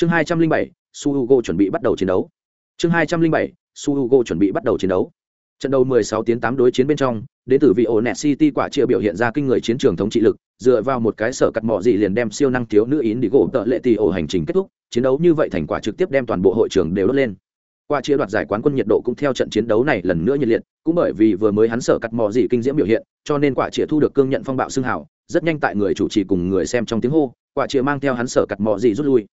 chương hai trăm linh bảy, su h u g o chuẩn bị bắt đầu chiến đấu. Chương hai trăm linh bảy, su h u g o chuẩn bị bắt đầu chiến đấu. Trận đầu 16 tiến 8 đối chiến bên trong, đến từ vị ổ net city quả chia biểu hiện ra kinh người chiến trường thống trị lực, dựa vào một cái sở cắt mỏ gì liền đem siêu năng thiếu nữ yến đi gỗ tợ lệ tỷ ổ hành trình kết thúc, chiến đấu như vậy thành quả trực tiếp đem toàn bộ hội trường đều đốt lên. Qua chia đoạt giải quán quân nhiệt độ cũng theo trận chiến đấu này lần nữa nhiệt liệt, cũng bởi vì vừa mới hắn sở cắt mò gì kinh diễm biểu hiện, cho nên quả chia thu được cương nhận phong bạo xương hảo rất nhanh tại người chủ trì cùng người xem trong tiếng hô, quả chia mang theo hắn sở cắt mò gì rút lui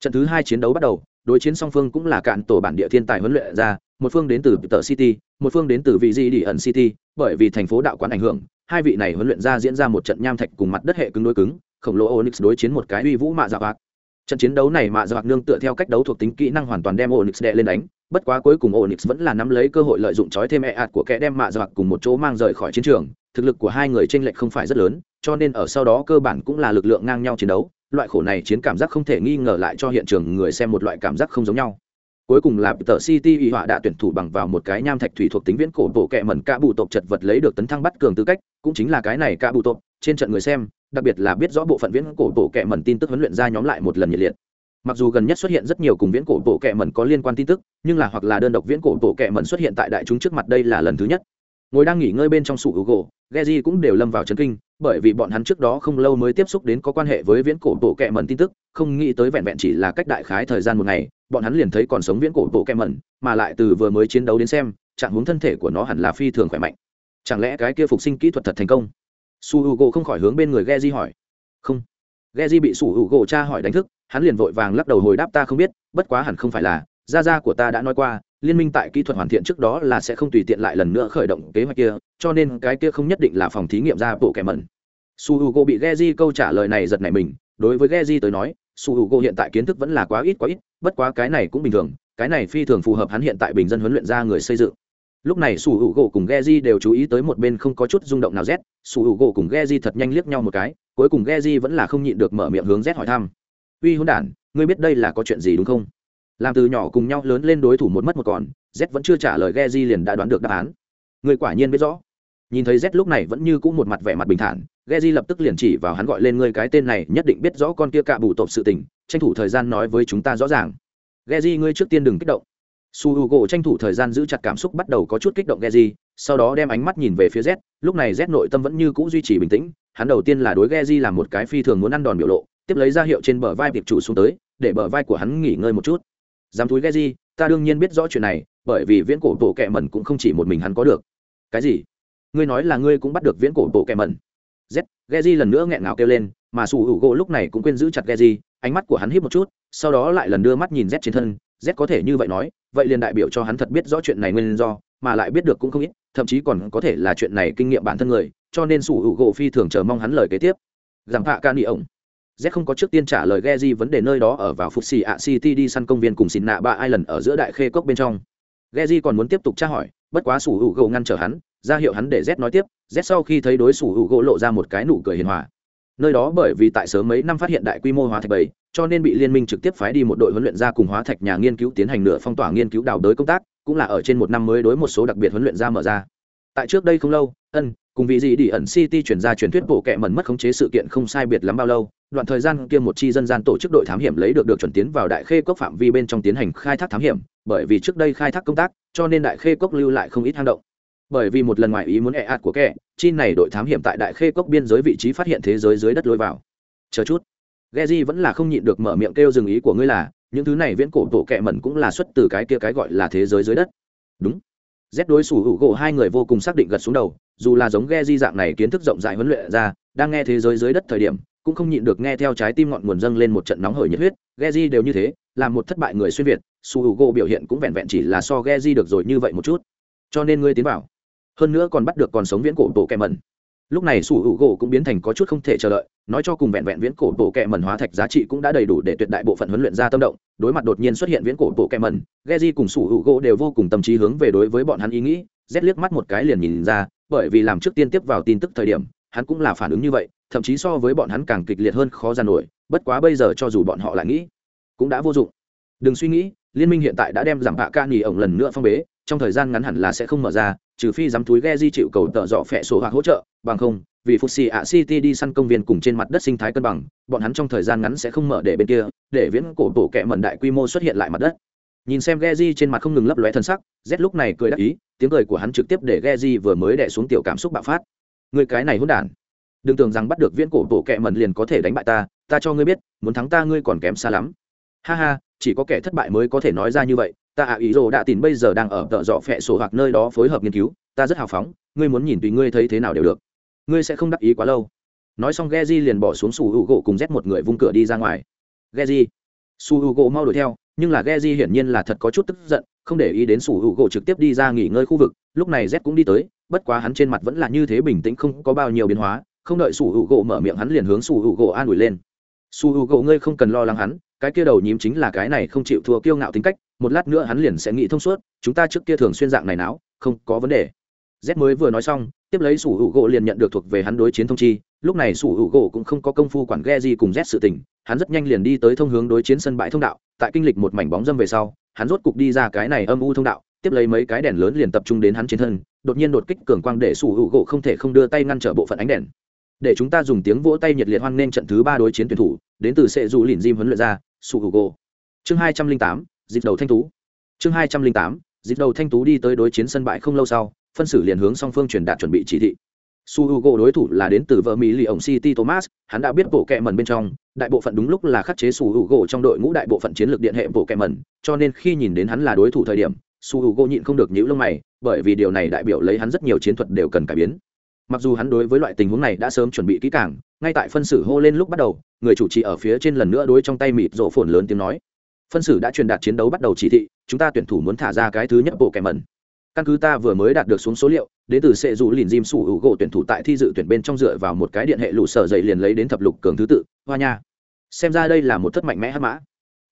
trận thứ hai chiến đấu bắt đầu, đối chiến song phương cũng là cạn tổ bản địa thiên tài huấn luyện ra, một phương đến từ tờ city, một phương đến từ vị di đi ẩn city, bởi vì thành phố đạo quán ảnh hưởng, hai vị này huấn luyện ra diễn ra một trận nham thạch cùng mặt đất hệ cứng đối cứng, khổng lồ onyx đối chiến một cái uy vũ mạ dạo bạc trận chiến đấu này mạ dạo nương tựa theo cách đấu thuộc tính kỹ năng hoàn toàn đem onyx đệ lên đánh, bất quá cuối cùng onyx vẫn là nắm lấy cơ hội lợi dụng trói thêm e ạt của kẻ đem mạ dạo cùng một chỗ mang rời khỏi chiến trường, thực lực của hai người tranh lệch không phải rất lớn, cho nên ở sau đó cơ bản cũng là lực lượng ngang nhau chiến đấu loại khổ này chiến cảm giác không thể nghi ngờ lại cho hiện trường người xem một loại cảm giác không giống nhau. Cuối cùng là tờ city y họa đã tuyển thủ bằng vào một cái nham thạch thủy thuộc tính viễn cổ bộ kẹ mẩn ca bụ tộc chật vật lấy được tấn thăng bắt cường tư cách, cũng chính là cái này ca bụ tộc, trên trận người xem, đặc biệt là biết rõ bộ phận viễn cổ bộ kẹ mẩn tin tức huấn luyện ra nhóm lại một lần nhiệt liệt. Mặc dù gần nhất xuất hiện rất nhiều cùng viễn cổ bộ kẹ mẩn có liên quan tin tức, nhưng là hoặc là đơn độc viễn cổ bộ kẹ mẩn xuất hiện tại đại chúng trước mặt đây là lần thứ nhất ngồi đang nghỉ ngơi bên trong sủ hữu gỗ Geji cũng đều lâm vào chấn kinh, bởi vì bọn hắn trước đó không lâu mới tiếp xúc đến có quan hệ với viễn cổ bộ kẹ mẩn tin tức, không nghĩ tới vẹn vẹn chỉ là cách đại khái thời gian một ngày, bọn hắn liền thấy còn sống viễn cổ bộ kẹ mẩn, mà lại từ vừa mới chiến đấu đến xem, trạng hướng thân thể của nó hẳn là phi thường khỏe mạnh. Chẳng lẽ cái kia phục sinh kỹ thuật thật thành công? Su gỗ không khỏi hướng bên người Geji hỏi. Không. Geji bị Su gỗ tra hỏi đánh thức, hắn liền vội vàng lắc đầu hồi đáp ta không biết, bất quá hẳn không phải là, gia gia của ta đã nói qua, liên minh tại kỹ thuật hoàn thiện trước đó là sẽ không tùy tiện lại lần nữa khởi động kế hoạch kia, cho nên cái kia không nhất định là phòng thí nghiệm ra bộ kẻ mẩn. Su h u g o bị g di câu trả lời này giật này mình, đối với g di tới nói, su h u g o hiện tại kiến thức vẫn là quá ít quá ít, bất quá cái này cũng bình thường, cái này phi thường phù hợp hắn hiện tại bình dân huấn luyện ra người xây dựng. Lúc này su h u g o cùng g di đều chú ý tới một bên không có chút rung động nào z, su h u g o cùng g di thật nhanh liếc nhau một cái, cuối cùng g di vẫn là không nhịn được mở miệng hướng z hỏi thăm. Uy hôn đản, ngươi biết đây là có chuyện gì đúng không? Làm từ nhỏ cùng nhau lớn lên đối thủ một mất một còn z vẫn chưa trả lời Geji liền đã đoán được đáp án. Người quả nhiên biết rõ. Nhìn thấy z lúc này vẫn như cũng một mặt vẻ mặt bình thản Geji lập tức liền chỉ vào hắn gọi lên ngươi cái tên này nhất định biết rõ con kia cạ bù tộp sự tình tranh thủ thời gian nói với chúng ta rõ ràng. Geji ngươi trước tiên đừng kích động. Su h u gỗ tranh thủ thời gian giữ chặt cảm xúc bắt đầu có chút kích động Geji, sau đó đem ánh mắt nhìn về phía z lúc này z nội tâm vẫn như cũ duy trì bình tĩnh hắn đầu tiên là đối Geji làm một cái phi thường muốn ăn đòn biểu lộ tiếp lấy ra hiệu trên bờ vai việc chủ xuống tới để bờ vai của hắn nghỉ ngơi một chút dám túi ghe gì ta đương nhiên biết rõ chuyện này, bởi vì viễn cổ bộ kẹ mẩn cũng không chỉ một mình hắn có được. Cái gì? Ngươi nói là ngươi cũng bắt được viễn cổ bộ kẹ mẩn. Z, ghe di lần nữa nghẹn ngào kêu lên, mà sủ hữu gỗ lúc này cũng quên giữ chặt ghe di, ánh mắt của hắn hít một chút, sau đó lại lần đưa mắt nhìn z trên thân. Z có thể như vậy nói, vậy liền đại biểu cho hắn thật biết rõ chuyện này nguyên do, mà lại biết được cũng không ít, thậm chí còn có thể là chuyện này kinh nghiệm bản thân người, cho nên sủ hữu gỗ phi thường chờ mong hắn lời kế tiếp. Rằng hạ ca nghị ổng. Z không có trước tiên trả lời Geji vấn đề nơi đó ở vào phục xì ạ City đi săn công viên cùng xin nạ ba ai lần ở giữa đại khê cốc bên trong. Geji còn muốn tiếp tục tra hỏi, bất quá sủ hữu gỗ ngăn trở hắn, ra hiệu hắn để Z nói tiếp. Z sau khi thấy đối sủ hữu gỗ lộ ra một cái nụ cười hiền hòa. Nơi đó bởi vì tại sớm mấy năm phát hiện đại quy mô hóa thạch bầy, cho nên bị liên minh trực tiếp phái đi một đội huấn luyện ra cùng hóa thạch nhà nghiên cứu tiến hành nửa phong tỏa nghiên cứu đào đới công tác, cũng là ở trên một năm mới đối một số đặc biệt huấn luyện ra mở ra. Tại trước đây không lâu, ân cùng vị gì đi ẩn city chuyển ra truyền thuyết bộ kệ mẩn mất khống chế sự kiện không sai biệt lắm bao lâu đoạn thời gian kia một chi dân gian tổ chức đội thám hiểm lấy được được chuẩn tiến vào đại khê cốc phạm vi bên trong tiến hành khai thác thám hiểm bởi vì trước đây khai thác công tác cho nên đại khê cốc lưu lại không ít hang động. Bởi vì một lần ngoài ý muốn ẹ ạt của kẻ chi này đội thám hiểm tại đại khê cốc biên giới vị trí phát hiện thế giới dưới đất lôi vào. Chờ chút. Geji vẫn là không nhịn được mở miệng kêu dừng ý của ngươi là những thứ này viễn cổ tổ kệ mẩn cũng là xuất từ cái kia cái gọi là thế giới dưới đất. Đúng. Z đối xử hữu gỗ hai người vô cùng xác định gật xuống đầu, dù là giống Geji dạng này kiến thức rộng rãi huấn luyện ra, đang nghe thế giới dưới đất thời điểm, cũng không nhịn được nghe theo trái tim ngọn nguồn dâng lên một trận nóng hởi nhiệt huyết, Geji đều như thế, làm một thất bại người xuyên việt, Su Hugo biểu hiện cũng vẹn vẹn chỉ là so Geji được rồi như vậy một chút. Cho nên ngươi tiến vào. Hơn nữa còn bắt được còn sống viễn cổ bộ kẻ mẩn. Lúc này sủi hữu gỗ cũng biến thành có chút không thể chờ đợi, nói cho cùng vẹn vẹn viễn cổ bộ kẹ mẩn hóa thạch giá trị cũng đã đầy đủ để tuyệt đại bộ phận huấn luyện ra tâm động, đối mặt đột nhiên xuất hiện viễn cổ bộ kẹ mẩn geji cùng sủ hữu gỗ đều vô cùng tâm trí hướng về đối với bọn hắn ý nghĩ rét liếc mắt một cái liền nhìn ra bởi vì làm trước tiên tiếp vào tin tức thời điểm hắn cũng là phản ứng như vậy thậm chí so với bọn hắn càng kịch liệt hơn khó ra nổi bất quá bây giờ cho dù bọn họ lại nghĩ cũng đã vô dụng. Đừng suy nghĩ liên minh hiện tại đã đem giảm hạ ca nghỉ ổng lần nữa phong bế trong thời gian ngắn hẳn là sẽ không mở ra, trừ phi dám túi ghe di chịu cầu tợ dọ phẹ sổ hoặc hỗ trợ, bằng không, vì phục xì ạ city đi săn công viên cùng trên mặt đất sinh thái cân bằng, bọn hắn trong thời gian ngắn sẽ không mở để bên kia, để viễn cổ tổ kẹ mẩn đại quy mô xuất hiện lại mặt đất. Nhìn xem Geji trên mặt không ngừng lấp lóe thân sắc, z lúc này cười đáp ý, tiếng cười của hắn trực tiếp để Geji vừa mới đè xuống tiểu cảm xúc bạo phát. Người cái này hỗn đản. Đừng tưởng rằng bắt được viễn cổ tổ kẹ mẩn liền có thể đánh bại ta ta cho ngươi biết, muốn thắng ta ngươi còn kém xa lắm. Ha ha, chỉ có kẻ thất bại mới có thể nói ra như vậy ta ạ, ý rồ đã tìm bây giờ đang ở tợ dọ phẹ sổ hoặc nơi đó phối hợp nghiên cứu. Ta rất hào phóng, ngươi muốn nhìn tùy ngươi thấy thế nào đều được. Ngươi sẽ không đắc ý quá lâu. Nói xong, Geji liền bỏ xuống su hữu gỗ cùng rét một người vung cửa đi ra ngoài. Geji, su hữu gỗ mau đuổi theo, nhưng là Geji hiển nhiên là thật có chút tức giận, không để ý đến su hữu gỗ trực tiếp đi ra nghỉ ngơi khu vực. Lúc này rét cũng đi tới, bất quá hắn trên mặt vẫn là như thế bình tĩnh, không có bao nhiêu biến hóa. Không đợi su hữu gỗ mở miệng, hắn liền hướng su hữu gỗ an ủi lên. Su hữu gỗ ngươi không cần lo lắng hắn, cái kia đầu nhím chính là cái này không chịu thua kiêu ngạo tính cách một lát nữa hắn liền sẽ nghĩ thông suốt, chúng ta trước kia thường xuyên dạng này não không có vấn đề. Z mới vừa nói xong, tiếp lấy sủ hữu gỗ liền nhận được thuộc về hắn đối chiến thông chi, lúc này sủ hữu gỗ cũng không có công phu quản ghe gì cùng z sự tình, hắn rất nhanh liền đi tới thông hướng đối chiến sân bãi thông đạo, tại kinh lịch một mảnh bóng dâm về sau, hắn rốt cục đi ra cái này âm u thông đạo, tiếp lấy mấy cái đèn lớn liền tập trung đến hắn trên thân, đột nhiên đột kích cường quang để sủ hữu gỗ không thể không đưa tay ngăn trở bộ phận ánh đèn. Để chúng ta dùng tiếng vỗ tay nhiệt liệt hoan nghênh trận thứ ba đối chiến tuyển thủ, đến từ sệ dù lìn diêm huấn luyện ra, sủ hữu gỗ. Chương hai trăm linh tám dịp đầu thanh tú. Chương hai trăm linh tám, dịp đầu thanh tú đi tới đối chiến sân bãi không lâu sau, phân xử liền hướng song phương truyền đạt chuẩn bị chỉ thị. Su h u g o đối thủ là đến từ vợ mỹ lì ổng city thomas, hắn đã biết bộ kẹ mần bên trong, đại bộ phận đúng lúc là khắc chế su h u g o trong đội ngũ đại bộ phận chiến lược điện hệ bộ kẹ mần cho nên khi nhìn đến hắn là đối thủ thời điểm, su h u g o nhịn không được nhữ lông mày, bởi vì điều này đại biểu lấy hắn rất nhiều chiến thuật đều cần cải biến. Mặc dù hắn đối với loại tình huống này đã sớm chuẩn bị kỹ càng, ngay tại phân xử hô lên lúc bắt đầu, người chủ trì ở phía trên lần nữa đối trong tay mịt rổ phồn lớn tiếng nói phân xử đã truyền đạt chiến đấu bắt đầu chỉ thị, chúng ta tuyển thủ muốn thả ra cái thứ nhất bộ kẻ mẩn. căn cứ ta vừa mới đạt được xuống số liệu, đến từ sệ dù lìn diêm sủ hữu gỗ tuyển thủ tại thi dự tuyển bên trong dựa vào một cái điện hệ lũ sở dậy liền lấy đến thập lục cường thứ tự, hoa nha. Xem ra đây là một thất mạnh mẽ hắc mã.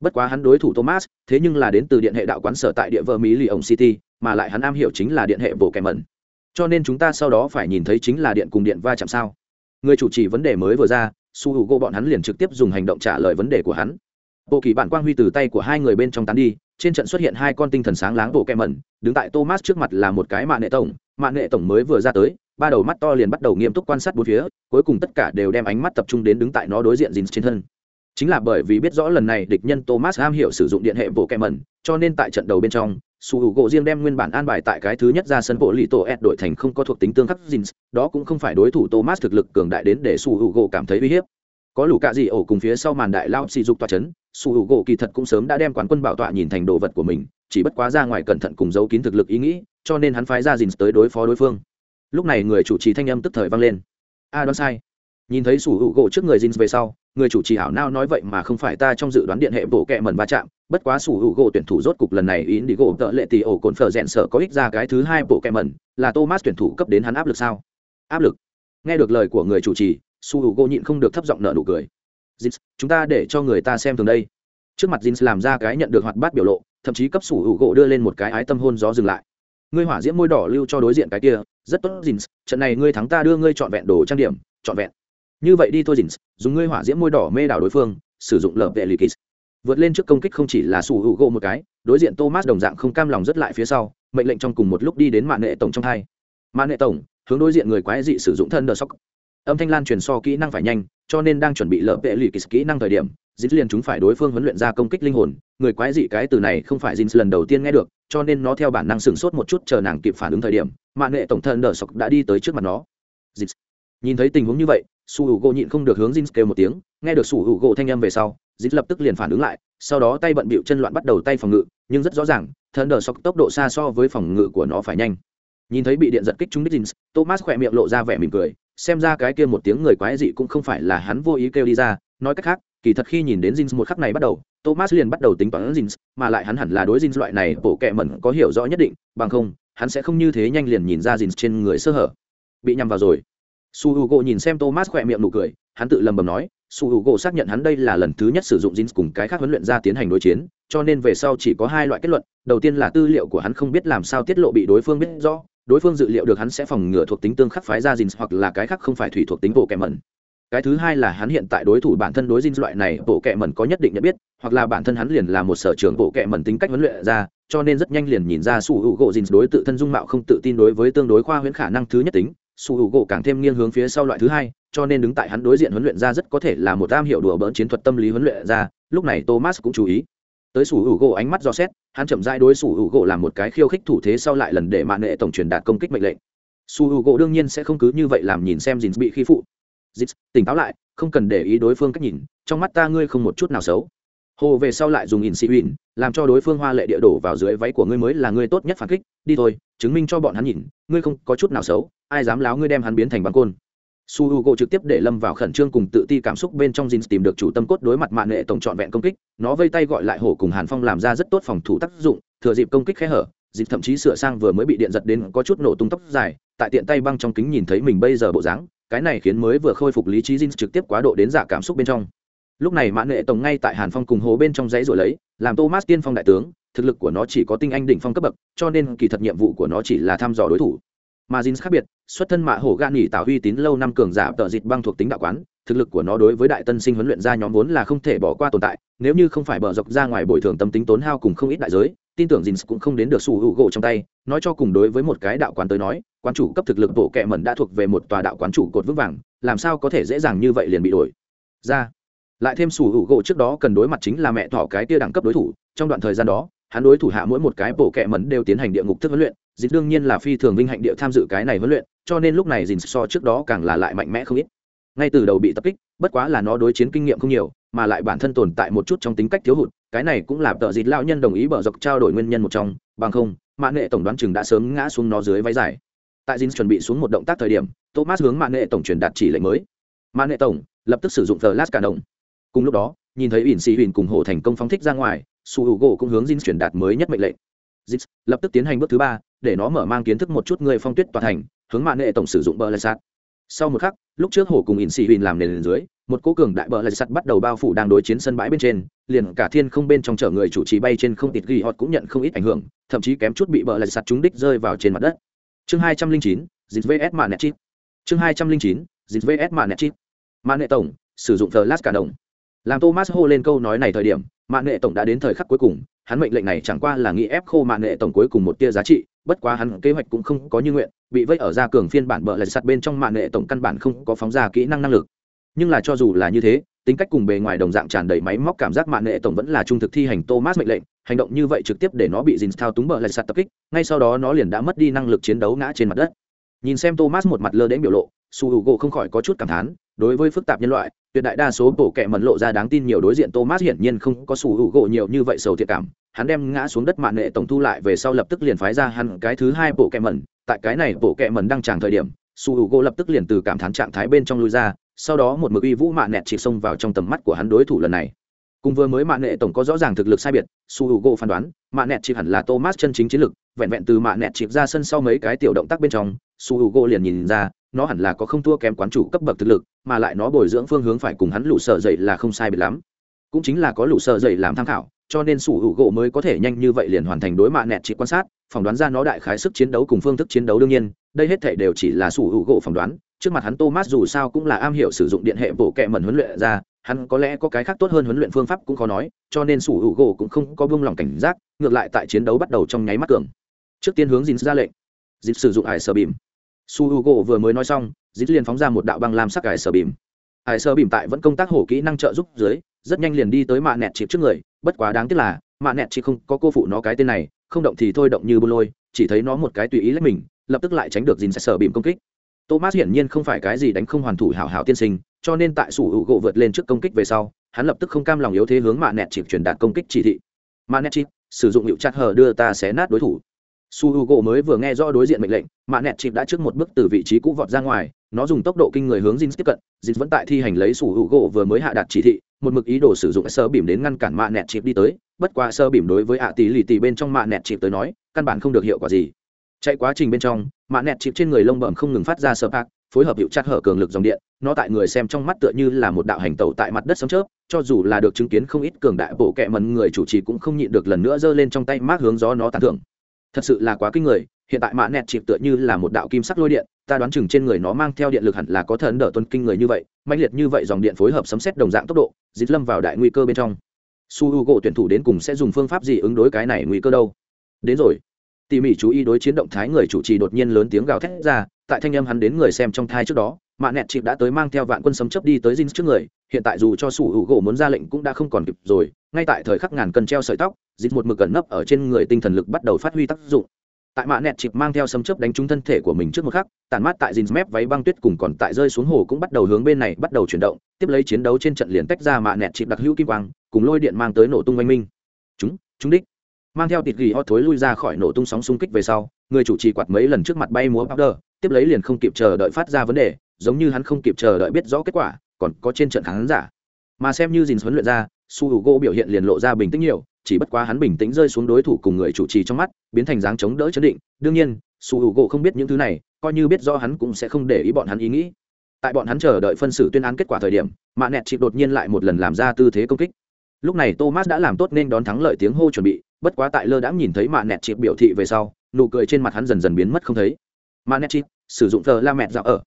Bất quá hắn đối thủ thomas, thế nhưng là đến từ điện hệ đạo quán sở tại địa vợ mỹ lì ổng city, mà lại hắn am hiểu chính là điện hệ bộ kèm mẩn. Cho nên chúng ta sau đó phải nhìn thấy chính là điện cùng điện va chạm sao. Người chủ trì vấn đề mới vừa ra su hữu gỗ bọn hắn liền trực tiếp dùng hành động trả lời vấn đề của hắn bộ kỳ bản quang huy từ tay của hai người bên trong tán đi, trên trận xuất hiện hai con tinh thần sáng láng bộ kẹ mẩn, đứng tại thomas trước mặt là một cái mạng nghệ tổng. Mạng nghệ tổng mới vừa ra tới, ba đầu mắt to liền bắt đầu nghiêm túc quan sát bốn phía, cuối cùng tất cả đều đem ánh mắt tập trung đến đứng tại nó đối diện dìn trên thân. Chính là bởi vì biết rõ lần này địch nhân thomas am hiểu sử dụng điện hệ bộ kẹ mẩn, cho nên tại trận đầu bên trong, su hữu gỗ riêng đem nguyên bản an bài tại cái thứ nhất ra sân bộ lì tổ ed đội thành không có thuộc tính tương khắc jeans đó cũng không phải đối thủ thomas thực lực cường đại đến để su hữu gỗ cảm thấy uy hiếp có lũ cạ gì ổ cùng phía sau màn đại lao sỉ dục toa chấn su hữu gỗ kỳ thật cũng sớm đã đem quán quân bảo tọa nhìn thành đồ vật của mình, chỉ bất quá ra ngoài cẩn thận cùng giấu kín thực lực ý nghĩ, cho nên hắn phái ra dình tới đối phó đối phương. Lúc này người chủ trì thanh âm tức thời vang lên. A, đoán sai. Nhìn thấy sủ hữu gỗ trước người dìn về sau, người chủ trì hảo nao nói vậy mà không phải ta trong dự đoán điện hệ bộ kệ mẩn va chạm, bất quá sủ hữu gỗ tuyển thủ rốt cục lần này ý đi gỗ tợ lệ tì ổ cồn phở rẽn sợ có ích ra cái thứ hai bộ kệ mẩn, là thomas tuyển thủ cấp đến hắn áp lực sao? Áp lực. Nghe được lời của người chủ trì su hữu gỗ nhịn không được thấp giọng nợ nụ cười Jins, chúng ta để cho người ta xem thường đây. Trước mặt Jins làm ra cái nhận được hoạt bát biểu lộ, thậm chí cấp sủ hữu gỗ đưa lên một cái ái tâm hôn gió dừng lại. Ngươi hỏa diễm môi đỏ lưu cho đối diện cái kia, rất tốt Jins, trận này ngươi thắng ta đưa ngươi chọn vẹn đồ trang điểm, chọn vẹn. Như vậy đi thôi Jins, dùng ngươi hỏa diễm môi đỏ mê đảo đối phương, sử dụng lợp vệ lì. Vượt lên trước công kích không chỉ là sủ hữu gỗ một cái, đối diện Thomas đồng dạng không cam lòng rất lại phía sau, mệnh lệnh trong cùng một lúc đi đến mạng nệ tổng trong hai. mạng nệ tổng, hướng đối diện người quái dị sử dụng thân đờ sóc. Âm thanh lan truyền so kỹ năng phải nhanh, cho nên đang chuẩn bị lỡ vệ lì kỹ năng thời điểm dính liền chúng phải đối phương huấn luyện ra công kích linh hồn. Người quái dị cái từ này không phải dính lần đầu tiên nghe được cho nên nó theo bản năng sửng sốt một chút chờ nàng kịp phản ứng thời điểm mạng nghệ tổng thân đờ sọc đã đi tới trước mặt nó. Dính. nhìn thấy tình huống như vậy su h u gỗ nhịn không được hướng dính kêu một tiếng nghe được su h u gỗ thanh âm về sau dính lập tức liền phản ứng lại sau đó tay bận bịu chân loạn bắt đầu tay phòng ngự nhưng rất rõ ràng thân đờ sọc tốc độ xa so với phòng ngự của nó phải nhanh. Nhìn thấy bị điện giật kích trúng đích dính thomas khỏe miệng lộ ra vẻ mỉm cười xem ra cái kia một tiếng người quái dị cũng không phải là hắn vô ý kêu đi ra, nói cách khác, kỳ thật khi nhìn đến jeans một khắc này bắt đầu, thomas liền bắt đầu tính toán jeans mà lại hắn hẳn là đối jeans loại này bộ kệ mẩn có hiểu rõ nhất định, bằng không, hắn sẽ không như thế nhanh liền nhìn ra jeans trên người sơ hở. Bị nhầm vào rồi. Su h u g nhìn xem thomas khỏe miệng nụ cười, hắn tự lầm bầm nói, su h u g xác nhận hắn đây là lần thứ nhất sử dụng jeans cùng cái khác huấn luyện ra tiến hành đối chiến, cho nên về sau chỉ có hai loại kết luận, đầu tiên là tư liệu của hắn không biết làm sao tiết lộ bị đối phương biết rõ đối phương dự liệu được hắn sẽ phòng ngừa thuộc tính tương khắc phái ra Jin hoặc là cái khác không phải thủy thuộc tính bộ kẹ mẩn. Cái thứ hai là hắn hiện tại đối thủ bản thân đối Jin loại này, bộ kẹ mẩn có nhất định nhận biết, hoặc là bản thân hắn liền là một sở trường bộ kẹ mẩn tính cách huấn luyện ra, cho nên rất nhanh liền nhìn ra su hữu gỗ Jin đối tự thân dung mạo không tự tin đối với tương đối khoa huyễn khả năng thứ nhất tính. Su hữu gỗ càng thêm nghiêng hướng phía sau loại thứ hai, cho nên đứng tại hắn đối diện huấn luyện ra rất có thể là một am hiệu đùa bỡn chiến thuật tâm lý huấn luyện ra, lúc này thomas cũng chú ý tới sủ hữu gỗ ánh mắt do xét, hắn chậm rãi đối sủ hữu gỗ làm một cái khiêu khích thủ thế sau lại lần để mạng nệ tổng truyền đạt công kích mệnh lệnh. Sủ hữu gỗ đương nhiên sẽ không cứ như vậy làm nhìn xem dìn bị khi phụ. Dìn tỉnh táo lại, không cần để ý đối phương cách nhìn, trong mắt ta ngươi không một chút nào xấu. Hồ về sau lại dùng in xị huỳnh làm cho đối phương hoa lệ địa đổ vào dưới váy của ngươi mới là ngươi tốt nhất phản kích. Đi thôi, chứng minh cho bọn hắn nhìn, ngươi không có chút nào xấu, ai dám láo ngươi đem hắn biến thành băng côn su h u g o trực tiếp để lâm vào khẩn trương cùng tự ti cảm xúc bên trong jeans tìm được chủ tâm cốt đối mặt mạng nghệ tổng trọn vẹn công kích. Nó vây tay gọi lại hổ cùng hàn phong làm ra rất tốt phòng thủ tác dụng, thừa dịp công kích khẽ hở dịp thậm chí sửa sang vừa mới bị điện giật đến có chút nổ tung tóc dài, tại tiện tay băng trong kính nhìn thấy mình bây giờ bộ dáng, cái này khiến mới vừa khôi phục lý trí jeans trực tiếp quá độ đến giả cảm xúc bên trong. Lúc này mãn nghệ tổng ngay tại hàn phong cùng hố bên trong giấy rồi lấy, làm thomas tiên phong đại tướng, thực lực của nó chỉ có tinh anh đỉnh phong cấp bậc, cho nên kỳ thật nhiệm vụ của nó chỉ là thăm dò đối thủ mà Jin khác biệt, xuất thân mạ hổ gan nghỉ tạo uy tín lâu năm cường giả tợ dịch băng thuộc tính đạo quán, thực lực của nó đối với đại tân sinh huấn luyện ra nhóm vốn là không thể bỏ qua tồn tại, nếu như không phải bờ dọc ra ngoài bồi thường tâm tính tốn hao cùng không ít đại giới, tin tưởng Jin cũng không đến được sủ hữu gỗ trong tay, nói cho cùng đối với một cái đạo quán tới nói, quán chủ cấp thực lực bộ kệ mẩn đã thuộc về một tòa đạo quán chủ cột vững vàng, làm sao có thể dễ dàng như vậy liền bị đổi ra. Lại thêm sủ hữu gỗ trước đó cần đối mặt chính là mẹ thỏ cái tia đẳng cấp đối thủ, trong đoạn thời gian đó, hắn đối thủ hạ mỗi một cái bộ kệ mẩn đều tiến hành địa ngục thức huấn luyện, Dịch đương nhiên là phi thường vinh hạnh địa tham dự cái này huấn luyện, cho nên lúc này Dìn so trước đó càng là lại mạnh mẽ không ít. Ngay từ đầu bị tập kích, bất quá là nó đối chiến kinh nghiệm không nhiều, mà lại bản thân tồn tại một chút trong tính cách thiếu hụt, cái này cũng là tợ Dìn lão nhân đồng ý bở dọc trao đổi nguyên nhân một trong, bằng không, Mạn Nghệ tổng đoán chừng đã sớm ngã xuống nó dưới váy dài. Tại Dìn chuẩn bị xuống một động tác thời điểm, Thomas hướng Mạn Nghệ tổng truyền đạt chỉ lệnh mới. Mạn Nghệ tổng lập tức sử dụng Flash cả động. Cùng lúc đó, nhìn thấy ỉn xì huyền cùng hồ thành công phóng thích ra ngoài, Su Hugo cũng hướng Dìn truyền đạt mới nhất mệnh lệnh. Dix lập tức tiến hành bước thứ ba, để nó mở mang kiến thức một chút người phong tuyết toàn thành, hướng mạng nghệ tổng sử dụng bờ lạch sạt sau một khắc, lúc trước hồ cùng ỉn xì huỳnh làm nền dưới, một cố cường đại bờ lạch sạt bắt đầu bao phủ đang đối chiến sân bãi bên trên, liền cả thiên không bên trong chở người chủ trì bay trên không tịt ghi họ cũng nhận không ít ảnh hưởng, thậm chí kém chút bị bờ lạch sạt trúng đích rơi vào trên mặt đất. Chương hai trăm linh chín, dịch vs mạng net chip chương hai trăm linh chín, dịch vs mạng net chip mạng nghệ tổng sử dụng thờ lát cả đồng. Làm thomas hô lên câu nói này thời điểm mạng nghệ tổng đã đến thời khắc cuối cùng hắn mệnh lệnh này chẳng qua là nghĩ ép khô mạng nghệ tổng cuối cùng một tia giá trị, bất quá hắn kế hoạch cũng không có như nguyện, bị vây ở ra cường phiên bản bợ lại sạt bên trong mạng nghệ tổng căn bản không có phóng ra kỹ năng năng lực. Nhưng là cho dù là như thế, tính cách cùng bề ngoài đồng dạng tràn đầy máy móc cảm giác mạng nghệ tổng vẫn là trung thực thi hành thomas mệnh lệnh, hành động như vậy trực tiếp để nó bị dìn thao túng bợ lại sạt tập kích, ngay sau đó nó liền đã mất đi năng lực chiến đấu ngã trên mặt đất. Nhìn xem thomas một mặt lơ đến biểu lộ, su h u không khỏi có chút cảm thán đối với phức tạp nhân loại, tuyệt đại đa số bộ kệ mẩn lộ ra đáng tin nhiều đối diện thomas hiển nhiên không có sủ hữu gỗ nhiều như vậy sầu thiệt cảm. Hắn đem ngã xuống đất mạng nghệ tổng thu lại về sau lập tức liền phái ra hắn cái thứ hai bộ kẹ mẩn. Tại cái này bộ kẹ mẩn đang tràng thời điểm, sủ hữu u gỗ lập tức liền từ cảm thán trạng thái bên trong lui ra, sau đó một mực uy vũ mạng nẹt chỉ xông vào trong tầm mắt của hắn đối thủ lần này. Cùng vừa mới mạng nệ tổng có rõ ràng thực lực sai biệt su h u gỗ phán đoán, mạng nẹt chỉ hẳn là thomas chân chính chiến lực, vẹn vẹn từ mạng nẹt chỉ ra sân sau mấy cái tiểu động tác bên trong su h u gỗ liền nhìn ra nó hẳn là có không thua kém quán chủ cấp bậc thực lực, mà lại nó bồi dưỡng phương hướng phải cùng hắn lũ sợ dậy là không sai biệt lắm. Cũng chính là có lũ sợ dậy làm tham khảo, cho nên sủ hữu gỗ mới có thể nhanh như vậy liền hoàn thành đối mạ nẹt chỉ quan sát, phỏng đoán ra nó đại khái sức chiến đấu cùng phương thức chiến đấu đương nhiên, đây hết thể đều chỉ là sủ hữu gỗ phỏng đoán. Trước mặt hắn thomas dù sao cũng là am hiểu sử dụng điện hệ bộ kệ mẩn huấn luyện ra, hắn có lẽ có cái khác tốt hơn huấn luyện phương pháp cũng khó nói, cho nên sủ hữu gỗ cũng không có buông lòng cảnh giác, ngược lại tại chiến đấu bắt đầu trong nháy mắt cường. Trước tiên hướng dính ra lệnh. Dịp sử dụng ải sơ bìm su h gỗ vừa mới nói xong dít liền phóng ra một đạo băng lam sắc ải sơ bìm. Ải sơ bìm tại vẫn công tác hổ kỹ năng trợ giúp dưới, rất nhanh liền đi tới mạ nẹt chịp trước người, bất quá đáng tiếc là, mạ nẹt chỉ không có cô phụ nó cái tên này, không động thì thôi động như bô lôi, chỉ thấy nó một cái tùy ý lấy mình, lập tức lại tránh được dìn sơ bìm công kích. Thomas hiển nhiên không phải cái gì đánh không hoàn thủ hảo hảo tiên sinh, cho nên tại su h u gỗ vượt lên trước công kích về sau, hắn lập tức không cam lòng yếu thế hướng mạ nẹt chỉ truyền đạt công kích chỉ thị. Mạ nẹt chỉ sử dụng hiệu chặt hờ đưa ta xé nát đối thủ su h u gỗ mới vừa nghe rõ đối diện mệnh lệnh mạ nẹt chịp đã trước một bước từ vị trí cũ vọt ra ngoài nó dùng tốc độ kinh người hướng Jin tiếp cận, Jin vẫn tại thi hành lấy sủ hữu gỗ vừa mới hạ đạt chỉ thị, một mực ý đồ sử dụng sơ bìm đến ngăn cản mạ nẹt chịp đi tới, bất qua sơ bìm đối với ạ tỷ lì tỷ bên trong mạ nẹt chịp tới nói, căn bản không được hiệu quả gì. Chạy quá trình bên trong, mạ nẹt chịp trên người lông bẩm không ngừng phát ra sơ bạc, phối hợp hiệu chặt hở cường lực dòng điện, nó tại người xem trong mắt tựa như là một đạo hành tẩu tại mặt đất sấm chớp, cho dù là được chứng kiến không ít cường đại bộ kệ mần người chủ trì cũng không nhịn được lần nữa giơ lên trong tay mát hướng gió nó tàn thưởng. Thật sự là quá kinh người, hiện tại mạ nẹt chịp tựa như là một đạo kim sắc lôi điện ta đoán chừng trên người nó mang theo điện lực hẳn là có thần đỡ tuân kinh người như vậy mạnh liệt như vậy dòng điện phối hợp sấm xét đồng dạng tốc độ dít lâm vào đại nguy cơ bên trong. Su h u gỗ tuyển thủ đến cùng sẽ dùng phương pháp gì ứng đối cái này nguy cơ đâu? Đến rồi. Tỉ mỉ chú ý đối chiến động thái người chủ trì đột nhiên lớn tiếng gào thét ra tại thanh âm hắn đến người xem trong thai trước đó mạ nẹt chịp đã tới mang theo vạn quân sấm chấp đi tới dinh trước người hiện tại dù cho su h u gỗ muốn ra lệnh cũng đã không còn kịp rồi ngay tại thời khắc ngàn cần treo sợi tóc dịch một mực gần nấp ở trên người tinh thần lực bắt đầu phát huy tác dụng. Tại mạ nẹt chịp mang theo sấm chớp đánh trúng thân thể của mình trước một khắc tàn mát tại Jin mép váy băng tuyết cùng còn tại rơi xuống hồ cũng bắt đầu hướng bên này bắt đầu chuyển động, tiếp lấy chiến đấu trên trận liền tách ra mạ nẹt chịp đặc hữu kim quang, cùng lôi điện mang tới nổ tung oanh minh. Chúng chúng đích. Mang theo tịt ghi ho thối lui ra khỏi nổ tung sóng xung kích về sau, người chủ trì quạt mấy lần trước mặt bay múa powder, tiếp lấy liền không kịp chờ đợi phát ra vấn đề, giống như hắn không kịp chờ đợi biết rõ kết quả, còn có trên trận khán giả. Mà xem như dìn huấn luyện ra su hữu gỗ biểu hiện liền lộ ra bình tĩnh nhiều chỉ bất quá hắn bình tĩnh rơi xuống đối thủ cùng người chủ trì trong mắt, biến thành dáng chống đỡ chấn định. Đương nhiên, su hữu gỗ không biết những thứ này, coi như biết do hắn cũng sẽ không để ý bọn hắn ý nghĩ. Tại bọn hắn chờ đợi phân xử tuyên án kết quả thời điểm, mạ nẹt chịp đột nhiên lại một lần làm ra tư thế công kích. Lúc này thomas đã làm tốt nên đón thắng lợi tiếng hô chuẩn bị, bất quá tại lơ đãng nhìn thấy mạ nẹt chịp biểu thị về sau, nụ cười trên mặt hắn dần dần biến mất không thấy. Mạ nẹt chịp sử dụng thờ la mẹt dạo ở.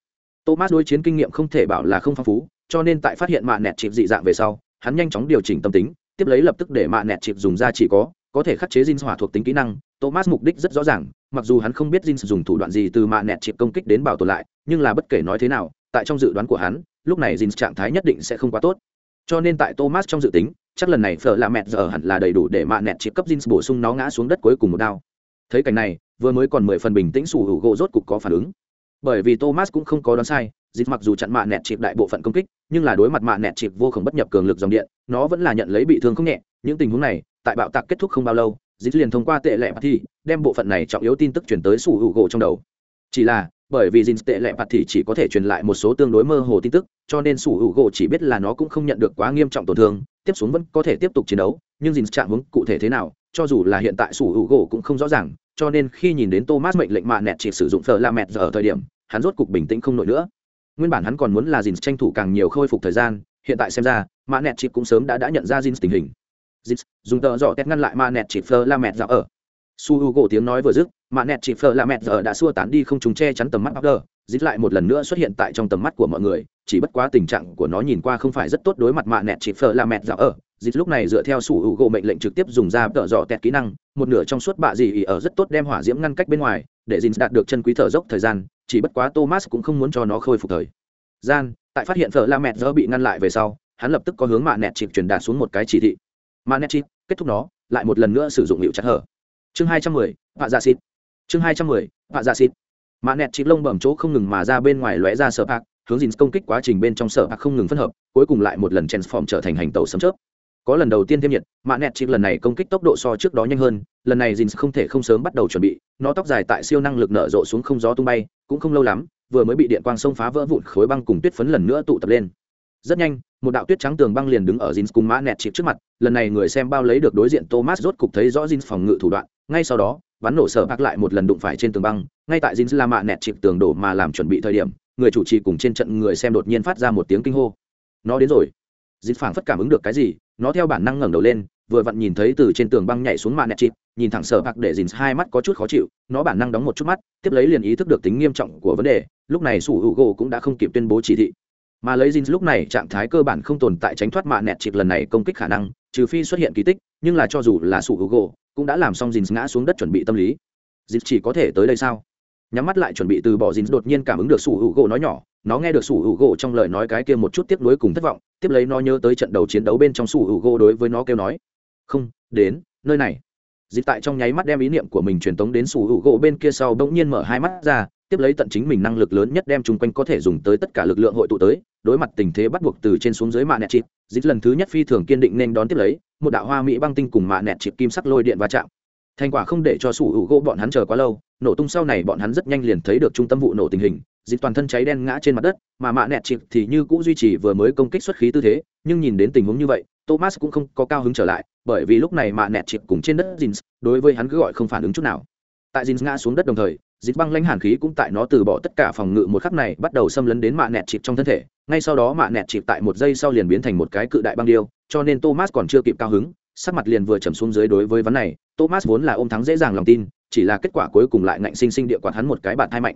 Thomas đối chiến kinh nghiệm không thể bảo là không phong phú, cho nên tại phát hiện mạ nẹt chịp dị dạng về sau, hắn nhanh chóng điều chỉnh tâm tính tiếp lấy lập tức để mạ nẹt chịp dùng ra chỉ có có thể khắc chế Jin hỏa thuộc tính kỹ năng, Thomas mục đích rất rõ ràng, mặc dù hắn không biết Jin sử dụng thủ đoạn gì từ mạ nẹt chịp công kích đến bảo tồn lại, nhưng là bất kể nói thế nào, tại trong dự đoán của hắn, lúc này Jin trạng thái nhất định sẽ không quá tốt. Cho nên tại Thomas trong dự tính, chắc lần này phở là mẹt giờ hẳn là đầy đủ để mạ nẹt chịp cấp Jin bổ sung nó ngã xuống đất cuối cùng một đao. Thấy cảnh này, vừa mới còn mười phần bình tĩnh sủ hữu gỗ rốt cục có phản ứng. Bởi vì Thomas cũng không có đoán sai, dịp mặc dù chặn mạ nẹt chịp đại bộ phận công kích, nhưng là đối mặt mạ nẹt chịp vô cùng bất nhập cường lực dòng điện, nó vẫn là nhận lấy bị thương không nhẹ. Những tình huống này, tại bạo tạc kết thúc không bao lâu, dịp liền thông qua tệ lệ thì đem bộ phận này trọng yếu tin tức truyền tới sủ hữu gỗ trong đầu. Chỉ là, bởi vì dịp tệ lệ bạc thì chỉ có thể truyền lại một số tương đối mơ hồ tin tức, cho nên sủ hữu gỗ chỉ biết là nó cũng không nhận được quá nghiêm trọng tổn thương, tiếp xuống vẫn có thể tiếp tục chiến đấu, nhưng dịp trạng hướng cụ thể thế nào, cho dù là hiện tại sủ hữu gỗ cũng không rõ ràng, cho nên khi nhìn đến Thomas mệnh lệnh mạ nẹt chỉ sử dụng phở la mẹt giờ ở thời điểm, hắn rốt cục bình tĩnh không nổi nữa. Nguyên bản hắn còn muốn là Jin tranh thủ càng nhiều khôi phục thời gian, hiện tại xem ra, mạ nẹt Chịp cũng sớm đã đã nhận ra Jin tình hình. Jin dùng tờ giỏ tét ngăn lại mạ nẹt chịp phơ la mẹt dạo ở. Su Hugo tiếng nói vừa dứt, mạ nẹt chịp phơ la mẹt giờ đã xua tán đi không trùng che chắn tầm mắt Abder, Jin lại một lần nữa xuất hiện tại trong tầm mắt của mọi người chỉ bất quá tình trạng của nó nhìn qua không phải rất tốt đối mặt mạ nẹt chịp phơ la mẹt dạo ở Jin lúc này dựa theo sủ hữu gỗ mệnh lệnh trực tiếp dùng ra tợ dọ tẹt kỹ năng một nửa trong suốt bạ gì ở rất tốt đem hỏa diễm ngăn cách bên ngoài để Jin đạt được chân quý thở dốc thời gian chỉ bất quá thomas cũng không muốn cho nó khôi phục thời gian, tại phát hiện phở la mẹt dơ bị ngăn lại về sau, hắn lập tức có hướng mạ nẹt chịp truyền đạt xuống một cái chỉ thị. Mạ nẹt chịp, kết thúc nó, lại một lần nữa sử dụng hiệu chặt hở. Chương hai trăm mười, vạ dạ xịt. Chương hai trăm mười, vạ dạ xịt. Mạ nẹt chịp lông bẩm chỗ không ngừng mà ra bên ngoài lóe ra sở bạc, hướng dìn công kích quá trình bên trong sở bạc không ngừng phân hợp, cuối cùng lại một lần transform trở thành hành tàu sấm chớp. Có lần đầu tiên thêm nhiệt, mạ nẹt chịp lần này công kích tốc độ so trước đó nhanh hơn, lần này dìn không thể không sớm bắt đầu chuẩn bị, nó tóc dài tại siêu năng lực nở rộ xuống không gió tung bay, cũng không lâu lắm vừa mới bị điện quang sông phá vỡ vụn khối băng cùng tuyết phấn lần nữa tụ tập lên rất nhanh một đạo tuyết trắng tường băng liền đứng ở Jin cùng mã nẹt chịp trước mặt, lần này người xem bao lấy được đối diện Thomas rốt cục thấy rõ Jin phòng ngự thủ đoạn, ngay sau đó, bắn nổ sở bạc lại một lần đụng phải trên tường băng, ngay tại Jin la mạ nẹt chịp tường đổ mà làm chuẩn bị thời điểm, người chủ trì cùng trên trận người xem đột nhiên phát ra một tiếng kinh hô. Nó đến rồi. Jin phảng phất cảm ứng được cái gì, nó theo bản năng ngẩng đầu lên, vừa vặn nhìn thấy từ trên tường băng nhảy xuống mạ nẹt chịp, nhìn thẳng sở bạc để dìn hai mắt có chút khó chịu, nó bản năng đóng một chút mắt, tiếp lấy liền ý thức được tính nghiêm trọng của vấn đề, lúc này Sủ Hữu Gỗ cũng đã không kịp tuyên bố chỉ thị. Mà lấy dìn lúc này trạng thái cơ bản không tồn tại tránh thoát mạ nẹt chịp lần này công kích khả năng trừ phi xuất hiện kỳ tích nhưng là cho dù là sủ gỗ cũng đã làm xong dìn ngã xuống đất chuẩn bị tâm lý. Dìn chỉ có thể tới đây sao? Nhắm mắt lại chuẩn bị từ bỏ dìn đột nhiên cảm ứng được sủ gỗ nói nhỏ nó nghe được sủ gỗ trong lời nói cái kia một chút tiếp nối cùng thất vọng tiếp lấy nó nhớ tới trận đầu chiến đấu bên trong sủ gỗ đối với nó kêu nói không đến nơi này dịp tại trong nháy mắt đem ý niệm của mình truyền tống đến sủ gỗ bên kia sau bỗng nhiên mở hai mắt ra, tiếp lấy tận chính mình năng lực lớn nhất đem chung quanh có thể dùng tới tất cả lực lượng hội tụ tới, đối mặt tình thế bắt buộc từ trên xuống dưới mạ nẹt chịp dịp lần thứ nhất phi thường kiên định nên đón tiếp lấy, một đạo hoa mỹ băng tinh cùng mạ nẹt chịp kim sắc lôi điện va chạm. Thành quả không để cho sủ hữu gỗ bọn hắn chờ quá lâu, nổ tung sau này bọn hắn rất nhanh liền thấy được trung tâm vụ nổ tình hình. Dịp toàn thân cháy đen ngã trên mặt đất, mà mạ nẹt chịp thì như cũ duy trì vừa mới công kích xuất khí tư thế, nhưng nhìn đến tình huống như vậy thomas cũng không có cao hứng trở lại, bởi vì lúc này mạ nẹt chịp cùng trên đất jeans đối với hắn cứ gọi không phản ứng chút nào. Tại jeans ngã xuống đất đồng thời dịch băng lãnh hàn khí cũng tại nó từ bỏ tất cả phòng ngự một khắc này bắt đầu xâm lấn đến mạ nẹt chịp trong thân thể. Ngay sau đó mạ nẹt chịp tại một giây sau liền biến thành một cái cự đại băng điêu, cho nên thomas còn chưa kịp cao hứng, sắc mặt liền vừa trầm xuống dưới đối với vấn này, thomas vốn là ôm thắng dễ dàng lòng tin, chỉ là kết quả cuối cùng lại ngạnh sinh sinh địa quạt hắn một cái bạn hai mạnh.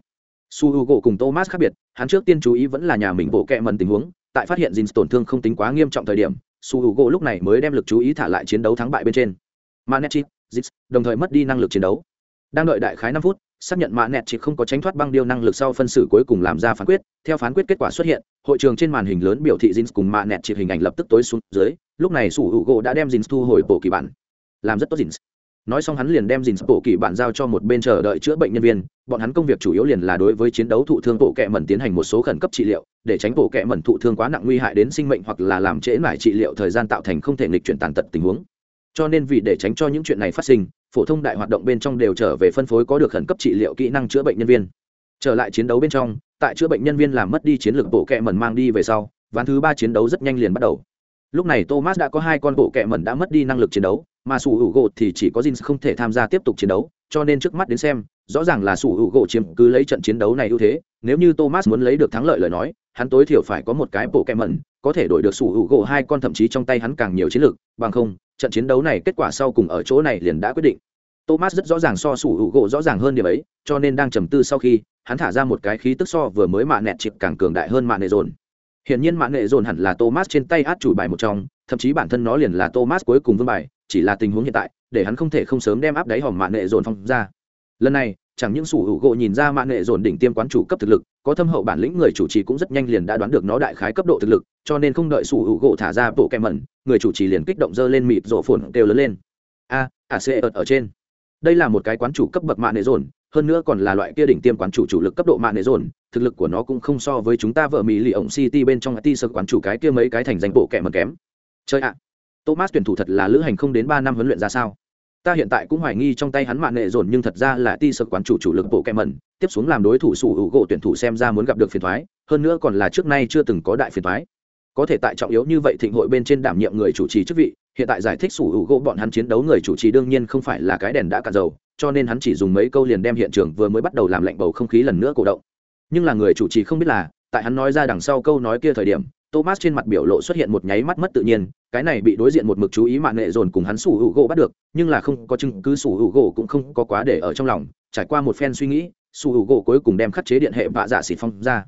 Su h u cùng thomas khác biệt, hắn trước tiên chú ý vẫn là nhà mình bộ kẹ mần tình huống, tại phát hiện Jin tổn thương không tính quá nghiêm trọng thời điểm su h u gỗ lúc này mới đem lực chú ý thả lại chiến đấu thắng bại bên trên. Manetchi, Zits, đồng thời mất đi năng lực chiến đấu. Đang đợi đại khái năm phút xác nhận mạ nẹt chỉ không có tránh thoát băng điêu năng lực sau phân xử cuối cùng làm ra phán quyết. Theo phán quyết kết quả xuất hiện hội trường trên màn hình lớn biểu thị Jins cùng mạ nẹt chỉ hình ảnh lập tức tối xuống dưới. Lúc này sủ hữu gỗ đã đem Jins thu hồi bộ kỳ bản. Làm rất tốt Jins nói xong hắn liền đem dìn bộ kỳ bản giao cho một bên chờ đợi chữa bệnh nhân viên. Bọn hắn công việc chủ yếu liền là đối với chiến đấu thụ thương bộ kệ mẩn tiến hành một số khẩn cấp trị liệu, để tránh bộ kệ mẩn thụ thương quá nặng nguy hại đến sinh mệnh hoặc là làm trễ mải trị liệu thời gian tạo thành không thể nghịch chuyển tàn tật tình huống. Cho nên vì để tránh cho những chuyện này phát sinh, phổ thông đại hoạt động bên trong đều trở về phân phối có được khẩn cấp trị liệu kỹ năng chữa bệnh nhân viên. Trở lại chiến đấu bên trong, tại chữa bệnh nhân viên làm mất đi chiến lược bộ kệ mẩn mang đi về sau, ván thứ ba chiến đấu rất nhanh liền bắt đầu lúc này thomas đã có hai con bộ kệ mẩn đã mất đi năng lực chiến đấu mà sủ hữu gỗ thì chỉ có Jin không thể tham gia tiếp tục chiến đấu, cho nên trước mắt đến xem, rõ ràng là sủ hữu gỗ chiếm cứ lấy trận chiến đấu này ưu thế, nếu như Thomas muốn lấy được thắng lợi lời nói, hắn tối thiểu phải có một cái bộ kẹm mẩn, có thể đổi được sủ hữu gỗ hai con thậm chí trong tay hắn càng nhiều chiến lược, bằng không, trận chiến đấu này kết quả sau cùng ở chỗ này liền đã quyết định. Thomas rất rõ ràng so sủ hữu gỗ rõ ràng hơn điểm ấy, cho nên đang trầm tư sau khi, hắn thả ra một cái khí tức so vừa mới mạ nẹt chịp càng cường đại hơn mạ nệ dồn. Hiển nhiên mạng nghệ dồn hẳn là Thomas trên tay át chủ bài một trong, thậm chí bản thân nó liền là Thomas cuối cùng vương bài, chỉ là tình huống hiện tại để hắn không thể không sớm đem áp đáy hòm mạng nghệ dồn phong ra. Lần này chẳng những sủ hữu gỗ nhìn ra mạng nghệ dồn đỉnh tiêm quán chủ cấp thực lực có thâm hậu bản lĩnh người chủ trì cũng rất nhanh liền đã đoán được nó đại khái cấp độ thực lực cho nên không đợi sủ hữu gỗ thả ra bộ kẹm mẩn người chủ trì liền kích động dơ lên mịt rộ phồn đều lớn lên. A a c ở, ở trên. Đây là một cái quán chủ cấp bậc mạng nghệ dồn hơn nữa còn là loại kia đỉnh tiêm quán chủ chủ lực cấp độ mạng nệ dồn, thực lực của nó cũng không so với chúng ta vợ mỹ lì ổng city bên trong ti sơ quán chủ cái kia mấy cái thành danh bộ kẻ mẩn kém. Chơi ạ! Thomas tuyển thủ thật là lữ hành không đến ba năm huấn luyện ra sao? Ta hiện tại cũng hoài nghi trong tay hắn mạng nghệ dồn nhưng thật ra là ti sơ quán chủ chủ lực bộ kẹm mẩn, tiếp xuống làm đối thủ sủ hữu gỗ tuyển thủ xem ra muốn gặp được phiền thoái, hơn nữa còn là trước nay chưa từng có đại phiền thoái. Có thể tại trọng yếu như vậy thịnh hội bên trên đảm nhiệm người chủ trì chức vị, hiện tại giải thích sủ hữu gỗ bọn hắn chiến đấu người chủ trì đương nhiên không phải là cái đèn đã cạn dầu cho nên hắn chỉ dùng mấy câu liền đem hiện trường vừa mới bắt đầu làm lạnh bầu không khí lần nữa cổ động. Nhưng là người chủ trì không biết là, tại hắn nói ra đằng sau câu nói kia thời điểm, thomas trên mặt biểu lộ xuất hiện một nháy mắt mất tự nhiên, cái này bị đối diện một mực chú ý mạng nghệ dồn cùng hắn sủ hữu gỗ bắt được, nhưng là không có chứng cứ sủ hữu gỗ cũng không có quá để ở trong lòng, trải qua một phen suy nghĩ, sủ hữu gỗ cuối cùng đem khắc chế điện hệ vạ dạ xịt phong ra.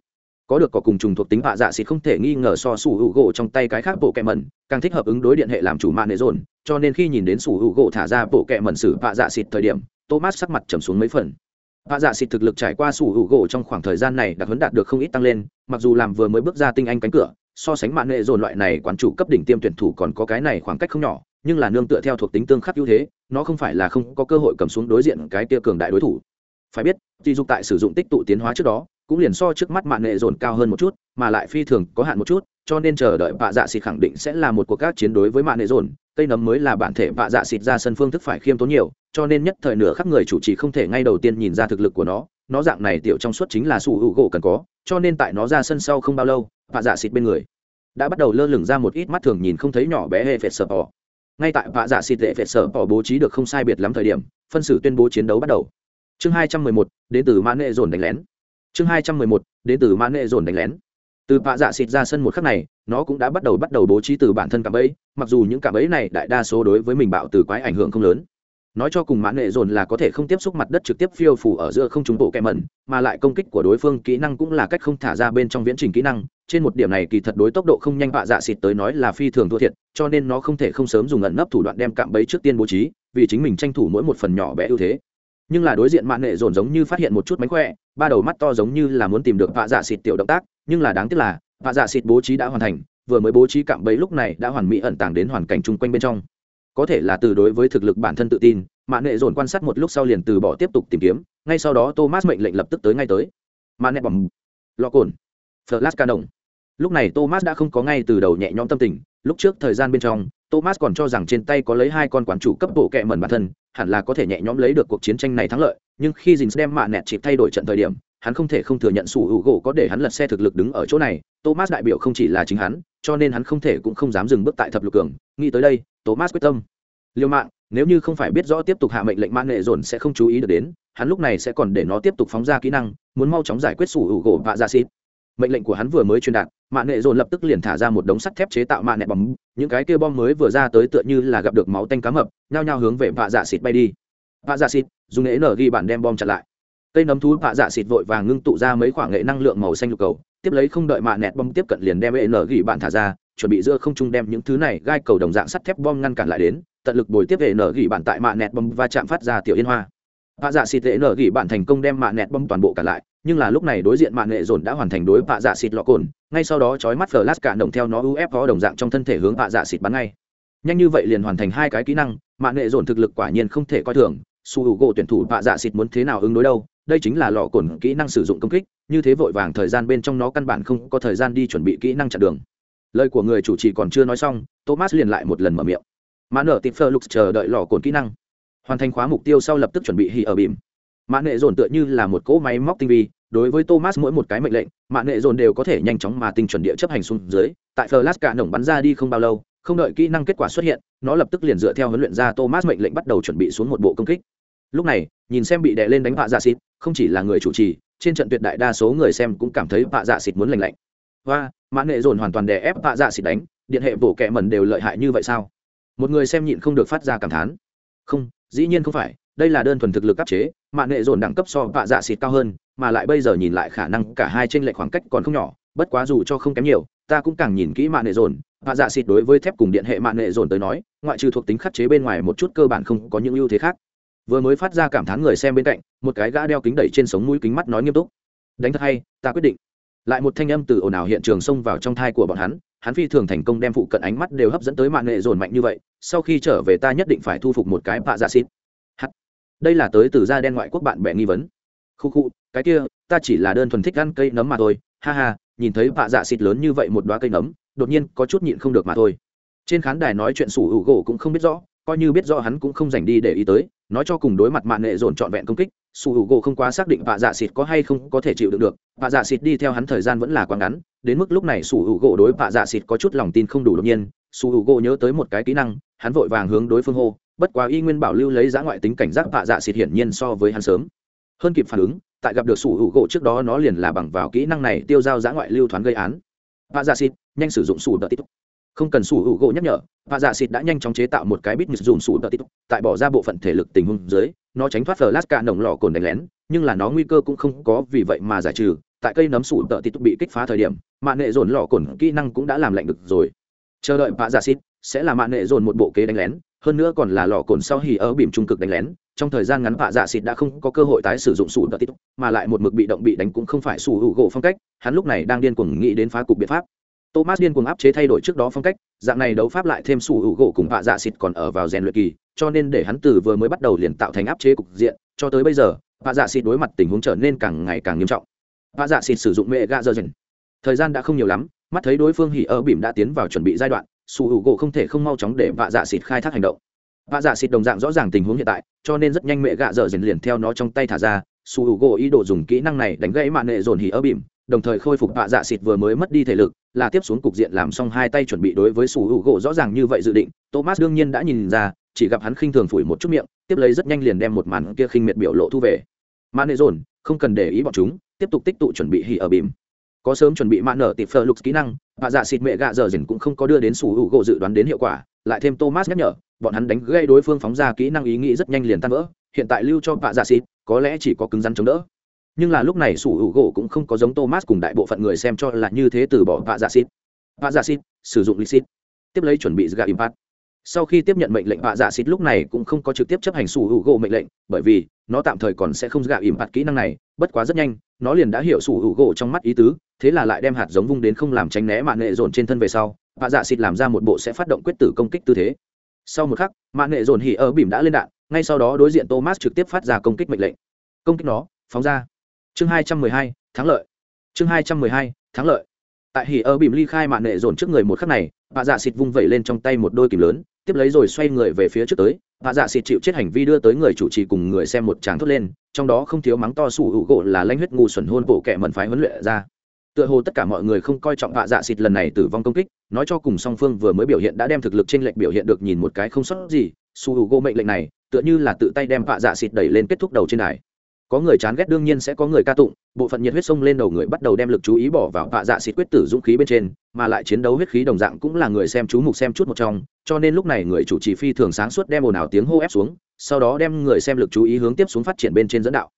Có được có cùng trùng thuộc tính vạ dạ xịt không thể nghi ngờ so sủ hữu gỗ trong tay cái khác bộ kẹ mẩn, càng thích hợp ứng đối điện hệ làm chủ mạng nghệ dồn, cho nên khi nhìn đến sủ hữu gỗ thả ra bộ kẹ mẩn sử vạ dạ xịt thời điểm thomas sắc mặt trầm xuống mấy phần. Vạ dạ xịt thực lực trải qua sủ hữu gỗ trong khoảng thời gian này đã huấn đạt được không ít tăng lên, mặc dù làm vừa mới bước ra tinh anh cánh cửa, so sánh mạng nghệ dồn loại này quán chủ cấp đỉnh tiêm tuyển thủ còn có cái này khoảng cách không nhỏ, nhưng là nương tựa theo thuộc tính tương khắc ưu thế, nó không phải là không có cơ hội cầm xuống đối diện cái tia cường đại đối thủ. Phải biết tỷ dục tại sử dụng tích tụ tiến hóa trước đó, cũng liền so trước mắt mạng nghệ dồn cao hơn một chút, mà lại phi thường có hạn một chút, cho nên chờ đợi vạ dạ xịt khẳng định sẽ là một cuộc các chiến đối với mạng nghệ dồn, cây nấm mới là bản thể vạ dạ xịt ra sân phương thức phải khiêm tốn nhiều cho nên nhất thời nửa khắc người chủ trì không thể ngay đầu tiên nhìn ra thực lực của nó nó dạng này tiểu trong suốt chính là sủ hữu gỗ cần có, cho nên tại nó ra sân sau không bao lâu, vạ dạ xịt bên người đã bắt đầu lơ lửng ra một ít mắt thường nhìn không thấy nhỏ bé hệ phệt sở bỏ ngay tại vạ dạ xịt lệ phệt sở bỏ bố trí được không sai biệt lắm thời điểm, phân xử tuyên bố chiến đấu bắt đầu. Chương hai trăm mười một, đến từ mãn nghệ dồn đánh lén. Chương hai trăm mười một, đến từ mãn nghệ dồn đánh lén. Từ vạ dạ xịt ra sân một khắc này, nó cũng đã bắt đầu bắt đầu bố trí từ bản thân cả bẫy, mặc dù những cả bẫy này đại đa số đối với mình bạo từ quái ảnh hưởng không lớn nói cho cùng mãn nghệ dồn là có thể không tiếp xúc mặt đất trực tiếp phiêu phủ ở giữa không trúng bộ kẹ mẩn, mà lại công kích của đối phương kỹ năng cũng là cách không thả ra bên trong viễn trình kỹ năng, trên một điểm này kỳ thật đối tốc độ không nhanh bạ dạ xịt tới nói là phi thường thua thiệt, cho nên nó không thể không sớm dùng ẩn nấp thủ đoạn đem cạm bẫy trước tiên bố trí, vì chính mình tranh thủ mỗi một phần nhỏ bé ưu thế. Nhưng là đối diện mãn nghệ dồn giống như phát hiện một chút mánh khỏe, ba đầu mắt to giống như là muốn tìm được bạ dạ xịt tiểu động tác, nhưng là đáng tiếc là, bạ dạ xịt bố trí đã hoàn thành, vừa mới bố trí cạm bẫy lúc này đã hoàn mỹ ẩn tàng đến hoàn cảnh chung quanh bên trong có thể là từ đối với thực lực bản thân tự tin mạ nệ dồn quan sát một lúc sau liền từ bỏ tiếp tục tìm kiếm, ngay sau đó thomas mệnh lệnh lập tức tới ngay tới. Mạ nệ bỏng lọ cồn, flash ca đồng. Lúc này thomas đã không có ngay từ đầu nhẹ nhõm tâm tình, lúc trước thời gian bên trong, thomas còn cho rằng trên tay có lấy hai con quán chủ cấp bộ kẹ mẩn bản thân, hẳn là có thể nhẹ nhõm lấy được cuộc chiến tranh này thắng lợi, nhưng khi dình đem mạ nẹt chịp thay đổi trận thời điểm, hắn không thể không thừa nhận sủ hữu gỗ có để hắn lật xe thực lực đứng ở chỗ này, thomas đại biểu không chỉ là chính hắn, cho nên hắn không thể cũng không dám dừng bước tại thập lục cường, nghĩ tới đây thomas quyết tâm. Liêu mạng nếu như không phải biết rõ tiếp tục hạ mệnh lệnh mãn nghệ dồn sẽ không chú ý được đến, hắn lúc này sẽ còn để nó tiếp tục phóng ra kỹ năng, muốn mau chóng giải quyết sủ hữu gỗ vạ ra xịt. Mệnh lệnh của hắn vừa mới truyền đạt mạng nghệ dồn lập tức liền thả ra một đống sắt thép chế tạo mạng nẹ bóng. Những cái kia bom mới vừa ra tới tựa như là gặp được máu tanh cá mập, nhao nhao hướng về vạ dạ xịt bay đi. Vạ dạ xịt, dùng nghệ nở ghi bản đem bom chặn lại. Cây nấm thú vạ dạ xịt vội vàng ngưng tụ ra mấy khoảng nghệ năng lượng màu xanh lục cầu, tiếp lấy không đợi mạng nẹt bom tiếp cận liền đem nghệ nở ghi bản thả ra chuẩn bị giữa không trung đem những thứ này gai cầu đồng dạng sắt thép bom ngăn cản lại đến tận lực bồi tiếp về nở gỉ bản tại mạ nẹt bom và chạm phát ra tiểu yên hoa Bạ dạ xịt hệ nở gỉ bản thành công đem mạ nẹt bom toàn bộ cả lại, nhưng là lúc này đối diện mạng nghệ dồn đã hoàn thành đối bạ dạ xịt lọ cồn, ngay sau đó chói mắt flash cả động theo nó UF có đồng dạng trong thân thể hướng bạ dạ xịt bắn ngay. Nhanh như vậy liền hoàn thành hai cái kỹ năng, mạng nghệ dồn thực lực quả nhiên không thể coi thường, su hữu gỗ tuyển thủ bạ dạ xịt muốn thế nào ứng đối đâu, đây chính là lọ cồn kỹ năng sử dụng công kích, như thế vội vàng thời gian bên trong nó căn bản không có thời gian đi chuẩn bị kỹ năng chặn đường. Lời của người chủ trì còn chưa nói xong, Thomas liền lại một lần mở miệng. Mã nở tịp lục chờ đợi lò cồn kỹ năng. Hoàn thành khóa mục tiêu sau lập tức chuẩn bị hì ở bìm. Mã nệ dồn tựa như là một cỗ máy móc tinh vi đối với thomas mỗi một cái mệnh lệnh mã nệ dồn đều có thể nhanh chóng mà tinh chuẩn địa chấp hành xuống dưới. Tại flash cả nổng bắn ra đi không bao lâu không đợi kỹ năng kết quả xuất hiện nó lập tức liền dựa theo huấn luyện ra thomas mệnh lệnh bắt đầu chuẩn bị xuống một bộ công kích. Lúc này nhìn xem bị đè lên đánh vạ dạ xịt không chỉ là người chủ trì trên trận tuyệt đại đa số người xem cũng cảm thấy vạ dạ xịt muốn lành lạnh và mã nệ dồn hoàn toàn đè ép vạ dạ xịt đánh, điện hệ bổ kẹ mẩn đều lợi hại như vậy sao? Một người xem nhịn không được phát ra cảm thán. Không, dĩ nhiên không phải, đây là đơn thuần thực lực áp chế mạng nghệ dồn đẳng cấp so vạ dạ xịt cao hơn, mà lại bây giờ nhìn lại khả năng cả hai trên lệch khoảng cách còn không nhỏ, bất quá dù cho không kém nhiều, ta cũng càng nhìn kỹ mạng nghệ dồn. Vạ dạ xịt đối với thép cùng điện hệ mạng nghệ dồn tới nói, ngoại trừ thuộc tính khắc chế bên ngoài một chút cơ bản không có những ưu thế khác. Vừa mới phát ra cảm thán người xem bên cạnh, một cái gã đeo kính đẩy trên sống mũi kính mắt nói nghiêm túc. Đánh thật hay, ta quyết định lại một thanh âm từ ồn ào hiện trường xông vào trong thai của bọn hắn hắn phi thường thành công đem phụ cận ánh mắt đều hấp dẫn tới mạng nghệ dồn mạnh như vậy, sau khi trở về ta nhất định phải thu phục một cái bạ dạ xịt. Hắt. Đây là tới từ da đen ngoại quốc bạn bè nghi vấn. Khu khu, cái kia, ta chỉ là đơn thuần thích ăn cây nấm mà thôi. Ha ha, nhìn thấy bạ dạ xịt lớn như vậy một đoá cây nấm, đột nhiên có chút nhịn không được mà thôi. Trên khán đài nói chuyện sủ hữu gỗ cũng không biết rõ, coi như biết rõ hắn cũng không dành đi để ý tới, nói cho cùng đối mặt mạng nghệ dồn trọn vẹn công kích su hữu gỗ không quá xác định vạ dạ xịt có hay không có thể chịu đựng được. Vạ dạ xịt đi theo hắn thời gian vẫn là quá ngắn, đến mức lúc này su hữu gỗ đối vạ dạ xịt có chút lòng tin không đủ đột nhiên. Su hữu gỗ nhớ tới một cái kỹ năng, hắn vội vàng hướng đối phương hô, bất quá y nguyên bảo lưu lấy giá ngoại tính cảnh giác vạ dạ xịt hiển nhiên so với hắn sớm. Hơn kịp phản ứng, tại gặp được su hữu gỗ trước đó nó liền là bằng vào kỹ năng này tiêu giao giá ngoại lưu thoáng gây án. Vạ dạ xịt, nhanh sử dụng su đợt tích không cần sủ hữu gỗ nhắc nhở và dạ xịt đã nhanh chóng chế tạo một cái bít dùng sủ tợ tít, tại bỏ ra bộ phận thể lực tình huống dưới, nó tránh thoát flash cả nồng lò cồn đánh lén, nhưng là nó nguy cơ cũng không có vì vậy mà giải trừ, tại cây nấm sủ tợ tít bị kích phá thời điểm mạng nệ dồn lò cồn kỹ năng cũng đã làm lạnh được rồi. Chờ đợi vạ dạ xịt sẽ là mạng nệ dồn một bộ kế đánh lén, hơn nữa còn là lò cồn sau hì ở bìm trung cực đánh lén, trong thời gian ngắn vạ dạ xịt đã không có cơ hội tái sử dụng sủ tợ tít, mà lại một mực bị động bị đánh cũng không phải sủ hữu gỗ phong cách, hắn lúc này đang điên cuồng nghĩ đến phá cục biện pháp thomas điên cuồng áp chế thay đổi trước đó phong cách, dạng này đấu pháp lại thêm sủ hữu gỗ cùng vạ dạ xịt còn ở vào rèn luyện kỳ, cho nên để hắn từ vừa mới bắt đầu liền tạo thành áp chế cục diện, cho tới bây giờ, vạ dạ xịt đối mặt tình huống trở nên càng ngày càng nghiêm trọng. Vạ dạ xịt sử dụng mẹ gạ dơ dần. Thời gian đã không nhiều lắm, mắt thấy đối phương hỉ ở bỉm đã tiến vào chuẩn bị giai đoạn, sủ hữu gỗ không thể không mau chóng để vạ dạ xịt khai thác hành động. Vạ dạ xịt đồng dạng rõ ràng tình huống hiện tại, cho nên rất nhanh mẹ gạ dở dần liền theo nó trong tay thả ra, sủ hữu gỗ ý đồ dùng kỹ năng này đánh gãy mạng nệ dồn hỉ ở bìm đồng thời khôi phục tạ dạ xịt vừa mới mất đi thể lực, là tiếp xuống cục diện làm xong hai tay chuẩn bị đối với sủ hữu gỗ rõ ràng như vậy dự định. Thomas đương nhiên đã nhìn ra, chỉ gặp hắn khinh thường phủi một chút miệng, tiếp lấy rất nhanh liền đem một màn kia khinh miệt biểu lộ thu về. Mã nệ dồn không cần để ý bọn chúng, tiếp tục tích tụ chuẩn bị hỉ ở bìm. Có sớm chuẩn bị mã nở tịp phơ lục kỹ năng tạ dạ xịt mẹ gạ giờ dình cũng không có đưa đến sủ hữu gỗ dự đoán đến hiệu quả, lại thêm thomas nhắc nhở, bọn hắn đánh gây đối phương phóng ra kỹ năng ý nghĩ rất nhanh liền tan vỡ, hiện tại lưu cho tạ dạ xịt, có lẽ chỉ có cứng rắn chống đỡ nhưng là lúc này sủ hữu gỗ cũng không có giống thomas cùng đại bộ phận người xem cho là như thế từ bỏ vạ dạ xịt. Vạ dạ xịt, sử dụng lịch xịt tiếp lấy chuẩn bị gạ impact sau khi tiếp nhận mệnh lệnh vạ dạ xịt lúc này cũng không có trực tiếp chấp hành sủ hữu gỗ mệnh lệnh, bởi vì nó tạm thời còn sẽ không gạ impact kỹ năng này, bất quá rất nhanh, nó liền đã hiểu sủ hữu gỗ trong mắt ý tứ, thế là lại đem hạt giống vung đến không làm tránh né mạng nghệ dồn trên thân về sau, vạ dạ xịt làm ra một bộ sẽ phát động quyết tử công kích tư thế. Sau một khắc mạng nghệ dồn hỉ ở bìm đã lên đạn, ngay sau đó đối diện thomas trực tiếp phát ra công kích mệnh lệnh. Công kích nó, phóng ra chương hai trăm mười hai, thắng lợi. Chương hai trăm mười hai, thắng lợi. Tại hỉ ở bìm ly khai mạng nệ dồn trước người một khắc này bà dạ xịt vung vẩy lên trong tay một đôi kìm lớn, tiếp lấy rồi xoay người về phía trước tới. Bà dạ xịt chịu chết hành vi đưa tới người chủ trì cùng người xem một tràng thốt lên, trong đó không thiếu mắng to sủ hữu gỗ là lanh huyết ngu xuẩn hôn bộ kẻ mẩn phái huấn luyện ra. Tựa hồ tất cả mọi người không coi trọng bà dạ xịt lần này tử vong công kích, nói cho cùng song phương vừa mới biểu hiện đã đem thực lực trên lệch biểu hiện được nhìn một cái không sót gì su hữu gỗ mệnh lệnh này, tựa như là tự tay đem bà dạ xịt đẩy lên kết thúc đầu trên đài có người chán ghét đương nhiên sẽ có người ca tụng, bộ phận nhiệt huyết sông lên đầu người bắt đầu đem lực chú ý bỏ vào vạ dạ xịt quyết tử dũng khí bên trên, mà lại chiến đấu huyết khí đồng dạng cũng là người xem chú mục xem chút một trong, cho nên lúc này người chủ trì phi thường sáng suốt đem ồn ào tiếng hô ép xuống, sau đó đem người xem lực chú ý hướng tiếp xuống phát triển bên trên dẫn đạo.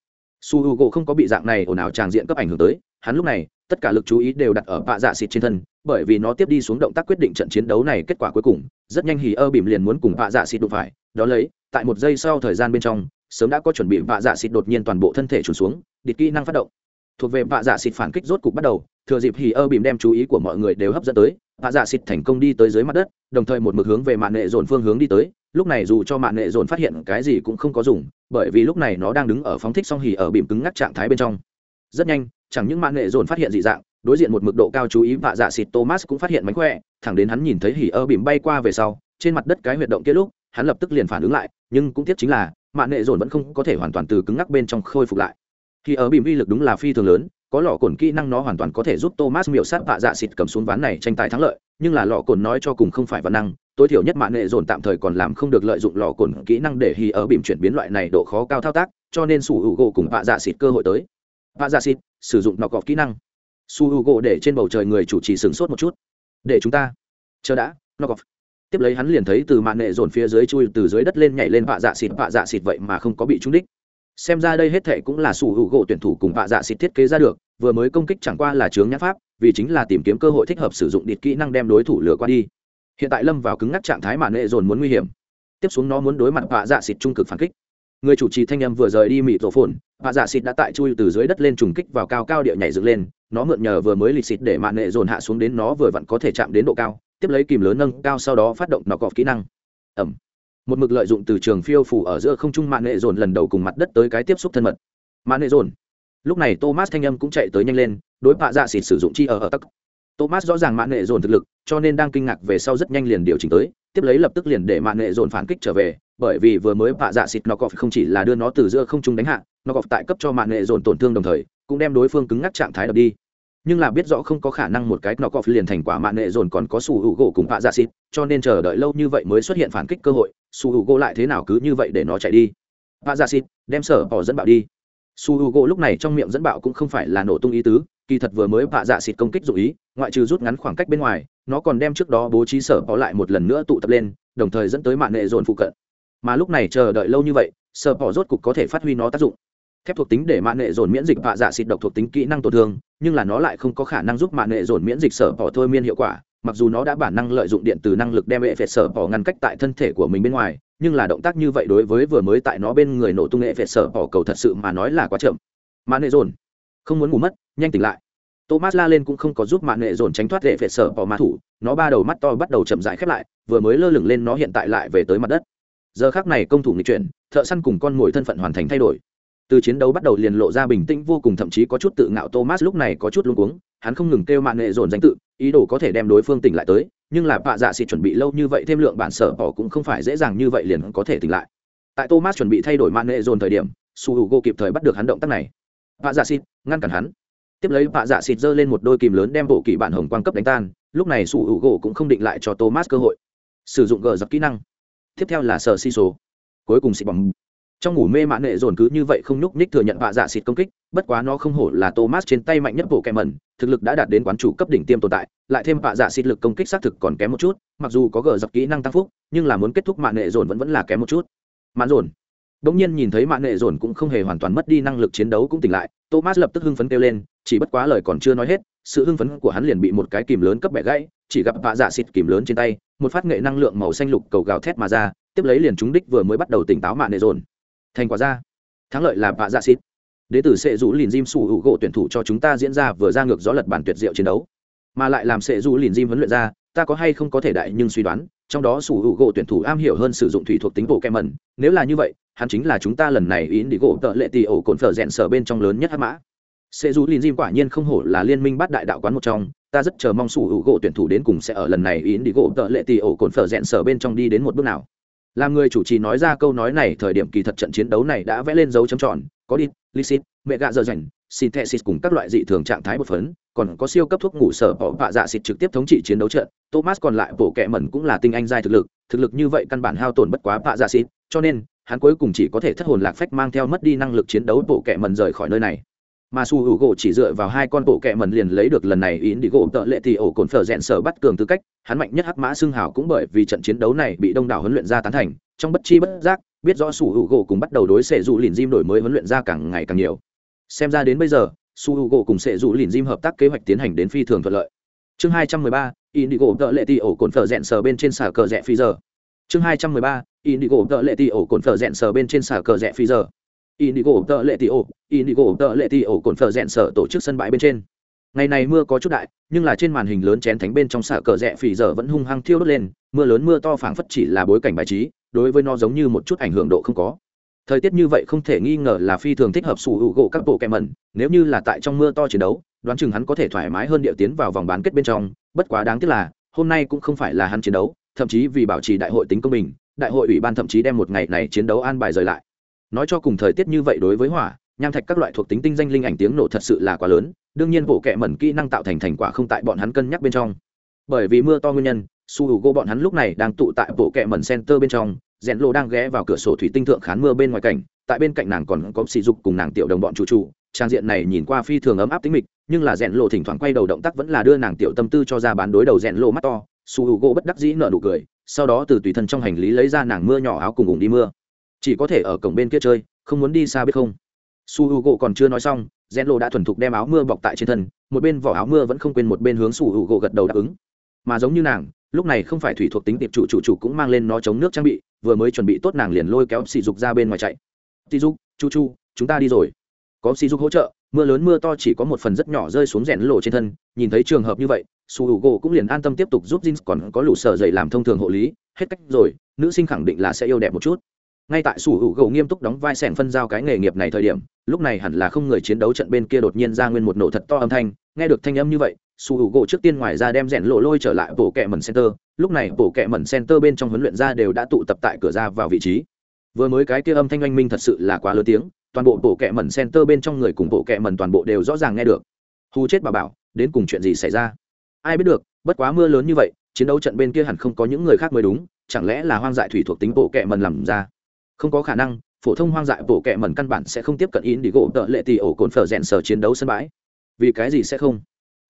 Su h u g o không có bị dạng này ồn ào tràng diện cấp ảnh hưởng tới, hắn lúc này, tất cả lực chú ý đều đặt ở vạ dạ xịt trên thân, bởi vì nó tiếp đi xuống động tác quyết định trận chiến đấu này kết quả cuối cùng, rất nhanh hì ơ bìm liền muốn cùng vạ dạ xịt đụng phải, đó lấy, tại một giây sau thời gian bên trong sớm đã có chuẩn bị vạ dạ xịt đột nhiên toàn bộ thân thể trùn xuống, địch kỹ năng phát động. Thuộc về vạ dạ xịt phản kích rốt cục bắt đầu, thừa dịp hì ơ bìm đem chú ý của mọi người đều hấp dẫn tới, vạ dạ xịt thành công đi tới dưới mặt đất, đồng thời một mực hướng về mạng nệ dồn phương hướng đi tới, lúc này dù cho mạng nệ dồn phát hiện cái gì cũng không có dùng, bởi vì lúc này nó đang đứng ở phóng thích song hì ở bìm cứng ngắc trạng thái bên trong. Rất nhanh, chẳng những mạng nệ dồn phát hiện dị dạng, đối diện một mực độ cao chú ý vạ dạ xịt thomas cũng phát hiện mánh khỏe, thẳng đến hắn nhìn thấy hì ơ bìm bay qua về sau, trên mặt đất cái huyệt động kia lúc, hắn lập tức liền phản ứng lại, nhưng cũng tiếc chính là mạng nệ dồn vẫn không có thể hoàn toàn từ cứng ngắc bên trong khôi phục lại. Khi ở bìm vi lực đúng là phi thường lớn, có lọ cồn kỹ năng nó hoàn toàn có thể giúp thomas miểu sát vạ dạ xịt cầm xuống ván này tranh tài thắng lợi, nhưng là lọ cồn nói cho cùng không phải văn năng, tối thiểu nhất mạng nệ dồn tạm thời còn làm không được lợi dụng lọ cồn kỹ năng để hì ở bìm chuyển biến loại này độ khó cao thao tác, cho nên sủ hữu gỗ cùng vạ dạ xịt cơ hội tới. Vạ dạ xịt, sử dụng nọc cọp kỹ năng. Su hữu gỗ để trên bầu trời người chủ trì sửng sốt một chút. Để chúng ta. Chờ đã nọc cọp tiếp lấy hắn liền thấy từ mạng nệ dồn phía dưới chui từ dưới đất lên nhảy lên vạ dạ xịt, vạ dạ xịt vậy mà không có bị trúng đích. Xem ra đây hết thệ cũng là sủ hữu gỗ tuyển thủ cùng vạ dạ xịt thiết kế ra được, vừa mới công kích chẳng qua là chướng nhãn pháp, vì chính là tìm kiếm cơ hội thích hợp sử dụng địt kỹ năng đem đối thủ lừa qua đi. Hiện tại lâm vào cứng ngắc trạng thái mạng nệ dồn muốn nguy hiểm. Tiếp xuống nó muốn đối mặt vạ dạ xịt trung cực phản kích. Người chủ trì thanh em vừa rời đi mịt rổ phồn, vạ dạ xịt đã tại chui từ dưới đất lên trùng kích vào cao cao địa nhảy dựng lên, nó mượn nhờ vừa mới lịch xịt để mạng nệ dồn hạ xuống đến nó vừa vặn có thể chạm đến độ cao tiếp lấy kìm lớn nâng cao sau đó phát động nó cọp kỹ năng. Ẩm. Một mực lợi dụng từ trường phiêu phủ ở giữa không trung mạng nghệ dồn lần đầu cùng mặt đất tới cái tiếp xúc thân mật. Mạng nghệ dồn. Lúc này thomas thanh âm cũng chạy tới nhanh lên, đối bạ dạ xịt sử dụng chi ở ở tắc. Thomas rõ ràng mạng nghệ dồn thực lực, cho nên đang kinh ngạc về sau rất nhanh liền điều chỉnh tới, tiếp lấy lập tức liền để mạng nghệ dồn phản kích trở về, bởi vì vừa mới bạ dạ xịt nó cọp không chỉ là đưa nó từ giữa không trung đánh hạ nó cọp tại cấp cho mạng nghệ dồn tổn thương đồng thời, cũng đem đối phương cứng ngắc trạng thái đập đi nhưng là biết rõ không có khả năng một cái nó cọp liền thành quả mạng nệ dồn còn có su hữu gỗ cùng bạ dạ xịt, cho nên chờ đợi lâu như vậy mới xuất hiện phản kích cơ hội, su hữu gỗ lại thế nào cứ như vậy để nó chạy đi. Bạ dạ xịt, đem sở bỏ dẫn bạo đi. Su hữu gỗ lúc này trong miệng dẫn bạo cũng không phải là nổ tung ý tứ, kỳ thật vừa mới bạ dạ xịt công kích dụ ý, ngoại trừ rút ngắn khoảng cách bên ngoài, nó còn đem trước đó bố trí sở bỏ lại một lần nữa tụ tập lên, đồng thời dẫn tới mạng nệ dồn phụ cận. Mà lúc này chờ đợi lâu như vậy, sở bỏ rốt cục có thể phát huy nó tác dụng thép thuộc tính để mạng nệ dồn miễn dịch vạ dạ xịt độc thuộc tính kỹ năng tổn thương, nhưng là nó lại không có khả năng giúp mạng nệ dồn miễn dịch sở bỏ thôi miên hiệu quả, mặc dù nó đã bản năng lợi dụng điện từ năng lực đem hệ phệt sở bỏ ngăn cách tại thân thể của mình bên ngoài, nhưng là động tác như vậy đối với vừa mới tại nó bên người nổ tung nghệ phệt sở bỏ cầu thật sự mà nói là quá chậm. Mã nệ dồn, không muốn ngủ mất, nhanh tỉnh lại. Thomas la lên cũng không có giúp mạng nệ dồn tránh thoát hệ phệt sở bỏ ma thủ, nó ba đầu mắt to bắt đầu chậm rãi khép lại, vừa mới lơ lửng lên nó hiện tại lại về tới mặt đất. Giờ khác này công thủ nghịch chuyển, thợ săn cùng con mồi thân phận hoàn thành thay đổi từ chiến đấu bắt đầu liền lộ ra bình tĩnh vô cùng, thậm chí có chút tự ngạo thomas lúc này có chút luống cuống, hắn không ngừng kêu mạng nghệ dồn danh tự, ý đồ có thể đem đối phương tỉnh lại tới, nhưng là bạ dạ xịt chuẩn bị lâu như vậy thêm lượng bản sở bỏ cũng không phải dễ dàng như vậy liền có thể tỉnh lại. Tại thomas chuẩn bị thay đổi mạng nghệ dồn thời điểm, su h u g o kịp thời bắt được hắn động tác này. Bạ dạ xịt, ngăn cản hắn. Tiếp lấy bạ dạ xịt giơ lên một đôi kìm lớn đem bộ kỳ bản hồng quang cấp đánh tan, lúc này su h u g o cũng không định lại cho thomas cơ hội sử dụng gờ giặc kỹ năng. Tiếp theo là sở si số. Cuối cùng xịt bằng trong ngủ mê mạn nệ dồn cứ như vậy không nhúc nhích thừa nhận vạ dạ xịt công kích, bất quá nó không hổ là thomas trên tay mạnh nhất bộ kẹ mẩn, thực lực đã đạt đến quán chủ cấp đỉnh tiêm tồn tại, lại thêm vạ dạ xịt lực công kích xác thực còn kém một chút, mặc dù có gờ dọc kỹ năng tăng phúc, nhưng là muốn kết thúc mạn nệ dồn vẫn vẫn là kém một chút. Mạn dồn. Đống nhiên nhìn thấy mạn nệ dồn cũng không hề hoàn toàn mất đi năng lực chiến đấu cũng tỉnh lại, thomas lập tức hưng phấn kêu lên, chỉ bất quá lời còn chưa nói hết, sự hưng phấn của hắn liền bị một cái kìm lớn cấp bẻ gãy, chỉ gặp vạ dạ xịt kìm lớn trên tay, một phát nghệ năng lượng màu xanh lục cầu gào thét mà ra, tiếp lấy liền trúng đích vừa mới bắt đầu tỉnh táo mạn nệ dồn thành quả ra. Thắng lợi là bạ dạ xít đế tử sẽ rủ lìn diêm sủ hữu gỗ tuyển thủ cho chúng ta diễn ra vừa ra ngược gió lật bản tuyệt diệu chiến đấu. Mà lại làm sẽ rủ lìn diêm huấn luyện ra, ta có hay không có thể đại nhưng suy đoán, trong đó sủ hữu gỗ tuyển thủ am hiểu hơn sử dụng thủy thuộc tính bộ kem mẩn nếu là như vậy, hắn chính là chúng ta lần này ý đi gỗ tợ lệ tì ổ cồn phở rẽn sở bên trong lớn nhất hắc mã. Sẽ rủ lìn diêm quả nhiên không hổ là liên minh bát đại đạo quán một trong, ta rất chờ mong sủ hữu gỗ tuyển thủ đến cùng sẽ ở lần này ý đi gỗ tợ lệ tì ổ cồn phở rẽn sở bên trong đi đến một bước nào làm người chủ trì nói ra câu nói này, thời điểm kỳ thật trận chiến đấu này đã vẽ lên dấu chấm tròn. Có đi lysit mẹ gạ dơ dành synthesis cùng các loại dị thường trạng thái bột phấn, còn có siêu cấp thuốc ngủ sở bỏ bạ dạ xịt trực tiếp thống trị chiến đấu trận. Thomas còn lại bộ kẹ mẩn cũng là tinh anh giai thực lực thực lực như vậy căn bản hao tổn bất quá bạ dạ xịt, cho nên, hắn cuối cùng chỉ có thể thất hồn lạc phách mang theo mất đi năng lực chiến đấu bộ kẹ mẩn rời khỏi nơi này mà su hữu gỗ chỉ dựa vào hai con bộ kẹ mần liền lấy được lần này ý đi gỗ tợ lệ thì ổ cồn phở rẽn sở bắt cường tư cách. Hắn mạnh nhất hắc mã xương hào cũng bởi vì trận chiến đấu này bị đông đảo huấn luyện ra tán thành. Trong bất chi bất giác, biết rõ su hữu gỗ cùng bắt đầu đối xệ dụ lìn diêm đổi mới huấn luyện ra càng ngày càng nhiều. Xem ra đến bây giờ, su hữu gỗ cùng xệ dù lìn diêm hợp tác kế hoạch tiến hành đến phi thường thuận lợi. Chương hai trăm mười ba, indigo tợ lệ thì ổ cồn phở rẽn sở bên trên xả cờ rẽ phi giờ. Chương hai trăm mười ba, indigo tợ lệ thì ổ cồn phở rẽn sở bên trên xả cờ rẽ phi giờ indigo tợ lệ tỷ ổ. Indigo tợ lệ tỷ ổ cồn phở rèn sở tổ chức sân bãi bên trên. Ngày này mưa có chút đại, nhưng là trên màn hình lớn chén thánh bên trong xà cờ rẽ phì giờ vẫn hung hăng thiêu đốt lên. Mưa lớn mưa to phảng phất chỉ là bối cảnh bài trí, đối với nó giống như một chút ảnh hưởng độ không có. Thời tiết như vậy không thể nghi ngờ là phi thường thích hợp sủ hữu gỗ các bộ kẹm mẩn. Nếu như là tại trong mưa to chiến đấu, đoán chừng hắn có thể thoải mái hơn điệu tiến vào vòng bán kết bên trong. Bất quá đáng tiếc là, hôm nay cũng không phải là hắn chiến đấu, thậm chí vì bảo trì đại hội tính công bình, đại hội ủy ban thậm chí đem một ngày này chiến đấu an bài rời lại nói cho cùng thời tiết như vậy đối với hỏa, nham thạch các loại thuộc tính tinh danh linh ảnh tiếng nổ thật sự là quá lớn, đương nhiên bộ kệ mẩn kỹ năng tạo thành thành quả không tại bọn hắn cân nhắc bên trong. Bởi vì mưa to nguyên nhân, su h u gỗ bọn hắn lúc này đang tụ tại bộ kệ mẩn center bên trong rẽn lô đang ghé vào cửa sổ thủy tinh thượng khán mưa bên ngoài cảnh, tại bên cạnh nàng còn có sỉ dục cùng nàng tiểu đồng bọn chủ chủ trang diện này nhìn qua phi thường ấm áp tính mịch, nhưng là rẽn lộ thỉnh thoảng quay đầu động tác vẫn là đưa nàng tiểu tâm tư cho ra bán đối đầu rẽn lộ mắt to, su h u gỗ bất đắc dĩ nợ nụ cười, sau đó từ tùy thân trong hành lý lấy ra nàng mưa nhỏ áo cùng ủng đi mưa chỉ có thể ở cổng bên kia chơi, không muốn đi xa biết không. Su h u gỗ còn chưa nói xong rẽ lộ đã thuần thục đem áo mưa bọc tại trên thân, một bên vỏ áo mưa vẫn không quên một bên hướng su h u gỗ gật đầu đáp ứng. Mà giống như nàng, lúc này không phải thủy thuộc tính tiệp chủ chủ chủ cũng mang lên nó chống nước trang bị, vừa mới chuẩn bị tốt nàng liền lôi kéo sỉ dục ra bên ngoài chạy. Sỉ dục, chu chu, chúng ta đi rồi. Có sỉ dục hỗ trợ, mưa lớn mưa to chỉ có một phần rất nhỏ rơi xuống rẽn lộ trên thân, nhìn thấy trường hợp như vậy, su h u gỗ cũng liền an tâm tiếp tục giúp Jin, còn có lũ sợ dậy làm thông thường hộ lý, hết cách rồi, nữ sinh khẳng định là sẽ yêu đẹp một chút ngay tại sủ hữu gỗ nghiêm túc đóng vai sẻn phân giao cái nghề nghiệp này thời điểm, lúc này hẳn là không người chiến đấu trận bên kia đột nhiên ra nguyên một nổ thật to âm thanh. Nghe được thanh âm như vậy, sủ hữu gỗ trước tiên ngoài ra đem rẽn lộ lôi trở lại bộ kẹ mẩn center. Lúc này bộ kẹ mẩn center bên trong huấn luyện ra đều đã tụ tập tại cửa ra vào vị trí. Vừa mới cái kia âm thanh oanh minh thật sự là quá lớn tiếng, toàn bộ bộ kẹ mẩn center bên trong người cùng bộ kẹ mẩn toàn bộ đều rõ ràng nghe được. Hù chết bà bảo, đến cùng chuyện gì xảy ra? Ai biết được, bất quá mưa lớn như vậy, chiến đấu trận bên kia hẳn không có những người khác mới đúng, chẳng lẽ là hoang dại thủy thuộc tính bộ kẹ mẩn làm ra? Không có khả năng, phổ thông hoang dại bộ kẹ mẩn căn bản sẽ không tiếp cận in đi gỗ tợ lệ tì ổ cồn phở rèn sở chiến đấu sân bãi. Vì cái gì sẽ không?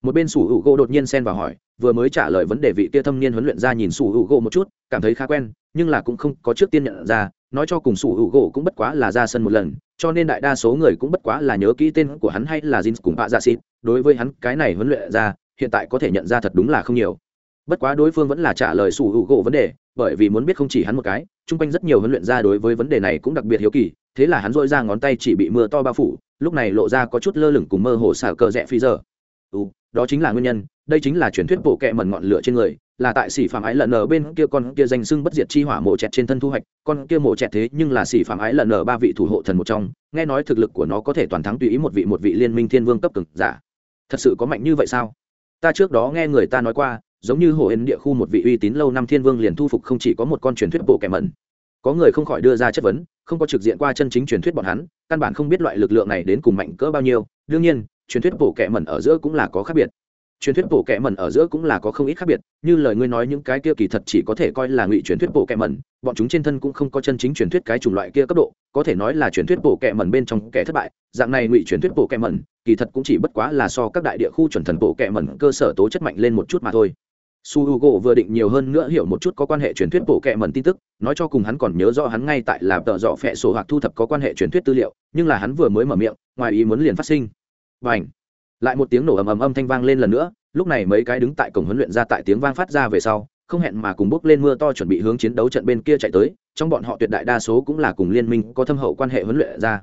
Một bên sủ hữu gỗ đột nhiên xen vào hỏi, vừa mới trả lời vấn đề vị kia thâm niên huấn luyện ra nhìn sủ hữu gỗ một chút, cảm thấy khá quen, nhưng là cũng không có trước tiên nhận ra, nói cho cùng sủ hữu gỗ cũng bất quá là ra sân một lần, cho nên đại đa số người cũng bất quá là nhớ kỹ tên của hắn hay là Jin cùng bạ dạ xịt đối với hắn, cái này huấn luyện ra hiện tại có thể nhận ra thật đúng là không nhiều. Bất quá đối phương vẫn là trả lời sủ hữu gỗ vấn đề bởi vì muốn biết không chỉ hắn một cái chung quanh rất nhiều huấn luyện ra đối với vấn đề này cũng đặc biệt hiếu kỳ thế là hắn dội ra ngón tay chỉ bị mưa to bao phủ lúc này lộ ra có chút lơ lửng cùng mơ hồ xả cờ rẽ phi giờ. Ừ, đó chính là nguyên nhân đây chính là truyền thuyết bộ kẹ mẩn ngọn lửa trên người là tại xỉ phạm ái lần ở bên kia con kia danh sưng bất diệt chi hỏa mộ chẹt trên thân thu hoạch con kia mộ chẹt thế nhưng là xỉ phạm ái lần ở ba vị thủ hộ thần một trong nghe nói thực lực của nó có thể toàn thắng tùy ý một vị một vị liên minh thiên vương cấp cực giả. Thật sự có mạnh như vậy sao? Ta trước đó nghe người ta nói qua giống như hồ ên địa khu một vị uy tín lâu năm thiên vương liền thu phục không chỉ có một con truyền thuyết bộ kẻ mẩn. Có người không khỏi đưa ra chất vấn, không có trực diện qua chân chính truyền thuyết bọn hắn, căn bản không biết loại lực lượng này đến cùng mạnh cỡ bao nhiêu. Đương nhiên, truyền thuyết bộ kẻ mẩn ở giữa cũng là có khác biệt. Truyền thuyết bộ kẻ mẩn ở giữa cũng là có không ít khác biệt, như lời ngươi nói những cái kia kỳ thật chỉ có thể coi là ngụy truyền thuyết bộ kẻ mẩn, bọn chúng trên thân cũng không có chân chính truyền thuyết cái chủng loại kia cấp độ, có thể nói là truyền thuyết bộ kẻ mẩn bên trong kẻ thất bại, dạng này ngụy truyền thuyết bộ kẻ mẩn, kỳ thật cũng chỉ bất quá là so các đại địa khu chuẩn thần bộ kẻ mẩn cơ sở tố chất mạnh lên một chút mà thôi su h u g o vừa định nhiều hơn nữa hiểu một chút có quan hệ truyền thuyết bộ kệ mẩn tin tức, nói cho cùng hắn còn nhớ rõ hắn ngay tại là tợ dọ phẹ sổ hoặc thu thập có quan hệ truyền thuyết tư liệu, nhưng là hắn vừa mới mở miệng, ngoài ý muốn liền phát sinh. Và h lại một tiếng nổ ầm ầm âm thanh vang lên lần nữa, lúc này mấy cái đứng tại cổng huấn luyện ra tại tiếng vang phát ra về sau, không hẹn mà cùng bốc lên mưa to chuẩn bị hướng chiến đấu trận bên kia chạy tới, trong bọn họ tuyệt đại đa số cũng là cùng liên minh có thâm hậu quan hệ huấn luyện ra.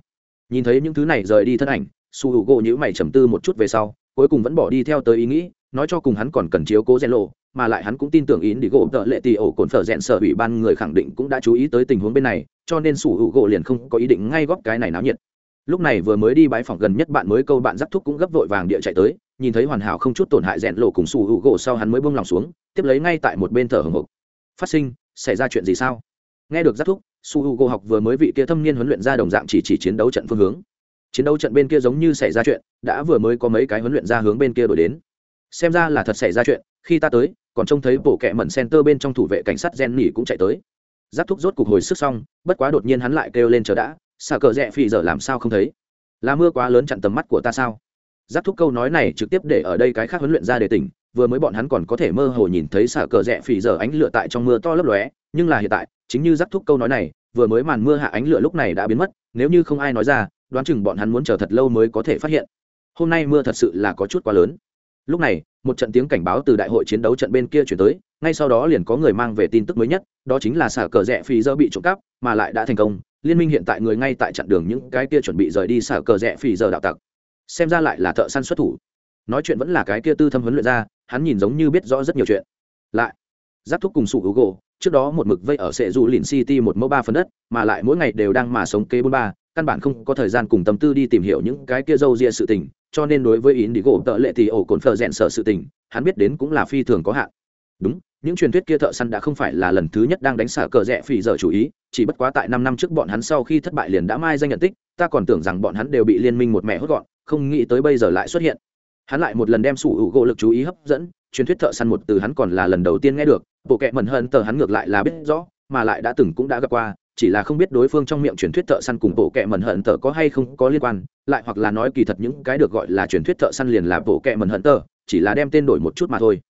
Nhìn thấy những thứ này rời đi thân ảnh, su hữu gỗ nhữ mày trầm tư một chút về sau, cuối cùng vẫn bỏ đi theo tới ý nghĩ, nói cho cùng hắn còn cần chiếu cố rèn lộ mà lại hắn cũng tin tưởng ý đi gỗ tợ lệ tì ổ cồn phở rẽn sở ủy ban người khẳng định cũng đã chú ý tới tình huống bên này, cho nên sủ hữu gỗ liền không có ý định ngay góp cái này náo nhiệt. Lúc này vừa mới đi bãi phòng gần nhất bạn mới câu bạn giáp thúc cũng gấp vội vàng địa chạy tới, nhìn thấy hoàn hảo không chút tổn hại rẽn lộ cùng sủ hữu gỗ sau hắn mới buông lòng xuống, tiếp lấy ngay tại một bên thở hồng hộc. Phát sinh, xảy ra chuyện gì sao? Nghe được giáp thúc su hữu gỗ học vừa mới vị kia thâm niên huấn luyện ra đồng dạng chỉ chỉ chiến đấu trận phương hướng. Chiến đấu trận bên kia giống như xảy ra chuyện, đã vừa mới có mấy cái huấn luyện ra hướng bên kia đổi đến. Xem ra là thật xảy ra chuyện khi ta tới, còn trông thấy bộ kẹ mẩn center bên trong thủ vệ cảnh sát gen nỉ cũng chạy tới. Giáp thúc rốt cục hồi sức xong, bất quá đột nhiên hắn lại kêu lên chờ đã, xà cờ rẽ phi giờ làm sao không thấy? Là mưa quá lớn chặn tầm mắt của ta sao? Giáp thúc câu nói này trực tiếp để ở đây cái khác huấn luyện ra để tỉnh, vừa mới bọn hắn còn có thể mơ hồ nhìn thấy xà cờ rẽ phi giờ ánh lửa tại trong mưa to lấp lóe, nhưng là hiện tại, chính như giáp thúc câu nói này, vừa mới màn mưa hạ ánh lửa lúc này đã biến mất, nếu như không ai nói ra, đoán chừng bọn hắn muốn chờ thật lâu mới có thể phát hiện. Hôm nay mưa thật sự là có chút quá lớn lúc này, một trận tiếng cảnh báo từ đại hội chiến đấu trận bên kia chuyển tới, ngay sau đó liền có người mang về tin tức mới nhất, đó chính là xả cờ rẽ phi giờ bị trộm cắp, mà lại đã thành công. Liên minh hiện tại người ngay tại chặn đường những cái kia chuẩn bị rời đi xả cờ rẽ phi giờ đạo tặc. Xem ra lại là thợ săn xuất thủ. Nói chuyện vẫn là cái kia tư thâm huấn luyện ra, hắn nhìn giống như biết rõ rất nhiều chuyện. Lại, giáp thúc cùng sủ hữu gỗ trước đó một mực vây ở sệ du lìn city một mẫu ba phần đất, mà lại mỗi ngày đều đang mà sống kế bốn ba, căn bản không có thời gian cùng tâm tư đi tìm hiểu những cái kia râu ria sự tình cho nên đối với ý đi gỗ tợ lệ thì ổ cồn phờ rèn sợ sự tình, hắn biết đến cũng là phi thường có hạn. Đúng, những truyền thuyết kia thợ săn đã không phải là lần thứ nhất đang đánh xả cờ rẽ phỉ giờ chủ ý, chỉ bất quá tại năm năm trước bọn hắn sau khi thất bại liền đã mai danh nhận tích, ta còn tưởng rằng bọn hắn đều bị liên minh một mẹ hốt gọn, không nghĩ tới bây giờ lại xuất hiện. Hắn lại một lần đem sủ hữu gỗ lực chú ý hấp dẫn, truyền thuyết thợ săn một từ hắn còn là lần đầu tiên nghe được, bộ kệ mẩn hơn tờ hắn ngược lại là biết rõ, mà lại đã từng cũng đã gặp qua chỉ là không biết đối phương trong miệng truyền thuyết thợ săn cùng bộ kệ mẩn hận tờ có hay không có liên quan, lại hoặc là nói kỳ thật những cái được gọi là truyền thuyết thợ săn liền là bộ kệ mẩn hận tờ, chỉ là đem tên đổi một chút mà thôi.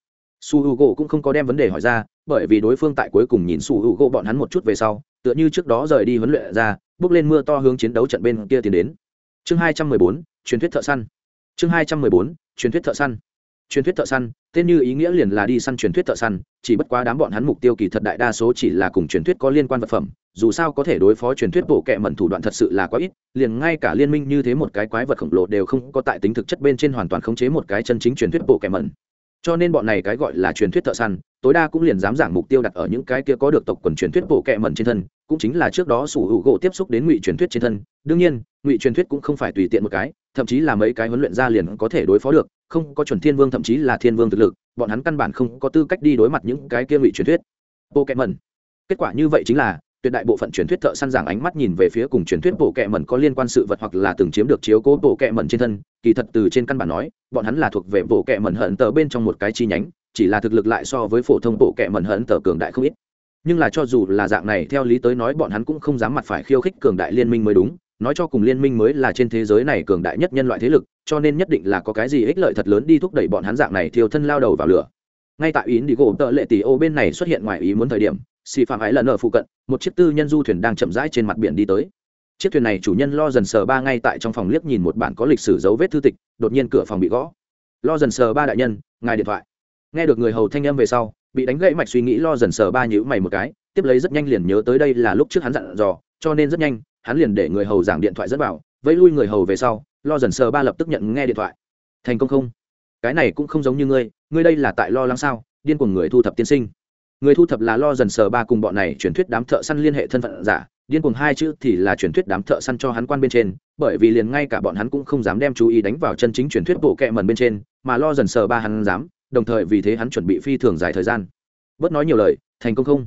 Su h u gỗ cũng không có đem vấn đề hỏi ra, bởi vì đối phương tại cuối cùng nhìn su h u gỗ bọn hắn một chút về sau, tựa như trước đó rời đi huấn luyện ra, bước lên mưa to hướng chiến đấu trận bên kia tiến đến. Chương hai trăm mười bốn, truyền thuyết thợ săn. Chương hai trăm mười bốn, truyền thuyết thợ săn truyền thuyết thợ săn, tên như ý nghĩa liền là đi săn truyền thuyết thợ săn, chỉ bất quá đám bọn hắn mục tiêu kỳ thật đại đa số chỉ là cùng truyền thuyết có liên quan vật phẩm, dù sao có thể đối phó truyền thuyết bộ kệ mẩn thủ đoạn thật sự là quá ít, liền ngay cả liên minh như thế một cái quái vật khổng lồ đều không có tại tính thực chất bên trên hoàn toàn khống chế một cái chân chính truyền thuyết bộ kệ mẩn cho nên bọn này cái gọi là truyền thuyết thợ săn, tối đa cũng liền dám giảng mục tiêu đặt ở những cái kia có được tộc quần truyền thuyết bộ kệ mẩn trên thân, cũng chính là trước đó sủ hữu gỗ tiếp xúc đến ngụy truyền thuyết trên thân. Đương nhiên, ngụy truyền thuyết cũng không phải tùy tiện một cái, thậm chí là mấy cái huấn luyện ra liền có thể đối phó được, không có chuẩn thiên vương thậm chí là thiên vương thực lực, bọn hắn căn bản không có tư cách đi đối mặt những cái kia ngụy truyền thuyết. Bộ kệ mẩn. Kết quả như vậy chính là tuyệt đại bộ phận truyền thuyết thợ săn giảng ánh mắt nhìn về phía cùng truyền thuyết bộ kệ mẩn có liên quan sự vật hoặc là từng chiếm được chiếu cố bộ kệ mẩn trên thân, kỳ thật từ trên căn bản nói, bọn hắn là thuộc về bộ kệ mẩn hận tờ bên trong một cái chi nhánh, chỉ là thực lực lại so với phổ thông bộ kệ mẩn hận tờ cường đại không ít. Nhưng là cho dù là dạng này, theo lý tới nói bọn hắn cũng không dám mặt phải khiêu khích cường đại liên minh mới đúng, nói cho cùng liên minh mới là trên thế giới này cường đại nhất nhân loại thế lực, cho nên nhất định là có cái gì ích lợi thật lớn đi thúc đẩy bọn hắn dạng này thiêu thân lao đầu vào lửa. Ngay tại ý đi gỗ tợ lệ tỷ ô bên này xuất hiện ngoài ý muốn thời điểm xì phạm ái lần ở phụ cận, một chiếc tư nhân du thuyền đang chậm rãi trên mặt biển đi tới. Chiếc thuyền này chủ nhân lo dần sờ ba ngay tại trong phòng liếc nhìn một bản có lịch sử dấu vết thư tịch, đột nhiên cửa phòng bị gõ. Lo dần sờ ba đại nhân, ngài điện thoại. Nghe được người hầu thanh âm về sau, bị đánh gãy mạch suy nghĩ lo dần sờ ba nhữ mày một cái, tiếp lấy rất nhanh liền nhớ tới đây là lúc trước hắn dặn dò, cho nên rất nhanh, hắn liền để người hầu giảng điện thoại dẫn vào vẫy lui người hầu về sau, lo dần sờ ba lập tức nhận nghe điện thoại. Thành công không? Cái này cũng không giống như ngươi ngươi đây là tại lo lắng sao? Điên cuồng người thu thập tiên sinh người thu thập là lo dần sờ ba cùng bọn này truyền thuyết đám thợ săn liên hệ thân phận giả, điên cuồng hai chữ thì là truyền thuyết đám thợ săn cho hắn quan bên trên, bởi vì liền ngay cả bọn hắn cũng không dám đem chú ý đánh vào chân chính truyền thuyết bộ kẹ mần bên trên, mà lo dần sờ ba hắn dám, đồng thời vì thế hắn chuẩn bị phi thường dài thời gian. Bớt nói nhiều lời, thành công không?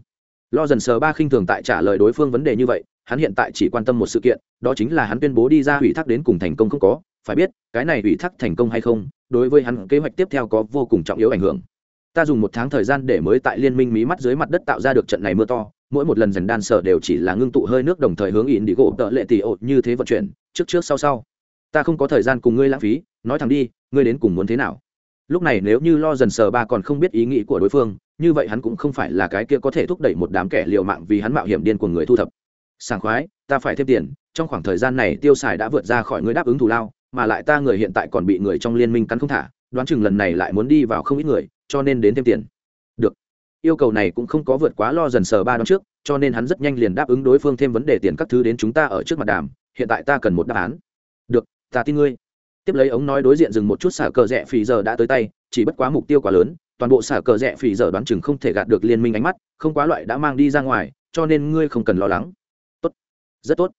Lo dần sờ ba khinh thường tại trả lời đối phương vấn đề như vậy, hắn hiện tại chỉ quan tâm một sự kiện, đó chính là hắn tuyên bố đi ra ủy thác đến cùng thành công không có. Phải biết, cái này ủy thác thành công hay không, đối với hắn kế hoạch tiếp theo có vô cùng trọng yếu ảnh hưởng ta dùng một tháng thời gian để mới tại liên minh mí mắt dưới mặt đất tạo ra được trận này mưa to, mỗi một lần dành đan sở đều chỉ là ngưng tụ hơi nước đồng thời hướng ỉn đi gỗ tợ lệ tỷ ột như thế vận chuyển, trước trước sau sau. Ta không có thời gian cùng ngươi lãng phí, nói thẳng đi, ngươi đến cùng muốn thế nào? Lúc này nếu như lo dần sờ ba còn không biết ý nghĩ của đối phương, như vậy hắn cũng không phải là cái kia có thể thúc đẩy một đám kẻ liều mạng vì hắn mạo hiểm điên của người thu thập. Sảng khoái, ta phải thêm tiền, trong khoảng thời gian này tiêu xài đã vượt ra khỏi người đáp ứng thù lao, mà lại ta người hiện tại còn bị người trong liên minh cắn không thả, đoán chừng lần này lại muốn đi vào không ít người cho nên đến thêm tiền. Được. Yêu cầu này cũng không có vượt quá lo dần sờ ba năm trước, cho nên hắn rất nhanh liền đáp ứng đối phương thêm vấn đề tiền các thứ đến chúng ta ở trước mặt đàm, hiện tại ta cần một đáp án. Được, ta tin ngươi. Tiếp lấy ống nói đối diện dừng một chút xả cờ rẽ phì giờ đã tới tay, chỉ bất quá mục tiêu quá lớn, toàn bộ xả cờ rẽ phì giờ đoán chừng không thể gạt được liên minh ánh mắt, không quá loại đã mang đi ra ngoài, cho nên ngươi không cần lo lắng. Tốt. Rất tốt.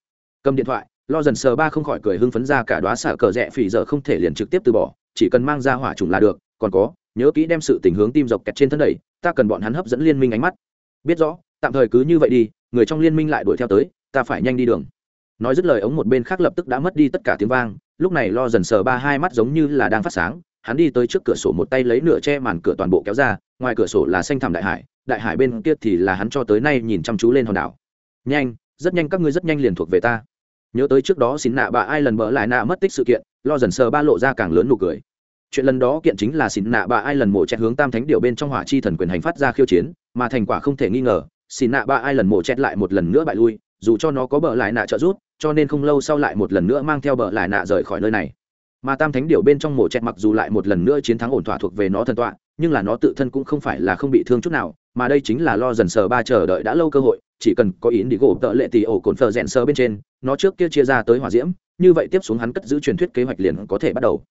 Cầm điện thoại, lo dần sờ ba không khỏi cười hưng phấn ra cả đoá xả cờ rẽ phì giờ không thể liền trực tiếp từ bỏ, chỉ cần mang ra hỏa trùng là được, còn có nhớ kỹ đem sự tình hướng tim dọc kẹt trên thân đẩy, ta cần bọn hắn hấp dẫn liên minh ánh mắt. Biết rõ, tạm thời cứ như vậy đi, người trong liên minh lại đuổi theo tới, ta phải nhanh đi đường. Nói dứt lời, ống một bên khác lập tức đã mất đi tất cả tiếng vang, lúc này lo dần sờ ba hai mắt giống như là đang phát sáng, hắn đi tới trước cửa sổ một tay lấy nửa che màn cửa toàn bộ kéo ra, ngoài cửa sổ là xanh thẳm đại hải đại hải bên kia thì là hắn cho tới nay nhìn chăm chú lên hòn đảo. Nhanh, rất nhanh, các ngươi rất nhanh liền thuộc về ta. Nhớ tới trước đó xin nạ bà ai lần bỡ lại nạ mất tích sự kiện, lo dần sờ ba lộ ra càng lớn nụ cười chuyện lần đó kiện chính là xin nạ bà ai lần mổ chẹt hướng tam thánh điều bên trong hỏa chi thần quyền hành phát ra khiêu chiến, mà thành quả không thể nghi ngờ xin nạ bà ai lần mổ chẹt lại một lần nữa bại lui, dù cho nó có bờ lại nạ trợ rút cho nên không lâu sau lại một lần nữa mang theo bờ lại nạ rời khỏi nơi này. Mà tam thánh điều bên trong mổ chẹt mặc dù lại một lần nữa chiến thắng ổn thỏa thuộc về nó thần tọa, nhưng là nó tự thân cũng không phải là không bị thương chút nào, mà đây chính là lo dần sờ ba chờ đợi đã lâu cơ hội, chỉ cần có ý đi gỗ tợ lệ tỷ ổ cồn phờ rẽn sờ bên trên, nó trước kia chia ra tới hỏa diễm, như vậy tiếp xuống hắn cất giữ truyền thuyết kế hoạch liền có thể bắt đầu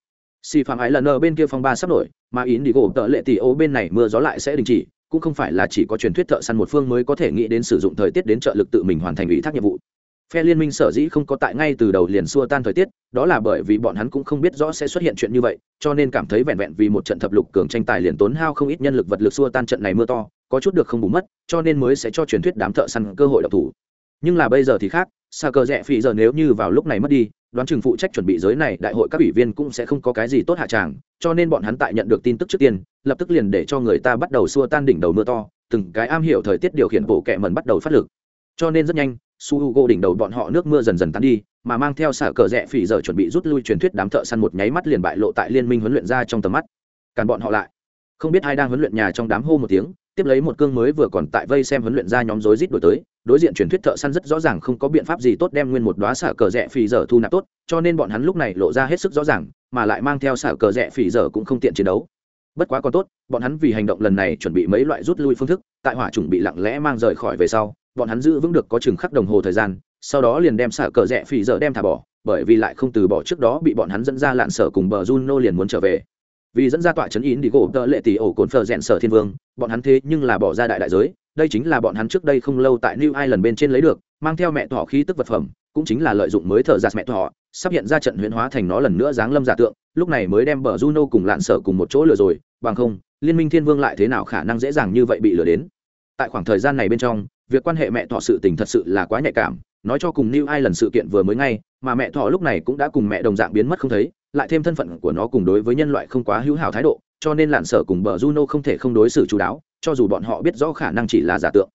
xì phạm ái lần ở bên kia phong ba sắp nổi, mà ý đi gỗ tợ lệ tỷ ô bên này mưa gió lại sẽ đình chỉ, cũng không phải là chỉ có truyền thuyết thợ săn một phương mới có thể nghĩ đến sử dụng thời tiết đến trợ lực tự mình hoàn thành ủy thác nhiệm vụ. Phe liên minh sở dĩ không có tại ngay từ đầu liền xua tan thời tiết, đó là bởi vì bọn hắn cũng không biết rõ sẽ xuất hiện chuyện như vậy, cho nên cảm thấy vẹn vẹn vì một trận thập lục cường tranh tài liền tốn hao không ít nhân lực vật lực xua tan trận này mưa to, có chút được không bù mất, cho nên mới sẽ cho truyền thuyết đám thợ săn cơ hội độc thủ. Nhưng là bây giờ thì khác xa cờ rẽ phì giờ nếu như vào lúc này mất đi đoán chừng phụ trách chuẩn bị giới này đại hội các ủy viên cũng sẽ không có cái gì tốt hạ tràng, cho nên bọn hắn tại nhận được tin tức trước tiên, lập tức liền để cho người ta bắt đầu xua tan đỉnh đầu mưa to, từng cái am hiểu thời tiết điều khiển bộ kẹ mần bắt đầu phát lực. Cho nên rất nhanh, su h u g o đỉnh đầu bọn họ nước mưa dần dần tan đi, mà mang theo xả cờ rẽ phỉ giờ chuẩn bị rút lui truyền thuyết đám thợ săn một nháy mắt liền bại lộ tại liên minh huấn luyện ra trong tầm mắt. Càn bọn họ lại. Không biết ai đang huấn luyện nhà trong đám hô một tiếng, tiếp lấy một cương mới vừa còn tại vây xem huấn luyện ra nhóm rối rít đổi tới đối diện truyền thuyết thợ săn rất rõ ràng không có biện pháp gì tốt đem nguyên một đoá xả cờ rẽ phỉ giờ thu nạp tốt, cho nên bọn hắn lúc này lộ ra hết sức rõ ràng, mà lại mang theo xả cờ rẽ phỉ giờ cũng không tiện chiến đấu. Bất quá còn tốt, bọn hắn vì hành động lần này chuẩn bị mấy loại rút lui phương thức, tại hỏa chuẩn bị lặng lẽ mang rời khỏi về sau, bọn hắn giữ vững được có chừng khắc đồng hồ thời gian, sau đó liền đem xả cờ rẽ phỉ giờ đem thả bỏ, bởi vì lại không từ bỏ trước đó bị bọn hắn dẫn ra lạn sở cùng bờ Juno liền muốn trở về. Vì dẫn ra tọa trấn yến đi gỗ tợ lệ tỷ ổ cồn phờ rèn sở thiên vương, bọn hắn thế nhưng là bỏ ra đại đại giới đây chính là bọn hắn trước đây không lâu tại new ireland bên trên lấy được, mang theo mẹ thọ khí tức vật phẩm, cũng chính là lợi dụng mới thợ giặt mẹ thọ sắp hiện ra trận huyễn hóa thành nó lần nữa dáng lâm giả tượng, lúc này mới đem bờ Juno cùng lạn sở cùng một chỗ lừa rồi, bằng không, liên minh thiên vương lại thế nào khả năng dễ dàng như vậy bị lừa đến? Tại khoảng thời gian này bên trong, việc quan hệ mẹ thọ sự tình thật sự là quá nhạy cảm, nói cho cùng new ai lần sự kiện vừa mới ngay, mà mẹ thọ lúc này cũng đã cùng mẹ đồng dạng biến mất không thấy, lại thêm thân phận của nó cùng đối với nhân loại không quá hữu hảo thái độ, cho nên lạn sở cùng bờ juno không thể không đối xử chú đáo cho dù bọn họ biết rõ khả năng chỉ là giả tượng,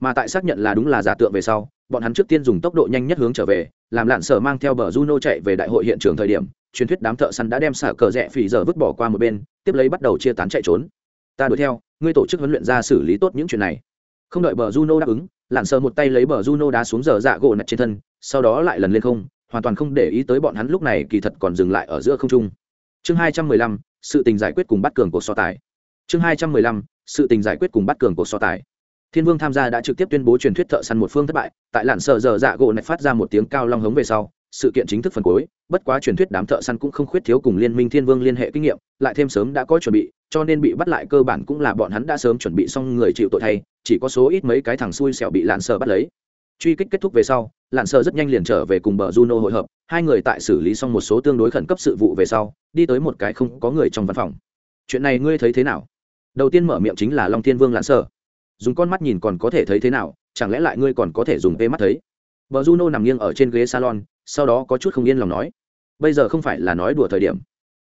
mà tại xác nhận là đúng là giả tượng về sau, bọn hắn trước tiên dùng tốc độ nhanh nhất hướng trở về, làm lạn sở mang theo bờ juno chạy về đại hội hiện trường thời điểm, truyền thuyết đám thợ săn đã đem xả cờ rẽ phì giờ vứt bỏ qua một bên, tiếp lấy bắt đầu chia tán chạy trốn. Ta đuổi theo, ngươi tổ chức huấn luyện ra xử lý tốt những chuyện này. Không đợi bờ juno đáp ứng lặn sờ một tay lấy bờ juno đá xuống giờ dạ gỗ nặt trên thân, sau đó lại lần lên không, hoàn toàn không để ý tới bọn hắn lúc này kỳ thật còn dừng lại ở giữa không trung. Chương hai trăm mười lăm, sự tình giải quyết cùng bắt cường cuộc so tài chương hai trăm mười lăm, sự tình giải quyết cùng bắt cường cuộc so tài. Thiên vương tham gia đã trực tiếp tuyên bố truyền thuyết thợ săn một phương thất bại, tại lạn sợ giờ dạ gỗ này phát ra một tiếng cao long hống về sau, sự kiện chính thức phần cuối, bất quá truyền thuyết đám thợ săn cũng không khuyết thiếu cùng liên minh thiên vương liên hệ kinh nghiệm, lại thêm sớm đã có chuẩn bị, cho nên bị bắt lại cơ bản cũng là bọn hắn đã sớm chuẩn bị xong người chịu tội thay, chỉ có số ít mấy cái thằng xui xẻo bị lạn sợ bắt lấy. Truy kích kết thúc về sau, lạn sợ rất nhanh liền trở về cùng bờ juno hội hợp, hai người tại xử lý xong một số tương đối khẩn cấp sự vụ về sau, đi tới một cái không có người trong văn phòng. Chuyện này ngươi thấy thế nào? Đầu tiên mở miệng chính là long thiên vương lạn sở dùng con mắt nhìn còn có thể thấy thế nào, chẳng lẽ lại ngươi còn có thể dùng tê mắt thấy? Bờ juno nằm nghiêng ở trên ghế salon, sau đó có chút không yên lòng nói, bây giờ không phải là nói đùa thời điểm.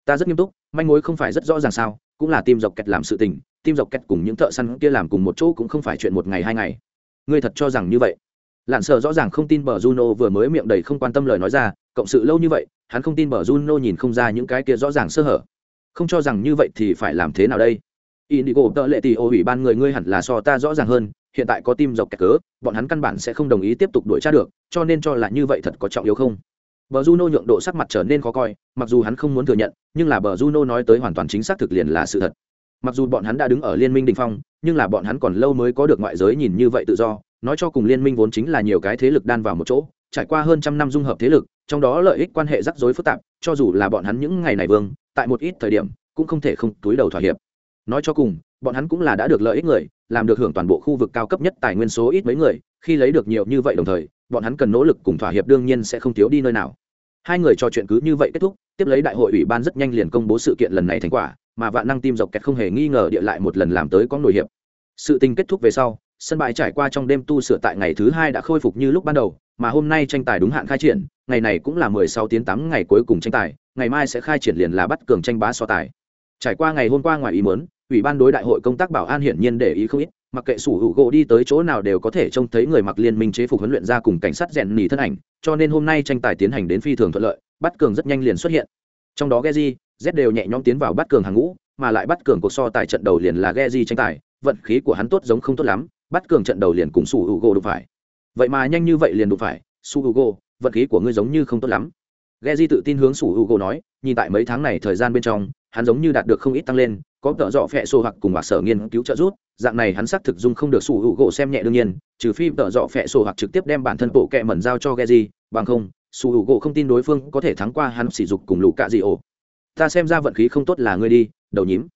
Ta rất nghiêm túc, manh mối không phải rất rõ ràng sao, cũng là tim dọc kẹt làm sự tình tim dọc kẹt cùng những thợ săn kia làm cùng một chỗ cũng không phải chuyện một ngày hai ngày. Ngươi thật cho rằng như vậy? Lặn sợ rõ ràng không tin bờ juno vừa mới miệng đầy không quan tâm lời nói ra, cộng sự lâu như vậy, hắn không tin bờ juno nhìn không ra những cái kia rõ ràng sơ hở. Không cho rằng như vậy thì phải làm thế nào đây? Indigo tợ lệ tỷ ô ủy ban người ngươi hẳn là so ta rõ ràng hơn hiện tại có tim dọc kẹt cớ bọn hắn căn bản sẽ không đồng ý tiếp tục đuổi tra được cho nên cho là như vậy thật có trọng yếu không Bờ Juno nhượng độ sắc mặt trở nên khó coi, mặc dù hắn không muốn thừa nhận, nhưng là bờ Juno nói tới hoàn toàn chính xác thực liền là sự thật. Mặc dù bọn hắn đã đứng ở liên minh đỉnh phong, nhưng là bọn hắn còn lâu mới có được ngoại giới nhìn như vậy tự do, nói cho cùng liên minh vốn chính là nhiều cái thế lực đan vào một chỗ, trải qua hơn trăm năm dung hợp thế lực, trong đó lợi ích quan hệ rắc rối phức tạp, cho dù là bọn hắn những ngày này vương, tại một ít thời điểm, cũng không thể không túi đầu thỏa hiệp. Nói cho cùng, bọn hắn cũng là đã được lợi ích người, làm được hưởng toàn bộ khu vực cao cấp nhất tài nguyên số ít mấy người, khi lấy được nhiều như vậy đồng thời, bọn hắn cần nỗ lực cùng thỏa hiệp đương nhiên sẽ không thiếu đi nơi nào. Hai người trò chuyện cứ như vậy kết thúc tiếp lấy đại hội ủy ban rất nhanh liền công bố sự kiện lần này thành quả mà vạn năng tim dọc kẹt không hề nghi ngờ địa lại một lần làm tới có nổi hiệp. Sự tình kết thúc về sau sân bãi trải qua trong đêm tu sửa tại ngày thứ hai đã khôi phục như lúc ban đầu mà hôm nay tranh tài đúng hạn khai triển ngày này cũng là mười sáu tiếng tám ngày cuối cùng tranh tài ngày mai sẽ khai triển liền là bắt cường tranh bá so tài trải qua ngày hôm qua ngoài ý muốn ủy ban đối đại hội công tác bảo an hiển nhiên để ý không ít mặc kệ sủ hữu gỗ đi tới chỗ nào đều có thể trông thấy người mặc liên minh chế phục huấn luyện ra cùng cảnh sát rèn nỉ thân ảnh cho nên hôm nay tranh tài tiến hành đến phi thường thuận lợi bắt cường rất nhanh liền xuất hiện. Trong đó Geji, Z đều nhẹ nhõm tiến vào bắt cường hàng ngũ mà lại bắt cường cuộc so tài trận đầu liền là Geji tranh tài vận khí của hắn tốt giống không tốt lắm bắt cường trận đầu liền cùng sủ hữu gỗ đụng phải. Vậy mà nhanh như vậy liền đụng phải sủ hữu gỗ vận khí của ngươi giống như không tốt lắm. Geji tự tin hướng sủ hữu gỗ nói nhìn tại mấy tháng này thời gian bên trong hắn giống như đạt được không ít tăng lên, có tợ dọ phẹ sổ hoặc cùng hoặc sở nghiên cứu trợ giúp, dạng này hắn xác thực dung không được sủ hữu gỗ xem nhẹ đương nhiên, trừ phi tợ dọ phẹ sổ hoặc trực tiếp đem bản thân bộ kẹ mẩn giao cho Geji bằng không, sủ hữu gỗ không tin đối phương có thể thắng qua hắn sỉ dục cùng lũ cạ dị ổ. Ta xem ra vận khí không tốt là ngươi đi, đầu nhím.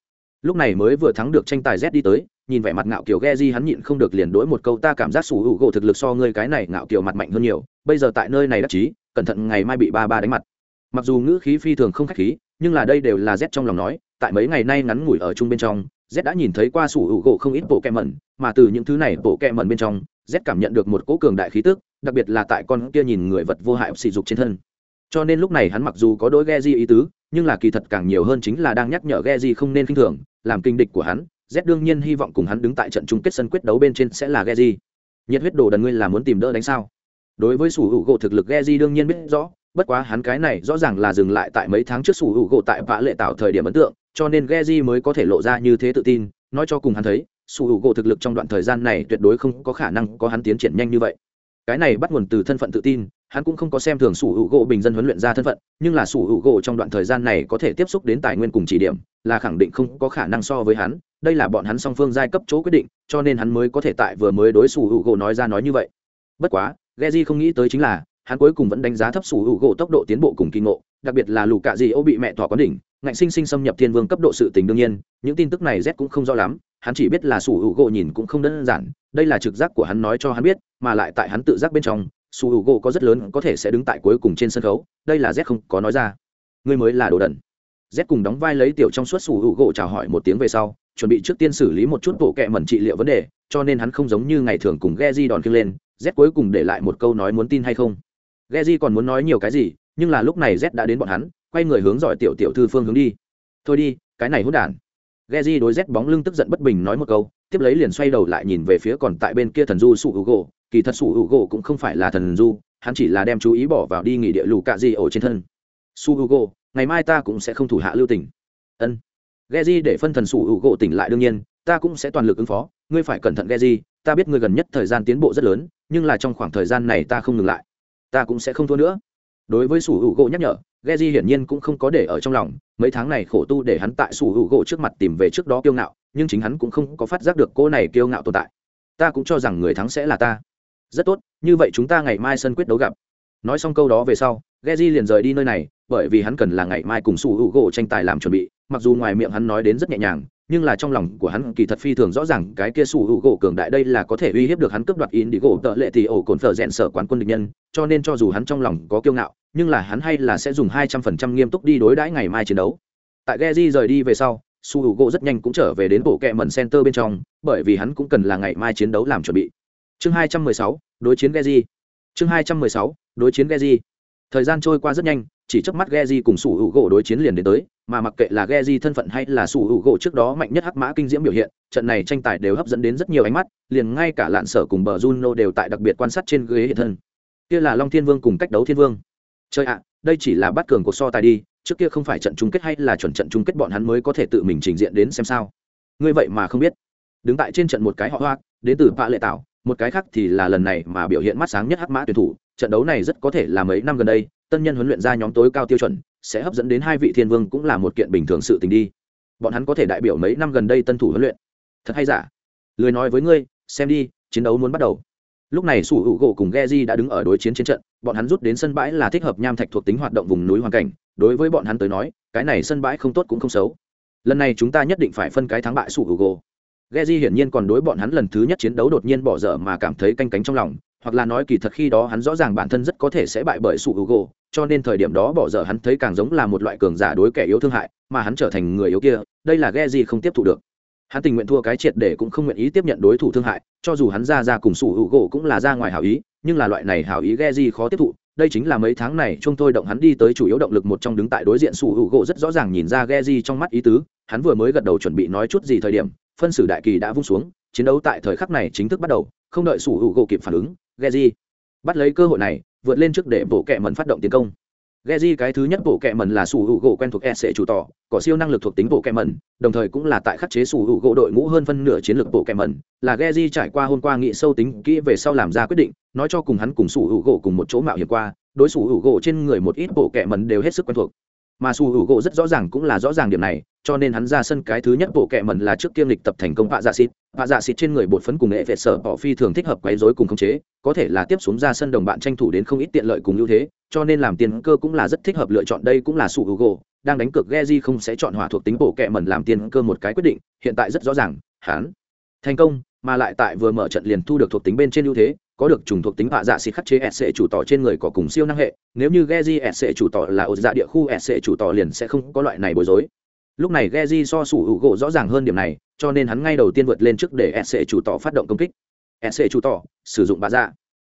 Lúc này mới vừa thắng được tranh tài z đi tới, nhìn vẻ mặt ngạo kiểu ghe di hắn nhịn không được liền đổi một câu, ta cảm giác sủ hữu gỗ thực lực so ngươi cái này ngạo kiểu mặt mạnh hơn nhiều, bây giờ tại nơi này đắc chí, cẩn thận ngày mai bị ba ba đánh mặt. Mặc dù ngữ khí phi thường không khách khí nhưng là đây đều là z trong lòng nói, tại mấy ngày nay ngắn ngủi ở chung bên trong, z đã nhìn thấy qua sủ hữu gỗ không ít bộ kẹ mẩn mà từ những thứ này bộ kẹ mẩn bên trong, z cảm nhận được một cỗ cường đại khí tức, đặc biệt là tại con kia nhìn người vật vô hại sỉ dục trên thân. Cho nên lúc này hắn mặc dù có đối ghe di ý tứ, nhưng là kỳ thật càng nhiều hơn chính là đang nhắc nhở ghe di không nên khinh thường, làm kinh địch của hắn, z đương nhiên hy vọng cùng hắn đứng tại trận chung kết sân quyết đấu bên trên sẽ là ghe di nhiệt huyết đồ đần ngươi là muốn tìm đỡ đánh sao? Đối với sủ hữu gỗ thực lực ghe di đương nhiên biết rõ bất quá hắn cái này rõ ràng là dừng lại tại mấy tháng trước sủ hữu gỗ tại vã lệ tạo thời điểm ấn tượng, cho nên Geji di mới có thể lộ ra như thế tự tin, nói cho cùng hắn thấy, sủ hữu gỗ thực lực trong đoạn thời gian này tuyệt đối không có khả năng có hắn tiến triển nhanh như vậy. Cái này bắt nguồn từ thân phận tự tin, hắn cũng không có xem thường sủ hữu gỗ bình dân huấn luyện ra thân phận, nhưng là sủ hữu gỗ trong đoạn thời gian này có thể tiếp xúc đến tài nguyên cùng chỉ điểm, là khẳng định không có khả năng so với hắn, đây là bọn hắn song phương giai cấp chỗ quyết định, cho nên hắn mới có thể tại vừa mới đối sủ hữu gỗ nói ra nói như vậy. Bất quá, Geji không nghĩ tới chính là hắn cuối cùng vẫn đánh giá thấp sủ hữu gỗ tốc độ tiến bộ cùng kinh ngộ, đặc biệt là lù cạ gì ô bị mẹ thỏ quán đỉnh, ngạnh sinh sinh xâm nhập thiên vương cấp độ sự tình đương nhiên, những tin tức này z cũng không rõ lắm, hắn chỉ biết là sủ hữu gỗ nhìn cũng không đơn giản, đây là trực giác của hắn nói cho hắn biết, mà lại tại hắn tự giác bên trong, sủ hữu gỗ có rất lớn có thể sẽ đứng tại cuối cùng trên sân khấu, đây là z không có nói ra. Ngươi mới là đồ đần. Z cùng đóng vai lấy tiểu trong suốt sủ hữu gỗ chào hỏi một tiếng về sau, chuẩn bị trước tiên xử lý một chút bộ kệ mẩn trị liệu vấn đề, cho nên hắn không giống như ngày thường cùng ghe di đòn kia lên, z cuối cùng để lại một câu nói muốn tin hay không. Geji còn muốn nói nhiều cái gì, nhưng là lúc này z đã đến bọn hắn, quay người hướng dọi tiểu tiểu thư phương hướng đi. Thôi đi, cái này hỗn đản. Geji đối z bóng lưng tức giận bất bình nói một câu, tiếp lấy liền xoay đầu lại nhìn về phía còn tại bên kia thần du sủ hữu kỳ thật sủ hữu cũng không phải là thần du, hắn chỉ là đem chú ý bỏ vào đi nghỉ địa lù cạ gì ở trên thân. Su hữu ngày mai ta cũng sẽ không thủ hạ lưu tình. ân. Geji để phân thần sủ hữu tỉnh lại đương nhiên, ta cũng sẽ toàn lực ứng phó, ngươi phải cẩn thận Geji. ta biết ngươi gần nhất thời gian tiến bộ rất lớn, nhưng là trong khoảng thời gian này ta không ngừng lại ta cũng sẽ không thua nữa. Đối với sủ hữu gỗ nhắc nhở ghe di hiển nhiên cũng không có để ở trong lòng, mấy tháng này khổ tu để hắn tại sủ hữu gỗ trước mặt tìm về trước đó kiêu ngạo, nhưng chính hắn cũng không có phát giác được cô này kiêu ngạo tồn tại. Ta cũng cho rằng người thắng sẽ là ta. Rất tốt, như vậy chúng ta ngày mai sân quyết đấu gặp. Nói xong câu đó về sau ghe di liền rời đi nơi này, bởi vì hắn cần là ngày mai cùng sủ hữu gỗ tranh tài làm chuẩn bị, mặc dù ngoài miệng hắn nói đến rất nhẹ nhàng nhưng là trong lòng của hắn kỳ thật phi thường rõ ràng cái kia sủ hữu gỗ cường đại đây là có thể uy hiếp được hắn cướp đoạt in đi gỗ tợ lệ thì ổ cồn phở rẽn sở quán quân địch nhân cho nên cho dù hắn trong lòng có kiêu ngạo nhưng là hắn hay là sẽ dùng hai trăm phần trăm nghiêm túc đi đối đãi ngày mai chiến đấu. Tại Geji rời đi về sau su hữu gỗ rất nhanh cũng trở về đến bộ kẹ mẩn center bên trong bởi vì hắn cũng cần là ngày mai chiến đấu làm chuẩn bị. Chương hai trăm mười sáu đối chiến Geji chương hai trăm mười sáu đối chiến Geji thời gian trôi qua rất nhanh chỉ chớp mắt Geji cùng Sủ Hữu gỗ đối chiến liền đến tới, mà mặc kệ là Geji thân phận hay là Sủ Hữu gỗ trước đó mạnh nhất hắc mã kinh diễm biểu hiện, trận này tranh tài đều hấp dẫn đến rất nhiều ánh mắt, liền ngay cả Lạn Sở cùng Bờ Juno đều tại đặc biệt quan sát trên ghế hiện thân. Kia là Long Thiên Vương cùng cách đấu Thiên Vương. Chơi ạ, đây chỉ là bắt cường của so tài đi, trước kia không phải trận chung kết hay là chuẩn trận chung kết bọn hắn mới có thể tự mình trình diện đến xem sao? Ngươi vậy mà không biết. Đứng tại trên trận một cái họ hoa, đến từ Pạ Lệ Tạo, một cái khác thì là lần này mà biểu hiện mắt sáng nhất hắc mã tuyển thủ, trận đấu này rất có thể là mấy năm gần đây tân nhân huấn luyện ra nhóm tối cao tiêu chuẩn sẽ hấp dẫn đến hai vị thiên vương cũng là một kiện bình thường sự tình đi. Bọn hắn có thể đại biểu mấy năm gần đây tân thủ huấn luyện. Thật hay giả? Lười nói với ngươi, xem đi, chiến đấu muốn bắt đầu. Lúc này sủ hữu gỗ cùng Geji đã đứng ở đối chiến chiến trận, bọn hắn rút đến sân bãi là thích hợp nham thạch thuộc tính hoạt động vùng núi hoàn cảnh, đối với bọn hắn tới nói, cái này sân bãi không tốt cũng không xấu. Lần này chúng ta nhất định phải phân cái thắng bại sủ hữu gỗ. Geji hiển nhiên còn đối bọn hắn lần thứ nhất chiến đấu đột nhiên bỏ dở mà cảm thấy canh cánh trong lòng, hoặc là nói kỳ thật khi đó hắn rõ ràng bản thân rất có thể sẽ bại bởi sủ hữu gỗ cho nên thời điểm đó bỏ dở hắn thấy càng giống là một loại cường giả đối kẻ yếu thương hại, mà hắn trở thành người yếu kia, đây là ghe gì không tiếp thu được. Hắn tình nguyện thua cái triệt để cũng không nguyện ý tiếp nhận đối thủ thương hại, cho dù hắn ra ra cùng sủ hữu gỗ cũng là ra ngoài hảo ý, nhưng là loại này hảo ý ghe gì khó tiếp thụ đây chính là mấy tháng này chúng tôi động hắn đi tới chủ yếu động lực một trong đứng tại đối diện sủ hữu gỗ rất rõ ràng nhìn ra ghe gì trong mắt ý tứ, hắn vừa mới gật đầu chuẩn bị nói chút gì thời điểm, phân xử đại kỳ đã vung xuống, chiến đấu tại thời khắc này chính thức bắt đầu, không đợi sủ hữu gỗ kịp phản ứng, ghe gì bắt lấy cơ hội này vượt lên trước để bộ kệ mẩn phát động tiến công. Geji cái thứ nhất bộ kệ mẩn là sủ hữu gỗ quen thuộc SC chủ tỏ, có siêu năng lực thuộc tính bộ kệ mẩn, đồng thời cũng là tại khắc chế sủ hữu gỗ đội ngũ hơn phân nửa chiến lược bộ kệ mẩn, là Geji trải qua hôm qua nghị sâu tính kỹ về sau làm ra quyết định, nói cho cùng hắn cùng sủ hữu gỗ cùng một chỗ mạo hiểm qua, đối sủ hữu gỗ trên người một ít bộ kẹ mẩn đều hết sức quen thuộc mà su hữu gỗ rất rõ ràng cũng là rõ ràng điểm này, cho nên hắn ra sân cái thứ nhất bộ kệ mẩn là trước kiêm lịch tập thành công vạ dạ xịt. Vạ dạ xịt trên người bột phấn cùng nghệ vệ sở bỏ phi thường thích hợp quấy rối cùng khống chế, có thể là tiếp xuống ra sân đồng bạn tranh thủ đến không ít tiện lợi cùng ưu thế, cho nên làm tiền cơ cũng là rất thích hợp lựa chọn đây cũng là su hữu gỗ, đang đánh cược Geji không sẽ chọn hỏa thuộc tính bộ kệ mẩn làm tiền cơ một cái quyết định, hiện tại rất rõ ràng, hắn thành công, mà lại tại vừa mở trận liền thu được thuộc tính bên trên ưu thế có được trùng thuộc tính hạ dạ xịt khắc chế sc chủ tỏ trên người có cùng siêu năng hệ, nếu như Geji sc chủ tỏ là ở dạ địa khu sc chủ tỏ liền sẽ không có loại này bối rối. Lúc này Geji so sủ hữu gỗ rõ ràng hơn điểm này, cho nên hắn ngay đầu tiên vượt lên trước để sc chủ tỏ phát động công kích. Sc chủ tỏ, sử dụng bạ dạ.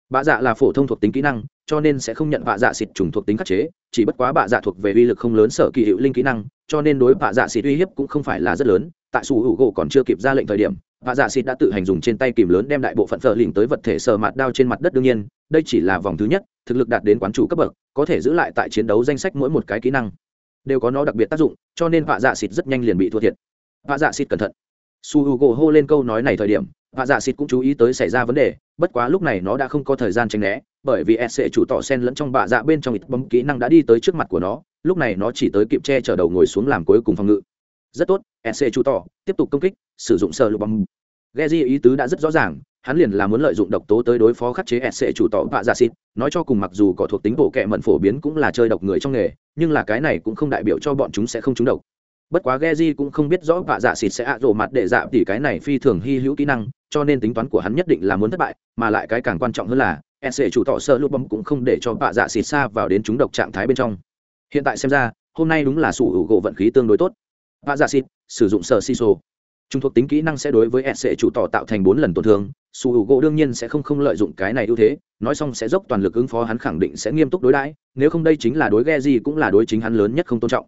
Bạ dạ là phổ thông thuộc tính kỹ năng, cho nên sẽ không nhận bạ dạ xịt trùng thuộc tính khắc chế, chỉ bất quá bạ dạ thuộc về uy lực không lớn sở kỳ hiệu linh kỹ năng, cho nên đối bạ dạ xịt uy hiếp cũng không phải là rất lớn, tại sủ hữu gỗ còn chưa kịp ra lệnh thời điểm và dạ xịt đã tự hành dùng trên tay kìm lớn đem đại bộ phận phở lỉnh tới vật thể sờ mặt đao trên mặt đất đương nhiên, đây chỉ là vòng thứ nhất, thực lực đạt đến quán chủ cấp bậc, có thể giữ lại tại chiến đấu danh sách mỗi một cái kỹ năng. Đều có nó đặc biệt tác dụng, cho nên Vạ dạ xịt rất nhanh liền bị thua thiệt. Vạ dạ xịt cẩn thận. Su h u hô lên câu nói này thời điểm, Vạ dạ xịt cũng chú ý tới xảy ra vấn đề, bất quá lúc này nó đã không có thời gian tranh né, bởi vì sc chủ tỏ sen lẫn trong bạ dạ bên trong ít bấm kỹ năng đã đi tới trước mặt của nó, lúc này nó chỉ tới kịp che chở đầu ngồi xuống làm cuối cùng phòng ngự rất tốt sc chủ tỏ tiếp tục công kích sử dụng sơ lục bấm Geji ý tứ đã rất rõ ràng, hắn liền là muốn lợi dụng độc tố tới đối phó khắc chế SC chủ tỏ vạ dạ giả xịt, nói cho cùng mặc dù có thuộc tính bộ kệ mận phổ biến cũng là chơi độc người trong nghề, nhưng là cái này cũng không đại biểu cho bọn chúng sẽ không trúng độc. Bất quá Geji cũng không biết rõ vạ dạ giả xịt sẽ ạ rồ mặt để dạ tỉ cái này phi thường hy hữu kỹ năng, cho nên tính toán của hắn nhất định là muốn thất bại, mà lại cái càng quan trọng hơn là SC chủ tỏ sơ lục bấm cũng không để cho vạ dạ giả xịt xa vào đến trúng độc trạng thái bên trong. Hiện tại xem ra, hôm nay đúng là sủ hữu gỗ vận khí tương đối tốt. Vạ dạ giả xịt sử dụng sở siso Trung thuộc tính kỹ năng sẽ đối với SC chủ tỏ tạo thành bốn lần tổn thương, Su Hugo đương nhiên sẽ không không lợi dụng cái này ưu thế, nói xong sẽ dốc toàn lực ứng phó hắn khẳng định sẽ nghiêm túc đối đãi, nếu không đây chính là đối ghe gì cũng là đối chính hắn lớn nhất không tôn trọng.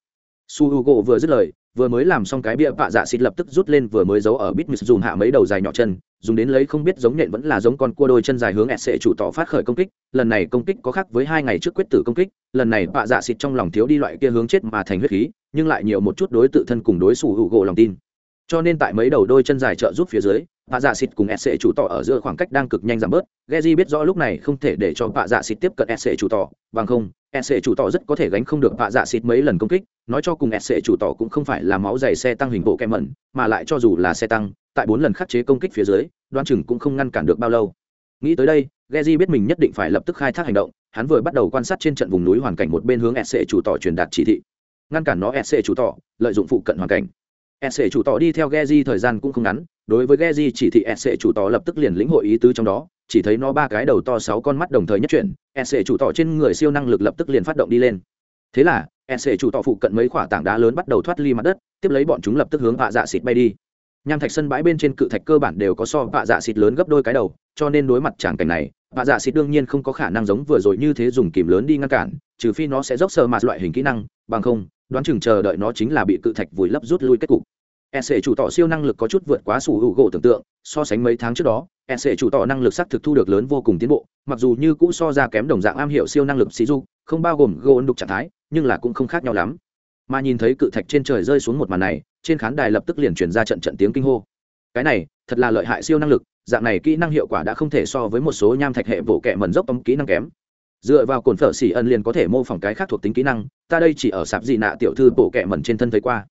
Su Hugo vừa dứt lời, vừa mới làm xong cái bia bạ dạ xịt lập tức rút lên vừa mới giấu ở bít mịt dùng hạ mấy đầu dài nhỏ chân, dùng đến lấy không biết giống nhện vẫn là giống con cua đôi chân dài hướng sệ chủ tỏ phát khởi công kích, lần này công kích có khác với hai ngày trước quyết tử công kích, lần này bạ dạ xịt trong lòng thiếu đi loại kia hướng chết mà thành huyết khí, nhưng lại nhiều một chút đối tự thân cùng đối xù hữu gỗ lòng tin. Cho nên tại mấy đầu đôi chân dài trợ giúp phía dưới bạ dạ xịt cùng sệ chủ tỏ ở giữa khoảng cách đang cực nhanh giảm bớt geji biết rõ lúc này không thể để cho bạ dạ xịt tiếp cận sệ chủ tỏ bằng không sc chủ tỏ rất có thể gánh không được vạ dạ xịt mấy lần công kích nói cho cùng sc chủ tỏ cũng không phải là máu dày xe tăng hình bộ kem mẩn mà lại cho dù là xe tăng tại bốn lần khắc chế công kích phía dưới đoan chừng cũng không ngăn cản được bao lâu. Nghĩ tới đây geji biết mình nhất định phải lập tức khai thác hành động hắn vừa bắt đầu quan sát trên trận vùng núi hoàn cảnh một bên hướng sc chủ tỏ truyền đạt chỉ thị. Ngăn cản nó sc chủ tỏ lợi dụng phụ cận hoàn cảnh. SC chủ tỏ đi theo Geji thời gian cũng không ngắn, đối với Geji chỉ thị SC chủ tỏ lập tức liền lĩnh hội ý tứ trong đó, chỉ thấy nó ba cái đầu to sáu con mắt đồng thời nhất chuyển, SC chủ tỏ trên người siêu năng lực lập tức liền phát động đi lên. Thế là, SC chủ tỏ phụ cận mấy quả tảng đá lớn bắt đầu thoát ly mặt đất, tiếp lấy bọn chúng lập tức hướng vạ dạ xịt bay đi. Nham thạch sân bãi bên trên cự thạch cơ bản đều có so vạ dạ xịt lớn gấp đôi cái đầu, cho nên đối mặt tràng cảnh này, vạ dạ xịt đương nhiên không có khả năng giống vừa rồi như thế dùng kìm lớn đi ngăn cản, trừ phi nó sẽ dốc sờ mạt loại hình kỹ năng, bằng không, đoán chừng chờ đợi nó chính là bị cự thạch vùi lấp rút lui kết cục. SC chủ tỏ siêu năng lực có chút vượt quá sủ hữu gỗ tưởng tượng, so sánh mấy tháng trước đó, SC chủ tỏ năng lực xác thực thu được lớn vô cùng tiến bộ, mặc dù như cũ so ra kém đồng dạng am hiểu siêu năng lực sĩ du, không bao gồm gỗ đục trạng thái, nhưng là cũng không khác nhau lắm. Mà nhìn thấy cự thạch trên trời rơi xuống một màn này, trên khán đài lập tức liền truyền ra trận trận tiếng kinh hô. Cái này, thật là lợi hại siêu năng lực, dạng này kỹ năng hiệu quả đã không thể so với một số nham thạch hệ vỗ kẹ mẩn dốc tống kỹ năng kém. Dựa vào cồn phở xỉ ẩn liền có thể mô phỏng cái khác thuộc tính kỹ năng, ta đây chỉ ở sạp dị nạ tiểu thư bổ kẹ mẩn trên thân thấy qua.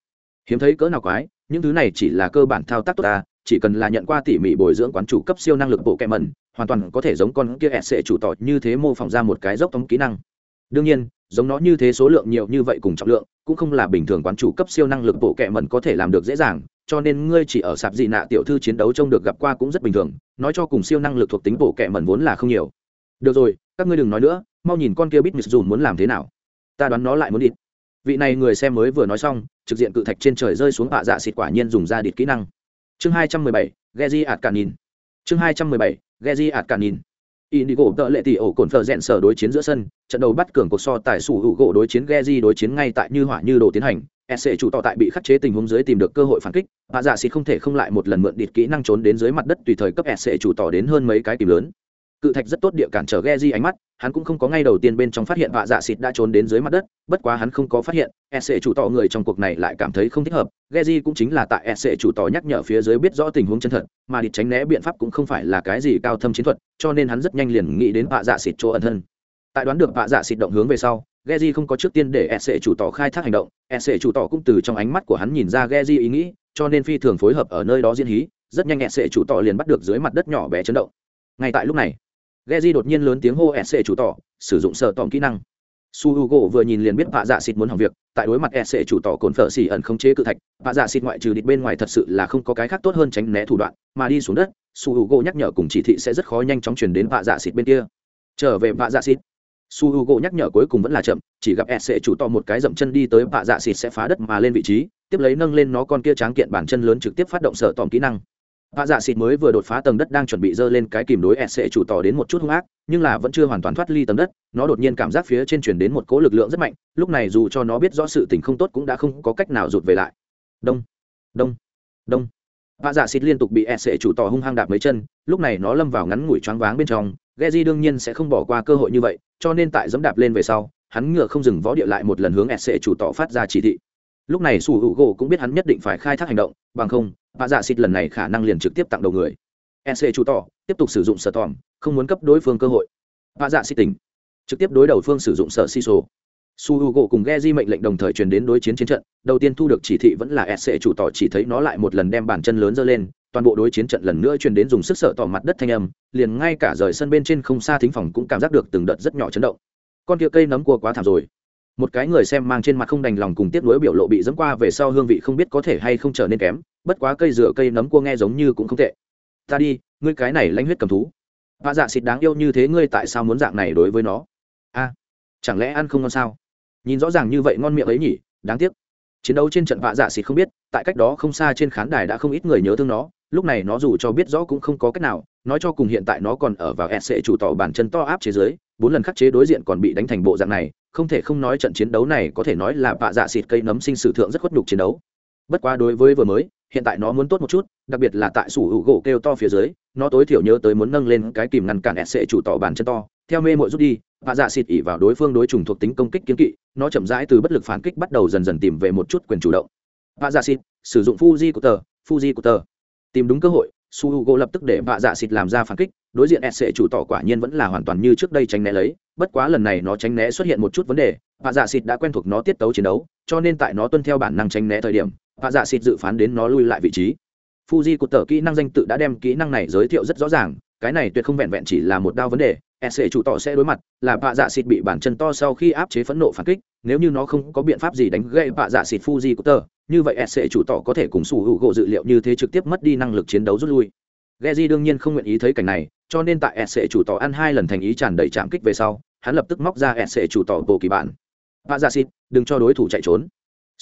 Hiếm thấy cỡ nào quái, những thứ này chỉ là cơ bản thao tác tốt ta, chỉ cần là nhận qua tỉ mỉ bồi dưỡng quán chủ cấp siêu năng lực bộ kẹ mẩn, hoàn toàn có thể giống con kia sẽ chủ tỏ như thế mô phỏng ra một cái dốc tống kỹ năng. Đương nhiên, giống nó như thế số lượng nhiều như vậy cùng trọng lượng, cũng không là bình thường quán chủ cấp siêu năng lực bộ kẹ mẩn có thể làm được dễ dàng, cho nên ngươi chỉ ở sạp dị nạ tiểu thư chiến đấu trông được gặp qua cũng rất bình thường, nói cho cùng siêu năng lực thuộc tính bộ kẹ mẩn vốn là không nhiều. Được rồi, các ngươi đừng nói nữa, mau nhìn con kia bít mịt dùn muốn làm thế nào. Ta đoán nó lại muốn đi vị này người xem mới vừa nói xong, trực diện cự thạch trên trời rơi xuống hạ dạ xịt quả nhiên dùng ra địt kỹ năng. Chương hai trăm mười bảy, geji ạt càn nhìn chương hai trăm mười bảy, geji ạt càn nhìn indigo tợ lệ tỷ ổ cồn phở rẽn sở đối chiến giữa sân, trận đầu bắt cường cuộc so tài sủ hữu gỗ đối chiến geji đối chiến ngay tại như hỏa như đồ tiến hành. Sc chủ tỏ tại bị khắc chế tình huống dưới tìm được cơ hội phản kích hạ dạ xịt không thể không lại một lần mượn địt kỹ năng trốn đến dưới mặt đất tùy thời cấp sc chủ tỏ đến hơn mấy cái tìm lớn cự thạch rất tốt địa cản trở Geji ánh mắt, hắn cũng không có ngay đầu tiên bên trong phát hiện vạ dạ xịt đã trốn đến dưới mặt đất, bất quá hắn không có phát hiện, SC chủ tỏ người trong cuộc này lại cảm thấy không thích hợp, Geji cũng chính là tại SC chủ tỏ nhắc nhở phía dưới biết rõ tình huống chân thật, mà địch tránh né biện pháp cũng không phải là cái gì cao thâm chiến thuật, cho nên hắn rất nhanh liền nghĩ đến vạ dạ xịt chỗ ẩn thân. tại đoán được vạ dạ xịt động hướng về sau Geji không có trước tiên để SC chủ tỏ khai thác hành động, SC chủ tỏ cũng từ trong ánh mắt của hắn nhìn ra Geji ý nghĩ, cho nên phi thường phối hợp ở nơi đó diễn hí, rất nhanh SC chủ tỏ liền bắt được dưới mặt đất nhỏ bé chấn động. Ngay tại lúc này, Geji đột nhiên lớn tiếng hô SC chủ tỏ, sử dụng sở tỏm kỹ năng. Su Hugo vừa nhìn liền biết vạ dạ xịt muốn hỏng việc, tại đối mặt SC chủ tỏ cồn phở xỉ ẩn không chế cự thạch, vạ dạ xịt ngoại trừ địch bên ngoài thật sự là không có cái khác tốt hơn tránh né thủ đoạn, mà đi xuống đất, Su Hugo nhắc nhở cùng chỉ thị sẽ rất khó nhanh chóng truyền đến vạ dạ xịt bên kia. Trở về vạ dạ xịt su Hugo nhắc nhở cuối cùng vẫn là chậm chỉ gặp SC chủ to một cái dậm chân đi tới Vạ dạ xịt sẽ phá đất mà lên vị trí tiếp lấy nâng lên nó con kia tráng kiện bản chân lớn trực tiếp phát động sở tòm kỹ năng vạ dạ xịt mới vừa đột phá tầng đất đang chuẩn bị dơ lên cái kìm đối s sẽ chủ tỏ đến một chút hung ác nhưng là vẫn chưa hoàn toàn thoát ly tầng đất nó đột nhiên cảm giác phía trên chuyển đến một cỗ lực lượng rất mạnh lúc này dù cho nó biết rõ sự tình không tốt cũng đã không có cách nào rụt về lại đông đông đông Vạ dạ xịt liên tục bị S chủ tỏ hung hăng đạp mấy chân, lúc này nó lâm vào ngắn ngủi choáng váng bên trong, Geji đương nhiên sẽ không bỏ qua cơ hội như vậy, cho nên tại giẫm đạp lên về sau, hắn ngựa không dừng võ địa lại một lần hướng SC chủ tỏ phát ra chỉ thị. Lúc này Sủ Hữu Gỗ cũng biết hắn nhất định phải khai thác hành động, bằng không, Vạ dạ xịt lần này khả năng liền trực tiếp tặng đầu người. EC chủ tỏ tiếp tục sử dụng sở tòm, không muốn cấp đối phương cơ hội. Vạ dạ xịt tỉnh, trực tiếp đối đầu phương sử dụng sở si sô su h u g o cùng ghe di mệnh lệnh đồng thời truyền đến đối chiến chiến trận đầu tiên thu được chỉ thị vẫn là sc chủ tỏ chỉ thấy nó lại một lần đem bàn chân lớn dơ lên toàn bộ đối chiến trận lần nữa truyền đến dùng sức sợ tỏ mặt đất thanh âm liền ngay cả rời sân bên trên không xa thính phòng cũng cảm giác được từng đợt rất nhỏ chấn động. Con kia cây nấm cua quá thảm rồi. Một cái người xem mang trên mặt không đành lòng cùng tiếp nối biểu lộ bị dẫm qua về sau hương vị không biết có thể hay không trở nên kém bất quá cây rửa cây nấm cua nghe giống như cũng không tệ. Ta đi, ngươi cái này lãnh huyết cầm thú. Vạ dạ xịt đáng yêu như thế ngươi tại sao muốn dạng này đối với nó? A, chẳng lẽ ăn không ngon sao? Nhìn rõ ràng như vậy ngon miệng ấy nhỉ, đáng tiếc. Chiến đấu trên trận vạ dạ xịt không biết, tại cách đó không xa trên khán đài đã không ít người nhớ thương nó, lúc này nó dù cho biết rõ cũng không có cách nào, nói cho cùng hiện tại nó còn ở vào sc chủ tỏ bản chân to áp chế giới bốn lần khắc chế đối diện còn bị đánh thành bộ dạng này, không thể không nói trận chiến đấu này có thể nói là vạ dạ xịt cây nấm sinh sử thượng rất khuất nhục chiến đấu. Bất quá đối với vừa mới hiện tại nó muốn tốt một chút, đặc biệt là tại sủ hữu gỗ kêu to phía dưới, nó tối thiểu nhớ tới muốn nâng lên cái kìm ngăn cản sc chủ tỏ bàn chân to. Theo mê mội rút đi, vạ dạ xịt ỉ vào đối phương đối trùng thuộc tính công kích kiến kỵ, nó chậm rãi từ bất lực phản kích bắt đầu dần dần tìm về một chút quyền chủ động. Vạ dạ xịt, sử dụng fuji của tờ fuji của tờ tìm đúng cơ hội, su h u g o lập tức để vạ dạ xịt làm ra phản kích, đối diện s chủ tỏ quả nhiên vẫn là hoàn toàn như trước đây tránh né lấy, bất quá lần này nó tránh né xuất hiện một chút vấn đề, vạ dạ xịt đã quen thuộc nó tiết tấu chiến đấu, cho nên tại nó tuân theo bản năng tránh né thời điểm và dạ xịt dự phán đến nó lui lại vị trí fuji của tờ kỹ năng danh tự đã đem kỹ năng này giới thiệu rất rõ ràng cái này tuyệt không vẹn vẹn chỉ là một đao vấn đề sc chủ tỏ sẽ đối mặt là bạ dạ xịt bị bản chân to sau khi áp chế phẫn nộ phản kích nếu như nó không có biện pháp gì đánh gây bạ dạ xịt fuji của tờ như vậy sc chủ tỏ có thể cùng sủ hữu gỗ dự liệu như thế trực tiếp mất đi năng lực chiến đấu rút lui Geji đương nhiên không nguyện ý thấy cảnh này, cho nên tại SC chủ tỏ ăn hai lần thành ý tràn đầy chạm kích về sau, hắn lập tức móc ra SC chủ tỏ bộ kỳ bản. Vạ dạ xịt, đừng cho đối thủ chạy trốn.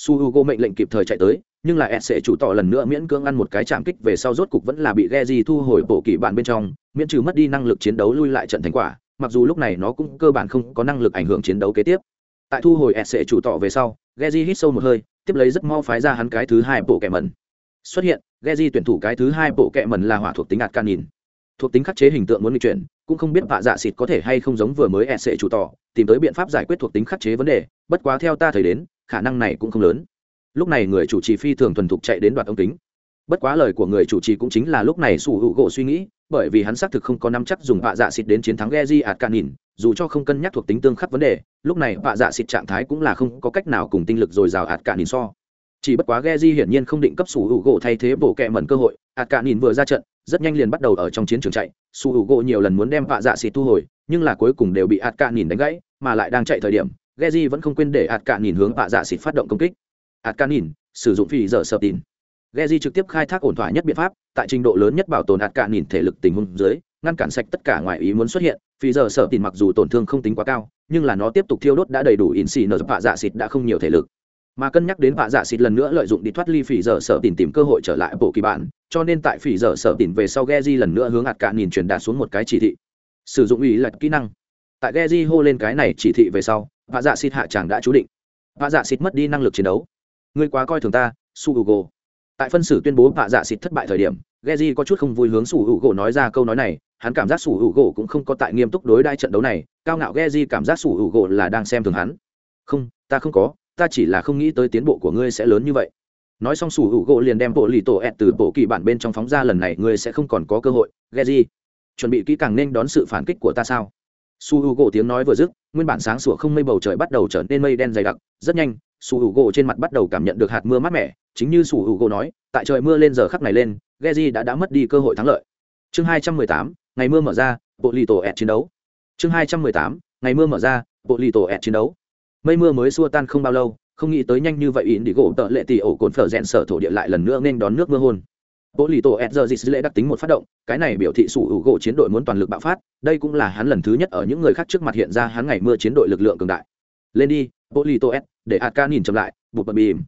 Su Hugo mệnh lệnh kịp thời chạy tới, nhưng là SC chủ tỏ lần nữa miễn cưỡng ăn một cái chạm kích về sau rốt cục vẫn là bị Geji thu hồi bộ kỳ bản bên trong, miễn trừ mất đi năng lực chiến đấu lui lại trận thành quả, mặc dù lúc này nó cũng cơ bản không có năng lực ảnh hưởng chiến đấu kế tiếp. Tại thu hồi SC chủ tỏ về sau, Geji hít sâu một hơi, tiếp lấy rất mau phái ra hắn cái thứ hai bộ kẻ mẩn. Xuất hiện, Geji tuyển thủ cái thứ hai bộ kẻ mẩn là hỏa thuộc tính ạt canin. Thuộc tính khắc chế hình tượng muốn nghịch chuyển, cũng không biết vạ dạ xịt có thể hay không giống vừa mới SC chủ tỏ, tìm tới biện pháp giải quyết thuộc tính khắc chế vấn đề, bất quá theo ta thấy đến, khả năng này cũng không lớn. Lúc này người chủ trì phi thường thuần thục chạy đến đoạt ống kính. Bất quá lời của người chủ trì cũng chính là lúc này sủ hữu gỗ suy nghĩ, bởi vì hắn xác thực không có năm chắc dùng vạ dạ xịt đến chiến thắng Geji ạt cạn nhìn dù cho không cân nhắc thuộc tính tương khắc vấn đề, lúc này vạ dạ xịt trạng thái cũng là không có cách nào cùng tinh lực dồi dào ạt cạn nhìn so. Chỉ bất quá Geji hiển nhiên không định cấp sủ hữu gỗ thay thế bổ kẹ mẩn cơ hội ạt cạn nhìn vừa ra trận, rất nhanh liền bắt đầu ở trong chiến trường chạy. Sủ hữu gỗ nhiều lần muốn đem vạ dạ xịt thu hồi, nhưng là cuối cùng đều bị ạt cạn nhìn đánh gãy, mà lại đang chạy thời điểm Geji vẫn không quên để ạt cạn nhìn hướng Bạ dạ xịt phát động công kích ạt cạn nhìn sử dụng phi giờ sợ tin Geji trực tiếp khai thác ổn thỏa nhất biện pháp, tại trình độ lớn nhất bảo tồn ạt cạn nhìn thể lực tình huống dưới, ngăn cản sạch tất cả ngoại ý muốn xuất hiện. Phi giờ sợ tin mặc dù tổn thương không tính quá cao, nhưng là nó tiếp tục thiêu đốt đã đầy đủ in xì nở vạ dạ xịt đã không nhiều thể lực. Mà cân nhắc đến vạ dạ xịt lần nữa lợi dụng đi thoát ly phi giờ sợ tin tìm cơ hội trở lại bộ kỳ bản, cho nên tại phi giờ sợ tin về sau Geji lần nữa hướng ạt cạn nhìn truyền đạt xuống một cái chỉ thị. Sử dụng ủy lật kỹ năng. Tại Geji hô lên cái này chỉ thị về sau, vạ dạ xịt hạ chàng đã chú định. Vạ dạ xịt mất đi năng lực chiến đấu. Ngươi quá coi thường ta, su h u g tại phân xử tuyên bố vạ dạ xịt thất bại thời điểm, Geji có chút không vui hướng su h u g nói ra câu nói này, hắn cảm giác su h u g cũng không có tại nghiêm túc đối đai trận đấu này, cao ngạo Geji cảm giác su h u g là đang xem thường hắn. Không, ta không có, ta chỉ là không nghĩ tới tiến bộ của ngươi sẽ lớn như vậy. Nói xong su h u g liền đem bộ lì tổ ẹt từ bộ kỳ bản bên trong phóng ra lần này, ngươi sẽ không còn có cơ hội, Geji. Chuẩn bị kỹ càng nên đón sự phản kích của ta sao? Su h u gỗ tiếng nói vừa dứt, nguyên bản sáng sủa không mây bầu trời bắt đầu trở nên mây đen dày đặc, rất nhanh, su h u gỗ trên mặt bắt đầu cảm nhận được hạt mưa mát mẻ, chính như su h u gỗ nói, tại trời mưa lên giờ khắc này lên geji đã đã mất đi cơ hội thắng lợi. Chương hai trăm mười tám, ngày mưa mở ra bộ lì tổ ẹt chiến đấu. Chương hai trăm mười tám, ngày mưa mở ra bộ lì tổ ẹt chiến đấu. Mây mưa mới xua tan không bao lâu, không nghĩ tới nhanh như vậy ỉn đi gỗ tợ lệ tỷ ổ cồn phở rẽn sở thổ địa lại lần nữa nên đón nước mưa hôn bộ lì tổ ed giờ dịch lễ đặc tính một phát động, cái này biểu thị sủ hữu gỗ chiến đội muốn toàn lực bạo phát, đây cũng là hắn lần thứ nhất ở những người khác trước mặt hiện ra hắn ngày mưa chiến đội lực lượng cường đại. Lên đi bộ lì tổ ed để hạt ca nhìn chậm lại, bụt bật bìm.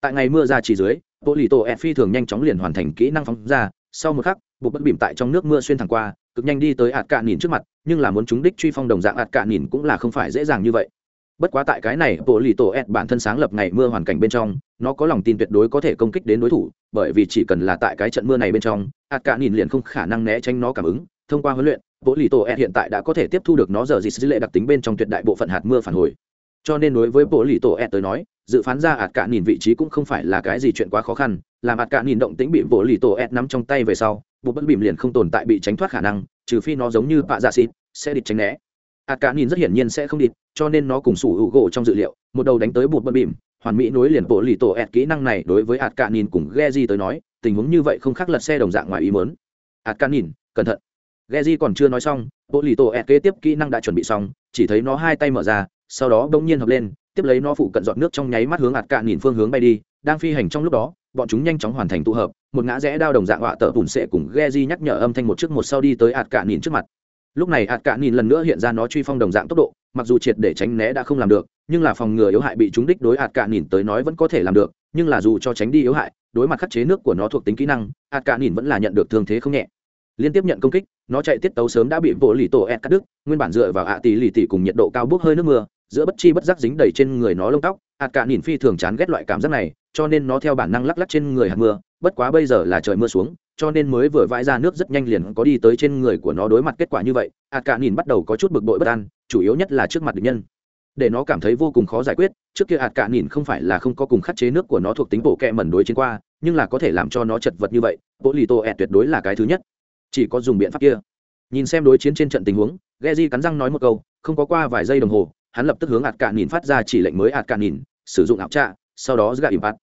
Tại ngày mưa ra chỉ dưới bộ lì tổ ed phi thường nhanh chóng liền hoàn thành kỹ năng phóng ra, sau một khắc, bụt bật bìm tại trong nước mưa xuyên thẳng qua, cực nhanh đi tới hạt ca nhìn trước mặt, nhưng là muốn chúng đích truy phong đồng dạng hạt ca nhìn cũng là không phải dễ dàng như vậy bất quá tại cái này, bộ lì tổ ed bản thân sáng lập ngày mưa hoàn cảnh bên trong, nó có lòng tin tuyệt đối có thể công kích đến đối thủ, bởi vì chỉ cần là tại cái trận mưa này bên trong ạt cả nhìn liền không khả năng né tránh nó cảm ứng. Thông qua huấn luyện, bộ lì tổ ed hiện tại đã có thể tiếp thu được nó giờ gì dữ lệ đặc tính bên trong tuyệt đại bộ phận hạt mưa phản hồi. Cho nên đối với bộ lì tổ ed tới nói, dự phán ra ạt cả nhìn vị trí cũng không phải là cái gì chuyện quá khó khăn, làm ạt cả nhìn động tĩnh bị bộ lì tổ ed nắm trong tay về sau, bộ bất bìm liền không tồn tại bị tránh thoát khả năng, trừ phi nó giống như bạ dạ xịt, sẽ địch tránh né ạt cả nhìn rất hiển nhiên sẽ không địch cho nên nó cùng sủ hữu gỗ trong dự liệu, một đầu đánh tới bụt bật bìm hoàn mỹ nối liền bộ lì tổ ẹt kỹ năng này đối với ạt cả nhìn cùng ghe di tới nói, tình huống như vậy không khác lật xe đồng dạng ngoài ý mớn ạt cả nhìn, cẩn thận. Ghe di còn chưa nói xong, bộ lì tổ ẹt kế tiếp kỹ năng đã chuẩn bị xong, chỉ thấy nó hai tay mở ra, sau đó bỗng nhiên hợp lên, tiếp lấy nó phụ cận dọn nước trong nháy mắt hướng ạt cả nhìn phương hướng bay đi, đang phi hành trong lúc đó, bọn chúng nhanh chóng hoàn thành tụ hợp, một ngã rẽ đao đồng dạng họa tợ bùn sệ cùng ghe di nhắc nhở âm thanh một trước một sau đi tới ạt cả nhìn trước mặt lúc này hạt cạn nhìn lần nữa hiện ra nó truy phong đồng dạng tốc độ, mặc dù triệt để tránh né đã không làm được, nhưng là phòng ngừa yếu hại bị chúng đích đối hạt cạn nhìn tới nói vẫn có thể làm được, nhưng là dù cho tránh đi yếu hại, đối mặt khắc chế nước của nó thuộc tính kỹ năng, hạt cạn nhìn vẫn là nhận được thương thế không nhẹ. Liên tiếp nhận công kích, nó chạy tiết tấu sớm đã bị bộ lì tổ ed cắt đứt, nguyên bản dựa vào ạ tỷ lì tỷ cùng nhiệt độ cao bốc hơi nước mưa, giữa bất chi bất giác dính đầy trên người nó lông tóc, hạt cạn nhìn phi thường chán ghét loại cảm giác này, cho nên nó theo bản năng lắc lắc trên người hạt mưa, bất quá bây giờ là trời mưa xuống cho nên mới vừa vãi ra nước rất nhanh liền có đi tới trên người của nó đối mặt kết quả như vậy. A cả nhìn bắt đầu có chút bực bội bất an, chủ yếu nhất là trước mặt địch nhân. Để nó cảm thấy vô cùng khó giải quyết, trước kia hạt cả nhìn không phải là không có cùng khắc chế nước của nó thuộc tính bộ kẹ mẩn đối chiến qua, nhưng là có thể làm cho nó chật vật như vậy, bộ lì tô ẹt tuyệt đối là cái thứ nhất. Chỉ có dùng biện pháp kia. Nhìn xem đối chiến trên trận tình huống, Geji cắn răng nói một câu, không có qua vài giây đồng hồ, hắn lập tức hướng hạt cả nhìn phát ra chỉ lệnh mới hạt cả nhìn, sử dụng ảo trạ, sau đó gạ impact.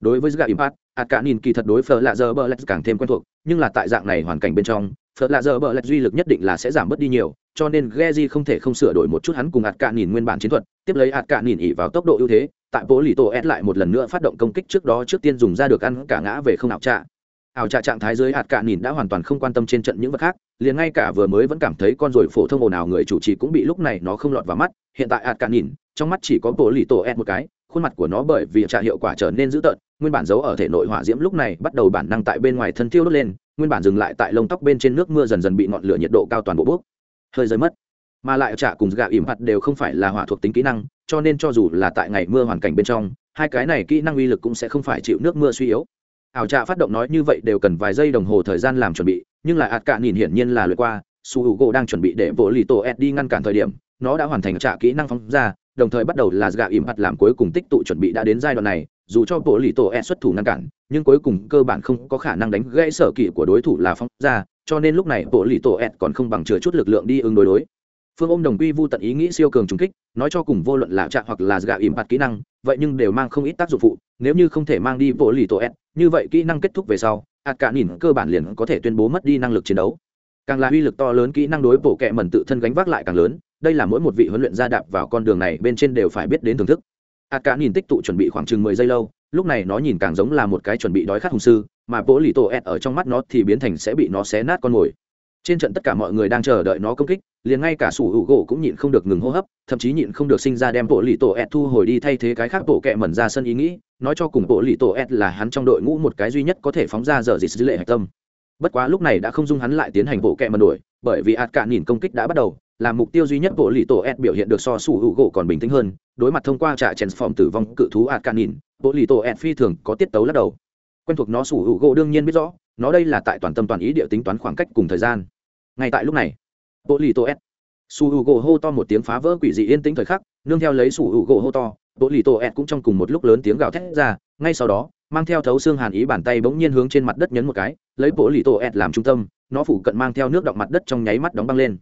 Đối với gạ impact Hạt cả nhìn kỳ thật đối phở lạ giờ bờ lạch càng thêm quen thuộc, nhưng là tại dạng này hoàn cảnh bên trong phở lạ giờ bờ lạch duy lực nhất định là sẽ giảm bớt đi nhiều, cho nên Geji không thể không sửa đổi một chút hắn cùng hạt cả nhìn nguyên bản chiến thuật, tiếp lấy hạt cả nhìn ỉ vào tốc độ ưu thế, tại bố lì tổ ép lại một lần nữa phát động công kích trước đó trước tiên dùng ra được ăn cả ngã về không ảo trạ. Ảo trạ trạng thái dưới hạt cả nhìn đã hoàn toàn không quan tâm trên trận những vật khác, liền ngay cả vừa mới vẫn cảm thấy con rồi phổ thông ồn ào người chủ trì cũng bị lúc này nó không lọt vào mắt, hiện tại hạt cả nhìn, trong mắt chỉ có bố lì tổ ép một cái khuôn mặt của nó bởi vì trả hiệu quả trở nên dữ tợn, nguyên bản giấu ở thể nội hỏa diễm lúc này bắt đầu bản năng tại bên ngoài thân tiêu đốt lên, nguyên bản dừng lại tại lông tóc bên trên nước mưa dần dần bị ngọn lửa nhiệt độ cao toàn bộ bước hơi rơi mất. Mà lại trả cùng gạ ỉm mặt đều không phải là hỏa thuộc tính kỹ năng, cho nên cho dù là tại ngày mưa hoàn cảnh bên trong, hai cái này kỹ năng uy lực cũng sẽ không phải chịu nước mưa suy yếu. Ảo trạ phát động nói như vậy đều cần vài giây đồng hồ thời gian làm chuẩn bị, nhưng lại ạt cả nhìn hiển nhiên là lượt qua su h u gỗ đang chuẩn bị để vỗ lì tổ ed đi ngăn cản thời điểm, nó đã hoàn thành trả kỹ năng phóng ra đồng thời bắt đầu là gạ ỉm hạt làm cuối cùng tích tụ chuẩn bị đã đến giai đoạn này, dù cho bộ lì tổ e xuất thủ ngăn cản, nhưng cuối cùng cơ bản không có khả năng đánh gãy sở kỵ của đối thủ là phong ra, cho nên lúc này bộ lì tổ e còn không bằng chừa chút lực lượng đi ứng đối đối. Phương ôm đồng quy vu tận ý nghĩ siêu cường trùng kích, nói cho cùng vô luận là chạm hoặc là gạ ỉm hạt kỹ năng, vậy nhưng đều mang không ít tác dụng phụ, nếu như không thể mang đi bộ lì tổ e như vậy kỹ năng kết thúc về sau, hạt cả nhìn cơ bản liền có thể tuyên bố mất đi năng lực chiến đấu. Càng là uy lực to lớn, kỹ năng đối bộ kệ mẩn tự thân gánh vác lại càng lớn đây là mỗi một vị huấn luyện gia đạp vào con đường này bên trên đều phải biết đến thưởng thức. A cả nhìn tích tụ chuẩn bị khoảng chừng mười giây lâu, lúc này nó nhìn càng giống là một cái chuẩn bị đói khát hùng sư, mà bố lì tổ ed ở trong mắt nó thì biến thành sẽ bị nó xé nát con mồi. Trên trận tất cả mọi người đang chờ đợi nó công kích, liền ngay cả sủ hữu gỗ cũng nhịn không được ngừng hô hấp, thậm chí nhịn không được sinh ra đem bộ lì tổ ed thu hồi đi thay thế cái khác bộ kẹ mẩn ra sân ý nghĩ, nói cho cùng bộ lì tổ ed là hắn trong đội ngũ một cái duy nhất có thể phóng ra giờ dịch dữ lệ hạch tâm. Bất quá lúc này đã không dung hắn lại tiến hành bộ kẹ mẩn đuổi bởi vì ạt cạn nhìn công kích đã bắt đầu là mục tiêu duy nhất bộ lì tổ ed biểu hiện được so sủ hữu gỗ còn bình tĩnh hơn, đối mặt thông qua trả chèn phòng tử vong cự thú ạt cạn nhìn, bộ lì tổ ed phi thường có tiết tấu lắc đầu. Quen thuộc nó sủ hữu gỗ đương nhiên biết rõ, nó đây là tại toàn tâm toàn ý địa tính toán khoảng cách cùng thời gian. Ngay tại lúc này, bộ lì tổ ed, sủ hữu gỗ hô to một tiếng phá vỡ quỷ dị yên tĩnh thời khắc, nương theo lấy sủ hữu gỗ hô to, bộ lì tổ ed cũng trong cùng một lúc lớn tiếng gào thét ra, ngay sau đó, mang theo thấu xương hàn ý bàn tay bỗng nhiên hướng trên mặt đất nhấn một cái, lấy bộ lì tổ ed làm trung tâm, nó phủ cận mang theo nước đọng mặt đất trong nháy mắt đóng băng lên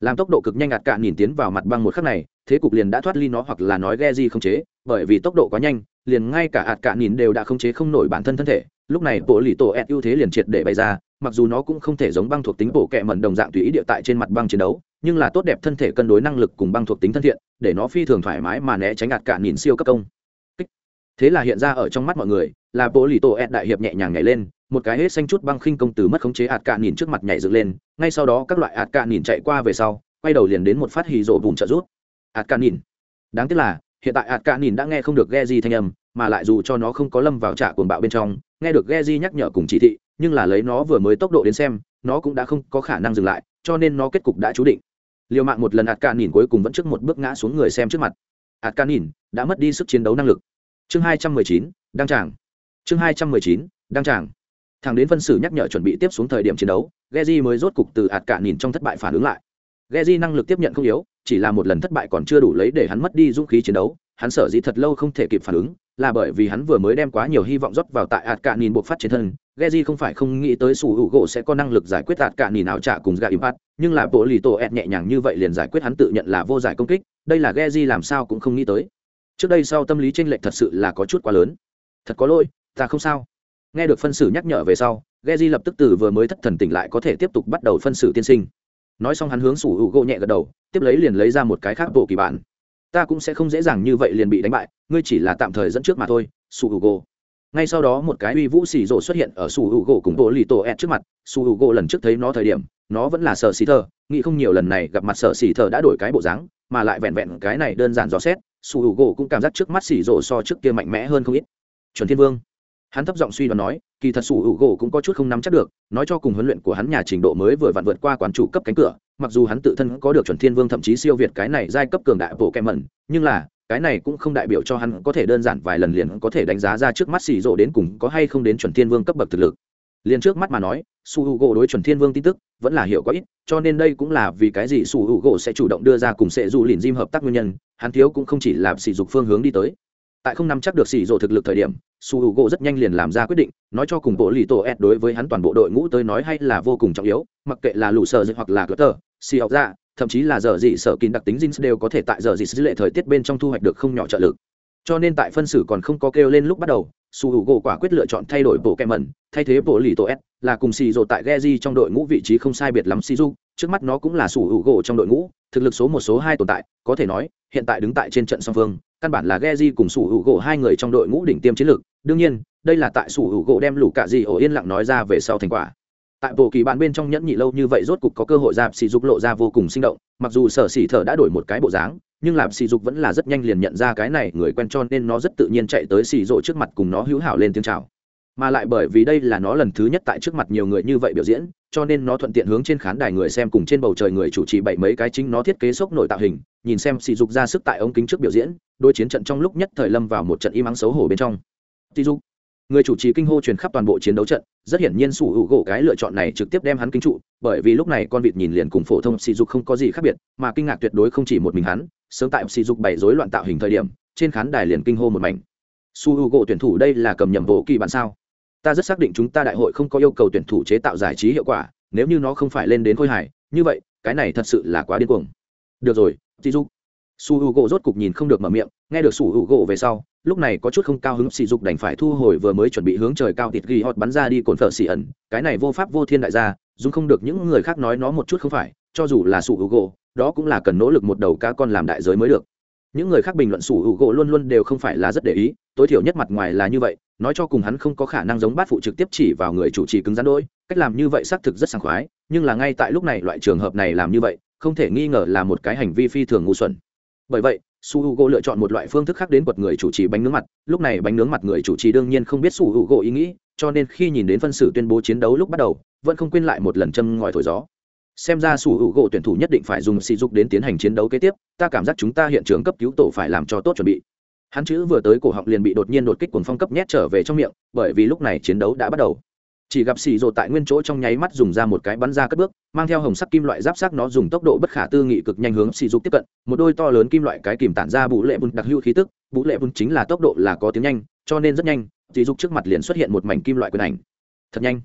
làm tốc độ cực nhanh ạt cạn nhìn tiến vào mặt băng một khắc này, thế cục liền đã thoát ly nó hoặc là nói ghe di không chế, bởi vì tốc độ quá nhanh, liền ngay cả ạt cạn nhìn đều đã không chế không nổi bản thân thân thể. Lúc này, bộ lì tổ ed ưu thế liền triệt để bày ra, mặc dù nó cũng không thể giống băng thuộc tính bộ kẹ mẩn đồng dạng tùy ý địa tại trên mặt băng chiến đấu, nhưng là tốt đẹp thân thể cân đối năng lực cùng băng thuộc tính thân thiện, để nó phi thường thoải mái mà né tránh ạt cạn nhìn siêu cấp công. Thế là hiện ra ở trong mắt mọi người, là bộ lì tổ ed đại hiệp nhẹ nhàng nhảy lên một cái hết xanh chút băng khinh công tử mất khống chế ạt cạn nhìn trước mặt nhảy dựng lên, ngay sau đó các loại ạt cạn nhìn chạy qua về sau, quay đầu liền đến một phát hì rộ bùn trợ rút. Ạt cạn nhìn. Đáng tiếc là, hiện tại ạt cạn nhìn đã nghe không được ghe di thanh âm, mà lại dù cho nó không có lâm vào trạ cuồng bạo bên trong, nghe được ghe di nhắc nhở cùng chỉ thị, nhưng là lấy nó vừa mới tốc độ đến xem, nó cũng đã không có khả năng dừng lại, cho nên nó kết cục đã chú định. Liều mạng một lần ạt cạn nhìn cuối cùng vẫn trước một bước ngã xuống người xem trước mặt. Ạt cạn nhìn đã mất đi sức chiến đấu năng lực. Chương hai trăm mười chín, đăng tràng. Chương hai trăm mười chín, đăng tràng thằng đến phân xử nhắc nhở chuẩn bị tiếp xuống thời điểm chiến đấu, Geji mới rốt cục từ ạt cạn nhìn trong thất bại phản ứng lại. Geji năng lực tiếp nhận không yếu, chỉ là một lần thất bại còn chưa đủ lấy để hắn mất đi dũng khí chiến đấu, hắn sợ dĩ thật lâu không thể kịp phản ứng, là bởi vì hắn vừa mới đem quá nhiều hy vọng rót vào tại ạt cạn nhìn buộc phát trên thân. Geji không phải không nghĩ tới sủ hữu gỗ sẽ có năng lực giải quyết ạt cạn nhìn ảo trả cùng gạ impact nhưng là bộ lì tổ ẹt nhẹ nhàng như vậy liền giải quyết hắn tự nhận là vô giải công kích, đây là Geji làm sao cũng không nghĩ tới. Trước đây sau tâm lý tranh lệch thật sự là có chút quá lớn. Thật có lỗi, ta không sao nghe được phân xử nhắc nhở về sau Geji lập tức từ vừa mới thất thần tỉnh lại có thể tiếp tục bắt đầu phân xử tiên sinh. Nói xong hắn hướng sủ hữu gỗ nhẹ gật đầu tiếp lấy liền lấy ra một cái khác bộ kỳ bản. Ta cũng sẽ không dễ dàng như vậy liền bị đánh bại ngươi chỉ là tạm thời dẫn trước mà thôi sủ hữu gỗ. Ngay sau đó một cái uy vũ xì rộ xuất hiện ở sủ hữu gỗ cùng bộ lì tổ ed trước mặt sủ hữu gỗ lần trước thấy nó thời điểm nó vẫn là sợ xì Thờ, nghĩ không nhiều lần này gặp mặt sợ xì Thờ đã đổi cái bộ dáng mà lại vẹn vẹn cái này đơn giản dò xét sủ hữu gỗ cũng cảm giác trước mắt xì rộ so trước kia mạnh mẽ hơn không ít. Chuẩn thiên vương hắn thấp giọng suy đoán nói, kỳ thật sủ hữu gỗ cũng có chút không nắm chắc được, nói cho cùng huấn luyện của hắn nhà trình độ mới vừa vặn vượt qua quán chủ cấp cánh cửa, mặc dù hắn tự thân có được chuẩn thiên vương thậm chí siêu việt cái này giai cấp cường đại bộ kem mẩn, nhưng là, cái này cũng không đại biểu cho hắn có thể đơn giản vài lần liền có thể đánh giá ra trước mắt xì rộ đến cùng có hay không đến chuẩn thiên vương cấp bậc thực lực. Liền trước mắt mà nói su h u gỗ đối chuẩn thiên vương tin tức vẫn là hiểu có ít, cho nên đây cũng là vì cái gì su h u gỗ sẽ chủ động đưa ra cùng sẽ dù lìn diêm hợp tác nguyên nhân, hắn thiếu cũng không chỉ là sỉ dục phương hướng đi tới. Tại không nắm chắc được sỉ rộ thực lực thời điểm su h u gỗ rất nhanh liền làm ra quyết định, nói cho cùng bộ lì tổ ed đối với hắn toàn bộ đội ngũ tới nói hay là vô cùng trọng yếu, mặc kệ là lũ sợ hoặc là cỡ tờ xì học ra thậm chí là giờ dị sở kín đặc tính jeans đều có thể tại giờ dị dữ lệ thời tiết bên trong thu hoạch được không nhỏ trợ lực. Cho nên tại phân xử còn không có kêu lên lúc bắt đầu, su hữu gỗ quả quyết lựa chọn thay đổi bộ kem mẩn, thay thế bộ lì tổ s là cùng xì rộ tại geji trong đội ngũ vị trí không sai biệt lắm si du trước mắt nó cũng là su hữu gỗ trong đội ngũ, thực lực số một, số hai tồn tại, có thể nói, hiện tại đứng tại trên trận song phương, căn bản là geji cùng su hữu gỗ hai người trong đội ngũ đỉnh tiêm chiến lược đương nhiên, đây là tại sủ hữu gỗ đem lũ cạ gì ổ yên lặng nói ra về sau thành quả. Tại bộ kỳ bạn bên trong nhẫn nhị lâu như vậy rốt cục có cơ hội dạp sỉ dục lộ ra vô cùng sinh động, mặc dù sở sỉ thở đã đổi một cái bộ dáng, nhưng lạp sỉ dục vẫn là rất nhanh liền nhận ra cái này người quen cho nên nó rất tự nhiên chạy tới sỉ rộ trước mặt cùng nó hữu hảo lên tiếng chào. Mà lại bởi vì đây là nó lần thứ nhất tại trước mặt nhiều người như vậy biểu diễn, cho nên nó thuận tiện hướng trên khán đài người xem cùng trên bầu trời người chủ trì bảy mấy cái chính nó thiết kế sốc nội tạo hình, nhìn xem sỉ dục ra sức tại ống kính trước biểu diễn đôi chiến trận trong lúc nhất thời lâm vào một trận im ắng xấu hổ bên trong sỉ dục. Người chủ trì kinh hô truyền khắp toàn bộ chiến đấu trận, rất hiển nhiên sủ hữu gỗ cái lựa chọn này trực tiếp đem hắn kinh trụ, bởi vì lúc này con vịt nhìn liền cùng phổ thông sỉ dục không có gì khác biệt, mà kinh ngạc tuyệt đối không chỉ một mình hắn, sớm tại sỉ dục bày rối loạn tạo hình thời điểm, trên khán đài liền kinh hô một mảnh. Su hữu gỗ tuyển thủ đây là cầm nhầm bộ kỳ bản sao? Ta rất xác định chúng ta đại hội không có yêu cầu tuyển thủ chế tạo giải trí hiệu quả, nếu như nó không phải lên đến khôi hài, như vậy, cái này thật sự là quá điên cuồng. Được rồi sỉ dục. Su hữu gỗ rốt cục nhìn không được mở miệng, nghe được su hữu gỗ về sau lúc này có chút không cao hứng, sỉ dục đành phải thu hồi vừa mới chuẩn bị hướng trời cao thịt ghi hot bắn ra đi cồn phở xỉ ẩn. Cái này vô pháp vô thiên đại gia dùng không được những người khác nói nó một chút không phải, cho dù là sủ hữu gỗ đó cũng là cần nỗ lực một đầu cá con làm đại giới mới được. Những người khác bình luận sủ hữu gỗ luôn luôn đều không phải là rất để ý, tối thiểu nhất mặt ngoài là như vậy, nói cho cùng hắn không có khả năng giống bát phụ trực tiếp chỉ vào người chủ trì cứng rắn đôi, cách làm như vậy xác thực rất sảng khoái, nhưng là ngay tại lúc này loại trường hợp này làm như vậy, không thể nghi ngờ là một cái hành vi phi thường ngu xuẩn. Bởi vậy su h u g o lựa chọn một loại phương thức khác đến quật người chủ trì bánh nướng mặt. Lúc này bánh nướng mặt người chủ trì đương nhiên không biết su h u g o ý nghĩ, cho nên khi nhìn đến phân xử tuyên bố chiến đấu lúc bắt đầu, vẫn không quên lại một lần châm ngòi thổi gió. Xem ra su h u g o tuyển thủ nhất định phải dùng sỉ dục đến tiến hành chiến đấu kế tiếp, ta cảm giác chúng ta hiện trường cấp cứu tổ phải làm cho tốt chuẩn bị. Hắn chữ vừa tới cổ họng liền bị đột nhiên đột kích cuồng phong cấp nhét trở về trong miệng, bởi vì lúc này chiến đấu đã bắt đầu chỉ gặp xì rồ tại nguyên chỗ trong nháy mắt dùng ra một cái bắn ra cất bước, mang theo hồng sắc kim loại giáp sắc nó dùng tốc độ bất khả tư nghị cực nhanh hướng xì dục tiếp cận. Một đôi to lớn kim loại cái kìm tản ra bụ lệ bùn đặc hữu khí tức bụ lệ bùn chính là tốc độ là có tiếng nhanh, cho nên rất nhanh, xì dục trước mặt liền xuất hiện một mảnh kim loại quyền ảnh. Thật nhanh.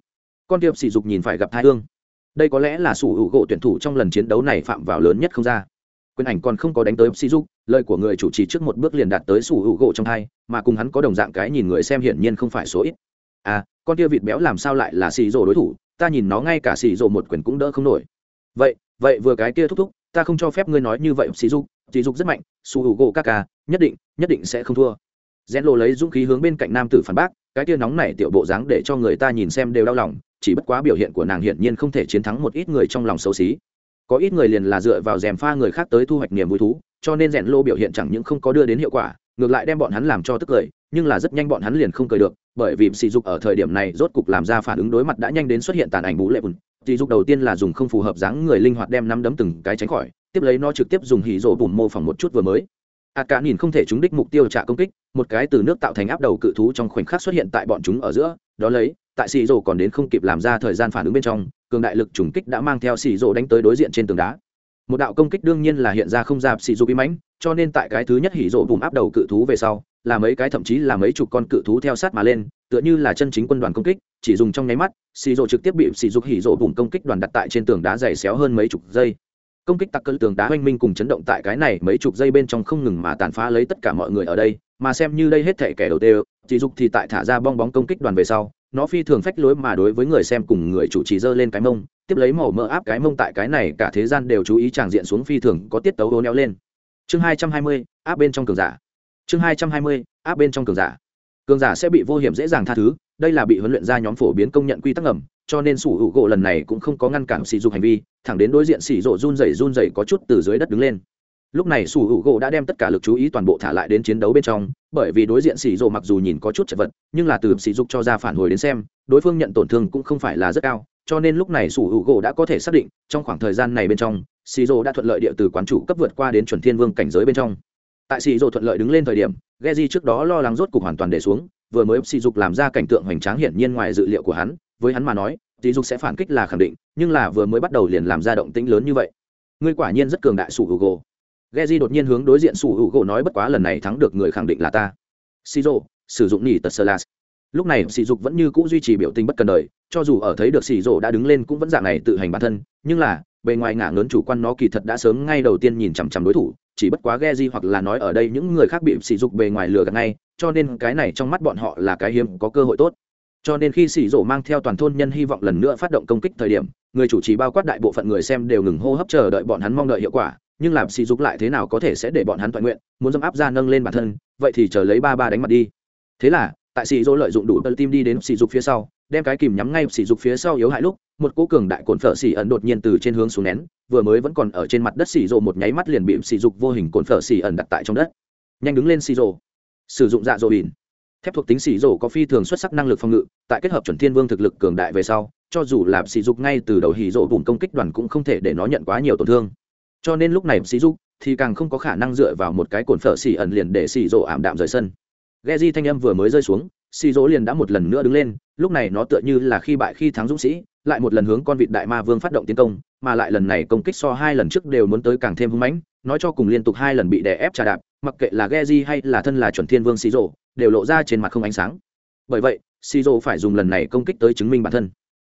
Con tiệp xì dục nhìn phải gặp thai hương. Đây có lẽ là sủ hữu gỗ tuyển thủ trong lần chiến đấu này phạm vào lớn nhất không ra. Quyền ảnh còn không có đánh tới xì dục lời của người chủ trì trước một bước liền đạt tới sủ hữu gỗ trong hai mà cùng hắn có đồng dạng cái nhìn người xem hiển nhiên không phải số ít. À con tia vịt béo làm sao lại là xì rồ đối thủ, ta nhìn nó ngay cả xì rồ một quyền cũng đỡ không nổi. Vậy vậy vừa cái kia thúc thúc, ta không cho phép ngươi nói như vậy, xì dục xì dục rất mạnh su hữu gỗ các ca, nhất định nhất định sẽ không thua. Rẽn lộ lấy dũng khí hướng bên cạnh nam tử phản bác, cái tia nóng này tiểu bộ dáng để cho người ta nhìn xem đều đau lòng, chỉ bất quá biểu hiện của nàng hiển nhiên không thể chiến thắng một ít người trong lòng xấu xí. Có ít người liền là dựa vào rèm pha người khác tới thu hoạch niềm vui thú, cho nên rèn lô biểu hiện chẳng những không có đưa đến hiệu quả ngược lại đem bọn hắn làm cho tức cười, nhưng là rất nhanh bọn hắn liền không cười được, bởi vì sỉ dục ở thời điểm này rốt cục làm ra phản ứng đối mặt đã nhanh đến xuất hiện tàn ảnh bú lệ bùn. Sỉ dục đầu tiên là dùng không phù hợp dáng người linh hoạt đem nắm đấm từng cái tránh khỏi, tiếp lấy nó trực tiếp dùng hỉ rổ bùn mô phỏng một chút vừa mới. A cả nhìn không thể trúng đích mục tiêu trả công kích, một cái từ nước tạo thành áp đầu cự thú trong khoảnh khắc xuất hiện tại bọn chúng ở giữa, đó lấy, tại xì rổ còn đến không kịp làm ra thời gian phản ứng bên trong, cường đại lực trùng kích đã mang theo xì rổ đánh tới đối diện trên tường đá một đạo công kích đương nhiên là hiện ra không ra xì rổ bí mãnh, cho nên tại cái thứ nhất hỉ rổ vùng áp đầu cự thú về sau, là mấy cái thậm chí là mấy chục con cự thú theo sát mà lên, tựa như là chân chính quân đoàn công kích, chỉ dùng trong nháy mắt xì rổ trực tiếp bị xì dục hỉ rổ vùng công kích đoàn đặt tại trên tường đá dày xéo hơn mấy chục giây. Công kích tặc cỡ tường đá oanh minh cùng chấn động tại cái này mấy chục giây bên trong không ngừng mà tàn phá lấy tất cả mọi người ở đây, mà xem như đây hết thể kẻ đầu tiên chỉ dục thì tại thả ra bong bóng công kích đoàn về sau nó phi thường phách lối mà đối với người xem cùng người chủ trì dơ lên cái mông, tiếp lấy màu mỡ áp cái mông tại cái này cả thế gian đều chú ý tràng diện xuống phi thường có tiết tấu hố neo lên. Chương hai trăm hai mươi, áp bên trong cường giả. Chương hai trăm hai mươi, áp bên trong cường giả. Cường giả sẽ bị vô hiểm dễ dàng tha thứ, đây là bị huấn luyện ra nhóm phổ biến công nhận quy tắc ngầm, cho nên sủ hữu gỗ lần này cũng không có ngăn cản sỉ dục hành vi, thẳng đến đối diện sỉ rộ run rẩy run rẩy có chút từ dưới đất đứng lên lúc này sủ hữu gỗ đã đem tất cả lực chú ý toàn bộ thả lại đến chiến đấu bên trong, bởi vì đối diện sỉ rộ mặc dù nhìn có chút chật vật, nhưng là từ sỉ dục cho ra phản hồi đến xem, đối phương nhận tổn thương cũng không phải là rất cao, cho nên lúc này sủ hữu gỗ đã có thể xác định, trong khoảng thời gian này bên trong, sỉ rộ đã thuận lợi địa từ quán chủ cấp vượt qua đến chuẩn thiên vương cảnh giới bên trong. Tại sỉ rộ thuận lợi đứng lên thời điểm, Geji trước đó lo lắng rốt cục hoàn toàn để xuống, vừa mới sỉ dục làm ra cảnh tượng hoành tráng hiển nhiên ngoài dự liệu của hắn, với hắn mà nói, sỉ dục sẽ phản kích là khẳng định, nhưng là vừa mới bắt đầu liền làm ra động tĩnh lớn như vậy. Ngươi quả nhiên rất cường đại sủ hữu gỗ. Geji đột nhiên hướng đối diện sủ hữu gỗ nói bất quá lần này thắng được người khẳng định là ta Siro, sử dụng nỉ tật Slash. lúc này sỉ dục vẫn như cũ duy trì biểu tình bất cần đời cho dù ở thấy được sỉ Dỗ đã đứng lên cũng vẫn dạng này tự hành bản thân nhưng là bề ngoài ngả lớn chủ quan nó kỳ thật đã sớm ngay đầu tiên nhìn chằm chằm đối thủ chỉ bất quá Geji hoặc là nói ở đây những người khác bị sỉ dục bề ngoài lừa gạt ngay cho nên cái này trong mắt bọn họ là cái hiếm có cơ hội tốt cho nên khi sỉ Dỗ mang theo toàn thôn nhân hy vọng lần nữa phát động công kích thời điểm người chủ trì bao quát đại bộ phận người xem đều ngừng hô hấp chờ đợi bọn hắn mong đợi hiệu quả nhưng làm sỉ dục lại thế nào có thể sẽ để bọn hắn toàn nguyện, muốn dâm áp ra nâng lên bản thân, vậy thì chờ lấy ba ba đánh mặt đi. Thế là, tại sỉ dỗ lợi dụng đủ tơ tim đi đến sỉ dục phía sau, đem cái kìm nhắm ngay sỉ dục phía sau yếu hại lúc, một cỗ cường đại cồn phở xỉ ẩn đột nhiên từ trên hướng xuống nén, vừa mới vẫn còn ở trên mặt đất xỉ rộ một nháy mắt liền bị sỉ dục vô hình cồn phở xỉ ẩn đặt tại trong đất. Nhanh đứng lên xỉ rộ sử dụng dạ dỗ bỉn thép thuộc tính xỉ rổ có phi thường xuất sắc năng lực phòng ngự, tại kết hợp chuẩn thiên vương thực lực cường đại về sau, cho dù là sỉ dục ngay từ đầu hỉ rổ bùn công kích đoàn cũng không thể để nó nhận quá nhiều tổn thương cho nên lúc này sĩ dục thì càng không có khả năng dựa vào một cái cồn phở xì ẩn liền để xì rổ ảm đạm rời sân Geji thanh âm vừa mới rơi xuống, xì rỗ liền đã một lần nữa đứng lên, lúc này nó tựa như là khi bại khi thắng dũng sĩ, lại một lần hướng con vịt đại ma vương phát động tiến công, mà lại lần này công kích so hai lần trước đều muốn tới càng thêm hung mãnh, nói cho cùng liên tục hai lần bị đè ép trà đạp, mặc kệ là Geji hay là thân là chuẩn thiên vương xì rỗ, đều lộ ra trên mặt không ánh sáng. Bởi vậy, xì rỗ phải dùng lần này công kích tới chứng minh bản thân.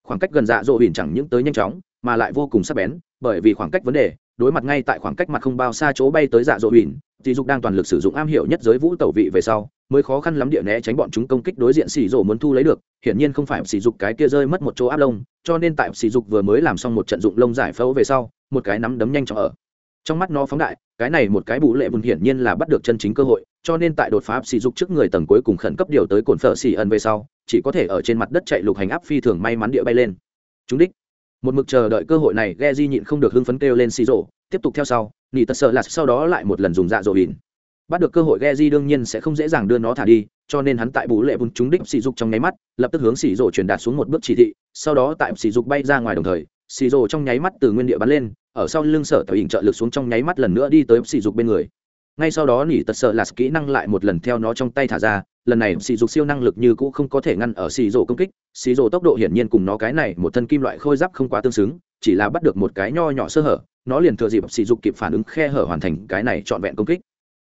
Khoảng cách gần dạ dỗ huyền chẳng những tới nhanh chóng, mà lại vô cùng sắc bén, bởi vì khoảng cách vấn đề, đối mặt ngay tại khoảng cách mặt không bao xa chỗ bay tới dạ dỗ huyền, dị Dục đang toàn lực sử dụng am hiểu nhất giới vũ tẩu vị về sau, mới khó khăn lắm địa né tránh bọn chúng công kích đối diện xì rổ muốn thu lấy được hiển nhiên không phải xì dục cái kia rơi mất một chỗ áp lông cho nên tại xì dục vừa mới làm xong một trận dụng lông giải phẫu về sau một cái nắm đấm nhanh chóng ở. Trong mắt nó phóng đại cái này một cái bù lệ vùng hiển nhiên là bắt được chân chính cơ hội cho nên tại đột phá xì dục trước người tầng cuối cùng khẩn cấp điều tới cồn phở xì ẩn về sau chỉ có thể ở trên mặt đất chạy lục hành áp phi thường may mắn địa bay lên. Chúng đích một mực chờ đợi cơ hội này ghe di nhịn không được hưng phấn kêu lên xì rổ tiếp tục theo sau nỉ tật sợ là sau đó lại một lần dùng dạ dỗ ỉn bắt được cơ hội Geji đương nhiên sẽ không dễ dàng đưa nó thả đi, cho nên hắn tại bú lệ bùn chúng đích sỉ dục trong nháy mắt, lập tức hướng sỉ rộ truyền đạt xuống một bước chỉ thị, sau đó tại sỉ dục bay ra ngoài đồng thời, sỉ rộ trong nháy mắt từ nguyên địa bắn lên, ở sau lưng sở tạo hình trợ lực xuống trong nháy mắt lần nữa đi tới sỉ dục bên người. Ngay sau đó nỉ tật sợ là kỹ năng lại một lần theo nó trong tay thả ra, lần này sỉ dục siêu năng lực như cũ không có thể ngăn ở sỉ rồ công kích, sỉ rồ tốc độ hiển nhiên cùng nó cái này một thân kim loại khôi giáp không quá tương xứng, chỉ là bắt được một cái nho nhỏ sơ hở, nó liền thừa dịp sỉ dục kịp phản ứng khe hở hoàn thành cái này trọn vẹn công kích.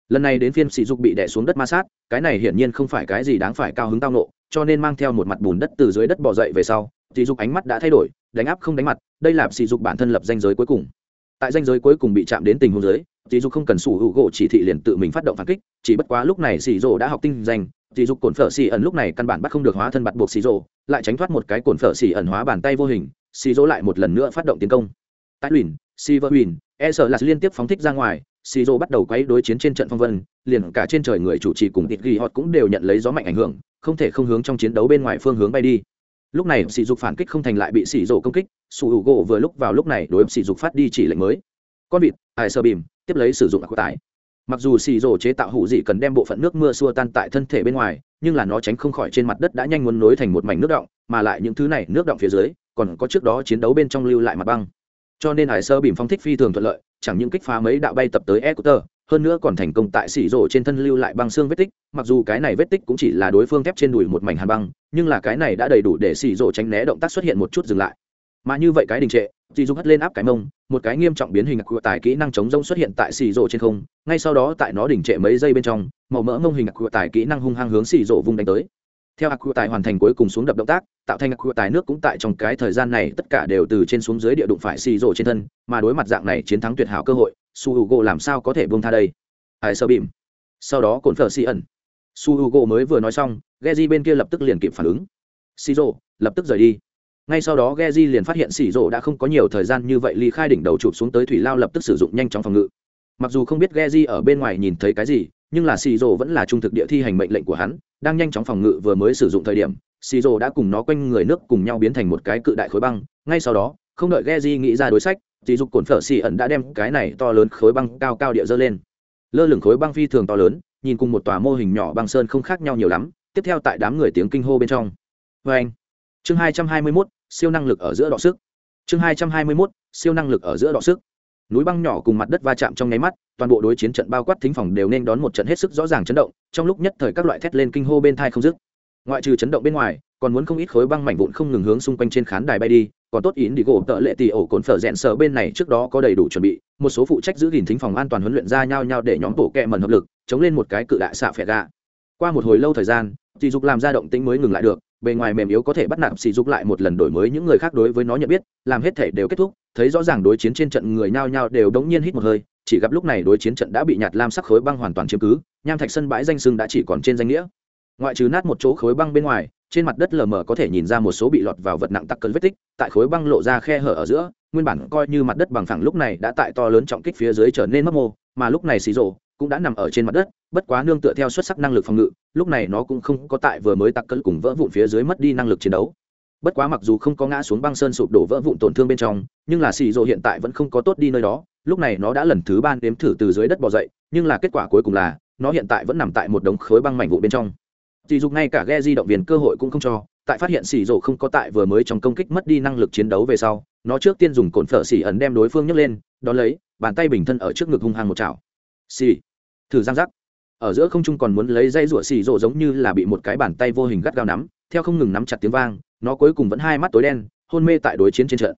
Lần này đến phiên sỉ dục bị đè xuống đất ma sát cái này hiển nhiên không phải cái gì đáng phải cao hứng tao nộ cho nên mang theo một mặt bùn đất từ dưới đất bỏ dậy về sau sỉ dục ánh mắt đã thay đổi đánh áp không đánh mặt đây là sỉ dục bản thân lập danh giới cuối cùng. Tại danh giới cuối cùng bị chạm đến tình huống giới sỉ dục không cần sủ hữu gỗ chỉ thị liền tự mình phát động phản kích chỉ bất quá lúc này sỉ dỗ đã học tinh danh sỉ dục cồn phở xì ẩn lúc này căn bản bắt không được hóa thân bắt buộc sỉ rồ lại tránh thoát một cái cồn phở xì ẩn hóa bàn tay vô hình sỉ rồ lại một lần nữa phát động tiến công tại luyện Silver lùn e sợ là liên tiếp phóng thích ra ngoài, Siro bắt đầu quấy đối chiến trên trận phong vân, liền cả trên trời người chủ trì cùng thịt Ghi họ cũng đều nhận lấy gió mạnh ảnh hưởng, không thể không hướng trong chiến đấu bên ngoài phương hướng bay đi. Lúc này Sỉ Dục phản kích không thành lại bị Sỉ Dụ công kích, Sủu gỗ vừa lúc vào lúc này đối Sỉ Dục phát đi chỉ lệnh mới. Con vịt, ai sơ bìm, tiếp lấy sử dụng của tải. Mặc dù xì rổ chế tạo hủ dị cần đem bộ phận nước mưa xua tan tại thân thể bên ngoài, nhưng là nó tránh không khỏi trên mặt đất đã nhanh muốn nối thành một mảnh nước động, mà lại những thứ này nước động phía dưới, còn có trước đó chiến đấu bên trong lưu lại mặt băng. Cho nên hải sơ bìm phong thích phi thường thuận lợi chẳng những kích phá mấy đạo bay tập tới ecuter hơn nữa còn thành công tại xỉ rổ trên thân lưu lại băng xương vết tích mặc dù cái này vết tích cũng chỉ là đối phương thép trên đùi một mảnh hàn băng nhưng là cái này đã đầy đủ để xỉ rổ tránh né động tác xuất hiện một chút dừng lại. Mà như vậy cái đình trệ dì dục hất lên áp cái mông một cái nghiêm trọng biến hình của tài kỹ năng chống rông xuất hiện tại xì rổ trên không ngay sau đó tại nó đỉnh trệ mấy giây bên trong màu mỡ mông hình của tài kỹ năng hung hăng hướng xì rổ vung đánh tới. Theo ác tài hoàn thành cuối cùng xuống đập động tác tạo thành ác tài nước cũng tại trong cái thời gian này tất cả đều từ trên xuống dưới địa đụng phải xì rổ trên thân mà đối mặt dạng này chiến thắng tuyệt hảo cơ hội su h u g o làm sao có thể buông tha đây? Ai sơ bìm. Sau đó cồn phở xì ẩn. Su h u g o mới vừa nói xong ghe bên kia lập tức liền kịp phản ứng. Xì rộ, lập tức rời đi ngay sau đó ghe liền phát hiện xỉ rộ đã không có nhiều thời gian như vậy ly khai đỉnh đầu chụp xuống tới thủy lao lập tức sử dụng nhanh chóng phòng ngự. Mặc dù không biết ghe ở bên ngoài nhìn thấy cái gì, nhưng là xỉ rộ vẫn là trung thực địa thi hành mệnh lệnh của hắn, đang nhanh chóng phòng ngự vừa mới sử dụng thời điểm xỉ rộ đã cùng nó quanh người nước cùng nhau biến thành một cái cự đại khối băng. Ngay sau đó, không đợi ghe di nghĩ ra đối sách dì dục cồn phở xì ẩn đã đem cái này to lớn khối băng cao cao địa dơ lên. Lơ lửng khối băng phi thường to lớn, nhìn cùng một tòa mô hình nhỏ băng sơn không khác nhau nhiều lắm. Tiếp theo tại đám người tiếng kinh hô bên trong. Vê anh chương hai trăm hai mươi mốt, siêu năng lực ở giữa đọ sức. Chương hai trăm hai mươi mốt, siêu năng lực ở giữa đọ sức. Núi băng nhỏ cùng mặt đất va chạm trong nháy mắt, toàn bộ đối chiến trận bao quát thính phòng đều nên đón một trận hết sức rõ ràng chấn động, trong lúc nhất thời các loại thét lên kinh hô bên thai không dứt. Ngoại trừ chấn động bên ngoài, còn muốn không ít khối băng mảnh vụn không ngừng hướng xung quanh trên khán đài bay đi, còn tốt yến đi gỗ tợ lệ tì ổ cồn phở rẽn sở bên này trước đó có đầy đủ chuẩn bị, một số phụ trách giữ gìn thính phòng an toàn huấn luyện ra nhau nhau để nhóm tổ kẹ mẩn hợp lực, chống lên một cái cự đại xạ phẹt gà qua một hồi lâu thời gian dì dục làm ra động tĩnh mới ngừng lại được bề ngoài mềm yếu có thể bắt nạp sỉ dục lại một lần đổi mới những người khác đối với nó nhận biết, làm hết thể đều kết thúc, thấy rõ ràng đối chiến trên trận người nhao nhao đều đống nhiên hít một hơi, chỉ gặp lúc này đối chiến trận đã bị nhạt lam sắc khối băng hoàn toàn chiếm cứ, nham thạch sân bãi danh sưng đã chỉ còn trên danh nghĩa. Ngoại trừ nát một chỗ khối băng bên ngoài, trên mặt đất lờ mờ có thể nhìn ra một số bị lọt vào vật nặng tắc cơn vết tích, tại khối băng lộ ra khe hở ở giữa, nguyên bản coi như mặt đất bằng phẳng lúc này đã tại to lớn trọng kích phía dưới trở nên mất mô, mà lúc này xì rộ cũng đã nằm ở trên mặt đất bất quá nương tựa theo xuất sắc năng lực phòng ngự, lúc này nó cũng không có tại vừa mới tặc cơn cùng vỡ vụn phía dưới mất đi năng lực chiến đấu. Bất quá mặc dù không có ngã xuống băng sơn sụp đổ vỡ vụn tổn thương bên trong, nhưng là xì rộ hiện tại vẫn không có tốt đi nơi đó, lúc này nó đã lần thứ ba nếm thử từ dưới đất bò dậy, nhưng là kết quả cuối cùng là, nó hiện tại vẫn nằm tại một đống khối băng mảnh vụn bên trong. Chỉ dục ngay cả ghe di động viên cơ hội cũng không cho, tại phát hiện xì rộ không có tại vừa mới trong công kích mất đi năng lực chiến đấu về sau, nó trước tiên dùng cồn phở xì ẩn đem đối phương nhấc lên, đón lấy, bàn tay bình thân ở trước ngực hung hăng một chảo. Xì, thử giang giác ở giữa không trung còn muốn lấy dây rủa xì rộ giống như là bị một cái bàn tay vô hình gắt gao nắm, theo không ngừng nắm chặt tiếng vang, nó cuối cùng vẫn hai mắt tối đen, hôn mê tại đối chiến trên trận.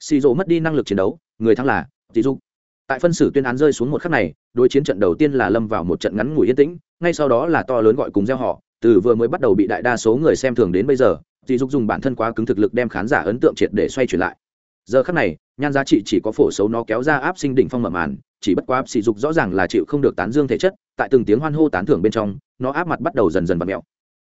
Xì rộ mất đi năng lực chiến đấu, người thắng là dì dục. Tại phân xử tuyên án rơi xuống một khắc này, đối chiến trận đầu tiên là lâm vào một trận ngắn ngủi yên tĩnh, ngay sau đó là to lớn gọi cùng gieo họ, từ vừa mới bắt đầu bị đại đa số người xem thường đến bây giờ dì dục dùng bản thân quá cứng thực lực đem khán giả ấn tượng triệt để xoay chuyển lại. Giờ khắc này, nhan giá trị chỉ có phổ xấu nó kéo ra áp sinh đỉnh phong mở màn chỉ bất quá sỉ dục rõ ràng là chịu không được tán dương thể chất tại từng tiếng hoan hô tán thưởng bên trong nó áp mặt bắt đầu dần dần và mèo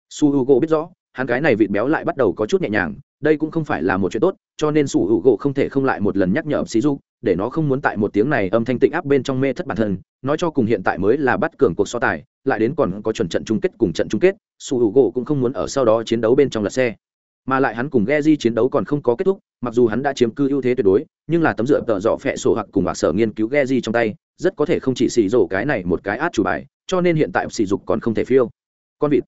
su h u gỗ biết rõ hắn cái này vịt béo lại bắt đầu có chút nhẹ nhàng đây cũng không phải là một chuyện tốt cho nên su h u gỗ không thể không lại một lần nhắc nhở sỉ dục để nó không muốn tại một tiếng này âm thanh tịnh áp bên trong mê thất bản thân nói cho cùng hiện tại mới là bắt cường cuộc so tài lại đến còn có chuẩn trận chung kết cùng trận chung kết su h u gỗ cũng không muốn ở sau đó chiến đấu bên trong lật xe. Mà lại hắn cùng Geji chiến đấu còn không có kết thúc, mặc dù hắn đã chiếm cư ưu thế tuyệt đối, nhưng là tấm dựa tợ dọ phẹ sổ hoặc cùng bạc sở nghiên cứu Geji trong tay, rất có thể không chỉ xì rổ cái này một cái át chủ bài, cho nên hiện tại xì dục còn không thể phiêu. Con vịt.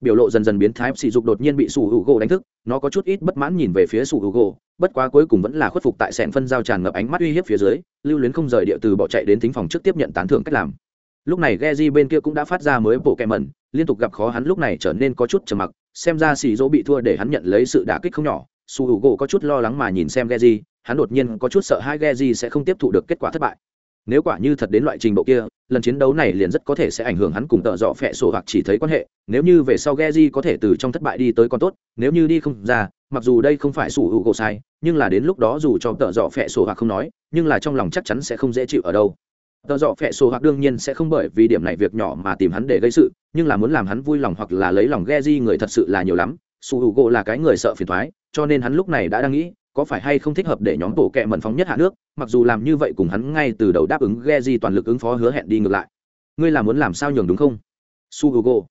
Biểu lộ dần dần biến thái xì dục đột nhiên bị sủ hữu gỗ đánh thức nó có chút ít bất mãn nhìn về phía sủ hữu gỗ bất quá cuối cùng vẫn là khuất phục tại sẹn phân giao tràn ngập ánh mắt uy hiếp phía dưới lưu luyến không rời địa từ bỏ chạy đến thính phòng trước tiếp nhận tán thưởng cách làm. Lúc này Geji bên kia cũng đã phát ra mới bộ kẹ mẩn liên tục gặp khó hắn lúc này trở nên có chút trầm mặc xem ra xì dỗ bị thua để hắn nhận lấy sự đả kích không nhỏ su h u gỗ có chút lo lắng mà nhìn xem Geji, hắn đột nhiên có chút sợ hai Geji sẽ không tiếp thụ được kết quả thất bại. Nếu quả như thật đến loại trình độ kia lần chiến đấu này liền rất có thể sẽ ảnh hưởng hắn cùng tợ dọ phẹ sổ hoặc chỉ thấy quan hệ. Nếu như về sau Geji có thể từ trong thất bại đi tới còn tốt nếu như đi không ra mặc dù đây không phải sủ hữu gỗ sai nhưng là đến lúc đó dù cho tợ dọ phẹ sổ hoặc không nói nhưng là trong lòng chắc chắn sẽ không dễ chịu ở đâu. Tợ dọ phẹ sổ hoặc đương nhiên sẽ không bởi vì điểm này việc nhỏ mà tìm hắn để gây sự nhưng là muốn làm hắn vui lòng hoặc là lấy lòng Geji người thật sự là nhiều lắm sủ hữu gỗ là cái người sợ phiền thoái, cho nên hắn lúc này đã đang nghĩ, có phải hay không thích hợp để nhóm bộ kệ mẩn phóng nhất hạ nước, mặc dù làm như vậy cùng hắn ngay từ đầu đáp ứng ghe di toàn lực ứng phó hứa hẹn đi ngược lại. Ngươi là muốn làm sao nhường đúng không? Su hugo.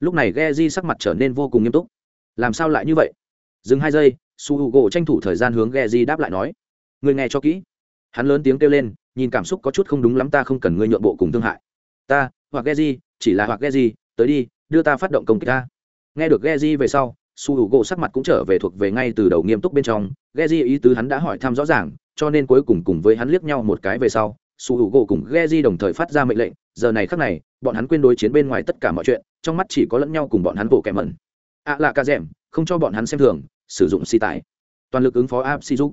Lúc này ghe di sắc mặt trở nên vô cùng nghiêm túc. Làm sao lại như vậy? Dừng hai giây, su hugo tranh thủ thời gian hướng ghe di đáp lại nói. Ngươi nghe cho kỹ. Hắn lớn tiếng kêu lên, nhìn cảm xúc có chút không đúng lắm ta không cần ngươi nhượng bộ cùng thương hại. Ta, hoặc ghe di chỉ là hoặc ghe di tới đi, đưa ta phát động công kích ta. Nghe được ghe di về sau su h u gỗ sắc mặt cũng trở về thuộc về ngay từ đầu nghiêm túc bên trong. Ghe di ý tứ hắn đã hỏi thăm rõ ràng, cho nên cuối cùng cùng với hắn liếc nhau một cái về sau, su h u gỗ cùng ghe di đồng thời phát ra mệnh lệnh. Giờ này khác này, bọn hắn quên đối chiến bên ngoài tất cả mọi chuyện, trong mắt chỉ có lẫn nhau cùng bọn hắn bộ kẻ mẩn. Ạ à là ca rèm không cho bọn hắn xem thường, sử dụng si tài toàn lực ứng phó áp si giúp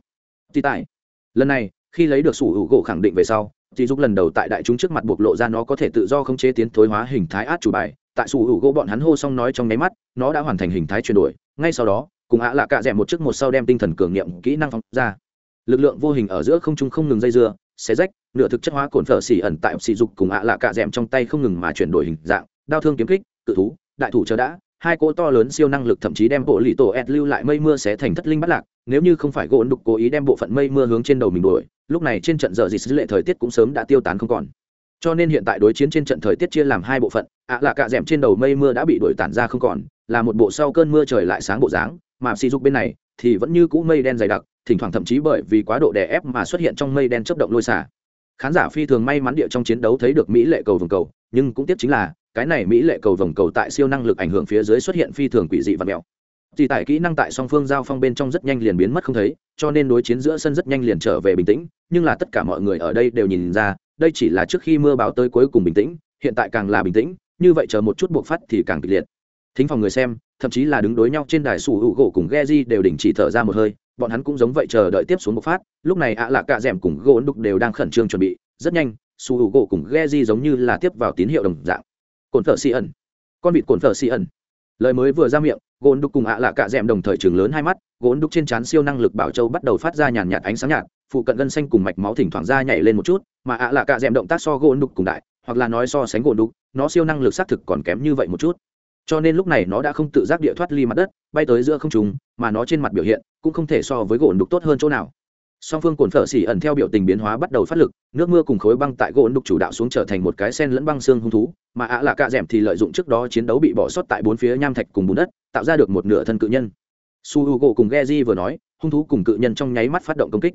xì tài lần này, khi lấy được su h u gỗ khẳng định về sau thì dục lần đầu tại đại chúng trước mặt bộc lộ ra nó có thể tự do khống chế tiến thối hóa hình thái át chủ bài. Tại sủ hữu gỗ bọn hắn hô xong nói trong nháy mắt, nó đã hoàn thành hình thái chuyển đổi. Ngay sau đó, cùng ạ lạ cạ rẽ một chiếc một sau đem tinh thần cường nghiệm kỹ năng phóng ra. Lực lượng vô hình ở giữa không trung không ngừng dây dưa, xé rách, nửa thực chất hóa cồn phở xỉ ẩn tại xỉ dục cùng ạ lạ cạ rẽm trong tay không ngừng mà chuyển đổi hình dạng. Đao thương kiếm kích, cự thú, đại thủ chờ đã hai cỗ to lớn siêu năng lực thậm chí đem bộ lì tổ ed lưu lại mây mưa sẽ thành thất linh bắt lạc, nếu như không phải gỗ đục cố ý đem bộ phận mây mưa hướng trên đầu mình đuổi, lúc này trên trận giờ dịt sứ lệ thời tiết cũng sớm đã tiêu tán không còn. Cho nên hiện tại đối chiến trên trận thời tiết chia làm hai bộ phận, ạ là cạ d trên đầu mây mưa đã bị đuổi tản ra không còn, là một bộ sau cơn mưa trời lại sáng bộ dáng, mà xì dục bên này thì vẫn như cũ mây đen dày đặc, thỉnh thoảng thậm chí bởi vì quá độ đè ép mà xuất hiện trong mây đen chấp động lôi xả. Khán giả phi thường may mắn địa trong chiến đấu thấy được mỹ lệ cầu vồng cầu, nhưng cũng tiếp chính là cái này mỹ lệ cầu vồng cầu tại siêu năng lực ảnh hưởng phía dưới xuất hiện phi thường quỷ dị và mèo thì tại kỹ năng tại song phương giao phong bên trong rất nhanh liền biến mất không thấy, cho nên đối chiến giữa sân rất nhanh liền trở về bình tĩnh, nhưng là tất cả mọi người ở đây đều nhìn ra, đây chỉ là trước khi mưa báo tới cuối cùng bình tĩnh, hiện tại càng là bình tĩnh, như vậy chờ một chút buộc phát thì càng kịch liệt. Thính phòng người xem, thậm chí là đứng đối nhau trên đài sủ hữu gỗ cùng ghe di đều đình chỉ thở ra một hơi, bọn hắn cũng giống vậy chờ đợi tiếp xuống bộc phát, lúc này ạ à lạ cạ d cùng gỗ đục đều đang khẩn trương chuẩn bị, rất nhanh, sủ hữu gỗ cùng ghe di giống như là tiếp vào tín hiệu đồng dạng cồn thợ xì ẩn. Con vịt cồn thợ xì ẩn. Lời mới vừa ra miệng, gôn đục cùng ạ à lạ cạ d đồng thời chừng lớn hai mắt, gôn đục trên trán siêu năng lực bảo châu bắt đầu phát ra nhàn nhạt ánh sáng nhạt, phụ cận gân xanh cùng mạch máu thỉnh thoảng ra nhảy lên một chút, mà ạ lạ cả d động tác so gôn đục cùng đại, hoặc là nói so sánh gôn đục nó siêu năng lực xác thực còn kém như vậy một chút. Cho nên lúc này nó đã không tự giác địa thoát ly mặt đất, bay tới giữa không trùng mà nó trên mặt biểu hiện cũng không thể so với gôn đục tốt hơn chỗ nào song phương cồn phở xỉ ẩn theo biểu tình biến hóa bắt đầu phát lực, nước mưa cùng khối băng tại gỗ đục chủ đạo xuống trở thành một cái sen lẫn băng xương hung thú, mà ạ là cạ d thì lợi dụng trước đó chiến đấu bị bỏ sót tại bốn phía nham thạch cùng bùn đất, tạo ra được một nửa thân cự nhân. Su h u gỗ cùng ghe di vừa nói, hung thú cùng cự nhân trong nháy mắt phát động công kích.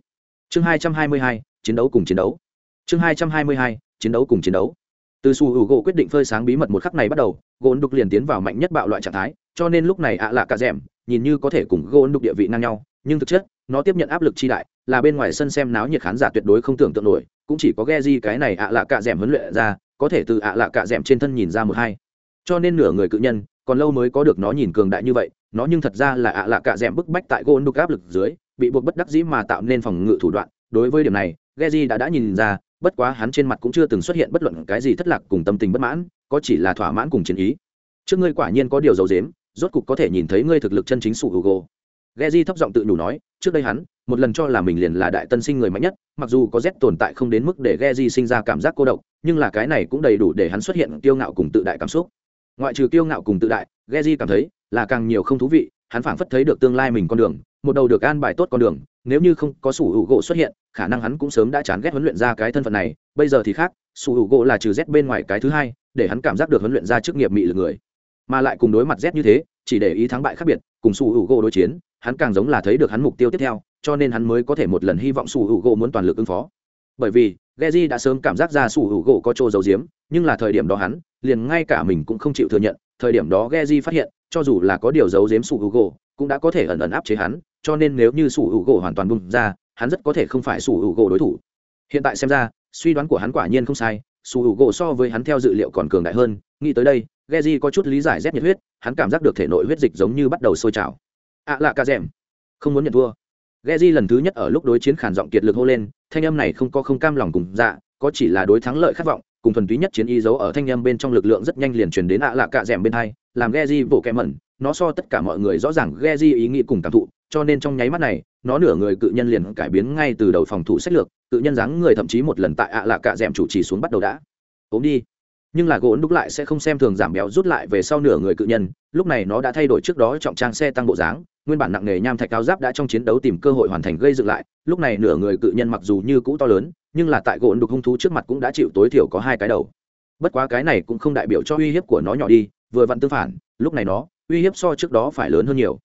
Chương hai trăm hai mươi hai, chiến đấu cùng chiến đấu. Chương hai trăm hai mươi hai, chiến đấu cùng chiến đấu. Từ su hữu gỗ quyết định phơi sáng bí mật một khắc này bắt đầu, gỗ đục liền tiến vào mạnh nhất bạo loại trạng thái, cho nên lúc này ạ lạ cả rèm nhìn như có thể cùng gỗ đục địa vị ngang nhau, nhưng thực chất nó tiếp nhận áp lực chi đại, là bên ngoài sân xem náo nhiệt khán giả tuyệt đối không tưởng tượng nổi, cũng chỉ có ghe di cái này ạ lạ cả dẻm huấn luyện ra, có thể từ ạ lạ cả dẻm trên thân nhìn ra một hai. Cho nên nửa người cự nhân, còn lâu mới có được nó nhìn cường đại như vậy, nó nhưng thật ra là ạ lạ cả dẻm bức bách tại gôn đục áp lực dưới, bị buộc bất đắc dĩ mà tạo nên phòng ngự thủ đoạn. Đối với điểm này Geji đã đã nhìn ra, bất quá hắn trên mặt cũng chưa từng xuất hiện bất luận cái gì thất lạc cùng tâm tình bất mãn, có chỉ là thỏa mãn cùng chiến ý. Trước ngươi quả nhiên có điều dấu dếm rốt cục có thể nhìn thấy ngươi thực lực chân chính sụ hugo. Geji thấp giọng tự nhủ nói, trước đây hắn, một lần cho là mình liền là đại tân sinh người mạnh nhất, mặc dù có z tồn tại không đến mức để Geji sinh ra cảm giác cô độc, nhưng là cái này cũng đầy đủ để hắn xuất hiện kiêu ngạo cùng tự đại cảm xúc. Ngoại trừ kiêu ngạo cùng tự đại, Geji cảm thấy là càng nhiều không thú vị, hắn phảng phất thấy được tương lai mình con đường, một đầu được an bài tốt con đường, nếu như không có sủ hữu gỗ xuất hiện, khả năng hắn cũng sớm đã chán ghét huấn luyện ra cái thân phận này, bây giờ thì khác, sủ hữu gỗ là trừ z bên ngoài cái thứ hai, để hắn cảm giác được huấn luyện ra chức nghiệp mị lực người. Mà lại cùng đối mặt z như thế, chỉ để ý thắng bại khác biệt, cùng sủ hữu gỗ đối chiến hắn càng giống là thấy được hắn mục tiêu tiếp theo, cho nên hắn mới có thể một lần hy vọng sủ hữu gỗ muốn toàn lực ứng phó. Bởi vì, Geji đã sớm cảm giác ra sủ hữu gỗ có chỗ dầu diếm nhưng là thời điểm đó hắn, liền ngay cả mình cũng không chịu thừa nhận, thời điểm đó Geji phát hiện, cho dù là có điều giấu giếm sủ hữu gỗ, cũng đã có thể ẩn ẩn áp chế hắn, cho nên nếu như sủ hữu gỗ hoàn toàn bung ra, hắn rất có thể không phải sủ hữu gỗ đối thủ. Hiện tại xem ra, suy đoán của hắn quả nhiên không sai, sủ hữu gỗ so với hắn theo dự liệu còn cường đại hơn, nghĩ tới đây, Geji có chút lý giải rét nhiệt huyết, hắn cảm giác được thể nội huyết dịch giống như bắt đầu sôi trào ạ à lạ ca rèm. Không muốn nhận thua. Geji lần thứ nhất ở lúc đối chiến khản giọng kiệt lực hô lên, thanh âm này không có không cam lòng cùng dạ có chỉ là đối thắng lợi khát vọng, cùng thuần túy nhất chiến y dấu ở thanh âm bên trong lực lượng rất nhanh liền truyền đến ạ lạ cạ rèm bên hai, làm ghe di vỗ kẽ mẩn. Nó so tất cả mọi người rõ ràng ghe di ý nghĩ cùng cảm thụ, cho nên trong nháy mắt này, nó nửa người cự nhân liền cải biến ngay từ đầu phòng thủ sách lược, cự nhân dáng người thậm chí một lần tại ạ lạ cạ rèm chủ trì xuống bắt đầu đã. Ốm đi. Nhưng là gỗ đúc lại sẽ không xem thường giảm béo rút lại về sau nửa người cự nhân, lúc này nó đã thay đổi trước đó trọng trang xe tăng bộ dáng nguyên bản nặng nghề nham thạch cao giáp đã trong chiến đấu tìm cơ hội hoàn thành gây dựng lại, lúc này nửa người cự nhân mặc dù như cũ to lớn, nhưng là tại gỗ đục hung thú trước mặt cũng đã chịu tối thiểu có hai cái đầu. Bất quá cái này cũng không đại biểu cho uy hiếp của nó nhỏ đi, vừa vặn tương phản, lúc này nó, uy hiếp so trước đó phải lớn hơn nhiều.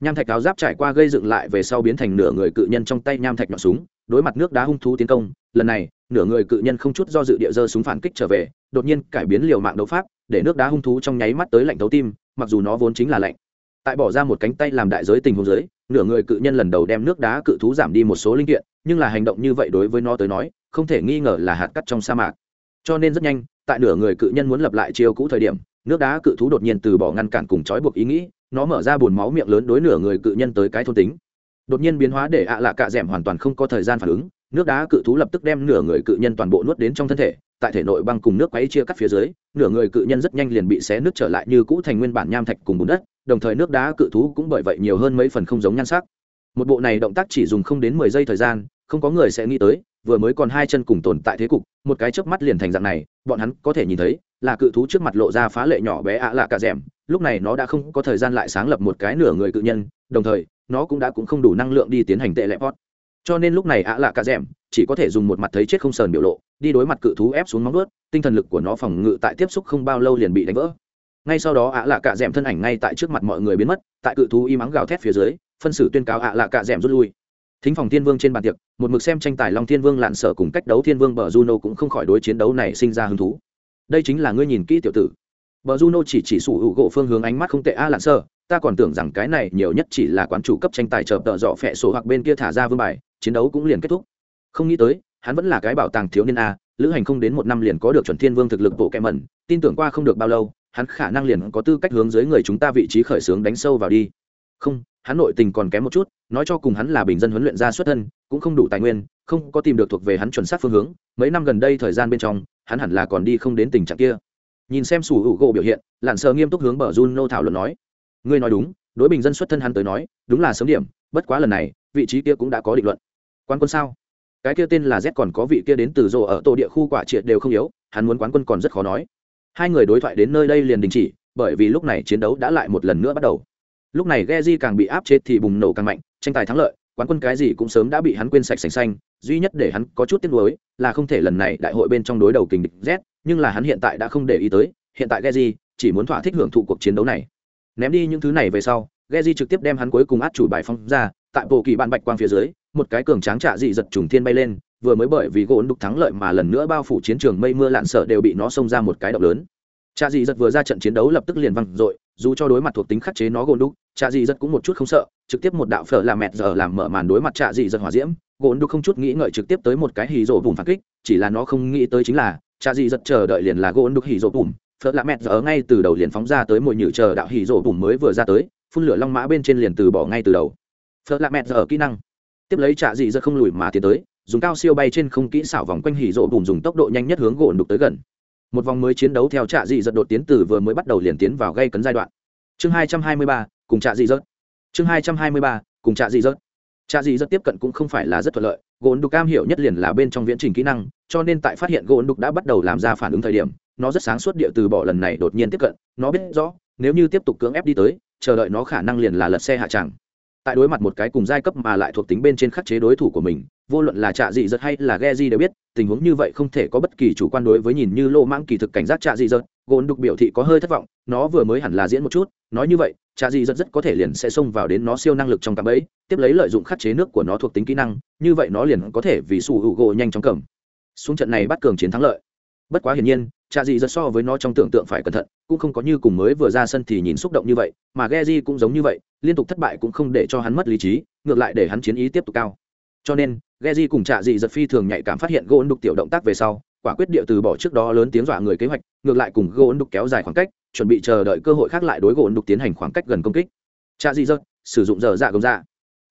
Nham thạch áo giáp trải qua gây dựng lại về sau biến thành nửa người cự nhân trong tay nham thạch nhọn súng, đối mặt nước đá hung thú tiến công, lần này, nửa người cự nhân không chút do dự địa dơ súng phản kích trở về, đột nhiên cải biến liều mạng đấu pháp, để nước đá hung thú trong nháy mắt tới lạnh thấu tim, mặc dù nó vốn chính là lạnh tại bỏ ra một cánh tay làm đại giới tình huống giới nửa người cự nhân lần đầu đem nước đá cự thú giảm đi một số linh kiện, nhưng là hành động như vậy đối với nó tới nói, không thể nghi ngờ là hạt cắt trong sa mạc. Cho nên rất nhanh, tại nửa người cự nhân muốn lập lại chiêu cũ thời điểm, nước đá cự thú đột nhiên từ bỏ ngăn cản cùng trói buộc ý nghĩ, nó mở ra bùn máu miệng lớn đối nửa người cự nhân tới cái thôn tính. Đột nhiên biến hóa để ạ lạ cạ d hoàn toàn không có thời gian phản ứng, nước đá cự thú lập tức đem nửa người cự nhân toàn bộ nuốt đến trong thân thể, tại thể nội băng cùng nước quấy chia cắt phía dưới, nửa người cự nhân rất nhanh liền bị xé nước trở lại như cũ thành nguyên bản nham thạch cùng bùn đất đồng thời nước đá cự thú cũng bởi vậy nhiều hơn mấy phần không giống nhan sắc. Một bộ này động tác chỉ dùng không đến mười giây thời gian, không có người sẽ nghĩ tới, vừa mới còn hai chân cùng tồn tại thế cục, một cái chớp mắt liền thành dạng này, bọn hắn có thể nhìn thấy là cự thú trước mặt lộ ra phá lệ nhỏ bé ạ lạ cả rẻm lúc này nó đã không có thời gian lại sáng lập một cái nửa người cự nhân, đồng thời, nó cũng đã cũng không đủ năng lượng đi tiến hành tệ lệ pot. Cho nên lúc này ạ lạ cả rẻm chỉ có thể dùng một mặt thấy chết không sờn biểu lộ, đi đối mặt cự thú ép xuống móng ướt tinh thần lực của nó phòng ngự tại tiếp xúc không bao lâu liền bị đánh vỡ ngay sau đó ạ lạ cả m thân ảnh ngay tại trước mặt mọi người biến mất, tại cự thú y mắng gào thét phía dưới, phân xử tuyên cáo ạ lạ cả m rút lui. Thính phòng thiên vương trên bàn tiệc, một mực xem tranh tài long thiên vương lạn sở cùng cách đấu thiên vương bờ juno cũng không khỏi đối chiến đấu này sinh ra hứng thú. Đây chính là ngươi nhìn kỹ tiểu tử. Bờ juno chỉ chỉ sủ hữu gỗ phương hướng ánh mắt không tệ a lạn sở, ta còn tưởng rằng cái này nhiều nhất chỉ là quán chủ cấp tranh tài chờ tợ dọ phẹ sổ hoặc bên kia thả ra vương bài, chiến đấu cũng liền kết thúc. Không nghĩ tới, hắn vẫn là cái bảo tàng thiếu niên a, lữ hành không đến một năm liền có được chuẩn thiên vương thực lực bộ kẹ mẩn, tin tưởng qua không được bao lâu hắn khả năng liền có tư cách hướng dưới người chúng ta vị trí khởi xướng đánh sâu vào đi. Không, hắn nội tình còn kém một chút, nói cho cùng hắn là bình dân huấn luyện ra xuất thân, cũng không đủ tài nguyên, không có tìm được thuộc về hắn chuẩn xác phương hướng. Mấy năm gần đây thời gian bên trong, hắn hẳn là còn đi không đến tình trạng kia. Nhìn xem sủ hữu gỗ biểu hiện lặn sờ nghiêm túc hướng bờ juno thảo luận nói. Ngươi nói đúng, đối bình dân xuất thân hắn tới nói, đúng là sớm điểm, bất quá lần này, vị trí kia cũng đã có định luận. Quan quân sao? Cái kia tên là z còn có vị kia đến từ rồ ở tổ địa khu quả triệt đều không yếu, hắn muốn quán quân còn rất khó nói hai người đối thoại đến nơi đây liền đình chỉ, bởi vì lúc này chiến đấu đã lại một lần nữa bắt đầu. Lúc này Geji càng bị áp chế thì bùng nổ càng mạnh, tranh tài thắng lợi, quán quân cái gì cũng sớm đã bị hắn quên sạch sành xanh, duy nhất để hắn có chút tiếc nuối là không thể lần này đại hội bên trong đối đầu kình địch z, nhưng là hắn hiện tại đã không để ý tới, hiện tại Geji chỉ muốn thỏa thích hưởng thụ cuộc chiến đấu này. Ném đi những thứ này về sau, Geji trực tiếp đem hắn cuối cùng át chủ bài phong ra, tại bộ kỳ bạn bạch quang phía dưới, một cái cường tráng trạ dị giật trùng thiên bay lên vừa mới bởi vì gỗ đục thắng lợi mà lần nữa bao phủ chiến trường mây mưa lạn sợ đều bị nó xông ra một cái động lớn. Cha dị giật vừa ra trận chiến đấu lập tức liền văng dội, dù cho đối mặt thuộc tính khắc chế nó gỗ đục, cha dị giật cũng một chút không sợ, trực tiếp một đạo phở là mẹt giờ làm mở màn đối mặt cha dị giật hỏa diễm, gỗ đục không chút nghĩ ngợi trực tiếp tới một cái hì rổ vùng phản kích, chỉ là nó không nghĩ tới chính là, cha dị giật chờ đợi liền là gỗ đục hì rổ bùm, phở là mẹt giờ ngay từ đầu liền phóng ra tới mồi nhử chờ đạo hì rổ bùm mới vừa ra tới, phun lửa long mã bên trên liền từ bỏ ngay từ đầu. Phở là mẹt giờ kỹ năng. Tiếp lấy cha dị giật không lùi mà tiến tới dùng cao siêu bay trên không kỹ xảo vòng quanh hỉ rộ bùn dùng tốc độ nhanh nhất hướng gỗ đục tới gần. Một vòng mới chiến đấu theo trạ dị giật đột tiến từ vừa mới bắt đầu liền tiến vào gây cấn giai đoạn. Chương hai trăm hai mươi ba, cùng trạ dị giật chương hai trăm hai mươi ba, cùng trạ dị giật trạ dị giật tiếp cận cũng không phải là rất thuận lợi, gỗ đục cam hiểu nhất liền là bên trong viễn trình kỹ năng, cho nên tại phát hiện gỗ đục đã bắt đầu làm ra phản ứng thời điểm, nó rất sáng suốt địa từ bỏ lần này đột nhiên tiếp cận. Nó biết rõ, nếu như tiếp tục cưỡng ép đi tới, chờ đợi nó khả năng liền là lật xe hạ tràng tại đối mặt một cái cùng giai cấp mà lại thuộc tính bên trên khắc chế đối thủ của mình, vô luận là trạ dị giật hay là ghe di đều biết, tình huống như vậy không thể có bất kỳ chủ quan đối với nhìn như lô mãng kỳ thực cảnh giác trạ dị giật gồn đục biểu thị có hơi thất vọng, nó vừa mới hẳn là diễn một chút, nói như vậy, trạ dị giật rất có thể liền sẽ xông vào đến nó siêu năng lực trong cạm ấy tiếp lấy lợi dụng khắc chế nước của nó thuộc tính kỹ năng, như vậy nó liền có thể vì sủ hữu gỗ nhanh chóng cầm. Xuống trận này bắt cường chiến thắng lợi. Bất quá hiển nhiên trạ dị giật so với nó trong tưởng tượng phải cẩn thận cũng không có như cùng mới vừa ra sân thì nhìn xúc động như vậy mà ghe di cũng giống như vậy liên tục thất bại cũng không để cho hắn mất lý trí ngược lại để hắn chiến ý tiếp tục cao cho nên Geji cùng Trạ Dị giật phi thường nhạy cảm phát hiện gỗ đục tiểu động tác về sau, quả quyết điệu từ bỏ trước đó lớn tiếng dọa người kế hoạch, ngược lại cùng gỗ đục kéo dài khoảng cách, chuẩn bị chờ đợi cơ hội khác lại đối gỗ đục tiến hành khoảng cách gần công kích. Trạ Dị giật sử dụng giờ dạ gồng dạ.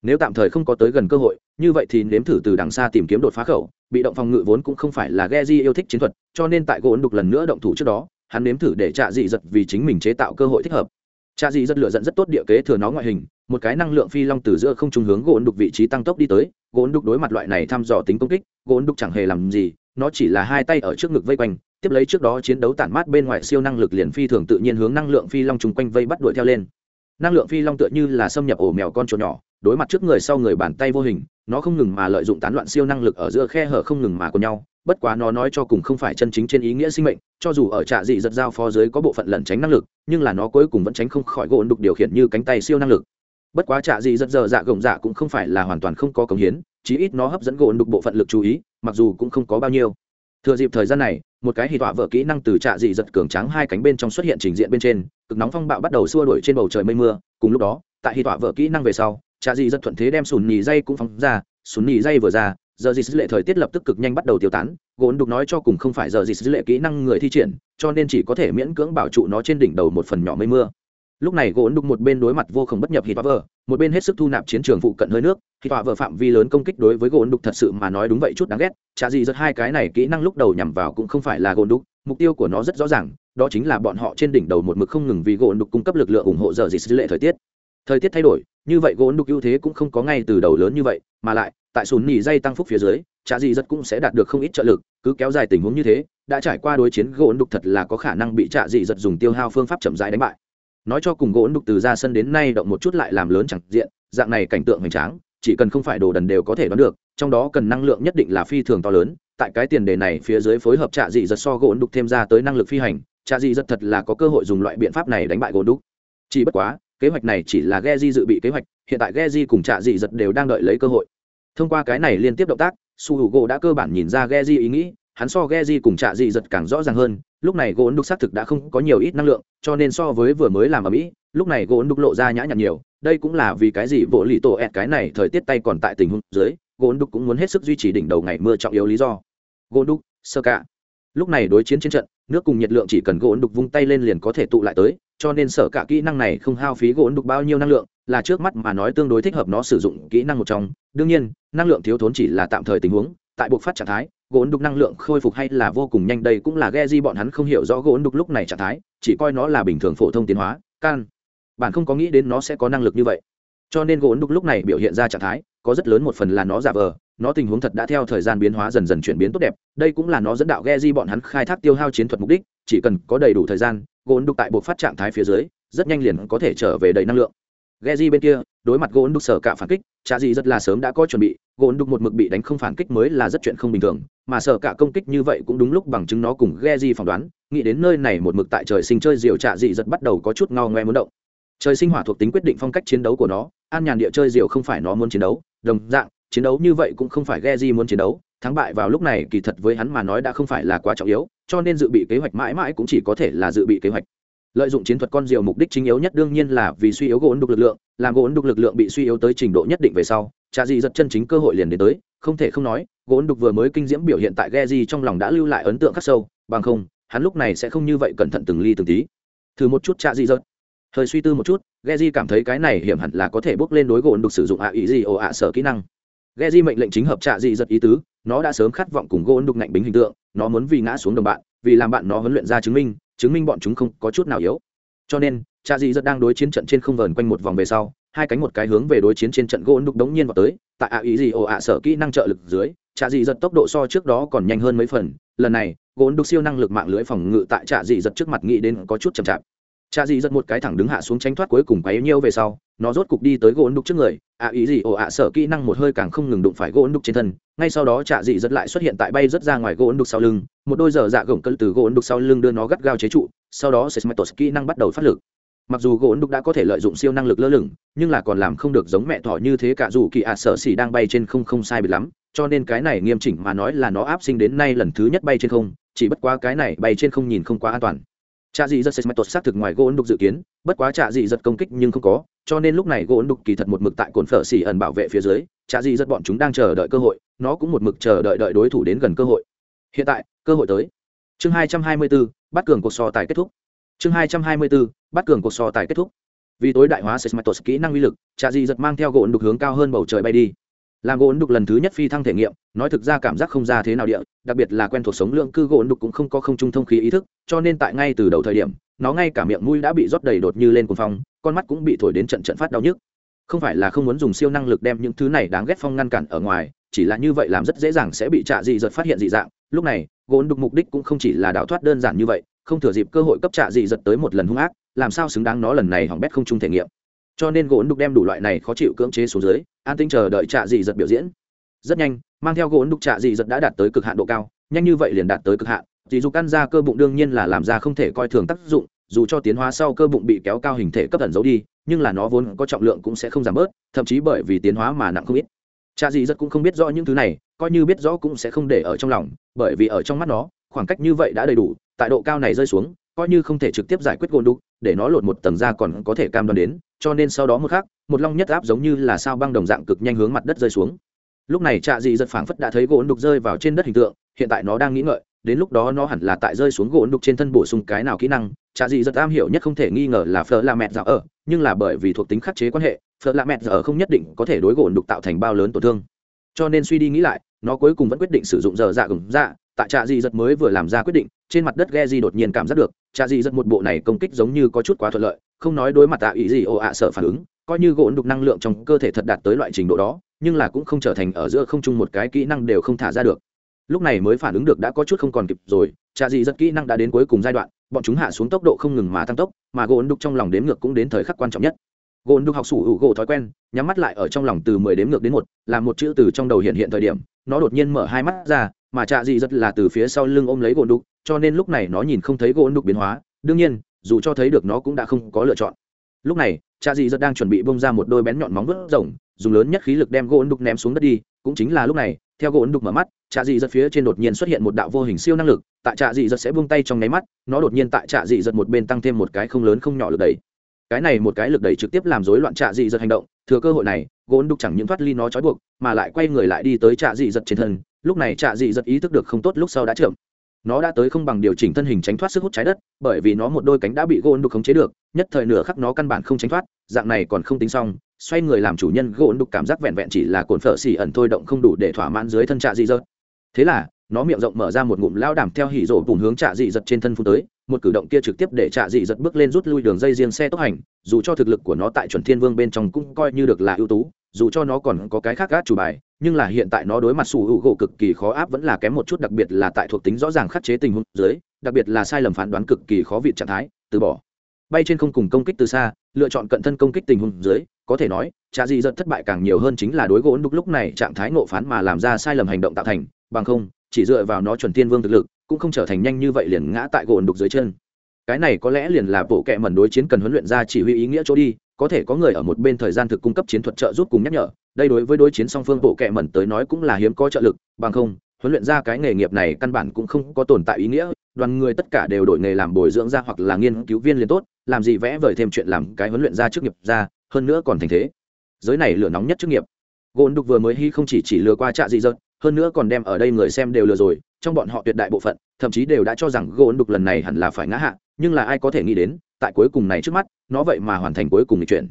Nếu tạm thời không có tới gần cơ hội, như vậy thì nếm thử từ đằng xa tìm kiếm đột phá khẩu, bị động phòng ngự vốn cũng không phải là ghe di yêu thích chiến thuật, cho nên tại gỗ ấn đục lần nữa động thủ trước đó, hắn nếm thử để trạ dị giật vì chính mình chế tạo cơ hội thích hợp. Trạ dị giật lựa dẫn rất tốt địa kế thừa nó ngoại hình, một cái năng lượng phi long từ giữa không trung hướng gỗ ấn đục vị trí tăng tốc đi tới, gỗ ấn đục đối mặt loại này thăm dò tính công kích, gỗ ấn đục chẳng hề làm gì, nó chỉ là hai tay ở trước ngực vây quanh, tiếp lấy trước đó chiến đấu tản mát bên ngoài siêu năng lực liền phi thường tự nhiên hướng năng lượng phi long chung quanh vây bắt đuổi theo lên. Năng lượng phi long tựa như là xâm nhập ổ mèo con chuột nhỏ, đối mặt trước người sau người bàn tay vô hình nó không ngừng mà lợi dụng tán loạn siêu năng lực ở giữa khe hở không ngừng mà của nhau, bất quá nó nói cho cùng không phải chân chính trên ý nghĩa sinh mệnh, cho dù ở trạ dị giật giao phó dưới có bộ phận lẩn tránh năng lực, nhưng là nó cuối cùng vẫn tránh không khỏi gỗ đục điều khiển như cánh tay siêu năng lực. Bất quá trạ dị giật giờ dạ gồng dạ cũng không phải là hoàn toàn không có cống hiến, chí ít nó hấp dẫn gỗ đục bộ phận lực chú ý, mặc dù cũng không có bao nhiêu. Thừa dịp thời gian này, một cái hì tọa vợ kỹ năng từ trạ dị giật cường trắng hai cánh bên trong xuất hiện trình diện bên trên, cực nóng phong bạo bắt đầu xua đuổi trên bầu trời mây mưa, cùng lúc đó, tại hì tọa vợ kỹ năng về sau trạ dị dân thuận thế đem sùn nhì dây cũng phóng ra, sùn nhì dây vừa ra, giờ dị lệ thời tiết lập tức cực nhanh bắt đầu tiêu tán gốn đục nói cho cùng không phải giờ dị lệ kỹ năng người thi triển, cho nên chỉ có thể miễn cưỡng bảo trụ nó trên đỉnh đầu một phần nhỏ mây mưa. Lúc này gỗ đục một bên đối mặt vô khổng bất nhập hít vợ một bên hết sức thu nạp chiến trường phụ cận hơi nước hít vợ phạm vi lớn công kích đối với gỗ đục thật sự mà nói đúng vậy chút đáng ghét, chả gì rất hai cái này kỹ năng lúc đầu nhằm vào cũng không phải là gỗ đục, mục tiêu của nó rất rõ ràng, đó chính là bọn họ trên đỉnh đầu một mực không ngừng vì gỗ đục cung cấp lực lượng ủng hộ giờ dị lệ thời tiết. Thời tiết thay đổi như vậy gỗ đục ưu thế cũng không có ngay từ đầu lớn như vậy, mà lại, tại sùn nỉ dây tăng phúc phía dưới, chả gì rất cũng sẽ đạt được không ít trợ lực, cứ kéo dài tình huống như thế, đã trải qua đối chiến gỗ đục thật là có khả năng bị trạ dị giật dùng tiêu hao phương pháp chậm rãi đánh bại. Nói cho cùng gỗ đục từ ra sân đến nay động một chút lại làm lớn chẳng diện, dạng này cảnh tượng hoành tráng, chỉ cần không phải đồ đần đều có thể đoán được, trong đó cần năng lượng nhất định là phi thường to lớn, tại cái tiền đề này phía dưới phối hợp trạ dị giật so gỗ đục thêm ra tới năng lực phi hành trạ dị giật thật là có cơ hội dùng loại biện pháp này đánh bại gỗ đục chỉ bất quá kế hoạch này chỉ là Geji dự bị kế hoạch, hiện tại Geji cùng trạ dị giật đều đang đợi lấy cơ hội. Thông qua cái này liên tiếp động tác, su Hugo đã cơ bản nhìn ra Geji ý nghĩ, hắn so Geji cùng trạ dị giật càng rõ ràng hơn, lúc này gỗ đục xác thực đã không có nhiều ít năng lượng, cho nên so với vừa mới làm ở mỹ, lúc này gỗ đục lộ ra nhã nhặn nhiều, đây cũng là vì cái gì vỗ lì tổ ẹt cái này thời tiết tay còn tại tình huống dưới, gỗ đục cũng muốn hết sức duy trì đỉnh đầu ngày mưa trọng yếu lý do. Gỗ đục sơ cả. Lúc này đối chiến trên trận, nước cùng nhiệt lượng chỉ cần gỗ đục vung tay lên liền có thể tụ lại tới cho nên sở cả kỹ năng này không hao phí gỗ đục bao nhiêu năng lượng, là trước mắt mà nói tương đối thích hợp nó sử dụng kỹ năng một trong. Đương nhiên, năng lượng thiếu thốn chỉ là tạm thời tình huống, tại buộc phát trạng thái, gỗ đục năng lượng khôi phục hay là vô cùng nhanh đây cũng là ghe di bọn hắn không hiểu rõ gỗ đục lúc này trạng thái, chỉ coi nó là bình thường phổ thông tiến hóa, can. Bạn không có nghĩ đến nó sẽ có năng lực như vậy. Cho nên gỗ đục lúc này biểu hiện ra trạng thái, có rất lớn một phần là nó giả vờ, nó tình huống thật đã theo thời gian biến hóa dần dần chuyển biến tốt đẹp, đây cũng là nó dẫn đạo ghe di bọn hắn khai thác tiêu hao chiến thuật mục đích, chỉ cần có đầy đủ thời gian gỗ đục tại buộc phát trạng thái phía dưới rất nhanh liền có thể trở về đầy năng lượng Geji bên kia, đối mặt gỗ đục sở cả phản kích, trà gì rất là sớm đã có chuẩn bị, gỗ đục một mực bị đánh không phản kích mới là rất chuyện không bình thường, mà sở cả công kích như vậy cũng đúng lúc bằng chứng nó cùng Geji phỏng đoán, nghĩ đến nơi này một mực tại trời sinh chơi diều trà gì rất bắt đầu có chút ngao ngoe muốn động. Trời sinh hỏa thuộc tính quyết định phong cách chiến đấu của nó, an nhàn địa chơi diều không phải nó muốn chiến đấu, đồng dạng, chiến đấu như vậy cũng không phải Geji muốn chiến đấu, thắng bại vào lúc này kỳ thật với hắn mà nói đã không phải là quá trọng yếu, cho nên dự bị kế hoạch mãi mãi cũng chỉ có thể là dự bị kế hoạch. Lợi dụng chiến thuật con diều mục đích chính yếu nhất đương nhiên là vì suy yếu gỗ ấn đục lực lượng làm gỗ ấn đục lực lượng bị suy yếu tới trình độ nhất định về sau trà di giật chân chính cơ hội liền đến tới không thể không nói gỗ ấn đục vừa mới kinh diễm biểu hiện tại ghe di trong lòng đã lưu lại ấn tượng khắc sâu bằng không hắn lúc này sẽ không như vậy cẩn thận từng ly từng tí. Thử một chút trà di giật hơi suy tư một chút ghe di cảm thấy cái này hiểm hẳn là có thể bước lên đối gỗ ấn đục sử dụng ạ ý gì ồ ạ sở kỹ năng ghe di mệnh lệnh chính hợp trạ dị giật ý tứ, nó đã sớm khát vọng cùng gỗ đục ngạnh bính hình tượng, nó muốn vì ngã xuống đồng bạn, vì làm bạn nó huấn luyện ra chứng minh chứng minh bọn chúng không có chút nào yếu. Cho nên, trạ dị giật đang đối chiến trận trên không vờn quanh một vòng về sau, hai cánh một cái hướng về đối chiến trên trận gỗ đục đống nhiên vào tới, tại ạ ý gì ồ ạ sở kỹ năng trợ lực dưới, trạ dị giật tốc độ so trước đó còn nhanh hơn mấy phần, lần này gỗ đục siêu năng lực mạng lưới phòng ngự tại trạ dị giật trước mặt nghĩ đến có chút chậm chạp. Trạ dị giật một cái thẳng đứng hạ xuống tránh thoát cuối cùng quấy nhiêu về sau nó rốt cục đi tới gỗ đục trước người ạ ý gì, ồ, ạ, sở kỹ năng một hơi càng không ngừng đụng phải gỗ đục trên thân. Ngay sau đó, trạ dị rất lại xuất hiện tại bay rất ra ngoài gỗ đục sau lưng. Một đôi giờ dạ gồng cân từ gỗ đục sau lưng đưa nó gắt gao chế trụ, sau đó sesmetos kỹ năng bắt đầu phát lực. Mặc dù gỗ đục đã có thể lợi dụng siêu năng lực lơ lửng, nhưng là còn làm không được giống mẹ thỏ như thế cả dù kỳ ạ sợ xỉ đang bay trên không không sai bị lắm, cho nên cái này nghiêm chỉnh mà nói là nó áp sinh đến nay lần thứ nhất bay trên không, chỉ bất quá cái này bay trên không nhìn không quá an toàn trạ dị giật sesmetos xác thực ngoài gỗ đục dự kiến, bất quá trạ dị giật công kích nhưng không có, cho nên lúc này gỗ đục kỳ thật một mực tại cồn phở xỉ ẩn bảo vệ phía dưới, trạ dị giật bọn chúng đang chờ đợi cơ hội, nó cũng một mực chờ đợi đợi đối thủ đến gần cơ hội. Hiện tại, cơ hội tới. Chương hai trăm hai mươi bốn bắt cường cuộc so tài kết thúc. Chương hai trăm hai mươi bốn bắt cường cuộc so tài kết thúc. Vì tối đại hóa sesmatos kỹ năng uy lực, trạ dị giật mang theo gỗ đục hướng cao hơn bầu trời bay đi làm gỗ đục lần thứ nhất phi thăng thể nghiệm, nói thực ra cảm giác không ra thế nào địa, đặc biệt là quen thuộc sống lượng cư gỗ đục cũng không có không trung thông khí ý thức, cho nên tại ngay từ đầu thời điểm, nó ngay cả miệng mũi đã bị rót đầy đột như lên cuồng phong, con mắt cũng bị thổi đến trận trận phát đau nhức. Không phải là không muốn dùng siêu năng lực đem những thứ này đáng ghét phong ngăn cản ở ngoài, chỉ là như vậy làm rất dễ dàng sẽ bị trạ dị giật phát hiện dị dạng. Lúc này, gỗ đục mục đích cũng không chỉ là đào thoát đơn giản như vậy, không thừa dịp cơ hội cấp trạ dị giật tới một lần hung ác, làm sao xứng đáng nó lần này hỏng bét không trung thể nghiệm cho nên gỗ đục đem đủ loại này khó chịu cưỡng chế xuống dưới, an tinh chờ đợi trạ dị giật biểu diễn. Rất nhanh, mang theo gỗ đục trạ dị giật đã đạt tới cực hạn độ cao, nhanh như vậy liền đạt tới cực hạn. Dị dục căn ra cơ bụng đương nhiên là làm ra không thể coi thường tác dụng, dù cho tiến hóa sau cơ bụng bị kéo cao hình thể cấp ẩn giấu đi, nhưng là nó vốn có trọng lượng cũng sẽ không giảm bớt, thậm chí bởi vì tiến hóa mà nặng không ít. Cha dì rất cũng không biết rõ những thứ này, coi như biết rõ cũng sẽ không để ở trong lòng, bởi vì ở trong mắt nó, khoảng cách như vậy đã đầy đủ, tại độ cao này rơi xuống, coi như không thể trực tiếp giải quyết gôn đục để nó lột một tầng ra còn có thể cam đoan đến cho nên sau đó một khác một long nhất áp giống như là sao băng đồng dạng cực nhanh hướng mặt đất rơi xuống. Lúc này trạ dị giật phảng phất đã thấy gỗ đục rơi vào trên đất hình tượng, hiện tại nó đang nghĩ ngợi, đến lúc đó nó hẳn là tại rơi xuống gỗ đục trên thân bổ sung cái nào kỹ năng, trạ dị giật am hiểu nhất không thể nghi ngờ là phở là mẹ dạo ở, nhưng là bởi vì thuộc tính khắc chế quan hệ, phở là mẹ dạo ở không nhất định có thể đối gỗ đục tạo thành bao lớn tổn thương. Cho nên suy đi nghĩ lại, nó cuối cùng vẫn quyết định sử dụng giờ dạ gừng dạ tại trạ dị giật mới vừa làm ra quyết định, trên mặt đất ghe di đột nhiên cảm giác được, trạ dị giật một bộ này công kích giống như có chút quá thuận lợi, không nói đối mặt tạ ý gì ồ ạ sợ phản ứng, coi như gỗ đục năng lượng trong cơ thể thật đạt tới loại trình độ đó, nhưng là cũng không trở thành ở giữa không chung một cái kỹ năng đều không thả ra được. Lúc này mới phản ứng được đã có chút không còn kịp rồi, trạ dị Dật kỹ năng đã đến cuối cùng giai đoạn, bọn chúng hạ xuống tốc độ không ngừng mà tăng tốc, mà gỗ đục trong lòng đếm ngược cũng đến thời khắc quan trọng nhất. Gỗ đục học sủ hữu gỗ thói quen, nhắm mắt lại ở trong lòng từ mười đếm ngược đến một làm một chữ từ trong đầu hiện hiện thời điểm, nó đột nhiên mở hai mắt ra mà trạ dị rất là từ phía sau lưng ôm lấy gỗ đục cho nên lúc này nó nhìn không thấy gỗ đục biến hóa. Đương nhiên, dù cho thấy được nó cũng đã không có lựa chọn. Lúc này, trạ dị rất đang chuẩn bị bông ra một đôi bén nhọn móng vớt rồng, dùng lớn nhất khí lực đem gỗ đục ném xuống đất đi. Cũng chính là lúc này, theo gỗ đục mở mắt, trạ dị rất phía trên đột nhiên xuất hiện một đạo vô hình siêu năng lực. Tại trạ dị rất sẽ buông tay trong nháy mắt, nó đột nhiên tại trạ dị rất một bên tăng thêm một cái không lớn không nhỏ lực đẩy. Cái này một cái lực đẩy trực tiếp làm rối loạn trạ dị giật hành động. Thừa cơ hội này, gỗ đục chẳng những thoát ly nó trói buộc, mà lại quay người lại đi tới trạ dị giật trên thân lúc này trạ dị giật ý thức được không tốt lúc sau đã chậm nó đã tới không bằng điều chỉnh thân hình tránh thoát sức hút trái đất, bởi vì nó một đôi cánh đã bị gỗ đục khống chế được, nhất thời nửa khắc nó căn bản không tránh thoát, dạng này còn không tính xong, xoay người làm chủ nhân gỗ đục cảm giác vẹn vẹn chỉ là cồn phở xỉ ẩn thôi động không đủ để thỏa mãn dưới thân trạ dị giật. thế là, nó miệng rộng mở ra một ngụm lao đảm theo hỉ rổ cùng hướng trạ dị giật trên thân phun tới, một cử động kia trực tiếp để trạ dị giật bước lên rút lui đường dây riêng xe tốc hành, dù cho thực lực của nó tại chuẩn thiên vương bên trong cũng coi như được là ưu tú dù cho nó còn có cái khác gác chủ bài, nhưng là hiện tại nó đối mặt sủ hữu gỗ cực kỳ khó áp vẫn là kém một chút, đặc biệt là tại thuộc tính rõ ràng khắc chế tình huống dưới, đặc biệt là sai lầm phán đoán cực kỳ khó vị trạng thái, từ bỏ. Bay trên không cùng công kích từ xa, lựa chọn cận thân công kích tình huống dưới, có thể nói trà dị giật thất bại càng nhiều hơn chính là đối gỗ đúc lúc này trạng thái ngộ phán mà làm ra sai lầm hành động tạo thành, bằng không, chỉ dựa vào nó chuẩn tiên vương thực lực, cũng không trở thành nhanh như vậy liền ngã tại gỗ đục dưới chân. Cái này có lẽ liền là bộ kệ mẩn đối chiến cần huấn luyện ra chỉ huy ý nghĩa chỗ đi có thể có người ở một bên thời gian thực cung cấp chiến thuật trợ giúp cùng nhắc nhở, đây đối với đối chiến song phương bộ kệ mẩn tới nói cũng là hiếm có trợ lực, bằng không, huấn luyện ra cái nghề nghiệp này căn bản cũng không có tồn tại ý nghĩa, đoàn người tất cả đều đổi nghề làm bồi dưỡng ra hoặc là nghiên cứu viên liền tốt, làm gì vẽ vời thêm chuyện làm cái huấn luyện ra trước nghiệp ra, hơn nữa còn thành thế. Giới này lửa nóng nhất trước nghiệp. Gôn đục vừa mới hy không chỉ chỉ lừa qua trạ dị dợt, hơn nữa còn đem ở đây người xem đều lừa rồi, trong bọn họ tuyệt đại bộ phận, thậm chí đều đã cho rằng gôn đục lần này hẳn là phải ngã hạ, nhưng là ai có thể nghĩ đến tại cuối cùng này trước mắt nó vậy mà hoàn thành cuối cùng lịch chuyển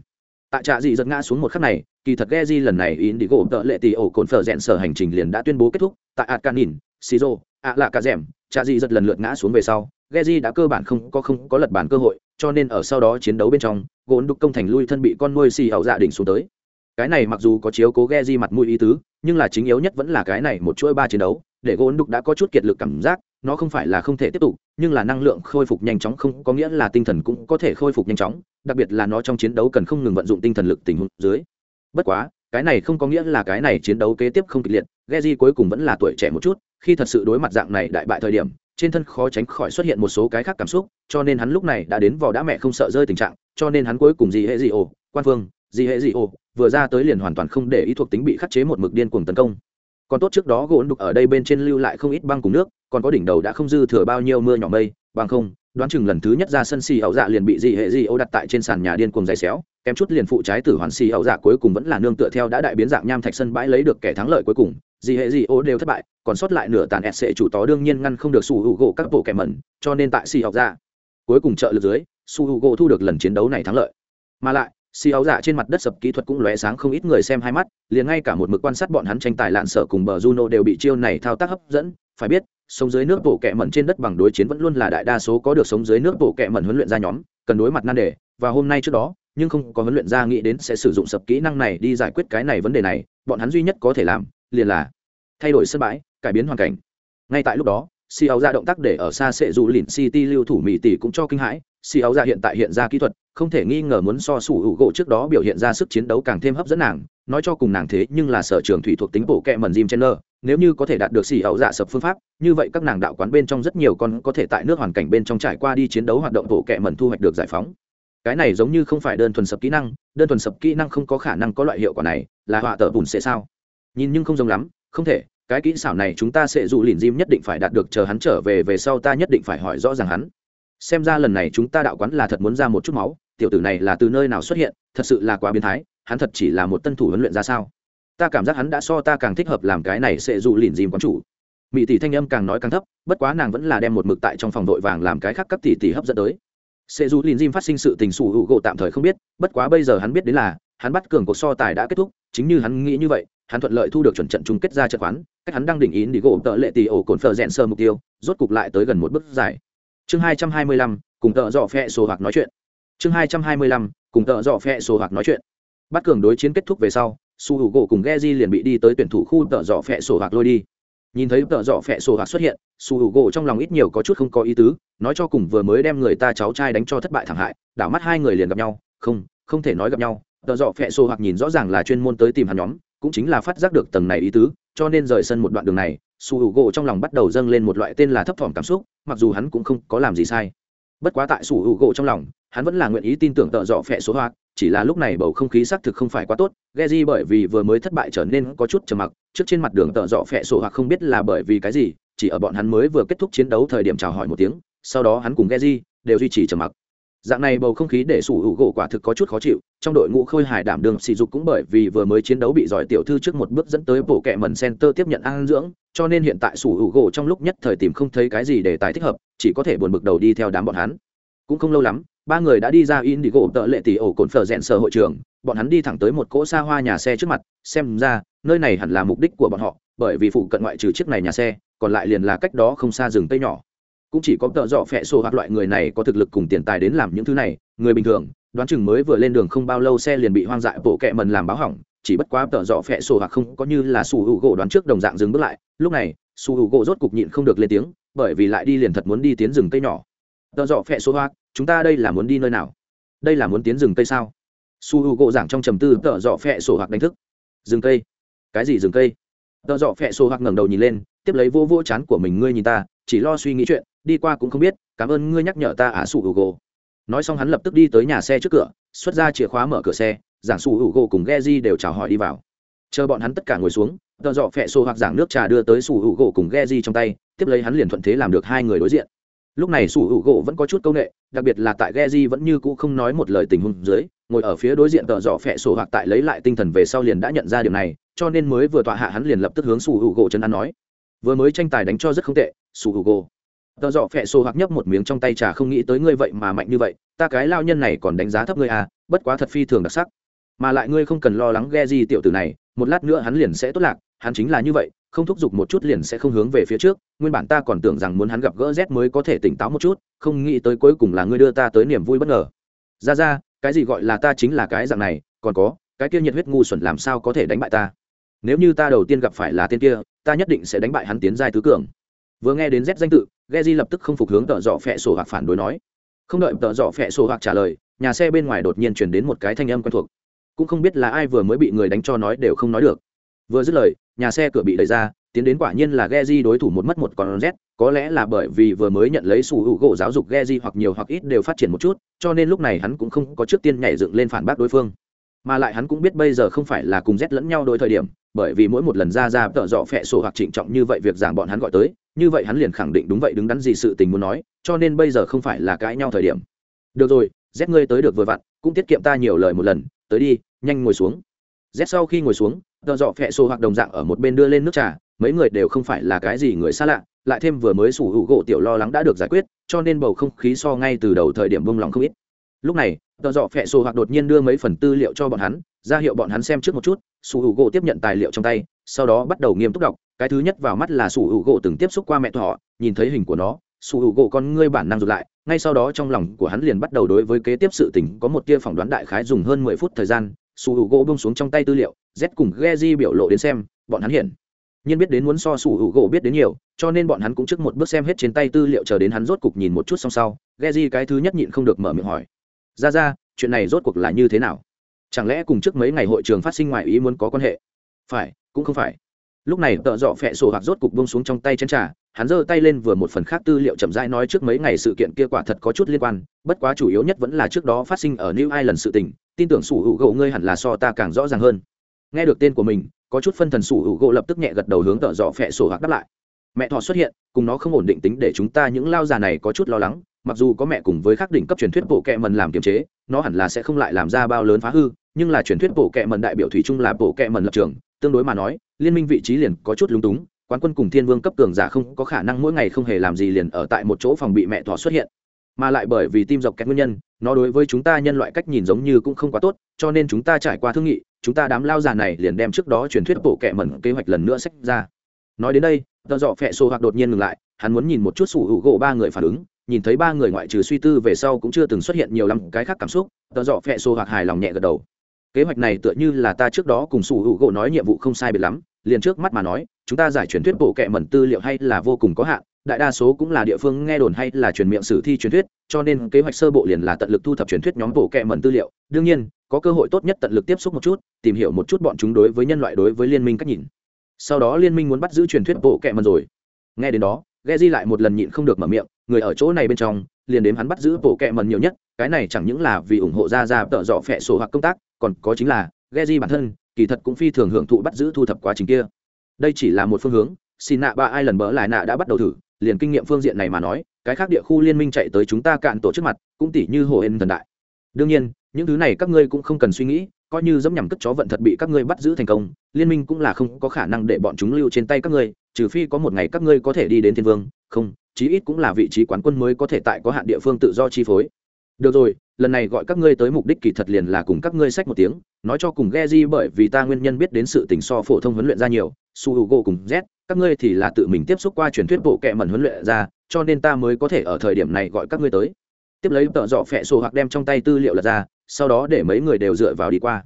tại trạ dị giật ngã xuống một khắc này kỳ thật Geji lần này in đi gỗ tợ lệ tỷ ổ cồn phở rẽn sở hành trình liền đã tuyên bố kết thúc tại Atkanin, Shizo, ạ lạ cả dẻm, trạ dị giật lần lượt ngã xuống về sau, Geji đã cơ bản không có không có lật bản cơ hội, cho nên ở sau đó chiến đấu bên trong, gỗ đục công thành lui thân bị con nuôi xì ẩu dạ đỉnh xuống tới. Cái này mặc dù có chiếu cố Geji mặt mũi ý tứ, nhưng là chính yếu nhất vẫn là cái này một chuỗi ba chiến đấu, để gỗ đục đã có chút kiệt lực cảm giác, nó không phải là không thể tiếp tục, nhưng là năng lượng khôi phục nhanh chóng không có nghĩa là tinh thần cũng có thể khôi phục nhanh chóng, đặc biệt là nó trong chiến đấu cần không ngừng vận dụng tinh thần lực tình huống dưới. Bất quá, cái này không có nghĩa là cái này chiến đấu kế tiếp không kịch liệt, Geji cuối cùng vẫn là tuổi trẻ một chút, khi thật sự đối mặt dạng này đại bại thời điểm, trên thân khó tránh khỏi xuất hiện một số cái khác cảm xúc, cho nên hắn lúc này đã đến vỏ đã mẹ không sợ rơi tình trạng, cho nên hắn cuối cùng gì hệ gì ồ, quan phương, gì hệ gì ồ, vừa ra tới liền hoàn toàn không để ý thuộc tính bị khắc chế một mực điên cuồng tấn công. Còn tốt trước đó gỗ đục ở đây bên trên lưu lại không ít băng cùng nước, còn có đỉnh đầu đã không dư thừa bao nhiêu mưa nhỏ mây, bằng không, đoán chừng lần thứ nhất ra sân xì ảo dạ liền bị dị hệ dị ô đặt tại trên sàn nhà điên cuồng giày xéo kém chút liền phụ trái tử hoàn xì ảo dạ cuối cùng vẫn là nương tựa theo đã đại biến dạng nham thạch sân bãi lấy được kẻ thắng lợi cuối cùng dị hệ dị ô đều thất bại còn sót lại nửa tàn sc chủ tó đương nhiên ngăn không được su hữu gỗ các bộ kẻ mẩn cho nên tại xì ảo dạ cuối cùng trợ lực dưới su hữu gỗ thu được lần chiến đấu này thắng lợi. Mà lại xì áo dạ trên mặt đất sập kỹ thuật cũng lóe sáng không ít người xem hai mắt, liền ngay cả một mực quan sát bọn hắn tranh tài lạn sở cùng bờ juno đều bị chiêu này thao tác hấp dẫn. Phải biết, sống dưới nước bộ kẹ mẩn trên đất bằng đối chiến vẫn luôn là đại đa số có được sống dưới nước bộ kẹ mẩn huấn luyện ra nhóm, cần đối mặt nan đề. Và hôm nay trước đó, nhưng không có huấn luyện ra nghĩ đến sẽ sử dụng sập kỹ năng này đi giải quyết cái này vấn đề này, bọn hắn duy nhất có thể làm, liền là thay đổi sân bãi, cải biến hoàn cảnh. Ngay tại lúc đó si áo ra động tác để ở xa sẽ dù lìn city lưu thủ mỹ tỷ cũng cho kinh hãi. Si áo ra hiện tại hiện ra kỹ thuật không thể nghi ngờ muốn so sủ hữu gỗ trước đó biểu hiện ra sức chiến đấu càng thêm hấp dẫn nàng, nói cho cùng nàng thế nhưng là sở trường thủy thuộc tính bộ kẹ mần jim chen nếu như có thể đạt được xì ẩu dạ sập phương pháp, như vậy các nàng đạo quán bên trong rất nhiều con có thể tại nước hoàn cảnh bên trong trải qua đi chiến đấu hoạt động bộ kẹ mần thu hoạch được giải phóng. Cái này giống như không phải đơn thuần sập kỹ năng, đơn thuần sập kỹ năng không có khả năng có loại hiệu quả này, là họa tờ bùn sẽ sao? Nhìn nhưng không giống lắm, không thể, cái kỹ xảo này chúng ta sẽ dụ lìn diêm nhất định phải đạt được, chờ hắn trở về về sau ta nhất định phải hỏi rõ ràng hắn. Xem ra lần này chúng ta đạo quán là thật muốn ra một chút máu tiểu tử này là từ nơi nào xuất hiện, thật sự là quá biến thái, hắn thật chỉ là một tân thủ huấn luyện ra sao? Ta cảm giác hắn đã so ta càng thích hợp làm cái này sẽ dụ lìn dìm quán chủ. Mỹ tỷ thanh âm càng nói càng thấp, bất quá nàng vẫn là đem một mực tại trong phòng đội vàng làm cái khác cấp tỷ tỷ hấp dẫn tới. Sẽ dụ lìn dìm phát sinh sự tình sủ hữu gỗ tạm thời không biết, bất quá bây giờ hắn biết đến là, hắn bắt cường cuộc so tài đã kết thúc, chính như hắn nghĩ như vậy, hắn thuận lợi thu được chuẩn trận chung kết ra trận quán, cách hắn đang đỉnh ý đi gỗ tợ lệ tỷ ổ cồn phờ rẽn sơ mục tiêu, rốt cục lại tới gần một bước dài. Chương hai trăm hai mươi lăm, cùng tợ dọ phe sổ hoặc nói chuyện chương hai trăm hai mươi lăm, cùng tợ dọ phe sổ hoặc nói chuyện. Bắt cường đối chiến kết thúc về sau, su hữu gỗ cùng Geji liền bị đi tới tuyển thủ khu tợ dọ phẹ sổ hoặc lôi đi. Nhìn thấy tợ dọ phẹ sổ hoặc xuất hiện, su hữu gỗ trong lòng ít nhiều có chút không có ý tứ, nói cho cùng vừa mới đem người ta cháu trai đánh cho thất bại thảm hại, đảo mắt hai người liền gặp nhau. Không không thể nói gặp nhau. Tợ dọ phẹ sổ hoặc nhìn rõ ràng là chuyên môn tới tìm hắn nhóm, cũng chính là phát giác được tầng này ý tứ, cho nên rời sân một đoạn đường này, su hữu gỗ trong lòng bắt đầu dâng lên một loại tên là thấp thỏm cảm xúc, mặc dù hắn cũng không có làm gì sai bất quá tại sủ hữu gỗ trong lòng, hắn vẫn là nguyện ý tin tưởng tợ dọ phẹ số hoạt chỉ là lúc này bầu không khí xác thực không phải quá tốt, Geji bởi vì vừa mới thất bại trở nên có chút trầm mặc, trước trên mặt đường tợ dọ phẹ sổ hoặc không biết là bởi vì cái gì, chỉ ở bọn hắn mới vừa kết thúc chiến đấu thời điểm chào hỏi một tiếng, sau đó hắn cùng Geji đều duy trì trầm mặc. Dạng này bầu không khí để sủ hữu gỗ quả thực có chút khó chịu, trong đội ngũ khôi hải đảm đường sỉ dục cũng bởi vì vừa mới chiến đấu bị giỏi tiểu thư trước một bước dẫn tới bộ kệ mần center tiếp nhận an dưỡng, cho nên hiện tại sủ hữu gỗ trong lúc nhất thời tìm không thấy cái gì để tài thích hợp chỉ có thể buồn bực đầu đi theo đám bọn hắn. Cũng không lâu lắm, ba người đã đi ra indigo tợ lệ tỷ ổ cồn phở rẽn sở hội trường. Bọn hắn đi thẳng tới một cỗ xa hoa nhà xe trước mặt, xem ra, nơi này hẳn là mục đích của bọn họ, bởi vì phụ cận ngoại trừ chiếc này nhà xe, còn lại liền là cách đó không xa rừng tây nhỏ. Cũng chỉ có tợ dọ phẹ sổ hoặc loại người này có thực lực cùng tiền tài đến làm những thứ này, người bình thường, đoán chừng mới vừa lên đường không bao lâu xe liền bị hoang dại bộ kẹ mần làm báo hỏng, chỉ bất quá tợ dọ phẹ sổ hoặc không có như là su hữu gỗ đoán trước đồng dạng dừng bước lại. Lúc này su hữu gỗ rốt cục nhịn không được lên tiếng bởi vì lại đi liền thật muốn đi tiến rừng tây nhỏ. Tợ dọ phẹ sổ hoặc chúng ta đây là muốn đi nơi nào? Đây là muốn tiến rừng cây sao? Su h u gộ giảng trong trầm tư, tợ dọ phẹ sổ hoặc đánh thức. Rừng cây? Cái gì rừng cây? Tợ dọ phẹ sổ hoặc ngẩng đầu nhìn lên, tiếp lấy vô vô chán của mình, ngươi nhìn ta, chỉ lo suy nghĩ chuyện, đi qua cũng không biết, cảm ơn ngươi nhắc nhở ta ả su h u gộ nói xong hắn lập tức đi tới nhà xe trước cửa, xuất ra chìa khóa mở cửa xe, giảng su h u gộ cùng ghe di đều chào hỏi đi vào. Chờ bọn hắn tất cả ngồi xuống, tợ dọ phẹ sổ hoặc giảng nước trà đưa tới su h u gộ cùng ghe di trong tay tiếp lấy hắn liền thuận thế làm được hai người đối diện. Lúc này sủ hữu gỗ vẫn có chút c â u n ệ đặc biệt là tại ghe di vẫn như cũ không nói một lời tình huống dưới, ngồi ở phía đối diện tợ dọ phẹ sổ hoặc tại lấy lại tinh thần về sau liền đã nhận ra điều này, cho nên mới vừa tọa hạ hắn liền lập tức hướng sủ hữu gỗ chân ăn nói. Vừa mới tranh tài đánh cho rất không tệ, sủ hữu gỗ. Tợ dọ phẹ sổ hoặc nhấp một miếng trong tay trà không nghĩ tới ngươi vậy mà mạnh như vậy, ta cái lao nhân này còn đánh giá thấp ngươi à bất quá thật phi thường đặc sắc. Mà lại ngươi không cần lo lắng ghe di tiểu tử này, một lát nữa hắn liền sẽ tốt lạc hắn chính là như vậy, không thúc giục một chút liền sẽ không hướng về phía trước, nguyên bản ta còn tưởng rằng muốn hắn gặp gỡ z mới có thể tỉnh táo một chút, không nghĩ tới cuối cùng là ngươi đưa ta tới niềm vui bất ngờ. Ra ra, cái gì gọi là ta chính là cái dạng này, còn có, cái kia nhiệt huyết ngu xuẩn làm sao có thể đánh bại ta? Nếu như ta đầu tiên gặp phải là tên kia, ta nhất định sẽ đánh bại hắn tiến giai tứ cường. Vừa nghe đến z danh tự, Geji lập tức không phục hướng tợ dọ phẹ sổ hoặc phản đối nói. Không đợi tợ dọ phẹ sổ hoặc trả lời, nhà xe bên ngoài đột nhiên chuyển đến một cái thanh âm quen thuộc. Cũng không biết là ai vừa mới bị người đánh cho nói đều không nói được vừa dứt lời nhà xe cửa bị đẩy ra tiến đến quả nhiên là Geji đối thủ một mất một con Z, có lẽ là bởi vì vừa mới nhận lấy sủ hữu gỗ giáo dục Geji hoặc nhiều hoặc ít đều phát triển một chút, cho nên lúc này hắn cũng không có trước tiên nhảy dựng lên phản bác đối phương. Mà lại hắn cũng biết bây giờ không phải là cùng Z lẫn nhau đối thời điểm, bởi vì mỗi một lần ra ra tợ dọ phệ sổ hoặc trịnh trọng như vậy việc giảng bọn hắn gọi tới, như vậy hắn liền khẳng định đúng vậy đứng đắn gì sự tình muốn nói, cho nên bây giờ không phải là cãi nhau thời điểm. Được rồi, Z ngươi tới được vừa vặn, cũng tiết kiệm ta nhiều lời một lần, tới đi, nhanh ngồi xuống. Z sau khi ngồi xuống, tợ dọ phẹ sổ hoặc đồng dạng ở một bên đưa lên nước trà, mấy người đều không phải là cái gì người xa lạ lại thêm vừa mới sủ hữu gỗ tiểu lo lắng đã được giải quyết cho nên bầu không khí so ngay từ đầu thời điểm bông lòng không ít. Lúc này tờ dọ phẹ sổ hoặc đột nhiên đưa mấy phần tư liệu cho bọn hắn ra hiệu bọn hắn xem trước một chút sủ hữu gỗ tiếp nhận tài liệu trong tay sau đó bắt đầu nghiêm túc đọc cái thứ nhất vào mắt là sủ hữu gỗ từng tiếp xúc qua mẹ thọ nhìn thấy hình của nó sủ hữu gỗ con ngươi bản năng rụt lại ngay sau đó trong lòng của hắn liền bắt đầu đối với kế tiếp sự tình có một tia phỏng đoán đại khái dùng hơn mười phút thời gian su hữu gỗ bông xuống trong tay tư liệu, z cùng geji biểu lộ đến xem, bọn hắn hiện nhiên biết đến muốn so su hữu gỗ biết đến nhiều, cho nên bọn hắn cũng trước một bước xem hết trên tay tư liệu chờ đến hắn rốt cục nhìn một chút xong sau, geji cái thứ nhất nhịn không được mở miệng hỏi. Ra ra, chuyện này rốt cuộc là như thế nào? Chẳng lẽ cùng trước mấy ngày hội trường phát sinh ngoài ý muốn có quan hệ? Phải, cũng không phải. Lúc này tợ dọ phẹ sổ hoặc rốt cục bông xuống trong tay chén trà hắn giơ tay lên vừa một phần khác tư liệu chậm rãi nói trước mấy ngày sự kiện kia quả thật có chút liên quan, bất quá chủ yếu nhất vẫn là trước đó phát sinh ở new ireland sự tình, tin tưởng sủ hữu gỗ ngươi hẳn là so ta càng rõ ràng hơn. Nghe được tên của mình, có chút phân thần sủ hữu gỗ lập tức nhẹ gật đầu hướng tợ dọ phẹ sổ hoặc đáp lại. Mẹ thọ xuất hiện, cùng nó không ổn định tính để chúng ta những lao già này có chút lo lắng, mặc dù có mẹ cùng với khắc đỉnh cấp truyền thuyết bộ kệ mần làm kiềm chế, nó hẳn là sẽ không lại làm ra bao lớn phá hư, nhưng là truyền thuyết bộ kệ mần đại biểu thủy chung là bộ kệ mần lập trường, tương đối mà nói, liên minh vị trí liền có chút lúng túng quán quân cùng thiên vương cấp cường giả không có khả năng mỗi ngày không hề làm gì liền ở tại một chỗ phòng bị mẹ thỏ xuất hiện. Mà lại bởi vì tim dọc kẹt nguyên nhân, nó đối với chúng ta nhân loại cách nhìn giống như cũng không quá tốt, cho nên chúng ta trải qua thương nghị, chúng ta đám lao già này liền đem trước đó truyền thuyết bộ kẹ mẩn kế hoạch lần nữa sách ra. Nói đến đây, tờ dọ phẹ xô hoặc đột nhiên ngừng lại, hắn muốn nhìn một chút sủ hữu gỗ ba người phản ứng, nhìn thấy ba người ngoại trừ suy tư về sau cũng chưa từng xuất hiện nhiều lắm cái khác cảm xúc, tờ dọ phẹ xô hoặc hài lòng nhẹ gật đầu kế hoạch này tựa như là ta trước đó cùng sủ hữu gỗ nói nhiệm vụ không sai biệt lắm, liền trước mắt mà nói, chúng ta giải truyền thuyết bộ kệ mẩn tư liệu hay là vô cùng có hạn, đại đa số cũng là địa phương nghe đồn hay là truyền miệng sử thi truyền thuyết, cho nên kế hoạch sơ bộ liền là tận lực thu thập truyền thuyết nhóm bộ kệ mẩn tư liệu. Đương nhiên, có cơ hội tốt nhất tận lực tiếp xúc một chút, tìm hiểu một chút bọn chúng đối với nhân loại đối với liên minh cách nhìn. Sau đó liên minh muốn bắt giữ truyền thuyết bộ kệ mẩn rồi. Nghe đến đó ghe di lại một lần nhịn không được mở miệng, người ở chỗ này bên trong, liền đếm hắn bắt giữ bộ kệ mẩn nhiều nhất, cái này chẳng những là vì ủng hộ ra ra tợ dọ phẹ sổ hoặc công tác còn có chính là ghe di bản thân, kỳ thật cũng phi thường hưởng thụ bắt giữ thu thập quá trình kia. Đây chỉ là một phương hướng, xin nạ ba ai lần bỡ lại nạ đã bắt đầu thử, liền kinh nghiệm phương diện này mà nói, cái khác địa khu liên minh chạy tới chúng ta cạn tổ trước mặt, cũng tỷ như hồ ên thần đại. Đương nhiên, những thứ này các ngươi cũng không cần suy nghĩ, coi như dẫm nhằm cất chó vận thật bị các ngươi bắt giữ thành công, liên minh cũng là không có khả năng để bọn chúng lưu trên tay các ngươi, trừ phi có một ngày các ngươi có thể đi đến thiên vương, không, chí ít cũng là vị trí quán quân mới có thể tại có hạn địa phương tự do chi phối được rồi, lần này gọi các ngươi tới mục đích kỳ thật liền là cùng các ngươi sách một tiếng, nói cho cùng ghe di bởi vì ta nguyên nhân biết đến sự tình so phổ thông huấn luyện ra nhiều, su h u g cùng z, các ngươi thì là tự mình tiếp xúc qua truyền thuyết bộ kệ mẩn huấn luyện ra, cho nên ta mới có thể ở thời điểm này gọi các ngươi tới. Tiếp lấy tợ dọ phẹ sổ hoặc đem trong tay tư liệu lật ra, sau đó để mấy người đều dựa vào đi qua.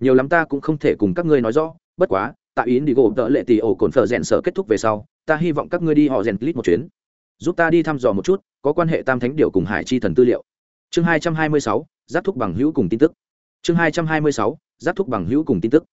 Nhiều lắm ta cũng không thể cùng các ngươi nói rõ, bất quá tại ý đi gỗ tợ lệ tì ổ cồn phở rèn sở kết thúc về sau, ta hy vọng các ngươi đi họ rèn lít một chuyến. Giúp ta đi thăm dò một chút, có quan hệ tam thánh điều cùng hải chi thần tư liệu chương hai trăm hai mươi sáu, giáp thúc bằng hữu cùng tin tức. Chương hai trăm hai mươi sáu, giáp thúc bằng hữu cùng tin tức.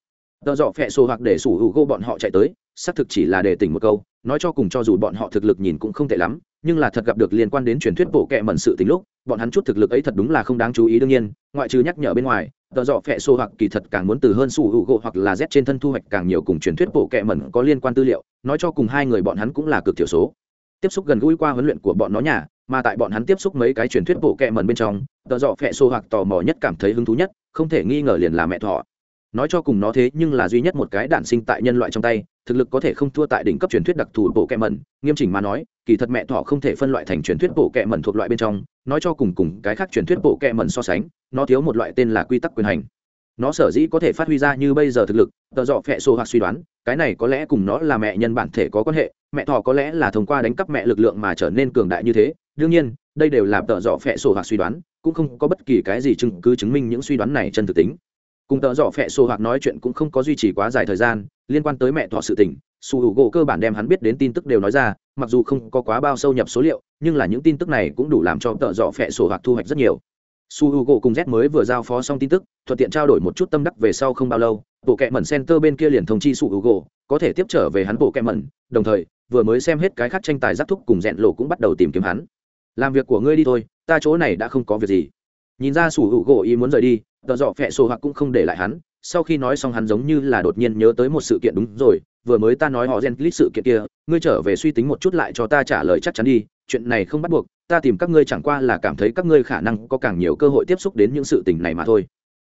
Tờ dọ phẹ sổ hoặc để sủ hữu gô bọn họ chạy tới, xác thực chỉ là để tỉnh một câu, nói cho cùng cho dù bọn họ thực lực nhìn cũng không tệ lắm, nhưng là thật gặp được liên quan đến truyền thuyết bộ kệ mẩn sự tính lúc, bọn hắn chút thực lực ấy thật đúng là không đáng chú ý đương nhiên, ngoại trừ nhắc nhở bên ngoài tờ dọ phẹ xô hoặc kỳ thật càng muốn từ hơn sủ hữu gỗ hoặc là z trên thân thu hoạch càng nhiều cùng truyền thuyết bộ kệ mẩn có liên quan tư liệu, nói cho cùng hai người bọn hắn cũng là cực thiểu số. Tiếp xúc gần gũi qua huấn luyện của bọn nó nhà mà tại bọn hắn tiếp xúc mấy cái truyền thuyết bộ kệ mẩn bên trong tờ dọ phẹ xô hoặc tò mò nhất cảm thấy hứng thú nhất, không thể nghi ngờ liền là mẹ thọ. Nói cho cùng nó thế nhưng là duy nhất một cái đản sinh tại nhân loại trong tay, thực lực có thể không thua tại đỉnh cấp truyền thuyết đặc thù bộ kệ mẩn, nghiêm chỉnh mà nói, kỳ thật mẹ thỏ không thể phân loại thành truyền thuyết bộ kệ mẩn thuộc loại bên trong, nói cho cùng cùng cái khác truyền thuyết bộ kệ mẩn so sánh, nó thiếu một loại tên là quy tắc quyền hành. Nó sở dĩ có thể phát huy ra như bây giờ thực lực tờ dọ phẹ xô hoặc suy đoán, cái này có lẽ cùng nó là mẹ nhân bản thể có quan hệ, mẹ thỏ có lẽ là thông qua đánh cắp mẹ lực lượng mà trở nên cường đại như thế đương nhiên, đây đều là tợ dọ phẹ sổ hoặc suy đoán, cũng không có bất kỳ cái gì chứng cứ chứng minh những suy đoán này chân thực tính. Cùng tợ dọ phẹ sổ hoặc nói chuyện cũng không có duy trì quá dài thời gian, liên quan tới mẹ thọ sự tình, su h u gỗ cơ bản đem hắn biết đến tin tức đều nói ra, mặc dù không có quá bao sâu nhập số liệu, nhưng là những tin tức này cũng đủ làm cho tợ dọ phẹ sổ hoặc thu hoạch rất nhiều. Su h u gỗ cùng z mới vừa giao phó xong tin tức, thuận tiện trao đổi một chút tâm đắc về sau không bao lâu, bộ kẹ mẩn center bên kia liền thông chi su h u gỗ, có thể tiếp trở về hắn bộ kẹ mẩn, đồng thời, vừa mới xem hết cái khác tranh tài giác thúc cùng rẽn lộ cũng bắt đầu tìm kiếm hắn làm việc của ngươi đi thôi, ta chỗ này đã không có việc gì. Nhìn ra sủ hữu u gỗ ý muốn rời đi, tợ dọ phẹ sổ hoặc cũng không để lại hắn. Sau khi nói xong hắn giống như là đột nhiên nhớ tới một sự kiện đúng rồi, vừa mới ta nói họ gen clip sự kiện kia, ngươi trở về suy tính một chút lại cho ta trả lời chắc chắn đi, chuyện này không bắt buộc, ta tìm các ngươi chẳng qua là cảm thấy các ngươi khả năng có càng nhiều cơ hội tiếp xúc đến những sự tình này mà thôi.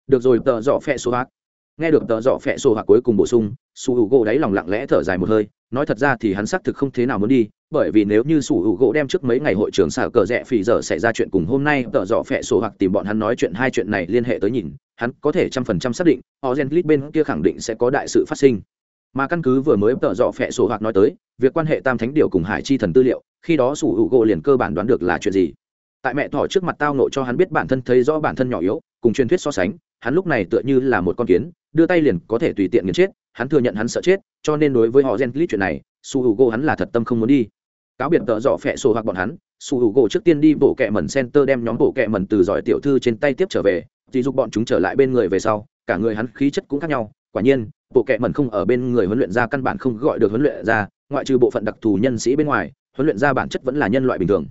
Được rồi, tợ dọ phẹ sổ hạc nghe được tợ dọ phẹ sổ hạc cuối cùng bổ sung su hữu u gỗ đáy lòng lặng lẽ thở dài một hơi, nói thật ra thì hắn xác thực không thế nào muốn đi bởi vì nếu như sủ hữu gỗ đem trước mấy ngày hội trường xả cờ rẽ phì giờ xảy ra chuyện cùng hôm nay tợ dọ phẹ sổ hoặc tìm bọn hắn nói chuyện hai chuyện này liên hệ tới nhìn, hắn có thể trăm phần trăm xác định, họ gen lit bên kia khẳng định sẽ có đại sự phát sinh. Mà căn cứ vừa mới tợ dọ phẹ sổ hoặc nói tới, việc quan hệ tam thánh điều cùng hải chi thần tư liệu, khi đó sủ hữu gỗ liền cơ bản đoán được là chuyện gì. Tại mẹ thỏ trước mặt tao nộ cho hắn biết bản thân thấy rõ bản thân nhỏ yếu, cùng truyền thuyết so sánh, hắn lúc này tựa như là một con kiến, đưa tay liền có thể tùy tiện nghiền chết, hắn thừa nhận hắn sợ chết, cho nên đối với họ gen lit chuyện này su h u g o hắn là thật tâm không muốn đi cáo biệt tợ dọ phẹ sổ hoặc bọn hắn, su hữu gỗ trước tiên đi bộ kẹ mẩn center đem nhóm bộ kẹ mẩn từ giỏi tiểu thư trên tay tiếp trở về, thì dục bọn chúng trở lại bên người về sau, cả người hắn khí chất cũng khác nhau. Quả nhiên bộ kẹ mẩn không ở bên người huấn luyện ra căn bản không gọi được huấn luyện ra ngoại trừ bộ phận đặc thù nhân sĩ bên ngoài, huấn luyện ra bản chất vẫn là nhân loại bình thường.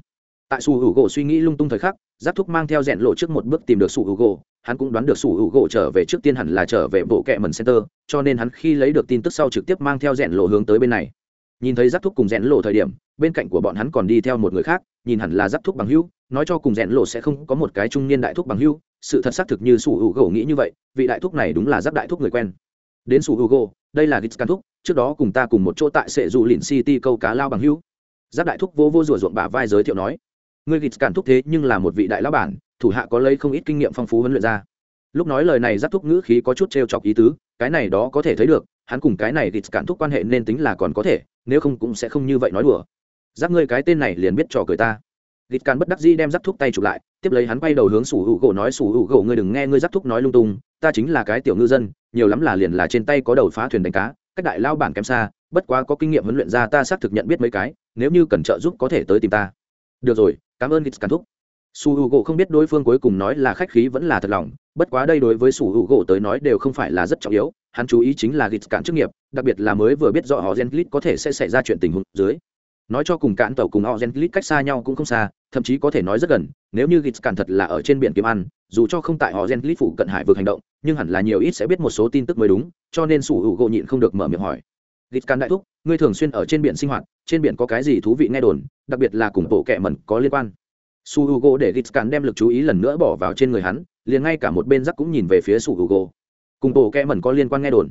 Tại su hữu gỗ suy nghĩ lung tung thời khắc, giáp thúc mang theo rẽn lộ trước một bước tìm được su hữu gỗ, hắn cũng đoán được su hữu gỗ trở về trước tiên hẳn là trở về bộ kẹ mần center, cho nên hắn khi lấy được tin tức sau trực tiếp mang theo rẽn lộ hướng tới bên này nhìn thấy giáp thúc cùng rẽn lộ thời điểm, bên cạnh của bọn hắn còn đi theo một người khác, nhìn hẳn là giáp thúc bằng hữu, nói cho cùng rẽn lộ sẽ không có một cái trung niên đại thúc bằng hữu, sự thật xác thực như sủ hữu gỗ nghĩ như vậy, vị đại thúc này đúng là giáp đại thúc người quen. Đến sủ hữu gỗ, đây là gitz thúc, trước đó cùng ta cùng một chỗ tại sệ dù lìn city câu cá lao bằng hữu. Giáp đại thúc vô vô rủa ruộng bả vai giới thiệu nói, ngươi gitz can thúc thế nhưng là một vị đại lão bản, thủ hạ có lấy không ít kinh nghiệm phong phú huấn luyện ra. Lúc nói lời này giáp thúc ngữ khí có chút t chọc ý tứ, cái này đó có thể thấy được, hắn cùng cái này gitz cản thúc quan hệ nên tính là còn có thể nếu không cũng sẽ không như vậy nói đùa. Giáp ngươi cái tên này liền biết trò cười ta. Gịt càn bất đắc dĩ đem giáp thúc tay chụp lại, tiếp lấy hắn quay đầu hướng sủ hữu gỗ nói, sủ hữu gỗ, ngươi đừng nghe ngươi giáp thúc nói lung tung, ta chính là cái tiểu ngư dân, nhiều lắm là liền là trên tay có đầu phá thuyền đánh cá, cách đại lao bản kém xa, bất quá có kinh nghiệm huấn luyện ra ta xác thực nhận biết mấy cái, nếu như cần trợ giúp có thể tới tìm ta. Được rồi, cảm ơn gịt càn thúc. Su h u gỗ không biết đối phương cuối cùng nói là khách khí vẫn là thật lòng bất quá đây đối với sủ hữu gỗ tới nói đều không phải là rất trọng yếu, hắn chú ý chính là gịt cản chức nghiệp, đặc biệt là mới vừa biết rõ họ gen có thể sẽ xảy ra chuyện tình huống dưới. Nói cho cùng cản tàu cùng họ gen cách xa nhau cũng không xa, thậm chí có thể nói rất gần, nếu như gịt cản thật là ở trên biển kiếm ăn, dù cho không tại họ gen phụ cận hải vực hành động, nhưng hẳn là nhiều ít sẽ biết một số tin tức mới đúng, cho nên sủ hữu gỗ nhịn không được mở miệng hỏi. Gịt cản đại thúc, ngươi thường xuyên ở trên biển sinh hoạt, trên biển có cái gì thú vị nghe đồn, đặc biệt là cùng bộ kệ mẩn có liên quan? Su h u g o để gitz cản đem lực chú ý lần nữa bỏ vào trên người hắn liền ngay cả một bên giắc cũng nhìn về phía su h u g o cùng bộ kẽ mẩn có liên quan nghe đồn.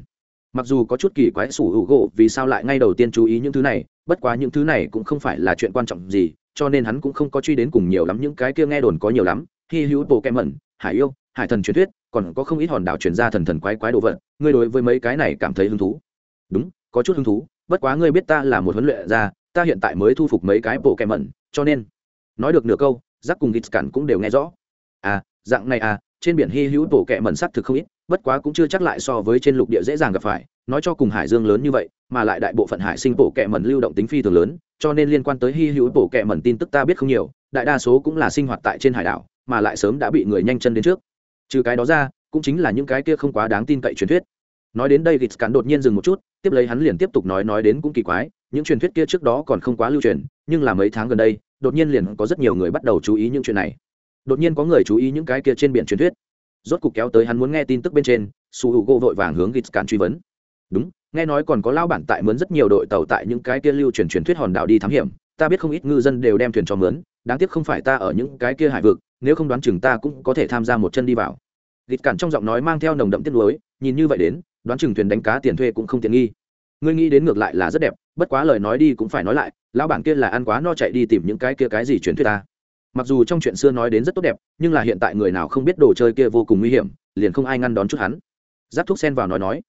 Mặc dù có chút kỳ quái su h u g o vì sao lại ngay đầu tiên chú ý những thứ này bất quá những thứ này cũng không phải là chuyện quan trọng gì cho nên hắn cũng không có truy đến cùng nhiều lắm những cái kia nghe đồn có nhiều lắm. Hy hữu bộ kẽ mẩn hải yêu hải thần truyền thuyết còn có không ít hòn đảo truyền ra thần thần quái quái đồ vật ngươi đối với mấy cái này cảm thấy hứng thú? Đúng có chút hứng thú bất quá ngươi biết ta là một huấn luyện gia, ta hiện tại mới thu phục mấy cái bộ kẽ mẩn cho nên nói được nửa câu giác cùng gịt cản cũng đều nghe rõ. À dạng này à trên biển hy hữu tổ kẹ mẩn sắc thực không ít, bất quá cũng chưa chắc lại so với trên lục địa dễ dàng gặp phải, nói cho cùng hải dương lớn như vậy, mà lại đại bộ phận hải sinh tổ kẹ mẩn lưu động tính phi thường lớn, cho nên liên quan tới hy hữu tổ kẹ mẩn tin tức ta biết không nhiều, đại đa số cũng là sinh hoạt tại trên hải đảo, mà lại sớm đã bị người nhanh chân đến trước. Trừ cái đó ra, cũng chính là những cái kia không quá đáng tin cậy truyền thuyết. Nói đến đây gịt cản đột nhiên dừng một chút, tiếp lấy hắn liền tiếp tục nói nói đến cũng kỳ quái, những truyền thuyết kia trước đó còn không quá lưu truyền, nhưng là mấy tháng gần đây đột nhiên liền có rất nhiều người bắt đầu chú ý những chuyện này. Đột nhiên có người chú ý những cái kia trên biển truyền thuyết. Rốt cục kéo tới hắn muốn nghe tin tức bên trên, su hữu gỗ vội vàng hướng gít cản truy vấn. Đúng, nghe nói còn có lao bản tại mướn rất nhiều đội tàu tại những cái kia lưu truyền truyền thuyết hòn đảo đi thám hiểm. Ta biết không ít ngư dân đều đem thuyền cho mướn, đáng tiếc không phải ta ở những cái kia hải vực, nếu không đoán chừng ta cũng có thể tham gia một chân đi vào. Gít cản trong giọng nói mang theo nồng đậm tiết lối nhìn như vậy đến, đoán chừng thuyền đánh cá tiền thuê cũng không tiện nghi ngươi nghĩ đến ngược lại là rất đẹp, bất quá lời nói đi cũng phải nói lại, lão bản kia là ăn quá no chạy đi tìm những cái kia cái gì truyền thuyết ta. Mặc dù trong chuyện xưa nói đến rất tốt đẹp, nhưng là hiện tại người nào không biết đồ chơi kia vô cùng nguy hiểm, liền không ai ngăn đón chút hắn. Giáp thuốc sen vào nói nói,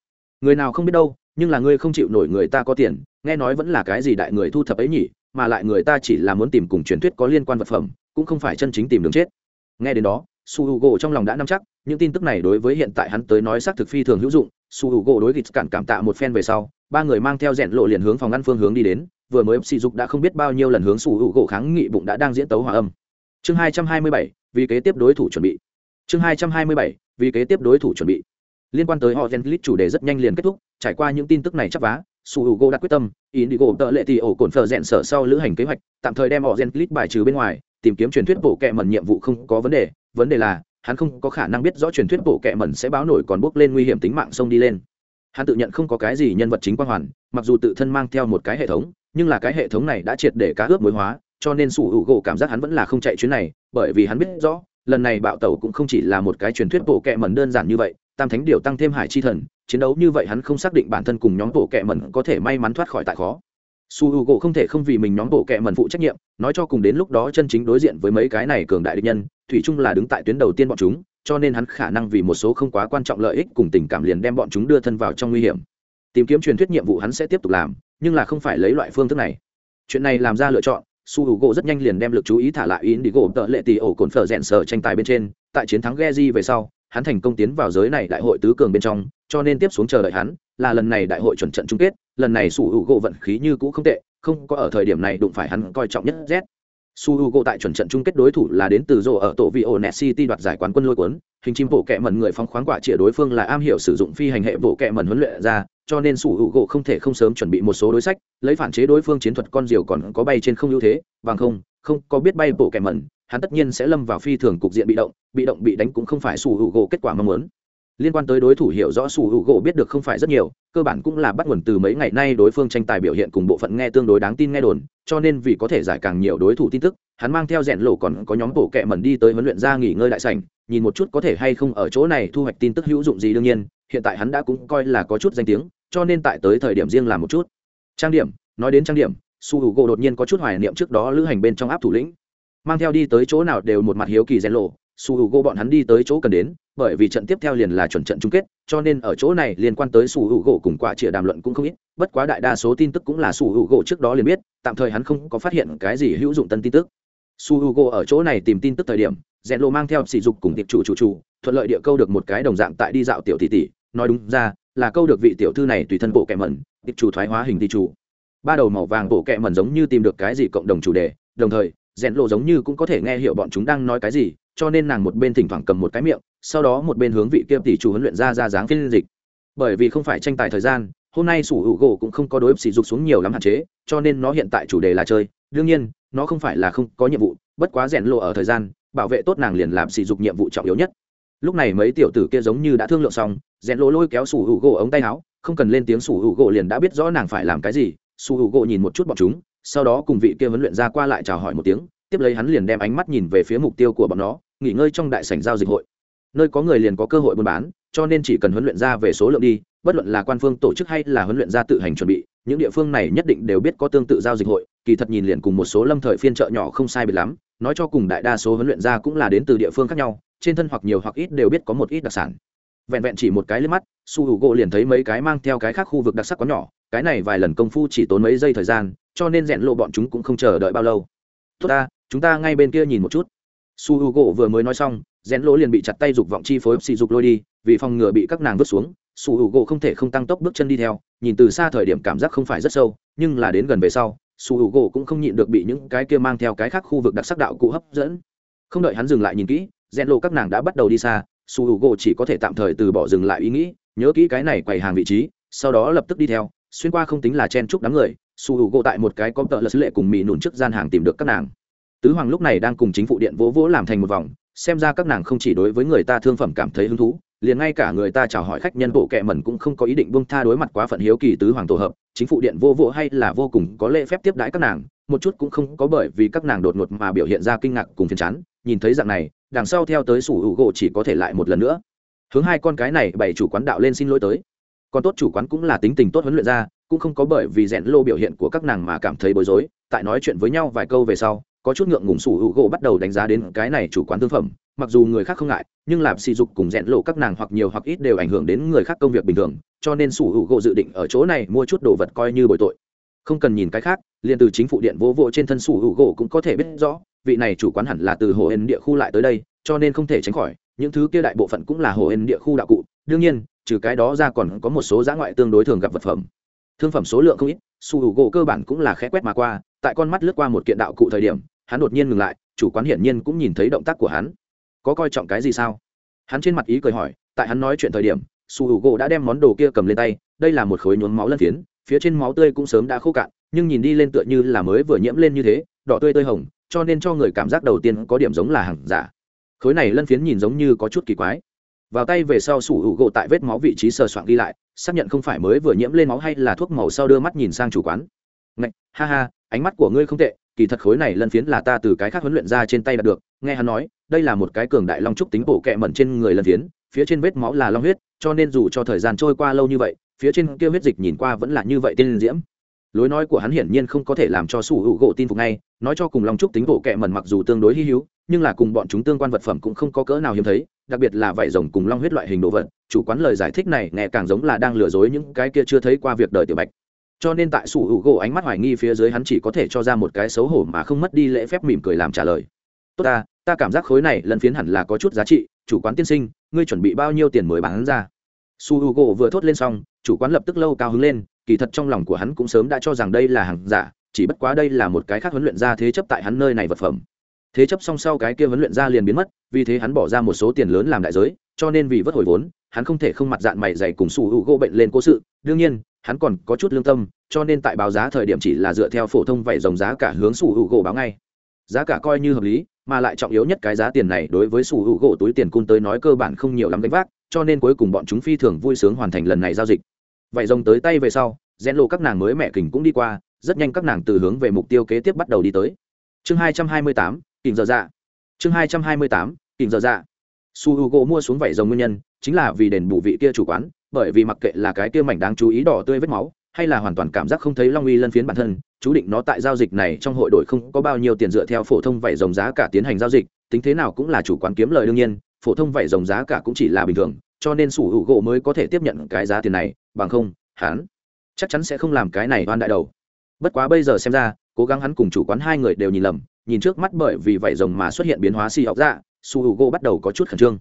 người nào không biết đâu, nhưng là ngươi không chịu nổi người ta có tiền, nghe nói vẫn là cái gì đại người thu thập ấy nhỉ, mà lại người ta chỉ là muốn tìm cùng truyền thuyết có liên quan vật phẩm, cũng không phải chân chính tìm đường chết. Nghe đến đó, su h u gỗ trong lòng đã nắm chắc, những tin tức này đối với hiện tại hắn tới nói xác thực phi thường hữu dụng, su h u gỗ đối gịt cản cảm tạ một phen về sau ba người mang theo rèn lộ liền hướng phòng ngăn phương hướng đi đến, vừa mới sỉ dục đã không biết bao nhiêu lần hướng sủ hữu gỗ kháng nghị bụng đã đang diễn tấu hòa âm. Chương hai trăm hai mươi bảy, vì kế tiếp đối thủ chuẩn bị. Chương hai trăm hai mươi bảy, vì kế tiếp đối thủ chuẩn bị. Liên quan tới họ gen lít chủ đề rất nhanh liền kết thúc, trải qua những tin tức này chắc vá su h u gỗ đã quyết tâm ý đi gỗ tợ lệ thì ổ cồn phờ rẽn sở sau lữ hành kế hoạch, tạm thời đem họ gen lít bài trừ bên ngoài, tìm kiếm truyền thuyết bộ kệ mẩn nhiệm vụ không có vấn đề. Vấn đề là, hắn không có khả năng biết rõ truyền thuyết bộ kệ mẩn sẽ báo nổi còn bước lên nguy hiểm tính mạng sông đi lên hắn tự nhận không có cái gì nhân vật chính quang hoàn, mặc dù tự thân mang theo một cái hệ thống, nhưng là cái hệ thống này đã triệt để cá ướp mối hóa, cho nên sủ hữu gỗ cảm giác hắn vẫn là không chạy chuyến này, bởi vì hắn biết rõ, lần này bạo tẩu cũng không chỉ là một cái truyền thuyết bộ kệ mẩn đơn giản như vậy, tam thánh điều tăng thêm hải chi thần, chiến đấu như vậy hắn không xác định bản thân cùng nhóm bộ kệ mẩn có thể may mắn thoát khỏi tại khó. Su h u gỗ không thể không vì mình nhóm bộ kệ mẩn phụ trách nhiệm, nói cho cùng đến lúc đó chân chính đối diện với mấy cái này cường đại địch nhân, thủy chung là đứng tại tuyến đầu tiên bọn chúng cho nên hắn khả năng vì một số không quá quan trọng lợi ích cùng tình cảm liền đem bọn chúng đưa thân vào trong nguy hiểm. Tìm kiếm truyền thuyết nhiệm vụ hắn sẽ tiếp tục làm, nhưng là không phải lấy loại phương thức này. Chuyện này làm ra lựa chọn, su h u gỗ rất nhanh liền đem l ự c chú ý thả lại ý đi gỗ tợ lệ tì ổ cồn phở rẽn sở tranh tài bên trên. Tại chiến thắng ghe di về sau, hắn thành công tiến vào giới này đại hội tứ cường bên trong, cho nên tiếp xuống chờ đợi hắn là lần này đại hội chuẩn trận chung kết. Lần này su h u gỗ vận khí như cũ không tệ, không có ở thời điểm này đụng phải hắn coi trọng nhất z su h u gỗ tại chuẩn trận chung kết đối thủ là đến từ rổ ở tổ vị ổ net city đoạt giải quán quân lôi cuốn. Hình chim bộ kẹ mẩn người phóng khoáng quả chĩa đối phương là am hiểu sử dụng phi hành hệ bộ kẹ mẩn huấn luyện ra, cho nên sủ hữu gỗ không thể không sớm chuẩn bị một số đối sách, lấy phản chế đối phương chiến thuật con diều còn có bay trên không ưu thế, bằng không không có biết bay bộ kẻ mẩn, hắn tất nhiên sẽ lâm vào phi thường cục diện bị động bị động bị đánh cũng không phải sủ hữu gỗ kết quả mong muốn liên quan tới đối thủ hiểu rõ sủ hữu gỗ biết được không phải rất nhiều, cơ bản cũng là bắt nguồn từ mấy ngày nay đối phương tranh tài biểu hiện cùng bộ phận nghe tương đối đáng tin nghe đồn, cho nên vì có thể giải càng nhiều đối thủ tin tức, hắn mang theo rèn lộ còn có nhóm bộ kẹ mẩn đi tới huấn luyện ra nghỉ ngơi đại sảnh, nhìn một chút có thể hay không ở chỗ này thu hoạch tin tức hữu dụng gì đương nhiên, hiện tại hắn đã cũng coi là có chút danh tiếng, cho nên tại tới thời điểm riêng làm một chút. Trang điểm, nói đến trang điểm su hữu gỗ đột nhiên có chút hoài niệm trước đó lữ hành bên trong áp thủ lĩnh, mang theo đi tới chỗ nào đều một mặt hiếu kỳ rèn lộ su h u gỗ bọn hắn đi tới chỗ cần đến, bởi vì trận tiếp theo liền là chuẩn trận chung kết, cho nên ở chỗ này liên quan tới su h u gỗ cùng quả trịa đàm luận cũng không ít, bất quá đại đa số tin tức cũng là su h u gỗ trước đó liền biết, tạm thời hắn không có phát hiện cái gì hữu dụng tân tin tức. Su h u gỗ ở chỗ này tìm tin tức thời điểm rèn lộ mang theo sỉ dục cùng tiệp chủ chủ chủ, thuận lợi địa câu được một cái đồng dạng tại đi dạo tiểu tỷ tỷ, nói đúng ra, là câu được vị tiểu thư này tùy thân bộ kẹ mẩn, tiệp chủ thoái hóa hình tỷ chủ. Ba đầu màu vàng bộ kẹ mẩn giống như tìm được cái gì cộng đồng chủ đề, đồng thời rèn lộ giống như cũng có thể nghe hiểu bọn chúng đang nói cái gì cho nên nàng một bên thỉnh thoảng cầm một cái miệng, sau đó một bên hướng vị kia tỷ chủ huấn luyện ra ra dáng phiên dịch. Bởi vì không phải tranh tài thời gian, hôm nay sủ hữu gỗ cũng không có đối sỉ dục xuống nhiều lắm hạn chế, cho nên nó hiện tại chủ đề là chơi. Đương nhiên, nó không phải là không có nhiệm vụ, bất quá rèn lộ ở thời gian, bảo vệ tốt nàng liền làm sỉ dục nhiệm vụ trọng yếu nhất. Lúc này mấy tiểu tử kia giống như đã thương lượng xong, rèn lộ lôi kéo sủ hữu gỗ ống tay áo, không cần lên tiếng sủ hữu gỗ liền đã biết rõ nàng phải làm cái gì. Sủ hữu gỗ nhìn một chút bọn chúng, sau đó cùng vị kia huấn luyện ra qua lại chào hỏi một tiếng, tiếp lấy hắn liền đem ánh mắt nhìn về phía mục tiêu của bọn nó nghỉ ngơi trong đại sảnh giao dịch hội. Nơi có người liền có cơ hội buôn bán, cho nên chỉ cần huấn luyện ra về số lượng đi, bất luận là quan phương tổ chức hay là huấn luyện ra tự hành chuẩn bị, những địa phương này nhất định đều biết có tương tự giao dịch hội, kỳ thật nhìn liền cùng một số lâm thời phiên chợ nhỏ không sai biệt lắm, nói cho cùng đại đa số huấn luyện ra cũng là đến từ địa phương khác nhau, trên thân hoặc nhiều hoặc ít đều biết có một ít đặc sản. Vẹn vẹn chỉ một cái lên mắt, su h u gỗ liền thấy mấy cái mang theo cái khác khu vực đặc sắc có nhỏ, cái này vài lần công phu chỉ tốn mấy giây thời gian, cho nên rèn lộ bọn chúng cũng không chờ đợi bao lâu. Tốt ta, chúng ta ngay bên kia nhìn một chút su h u gỗ vừa mới nói xong rén lỗ liền bị chặt tay dục vọng chi phối xì dục lôi đi, vì phòng ngừa bị các nàng vứt xuống, su h u gỗ không thể không tăng tốc bước chân đi theo, nhìn từ xa thời điểm cảm giác không phải rất sâu, nhưng là đến gần về sau, su h u gỗ cũng không nhịn được bị những cái kia mang theo cái khác khu vực đặc sắc đạo cụ hấp dẫn. Không đợi hắn dừng lại nhìn kỹ rẽn lộ các nàng đã bắt đầu đi xa, su h u gỗ chỉ có thể tạm thời từ bỏ dừng lại ý nghĩ, nhớ kỹ cái này quầy hàng vị trí, sau đó lập tức đi theo, xuyên qua không tính là chen chúc đám người, su h u gỗ tại một cái có tợ lật lệ cùng mì nụn trước gian hàng tìm được các nàng tứ hoàng lúc này đang cùng chính phủ điện vỗ vỗ làm thành một vòng, xem ra các nàng không chỉ đối với người ta thương phẩm cảm thấy hứng thú, liền ngay cả người ta chào hỏi khách nhân bộ kệ mẩn cũng không có ý định buông tha đối mặt quá phận hiếu kỳ tứ hoàng tổ hợp, chính phủ điện vô vỗ hay là vô cùng có lễ phép tiếp đãi các nàng, một chút cũng không có bởi vì các nàng đột ngột mà biểu hiện ra kinh ngạc cùng phiền chán, nhìn thấy dạng này, đằng sau theo tới sủ hữu gỗ chỉ có thể lại một lần nữa. Hướng hai con cái này bày chủ quán đạo lên xin lỗi tới. Còn tốt chủ quán cũng là tính tình tốt huấn luyện ra, cũng không có bởi vì rèn lô biểu hiện của các nàng mà cảm thấy bối rối, tại nói chuyện với nhau vài câu về sau có chút ngượng ngùng sủ hữu gỗ bắt đầu đánh giá đến cái này chủ quán thương phẩm, mặc dù người khác không ngại, nhưng làm sỉ dục cùng rẽn lộ các nàng hoặc nhiều hoặc ít đều ảnh hưởng đến người khác công việc bình thường, cho nên sủ hữu gỗ dự định ở chỗ này mua chút đồ vật coi như bồi tội. Không cần nhìn cái khác, liền từ chính phủ điện vô vô trên thân sủ hữu gỗ cũng có thể biết rõ, vị này chủ quán hẳn là từ hồ ên địa khu lại tới đây, cho nên không thể tránh khỏi, những thứ kia đại bộ phận cũng là hồ ên địa khu đạo cụ, đương nhiên, trừ cái đó ra còn có một số giã ngoại tương đối thường gặp vật phẩm. Thương phẩm số lượng không ít, sủ hữu gỗ cơ bản cũng là khẽ quét mà qua tại con mắt lướt qua một kiện đạo cụ thời điểm, hắn đột nhiên ngừng lại, chủ quán hiển nhiên cũng nhìn thấy động tác của hắn. Có coi trọng cái gì sao? Hắn trên mặt ý cười hỏi, tại hắn nói chuyện thời điểm, su hữu gỗ đã đem món đồ kia cầm lên tay, đây là một khối nhuốm máu lân phiến, phía trên máu tươi cũng sớm đã khô cạn, nhưng nhìn đi lên tựa như là mới vừa nhiễm lên như thế, đỏ tươi tươi hồng, cho nên cho người cảm giác đầu tiên có điểm giống là hàng giả. Khối này lân phiến nhìn giống như có chút kỳ quái. Vào tay về sau sủ hữu gỗ tại vết máu vị trí sờ soạn ghi lại, xác nhận không phải mới vừa nhiễm lên máu hay là thuốc màu sau đưa mắt nhìn sang chủ quán. Ngạch, ha ha ánh mắt của ngươi không tệ, kỳ thật khối này lân phiến là ta từ cái khác huấn luyện ra trên tay đạt được, nghe hắn nói, đây là một cái cường đại long trúc tính bổ kẹ mẩn trên người lân phiến, phía trên vết máu là long huyết, cho nên dù cho thời gian trôi qua lâu như vậy, phía trên kia huyết dịch nhìn qua vẫn là như vậy tên diễm. Lối nói của hắn hiển nhiên không có thể làm cho sủ hữu gỗ tin phục ngay, nói cho cùng lòng trúc tính bộ kẹ mẩn mặc dù tương đối hy hữu, nhưng là cùng bọn chúng tương quan vật phẩm cũng không có cỡ nào hiếm thấy, đặc biệt là vải rồng cùng long huyết loại hình đồ vật, chủ quán lời giải thích này nghe càng giống là đang lừa dối những cái kia chưa thấy qua việc đời tiểu bạch cho nên tại sủ hữu gỗ ánh mắt hoài nghi phía dưới hắn chỉ có thể cho ra một cái xấu hổ mà không mất đi lễ phép mỉm cười làm trả lời. Tốt ta ta cảm giác khối này lần phiến hẳn là có chút giá trị, chủ quán tiên sinh, ngươi chuẩn bị bao nhiêu tiền mới bán ra? Su h u gỗ vừa thốt lên xong, chủ quán lập tức lâu cao hứng lên, kỳ thật trong lòng của hắn cũng sớm đã cho rằng đây là hàng giả, chỉ bất quá đây là một cái khác huấn luyện ra thế chấp tại hắn nơi này vật phẩm. Thế chấp xong sau cái kia huấn luyện ra liền biến mất, vì thế hắn bỏ ra một số tiền lớn làm đại giới cho nên vì vớt hồi vốn, hắn không thể không mặt dạng mày dày cùng sủ hữu u gỗ bệnh lên cố sự. Đương nhiên, hắn còn có chút lương tâm, cho nên tại báo giá thời điểm chỉ là dựa theo phổ thông vậy dòng giá cả hướng sủ hữu u gỗ báo ngay. Giá cả coi như hợp lý, mà lại trọng yếu nhất cái giá tiền này đối với sủ hữu u gỗ túi tiền cung tới nói cơ bản không nhiều lắm đánh vác, cho nên cuối cùng bọn chúng phi thường vui sướng hoàn thành lần này giao dịch. Vậy rồng tới tay về sau rẽn lộ các nàng mới mẹ kình cũng đi qua, rất nhanh các nàng từ hướng về mục tiêu kế tiếp bắt đầu đi tới. Chương hai trăm hai mươi tám, kình giờ dạ. Chương hai trăm hai mươi tám, kình giờ dạ su h u gỗ mua xuống vảy rồng nguyên nhân chính là vì đền bù vị kia chủ quán, bởi vì mặc kệ là cái kia mảnh đáng chú ý đỏ tươi vết máu, hay là hoàn toàn cảm giác không thấy long uy lân phiến bản thân, chú định nó tại giao dịch này trong hội đội không có bao nhiêu tiền dựa theo phổ thông vảy rồng giá cả tiến hành giao dịch, tính thế nào cũng là chủ quán kiếm lời đương nhiên, phổ thông vảy rồng giá cả cũng chỉ là bình thường, cho nên sủ hữu gỗ mới có thể tiếp nhận cái giá tiền này, bằng không, hắn chắc chắn sẽ không làm cái này oan đại đầu. Bất quá bây giờ xem ra, cố gắng hắn cùng chủ quán hai người đều nhìn lầm, nhìn trước mắt bởi vì vảy rồng mà xuất hiện biến hóa si học ra su hữu gỗ bắt đầu có chút khẩn trương.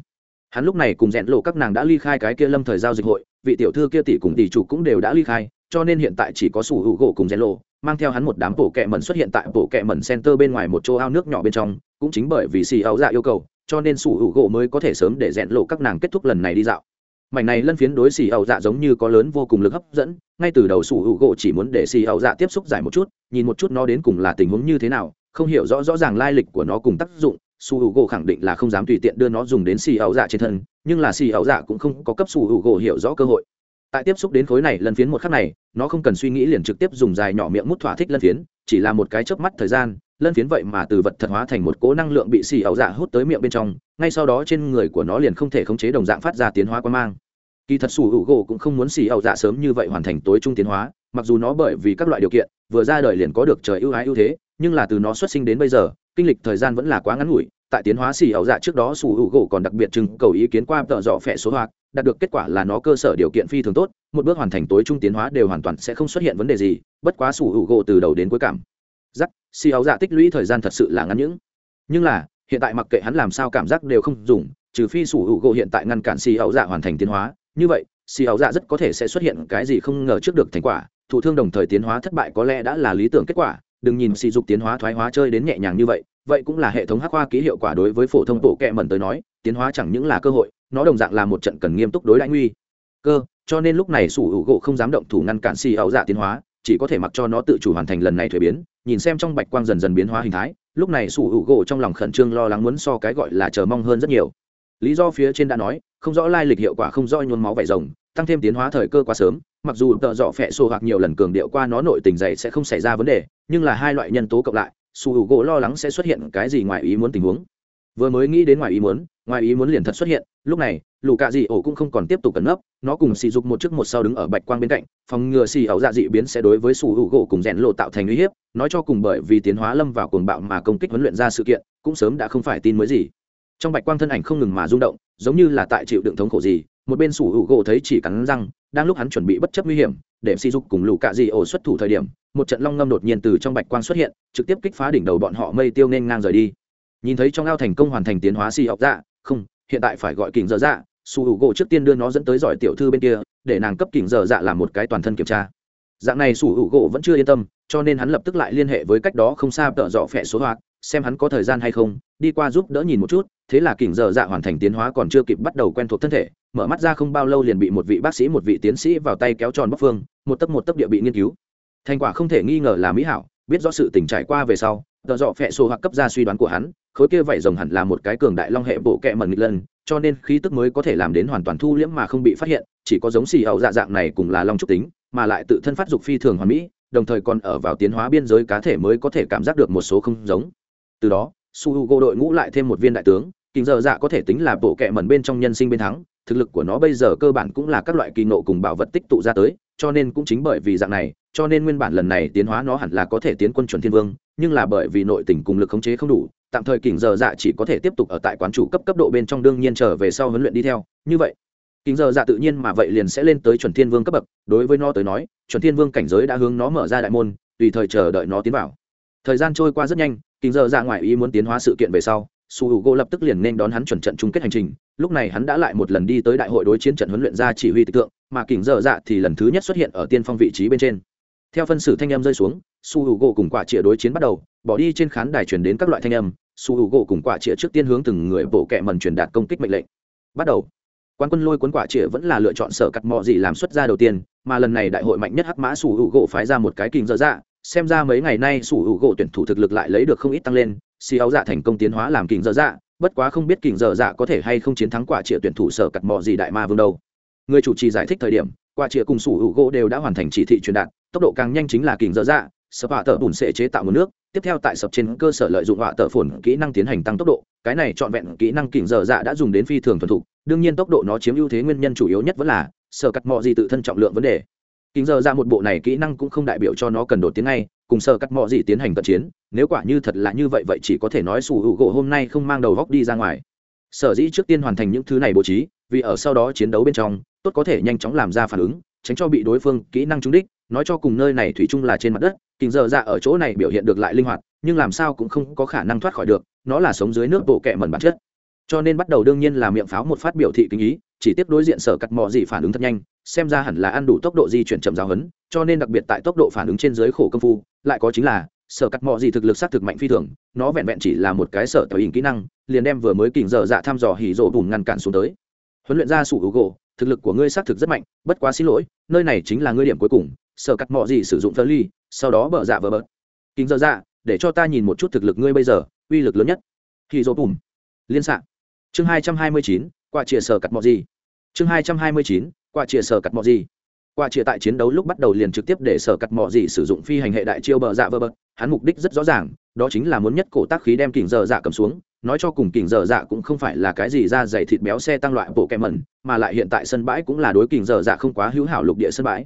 Hắn lúc này cùng rẽn lộ các nàng đã ly khai cái kia lâm thời giao dịch hội, vị tiểu thư kia tỷ cùng tỷ chủ cũng đều đã ly khai, cho nên hiện tại chỉ có su hữu gỗ cùng rẽn lộ, mang theo hắn một đám bổ kẹ mẩn xuất hiện tại bổ kẹ mẩn center bên ngoài một chỗ ao nước nhỏ bên trong, cũng chính bởi vì xì áo dạ yêu cầu, cho nên su h u g o mới có thể sớm để rẽn lộ các nàng kết thúc lần này đi dạo. Mảnh này lân phiến đối xì ẩu dạ giống như có lớn vô cùng lực hấp dẫn, ngay từ đầu sủ hữu gỗ chỉ muốn để xì ẩu dạ tiếp xúc giải một chút, nhìn một chút nó đến cùng là tình huống như thế nào, không hiểu rõ rõ ràng lai lịch của nó cùng tác dụng su u gỗ khẳng định là không dám tùy tiện đưa nó dùng đến xì ẩu dạ trên thân, nhưng là xì ẩu dạ cũng không có cấp su u gỗ hiểu rõ cơ hội. Tại tiếp xúc đến khối này lân phiến một khắc này, nó không cần suy nghĩ liền trực tiếp dùng dài nhỏ miệng mút thỏa thích lân phiến, chỉ là một cái chớp mắt thời gian, lân phiến vậy mà từ vật thật hóa thành một cỗ năng lượng bị xì ẩu dạ hút tới miệng bên trong, ngay sau đó trên người của nó liền không thể khống chế đồng dạng phát ra tiến hóa quan mang. Kỳ thật sủ hữu gỗ cũng không muốn xì ẩu dạ sớm như vậy hoàn thành tối trung tiến hóa, mặc dù nó bởi vì các loại điều kiện, vừa ra đời liền có được trời ưu ái ưu thế, nhưng là từ nó xuất sinh đến bây giờ kinh lịch thời gian vẫn là quá ngắn ngủi, tại tiến hóa xì ẩu dạ trước đó sủ hữu gỗ còn đặc biệt trưng cầu ý kiến qua tợ dọ phẹ số hoạt đạt được kết quả là nó cơ sở điều kiện phi thường tốt, một bước hoàn thành tối trung tiến hóa đều hoàn toàn sẽ không xuất hiện vấn đề gì, bất quá sủ hữu gỗ từ đầu đến cuối cảm. Giác, xì ẩu dạ tích lũy thời gian thật sự là ngắn những. Nhưng là, hiện tại mặc kệ hắn làm sao cảm giác đều không dùng, trừ phi sủ hữu gỗ hiện tại ngăn cản xì ẩu dạ hoàn thành tiến hóa, như vậy, xì ẩu dạ rất có thể sẽ xuất hiện cái gì không ngờ trước được thành quả thủ thương đồng thời tiến hóa thất bại có lẽ đã là lý tưởng kết quả đừng nhìn sỉ dục tiến hóa thoái hóa chơi đến nhẹ nhàng như vậy vậy cũng là hệ thống hắc hoa ký hiệu quả đối với phổ thông bộ kệ mẩn tới nói, tiến hóa chẳng những là cơ hội, nó đồng dạng là một trận cần nghiêm túc đối lãnh nguy. Cơ, cho nên lúc này sủ hữu gỗ không dám động thủ ngăn cản xì ảo dạ tiến hóa, chỉ có thể mặc cho nó tự chủ hoàn thành lần này thuế biến, nhìn xem trong bạch quang dần dần biến hóa hình thái, lúc này sủ hữu gỗ trong lòng khẩn trương lo lắng muốn so cái gọi là chờ mong hơn rất nhiều. Lý do phía trên đã nói, không rõ lai lịch hiệu quả không rõ nhuốm máu vải rồng, tăng thêm tiến hóa thời cơ quá sớm mặc dù tợ dọ phẹ xô hoặc nhiều lần cường điệu qua nó nội tình dày sẽ không xảy ra vấn đề, nhưng là hai loại nhân tố cộng lại, sủ hữu gỗ lo lắng sẽ xuất hiện cái gì ngoài ý muốn tình huống. Vừa mới nghĩ đến ngoài ý muốn, ngoài ý muốn liền thật xuất hiện, lúc này, lù cạ dị ổ cũng không còn tiếp tục cẩn nấp, nó cùng xì dục một chiếc một sau đứng ở bạch quang bên cạnh, phòng ngừa xì ẩu dạ dị biến sẽ đối với sủ hữu gỗ cùng rèn lộ tạo thành uy hiếp, nói cho cùng bởi vì tiến hóa lâm vào cuồng bạo mà công kích huấn luyện ra sự kiện, cũng sớm đã không phải tin mới gì. Trong bạch quang thân ảnh không ngừng mà rung động, giống như là tại chịu đựng thống khổ gì, một bên sủ hữu gỗ thấy chỉ cắn răng đang lúc hắn chuẩn bị bất chấp nguy hiểm, để si dục cùng lũ cạ dị ổ xuất thủ thời điểm, một trận long ngâm đột nhiên từ trong bạch quang xuất hiện, trực tiếp kích phá đỉnh đầu bọn họ mây tiêu nên ngang rời đi. Nhìn thấy trong ao thành công hoàn thành tiến hóa xì học dạ không, hiện tại phải gọi kình dở dạ su hữu gỗ trước tiên đưa nó dẫn tới giỏi tiểu thư bên kia, để nàng cấp kình dở dạ làm một cái toàn thân kiểm tra. Dạng này su hữu gỗ vẫn chưa yên tâm, cho nên hắn lập tức lại liên hệ với cách đó không xa tợ dọ phẹ số hoạt xem hắn có thời gian hay không, đi qua giúp đỡ nhìn một chút thế là kình dở dạ hoàn thành tiến hóa còn chưa kịp bắt đầu quen thuộc thân thể, mở mắt ra không bao lâu liền bị một vị bác sĩ, một vị tiến sĩ vào tay kéo tròn bắc phương, một tấc một tấc địa bị nghiên cứu. Thành quả không thể nghi ngờ là mỹ hảo, biết rõ sự tình trải qua về sau, tờ dọ phẹ số hoặc cấp ra suy đoán của hắn, khối kia vảy rồng hẳn là một cái cường đại long hệ bộ kẹ mẩn nghịch lân, cho nên khí tức mới có thể làm đến hoàn toàn thu liễm mà không bị phát hiện, chỉ có giống xì hậu dạ dạng này cùng là long trúc tính, mà lại tự thân phát dục phi thường hoàn mỹ, đồng thời còn ở vào tiến hóa biên giới cá thể mới có thể cảm giác được một số không giống. Từ đó su h u g đội ngũ lại thêm một viên đại tướng kinh giờ dạ có thể tính là bộ kệ mẩn bên trong nhân sinh bên thắng, thực lực của nó bây giờ cơ bản cũng là các loại kỳ nộ cùng bảo vật tích tụ ra tới, cho nên cũng chính bởi vì dạng này, cho nên nguyên bản lần này tiến hóa nó hẳn là có thể tiến quân chuẩn thiên vương, nhưng là bởi vì nội tình cùng lực khống chế không đủ, tạm thời kình giờ dạ chỉ có thể tiếp tục ở tại quán chủ cấp cấp độ bên trong đương nhiên trở về sau huấn luyện đi theo, như vậy, kình giờ dạ tự nhiên mà vậy liền sẽ lên tới chuẩn thiên vương cấp bậc, đối với nó tới nói, chuẩn thiên vương cảnh giới đã hướng nó mở ra đại môn, tùy thời chờ đợi nó tiến vào. Thời gian trôi qua rất nhanh, kình giờ dạ ngoài ý muốn tiến hóa sự kiện về sau su h u g o lập tức liền nên đón hắn chuẩn trận chung kết hành trình, lúc này hắn đã lại một lần đi tới đại hội đối chiến trận huấn luyện ra chỉ huy tịch tượng, mà kình dở dạ thì lần thứ nhất xuất hiện ở tiên phong vị trí bên trên. Theo phân xử thanh âm rơi xuống, su h u g o cùng quả chĩa đối chiến bắt đầu, bỏ đi trên khán đài chuyển đến các loại thanh âm, su h u g o cùng quả chĩa trước tiên hướng từng người bộ kẹ mần truyền đạt công kích mệnh lệnh. Bắt đầu quan quân lôi cuốn quả triệu vẫn là lựa chọn sở cắt mọ gì làm xuất ra đầu tiên, mà lần này đại hội mạnh nhất hắc mã su h phái ra một cái kình dở dạ xem ra mấy ngày nay sủ hữu u tuyển thủ thực lực lại lấy được không ít tăng lên, xì áo dạ thành công tiến hóa làm kình dở dạ bất quá không biết kình dở dạ có thể hay không chiến thắng quả trịa tuyển thủ sở cặt mò gì đại ma vương đâu. Người chủ trì giải thích thời điểm, quả trịa cùng sủ hữu u đều đã hoàn thành chỉ thị truyền đạt, tốc độ càng nhanh chính là kình dở dạ sập hạ tờ bùn sẽ chế tạo nguồn nước, tiếp theo tại sập trên cơ sở lợi dụng họa tờ phồn kỹ năng tiến hành tăng tốc độ, cái này trọn vẹn kỹ năng kình dở dạ đã dùng đến phi thường thuần thục, đương nhiên tốc độ nó chiếm ưu thế nguyên nhân chủ yếu nhất vẫn là, sở cắt mò gì tự thân trọng lượng vấn đề hình giờ ra một bộ này kỹ năng cũng không đại biểu cho nó cần đột tiến ngay, cùng sơ cắt mọ gì tiến hành cận chiến, nếu quả như thật là như vậy vậy chỉ có thể nói sủ hữu gỗ hôm nay không mang đầu góc đi ra ngoài. Sở dĩ trước tiên hoàn thành những thứ này bố trí, vì ở sau đó chiến đấu bên trong, tốt có thể nhanh chóng làm ra phản ứng, tránh cho bị đối phương kỹ năng trúng đích, nói cho cùng nơi này thủy chung là trên mặt đất kình giờ ra ở chỗ này biểu hiện được lại linh hoạt, nhưng làm sao cũng không có khả năng thoát khỏi được, nó là sống dưới nước bộ kẹ mẩn bản chất. Cho nên bắt đầu đương nhiên là miệng pháo một phát biểu thị kinh ý, chỉ tiếp đối diện sở cắt mò gì phản ứng thật nhanh xem ra hẳn là ăn đủ tốc độ di chuyển chậm giáo hấn cho nên đặc biệt tại tốc độ phản ứng trên dưới khổ công phu, lại có chính là, sở cắt mò gì thực lực sát thực mạnh phi thường, nó vẹn vẹn chỉ là một cái sở tạo hình kỹ năng, liền đem vừa mới kình dở dạ thăm dò hỉ rộ bùn ngăn cản xuống tới. Huấn luyện ra sủ hữu gỗ thực lực của ngươi xác thực rất mạnh, bất quá xin lỗi, nơi này chính là ngươi điểm cuối cùng, sở cắt mò gì sử dụng thơ ly sau đó bở dạ vờ bớt kính dở dạ để cho ta nhìn một chút thực lực ngươi bây giờ, uy lực lớn nhất. Hỉ dỗ bùn. Liên xạ. Chương hai trăm hai mươi chín quả chìa sở cắt mò gì. Chương hai trăm hai mươi chín qua chìa sở cắt mọ gì. Qua chìa tại chiến đấu lúc bắt đầu liền trực tiếp để sở cắt mọ gì sử dụng phi hành hệ đại chiêu bờ dạ vơ bật hắn mục đích rất rõ ràng, đó chính là muốn nhất cổ tác khí đem kỉnh dở dạ cầm xuống. Nói cho cùng kỉnh dở dạ cũng không phải là cái gì ra dày thịt béo xe tăng loại bộ kẹm mẩn, mà lại hiện tại sân bãi cũng là đối kỉnh dở dạ không quá hữu hảo lục địa sân bãi.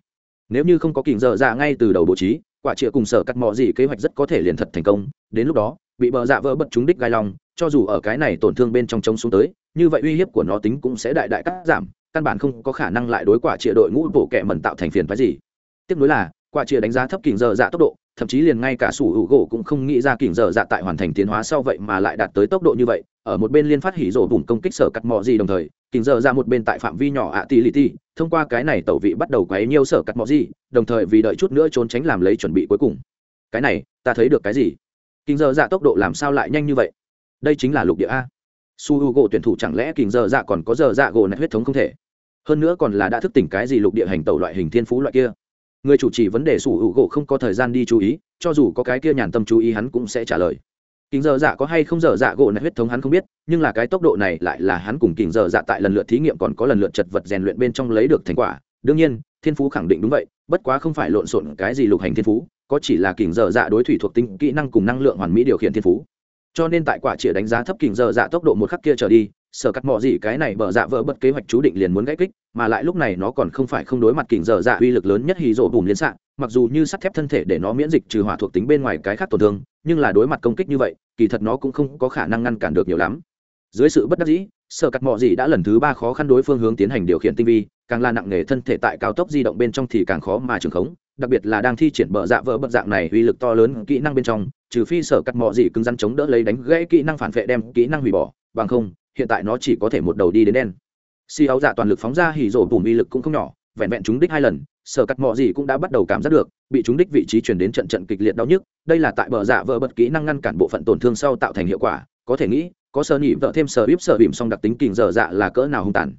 Nếu như không có kỉnh dở dạ ngay từ đầu bố trí, quả trịa cùng sở cắt mọ gì kế hoạch rất có thể liền thật thành công. Đến lúc đó, bị bờ dạ vỡ bật trúng đích gai lòng cho dù ở cái này tổn thương bên trong trống xuống tới, như vậy uy hiếp của nó tính cũng sẽ đại đại cắt giảm căn bản không có khả năng lại đối quả chia đội ngũ bộ kẹ mẩn tạo thành phiền phái gì. Tiếp nối là, quả chia đánh giá thấp kình dở dạ tốc độ, thậm chí liền ngay cả sủ hữu gỗ cũng không nghĩ ra kình dở dạ tại hoàn thành tiến hóa sau vậy mà lại đạt tới tốc độ như vậy, ở một bên liên phát hỉ rổ bùn công kích sở cắt mò gì đồng thời, kình dở dạ một bên tại phạm vi nhỏ ạ tỷ lì tỷ thông qua cái này tẩu vị bắt đầu quấy nhiêu sở cắt mò gì, đồng thời vì đợi chút nữa trốn tránh làm lấy chuẩn bị cuối cùng. Cái này, ta thấy được cái gì? Kình dở dạ tốc độ làm sao lại nhanh như vậy? Đây chính là lục địa a. Su hữu gỗ tuyển thủ chẳng lẽ kình dở dạ còn có dở dạ gỗ này huyết thống không thể? Hơn nữa còn là đã thức tỉnh cái gì lục địa hành tẩu loại hình thiên phú loại kia. Người chủ trì vấn đề sủ hữu gỗ không có thời gian đi chú ý, cho dù có cái kia nhàn tâm chú ý hắn cũng sẽ trả lời. Kính dở dạ có hay không dở dạ gỗ này huyết thống hắn không biết, nhưng là cái tốc độ này lại là hắn cùng kính dở dạ tại lần lượt thí nghiệm còn có lần lượt chật vật rèn luyện bên trong lấy được thành quả. Đương nhiên, thiên phú khẳng định đúng vậy, bất quá không phải lộn xộn cái gì lục hành thiên phú, có chỉ là kính dở dạ đối thủy thuộc tính kỹ năng cùng năng lượng hoàn mỹ điều khiển thiên phú. Cho nên tại quả chỉ đánh giá thấp kính dở dạ tốc độ một khắc kia trở đi sở cắt mọ gì cái này bở dạ vỡ bất kế hoạch chú định liền muốn gãy kích, mà lại lúc này nó còn không phải không đối mặt kỉnh dở dạ uy lực lớn nhất hì rộ bùm liên xạ, mặc dù như sắt thép thân thể để nó miễn dịch trừ hỏa thuộc tính bên ngoài cái khác tổn thương, nhưng là đối mặt công kích như vậy, kỳ thật nó cũng không có khả năng ngăn cản được nhiều lắm. Dưới sự bất đắc dĩ, sở cắt mọ gì đã lần thứ ba khó khăn đối phương hướng tiến hành điều khiển tinh vi, càng là nặng nghề thân thể tại cao tốc di động bên trong thì càng khó mà trường khống, đặc biệt là đang thi triển bờ dạ vỡ bật dạng này uy lực to lớn kỹ năng bên trong, trừ phi sở cắt mọ gì cứng rắn chống đỡ lấy đánh gãy kỹ năng phản vệ đem kỹ năng hủy bỏ, bằng không hiện tại nó chỉ có thể một đầu đi đến đen. Si áo dạ toàn lực phóng ra hỉ rổ bùm uy lực cũng không nhỏ, vẹn vẹn chúng đích hai lần, sở cắt mọi gì cũng đã bắt đầu cảm giác được, bị chúng đích vị trí chuyển đến trận trận kịch liệt đau nhức, đây là tại bờ dạ vỡ bật kỹ năng ngăn cản bộ phận tổn thương sau tạo thành hiệu quả, có thể nghĩ, có sơ nhị vợ thêm sơ bíp sơ bìm song đặc tính kình dở dạ là cỡ nào hung tàn.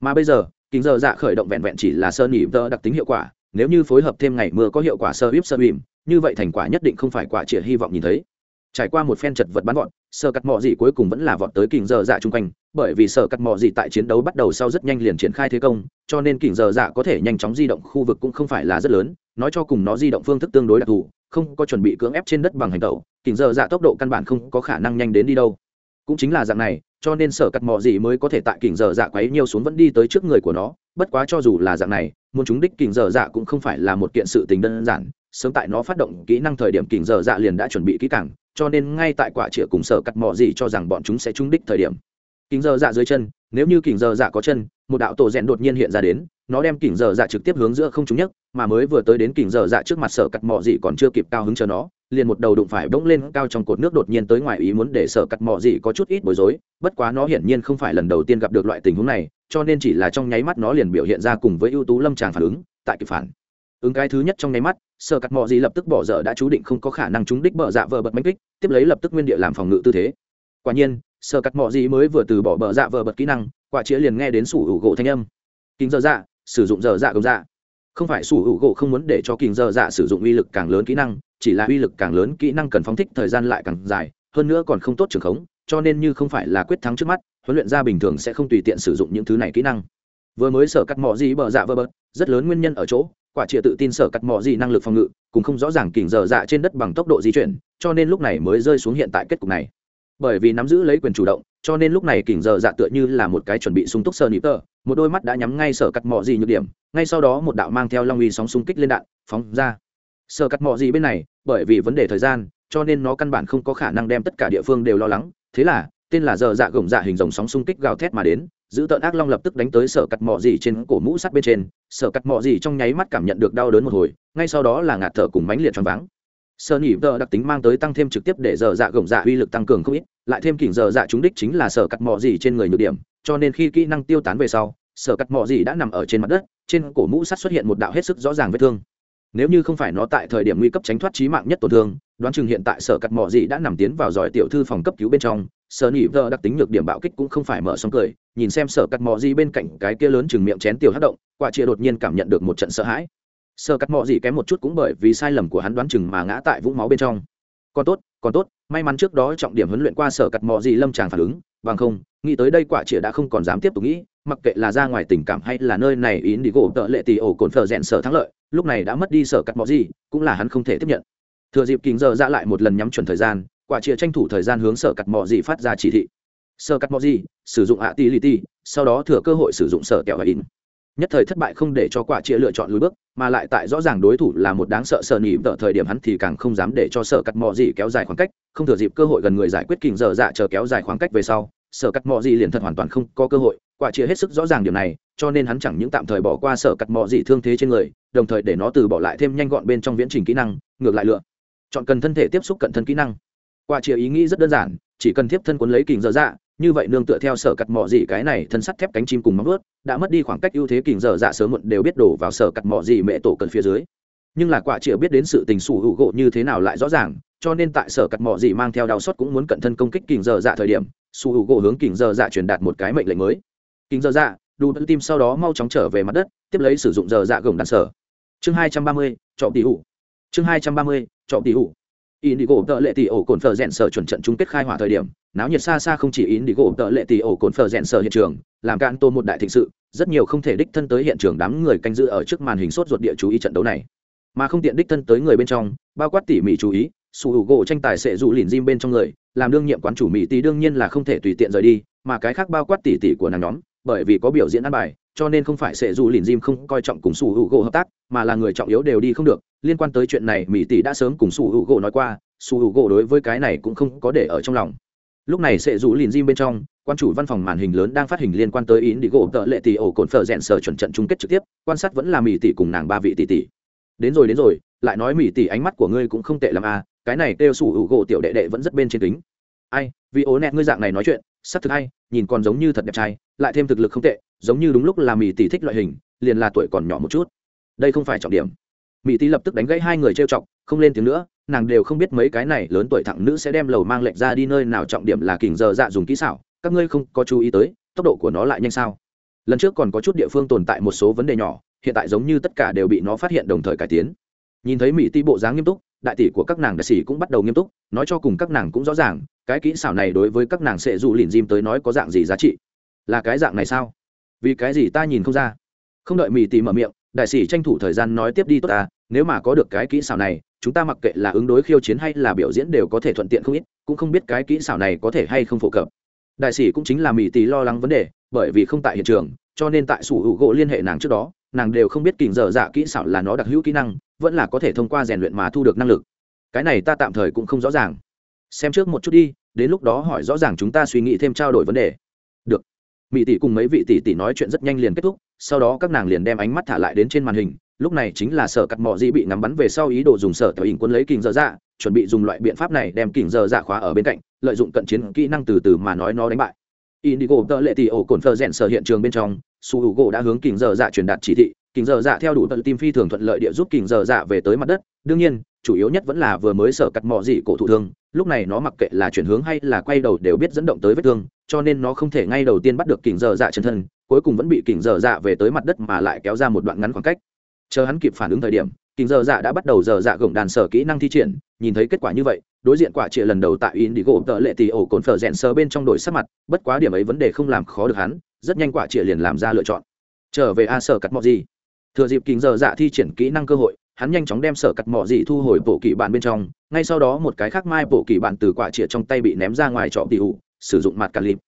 Mà bây giờ, kình dở dạ khởi động vẹn vẹn chỉ là sơ nhị vợ đặc tính hiệu quả, nếu như phối hợp thêm ngày mưa có hiệu quả sơ bíp sơ bìm như vậy thành quả nhất định không phải quả chỉ hy vọng nhìn thấy trải qua một phen chật vật bắn vọt, sơ cắt mò gì cuối cùng vẫn là vọt tới kình giờ dạ chung quanh bởi vì sở cắt mò gì tại chiến đấu bắt đầu sau rất nhanh liền triển khai thế công cho nên kỉnh giờ dạ có thể nhanh chóng di động khu vực cũng không phải là rất lớn nói cho cùng nó di động phương thức tương đối đặc thù không có chuẩn bị cưỡng ép trên đất bằng hành tẩu kỉnh giờ dạ tốc độ căn bản không có khả năng nhanh đến đi đâu. Cũng chính là dạng này cho nên sở cắt mò gì mới có thể tại kỉnh giờ dạ quấy nhiều xuống vẫn đi tới trước người của nó bất quá cho dù là dạng này muốn chúng đích kỉnh giờ dạ cũng không phải là một kiện sự tình đơn giản sớm tại nó phát động kỹ năng thời điểm kình giờ dạ liền đã chuẩn bị kỹ càng cho nên ngay tại quả chĩa cùng sở cắt mò gì cho rằng bọn chúng sẽ trúng đích thời điểm. Kình giờ dạ dưới chân, nếu như kình giờ dạ có chân, một đạo tổ rèn đột nhiên hiện ra đến, nó đem kình giờ dạ trực tiếp hướng giữa không trúng nhất, mà mới vừa tới đến kình giờ dạ trước mặt sở cắt mò gì còn chưa kịp cao hứng chờ nó, liền một đầu đụng phải bỗng lên cao trong cột nước đột nhiên tới ngoài ý muốn để sở cắt mò gì có chút ít bối rối, bất quá nó hiển nhiên không phải lần đầu tiên gặp được loại tình huống này, cho nên chỉ là trong nháy mắt nó liền biểu hiện ra cùng với ưu tú lâm tràng phản ứng, tại kịp phản ứng cái thứ nhất trong nháy mắt, sở cắt mò gì lập tức bỏ dở đã chú định không có khả năng trúng đích bờ dạ vờ bật mánh kích, tiếp lấy lập tức nguyên địa làm phòng ngự tư thế. Quả nhiên, sở cắt mò gì mới vừa từ bỏ bờ dạ vờ bật kỹ năng, quả chĩa liền nghe đến sủ hữu gỗ thanh âm. Kính giờ dạ sử dụng giờ dạ gồng dạ. Không phải sủ hữu gỗ không muốn để cho kính giờ dạ sử dụng uy lực càng lớn kỹ năng, chỉ là uy lực càng lớn kỹ năng cần phóng thích thời gian lại càng dài, hơn nữa còn không tốt trường khống, cho nên như không phải là quyết thắng trước mắt, huấn luyện gia bình thường sẽ không tùy tiện sử dụng những thứ này kỹ năng. Vừa mới sở cắt mỏ gì bờ dạ vơ bớt rất lớn nguyên nhân ở chỗ quả trịa tự tin sở cắt mỏ gì năng lực phòng ngự, cũng không rõ ràng kỉnh giờ dạ trên đất bằng tốc độ di chuyển, cho nên lúc này mới rơi xuống hiện tại kết cục này. Bởi vì nắm giữ lấy quyền chủ động, cho nên lúc này kỉnh giờ dạ tựa như là một cái chuẩn bị súng túc sơ nịp tơ, một đôi mắt đã nhắm ngay sở cắt mỏ gì nhược điểm, ngay sau đó một đạo mang theo long uy sóng xung kích lên đạn, phóng ra. Sở cắt mỏ gì bên này, bởi vì vấn đề thời gian, cho nên nó căn bản không có khả năng đem tất cả địa phương đều lo lắng, thế là, tên là giờ dạ gồng dạ hình dòng sóng xung kích gào thét mà đến giữ tợn ác long lập tức đánh tới sở cắt mỏ gì trên cổ mũ sắt bên trên, sở cắt mỏ gì trong nháy mắt cảm nhận được đau đớn một hồi, ngay sau đó là ngạt thở cùng mánh liệt choáng váng. Sơ nhị vợ đặc tính mang tới tăng thêm trực tiếp để giờ dạ gồng dạ uy lực tăng cường không ít, lại thêm kỉnh giờ dạ chúng đích chính là sở cắt mỏ gì trên người nhược điểm, cho nên khi kỹ năng tiêu tán về sau, sở cắt mỏ gì đã nằm ở trên mặt đất, trên cổ mũ sắt xuất hiện một đạo hết sức rõ ràng vết thương nếu như không phải nó tại thời điểm nguy cấp tránh thoát trí mạng nhất tổn thương, đoán chừng hiện tại sở cắt mỏ gì đã nằm tiến vào giỏi tiểu thư phòng cấp cứu bên trong, sở nỉ vợ đặc tính nhược điểm bạo kích cũng không phải mở xong cười, nhìn xem sở cắt mỏ gì bên cạnh cái kia lớn chừng miệng chén tiểu hát động, quả chia đột nhiên cảm nhận được một trận sợ hãi. Sở cắt mỏ gì kém một chút cũng bởi vì sai lầm của hắn đoán chừng mà ngã tại vũng máu bên trong. Còn tốt còn tốt, may mắn trước đó trọng điểm huấn luyện qua sở cắt mỏ gì lâm tràng phản ứng, bằng không, nghĩ tới đây quả chia đã không còn dám tiếp tục nghĩ mặc kệ là ra ngoài tình cảm hay là nơi này ý đi gỗ tợ lệ tỷ ổ cồn phở rèn sở thắng lợi, lúc này đã mất đi sở cắt mỏ gì, cũng là hắn không thể tiếp nhận. Thừa dịp kính giờ ra lại một lần nhắm chuẩn thời gian, quả chia tranh thủ thời gian hướng sở cắt mỏ gì phát ra chỉ thị. Sở cắt mỏ gì, sử dụng ạ tỷ lì tì, sau đó thừa cơ hội sử dụng sở kẹo và in. Nhất thời thất bại không để cho quả chia lựa chọn lùi bước, mà lại tại rõ ràng đối thủ là một đáng sợ sợ nỉ tợ thời điểm hắn thì càng không dám để cho sở cắt mỏ gì kéo dài khoảng cách, không thừa dịp cơ hội gần người giải quyết kình giờ dạ chờ kéo dài khoảng cách về sau sở cắt mỏ gì liền thật hoàn toàn không có cơ hội, quả chia hết sức rõ ràng điều này, cho nên hắn chẳng những tạm thời bỏ qua sở cắt mỏ gì thương thế trên người, đồng thời để nó từ bỏ lại thêm nhanh gọn bên trong viễn trình kỹ năng, ngược lại lựa. Chọn cần thân thể tiếp xúc cận thân kỹ năng. Quả chia ý nghĩ rất đơn giản, chỉ cần tiếp thân cuốn lấy kình dở dạ như vậy nương tựa theo sở cắt mỏ gì cái này thân sắt thép cánh chim cùng móng ướt đã mất đi khoảng cách ưu thế kình dở dạ sớm muộn đều biết đổ vào sở cắt mỏ gì mẹ tổ cần phía dưới nhưng là quả chia biết đến sự tình sủ hữu gỗ như thế nào lại rõ ràng cho nên tại sở cắt mỏ gì mang theo đau xót cũng muốn cận thân công kích kình giờ dạ thời điểm sủ hữu gỗ hướng kình giờ dạ truyền đạt một cái mệnh lệnh mới. Kình giờ dạ đủ tự tim sau đó mau chóng trở về mặt đất tiếp lấy sử dụng giờ dạ gồng đàn sở. Chương hai trăm ba mươi trọ tỷ hủ. Chương hai trăm ba mươi trọ tỷ hủ. In đi gỗ tợ lệ tỷ ổ cồn phở rèn sở chuẩn trận chung kết khai hỏa thời điểm, náo nhiệt xa xa không chỉ in đi gỗ tợ lệ tỷ ổ cồn phở rèn sở hiện trường, làm cạn tô một đại thịnh sự, rất nhiều không thể đích thân tới hiện trường đám người canh giữ ở trước màn hình sốt ruột địa chú ý trận đấu này. Mà không tiện đích thân tới người bên trong, bao quát tỉ mỉ chú ý, sủ hữu gỗ tranh tài sẽ dụ lìn diêm bên trong người, làm đương nhiệm quán chủ mỹ tỷ đương nhiên là không thể tùy tiện rời đi, mà cái khác bao quát tỉ tỉ của nàng nhóm, bởi vì có biểu diễn ăn bài, cho nên không phải sẽ dù lìn diêm không coi trọng cùng sủ hữu gỗ hợp tác, mà là người trọng yếu đều đi không được. Liên quan tới chuyện này, mỹ tỷ đã sớm cùng sủ hữu gỗ nói qua, sủ hữu gỗ đối với cái này cũng không có để ở trong lòng lúc này sẽ rủ lìn diêm bên trong quan chủ văn phòng màn hình lớn đang phát hình liên quan tới ý đi gỗ tợ lệ tỷ ổ cồn phở rèn sở chuẩn trận chung kết trực tiếp quan sát vẫn là mỹ tỷ cùng nàng ba vị tỷ tỷ đến rồi đến rồi, lại nói mỹ tỷ ánh mắt của ngươi cũng không tệ l à cái này kêu sủ hữu gỗ tiểu đệ đệ vẫn rất bên trên kính. Ai, vì ố nẹt ngươi dạng này nói chuyện sắc thực hay, nhìn còn giống như thật đẹp trai, lại thêm thực lực không tệ, giống như đúng lúc là mỹ tỷ thích loại hình, liền là tuổi còn nhỏ một chút. Đây không phải trọng điểm. Mỹ tỷ lập tức đánh gãy hai người trêu chọc, không lên tiếng nữa, nàng đều không biết mấy cái này lớn tuổi thẳng nữ sẽ đem lầu mang lệnh ra đi nơi nào trọng điểm là kình giờ dạ dùng kỹ xảo, các ngươi không có chú ý tới, tốc độ của nó lại nhanh sao. Lần trước còn có chút địa phương tồn tại một số vấn đề nhỏ hiện tại giống như tất cả đều bị nó phát hiện đồng thời cải tiến. Nhìn thấy mỹ ti bộ dáng nghiêm túc, đại tỷ của các nàng đại sĩ cũng bắt đầu nghiêm túc, nói cho cùng các nàng cũng rõ ràng, cái kỹ xảo này đối với các nàng sẽ dù lìn diêm tới nói có dạng gì giá trị. Là cái dạng này sao? Vì cái gì ta nhìn không ra? Không đợi mỹ tỷ mở miệng, đại sĩ tranh thủ thời gian nói tiếp đi tốt ta nếu mà có được cái kỹ xảo này, chúng ta mặc kệ là ứng đối khiêu chiến hay là biểu diễn đều có thể thuận tiện không ít, cũng không biết cái kỹ xảo này có thể hay không phổ cập. Đại sĩ cũng chính là mỹ tỷ lo lắng vấn đề, bởi vì không tại hiện trường, cho nên tại sủ hữu gỗ liên hệ nàng trước đó nàng đều không biết kình dở dạ kỹ xảo là nó đặc hữu kỹ năng, vẫn là có thể thông qua rèn luyện mà thu được năng lực. Cái này ta tạm thời cũng không rõ ràng. Xem trước một chút đi, đến lúc đó hỏi rõ ràng chúng ta suy nghĩ thêm trao đổi vấn đề. Được. Mỹ tỷ cùng mấy vị tỷ tỷ nói chuyện rất nhanh liền kết thúc, sau đó các nàng liền đem ánh mắt thả lại đến trên màn hình, lúc này chính là sở cắt mỏ dĩ bị ngắm bắn về sau ý đồ dùng sở theo hình quân lấy kình dở dạ chuẩn bị dùng loại biện pháp này đem kình dở dạ khóa ở bên cạnh, lợi dụng cận chiến kỹ năng từ từ mà nói nó đánh bại indigo tợ lệ tỷ ổ cồn phơ rèn sở hiện trường bên trong, su hữu gỗ đã hướng kình dở dạ truyền đạt chỉ thị. Kình dở dạ theo đủ tận tim phi thường thuận lợi địa giúp kình dở dạ về tới mặt đất. Đương nhiên, chủ yếu nhất vẫn là vừa mới sở cắt mọ dị cổ thụ thương. Lúc này nó mặc kệ là chuyển hướng hay là quay đầu đều biết dẫn động tới vết thương, cho nên nó không thể ngay đầu tiên bắt được kình dở dạ chân thân, cuối cùng vẫn bị kình dở dạ về tới mặt đất mà lại kéo ra một đoạn ngắn khoảng cách. Chờ hắn kịp phản ứng thời điểm kình giờ dạ đã bắt đầu giờ dạ gồng đàn sở kỹ năng thi triển, nhìn thấy kết quả như vậy, đối diện quả trịa lần đầu tại indigo tợ lệ tì ổ cồn phở rèn sờ bên trong đội sắc mặt, bất quá điểm ấy vấn đề không làm khó được hắn, rất nhanh quả trịa liền làm ra lựa chọn trở về a sở cắt mọ gì thừa dịp kình giờ dạ thi triển kỹ năng cơ hội, hắn nhanh chóng đem sở cắt mọ gì thu hồi bộ kỳ bạn bên trong, ngay sau đó một cái khác mai bộ kỳ bạn từ quả trịa trong tay bị ném ra ngoài trọ tỷ ụ. sử dụng mặt cà lịp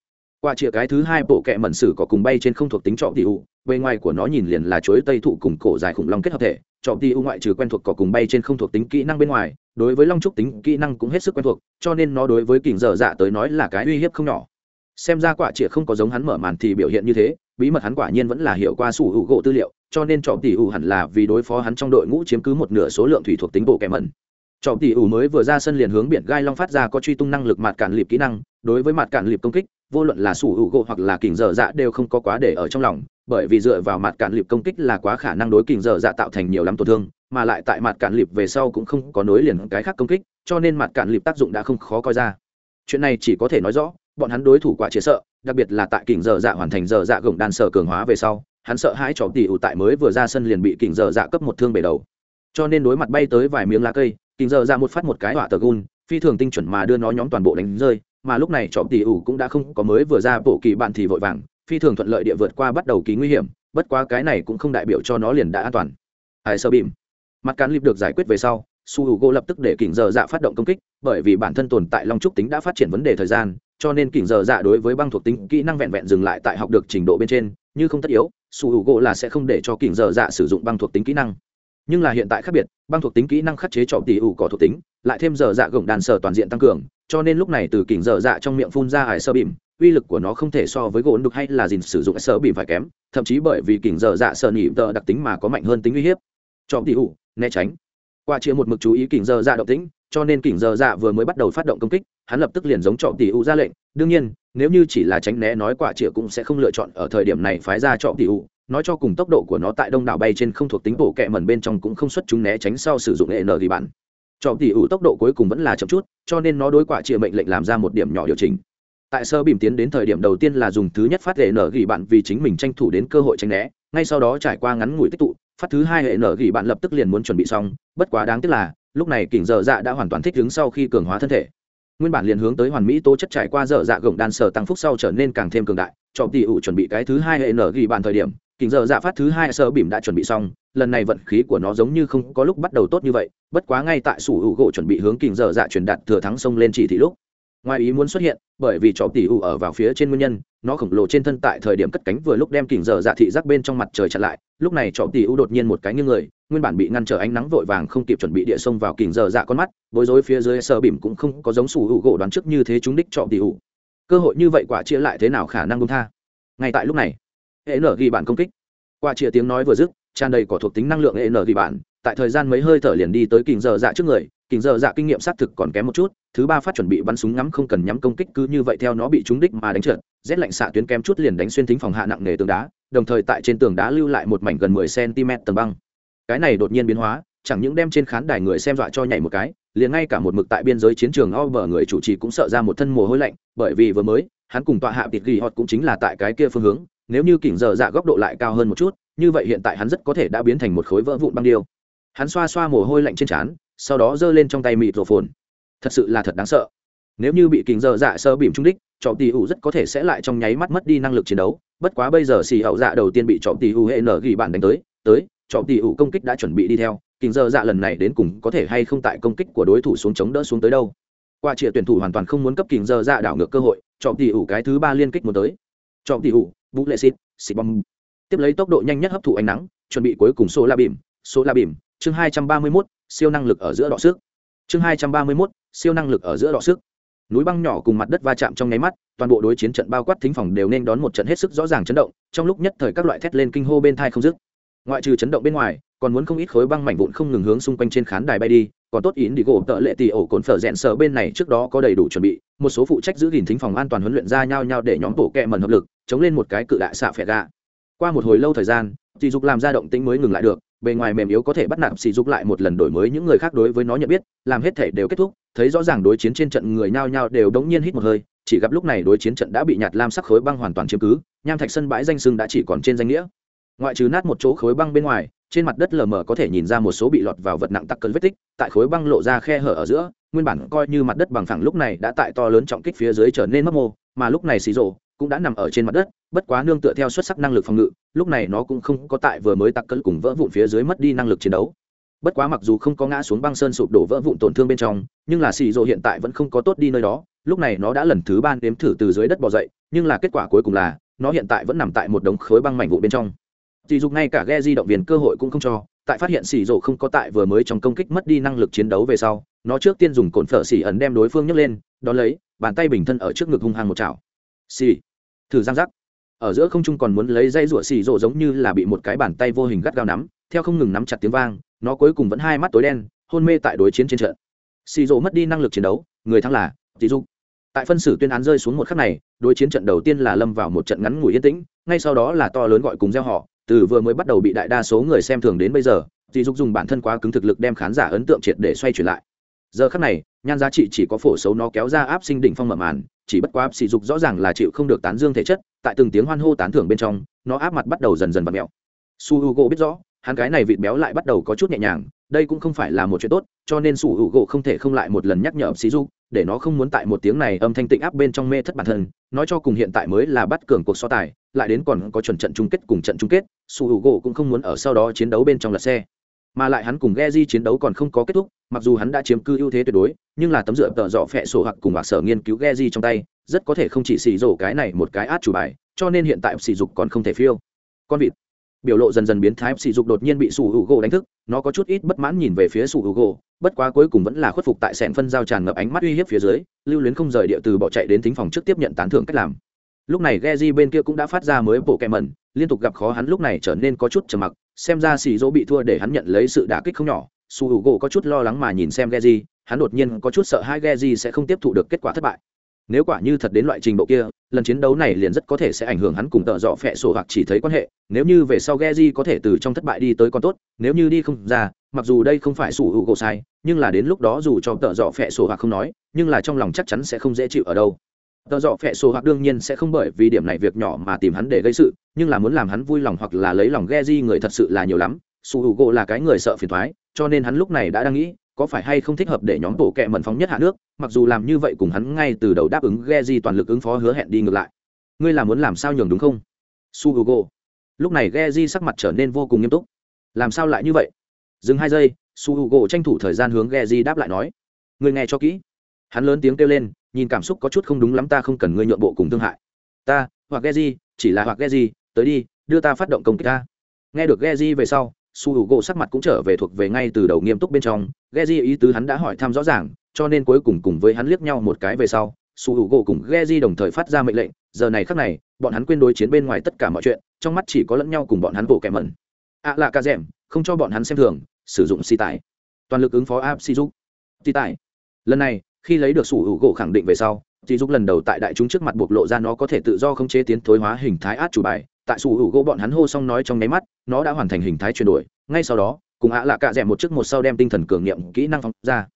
quả trịa cái thứ hai bộ kẹ mẩn sử có cùng bay trên không thuộc tính trọ tỉ ụ bề ngoài của nó nhìn liền là chuối tây thụ cùng cổ dài khủng long kết hợp thể Chọn tỷ u ngoại trừ quen thuộc cỏ cùng bay trên không thuộc tính kỹ năng bên ngoài, đối với long trúc tính kỹ năng cũng hết sức quen thuộc, cho nên nó đối với kình dở dạ tới nói là cái uy hiếp không nhỏ. Xem ra quả trịa không có giống hắn mở màn thì biểu hiện như thế, bí mật hắn quả nhiên vẫn là hiểu qua sủ hữu gỗ tư liệu, cho nên chọn tỷ ủ hẳn là vì đối phó hắn trong đội ngũ chiếm cứ một nửa số lượng thủy thuộc tính bộ kẻ mẩn. Chọn tỷ ủ mới vừa ra sân liền hướng biển gai long phát ra có truy tung năng lực mặt cản lịp kỹ năng, đối với mặt cản lịp công kích, vô luận là sủ hữu gỗ hoặc là kình dở dạ đều không có quá để ở trong lòng bởi vì dựa vào mặt cản lịp công kích là quá khả năng đối kình dở dạ tạo thành nhiều lắm tổn thương, mà lại tại mặt cản lịp về sau cũng không có nối liền cái khác công kích, cho nên mặt cản lịp tác dụng đã không khó coi ra. Chuyện này chỉ có thể nói rõ, bọn hắn đối thủ quả chế sợ, đặc biệt là tại kình dở dạ hoàn thành dở dạ gồng đan sở cường hóa về sau, hắn sợ hãi trò tỷ ủ tại mới vừa ra sân liền bị kình dở dạ cấp một thương bể đầu. Cho nên đối mặt bay tới vài miếng lá cây, kình dở dạ một phát một cái họa tờ gun phi thường tinh chuẩn mà đưa nó nhóm toàn bộ đánh rơi, mà lúc này trò tỷ ủ cũng đã không có mới vừa ra bộ kỳ bạn thì vội vàng phi thường thuận lợi địa vượt qua bắt đầu ký nguy hiểm, bất quá cái này cũng không đại biểu cho nó liền đã an toàn. Ai sơ bìm? Mặt cán lip được giải quyết về sau, su h u g lập tức để kỉnh giờ dạ phát động công kích, bởi vì bản thân tồn tại long trúc tính đã phát triển vấn đề thời gian, cho nên kỉnh giờ dạ đối với băng thuộc tính kỹ năng vẹn vẹn dừng lại tại học được trình độ bên trên, như không tất yếu, su h u g là sẽ không để cho kỉnh giờ dạ sử dụng băng thuộc tính kỹ năng. Nhưng là hiện tại khác biệt, băng thuộc tính kỹ năng khắc chế trọ tỷ ủ có thuộc tính, lại thêm giờ dạ gồng đàn sở toàn diện tăng cường, cho nên lúc này từ kỉnh giờ dạ trong miệng phun ra hải sơ bìm uy lực của nó không thể so với gỗ đục hay là dìn sử dụng sở bị phải kém, thậm chí bởi vì kỉnh giờ dạ sợ nhị tờ đặc tính mà có mạnh hơn tính uy hiếp. Trọ tỉ hụ né tránh. Qua chia một mực chú ý kỉnh giờ dạ động tĩnh, cho nên kỉnh giờ dạ vừa mới bắt đầu phát động công kích, hắn lập tức liền giống trọ tỉ hụ ra lệnh. Đương nhiên, nếu như chỉ là tránh né nói quả chĩa cũng sẽ không lựa chọn ở thời điểm này phái ra trọ tỉ hụ nói cho cùng tốc độ của nó tại đông đảo bay trên không thuộc tính bộ kẹ mẩn bên trong cũng không xuất chúng né tránh sau sử dụng hệ n thì bản. Trọ tỉ hụ tốc độ cuối cùng vẫn là chậm chút, cho nên nó đối quả chĩa mệnh lệnh làm ra một điểm nhỏ điều chỉnh tại sơ bìm tiến đến thời điểm đầu tiên là dùng thứ nhất phát hệ nở gỉ bạn vì chính mình tranh thủ đến cơ hội tranh né, ngay sau đó trải qua ngắn ngủi tích tụ, phát thứ hai hệ nở gỉ bạn lập tức liền muốn chuẩn bị xong, bất quá đáng tiếc là, lúc này kỉnh dở dạ đã hoàn toàn thích ứng sau khi cường hóa thân thể. Nguyên bản liền hướng tới hoàn mỹ tố chất trải qua dở dạ gồng đan sở tăng phúc sau trở nên càng thêm cường đại, cho tỷ ủ chuẩn bị cái thứ hai hệ nở gỉ bạn thời điểm, kỉnh dở dạ phát thứ hai sơ bìm đã chuẩn bị xong, lần này vận khí của nó giống như không có lúc bắt đầu tốt như vậy, bất quá ngay tại sủ hữu gỗ chuẩn bị hướng kỉnh dở dạ truyền đạt thừa thắng sông lên chỉ thị lúc ngoài ý muốn xuất hiện, bởi vì chó tỉ ủ ở vào phía trên nguyên nhân, nó khổng lồ trên thân tại thời điểm cất cánh vừa lúc đem kỉnh dở dạ thị giác bên trong mặt trời chặn lại, lúc này chó tỉ ủ đột nhiên một cái như người, nguyên bản bị ngăn trở ánh nắng vội vàng không kịp chuẩn bị địa sông vào kỉnh dở dạ con mắt, bối rối phía dưới sờ bỉm cũng không có giống sủ hữu gỗ đoán trước như thế chúng đích chó tỉ ủ. Cơ hội như vậy quả chia lại thế nào khả năng công tha? Ngay tại lúc này, hệ nở ghi bản công kích. Qua chia tiếng nói vừa dứt tràn đầy có thuộc tính năng lượng e n thì bạn, tại thời gian mấy hơi thở liền đi tới kình dở dạ trước người, kình dở dạ kinh nghiệm xác thực còn kém một chút, thứ ba phát chuẩn bị bắn súng ngắm không cần nhắm công kích cứ như vậy theo nó bị trúng đích mà đánh trượt, rét lạnh xạ tuyến kém chút liền đánh xuyên thính phòng hạ nặng nề tường đá, đồng thời tại trên tường đá lưu lại một mảnh gần 10 cm tầng băng. Cái này đột nhiên biến hóa, chẳng những đem trên khán đài người xem dọa cho nhảy một cái, liền ngay cả một mực tại biên giới chiến trường o bờ người chủ trì cũng sợ ra một thân mồ hôi lạnh, bởi vì vừa mới, hắn cùng tọa hạ tịt ghi họt cũng chính là tại cái kia phương hướng, nếu như kỉnh dở dạ góc độ lại cao hơn một chút như vậy hiện tại hắn rất có thể đã biến thành một khối vỡ vụn băng điêu. Hắn xoa xoa mồ hôi lạnh trên trán, sau đó giơ lên trong tay mịt rổ phồn. Thật sự là thật đáng sợ. Nếu như bị kình dở dạ sơ bìm trung đích trọ tỷ ủ rất có thể sẽ lại trong nháy mắt mất đi năng lực chiến đấu. Bất quá bây giờ xì hậu dạ đầu tiên bị trọ tỷ ủ hệ nở gỉ bản đánh tới tới trọ tỷ ủ công kích đã chuẩn bị đi theo. Kình dở dạ lần này đến cùng có thể hay không tại công kích của đối thủ xuống chống đỡ xuống tới đâu. Qua trịa tuyển thủ hoàn toàn không muốn cấp kình dở dạ đảo ngược cơ hội trọ tỷ ủ cái thứ ba liên kích muốn tới. Trọ tỷ ủ vũ lệ xịt xịt bom tiếp lấy tốc độ nhanh nhất hấp thụ ánh nắng, chuẩn bị cuối cùng số la bìm số la bìm chương hai trăm ba mươi mốt, siêu năng lực ở giữa đọ sức. Chương hai trăm ba mươi mốt, siêu năng lực ở giữa đọ sức. Núi băng nhỏ cùng mặt đất va chạm trong nháy mắt, toàn bộ đối chiến trận bao quát thính phòng đều nên đón một trận hết sức rõ ràng chấn động, trong lúc nhất thời các loại thét lên kinh hô bên thai không dứt. Ngoại trừ chấn động bên ngoài, còn muốn không ít khối băng mảnh vụn không ngừng hướng xung quanh trên khán đài bay đi, còn tốt yến đi gỗ tợ lệ tì ổ cồn phở rẽn sở bên này trước đó có đầy đủ chuẩn bị, một số phụ trách giữ gìn thính phòng an toàn huấn luyện ra nhau nhau để nhóm bộ kẹ mần hợp lực, chống lên một cái cự đại xạ phẹt gà qua một hồi lâu thời gian, sỉ dục làm ra động tĩnh mới ngừng lại được, bề ngoài mềm yếu có thể bắt nạp sỉ dục lại một lần đổi mới những người khác đối với nó nhận biết, làm hết thể đều kết thúc, thấy rõ ràng đối chiến trên trận người nhao nhao đều đống nhiên hít một hơi, chỉ gặp lúc này đối chiến trận đã bị nhạt lam sắc khối băng hoàn toàn chiếm cứ, nham thạch sân bãi danh sưng đã chỉ còn trên danh nghĩa. Ngoại trừ nát một chỗ khối băng bên ngoài, trên mặt đất lờ mờ có thể nhìn ra một số bị lọt vào vật nặng tắc cơn vết tích, tại khối băng lộ ra khe hở ở giữa, nguyên bản coi như mặt đất bằng phẳng lúc này đã tại to lớn trọng kích phía dưới trở nên mất mô, mà lúc này xì rộ cũng đã nằm ở trên mặt đất bất quá nương tựa theo xuất sắc năng lực phòng ngự, lúc này nó cũng không có tại vừa mới tặc cơn cùng vỡ vụn phía dưới mất đi năng lực chiến đấu. Bất quá mặc dù không có ngã xuống băng sơn sụp đổ vỡ vụn tổn thương bên trong, nhưng là xì rộ hiện tại vẫn không có tốt đi nơi đó, lúc này nó đã lần thứ ba nếm thử từ dưới đất bỏ dậy, nhưng là kết quả cuối cùng là, nó hiện tại vẫn nằm tại một đống khối băng mảnh vụ bên trong. Chỉ dục ngay cả ghe di động viên cơ hội cũng không cho, tại phát hiện xì rộ không có tại vừa mới trong công kích mất đi năng lực chiến đấu về sau, nó trước tiên dùng cồn phở xì ẩn đem đối phương nhấc lên, đón lấy, bàn tay bình thân ở trước ngực hung hăng một chảo. Xì. Thử giang giác ở giữa không trung còn muốn lấy dây rủa xì rộ giống như là bị một cái bàn tay vô hình gắt gao nắm, theo không ngừng nắm chặt tiếng vang, nó cuối cùng vẫn hai mắt tối đen, hôn mê tại đối chiến trên trận. Xì rộ mất đi năng lực chiến đấu, người thắng là dị dục. Tại phân xử tuyên án rơi xuống một khắc này, đối chiến trận đầu tiên là lâm vào một trận ngắn ngủi yên tĩnh, ngay sau đó là to lớn gọi cùng gieo họ, từ vừa mới bắt đầu bị đại đa số người xem thường đến bây giờ, dị dục dùng bản thân quá cứng thực lực đem khán giả ấn tượng triệt để xoay chuyển lại. Giờ khắc này, nhan giá trị chỉ có phổ xấu nó kéo ra áp sinh đỉnh phong mở màn chỉ bất quá sỉ dục rõ ràng là chịu không được tán dương thể chất, tại từng tiếng hoan hô tán thưởng bên trong, nó áp mặt bắt đầu dần dần v ặ mẹo. Su h u gỗ biết rõ, hắn cái này vịt béo lại bắt đầu có chút nhẹ nhàng, đây cũng không phải là một chuyện tốt, cho nên su h u gỗ không thể không lại một lần nhắc nhở sỉ dục, để nó không muốn tại một tiếng này âm thanh tịnh áp bên trong mê thất bản thân, nói cho cùng hiện tại mới là bắt cường cuộc so tài, lại đến còn có chuẩn trận chung kết cùng trận chung kết, su h u gỗ cũng không muốn ở sau đó chiến đấu bên trong lật xe mà lại hắn cùng Geji chiến đấu còn không có kết thúc, mặc dù hắn đã chiếm cư ưu thế tuyệt đối, nhưng là tấm dựa tờ dọ phệ sổ hoặc cùng hoặc sở nghiên cứu Geji trong tay, rất có thể không chỉ xì rổ cái này một cái át chủ bài, cho nên hiện tại xì dục còn không thể phiêu. Con vịt biểu lộ dần dần biến thái xì dục đột nhiên bị sủ hữu gỗ đánh thức nó có chút ít bất mãn nhìn về phía sủ hữu gỗ bất quá cuối cùng vẫn là khuất phục tại sẹn phân giao tràn ngập ánh mắt uy hiếp phía dưới lưu luyến không rời địa từ bỏ chạy đến thính phòng trước tiếp nhận tán thưởng cách làm lúc này Geji bên kia cũng đã phát ra mới bộ kẹm mẩn liên tục gặp khó hắn lúc này trở nên có chút trầm mặc xem ra xì dỗ bị thua để hắn nhận lấy sự đả kích không nhỏ. Su h u gỗ có chút lo lắng mà nhìn xem Geji, hắn đột nhiên có chút sợ hai Geji sẽ không tiếp thụ được kết quả thất bại. Nếu quả như thật đến loại trình độ kia lần chiến đấu này liền rất có thể sẽ ảnh hưởng hắn cùng tợ dọ phẹ sổ hoặc chỉ thấy quan hệ. Nếu như về sau Geji có thể từ trong thất bại đi tới con tốt nếu như đi không ra mặc dù đây không phải sủ hữu u gỗ sai nhưng là đến lúc đó dù cho tợ dọ phẹ sổ hoặc không nói nhưng là trong lòng chắc chắn sẽ không dễ chịu ở đâu tờ dọ phẹ sổ hoặc đương nhiên sẽ không bởi vì điểm này việc nhỏ mà tìm hắn để gây sự, nhưng là muốn làm hắn vui lòng hoặc là lấy lòng ghe di người thật sự là nhiều lắm. Su hữu gỗ là cái người sợ phiền thoái cho nên hắn lúc này đã đang nghĩ, có phải hay không thích hợp để nhóm bộ kệ mẩn phóng nhất hạ nước, mặc dù làm như vậy cùng hắn ngay từ đầu đáp ứng ghe di toàn lực ứng phó hứa hẹn đi ngược lại. Ngươi là muốn làm sao nhường đúng không? Su hữu gỗ lúc này ghe di sắc mặt trở nên vô cùng nghiêm túc. Làm sao lại như vậy? Dừng hai giây, su hữu gỗ tranh thủ thời gian hướng ghe di đáp lại nói. Ngươi nghe cho kỹ hắn lớn tiếng kêu lên, nhìn cảm xúc có chút không đúng lắm, ta không cần ngươi nhượng bộ cùng thương hại. Ta, hoặc ghe di chỉ là hoặc ghe di tới đi, đưa ta phát động công kích ta. Nghe được ghe di về sau, su h u gỗ sắc mặt cũng trở về thuộc về ngay từ đầu nghiêm túc bên trong. Ghe di ý tứ hắn đã hỏi thăm rõ ràng, cho nên cuối cùng cùng với hắn liếc nhau một cái về sau, su h u gỗ cùng ghe di đồng thời phát ra mệnh lệnh. Giờ này khác này, bọn hắn quên đối chiến bên ngoài tất cả mọi chuyện, trong mắt chỉ có lẫn nhau cùng bọn hắn bộ kẻ mẩn. Ạ à là ca rèm không cho bọn hắn xem thường, sử dụng si tài. Toàn lực ứng phó áp si giúp si tài. Lần này khi lấy được sủ hữu gỗ khẳng định về sau thì giúp lần đầu tại đại chúng trước mặt bộc lộ ra nó có thể tự do không chế tiến thối hóa hình thái át chủ bài. Tại sủ hữu gỗ bọn hắn hô xong nói trong nháy mắt, nó đã hoàn thành hình thái chuyển đổi. Ngay sau đó, cùng ạ lạ cạ rẽ một chiếc một sau đem tinh thần cường niệm kỹ năng phóng ra.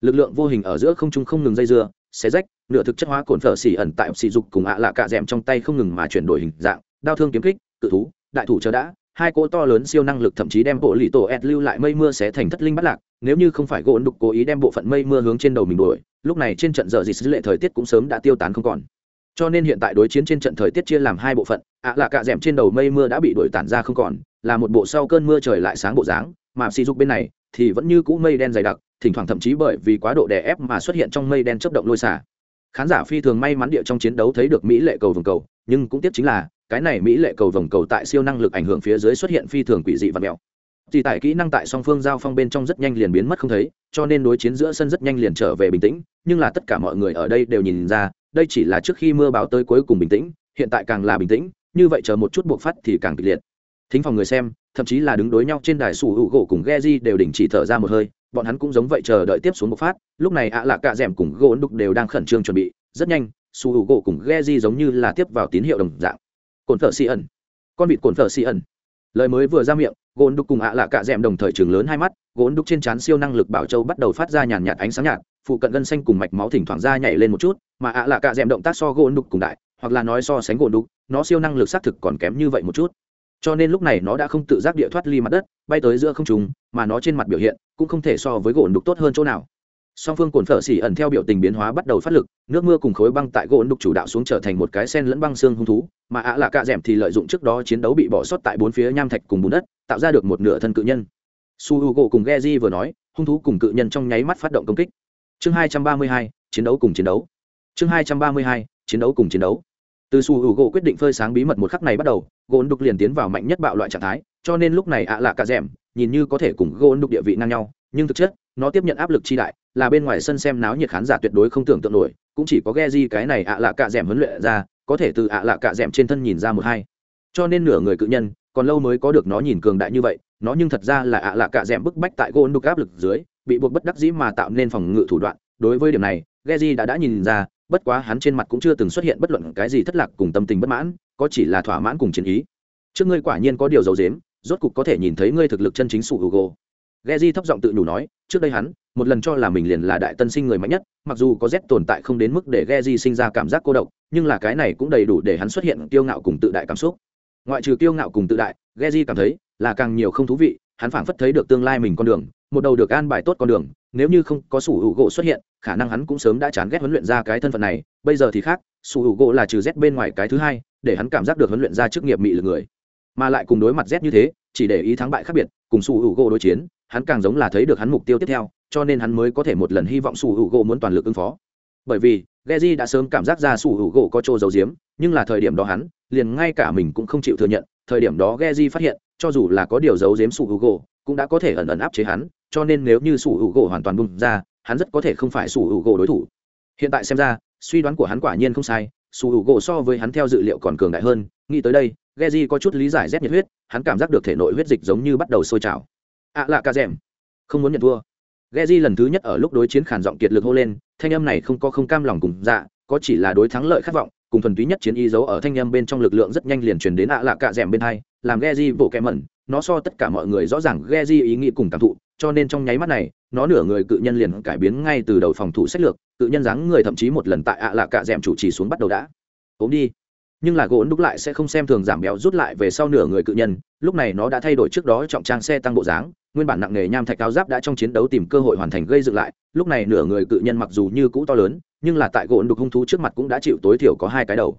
Lực lượng vô hình ở giữa không trung không ngừng dây dưa, xé rách, nửa thực chất hóa cồn phở xỉ ẩn tại sỉ dục cùng ạ lạ cạ rẽm trong tay không ngừng mà chuyển đổi hình dạng. Đao thương kiếm kích, cự thú, đại thủ chờ đã, hai cỗ to lớn siêu năng lực thậm chí đem bộ lì tổ ed lưu lại mây mưa sẽ thành thất linh bắt lạc nếu như không phải gỗ đục cố ý đem bộ phận mây mưa hướng trên đầu mình đuổi, lúc này trên trận giờ dì sứ lệ thời tiết cũng sớm đã tiêu tán không còn. Cho nên hiện tại đối chiến trên trận thời tiết chia làm hai bộ phận, ạ à là cạ d ẻ m trên đầu mây mưa đã bị đuổi tản ra không còn, là một bộ sau cơn mưa trời lại sáng bộ dáng, mà xì dục bên này thì vẫn như cũ mây đen dày đặc, thỉnh thoảng thậm chí bởi vì quá độ đè ép mà xuất hiện trong mây đen chấp động lôi xả. Khán giả phi thường may mắn địa trong chiến đấu thấy được mỹ lệ cầu vồng cầu, nhưng cũng tiếp chính là, cái này mỹ lệ cầu vồng cầu tại siêu năng lực ảnh hưởng phía dưới xuất hiện phi thường quỷ dị và mèo thì tại kỹ năng tại song phương giao phong bên trong rất nhanh liền biến mất không thấy, cho nên đối chiến giữa sân rất nhanh liền trở về bình tĩnh, nhưng là tất cả mọi người ở đây đều nhìn ra, đây chỉ là trước khi mưa báo tới cuối cùng bình tĩnh, hiện tại càng là bình tĩnh, như vậy chờ một chút buộc phát thì càng kịch liệt. Thính phòng người xem, thậm chí là đứng đối nhau trên đài sủ hữu gỗ cùng Geji đều đình chỉ thở ra một hơi, bọn hắn cũng giống vậy chờ đợi tiếp xuống bộc phát, lúc này ạ à lạ cạ d cùng gỗ đục đều đang khẩn trương chuẩn bị, rất nhanh, sủ hữu gỗ cùng Geji giống như là tiếp vào tín hiệu đồng dạng. Cồn thợ xì ẩn. Con vịt cồn thợ xì ẩn lời mới vừa ra miệng gôn đục cùng ạ à lạ cạ d đồng thời trường lớn hai mắt gôn đục trên trán siêu năng lực bảo châu bắt đầu phát ra nhàn nhạt ánh sáng nhạt, phụ cận gân xanh cùng mạch máu thỉnh thoảng ra nhảy lên một chút, mà ạ à lạ cạ d động tác so gôn đục cùng đại, hoặc là nói so sánh gôn đục nó siêu năng lực xác thực còn kém như vậy một chút. Cho nên lúc này nó đã không tự giác địa thoát ly mặt đất, bay tới giữa không trùng mà nó trên mặt biểu hiện cũng không thể so với gôn đục tốt hơn chỗ nào song phương cồn phở xỉ ẩn theo biểu tình biến hóa bắt đầu phát lực, nước mưa cùng khối băng tại gỗ đục chủ đạo xuống trở thành một cái sen lẫn băng xương hung thú, mà ạ là cạ d thì lợi dụng trước đó chiến đấu bị bỏ sót tại bốn phía nham thạch cùng bùn đất, tạo ra được một nửa thân cự nhân. Su h u gỗ cùng ghe vừa nói, hung thú cùng cự nhân trong nháy mắt phát động công kích. Chương hai trăm ba mươi hai, chiến đấu cùng chiến đấu. Chương hai trăm ba mươi hai, chiến đấu cùng chiến đấu. Từ su h u gỗ quyết định phơi sáng bí mật một khắc này bắt đầu, gỗ đục liền tiến vào mạnh nhất bạo loại trạng thái, cho nên lúc này ạ lạ cả rẽm nhìn như có thể cùng gỗ đục địa vị ngang nhau, nhưng thực chất, nó tiếp nhận áp lực chi đại là bên ngoài sân xem náo nhiệt khán giả tuyệt đối không tưởng tượng nổi cũng chỉ có ghe di cái này ạ lạ cả m huấn luyện ra có thể từ ạ lạ cả m trên thân nhìn ra một hai. Cho nên nửa người cự nhân còn lâu mới có được nó nhìn cường đại như vậy nó nhưng thật ra là ạ lạ cả m bức bách tại gôn đục áp lực dưới bị buộc bất đắc dĩ mà tạo nên phòng ngự thủ đoạn. Đối với điểm này ghe di đã đã nhìn ra bất quá hắn trên mặt cũng chưa từng xuất hiện bất luận cái gì thất lạc cùng tâm tình bất mãn có chỉ là thỏa mãn cùng chiến ý. Trước ngươi quả nhiên có điều dầu dếm rốt cục có thể nhìn thấy ngươi thực lực chân chính sủ ghe di thấp giọng tự nhủ nói, trước đây hắn, một lần cho là mình liền là đại tân sinh người mạnh nhất, mặc dù có Z tồn tại không đến mức để Geji sinh ra cảm giác cô độc, nhưng là cái này cũng đầy đủ để hắn xuất hiện kiêu ngạo cùng tự đại cảm xúc. Ngoại trừ kiêu ngạo cùng tự đại, Geji cảm thấy là càng nhiều không thú vị, hắn phảng phất thấy được tương lai mình con đường, một đầu được an bài tốt con đường, nếu như không có sủ hữu gỗ xuất hiện, khả năng hắn cũng sớm đã chán ghét huấn luyện ra cái thân phận này, bây giờ thì khác, sủ hữu gỗ là trừ Z bên ngoài cái thứ hai, để hắn cảm giác được huấn luyện ra chức nghiệp mị lực người mà lại cùng đối mặt z như thế chỉ để ý thắng bại khác biệt cùng sủ hữu gỗ đối chiến hắn càng giống là thấy được hắn mục tiêu tiếp theo cho nên hắn mới có thể một lần hy vọng su hữu gỗ muốn toàn lực ứng phó bởi vì Geji đã sớm cảm giác ra su hữu gỗ có chỗ dầu diếm nhưng là thời điểm đó hắn liền ngay cả mình cũng không chịu thừa nhận thời điểm đó Geji phát hiện cho dù là có điều giấu giếm su hữu gỗ cũng đã có thể ẩn ẩn áp chế hắn cho nên nếu như su hữu gỗ hoàn toàn bung ra hắn rất có thể không phải su hữu gỗ đối thủ hiện tại xem ra suy đoán của hắn quả nhiên không sai su hữu gỗ so với hắn theo dự liệu còn cường đại hơn nghĩ tới đây Geji có chút lý giải rét nhiệt huyết, hắn cảm giác được thể nội huyết dịch giống như bắt đầu sôi trào. À lạ ca rèm không muốn nhận thua. Geji lần thứ nhất ở lúc đối chiến khản giọng kiệt lực hô lên, thanh âm này không có không cam lòng cùng dạ, có chỉ là đối thắng lợi khát vọng, cùng thuần túy nhất chiến y dấu ở thanh âm bên trong lực lượng rất nhanh liền truyền đến ạ lạ cạ dẻm bên hai, làm Geji vỗ kẻ mẩn, nó so tất cả mọi người rõ ràng Geji ý nghĩ cùng cảm thụ, cho nên trong nháy mắt này, nó nửa người cự nhân liền cải biến ngay từ đầu phòng thủ sách lược, cự nhân dáng người thậm chí một lần tại ạ lạ cạ dẻm chủ trì xuống bắt đầu đã. Ốm đi nhưng là gỗ đúc lại sẽ không xem thường giảm béo rút lại về sau nửa người cự nhân lúc này nó đã thay đổi trước đó trọng trang xe tăng bộ dáng nguyên bản nặng nề nham thạch cao giáp đã trong chiến đấu tìm cơ hội hoàn thành gây dựng lại, lúc này nửa người cự nhân mặc dù như cũ to lớn, nhưng là tại gỗ đục hung thú trước mặt cũng đã chịu tối thiểu có hai cái đầu.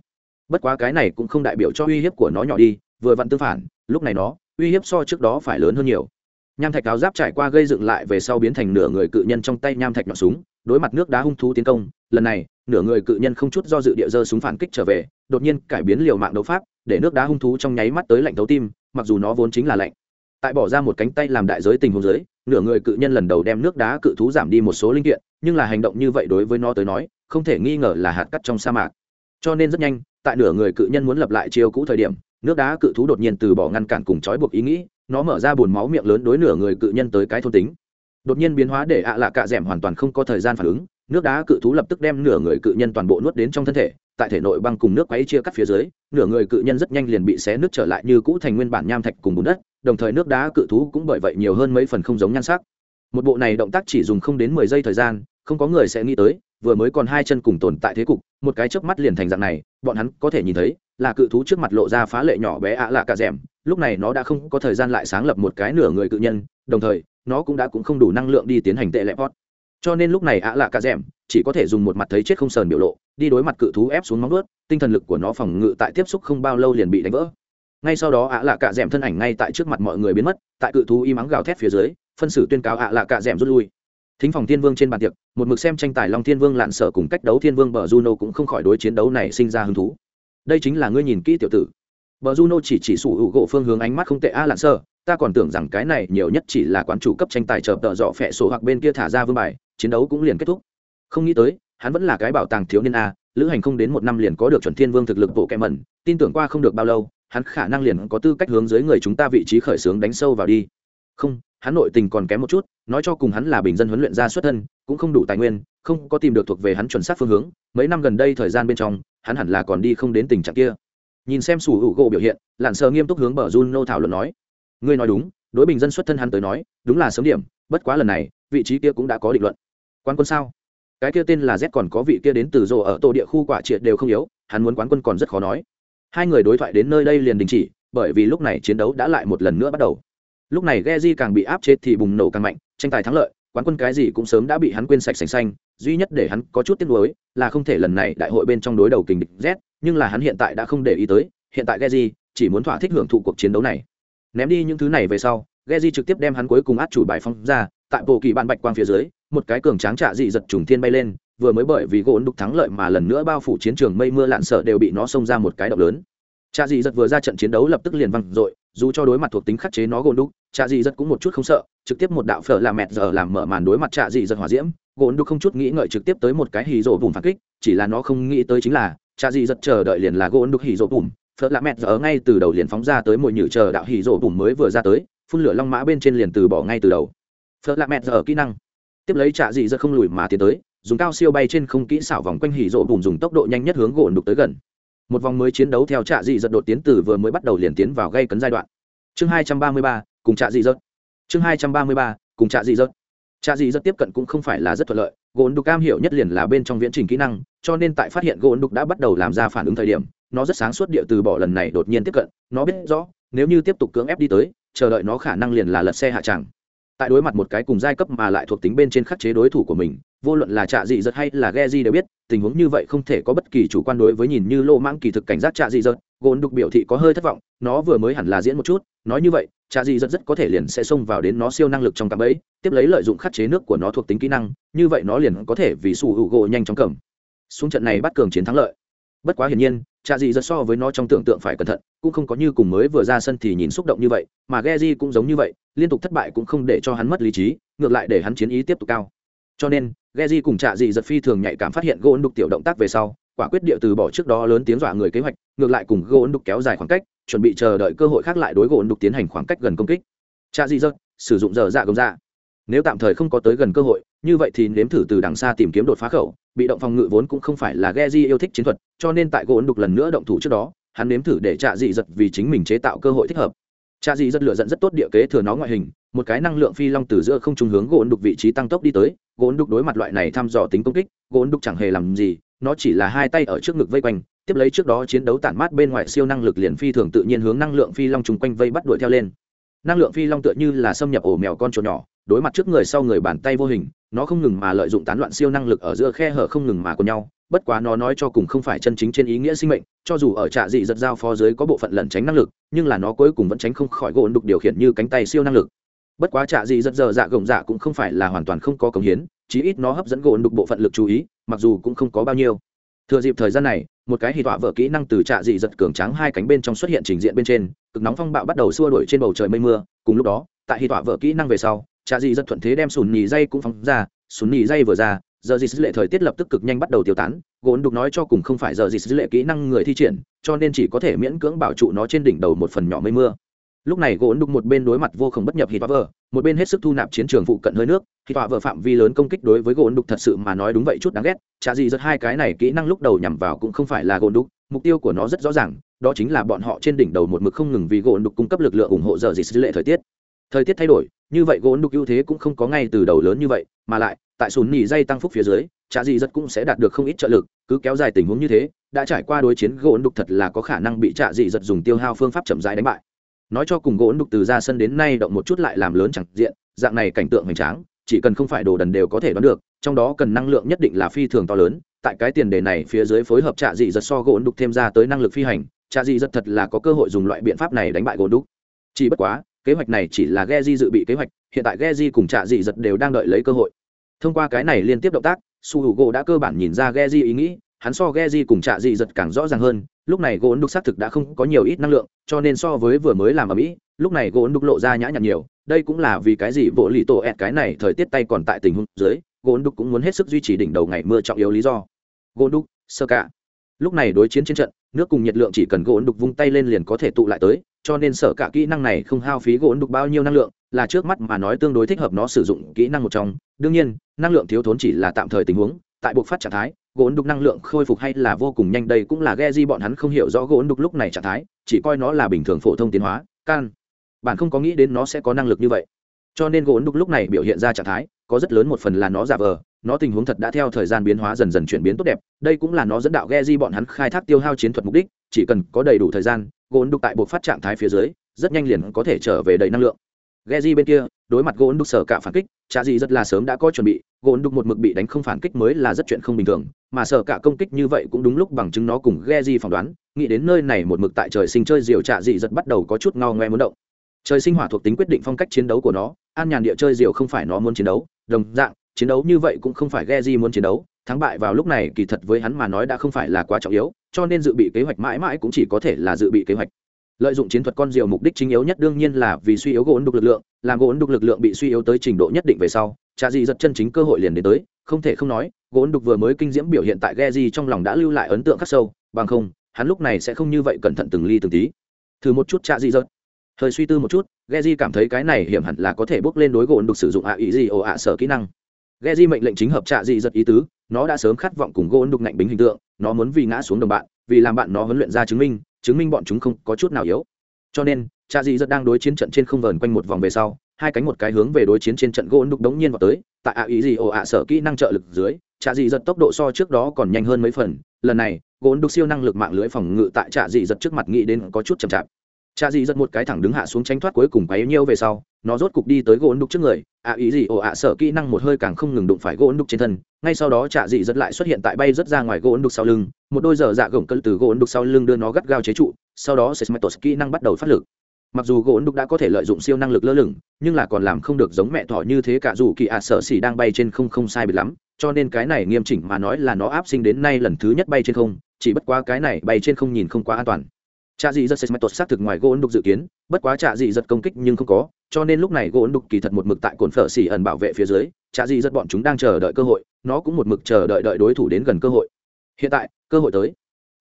Bất quá cái này cũng không đại biểu cho uy hiếp của nó nhỏ đi, vừa vặn tương phản, lúc này nó, uy hiếp so trước đó phải lớn hơn nhiều. Nham thạch áo giáp trải qua gây dựng lại về sau biến thành nửa người cự nhân trong tay nham thạch nhọn súng, đối mặt nước đá hung thú tiến công, lần này, nửa người cự nhân không chút do dự địa dơ súng phản kích trở về, đột nhiên cải biến liều mạng đấu pháp, để nước đá hung thú trong nháy mắt tới lạnh thấu tim, mặc dù nó vốn chính là lạnh tại bỏ ra một cánh tay làm đại giới tình huống giới nửa người cự nhân lần đầu đem nước đá cự thú giảm đi một số linh kiện, nhưng là hành động như vậy đối với nó tới nói, không thể nghi ngờ là hạt cắt trong sa mạc. Cho nên rất nhanh, tại nửa người cự nhân muốn lập lại chiêu cũ thời điểm, nước đá cự thú đột nhiên từ bỏ ngăn cản cùng trói buộc ý nghĩ, nó mở ra bồn máu miệng lớn đối nửa người cự nhân tới cái thôn tính. Đột nhiên biến hóa để ạ lạ cạ d hoàn toàn không có thời gian phản ứng, nước đá cự thú lập tức đem nửa người cự nhân toàn bộ nuốt đến trong thân thể, tại thể nội băng cùng nước quấy chia cắt phía dưới, nửa người cự nhân rất nhanh liền bị xé nước trở lại như cũ thành nguyên bản nham thạch cùng bùn đất đồng thời nước đá cự thú cũng bởi vậy nhiều hơn mấy phần không giống nhan sắc. Một bộ này động tác chỉ dùng không đến mười giây thời gian không có người sẽ nghĩ tới vừa mới còn hai chân cùng tồn tại thế cục một cái chớp mắt liền thành dạng này bọn hắn có thể nhìn thấy là cự thú trước mặt lộ ra phá lệ nhỏ bé ạ lạ cả rèm lúc này nó đã không có thời gian lại sáng lập một cái nửa người cự nhân đồng thời nó cũng đã cũng không đủ năng lượng đi tiến hành tệ lệ pot. Cho nên lúc này ạ lạ cả rèm chỉ có thể dùng một mặt thấy chết không sờn biểu lộ đi đối mặt cự thú ép xuống móng vuốt, tinh thần lực của nó phòng ngự tại tiếp xúc không bao lâu liền bị đánh vỡ ngay sau đó ạ lạ cả m thân ảnh ngay tại trước mặt mọi người biến mất, tại cự thú y mắng gào thét phía dưới, phân xử tuyên cáo ạ lạ cả m rút lui. Thính phòng thiên vương trên bàn tiệc, một mực xem tranh tài long thiên vương lạn sở cùng cách đấu thiên vương bờ juno cũng không khỏi đối chiến đấu này sinh ra hứng thú. Đây chính là ngươi nhìn kỹ tiểu tử. Bờ juno chỉ chỉ sủ hữu gỗ phương hướng ánh mắt không tệ a lạn sở, ta còn tưởng rằng cái này nhiều nhất chỉ là quán chủ cấp tranh tài chợp tợ dọ phẹ sổ hoặc bên kia thả ra vương bài, chiến đấu cũng liền kết thúc. Không nghĩ tới, hắn vẫn là cái bảo tàng thiếu niên a, lữ hành không đến một năm liền có được chuẩn thiên vương thực lực bộ kẹ mẩn tin tưởng qua không được bao lâu hắn khả năng liền có tư cách hướng dưới người chúng ta vị trí khởi xướng đánh sâu vào đi. Không, hắn nội tình còn kém một chút, nói cho cùng hắn là bình dân huấn luyện ra xuất thân, cũng không đủ tài nguyên, không có tìm được thuộc về hắn chuẩn xác phương hướng. Mấy năm gần đây thời gian bên trong, hắn hẳn là còn đi không đến tình trạng kia. Nhìn xem sủ hữu gỗ biểu hiện lặn sờ nghiêm túc hướng bờ juno thảo luận nói. Ngươi nói đúng, đối bình dân xuất thân hắn tới nói, đúng là sớm điểm, bất quá lần này, vị trí kia cũng đã có định luận. Quan quân sao? Cái kia tên là z còn có vị kia đến từ rộ ở tổ địa khu quả triệt đều không yếu, hắn muốn quán quân còn rất khó nói hai người đối thoại đến nơi đây liền đình chỉ, bởi vì lúc này chiến đấu đã lại một lần nữa bắt đầu. Lúc này Geji càng bị áp chế thì bùng nổ càng mạnh, tranh tài thắng lợi, quán quân cái gì cũng sớm đã bị hắn quên sạch sành xanh, duy nhất để hắn có chút tiếc nuối là không thể lần này đại hội bên trong đối đầu kình địch z, nhưng là hắn hiện tại đã không để ý tới, hiện tại Geji chỉ muốn thỏa thích hưởng thụ cuộc chiến đấu này. Ném đi những thứ này về sau, Geji trực tiếp đem hắn cuối cùng át chủ bài phong ra, tại bộ kỳ bạn bạch quang phía dưới, một cái cường tráng trạ dị giật trùng thiên bay lên vừa mới bởi vì gỗ đục thắng lợi mà lần nữa bao phủ chiến trường mây mưa lạn sợ đều bị nó xông ra một cái động lớn. Cha dị giật vừa ra trận chiến đấu lập tức liền văng dội, dù cho đối mặt thuộc tính khắc chế nó gỗ đục, cha dị giật cũng một chút không sợ, trực tiếp một đạo phở là mẹt giờ làm mở màn đối mặt cha dị giật hỏa diễm, gỗ đục không chút nghĩ ngợi trực tiếp tới một cái hì rổ bùm phản kích, chỉ là nó không nghĩ tới chính là, cha dị giật chờ đợi liền là gỗ đục hì rổ bùm, phở làm mẹt giờ ngay từ đầu liền phóng ra tới mồi nhử chờ đạo hì rổ bùm mới vừa ra tới, phun lửa long mã bên trên liền từ bỏ ngay từ đầu. Phở làm mẹt giờ kỹ năng. Tiếp lấy trạ dị giật không lùi mà tiến tới dùng cao siêu bay trên không kỹ xảo vòng quanh hỉ rộ bùn dùng tốc độ nhanh nhất hướng gỗ đục tới gần. Một vòng mới chiến đấu theo trạ dị giật đột tiến từ vừa mới bắt đầu liền tiến vào gây cấn giai đoạn. Chương hai trăm ba mươi ba, cùng trạ dị giật chương hai trăm ba mươi ba, cùng trạ dị giật trạ dị giật tiếp cận cũng không phải là rất thuận lợi, gỗ đục cam hiểu nhất liền là bên trong viễn trình kỹ năng, cho nên tại phát hiện gỗ đục đã bắt đầu làm ra phản ứng thời điểm, nó rất sáng suốt địa từ bỏ lần này đột nhiên tiếp cận, nó biết rõ, nếu như tiếp tục cưỡng ép đi tới, chờ đợi nó khả năng liền là lật xe hạ tràng tại đối mặt một cái cùng giai cấp mà lại thuộc tính bên trên khắc chế đối thủ của mình, vô luận là trạ dị giật hay là ghe di đều biết, tình huống như vậy không thể có bất kỳ chủ quan đối với nhìn như lô mãng kỳ thực cảnh giác trạ dị giật gồn đục biểu thị có hơi thất vọng, nó vừa mới hẳn là diễn một chút, nói như vậy, trạ dị giật rất có thể liền sẽ xông vào đến nó siêu năng lực trong cạm ấy tiếp lấy lợi dụng khắc chế nước của nó thuộc tính kỹ năng, như vậy nó liền có thể vì sủ hữu gỗ nhanh chóng cầm. Xuống trận này bắt cường chiến thắng lợi. Bất quá hiển nhiên trạ dị giật so với nó trong tưởng tượng phải cẩn thận cũng không có như cùng mới vừa ra sân thì nhìn xúc động như vậy mà ghe di cũng giống như vậy liên tục thất bại cũng không để cho hắn mất lý trí ngược lại để hắn chiến ý tiếp tục cao cho nên Geji cùng Trạ Dị giật phi thường nhạy cảm phát hiện gỗ đục tiểu động tác về sau, quả quyết địa từ bỏ trước đó lớn tiếng dọa người kế hoạch, ngược lại cùng gỗ đục kéo dài khoảng cách, chuẩn bị chờ đợi cơ hội khác lại đối gỗ đục tiến hành khoảng cách gần công kích. Trạ Dị giật sử dụng giờ dạ gồng dạ. Nếu tạm thời không có tới gần cơ hội, như vậy thì nếm thử từ đằng xa tìm kiếm đột phá khẩu, bị động phòng ngự vốn cũng không phải là Geji yêu thích chiến thuật, cho nên tại gỗ đục lần nữa động thủ trước đó, hắn nếm thử để Trạ Dị giật vì chính mình chế tạo cơ hội thích hợp. Trạ Dị giật lựa dẫn rất tốt địa kế thừa nó ngoại hình, một cái năng lượng phi long từ giữa không trung hướng gỗ đục vị trí tăng tốc đi tới gỗ đục đối mặt loại này thăm dò tính công kích gỗ đục chẳng hề làm gì nó chỉ là hai tay ở trước ngực vây quanh tiếp lấy trước đó chiến đấu tản mát bên ngoài siêu năng lực liền phi thường tự nhiên hướng năng lượng phi long chung quanh vây bắt đuổi theo lên năng lượng phi long tựa như là xâm nhập ổ mèo con chuột nhỏ đối mặt trước người sau người bàn tay vô hình, nó không ngừng mà lợi dụng tán loạn siêu năng lực ở giữa khe hở không ngừng mà của nhau, bất quá nó nói cho cùng không phải chân chính trên ý nghĩa sinh mệnh, cho dù ở trạ dị giật giao phó dưới có bộ phận lẩn tránh năng lực, nhưng là nó cuối cùng vẫn tránh không khỏi gỗ đục điều khiển như cánh tay siêu năng lực. Bất quá trạ dị giật giờ dạ gồng dạ cũng không phải là hoàn toàn không có công hiến, chí ít nó hấp dẫn gỗ đục bộ phận lực chú ý, mặc dù cũng không có bao nhiêu. Thừa dịp thời gian này, một cái hì tọa vợ kỹ năng từ trạ dị giật cường trắng hai cánh bên trong xuất hiện trình diện bên trên, cực nóng phong bạo bắt đầu xua đuổi trên bầu trời mây mưa, cùng lúc đó, tại hì tọa vợ kỹ năng về sau trà dị dân thuận thế đem sùn nhì dây cũng phóng ra, sùn nhì dây vừa ra, giờ dị lệ thời tiết lập tức cực nhanh bắt đầu tiêu tán, gỗ đục nói cho cùng không phải giờ dị lệ kỹ năng người thi triển, cho nên chỉ có thể miễn cưỡng bảo trụ nó trên đỉnh đầu một phần nhỏ mây mưa. Lúc này gỗ đục một bên đối mặt vô cùng bất nhập hít vợ một bên hết sức thu nạp chiến trường phụ cận hơi nước hít vợ phạm vi lớn công kích đối với gỗ đục thật sự mà nói đúng vậy chút đáng ghét, chả gì rất hai cái này kỹ năng lúc đầu nhằm vào cũng không phải là gỗ đục, mục tiêu của nó rất rõ ràng, đó chính là bọn họ trên đỉnh đầu một mực không ngừng vì gỗ đục cung cấp lực lượng ủng hộ giờ gì dư lệ thời tiết. Thời tiết thay đổi như vậy gỗ đục ưu thế cũng không có ngay từ đầu lớn như vậy, mà lại, tại sùn nỉ dây tăng phúc phía dưới chả gì rất cũng sẽ đạt được không ít trợ lực, cứ kéo dài tình huống như thế, đã trải qua đối chiến gỗ đục thật là có khả năng bị chả gì giật dùng tiêu hao phương pháp chậm rãi đánh bại. Nói cho cùng gỗ đục từ ra sân đến nay động một chút lại làm lớn chẳng diện, dạng này cảnh tượng hoành tráng, chỉ cần không phải đồ đần đều có thể đoán được, trong đó cần năng lượng nhất định là phi thường to lớn, tại cái tiền đề này phía dưới phối hợp trạ dị giật so gỗ đục thêm ra tới năng lực phi hành, trạ dị giật thật là có cơ hội dùng loại biện pháp này đánh bại gỗ đục chỉ bất quá kế hoạch này chỉ là Geji dự bị kế hoạch, hiện tại Geji cùng trạ dị giật đều đang đợi lấy cơ hội. Thông qua cái này liên tiếp động tác, su h đã cơ bản nhìn ra Geji ý nghĩ, hắn so Geji cùng trạ dị giật càng rõ ràng hơn, lúc này gỗ đục xác thực đã không có nhiều ít năng lượng, cho nên so với vừa mới làm ở mỹ, lúc này gỗ đục lộ ra nhã nhặn nhiều, đây cũng là vì cái gì bộ lì tổ ẹt cái này thời tiết tay còn tại tình huống dưới, gỗ đục cũng muốn hết sức duy trì đỉnh đầu ngày mưa trọng yếu lý do. Gỗ đục sơ cả lúc này đối chiến trên trận, nước cùng nhiệt lượng chỉ cần gỗ đục vung tay lên liền có thể tụ lại tới, cho nên sở cả kỹ năng này không hao phí gỗ đục bao nhiêu năng lượng, là trước mắt mà nói tương đối thích hợp nó sử dụng kỹ năng một trong. Đương nhiên, năng lượng thiếu thốn chỉ là tạm thời tình huống, tại buộc phát trạng thái, gỗ đục năng lượng khôi phục hay là vô cùng nhanh đây cũng là ghe di bọn hắn không hiểu rõ gỗ đục lúc này trạng thái, chỉ coi nó là bình thường phổ thông tiến hóa, can. Bạn không có nghĩ đến nó sẽ có năng lực như vậy. Cho nên gỗ đục lúc này biểu hiện ra trạng thái, có rất lớn một phần là nó giả vờ nó tình huống thật đã theo thời gian biến hóa dần dần chuyển biến tốt đẹp, đây cũng là nó dẫn đạo ghe di bọn hắn khai thác tiêu hao chiến thuật mục đích, chỉ cần có đầy đủ thời gian, Gôn đục tại buộc phát trạng thái phía dưới, rất nhanh liền có thể trở về đầy năng lượng. Ghe di bên kia, đối mặt Gôn đục sở cả phản kích, cha di rất là sớm đã có chuẩn bị, Gôn đục một mực bị đánh không phản kích mới là rất chuyện không bình thường, mà sở cả công kích như vậy cũng đúng lúc bằng chứng nó cùng ghe di phỏng đoán, nghĩ đến nơi này một mực tại trời sinh chơi diều trạ dị rất bắt đầu có chút ngao ngoe muốn động. Trời sinh hỏa thuộc tính quyết định phong cách chiến đấu của nó, an nhàn địa chơi diều không phải nó muốn chiến đấu, đồng dạng chiến đấu như vậy cũng không phải Geji muốn chiến đấu, thắng bại vào lúc này kỳ thật với hắn mà nói đã không phải là quá trọng yếu, cho nên dự bị kế hoạch mãi mãi cũng chỉ có thể là dự bị kế hoạch. Lợi dụng chiến thuật con diều mục đích chính yếu nhất đương nhiên là vì suy yếu gỗ ấn đục lực lượng, làm gỗ ấn đục lực lượng bị suy yếu tới trình độ nhất định về sau trà dị giật chân chính cơ hội liền đến tới, không thể không nói gỗ ấn đục vừa mới kinh diễm biểu hiện tại Geji trong lòng đã lưu lại ấn tượng khắc sâu, bằng không, hắn lúc này sẽ không như vậy cẩn thận từng ly từng tí. Thử một chút trà dị giật. Thời suy tư một chút, Geji cảm thấy cái này hiểm hẳn là có thể bước lên đối gỗ ấn đục sử dụng ạ ý gì ồ ạ sở kỹ năng ghe di mệnh lệnh chính hợp trạ dị giật ý tứ, nó đã sớm khát vọng cùng gỗ đục ngạnh bính hình tượng, nó muốn vì ngã xuống đồng bạn, vì làm bạn nó huấn luyện ra chứng minh chứng minh bọn chúng không có chút nào yếu. Cho nên, trạ dị giật đang đối chiến trận trên không vờn quanh một vòng về sau, hai cánh một cái hướng về đối chiến trên trận gỗ đục đống nhiên vào tới, tại ạ ý gì ồ ạ sở kỹ năng trợ lực dưới, trạ dị giật tốc độ so trước đó còn nhanh hơn mấy phần. Lần này gỗ đục siêu năng lực mạng lưới phòng ngự tại trạ dị giật trước mặt nghĩ đến có chút chậm chạp. Trạ dị giật một cái thẳng đứng hạ xuống tránh thoát cuối cùng bấy nhiêu về sau nó rốt cục đi tới gỗ đục trước người ạ ý gì, ồ ạ sở kỹ năng một hơi càng không ngừng đụng phải gỗ đục trên thân. Ngay sau đó, trạ dị dẫn lại xuất hiện tại bay rớt ra ngoài gỗ đục sau lưng. Một đôi giờ dạ gồng cân từ gỗ đục sau lưng đưa nó gắt gao chế trụ, sau đó sesmetos kỹ năng bắt đầu phát lực. Mặc dù gỗ đục đã có thể lợi dụng siêu năng lực lơ lửng, nhưng là còn làm không được giống mẹ thỏ như thế cả dù kỳ ạ sợ xỉ đang bay trên không không sai bị lắm, cho nên cái này nghiêm chỉnh mà nói là nó áp sinh đến nay lần thứ nhất bay trên không, chỉ bất quá cái này bay trên không nhìn không quá an toàn. Trạ dị giật sesmetos xác thực ngoài gỗ đục dự kiến, bất quá trạ dị giật công kích nhưng không có cho nên lúc này gỗ đục kỳ thật một mực tại cồn phở xỉ ẩn bảo vệ phía dưới trạ gì rất bọn chúng đang chờ đợi cơ hội nó cũng một mực chờ đợi đợi đối thủ đến gần cơ hội. Hiện tại cơ hội tới.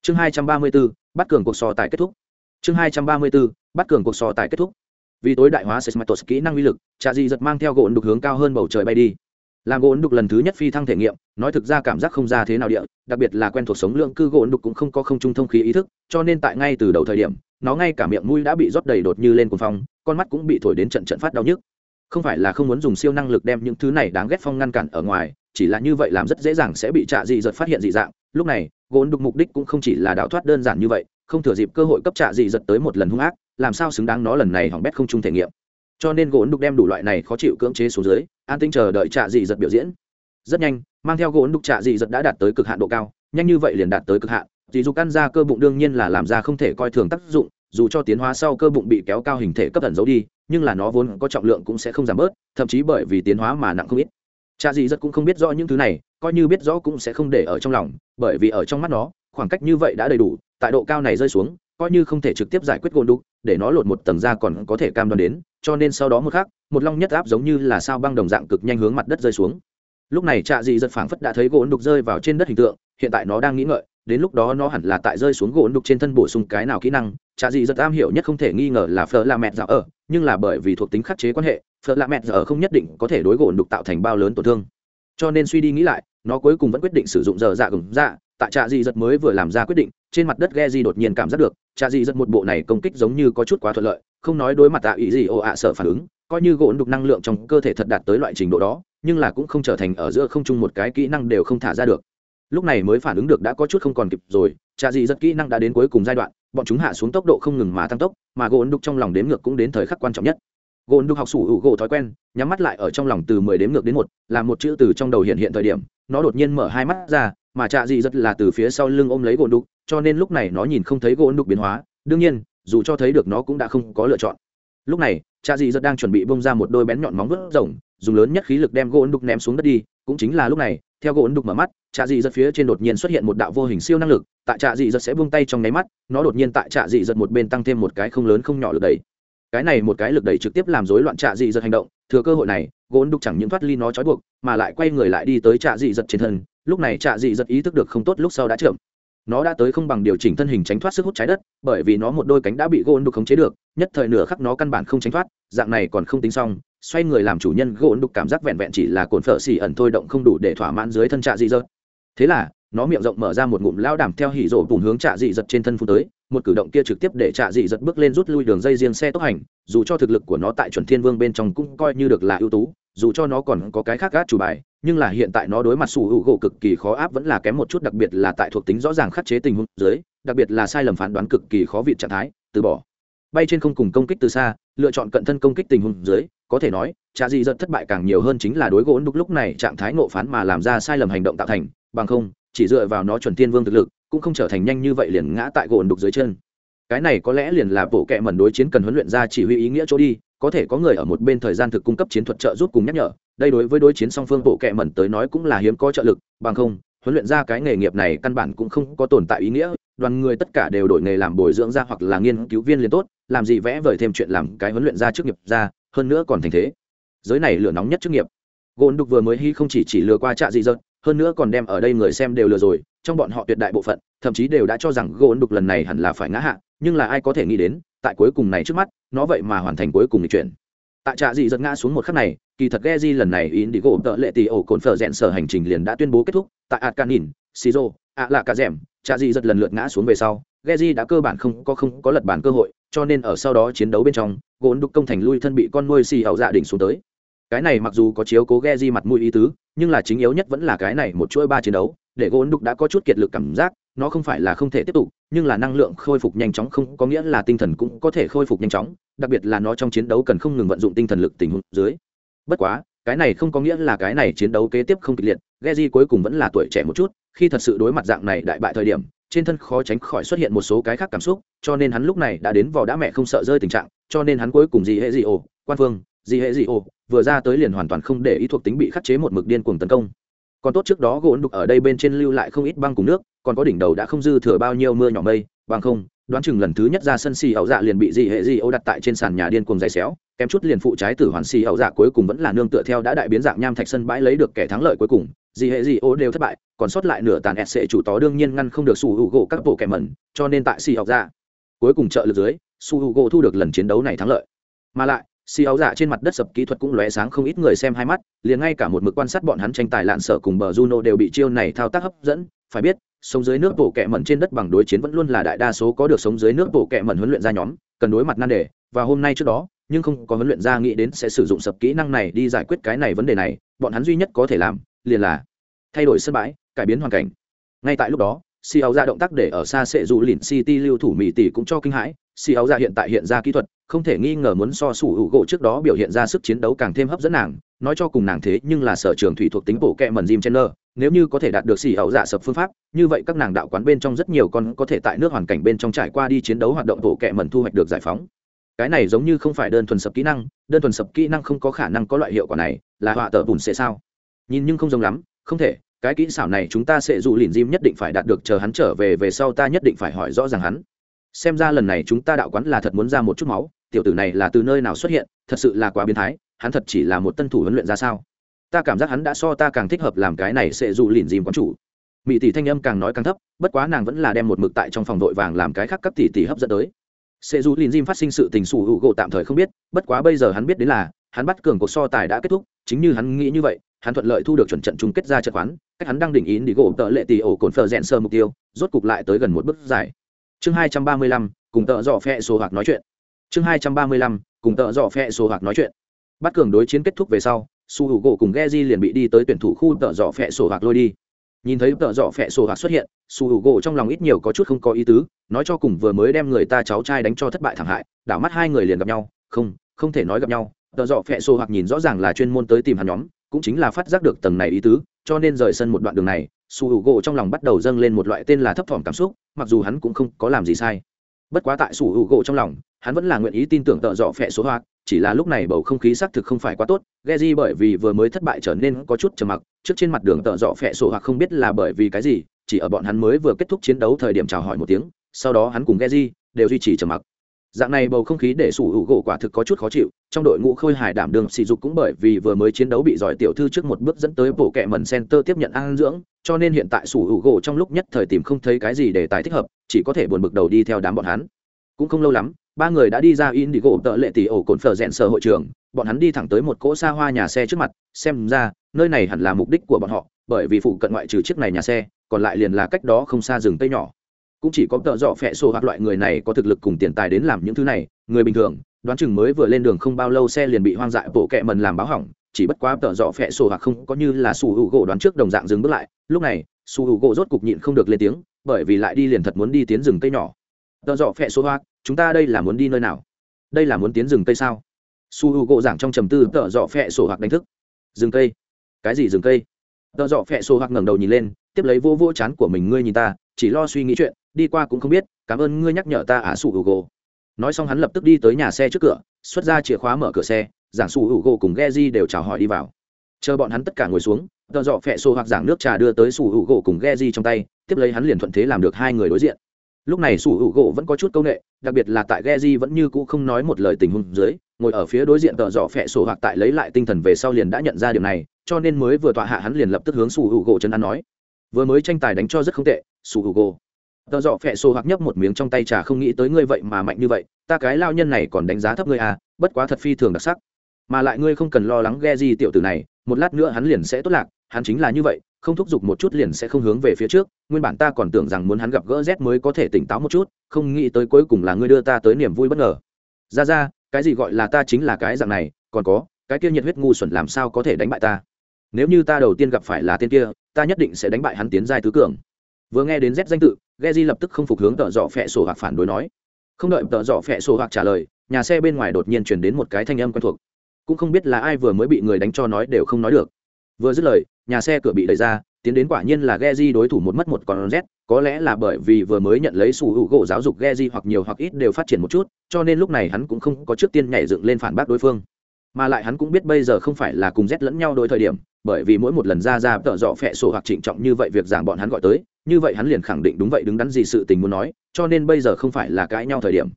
Chương hai trăm ba mươi 234, bắt cường cuộc so tài kết thúc. Chương hai trăm ba mươi 234, bắt cường cuộc so tài kết thúc. Vì tối đại hóa sesmatos kỹ năng uy lực trà gì giật mang theo gỗ đục hướng cao hơn bầu trời bay đi. Làm gỗ đục lần thứ nhất phi thăng thể nghiệm nói thực ra cảm giác không ra thế nào địa đặc biệt là quen thuộc sống lượng cư gỗ đục cũng không có không trung thông khí ý thức cho nên tại ngay từ đầu thời điểm nó ngay cả miệng mũi đã bị rót đầy đột như lên cuồng phong, con mắt cũng bị thổi đến trận trận phát đau nhức. Không phải là không muốn dùng siêu năng lực đem những thứ này đáng ghét phong ngăn cản ở ngoài, chỉ là như vậy làm rất dễ dàng sẽ bị trạ dị giật phát hiện dị dạng. Lúc này, gốn đục mục đích cũng không chỉ là đào thoát đơn giản như vậy, không thừa dịp cơ hội cấp trạ dị giật tới một lần hung ác, làm sao xứng đáng nó lần này hỏng bét không chung thể nghiệm. Cho nên gốn đục đem đủ loại này khó chịu cưỡng chế xuống dưới, an tinh chờ đợi trạ dị giật biểu diễn. Rất nhanh, mang theo gốn đục trạ dị giật đã đạt tới cực hạn độ cao, nhanh như vậy liền đạt tới cực hạn dì dù căn ra cơ bụng đương nhiên là làm ra không thể coi thường tác dụng dù cho tiến hóa sau cơ bụng bị kéo cao hình thể cấp tần giấu đi nhưng là nó vốn có trọng lượng cũng sẽ không giảm bớt thậm chí bởi vì tiến hóa mà nặng không ít. Cha dì rất cũng không biết rõ những thứ này coi như biết rõ cũng sẽ không để ở trong lòng bởi vì ở trong mắt nó khoảng cách như vậy đã đầy đủ tại độ cao này rơi xuống coi như không thể trực tiếp giải quyết gôn đục để nó lột một tầng ra còn có thể cam đoan đến cho nên sau đó một khác, một long nhất áp giống như là sao băng đồng dạng cực nhanh hướng mặt đất rơi xuống. Lúc này trạ dị giật phảng phất đã thấy gỗ đục rơi vào trên đất hình tượng hiện tại nó đang nghĩ ngợi đến lúc đó nó hẳn là tại rơi xuống gỗ đục trên thân bổ sung cái nào kỹ năng, trạ gì giật am hiểu nhất không thể nghi ngờ là phở là mẹ dạo ở, nhưng là bởi vì thuộc tính khắc chế quan hệ, phở là mẹ dạo ở không nhất định có thể đối gỗ đục tạo thành bao lớn tổn thương. Cho nên suy đi nghĩ lại, nó cuối cùng vẫn quyết định sử dụng giờ dạ gừng dạ tại trạ dị giật mới vừa làm ra quyết định, trên mặt đất ghe di đột nhiên cảm giác được, trạ dị giật một bộ này công kích giống như có chút quá thuận lợi, không nói đối mặt tạ ý gì ồ ạ sợ phản ứng, coi như gỗ đục năng lượng trong cơ thể thật đạt tới loại trình độ đó, nhưng là cũng không trở thành ở giữa không chung một cái kỹ năng đều không thả ra được lúc này mới phản ứng được đã có chút không còn kịp rồi trà dị rất kỹ năng đã đến cuối cùng giai đoạn, bọn chúng hạ xuống tốc độ không ngừng mà tăng tốc, mà gỗ đục trong lòng đếm ngược cũng đến thời khắc quan trọng nhất. Gỗ đục học sủ hữu gỗ thói quen, nhắm mắt lại ở trong lòng từ mười đếm ngược đến một, là một chữ từ trong đầu hiện hiện thời điểm, nó đột nhiên mở hai mắt ra, mà trà dị rất là từ phía sau lưng ôm lấy gỗ đục cho nên lúc này nó nhìn không thấy gỗ đục biến hóa, đương nhiên, dù cho thấy được nó cũng đã không có lựa chọn. Lúc này, cha dì rất đang chuẩn bị bông ra một đôi bén nhọn móng vớt rồng dùng lớn nhất khí lực đem gỗ đục ném xuống đất đi cũng chính là lúc này, theo gỗ đục mở mắt, trạ dị giật phía trên đột nhiên xuất hiện một đạo vô hình siêu năng lực, tại trạ dị giật sẽ buông tay trong nháy mắt, nó đột nhiên tại trạ dị giật một bên tăng thêm một cái không lớn không nhỏ lực đẩy. Cái này một cái lực đẩy trực tiếp làm rối loạn trạ dị giật hành động, thừa cơ hội này, gỗ đục chẳng những thoát ly nó trói buộc, mà lại quay người lại đi tới trạ dị giật trên thân, lúc này trạ dị giật ý thức được không tốt lúc sau đã chậm. Nó đã tới không bằng điều chỉnh thân hình tránh thoát sức hút trái đất, bởi vì nó một đôi cánh đã bị gỗ đục khống chế được, nhất thời nửa khắc nó căn bản không tránh thoát, dạng này còn không tính xong xoay người làm chủ nhân gỗ đục cảm giác vẹn vẹn chỉ là cồn phở xỉ ẩn thôi động không đủ để thỏa mãn dưới thân trạ dị dật thế là, nó miệng rộng mở ra một ngụm lao đảm theo hỉ rổ bùn hướng trạ dị dật trên thân phun tới, một cử động kia trực tiếp để trạ dị dật bước lên rút lui đường dây riêng xe tốc hành, dù cho thực lực của nó tại chuẩn thiên vương bên trong cũng coi như được là ưu tú, dù cho nó còn có cái khác gác chủ bài, nhưng là hiện tại nó đối mặt sủ hữu gỗ cực kỳ khó áp vẫn là kém một chút, đặc biệt là tại thuộc tính rõ ràng khắc chế tình huống dưới, đặc biệt là sai lầm phán đoán cực kỳ khó vị trạng thái, từ bỏ bay trên không cùng công kích từ xa, lựa chọn cận thân công kích tình huống dưới, có thể nói trà dị dật thất bại càng nhiều hơn chính là đối gỗ đục lúc này trạng thái ngộ phán mà làm ra sai lầm hành động tạo thành, bằng không, chỉ dựa vào nó chuẩn tiên vương thực lực, cũng không trở thành nhanh như vậy liền ngã tại gỗ đục dưới chân. Cái này có lẽ liền là bộ kệ mẩn đối chiến cần huấn luyện ra chỉ huy ý nghĩa chỗ đi, có thể có người ở một bên thời gian thực cung cấp chiến thuật trợ giúp cùng nhắc nhở, đây đối với đối chiến song phương bộ kệ mẩn tới nói cũng là hiếm có trợ lực, bằng không, huấn luyện ra cái nghề nghiệp này căn bản cũng không có tồn tại ý nghĩa đoàn người tất cả đều đổi nghề làm bồi dưỡng ra hoặc là nghiên cứu viên liền tốt làm gì vẽ vời thêm chuyện làm cái huấn luyện ra chức nghiệp ra hơn nữa còn thành thế. Giới này lửa nóng nhất chức nghiệp. Gôn đục vừa mới hy không chỉ chỉ lừa qua trạ dị dợt hơn nữa còn đem ở đây người xem đều lừa rồi trong bọn họ tuyệt đại bộ phận thậm chí đều đã cho rằng gôn đục lần này hẳn là phải ngã hạ nhưng là ai có thể nghĩ đến tại cuối cùng này trước mắt nó vậy mà hoàn thành cuối cùng chuyện tại trạ dị dợt ngã xuống một khắc này kỳ thật Geji lần này in đi gỗ tợ lệ tỷ ổ cồn phở rẽn sở hành trình liền đã tuyên bố kết thúc tại Atkanin, Shizo, ạ lạ cả dẻm, trạ dị giật lần lượt ngã xuống về sau Geji đã cơ bản không có không có lật bản cơ hội cho nên ở sau đó chiến đấu bên trong gỗ đục công thành lui thân bị con nuôi xì hậu dạ đỉnh xuống tới. Cái này mặc dù có chiếu cố Geji mặt mũi ý tứ nhưng là chính yếu nhất vẫn là cái này một chuỗi ba chiến đấu để gỗ đục đã có chút kiệt lực cảm giác nó không phải là không thể tiếp tục nhưng là năng lượng khôi phục nhanh chóng không có nghĩa là tinh thần cũng có thể khôi phục nhanh chóng đặc biệt là nó trong chiến đấu cần không ngừng vận dụng tinh thần lực tình huống dưới. Bất quá cái này không có nghĩa là cái này chiến đấu kế tiếp không kịch liệt Geji cuối cùng vẫn là tuổi trẻ một chút khi thật sự đối mặt dạng này đại bại thời điểm, trên thân khó tránh khỏi xuất hiện một số cái khác cảm xúc, cho nên hắn lúc này đã đến vào đã mẹ không sợ rơi tình trạng, cho nên hắn cuối cùng gì hệ gì ồ quan phương gì hệ gì ồ vừa ra tới liền hoàn toàn không để ý thuộc tính bị khắc chế một mực điên cuồng tấn công. Còn tốt trước đó gỗ đục ở đây bên trên lưu lại không ít băng cùng nước, còn có đỉnh đầu đã không dư thừa bao nhiêu mưa nhỏ mây, bằng không, đoán chừng lần thứ nhất ra sân xì ẩu dạ liền bị dị hệ dị ô đặt tại trên sàn nhà điên cuồng dày xéo, kém chút liền phụ trái tử hoàn xì ẩu dạ cuối cùng vẫn là nương tựa theo đã đại biến dạng nham thạch sân bãi lấy được kẻ thắng lợi cuối cùng dị hệ gì ô đều thất bại, còn sót lại nửa tàn sc chủ tó đương nhiên ngăn không được su hữu gỗ các bộ kẻ mẩn, cho nên tại si học giả cuối cùng trợ lực dưới su hữu gỗ thu được lần chiến đấu này thắng lợi. Mà lại si áo giả trên mặt đất sập kỹ thuật cũng lóe sáng không ít người xem hai mắt, liền ngay cả một mực quan sát bọn hắn tranh tài lạn sở cùng bờ juno đều bị chiêu này thao tác hấp dẫn. Phải biết, sống dưới nước bộ kẹ mẩn trên đất bằng đối chiến vẫn luôn là đại đa số có được sống dưới nước bộ kẹ mẩn huấn luyện ra nhóm, cần đối mặt nan đề. Và hôm nay trước đó, nhưng không có huấn luyện ra nghĩ đến sẽ sử dụng sập kỹ năng này đi giải quyết cái này vấn đề này, bọn hắn duy nhất có thể làm liền là thay đổi sân bãi, cải biến hoàn cảnh. Ngay tại lúc đó si áo ra động tác để ở xa sẽ dù lìn city lưu thủ mỹ tỷ cũng cho kinh hãi. Si áo ra hiện tại hiện ra kỹ thuật, không thể nghi ngờ muốn so sủ hữu gỗ trước đó biểu hiện ra sức chiến đấu càng thêm hấp dẫn nàng. Nói cho cùng nàng thế nhưng là sở trường thủy thuộc tính bổ kẹ mần jim chenner nếu như có thể đạt được xì ẩu dạ sập phương pháp, như vậy các nàng đạo quán bên trong rất nhiều con có thể tại nước hoàn cảnh bên trong trải qua đi chiến đấu hoạt động bổ kẹ mần thu hoạch được giải phóng. Cái này giống như không phải đơn thuần sập kỹ năng, đơn thuần sập kỹ năng không có khả năng có loại hiệu quả này, là họa tờ bùn sẽ sao? Nhìn nhưng không giống lắm, không thể, cái kỹ xảo này chúng ta sẽ dụ lìn diêm nhất định phải đạt được, chờ hắn trở về về sau ta nhất định phải hỏi rõ ràng hắn. Xem ra lần này chúng ta đạo quán là thật muốn ra một chút máu, tiểu tử này là từ nơi nào xuất hiện, thật sự là quá biến thái, hắn thật chỉ là một tân thủ huấn luyện ra sao? Ta cảm giác hắn đã so ta càng thích hợp làm cái này sẽ dụ lìn diêm quán chủ. Mỹ tỷ thanh âm càng nói càng thấp, bất quá nàng vẫn là đem một mực tại trong phòng đội vàng làm cái khác các tỷ tỷ hấp dẫn tới. Sẽ dụ lìn diêm phát sinh sự tình sủ hữu gỗ tạm thời không biết, bất quá bây giờ hắn biết đến là hắn bắt cường cuộc so tài đã kết thúc, chính như hắn nghĩ như vậy, hắn thuận lợi thu được chuẩn trận chung kết ra trận khoán cách hắn đang đỉnh ý đi gỗ tợ lệ tỷ ổ cồn phờ rẽn sơ mục tiêu, rốt cục lại tới gần một bước dài. Chương hai trăm ba mươi lăm, cùng tợ dọ phe số hoặc nói chuyện. Chương hai trăm ba mươi lăm, cùng tợ dọ phe số hoặc nói chuyện. Bắt cường đối chiến kết thúc về sau, su hữu gỗ cùng Geji liền bị đi tới tuyển thủ khu tợ dọ phe sổ hoặc lôi đi. Nhìn thấy tợ dọ phẹ sổ hoặc xuất hiện, su hữu gỗ trong lòng ít nhiều có chút không có ý tứ, nói cho cùng vừa mới đem người ta cháu trai đánh cho thất bại thảm hại, đảo mắt hai người liền gặp nhau, không không thể nói gặp nhau tờ dọ phẹ sổ hoặc nhìn rõ ràng là chuyên môn tới tìm hắn nhóm, cũng chính là phát giác được tầng này ý tứ, cho nên rời sân một đoạn đường này, su hữu gỗ trong lòng bắt đầu dâng lên một loại tên là thấp thỏm cảm xúc, mặc dù hắn cũng không có làm gì sai. Bất quá tại su hữu gỗ trong lòng, hắn vẫn là nguyện ý tin tưởng tợ dọ phẹ số hoạt chỉ là lúc này bầu không khí xác thực không phải quá tốt, Geji bởi vì vừa mới thất bại trở nên có chút trầm mặc, trước trên mặt đường tợ dọ phẹ sổ hoặc không biết là bởi vì cái gì, chỉ ở bọn hắn mới vừa kết thúc chiến đấu thời điểm chào hỏi một tiếng, sau đó hắn cùng Geji đều duy trì trầm mặc dạng này bầu không khí để sủ hữu gỗ quả thực có chút khó chịu, trong đội ngũ khôi hài đảm đường sỉ dục cũng bởi vì vừa mới chiến đấu bị giỏi tiểu thư trước một bước dẫn tới bộ kệ mẩn center tiếp nhận an dưỡng, cho nên hiện tại sủ hữu gỗ trong lúc nhất thời tìm không thấy cái gì để tài thích hợp, chỉ có thể buồn bực đầu đi theo đám bọn hắn. Cũng không lâu lắm, ba người đã đi ra in đi gỗ tợ lệ tỷ ổ cồn phở rẽn sở hội trường, bọn hắn đi thẳng tới một cỗ xa hoa nhà xe trước mặt, xem ra, nơi này hẳn là mục đích của bọn họ, bởi vì phụ cận ngoại trừ chiếc này nhà xe, còn lại liền là cách đó không xa rừng tây nhỏ cũng chỉ có tợ dọ phẹ sổ hoặc loại người này có thực lực cùng tiền tài đến làm những thứ này. Người bình thường, đoán chừng mới vừa lên đường không bao lâu xe liền bị hoang dại bộ kẹ mần làm báo hỏng, chỉ bất quá tợ dọ phẹ sổ hoặc không có như là su hữu gỗ đoán trước đồng dạng dừng bước lại. Lúc này su hữu gỗ rốt cục nhịn không được lên tiếng, bởi vì lại đi liền thật muốn đi tiến rừng tây nhỏ. Tợ dọ phẹ sổ hoặc, chúng ta đây là muốn đi nơi nào? Đây là muốn tiến rừng tây sao? Su hữu u gỗ giảng trong trầm tư, tợ dọ phẹ sổ hoặc đánh thức. Rừng cây? Cái gì rừng cây? Tợ dọ phẹ sổ hoặc ngẩng đầu nhìn lên, tiếp lấy vô vô chán của mình, ngươi nhìn ta, chỉ lo suy nghĩ chuyện đi qua cũng không biết, cảm ơn ngươi nhắc nhở ta ả sủ hữu gỗ nói xong hắn lập tức đi tới nhà xe trước cửa, xuất ra chìa khóa mở cửa xe, giảng sủ hữu gỗ cùng ghe di đều chào hỏi đi vào. Chờ bọn hắn tất cả ngồi xuống, tợ dọ phẹ sổ hoặc giảng nước trà đưa tới sủ hữu gỗ cùng ghe di trong tay, tiếp lấy hắn liền thuận thế làm được hai người đối diện. Lúc này sủ hữu gỗ vẫn có chút c â u n ệ đặc biệt là tại ghe di vẫn như cũ không nói một lời tình huống dưới, ngồi ở phía đối diện tợ dọ phẹ sổ hoặc tại lấy lại tinh thần về sau liền đã nhận ra điều này, cho nên mới vừa tọa hạ hắn liền lập tức hướng sủ hữu gỗ chân ăn nói. Vừa mới tranh tài đánh cho rất không tệ, sủ hữu gỗ tờ dọ phẹ xô hoặc nhấp một miếng trong tay trà không nghĩ tới ngươi vậy mà mạnh như vậy, ta cái lao nhân này còn đánh giá thấp ngươi à bất quá thật phi thường đặc sắc. Mà lại ngươi không cần lo lắng ghe gì tiểu tử này, một lát nữa hắn liền sẽ tốt lạc, hắn chính là như vậy, không thúc giục một chút liền sẽ không hướng về phía trước, nguyên bản ta còn tưởng rằng muốn hắn gặp gỡ z mới có thể tỉnh táo một chút, không nghĩ tới cuối cùng là ngươi đưa ta tới niềm vui bất ngờ. Ra ra, cái gì gọi là ta chính là cái dạng này, còn có, cái kia nhiệt huyết ngu xuẩn làm sao có thể đánh bại ta? Nếu như ta đầu tiên gặp phải là tên kia, ta nhất định sẽ đánh bại hắn tiến giai tứ cường vừa nghe đến z danh tự Geji lập tức không phục hướng tợ dọ phẹ sổ hoặc phản đối nói. Không đợi tợ dọ phẹ sổ hoặc trả lời nhà xe bên ngoài đột nhiên truyền đến một cái thanh âm quen thuộc. Cũng không biết là ai vừa mới bị người đánh cho nói đều không nói được. Vừa dứt lời nhà xe cửa bị đẩy ra tiến đến quả nhiên là Geji đối thủ một mất một con Z, có lẽ là bởi vì vừa mới nhận lấy sủ hữu gỗ giáo dục Geji hoặc nhiều hoặc ít đều phát triển một chút, cho nên lúc này hắn cũng không có trước tiên nhảy dựng lên phản bác đối phương. Mà lại hắn cũng biết bây giờ không phải là cùng Z lẫn nhau đối thời điểm, bởi vì mỗi một lần ra ra tợ dọ phệ sổ hoặc trịnh trọng như vậy việc giảng bọn hắn gọi tới, như vậy hắn liền khẳng định đúng vậy đứng đắn gì sự tình muốn nói, cho nên bây giờ không phải là cãi nhau thời điểm.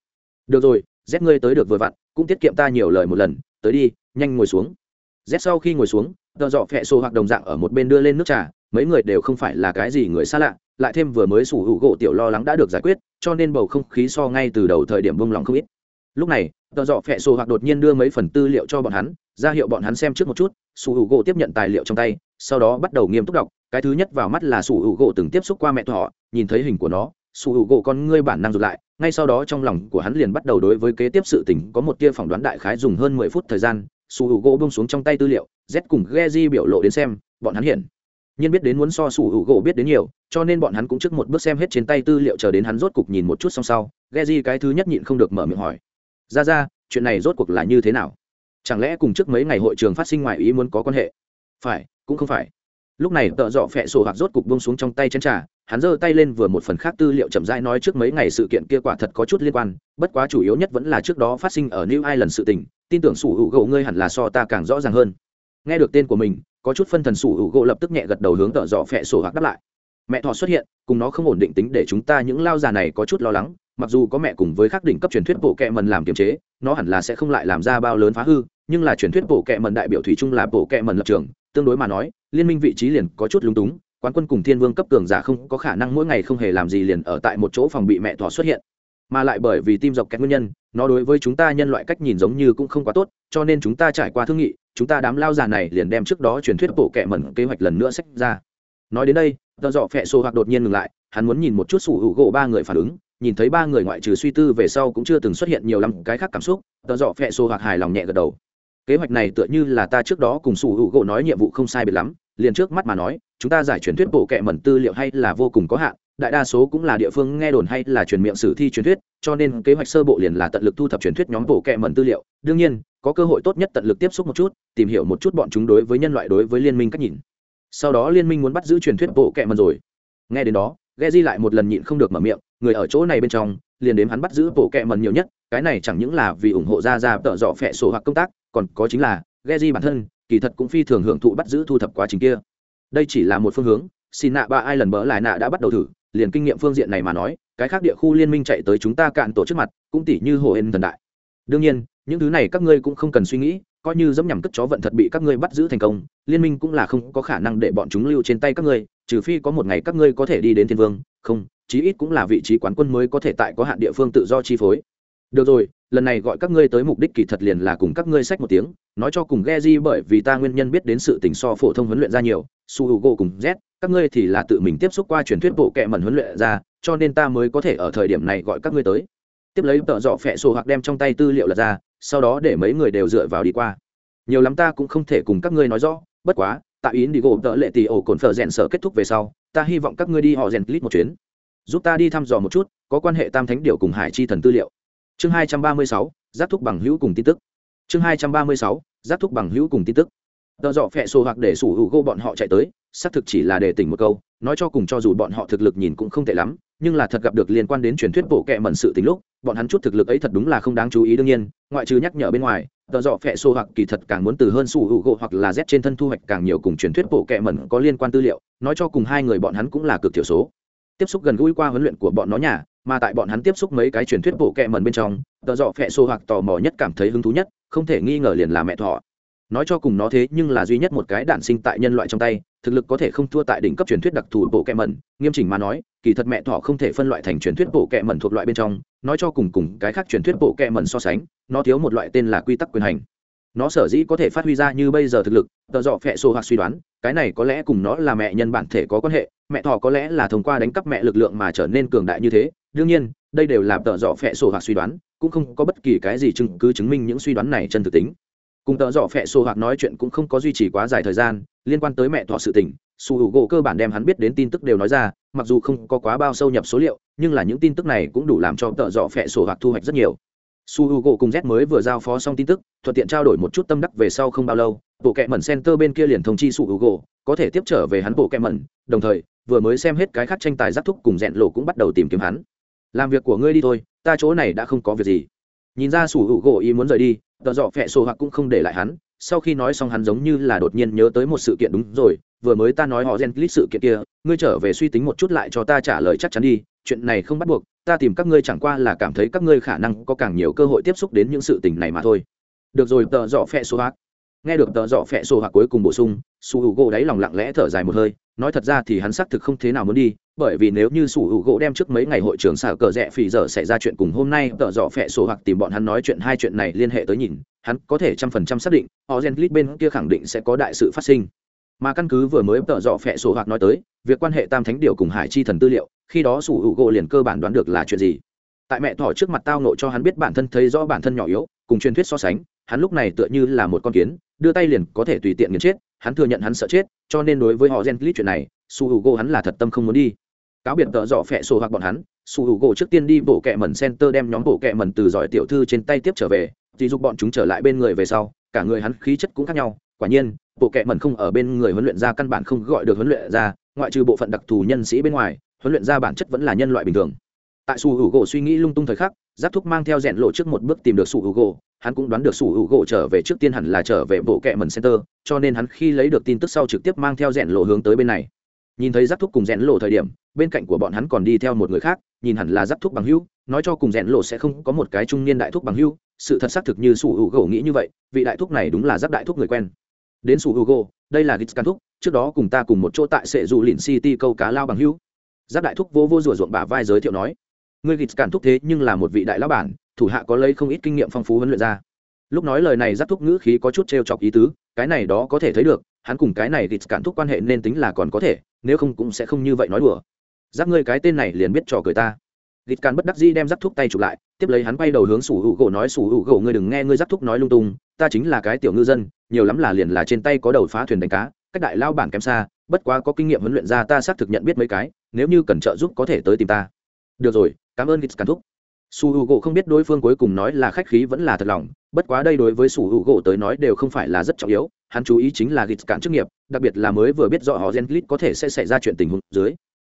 Được rồi, Z ngươi tới được vừa vặn, cũng tiết kiệm ta nhiều lời một lần, tới đi, nhanh ngồi xuống. Z sau khi ngồi xuống, tờ dọ phẹ xô hoặc đồng dạng ở một bên đưa lên nước trà mấy người đều không phải là cái gì người xa lạ lại thêm vừa mới sủ hữu gỗ tiểu lo lắng đã được giải quyết cho nên bầu không khí so ngay từ đầu thời điểm vung lòng không ít lúc này tờ dọ phẹ xô hoặc đột nhiên đưa mấy phần tư liệu cho bọn hắn ra hiệu bọn hắn xem trước một chút sủ hữu gỗ tiếp nhận tài liệu trong tay sau đó bắt đầu nghiêm túc đọc, cái thứ nhất vào mắt là sủ hữu gỗ từng tiếp xúc qua mẹ thọ, nhìn thấy hình của nó, sủ hữu gỗ con ngươi bản năng rụt lại, ngay sau đó trong lòng của hắn liền bắt đầu đối với kế tiếp sự tình có một tia phỏng đoán đại khái dùng hơn mười phút thời gian, sủ hữu gỗ bông xuống trong tay tư liệu, z cùng geji biểu lộ đến xem, bọn hắn hiện nhiên biết đến muốn so sủ hữu gỗ biết đến nhiều, cho nên bọn hắn cũng trước một bước xem hết trên tay tư liệu chờ đến hắn rốt cục nhìn một chút xong sau, geji cái thứ nhất nhịn không được mở miệng hỏi. Ra ra, chuyện này rốt cuộc là như thế nào? Chẳng lẽ cùng trước mấy ngày hội trường phát sinh ngoài ý muốn có quan hệ? Phải cũng không phải. Lúc này tợ dọ phẹ sổ hoặc rốt cục bông xuống trong tay chén trà, hắn giơ tay lên vừa một phần khác tư liệu chậm rãi nói trước mấy ngày sự kiện kia quả thật có chút liên quan, bất quá chủ yếu nhất vẫn là trước đó phát sinh ở new ireland sự tình, tin tưởng sủ hữu gỗ ngươi hẳn là so ta càng rõ ràng hơn. Nghe được tên của mình, có chút phân thần sủ hữu gỗ lập tức nhẹ gật đầu hướng tợ dọ phẹ sổ hoặc đáp lại. Mẹ thọ xuất hiện, cùng nó không ổn định tính để chúng ta những lao già này có chút lo lắng, mặc dù có mẹ cùng với khắc đỉnh cấp truyền thuyết bộ kệ mần làm kiềm chế, nó hẳn là sẽ không lại làm ra bao lớn phá hư, nhưng là truyền thuyết bộ kệ mần đại biểu thủy chung là bộ kệ mần lập trường tương đối mà nói, liên minh vị trí liền có chút lúng túng, quán quân cùng thiên vương cấp cường giả không có khả năng mỗi ngày không hề làm gì liền ở tại một chỗ phòng bị mẹ thỏ xuất hiện. Mà lại bởi vì tim dọc kẹt nguyên nhân, nó đối với chúng ta nhân loại cách nhìn giống như cũng không quá tốt, cho nên chúng ta trải qua thương nghị, chúng ta đám lao già này liền đem trước đó truyền thuyết bộ kệ mẩn kế hoạch lần nữa sách ra. Nói đến đây, tờ dọ phẹ xô hoặc đột nhiên ngừng lại, hắn muốn nhìn một chút sủ hữu gỗ ba người phản ứng, nhìn thấy ba người ngoại trừ suy tư về sau cũng chưa từng xuất hiện nhiều lắm cái khác cảm xúc, tờ dọ phẹ xô hoặc hài lòng nhẹ gật đầu kế hoạch này tựa như là ta trước đó cùng sủ hữu gỗ nói nhiệm vụ không sai biệt lắm, liền trước mắt mà nói, chúng ta giải truyền thuyết bộ kệ mẩn tư liệu hay là vô cùng có hạn, đại đa số cũng là địa phương nghe đồn hay là truyền miệng sử thi truyền thuyết, cho nên kế hoạch sơ bộ liền là tận lực thu thập truyền thuyết nhóm bộ kệ mẩn tư liệu. Đương nhiên, có cơ hội tốt nhất tận lực tiếp xúc một chút, tìm hiểu một chút bọn chúng đối với nhân loại đối với liên minh cách nhìn. Sau đó liên minh muốn bắt giữ truyền thuyết bộ kệ mẩn rồi. Nghe đến đó ghe di lại một lần nhịn không được mở miệng, người ở chỗ này bên trong, liền đếm hắn bắt giữ bộ kệ mẩn nhiều nhất cái này chẳng những là vì ủng hộ ra ra tợ dọ phẹ sổ hoặc công tác, còn có chính là, Geji bản thân, kỳ thật cũng phi thường hưởng thụ bắt giữ thu thập quá trình kia. Đây chỉ là một phương hướng, xin nạ ba ai lần bỡ lại nạ đã bắt đầu thử, liền kinh nghiệm phương diện này mà nói, cái khác địa khu liên minh chạy tới chúng ta cạn tổ trước mặt, cũng tỷ như hồ ên thần đại. Đương nhiên, những thứ này các ngươi cũng không cần suy nghĩ, coi như dẫm nhằm cất chó vận thật bị các ngươi bắt giữ thành công, liên minh cũng là không có khả năng để bọn chúng lưu trên tay các ngươi, trừ phi có một ngày các ngươi có thể đi đến thiên vương, không, chí ít cũng là vị trí quán quân mới có thể tại có hạn địa phương tự do chi phối được rồi, lần này gọi các ngươi tới mục đích kỳ thật liền là cùng các ngươi sách một tiếng, nói cho cùng ghe di bởi vì ta nguyên nhân biết đến sự tình so phổ thông huấn luyện ra nhiều, su h u g cùng z, các ngươi thì là tự mình tiếp xúc qua truyền thuyết bộ kệ mẩn huấn luyện ra, cho nên ta mới có thể ở thời điểm này gọi các ngươi tới. Tiếp lấy tợ dọ phẹ sổ hoặc đem trong tay tư liệu lật ra, sau đó để mấy người đều dựa vào đi qua. Nhiều lắm ta cũng không thể cùng các ngươi nói rõ, bất quá tại ý đi gỗ tợ lệ tì ổ cồn phở rèn sở kết thúc về sau, ta hy vọng các ngươi đi họ rèn lít một chuyến. Giúp ta đi thăm dò một chút, có quan hệ tam thánh điệu cùng hải chi thần tư liệu chương hai trăm ba mươi sáu giáp thúc bằng hữu cùng tin tức. Chương hai trăm ba mươi sáu giáp thúc bằng hữu cùng tin tức. Tờ dọ phẹ sổ hoặc để sủ hữu gô bọn họ chạy tới, xác thực chỉ là để tỉnh một câu, nói cho cùng cho dù bọn họ thực lực nhìn cũng không tệ lắm, nhưng là thật gặp được liên quan đến truyền thuyết bộ kệ mẩn sự tính lúc, bọn hắn chút thực lực ấy thật đúng là không đáng chú ý đương nhiên, ngoại trừ nhắc nhở bên ngoài tờ dọ phẹ sổ hoặc kỳ thật càng muốn từ hơn sủ hữu gỗ hoặc là z trên thân thu hoạch càng nhiều cùng truyền thuyết bộ kệ mẩn có liên quan tư liệu, nói cho cùng hai người bọn hắn cũng là cực thiểu số. Tiếp xúc gần gũi qua huấn luyện của bọn nó nhà mà tại bọn hắn tiếp xúc mấy cái truyền thuyết bộ kệ mẩn bên trong tờ dọ phẹ xô hoặc tò mò nhất cảm thấy hứng thú nhất, không thể nghi ngờ liền là mẹ thọ. Nói cho cùng nó thế nhưng là duy nhất một cái đản sinh tại nhân loại trong tay, thực lực có thể không thua tại đỉnh cấp truyền thuyết đặc thù bộ kệ mẩn, nghiêm chỉnh mà nói, kỳ thật mẹ thọ không thể phân loại thành truyền thuyết bộ kệ mẩn thuộc loại bên trong, nói cho cùng cùng cái khác truyền thuyết bộ kệ mẩn so sánh, nó thiếu một loại tên là quy tắc quyền hành. Nó sở dĩ có thể phát huy ra như bây giờ thực lực tờ dọ phẹ xô hoặc suy đoán, cái này có lẽ cùng nó là mẹ nhân bản thể có quan hệ, mẹ thỏ có lẽ là thông qua đánh cắp mẹ lực lượng mà trở nên cường đại như thế đương nhiên, đây đều là tợ dọ phẹ sổ hoặc suy đoán, cũng không có bất kỳ cái gì chứng cứ chứng minh những suy đoán này chân thực tính. Cùng tợ dọ phẹ sổ hoặc nói chuyện cũng không có duy trì quá dài thời gian, liên quan tới mẹ thọ sự tình, su hữu gỗ cơ bản đem hắn biết đến tin tức đều nói ra, mặc dù không có quá bao sâu nhập số liệu, nhưng là những tin tức này cũng đủ làm cho tợ dọ phẹ sổ hoặc thu hoạch rất nhiều. Su hữu gỗ cùng z mới vừa giao phó xong tin tức, thuận tiện trao đổi một chút tâm đắc về sau không bao lâu, bộ kẹ mẩn center bên kia liền thông chi su hữu gỗ, có thể tiếp trở về hắn bộ kẹ mẩn, đồng thời, vừa mới xem hết cái khác tranh tài giáp thúc cùng rẽn lộ cũng bắt đầu tìm kiếm hắn làm việc của ngươi đi thôi, ta chỗ này đã không có việc gì. Nhìn ra sủ hữu gỗ ý muốn rời đi tờ dọ phẹ sổ hoặc cũng không để lại hắn. Sau khi nói xong hắn giống như là đột nhiên nhớ tới một sự kiện đúng rồi, vừa mới ta nói họ gen lít sự kiện kia, ngươi trở về suy tính một chút lại cho ta trả lời chắc chắn đi, chuyện này không bắt buộc, ta tìm các ngươi chẳng qua là cảm thấy các ngươi khả năng có càng nhiều cơ hội tiếp xúc đến những sự tình này mà thôi. Được rồi tờ dọ phẹ sổ hạc nghe được tờ dọ phẹ sổ hạc cuối cùng bổ sung su hữu gỗ đáy lòng lặng lẽ thở dài một hơi nói thật ra thì hắn xác thực không thế nào muốn đi, bởi vì nếu như Sủ hữu gỗ đem trước mấy ngày hội trưởng xả cờ rẽ phì giờ xảy ra chuyện cùng hôm nay tợ dọ phẹ sổ hoặc tìm bọn hắn nói chuyện hai chuyện này liên hệ tới nhìn, hắn có thể trăm phần trăm xác định họ gen lít bên kia khẳng định sẽ có đại sự phát sinh. Mà căn cứ vừa mới tợ dọ phẹ sổ hoặc nói tới, việc quan hệ tam thánh điều cùng hải chi thần tư liệu, khi đó sủ hữu gỗ liền cơ bản đoán được là chuyện gì. Tại mẹ thỏ trước mặt tao nộ cho hắn biết bản thân thấy rõ bản thân nhỏ yếu, cùng truyền thuyết so sánh, hắn lúc này tựa như là một con kiến, đưa tay liền có thể tùy tiện nghiền chết hắn thừa nhận hắn sợ chết, cho nên đối với họ gen lít chuyện này, su hữu gỗ hắn là thật tâm không muốn đi. Cáo biệt tợ dọ phẹ sổ hoặc bọn hắn, su hữu gỗ trước tiên đi bộ kẹ mẩn center đem nhóm bộ kẹ mẩn từ giỏi tiểu thư trên tay tiếp trở về, thì dục bọn chúng trở lại bên người về sau, cả người hắn khí chất cũng khác nhau. Quả nhiên bộ kệ mẩn không ở bên người huấn luyện ra căn bản không gọi được huấn luyện ra ngoại trừ bộ phận đặc thù nhân sĩ bên ngoài, huấn luyện ra bản chất vẫn là nhân loại bình thường. Tại su hữu gỗ suy nghĩ lung tung thời khắc giáp thúc mang theo rèn lộ trước một bước tìm được Sủ hữu gỗ hắn cũng đoán được Sủ hữu gỗ trở về trước tiên hẳn là trở về bộ kệ mần center, cho nên hắn khi lấy được tin tức sau trực tiếp mang theo rèn lộ hướng tới bên này. Nhìn thấy giáp thúc cùng rèn lộ thời điểm, bên cạnh của bọn hắn còn đi theo một người khác, nhìn hẳn là giáp thúc bằng hữu, nói cho cùng rèn lộ sẽ không có một cái trung niên đại thúc bằng hữu, sự thật xác thực như Sủ hữu gỗ nghĩ như vậy, vị đại thúc này đúng là giáp đại thúc người quen. Đến sủ hữu gỗ đây là gitz thúc, trước đó cùng ta cùng một chỗ tại sệ dù lìn city câu cá lao bằng hữu. Giáp đại thúc vô vô rủa ruộng bả vai giới thiệu nói ngươi gitz thúc thế nhưng là một vị đại lão bản, thủ hạ có lấy không ít kinh nghiệm phong phú huấn luyện ra. Lúc nói lời này giáp thúc ngữ khí có chút t chọc ý tứ, cái này đó có thể thấy được, hắn cùng cái này gitz thúc quan hệ nên tính là còn có thể, nếu không cũng sẽ không như vậy nói đùa. Giáp ngươi cái tên này liền biết trò cười ta. Gịt cản bất đắc dĩ đem giáp thúc tay chụp lại, tiếp lấy hắn quay đầu hướng sủ hữu gỗ nói, sủ hữu gỗ, ngươi đừng nghe ngươi giáp thúc nói lung tung, ta chính là cái tiểu ngư dân, nhiều lắm là liền là trên tay có đầu phá thuyền đánh cá, cách đại lao bản kém xa, bất quá có kinh nghiệm huấn luyện ra ta xác thực nhận biết mấy cái, nếu như cần trợ giúp có thể tới tìm ta được rồi, cảm ơn Gitz càn thúc. Su h u gỗ không biết đối phương cuối cùng nói là khách khí vẫn là thật lòng, bất quá đây đối với su h u gỗ tới nói đều không phải là rất trọng yếu, hắn chú ý chính là Gitz cản chức nghiệp, đặc biệt là mới vừa biết rõ họ gen có thể sẽ xảy ra chuyện tình huống dưới.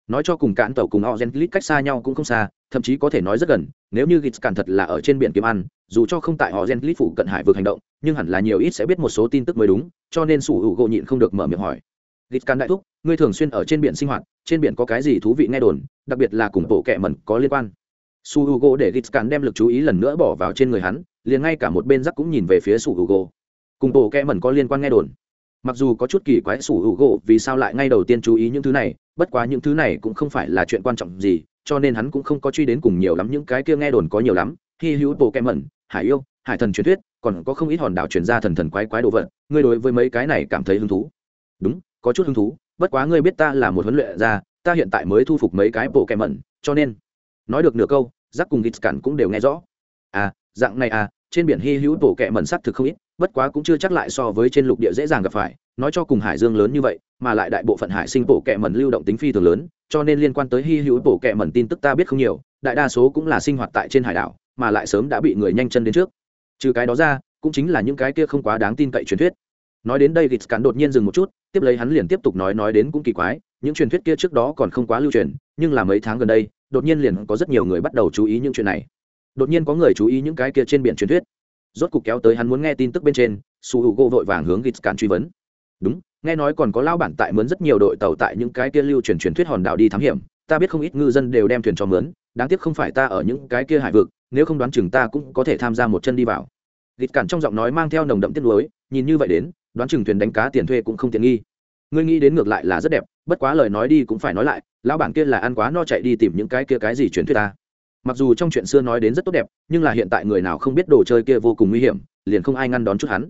Nói cho cùng cạn tàu cùng họ gen cách xa nhau cũng không xa, thậm chí có thể nói rất gần, nếu như Gitz cản thật là ở trên biển kiếm ăn, dù cho không tại họ gen lít phủ cận hải vực hành động, nhưng hẳn là nhiều ít sẽ biết một số tin tức mới đúng, cho nên su h u gỗ nhịn không được mở miệng hỏi gịt cản đại thúc, ngươi thường xuyên ở trên biển sinh hoạt, trên biển có cái gì thú vị nghe đồn, đặc biệt là cùng bộ kệ mẩn có liên quan. Su h u g o để gịt cản đem lực chú ý lần nữa bỏ vào trên người hắn, liền ngay cả một bên rắc cũng nhìn về phía su h u g o cùng bộ kệ mẩn có liên quan nghe đồn. Mặc dù có chút kỳ quái su h u vì sao lại ngay đầu tiên chú ý những thứ này, bất quá những thứ này cũng không phải là chuyện quan trọng gì, cho nên hắn cũng không có truy đến cùng nhiều lắm, những cái kia nghe đồn có nhiều lắm. Hy hữu bộ kệ mẩn, hải yêu, hải thần truyền thuyết, còn có không ít hòn đảo truyền ra thần thần quái quái đồ vật, ngươi đối với mấy cái này cảm thấy hứng thú. Đúng có chút hứng thú, bất quá ngươi biết ta là một huấn luyện gia, ta hiện tại mới thu phục mấy cái bộ kệ mẩn, cho nên, nói được nửa câu giác cùng gít cản cũng đều nghe rõ. À dạng này à trên biển hy hữu bộ kẹ mẩn sắc thực không ít, bất quá cũng chưa chắc lại so với trên lục địa dễ dàng gặp phải, nói cho cùng hải dương lớn như vậy, mà lại đại bộ phận hải sinh bộ kẹ mẩn lưu động tính phi thường lớn, cho nên liên quan tới hy hữu bộ kẹ mẩn tin tức ta biết không nhiều, đại đa số cũng là sinh hoạt tại trên hải đảo, mà lại sớm đã bị người nhanh chân đến trước. Trừ cái đó ra, cũng chính là những cái kia không quá đáng tin cậy truyền thuyết nói đến đây gịt cản đột nhiên dừng một chút, tiếp lấy hắn liền tiếp tục nói nói đến cũng kỳ quái, những truyền thuyết kia trước đó còn không quá lưu truyền, nhưng là mấy tháng gần đây, đột nhiên liền có rất nhiều người bắt đầu chú ý những chuyện này. Đột nhiên có người chú ý những cái kia trên biển truyền thuyết. Rốt cục kéo tới hắn muốn nghe tin tức bên trên, su hữu gỗ vội vàng hướng gịt cản truy vấn. Đúng, nghe nói còn có lao bản tại mướn rất nhiều đội tàu tại những cái kia lưu truyền truyền thuyết hòn đảo đi thám hiểm, ta biết không ít ngư dân đều đem thuyền cho mướn, đáng tiếc không phải ta ở những cái kia hải vực, nếu không đoán chừng ta cũng có thể tham gia một chân đi vào. Gịt cản trong giọng nói mang theo nồng đậm tiết lối nhìn như vậy đến đoán chừng thuyền đánh cá tiền thuê cũng không tiện nghi. Ngươi nghĩ đến ngược lại là rất đẹp, bất quá lời nói đi cũng phải nói lại, lão bản kia là ăn quá no chạy đi tìm những cái kia cái gì truyền thuyết ta. Mặc dù trong chuyện xưa nói đến rất tốt đẹp, nhưng là hiện tại người nào không biết đồ chơi kia vô cùng nguy hiểm, liền không ai ngăn đón chút hắn.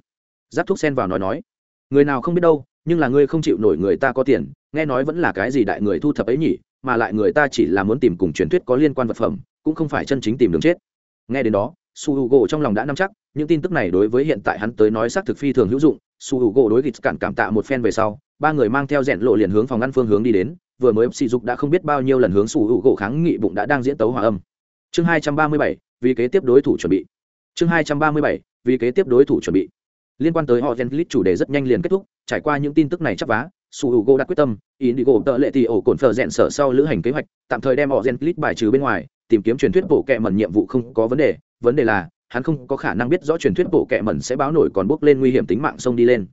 Giáp thuốc sen vào nói nói, người nào không biết đâu, nhưng là ngươi không chịu nổi người ta có tiền, nghe nói vẫn là cái gì đại người thu thập ấy nhỉ, mà lại người ta chỉ là muốn tìm cùng truyền thuyết có liên quan vật phẩm, cũng không phải chân chính tìm đường chết. Nghe đến đó, su h u gỗ trong lòng đã nắm chắc, những tin tức này đối với hiện tại hắn tới nói xác thực phi thường hữu dụng su h u gỗ đối gịch cản cảm tạ một phen về sau, ba người mang theo rẽn lộ liền hướng phòng ngăn phương hướng đi đến, vừa mới sỉ dục đã không biết bao nhiêu lần hướng su h u gỗ kháng nghị bụng đã đang diễn tấu hòa âm. Chương hai trăm ba mươi bảy, vì kế tiếp đối thủ chuẩn bị. Chương hai trăm ba mươi bảy, vì kế tiếp đối thủ chuẩn bị. Liên quan tới họ gen lit chủ đề rất nhanh liền kết thúc, trải qua những tin tức này chắc vá, su h u gỗ đã quyết tâm ý đi gỗ tợ lệ thì ổ cồn phờ rẽn sở sau lữ hành kế hoạch, tạm thời đem họ gen lit bài trừ bên ngoài, tìm kiếm truyền thuyết bộ kệ mẩn nhiệm vụ không có vấn đề vấn đề là hắn không có khả năng biết rõ truyền thuyết bộ kệ mẩn sẽ báo nổi còn bước lên nguy hiểm tính mạng sông đi lên.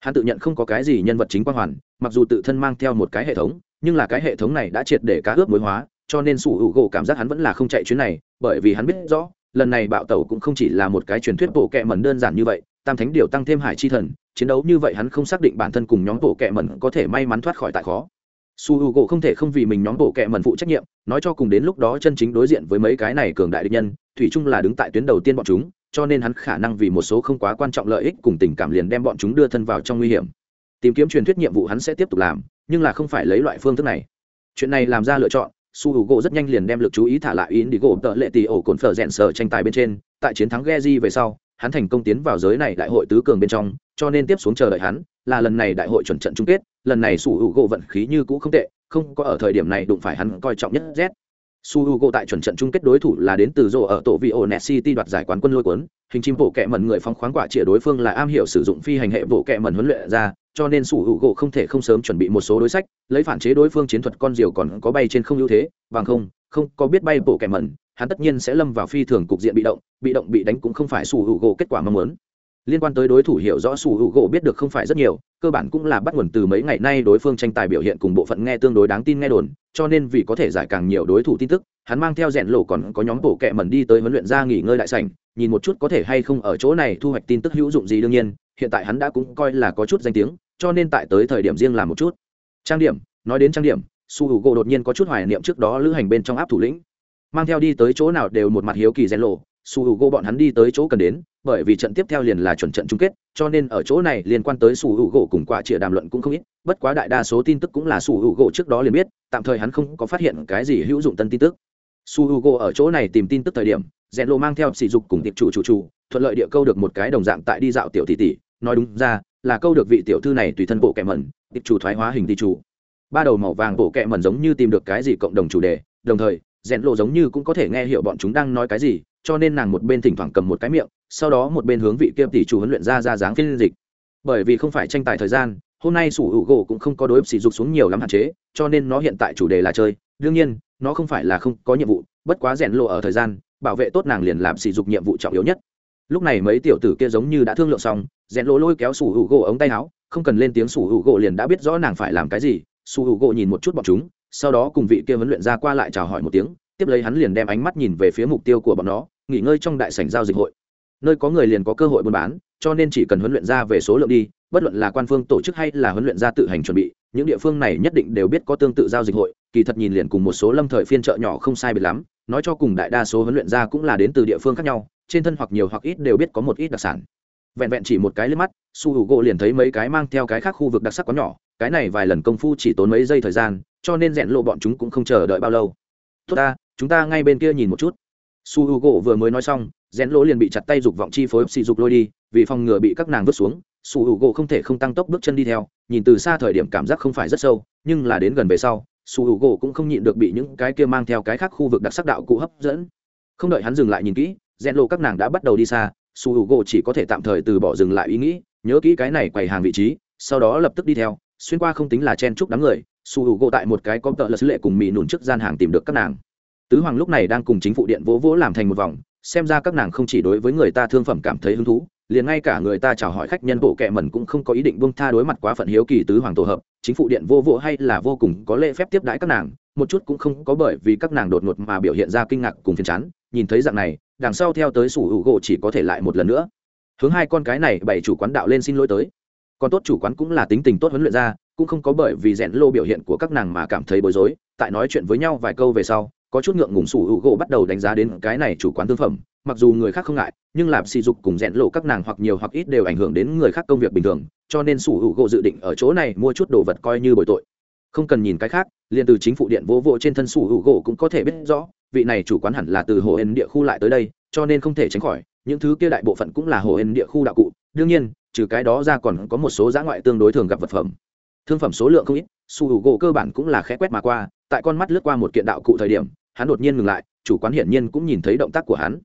Hắn tự nhận không có cái gì nhân vật chính quan hoàn, mặc dù tự thân mang theo một cái hệ thống, nhưng là cái hệ thống này đã triệt để cá ướp mối hóa, cho nên sủ hữu gỗ cảm giác hắn vẫn là không chạy chuyến này, bởi vì hắn biết rõ, lần này bạo tẩu cũng không chỉ là một cái truyền thuyết bộ kệ mẩn đơn giản như vậy, tam thánh điều tăng thêm hải chi thần, chiến đấu như vậy hắn không xác định bản thân cùng nhóm bộ kệ mẩn có thể may mắn thoát khỏi tại khó. Su h u gỗ không thể không vì mình nhóm bộ kệ mẩn phụ trách nhiệm, nói cho cùng đến lúc đó chân chính đối diện với mấy cái này cường đại địch nhân thủy chung là đứng tại tuyến đầu tiên bọn chúng, cho nên hắn khả năng vì một số không quá quan trọng lợi ích cùng tình cảm liền đem bọn chúng đưa thân vào trong nguy hiểm. Tìm kiếm truyền thuyết nhiệm vụ hắn sẽ tiếp tục làm, nhưng là không phải lấy loại phương thức này. Chuyện này làm ra lựa chọn, su hữu gỗ rất nhanh liền đem l ự c chú ý thả lại ý đi gỗ tợ lệ tì ổ cồn phở rẽn sở tranh tài bên trên. Tại chiến thắng ghe về sau, hắn thành công tiến vào giới này đại hội tứ cường bên trong, cho nên tiếp xuống chờ đợi hắn là lần này đại hội chuẩn trận chung kết. Lần này su hữu gỗ vận khí như cũ không tệ, không có ở thời điểm này đụng phải hắn coi trọng nhất z su h u g tại chuẩn trận chung kết đối thủ là đến từ rộ ở tổ vị ổ net city đoạt giải quán quân lôi cuốn. Hình chim bộ kẹ mẩn người phong khoáng quả chĩa đối phương là am hiểu sử dụng phi hành hệ bộ kẹ mẩn huấn luyện ra, cho nên su h u g không thể không sớm chuẩn bị một số đối sách, lấy phản chế đối phương chiến thuật con diều còn có bay trên không ưu thế, bằng không không có biết bay bộ kẹ mẩn, hắn tất nhiên sẽ lâm vào phi thường cục diện bị động bị động bị đánh cũng không phải su h u g kết quả mong muốn liên quan tới đối thủ hiểu rõ sủ hữu gỗ biết được không phải rất nhiều, cơ bản cũng là bắt nguồn từ mấy ngày nay đối phương tranh tài biểu hiện cùng bộ phận nghe tương đối đáng tin nghe đồn, cho nên vì có thể giải càng nhiều đối thủ tin tức, hắn mang theo rèn lộ còn có nhóm bộ kẹ mẩn đi tới huấn luyện ra nghỉ ngơi đại sảnh, nhìn một chút có thể hay không ở chỗ này thu hoạch tin tức hữu dụng gì đương nhiên, hiện tại hắn đã cũng coi là có chút danh tiếng, cho nên tại tới thời điểm riêng làm một chút. Trang điểm, nói đến trang điểm su hữu gỗ đột nhiên có chút hoài niệm trước đó lữ hành bên trong áp thủ lĩnh, mang theo đi tới chỗ nào đều một mặt hiếu kỳ rèn lộ su h u gỗ bọn hắn đi tới chỗ cần đến, bởi vì trận tiếp theo liền là chuẩn trận chung kết, cho nên ở chỗ này liên quan tới su h u gỗ cùng quả trịa đàm luận cũng không ít, bất quá đại đa số tin tức cũng là su h u gỗ trước đó liền biết, tạm thời hắn không có phát hiện cái gì hữu dụng tân tin tức. Su h u gỗ ở chỗ này tìm tin tức thời điểm rèn lộ mang theo sỉ dục cùng tiệp chủ chủ chủ, thuận lợi địa câu được một cái đồng dạng tại đi dạo tiểu tỷ tỷ, nói đúng ra, là câu được vị tiểu thư này tùy thân bộ kẻ mẩn, tiệp chủ thoái hóa hình tỷ chủ. Ba đầu màu vàng bộ kẹ mẩn giống như tìm được cái gì cộng đồng chủ đề, đồng thời rèn lộ giống như cũng có thể nghe hiểu bọn chúng đang nói cái gì, cho nên nàng một bên thỉnh thoảng cầm một cái miệng, sau đó một bên hướng vị kia tỷ chủ huấn luyện ra ra dáng phiên dịch. Bởi vì không phải tranh tài thời gian, hôm nay sủ hữu gỗ cũng không có đối sỉ dục xuống nhiều lắm hạn chế, cho nên nó hiện tại chủ đề là chơi. Đương nhiên, nó không phải là không có nhiệm vụ, bất quá rèn lộ ở thời gian, bảo vệ tốt nàng liền làm sỉ dục nhiệm vụ trọng yếu nhất. Lúc này mấy tiểu tử kia giống như đã thương lượng xong, rèn lộ lôi kéo sủ hữu gỗ ống tay áo, không cần lên tiếng sủ hữu gỗ liền đã biết rõ nàng phải làm cái gì. Sủ hữu gỗ nhìn một chút bọn chúng sau đó cùng vị kia huấn luyện ra qua lại chào hỏi một tiếng, tiếp lấy hắn liền đem ánh mắt nhìn về phía mục tiêu của bọn nó, nghỉ ngơi trong đại sảnh giao dịch hội. Nơi có người liền có cơ hội buôn bán, cho nên chỉ cần huấn luyện ra về số lượng đi, bất luận là quan phương tổ chức hay là huấn luyện ra tự hành chuẩn bị, những địa phương này nhất định đều biết có tương tự giao dịch hội, kỳ thật nhìn liền cùng một số lâm thời phiên chợ nhỏ không sai biệt lắm, nói cho cùng đại đa số huấn luyện ra cũng là đến từ địa phương khác nhau, trên thân hoặc nhiều hoặc ít đều biết có một ít đặc sản. Vẹn vẹn chỉ một cái lên mắt, su h u gỗ liền thấy mấy cái mang theo cái khác khu vực đặc sắc có nhỏ, cái này vài lần công phu chỉ tốn mấy giây thời gian cho nên rèn lộ bọn chúng cũng không chờ đợi bao lâu. Tốt ta, chúng ta ngay bên kia nhìn một chút. Su h u gỗ vừa mới nói xong, rèn lỗ liền bị chặt tay dục vọng chi phối xì dục lôi đi, vì phòng ngừa bị các nàng vứt xuống, su h u gỗ không thể không tăng tốc bước chân đi theo, nhìn từ xa thời điểm cảm giác không phải rất sâu, nhưng là đến gần về sau, su h u gỗ cũng không nhịn được bị những cái kia mang theo cái khác khu vực đặc sắc đạo cụ hấp dẫn. Không đợi hắn dừng lại nhìn kỹ, rèn lộ các nàng đã bắt đầu đi xa, su h u gỗ chỉ có thể tạm thời từ bỏ dừng lại ý nghĩ, nhớ kỹ cái này quầy hàng vị trí, sau đó lập tức đi theo, xuyên qua không tính là chen chúc đám người su h u gỗ tại một cái có tợ lật sứ lệ cùng mỹ nùn trước gian hàng tìm được các nàng. Tứ hoàng lúc này đang cùng chính phủ điện vỗ vỗ làm thành một vòng, xem ra các nàng không chỉ đối với người ta thương phẩm cảm thấy hứng thú, liền ngay cả người ta chào hỏi khách nhân bộ kệ mẩn cũng không có ý định buông tha đối mặt quá phận hiếu kỳ tứ hoàng tổ hợp, chính phủ điện vô vỗ hay là vô cùng có lễ phép tiếp đãi các nàng, một chút cũng không có bởi vì các nàng đột ngột mà biểu hiện ra kinh ngạc cùng phiền chán, nhìn thấy dạng này, đằng sau theo tới sủ hữu gỗ chỉ có thể lại một lần nữa. Hướng hai con cái này bảy chủ quán đạo lên xin lỗi tới. Còn tốt chủ quán cũng là tính tình tốt huấn luyện ra cũng không có bởi vì rèn lô biểu hiện của các nàng mà cảm thấy bối rối. Tại nói chuyện với nhau vài câu về sau, có chút ngượng ngùng sủ hữu gỗ bắt đầu đánh giá đến cái này chủ quán thương phẩm. Mặc dù người khác không ngại, nhưng làm sỉ dục cùng rèn lộ các nàng hoặc nhiều hoặc ít đều ảnh hưởng đến người khác công việc bình thường, cho nên sủ hữu gỗ dự định ở chỗ này mua chút đồ vật coi như bồi tội. Không cần nhìn cái khác, liền từ chính phủ điện vô vô trên thân sủ hữu gỗ cũng có thể biết rõ, vị này chủ quán hẳn là từ hồ hên địa khu lại tới đây, cho nên không thể tránh khỏi. Những thứ kia đại bộ phận cũng là hồ hên địa khu đạo cụ, đương nhiên, trừ cái đó ra còn có một số giã ngoại tương đối thường gặp vật phẩm thương phẩm số lượng không ít, su hữu gỗ cơ bản cũng là khẽ quét mà qua, tại con mắt lướt qua một kiện đạo cụ thời điểm, hắn đột nhiên ngừng lại, chủ quán hiển nhiên cũng nhìn thấy động tác của hắn.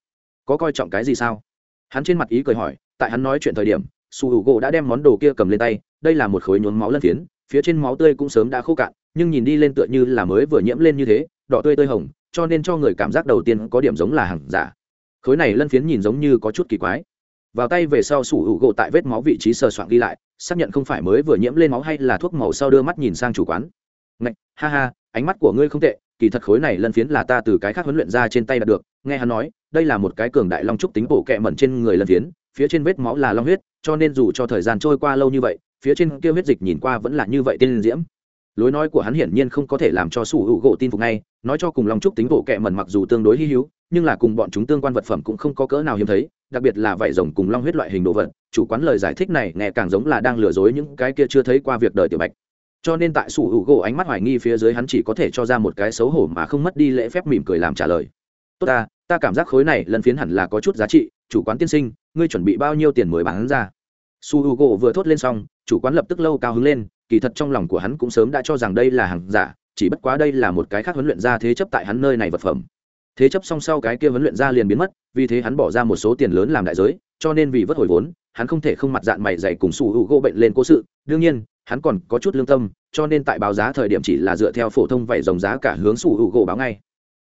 Có coi trọng cái gì sao? Hắn trên mặt ý cười hỏi, tại hắn nói chuyện thời điểm, su hữu gỗ đã đem món đồ kia cầm lên tay, đây là một khối nhuốm máu lân phiến, phía trên máu tươi cũng sớm đã khô cạn, nhưng nhìn đi lên tựa như là mới vừa nhiễm lên như thế, đỏ tươi tươi hồng, cho nên cho người cảm giác đầu tiên có điểm giống là hàng giả. Khối này lân phiến nhìn giống như có chút kỳ quái vào tay về sau sủ hữu gỗ tại vết máu vị trí sờ soạn ghi lại, xác nhận không phải mới vừa nhiễm lên máu hay là thuốc màu sau đưa mắt nhìn sang chủ quán. Ngạch, ha ha, ánh mắt của ngươi không tệ, kỳ thật khối này lân phiến là ta từ cái khác huấn luyện ra trên tay đạt được, nghe hắn nói, đây là một cái cường đại long trúc tính bổ kẹ mẩn trên người lân phiến, phía trên vết máu là long huyết, cho nên dù cho thời gian trôi qua lâu như vậy, phía trên kia huyết dịch nhìn qua vẫn là như vậy tên diễm. Lối nói của hắn hiển nhiên không có thể làm cho sủ hữu gỗ tin phục ngay, nói cho cùng long trúc tính bộ kẹ mẩn mặc dù tương đối hy hữu nhưng là cùng bọn chúng tương quan vật phẩm cũng không có cỡ nào hiếm thấy, đặc biệt là vảy rồng cùng long huyết loại hình đồ vật, chủ quán lời giải thích này nghe càng giống là đang lừa dối những cái kia chưa thấy qua việc đời tiểu bạch. Cho nên tại sủ hữu gỗ ánh mắt hoài nghi phía dưới hắn chỉ có thể cho ra một cái xấu hổ mà không mất đi lễ phép mỉm cười làm trả lời. Tốt ta ta cảm giác khối này lần phiến hẳn là có chút giá trị, chủ quán tiên sinh, ngươi chuẩn bị bao nhiêu tiền mới bán ra? Su h u gỗ vừa thốt lên xong, chủ quán lập tức lâu cao hứng lên, kỳ thật trong lòng của hắn cũng sớm đã cho rằng đây là hàng giả, chỉ bất quá đây là một cái khác huấn luyện ra thế chấp tại hắn nơi này vật phẩm thế chấp xong sau cái kia vấn luyện ra liền biến mất, vì thế hắn bỏ ra một số tiền lớn làm đại giới, cho nên vì vất hồi vốn, hắn không thể không mặt dạng mày dày cùng sủ hữu u gỗ bệnh lên cố sự. Đương nhiên, hắn còn có chút lương tâm, cho nên tại báo giá thời điểm chỉ là dựa theo phổ thông vậy dòng giá cả hướng sủ hữu u gỗ báo ngay.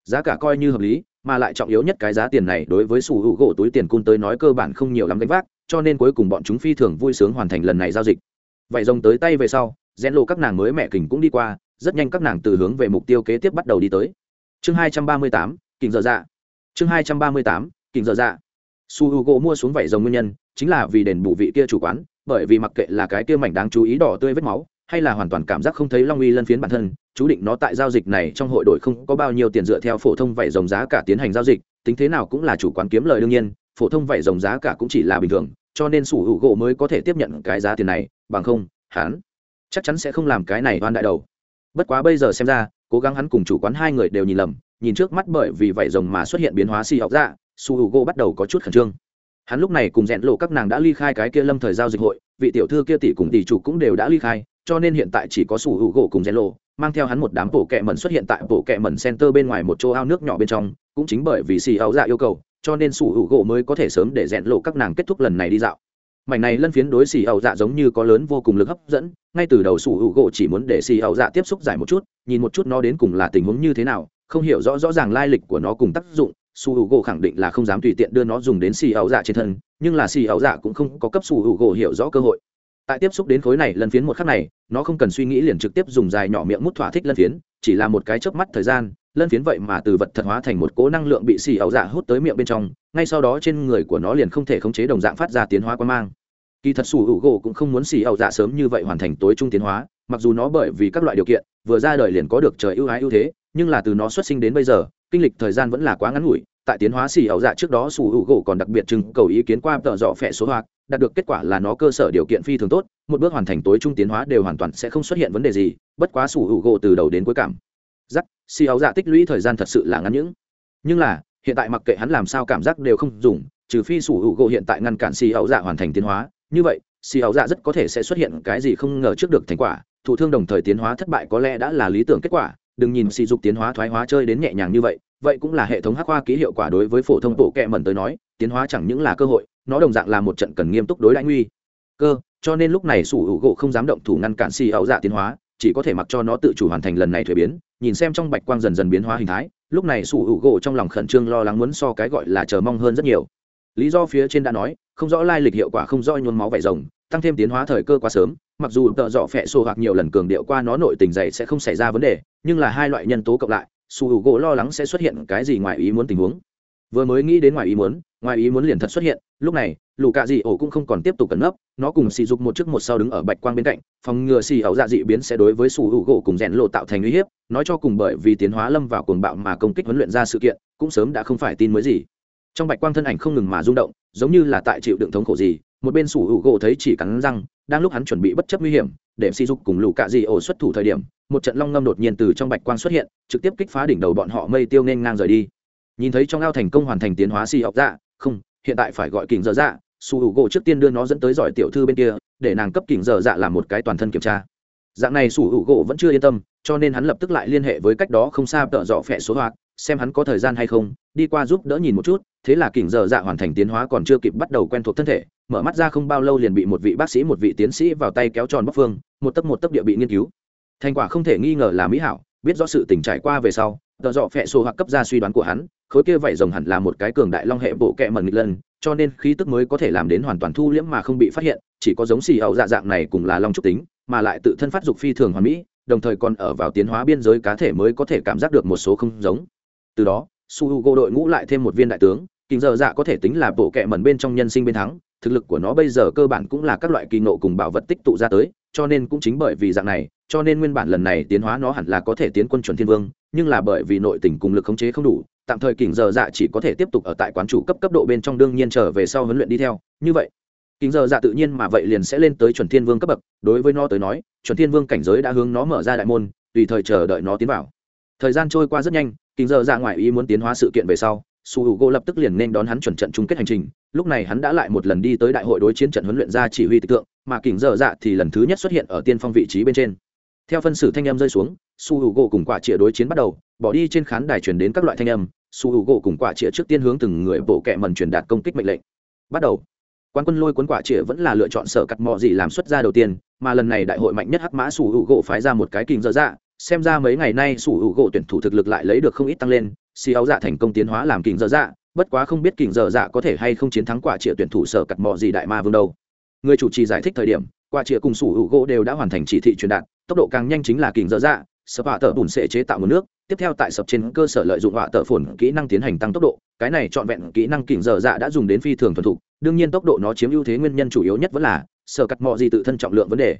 Giá cả coi như hợp lý, mà lại trọng yếu nhất cái giá tiền này đối với sủ hữu gỗ túi tiền cung tới nói cơ bản không nhiều lắm đánh vác, cho nên cuối cùng bọn chúng phi thường vui sướng hoàn thành lần này giao dịch. Vậy rồng tới tay về sau rẽn lộ các nàng mới mẹ kình cũng đi qua, rất nhanh các nàng từ hướng về mục tiêu kế tiếp bắt đầu đi tới. Chương hai trăm ba mươi tám kình dở dạ. Chương hai trăm ba mươi tám, kình dở dạ. Su h u gỗ mua xuống vảy rồng nguyên nhân chính là vì đền bù vị kia chủ quán, bởi vì mặc kệ là cái kia mảnh đáng chú ý đỏ tươi vết máu, hay là hoàn toàn cảm giác không thấy long uy lân phiến bản thân, chú định nó tại giao dịch này trong hội đội không có bao nhiêu tiền dựa theo phổ thông vảy rồng giá cả tiến hành giao dịch, tính thế nào cũng là chủ quán kiếm lời đương nhiên, phổ thông vảy rồng giá cả cũng chỉ là bình thường, cho nên sủ hữu gỗ mới có thể tiếp nhận cái giá tiền này, bằng không, hắn chắc chắn sẽ không làm cái này oan đại đầu. Bất quá bây giờ xem ra, cố gắng hắn cùng chủ quán hai người đều nhìn lầm nhìn trước mắt bởi vì vảy rồng mà xuất hiện biến hóa xì học ra, su hữu gỗ bắt đầu có chút khẩn trương. Hắn lúc này cùng rẽn lộ các nàng đã ly khai cái kia lâm thời giao dịch hội, vị tiểu thư kia tỷ cùng tỷ chủ cũng đều đã ly khai, cho nên hiện tại chỉ có sủ hữu gỗ cùng rẽn lộ, mang theo hắn một đám bộ kẹ mẩn xuất hiện tại bộ kẹ mẩn center bên ngoài một chỗ ao nước nhỏ bên trong, cũng chính bởi vì xì áo dạ yêu cầu, cho nên sủ hữu gỗ mới có thể sớm để rẽn lộ các nàng kết thúc lần này đi dạo. Mảnh này lân phiến đối xì ẩu dạ giống như có lớn vô cùng lực hấp dẫn, ngay từ đầu sủ hữu gỗ chỉ muốn để xì ẩu dạ tiếp xúc giải một chút, nhìn một chút nó đến cùng là tình huống như thế nào không hiểu rõ rõ ràng lai lịch của nó cùng tác dụng, su h u gỗ khẳng định là không dám tùy tiện đưa nó dùng đến xì ảo dạ trên thân, nhưng là xì ảo dạ cũng không có cấp su h u gỗ hiểu rõ cơ hội. Tại tiếp xúc đến khối này lân phiến một khắc này, nó không cần suy nghĩ liền trực tiếp dùng dài nhỏ miệng mút thỏa thích lân phiến, chỉ là một cái chớp mắt thời gian, lân phiến vậy mà từ vật thật hóa thành một cố năng lượng bị xì ảo dạ hút tới miệng bên trong, ngay sau đó trên người của nó liền không thể khống chế đồng dạng phát ra tiến hóa quan mang. Kỳ thật sủ hữu gỗ cũng không muốn xì ẩu dạ sớm như vậy hoàn thành tối trung tiến hóa, mặc dù nó bởi vì các loại điều kiện, vừa ra đời liền có được trời ưu ái ưu thế nhưng là từ nó xuất sinh đến bây giờ, kinh lịch thời gian vẫn là quá ngắn ngủi. Tại tiến hóa xì ẩu dạ trước đó sủ hữu gỗ còn đặc biệt trưng cầu ý kiến qua tợ dọ phẹ số hoạt đạt được kết quả là nó cơ sở điều kiện phi thường tốt, một bước hoàn thành tối trung tiến hóa đều hoàn toàn sẽ không xuất hiện vấn đề gì, bất quá sủ hữu gỗ từ đầu đến cuối cảm. Giắc xì ẩu dạ tích lũy thời gian thật sự là ngắn những. Nhưng là, hiện tại mặc kệ hắn làm sao cảm giác đều không dùng, trừ phi sủ hữu gỗ hiện tại ngăn cản xì ẩu dạ hoàn thành tiến hóa. Như vậy, xì ảo dạ rất có thể sẽ xuất hiện cái gì không ngờ trước được thành quả, thụ thương đồng thời tiến hóa thất bại có lẽ đã là lý tưởng kết quả đừng nhìn sỉ dục tiến hóa thoái hóa chơi đến nhẹ nhàng như vậy vậy cũng là hệ thống hắc hoa ký hiệu quả đối với phổ thông bộ kệ mẩn tới nói, tiến hóa chẳng những là cơ hội, nó đồng dạng là một trận cần nghiêm túc đối đãi nguy. Cơ, cho nên lúc này sủ hữu gỗ không dám động thủ ngăn cản xì ảo dạ tiến hóa, chỉ có thể mặc cho nó tự chủ hoàn thành lần này thuế biến, nhìn xem trong bạch quang dần dần biến hóa hình thái, lúc này sủ hữu gỗ trong lòng khẩn trương lo lắng muốn so cái gọi là chờ mong hơn rất nhiều. Lý do phía trên đã nói, không rõ lai lịch hiệu quả không rõ nhuốm máu vảy rồng, tăng thêm tiến hóa thời cơ quá sớm, mặc dù tợ dọ phẹ sổ hoặc nhiều lần cường điệu qua nó nội tình dày sẽ không xảy ra vấn đề nhưng là hai loại nhân tố cộng lại, su h u gỗ lo lắng sẽ xuất hiện cái gì ngoài ý muốn tình huống. Vừa mới nghĩ đến ngoài ý muốn, ngoài ý muốn liền thật xuất hiện, lúc này lù cạ dị ổ cũng không còn tiếp tục cẩn nấp, nó cùng xì dục một trước một sau đứng ở bạch quang bên cạnh, phòng ngừa xì ẩu dạ dị biến sẽ đối với su h u gỗ cùng rèn lộ tạo thành uy hiếp, nói cho cùng bởi vì tiến hóa lâm vào cuồng bạo mà công kích huấn luyện ra sự kiện, cũng sớm đã không phải tin mới gì. Trong bạch quang thân ảnh không ngừng mà rung động, giống như là tại chịu đựng thống khổ gì một bên sủ hữu gỗ thấy chỉ cắn răng, đang lúc hắn chuẩn bị bất chấp nguy hiểm, để si dục cùng lũ cạ dị ổ xuất thủ thời điểm, một trận long ngâm đột nhiên từ trong bạch quang xuất hiện, trực tiếp kích phá đỉnh đầu bọn họ mây tiêu nên ngang rời đi. Nhìn thấy trong ao thành công hoàn thành tiến hóa si học dạ không, hiện tại phải gọi kình dở dạ su hữu gỗ trước tiên đưa nó dẫn tới giỏi tiểu thư bên kia, để nàng cấp kình dở dạ làm một cái toàn thân kiểm tra. Dạng này su hữu gỗ vẫn chưa yên tâm, cho nên hắn lập tức lại liên hệ với cách đó không xa tợ dọ phẹ số hoạt xem hắn có thời gian hay không, đi qua giúp đỡ nhìn một chút, thế là kỉnh giờ dạ hoàn thành tiến hóa còn chưa kịp bắt đầu quen thuộc thân thể, mở mắt ra không bao lâu liền bị một vị bác sĩ, một vị tiến sĩ vào tay kéo tròn bắc phương, một tấc một tấc địa bị nghiên cứu. Thành quả không thể nghi ngờ là mỹ hảo, biết rõ sự tình trải qua về sau tờ dọ phẹ sổ hoặc cấp ra suy đoán của hắn, khối kia vảy rồng hẳn là một cái cường đại long hệ bộ kẹ mẩn nghịch lân, cho nên khí tức mới có thể làm đến hoàn toàn thu liễm mà không bị phát hiện, chỉ có giống xì ẩu dạ dạng này cùng là long trúc tính, mà lại tự thân phát dục phi thường hoàn mỹ, đồng thời còn ở vào tiến hóa biên giới cá thể mới có thể cảm giác được một số không giống từ đó, su h u g o đội ngũ lại thêm một viên đại tướng kính giờ dạ có thể tính là bộ kệ mẩn bên trong nhân sinh bên thắng, thực lực của nó bây giờ cơ bản cũng là các loại kỳ nộ cùng bảo vật tích tụ ra tới, cho nên cũng chính bởi vì dạng này, cho nên nguyên bản lần này tiến hóa nó hẳn là có thể tiến quân chuẩn thiên vương, nhưng là bởi vì nội tình cùng lực khống chế không đủ, tạm thời kính giờ dạ chỉ có thể tiếp tục ở tại quán chủ cấp cấp độ bên trong đương nhiên trở về sau huấn luyện đi theo. Như vậy kính giờ dạ tự nhiên mà vậy liền sẽ lên tới chuẩn thiên vương cấp bậc, đối với nó tới nói, chuẩn thiên vương cảnh giới đã hướng nó mở ra đại môn, tùy thời chờ đợi nó tiến vào thời gian trôi qua rất nhanh kính giờ dạ ngoài ý muốn tiến hóa sự kiện về sau, su h u g lập tức liền nên đón hắn chuẩn trận chung kết hành trình. Lúc này hắn đã lại một lần đi tới đại hội đối chiến trận huấn luyện ra chỉ huy tịch tượng mà kính giờ dạ thì lần thứ nhất xuất hiện ở tiên phong vị trí bên trên. Theo phân xử thanh em rơi xuống, su h u g cùng quả chĩa đối chiến bắt đầu, bỏ đi trên khán đài truyền đến các loại thanh âm, su h u g cùng quả chĩa trước tiên hướng từng người bộ kẹ mần truyền đạt công kích mệnh lệnh. Bắt đầu quan quân lôi cuốn quả chĩa vẫn là lựa chọn sở cắt mò gì làm xuất ra đầu tiên, mà lần này đại hội mạnh nhất hắc mã su h u Gỗ phái ra một cái kính dở dạ xem ra mấy ngày nay sủ hữu gỗ tuyển thủ thực lực lại lấy được không ít tăng lên, xì áo dạ thành công tiến hóa làm kình dở dạ bất quá không biết kình dở dạ có thể hay không chiến thắng quả trịa tuyển thủ sở cặt mọ gì đại ma vương đâu. Người chủ trì giải thích thời điểm, quả trịa cùng sủ hữu gỗ đều đã hoàn thành chỉ thị truyền đạt, tốc độ càng nhanh chính là kình dở dạ sập họa tờ bùn sẽ chế tạo nguồn nước, tiếp theo tại sập trên cơ sở lợi dụng họa tờ phồn kỹ năng tiến hành tăng tốc độ, cái này trọn vẹn kỹ năng kình dở dạ đã dùng đến phi thường thuần thục, đương nhiên tốc độ nó chiếm ưu thế nguyên nhân chủ yếu nhất vẫn là sở cặt mọ gì tự thân trọng lượng vấn đề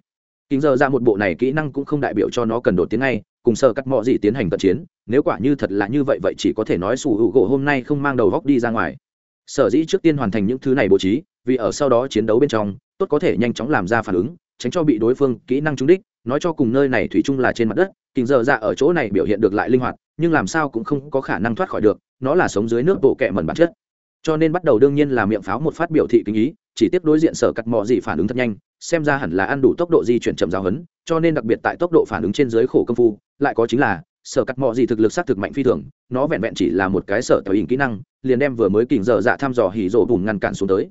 kính giờ ra một bộ này kỹ năng cũng không đại biểu cho nó cần đột tiến ngay, cùng sợ cắt mọi gì tiến hành cận chiến, nếu quả như thật là như vậy vậy chỉ có thể nói sủ hữu gỗ hôm nay không mang đầu góc đi ra ngoài. Sở dĩ trước tiên hoàn thành những thứ này bố trí, vì ở sau đó chiến đấu bên trong, tốt có thể nhanh chóng làm ra phản ứng, tránh cho bị đối phương kỹ năng trúng đích, nói cho cùng nơi này thủy chung là trên mặt đất, kính giờ ra ở chỗ này biểu hiện được lại linh hoạt, nhưng làm sao cũng không có khả năng thoát khỏi được, nó là sống dưới nước bộ kẹ mẩn bản chất. Cho nên bắt đầu đương nhiên là miệng pháo một phát biểu thị kinh ý chỉ tiếp đối diện sở cắt mò gì phản ứng thật nhanh, xem ra hẳn là ăn đủ tốc độ di chuyển chậm giáo hấn, cho nên đặc biệt tại tốc độ phản ứng trên dưới khổ công phu, lại có chính là, sở cắt mò gì thực lực xác thực mạnh phi thường, nó vẹn vẹn chỉ là một cái sở tạo hình kỹ năng, liền đem vừa mới kỉnh dở dạ thăm dò hỉ rộ bùn ngăn cản xuống tới.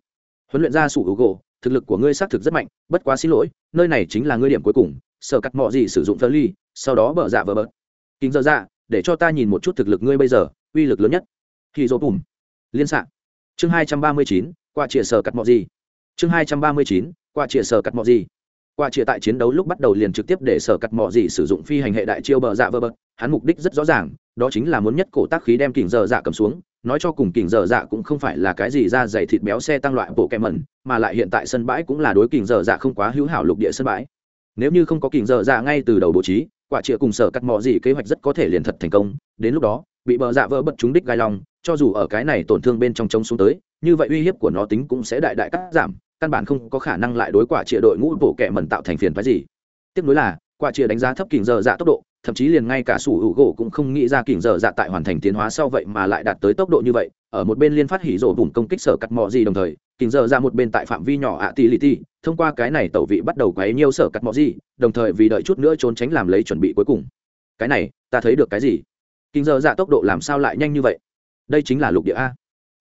Huấn luyện ra sủ hữu gỗ thực lực của ngươi xác thực rất mạnh, bất quá xin lỗi, nơi này chính là ngươi điểm cuối cùng, sở cắt mò gì sử dụng phơ ly sau đó bở dạ vỡ bớt kính dở dạ để cho ta nhìn một chút thực lực ngươi bây giờ, uy lực lớn nhất. Hỉ dỗ bùn. Liên xạ chương hai trăm ba mươi chín, qua chĩa sở cắt mọ gì chương hai trăm ba mươi chín, qua chĩa sở cắt mọ gì? Qua chĩa tại chiến đấu lúc bắt đầu liền trực tiếp để sở cắt mọ gì sử dụng phi hành hệ đại chiêu bờ dạ vơ bật hắn mục đích rất rõ ràng, đó chính là muốn nhất cổ tác khí đem kỉnh dở dạ cầm xuống. Nói cho cùng kỉnh dở dạ cũng không phải là cái gì ra dày thịt béo xe tăng loại bộ kẹm mẩn, mà lại hiện tại sân bãi cũng là đối kỉnh dở dạ không quá hữu hảo lục địa sân bãi. Nếu như không có kỉnh dở dạ ngay từ đầu bố trí quả chĩa cùng sở cắt mọ gì kế hoạch rất có thể liền thật thành công. Đến lúc đó, bị bờ dạ vỡ bật trúng đích gai lòng cho dù ở cái này tổn thương bên trong trống xuống tới, như vậy uy hiếp của nó tính cũng sẽ đại đại cắt giảm căn bản không có khả năng lại đối quả chia đội ngũ bộ kệ mẩn tạo thành phiền phái gì. Tiếp nối là, quả chia đánh giá thấp kình dở dạ tốc độ, thậm chí liền ngay cả sủ hữu gỗ cũng không nghĩ ra kình dở dạ tại hoàn thành tiến hóa sau vậy mà lại đạt tới tốc độ như vậy, ở một bên liên phát hỉ rổ bùn công kích sở cắt mò gì đồng thời, kình dở dạ ra một bên tại phạm vi nhỏ ạ tỷ lì ti thông qua cái này tẩu vị bắt đầu quấy nhiêu sở cắt mò gì, đồng thời vì đợi chút nữa trốn tránh làm lấy chuẩn bị cuối cùng. Cái này, ta thấy được cái gì? Kình dở dạ tốc độ làm sao lại nhanh như vậy? Đây chính là lục địa a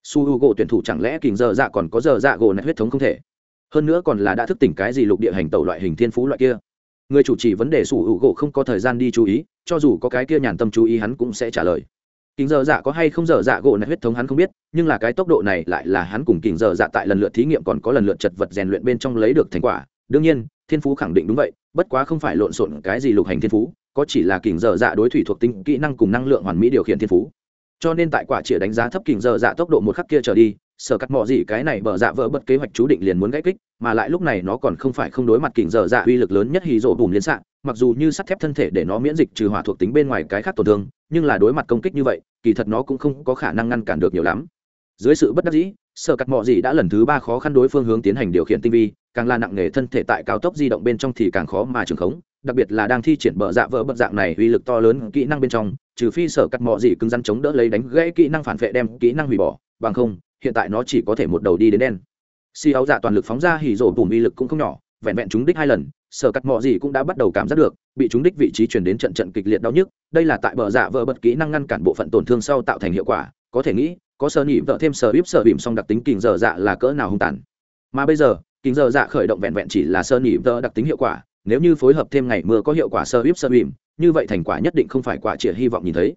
su h u gỗ tuyển thủ chẳng lẽ kình dở dạ còn có dở dạ gỗ này huyết thống không thể? Hơn nữa còn là đã thức tỉnh cái gì lục địa hành tẩu loại hình thiên phú loại kia. Người chủ trì vấn đề sụu u gỗ không có thời gian đi chú ý, cho dù có cái kia nhàn tâm chú ý hắn cũng sẽ trả lời. Kình dở dạ có hay không dở dạ gỗ này huyết thống hắn không biết, nhưng là cái tốc độ này lại là hắn cùng kình dở dạ tại lần lượt thí nghiệm còn có lần lượt chật vật rèn luyện bên trong lấy được thành quả. Đương nhiên, thiên phú khẳng định đúng vậy, bất quá không phải lộn xộn cái gì lục hành thiên phú, có chỉ là kình dở dạ đối thủy thuộc tính kỹ năng cùng năng lượng hoàn mỹ điều khiển thiên phú cho nên tại quả chỉ đánh giá thấp kình dở dạ tốc độ một khắc kia trở đi, sở cắt mọ gì cái này bở dạ vỡ bật kế hoạch chú định liền muốn gãy kích, mà lại lúc này nó còn không phải không đối mặt kình dở dạ uy lực lớn nhất hì rộ bùm liên xạ, mặc dù như sắt thép thân thể để nó miễn dịch trừ hỏa thuộc tính bên ngoài cái khác tổn thương, nhưng là đối mặt công kích như vậy, kỳ thật nó cũng không có khả năng ngăn cản được nhiều lắm. Dưới sự bất đắc dĩ, sở cắt mọ gì đã lần thứ ba khó khăn đối phương hướng tiến hành điều khiển tinh vi, càng là nặng nghề thân thể tại cao tốc di động bên trong thì càng khó mà trường khống, đặc biệt là đang thi triển bờ dạ vỡ bật dạng này uy lực to lớn kỹ năng bên trong trừ phi sở cắt mọ gì cứng rắn chống đỡ lấy đánh gãy kỹ năng phản vệ đem kỹ năng hủy bỏ, bằng không, hiện tại nó chỉ có thể một đầu đi đến đen. Si áo dạ toàn lực phóng ra hỉ rổ bùm uy lực cũng không nhỏ, vẹn vẹn chúng đích hai lần, sở cắt mọ gì cũng đã bắt đầu cảm giác được, bị chúng đích vị trí chuyển đến trận trận kịch liệt đau nhức, đây là tại bờ dạ vỡ bật kỹ năng ngăn cản bộ phận tổn thương sau tạo thành hiệu quả, có thể nghĩ, có sơ nhị vợ thêm sơ bíp sơ bìm song đặc tính kình dở dạ là cỡ nào hung tàn. Mà bây giờ, kình dở dạ khởi động vẹn vẹn chỉ là sơ nhị vợ đặc tính hiệu quả, nếu như phối hợp thêm ngày mưa có hiệu quả sơ bíp sơ bìm như vậy thành quả nhất định không phải quả trịa hy vọng nhìn thấy.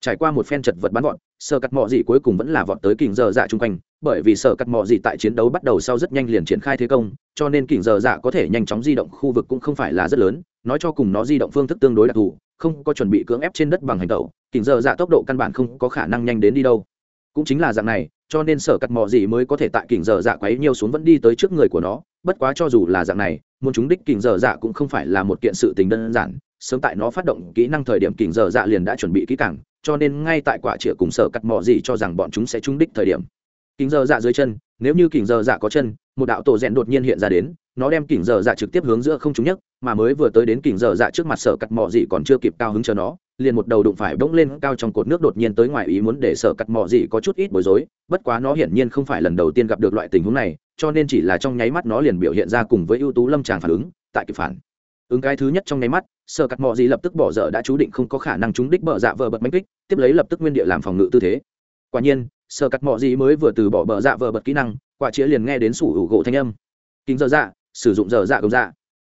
Trải qua một phen chật vật bắn gọn sơ cắt mọ gì cuối cùng vẫn là vọt tới kình dở dạ chung quanh, bởi vì sở cắt mọ gì tại chiến đấu bắt đầu sau rất nhanh liền triển khai thế công, cho nên kình dở dạ có thể nhanh chóng di động khu vực cũng không phải là rất lớn, nói cho cùng nó di động phương thức tương đối đặc thù, không có chuẩn bị cưỡng ép trên đất bằng hành tẩu, kình dở dạ tốc độ căn bản không có khả năng nhanh đến đi đâu. Cũng chính là dạng này, cho nên sở cắt mọ gì mới có thể tại kình dở dạ quấy nhiều xuống vẫn đi tới trước người của nó, bất quá cho dù là dạng này, muốn chúng đích kình dở dạ cũng không phải là một kiện sự tình đơn giản sớm tại nó phát động kỹ năng thời điểm kình dở dạ liền đã chuẩn bị kỹ càng, cho nên ngay tại quả chĩa cùng sở cắt mò gì cho rằng bọn chúng sẽ trúng đích thời điểm. Kình dở dạ dưới chân, nếu như kình dở dạ có chân, một đạo tổ rèn đột nhiên hiện ra đến, nó đem kình dở dạ trực tiếp hướng giữa không trúng nhất mà mới vừa tới đến kình dở dạ trước mặt sở cắt mò gì còn chưa kịp cao hứng cho nó, liền một đầu đụng phải bỗng lên cao trong cột nước đột nhiên tới ngoài ý muốn để sở cắt mò gì có chút ít bối rối, bất quá nó hiển nhiên không phải lần đầu tiên gặp được loại tình huống này, cho nên chỉ là trong nháy mắt nó liền biểu hiện ra cùng với ưu tú lâm tràng phản ứng, tại kịp phản ứng cái thứ nhất trong nháy mắt sợ cắt mọ gì lập tức bỏ dở đã chú định không có khả năng trúng đích bờ dạ vờ bật mánh kích, tiếp lấy lập tức nguyên địa làm phòng ngự tư thế. Quả nhiên sợ cắt mọ gì mới vừa từ bỏ bờ dạ vờ bật kỹ năng, quả chĩa liền nghe đến sủ hữu gỗ thanh âm. Kính dơ dạ sử dụng dở dạ gồng dạ.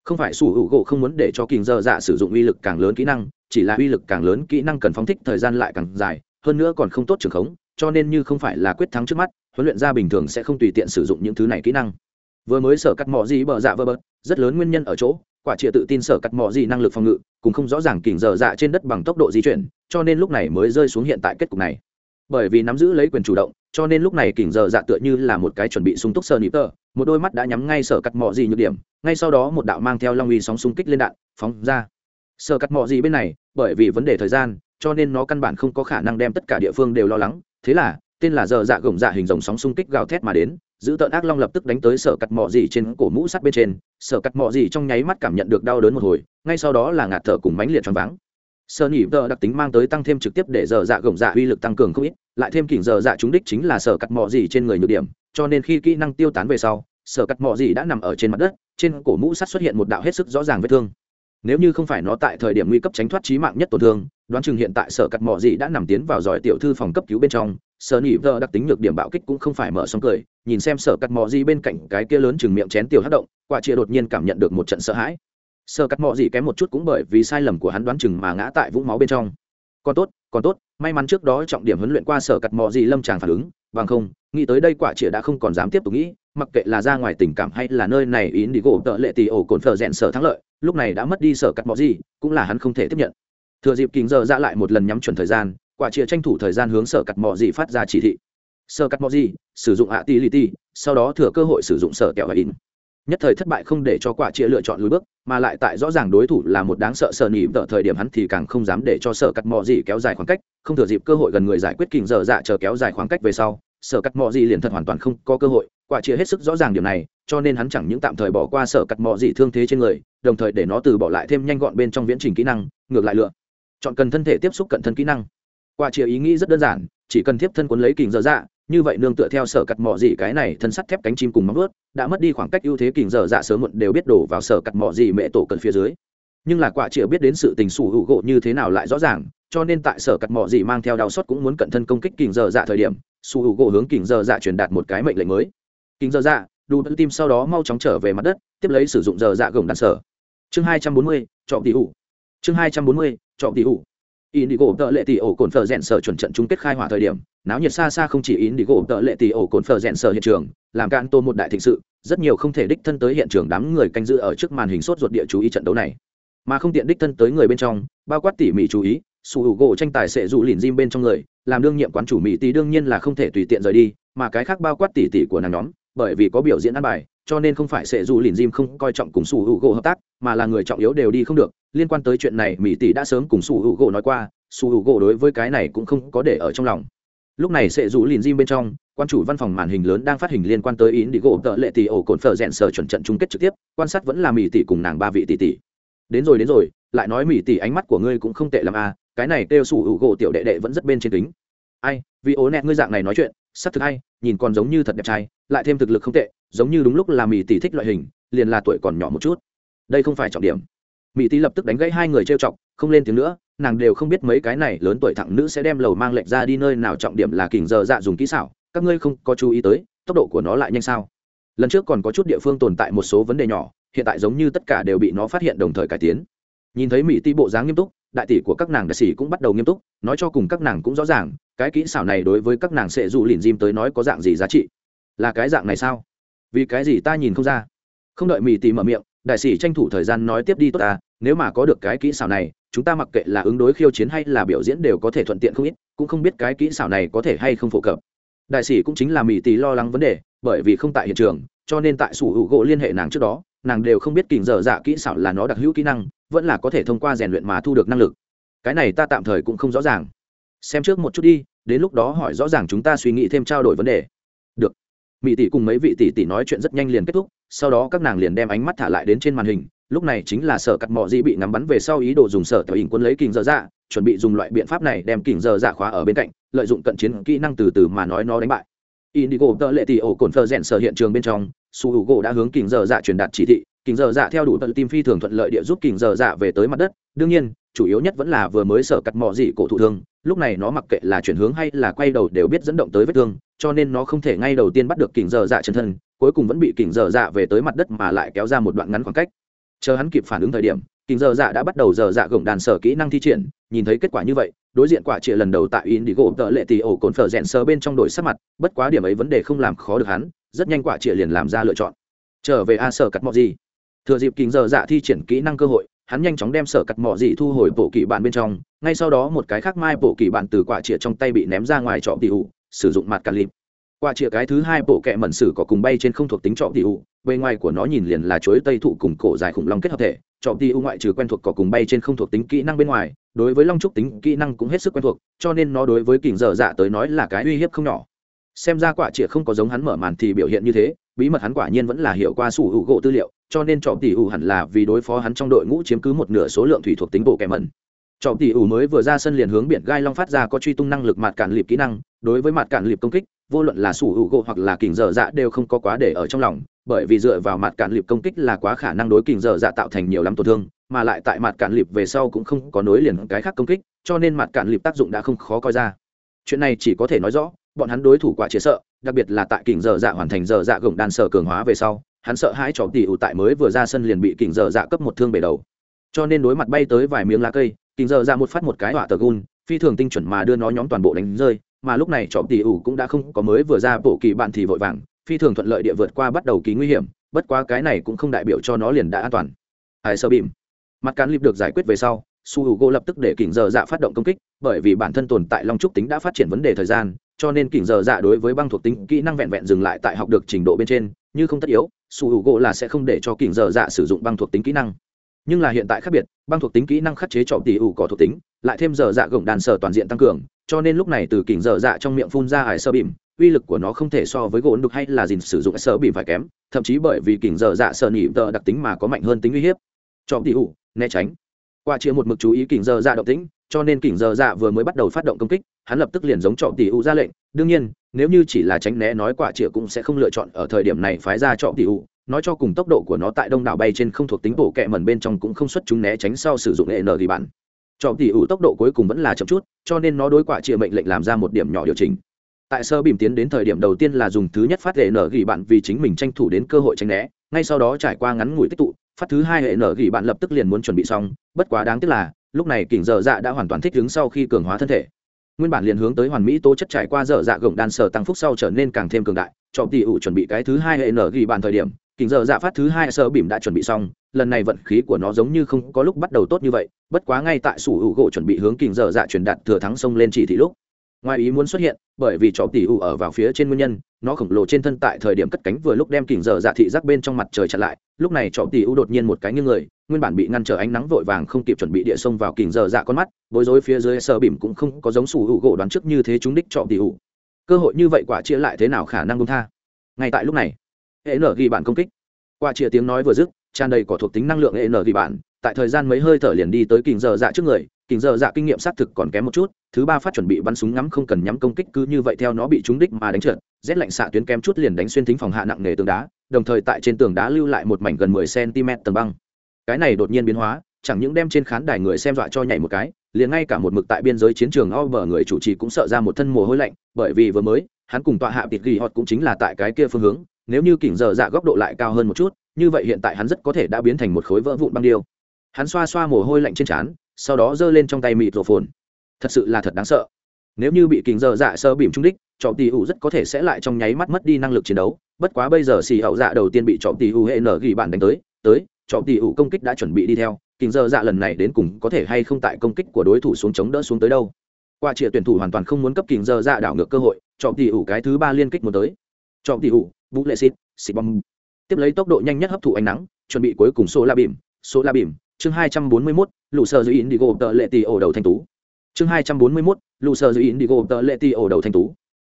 Không phải sủ hữu gỗ không muốn để cho kính dơ dạ sử dụng uy lực càng lớn kỹ năng, chỉ là uy lực càng lớn kỹ năng cần phóng thích thời gian lại càng dài, hơn nữa còn không tốt trường khống, cho nên như không phải là quyết thắng trước mắt, huấn luyện gia bình thường sẽ không tùy tiện sử dụng những thứ này kỹ năng. Vừa mới sở cắt mỏ gì bờ dạ vơ bớt rất lớn nguyên nhân ở chỗ quả trịa tự tin sở cắt mỏ gì năng lực phòng ngự, cũng không rõ ràng kỉnh dở dạ trên đất bằng tốc độ di chuyển, cho nên lúc này mới rơi xuống hiện tại kết cục này bởi vì nắm giữ lấy quyền chủ động, cho nên lúc này kỉnh dở dạ tựa như là một cái chuẩn bị sung túc sơ nịp tờ. một đôi mắt đã nhắm ngay sở cắt mỏ gì nhược điểm, ngay sau đó một đạo mang theo long uy sóng xung kích lên đạn, phóng ra sở cắt mỏ gì bên này, bởi vì vấn đề thời gian, cho nên nó căn bản không có khả năng đem tất cả địa phương đều lo lắng, thế là, tên là dở dạ gồng dạ hình dòng sóng xung kích gào thét mà đến giữ tợn ác long lập tức đánh tới sở cắt mọ gì trên cổ mũ sắt bên trên. Sở cắt mọ gì trong nháy mắt cảm nhận được đau đớn một hồi, ngay sau đó là ngạt thở cùng mánh liệt choáng váng. Sơ nhị vợ đặc tính mang tới tăng thêm trực tiếp để giờ dạ gồng dạ uy lực tăng cường không ít, lại thêm kỉnh giờ dạ trúng đích chính là sở cắt mọ gì trên người nhược điểm, cho nên khi kỹ năng tiêu tán về sau, sở cắt mọ gì đã nằm ở trên mặt đất, trên cổ mũ sắt xuất hiện một đạo hết sức rõ ràng vết thương. Nếu như không phải nó tại thời điểm nguy cấp tránh thoát trí mạng nhất tổn thương, đoán chừng hiện tại sở cắt mỏ gì đã nằm tiến vào giỏi tiểu thư phòng cấp cứu bên trong sở nỉ vợ đặc tính nhược điểm bạo kích cũng không phải mở xong cười, nhìn xem sở cắt mỏ gì bên cạnh cái kia lớn chừng miệng chén tiểu hát động, quả chia đột nhiên cảm nhận được một trận sợ hãi. Sở cắt mỏ gì kém một chút cũng bởi vì sai lầm của hắn đoán chừng mà ngã tại vũng máu bên trong. Còn tốt còn tốt, may mắn trước đó trọng điểm huấn luyện qua sở cắt mò gì lâm tràng phản ứng, bằng không, nghĩ tới đây quả chia đã không còn dám tiếp tục nghĩ, mặc kệ là ra ngoài tình cảm hay là nơi này ý đi gỗ tợ lệ tì ổ cồn phở rẽn sở thắng lợi, lúc này đã mất đi sở cắt mò gì cũng là hắn không thể tiếp nhận. Thừa dịp kính giờ ra lại một lần nhắm chuẩn thời gian quả chia tranh thủ thời gian hướng sở cặt mò gì phát ra chỉ thị. Sở cặt mò gì sử dụng ạ tỷ lì ti sau đó thừa cơ hội sử dụng sở kẹo và in. Nhất thời thất bại không để cho quả chia lựa chọn lùi bước, mà lại tại rõ ràng đối thủ là một đáng sợ sợ nỉ tờ thời điểm hắn thì càng không dám để cho sở cắt mò gì kéo dài khoảng cách, không thừa dịp cơ hội gần người giải quyết kình dở dạ chờ kéo dài khoảng cách về sau, sở cắt mò gì liền thật hoàn toàn không có cơ hội, quả chia hết sức rõ ràng điều này, cho nên hắn chẳng những tạm thời bỏ qua sở cắt mò gì thương thế trên người, đồng thời để nó từ bỏ lại thêm nhanh gọn bên trong viễn trình kỹ năng, ngược lại lựa chọn cần thân thể tiếp xúc cận thân kỹ năng quả chia ý nghĩ rất đơn giản, chỉ cần tiếp thân quấn lấy kình dở dạ như vậy nương tựa theo sở cật mỏ gì cái này thân sắt thép cánh chim cùng móng ướt đã mất đi khoảng cách ưu thế kình dở dạ sớm muộn đều biết đổ vào sở cật mỏ gì mẹ tổ cần phía dưới. Nhưng là quả chịa biết đến sự tình sủ hữu gỗ như thế nào lại rõ ràng, cho nên tại sở cật mỏ gì mang theo đau xót cũng muốn cận thân công kích kình dở dạ thời điểm, sủ hữu gỗ hướng kình dở dạ truyền đạt một cái mệnh lệnh mới. Kình dở dạ đủ tự tim sau đó mau chóng trở về mặt đất, tiếp lấy sử dụng dở dạ gồng đan sở. Chương hai trăm bốn mươi trọ tỷ ủ chương hai trăm bốn mươi trọ tỷ ủ Indigo tợ lệ tỷ ổ cồn phở rèn sở chuẩn trận chung kết khai hỏa thời điểm, náo nhiệt xa xa không chỉ Indigo tợ lệ tỷ ổ cồn phở rèn sở hiện trường, làm cạn tô một đại thịnh sự, rất nhiều không thể đích thân tới hiện trường đám người canh giữ ở trước màn hình sốt ruột địa chú ý trận đấu này. Mà không tiện đích thân tới người bên trong, bao quát tỉ mỉ chú ý, su hữu gỗ tranh tài sẽ dụ lìn Jim bên trong người, làm đương nhiệm quán chủ mỹ tỷ đương nhiên là không thể tùy tiện rời đi, mà cái khác bao quát tỉ tỉ của nàng nhóm, bởi vì có biểu diễn ăn bài, cho nên không phải sẽ dù lìn Jim không coi trọng cùng sủ hữu gỗ hợp tác, mà là người trọng yếu đều đi không được. Liên quan tới chuyện này, mỹ tỷ đã sớm cùng sủ hữu gỗ nói qua, sủ hữu gỗ đối với cái này cũng không có để ở trong lòng. Lúc này sẽ rủ lìn Jim bên trong quan chủ văn phòng màn hình lớn đang phát hình liên quan tới ý đi gỗ tợ lệ tỷ ổ cồn phở rẽn sở chuẩn trận chung kết trực tiếp quan sát vẫn là mỹ tỷ cùng nàng ba vị tỷ tỷ. Đến rồi đến rồi lại nói mỹ tỷ ánh mắt của ngươi cũng không tệ lắm à, cái này kêu sủ hữu gỗ tiểu đệ đệ vẫn rất bên trên kính. Ai vì ố nẹt ngươi dạng này nói chuyện sắc thực hay nhìn còn giống như thật đẹp trai, lại thêm thực lực không tệ, giống như đúng lúc là mỹ tỷ thích loại hình, liền là tuổi còn nhỏ một chút. Đây không phải trọng điểm. Mỹ tỷ lập tức đánh gãy hai người trêu chọc, không lên tiếng nữa, nàng đều không biết mấy cái này lớn tuổi thẳng nữ sẽ đem lầu mang lệnh ra đi nơi nào trọng điểm là kình giờ dạ dùng kỹ xảo, các ngươi không có chú ý tới, tốc độ của nó lại nhanh sao. Lần trước còn có chút địa phương tồn tại một số vấn đề nhỏ, hiện tại giống như tất cả đều bị nó phát hiện đồng thời cải tiến. Nhìn thấy mỹ tỷ bộ dáng nghiêm túc, đại tỷ của các nàng đại sĩ cũng bắt đầu nghiêm túc, nói cho cùng các nàng cũng rõ ràng cái kỹ xảo này đối với các nàng sẽ dù lìn diêm tới nói có dạng gì giá trị? Là cái dạng này sao? Vì cái gì ta nhìn không ra? Không đợi mì tì mở miệng, đại sĩ tranh thủ thời gian nói tiếp đi, tốt ta, nếu mà có được cái kỹ xảo này, chúng ta mặc kệ là ứng đối khiêu chiến hay là biểu diễn đều có thể thuận tiện không ít, cũng không biết cái kỹ xảo này có thể hay không phổ cập. Đại sĩ cũng chính là mì tì lo lắng vấn đề, bởi vì không tại hiện trường, cho nên tại sủ hữu gỗ liên hệ nàng trước đó, nàng đều không biết kình dở dạ kỹ xảo là nó đặc hữu kỹ năng, vẫn là có thể thông qua rèn luyện mà thu được năng lực. Cái này ta tạm thời cũng không rõ ràng xem trước một chút đi, đến lúc đó hỏi rõ ràng chúng ta suy nghĩ thêm trao đổi vấn đề. Được. Mỹ tỷ cùng mấy vị tỷ tỷ nói chuyện rất nhanh liền kết thúc, sau đó các nàng liền đem ánh mắt thả lại đến trên màn hình, lúc này chính là sở cắt mỏ di bị ngắm bắn về sau ý đồ dùng sở theo hình quân lấy kình dở dạ chuẩn bị dùng loại biện pháp này đem kình dở dạ khóa ở bên cạnh, lợi dụng cận chiến kỹ năng từ từ mà nói nó đánh bại. Indigo tợ lệ tỷ ổ cồn phơ rèn sở hiện trường bên trong, su hữu gỗ đã hướng kình dở dạ truyền đạt chỉ thị, kình dở dạ theo đủ tận tim phi thường thuận lợi địa giúp kình dở dạ về tới mặt đất đương nhiên, chủ yếu nhất vẫn là vừa mới sở cắt mỏ dị cổ thụ thương, lúc này nó mặc kệ là chuyển hướng hay là quay đầu đều biết dẫn động tới vết thương, cho nên nó không thể ngay đầu tiên bắt được kình dở dạ chân thân, cuối cùng vẫn bị kình dở dạ về tới mặt đất mà lại kéo ra một đoạn ngắn khoảng cách. Chờ hắn kịp phản ứng thời điểm, kình dở dạ đã bắt đầu dở dạ gồng đàn sở kỹ năng thi triển, nhìn thấy kết quả như vậy, đối diện quả trịa lần đầu tại in đi gỗ tợ lệ tì ổ cồn phở rẽn sờ bên trong đổi sắc mặt, bất quá điểm ấy vấn đề không làm khó được hắn, rất nhanh quả trịa liền làm ra lựa chọn. Trở về a sở cắt mọ gì thừa dịp kình giờ dạ thi triển kỹ năng cơ hội hắn nhanh chóng đem sở cắt mỏ dị thu hồi bộ kỳ bạn bên trong, ngay sau đó một cái khác mai bộ kỳ bạn từ quả chĩa trong tay bị ném ra ngoài trọ tỉ ụ sử dụng mặt cà lịp. Quả chĩa cái thứ hai bộ kẹ mẩn sử có cùng bay trên không thuộc tính trọ tỉ ụ bề ngoài của nó nhìn liền là chuối tây thụ cùng cổ dài khủng long kết hợp thể, trọ tỷ u ngoại trừ quen thuộc cỏ cùng bay trên không thuộc tính kỹ năng bên ngoài, đối với long trúc tính kỹ năng cũng hết sức quen thuộc, cho nên nó đối với kình dở dạ tới nói là cái uy hiếp không nhỏ. Xem ra quả chĩa không có giống hắn mở màn thì biểu hiện như thế bí mật hắn quả nhiên vẫn là hiểu qua sủ hữu gỗ tư liệu, cho nên trọ tỷ ủ hẳn là vì đối phó hắn trong đội ngũ chiếm cứ một nửa số lượng thủy thuộc tính bộ kẻ mẩn. Trọ tỷ ủ mới vừa ra sân liền hướng biển gai long phát ra có truy tung năng lực mặt cản liệp kỹ năng, đối với mặt cản liệp công kích, vô luận là sủ hữu gỗ hoặc là kình dở dạ đều không có quá để ở trong lòng, bởi vì dựa vào mặt cản liệp công kích là quá khả năng đối kình dở dạ tạo thành nhiều lắm tổn thương, mà lại tại mặt cản liệp về sau cũng không có nối liền cái khác công kích, cho nên mặt cản liệp tác dụng đã không khó coi ra. Chuyện này chỉ có thể nói rõ, bọn hắn đối thủ quả chế sợ đặc biệt là tại kình dở dạ hoàn thành dở dạ gồng đan sở cường hóa về sau, hắn sợ hãi trò tỉ ủ tại mới vừa ra sân liền bị kình dở dạ cấp một thương bể đầu. Cho nên đối mặt bay tới vài miếng lá cây, kình dở dạ một phát một cái họa tờ gun phi thường tinh chuẩn mà đưa nó nhóm toàn bộ đánh rơi, mà lúc này chọn tỷ ủ cũng đã không có mới vừa ra bộ kỳ bạn thì vội vàng, phi thường thuận lợi địa vượt qua bắt đầu kỳ nguy hiểm, bất quá cái này cũng không đại biểu cho nó liền đã an toàn. Ai sơ bìm. Mặt cán lip được giải quyết về sau, su h u g lập tức để kỉnh giờ dạ phát động công kích bởi vì bản thân tồn tại long trúc tính đã phát triển vấn đề thời gian, cho nên kỉnh giờ dạ đối với băng thuộc tính kỹ năng vẹn vẹn dừng lại tại học được trình độ bên trên, như không tất yếu su hữu gỗ là sẽ không để cho kỉnh giờ dạ sử dụng băng thuộc tính kỹ năng. Nhưng là hiện tại khác biệt, băng thuộc tính kỹ năng khắc chế trọng tỷ ủ có thuộc tính, lại thêm giờ dạ gồng đàn sở toàn diện tăng cường, cho nên lúc này từ kỉnh giờ dạ trong miệng phun ra ải sơ bìm, uy lực của nó không thể so với gỗ đục hay là dìn sử dụng sơ bìm phải kém, thậm chí bởi vì kỉnh giờ dạ sợ nỉ tờ đặc tính mà có mạnh hơn tính uy hiếp. Trọng tỷ ủ, né tránh. Qua chia một mực chú ý kỉnh giờ dạ động tĩnh cho nên kỉnh giờ dạ vừa mới bắt đầu phát động công kích, hắn lập tức liền giống trọ tỷ u ra lệnh, đương nhiên, nếu như chỉ là tránh né nói quả chĩa cũng sẽ không lựa chọn ở thời điểm này phái ra trọ tỷ u nói cho cùng tốc độ của nó tại đông đảo bay trên không thuộc tính bộ kẹ mẩn bên trong cũng không xuất chúng né tránh sau sử dụng hệ n thì bản trọ tỷ u tốc độ cuối cùng vẫn là chậm chút, cho nên nó đối quả chĩa mệnh lệnh làm ra một điểm nhỏ điều chỉnh. Tại sơ bìm tiến đến thời điểm đầu tiên là dùng thứ nhất phát hệ nở gỉ bạn vì chính mình tranh thủ đến cơ hội tranh né, ngay sau đó trải qua ngắn ngủi tích tụ, phát thứ hai hệ nở gỉ bạn lập tức liền muốn chuẩn bị xong, bất quá đáng tiếc là lúc này kỉnh dở dạ đã hoàn toàn thích ứng sau khi cường hóa thân thể. Nguyên bản liền hướng tới hoàn mỹ tố chất trải qua dở dạ gồng đan sở tăng phúc sau trở nên càng thêm cường đại, cho tỷ ủ chuẩn bị cái thứ hai hệ nở ghi bàn thời điểm, kỉnh dở dạ phát thứ hai sơ bìm đã chuẩn bị xong, lần này vận khí của nó giống như không có lúc bắt đầu tốt như vậy, bất quá ngay tại sủ hữu gỗ chuẩn bị hướng kỉnh dở dạ truyền đạt thừa thắng sông lên chỉ thị lúc. Ngoài ý muốn xuất hiện, bởi vì chó tỉ ủ ở vào phía trên nguyên nhân, nó khổng lồ trên thân tại thời điểm cất cánh vừa lúc đem kỉnh dở dạ thị giác bên trong mặt trời chặn lại, lúc này chó tỉ ủ đột nhiên một cái như người nguyên bản bị ngăn trở ánh nắng vội vàng không kịp chuẩn bị địa sông vào kình giờ dạ con mắt, bối rối phía dưới sờ bìm cũng không có giống sủ hữu gỗ đoán trước như thế chúng đích chọn tỉ ủ cơ hội như vậy quả chia lại thế nào khả năng công tha? Ngay tại lúc này hệ nở ghi bản công kích. Qua chia tiếng nói vừa dứt, tràn đầy cỏ thuộc tính năng lượng hệ nở ghi bản tại thời gian mấy hơi thở liền đi tới kình giờ dạ trước người, kình giờ dạ kinh nghiệm xác thực còn kém một chút, thứ ba phát chuẩn bị bắn súng ngắm không cần nhắm công kích cứ như vậy theo nó bị trúng đích mà đánh trượt, rét lạnh xạ tuyến kém chút liền đánh xuyên thính phòng hạ nặng nề tường đá, đồng thời tại trên tường đá lưu lại một mảnh gần mười cm tầng băng cái này đột nhiên biến hóa, chẳng những đem trên khán đài người xem dọa cho nhảy một cái, liền ngay cả một mực tại biên giới chiến trường o bờ người chủ trì cũng sợ ra một thân mồ hôi lạnh, bởi vì vừa mới, hắn cùng tọa hạ tịt ghi họt cũng chính là tại cái kia phương hướng, nếu như kỉnh dở dạ góc độ lại cao hơn một chút, như vậy hiện tại hắn rất có thể đã biến thành một khối vỡ vụn băng điêu. Hắn xoa xoa mồ hôi lạnh trên trán, sau đó giơ lên trong tay mịt rổ phồn. Thật sự là thật đáng sợ. Nếu như bị kình giờ dạ sơ bìm trung đích trọng tỷ ủ rất có thể sẽ lại trong nháy mắt mất đi năng lực chiến đấu. Bất quá bây giờ xì hậu dạ đầu tiên bị trọng tỷ ủ hệ nở ghi bản đánh tới tới trọ tỷ ủ công kích đã chuẩn bị đi theo kính dơ dạ lần này đến cùng có thể hay không tại công kích của đối thủ xuống chống đỡ xuống tới đâu. Qua trịa tuyển thủ hoàn toàn không muốn cấp kính dơ dạ đảo ngược cơ hội, trọ tỷ ủ cái thứ ba liên kích muốn tới. Trọ tỷ ủ vũ lệ xịt xịt bom. Tiếp lấy tốc độ nhanh nhất hấp thụ ánh nắng, chuẩn bị cuối cùng số la bìm số la bìm, chương hai trăm bốn mươi mốt, lũ sơ giữ in đi gồm tợ lệ tỷ ổ đầu thanh tú. Chương hai trăm bốn mươi mốt, lũ sơ giữ in đi gồm tợ lệ tỷ ổ đầu thanh tú.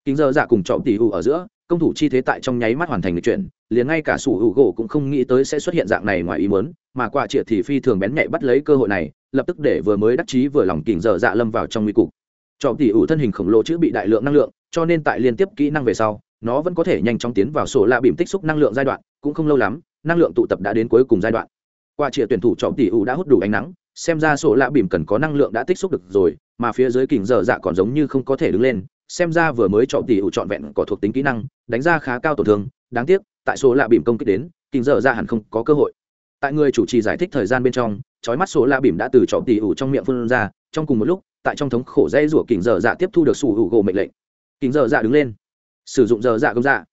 Kính giờ dạ cùng trọ tỷ ủ ở giữa công thủ chi thế tại trong nháy mắt hoàn thành lịch chuyển, liền ngay cả sủ hữu gỗ cũng không nghĩ tới sẽ xuất hiện dạng này ngoài ý muốn, mà quả triệt thì phi thường bén nhạy bắt lấy cơ hội này, lập tức để vừa mới đắc chí vừa lòng kình giờ dạ lâm vào trong nguy cục. Trọng tỷ hụ thân hình khổng lồ chữ bị đại lượng năng lượng, cho nên tại liên tiếp kỹ năng về sau, nó vẫn có thể nhanh chóng tiến vào sổ lạ bìm tích xúc năng lượng giai đoạn, cũng không lâu lắm, năng lượng tụ tập đã đến cuối cùng giai đoạn. Qua chĩa tuyển thủ trọng tỷ ủ đã hút đủ ánh nắng, xem ra sổ lạ bìm cần có năng lượng đã tích xúc được rồi, mà phía dưới kình dở dạ còn giống như không có thể đứng lên xem ra vừa mới chọn tỷ ủ trọn vẹn có thuộc tính kỹ năng, đánh ra khá cao tổn thương, đáng tiếc, tại số lạ bìm công kích đến kình dở dạ hẳn không có cơ hội. Tại người chủ trì giải thích thời gian bên trong, chói mắt số lạ bìm đã từ chọn tỷ ủ trong miệng phun ra, trong cùng một lúc, tại trong thống khổ dây rủa kình dở dạ tiếp thu được su hữu gỗ mệnh lệnh. Kình dở dạ đứng lên. Sử dụng dở dạ công dạ.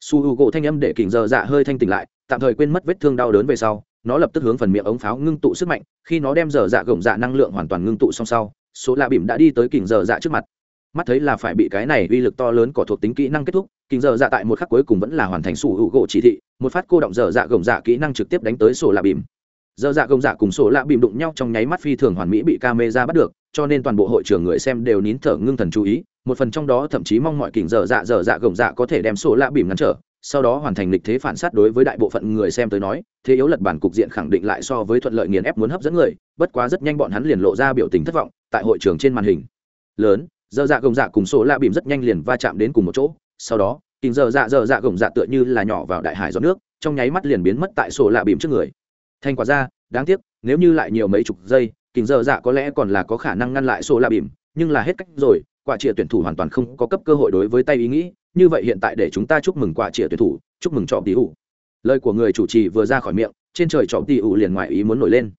Su hữu gỗ thanh âm để kình dở dạ hơi thanh tỉnh lại, tạm thời quên mất vết thương đau đớn về sau, nó lập tức hướng phần miệng ống pháo ngưng tụ sức mạnh, khi nó đem dở dạ gồng dạ năng lượng hoàn toàn ngưng tụ xong sau số lạ bìm đã đi tới kình dở dạ trước mặt mắt thấy là phải bị cái này uy lực to lớn có thuộc tính kỹ năng kết thúc kình dở dạ tại một khắc cuối cùng vẫn là hoàn thành sủ hữu gỗ chỉ thị, một phát cô động dở dạ gồng dạ kỹ năng trực tiếp đánh tới sổ lạ bìm. Dở dạ gồng dạ cùng sổ lạ bìm đụng nhau trong nháy mắt phi thường hoàn mỹ bị ca mê ra bắt được, cho nên toàn bộ hội trường người xem đều nín thở ngưng thần chú ý, một phần trong đó thậm chí mong mọi kình dở dạ dở dạ gồng dạ có thể đem sổ lạ bìm ngăn trở, sau đó hoàn thành lịch thế phản sát đối với đại bộ phận người xem tới nói, thế yếu lật bản cục diện khẳng định lại so với thuận lợi nghiền ép muốn hấp dẫn người, bất quá rất nhanh bọn hắn liền lộ ra biểu tình thất vọng tại hội trường trên màn hình. Lớn dơ dạ gồng dạ cùng số lạ bìm rất nhanh liền va chạm đến cùng một chỗ. Sau đó kinh dơ dạ dơ dạ gồng dạ tựa như là nhỏ vào đại hải giọt nước, trong nháy mắt liền biến mất tại số lạ bìm trước người. Thành quả ra, đáng tiếc, nếu như lại nhiều mấy chục giây kinh dơ dạ có lẽ còn là có khả năng ngăn lại số lạ bìm, nhưng là hết cách rồi, quả trịa tuyển thủ hoàn toàn không có cấp cơ hội đối với tay ý nghĩ, như vậy hiện tại để chúng ta chúc mừng quả trịa tuyển thủ, chúc mừng trọ tỷ ủ lời của người chủ trì vừa ra khỏi miệng, trên trời trọ tỷ ủ liền ngoài ý muốn nổi lên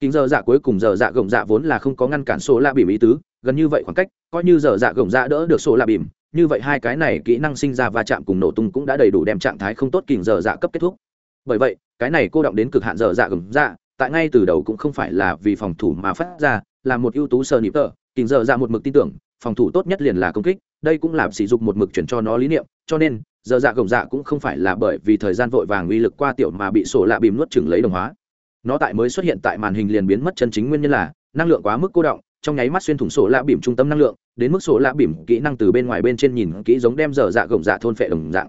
kính giờ dạ cuối cùng giờ dạ gồng dạ vốn là không có ngăn cản số la bìm ý tứ, gần như vậy khoảng cách, coi như giờ dạ gồng dạ đỡ được số la bìm như vậy hai cái này kỹ năng sinh ra va chạm cùng nổ tung cũng đã đầy đủ đem trạng thái không tốt kình giờ dạ cấp kết thúc. Bởi vậy, cái này cô động đến cực hạn giờ dạ gồng dạ tại ngay từ đầu cũng không phải là vì phòng thủ mà phát ra, là một ưu tú sơ nịp tờ kình giờ dạ một mực tin tưởng, phòng thủ tốt nhất liền là công kích, đây cũng là sử dụng một mực chuyển cho nó lý niệm, cho nên, giờ dạ gồng dạ cũng không phải là bởi vì thời gian vội vàng uy lực qua tiểu mà bị sổ lạ bìm nuốt chừng lấy đồng hóa nó tại mới xuất hiện tại màn hình liền biến mất chân chính nguyên nhân là, năng lượng quá mức cô động, trong nháy mắt xuyên thủng sổ lạ bìm trung tâm năng lượng, đến mức sổ lạ bìm kỹ năng từ bên ngoài bên trên nhìn kỹ giống đem giờ dạ gồng dạ thôn phệ đồng dạng.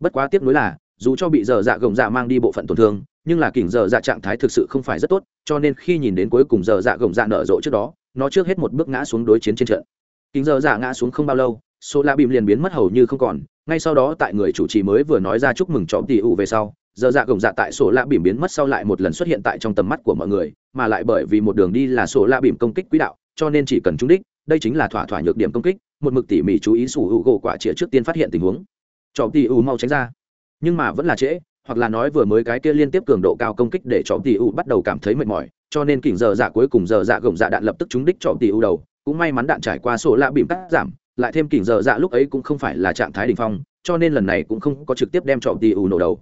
Bất quá tiếp nối là, dù cho bị dở dạ gồng dạ mang đi bộ phận tổn thương, nhưng là kỉnh dở dạ trạng thái thực sự không phải rất tốt, cho nên khi nhìn đến cuối cùng dở dạ gồng dạ nở rộ trước đó, nó trước hết một bước ngã xuống đối chiến trên trận. Kính dở dạ ngã xuống không bao lâu, sổ lạ bìm liền biến mất hầu như không còn, ngay sau đó tại người chủ trì mới vừa nói ra chúc mừng chọn tỷ ủ về sau giờ dạ gồng dạ tại sổ la bìm biến mất sau lại một lần xuất hiện tại trong tầm mắt của mọi người, mà lại bởi vì một đường đi là sổ la bìm công kích quỹ đạo, cho nên chỉ cần trúng đích, đây chính là thỏa thỏa nhược điểm công kích, một mực tỉ mỉ chú ý sủ hữu gỗ quả chĩa trước tiên phát hiện tình huống. Chọn tỉ u mau tránh ra. Nhưng mà vẫn là trễ, hoặc là nói vừa mới cái kia liên tiếp cường độ cao công kích để chọn tỉ u bắt đầu cảm thấy mệt mỏi, cho nên kỉnh giờ dạ cuối cùng giờ dạ gồng dạ đạn lập tức trúng đích chọn tỉ u đầu, cũng may mắn đạn trải qua sổ la bìm cắt giảm, lại thêm kỉnh giờ dạ lúc ấy cũng không phải là trạng thái đ ỉ n h phong, cho nên lần này cũng không có trực tiếp đem trọ tỉ ủ nổ đầu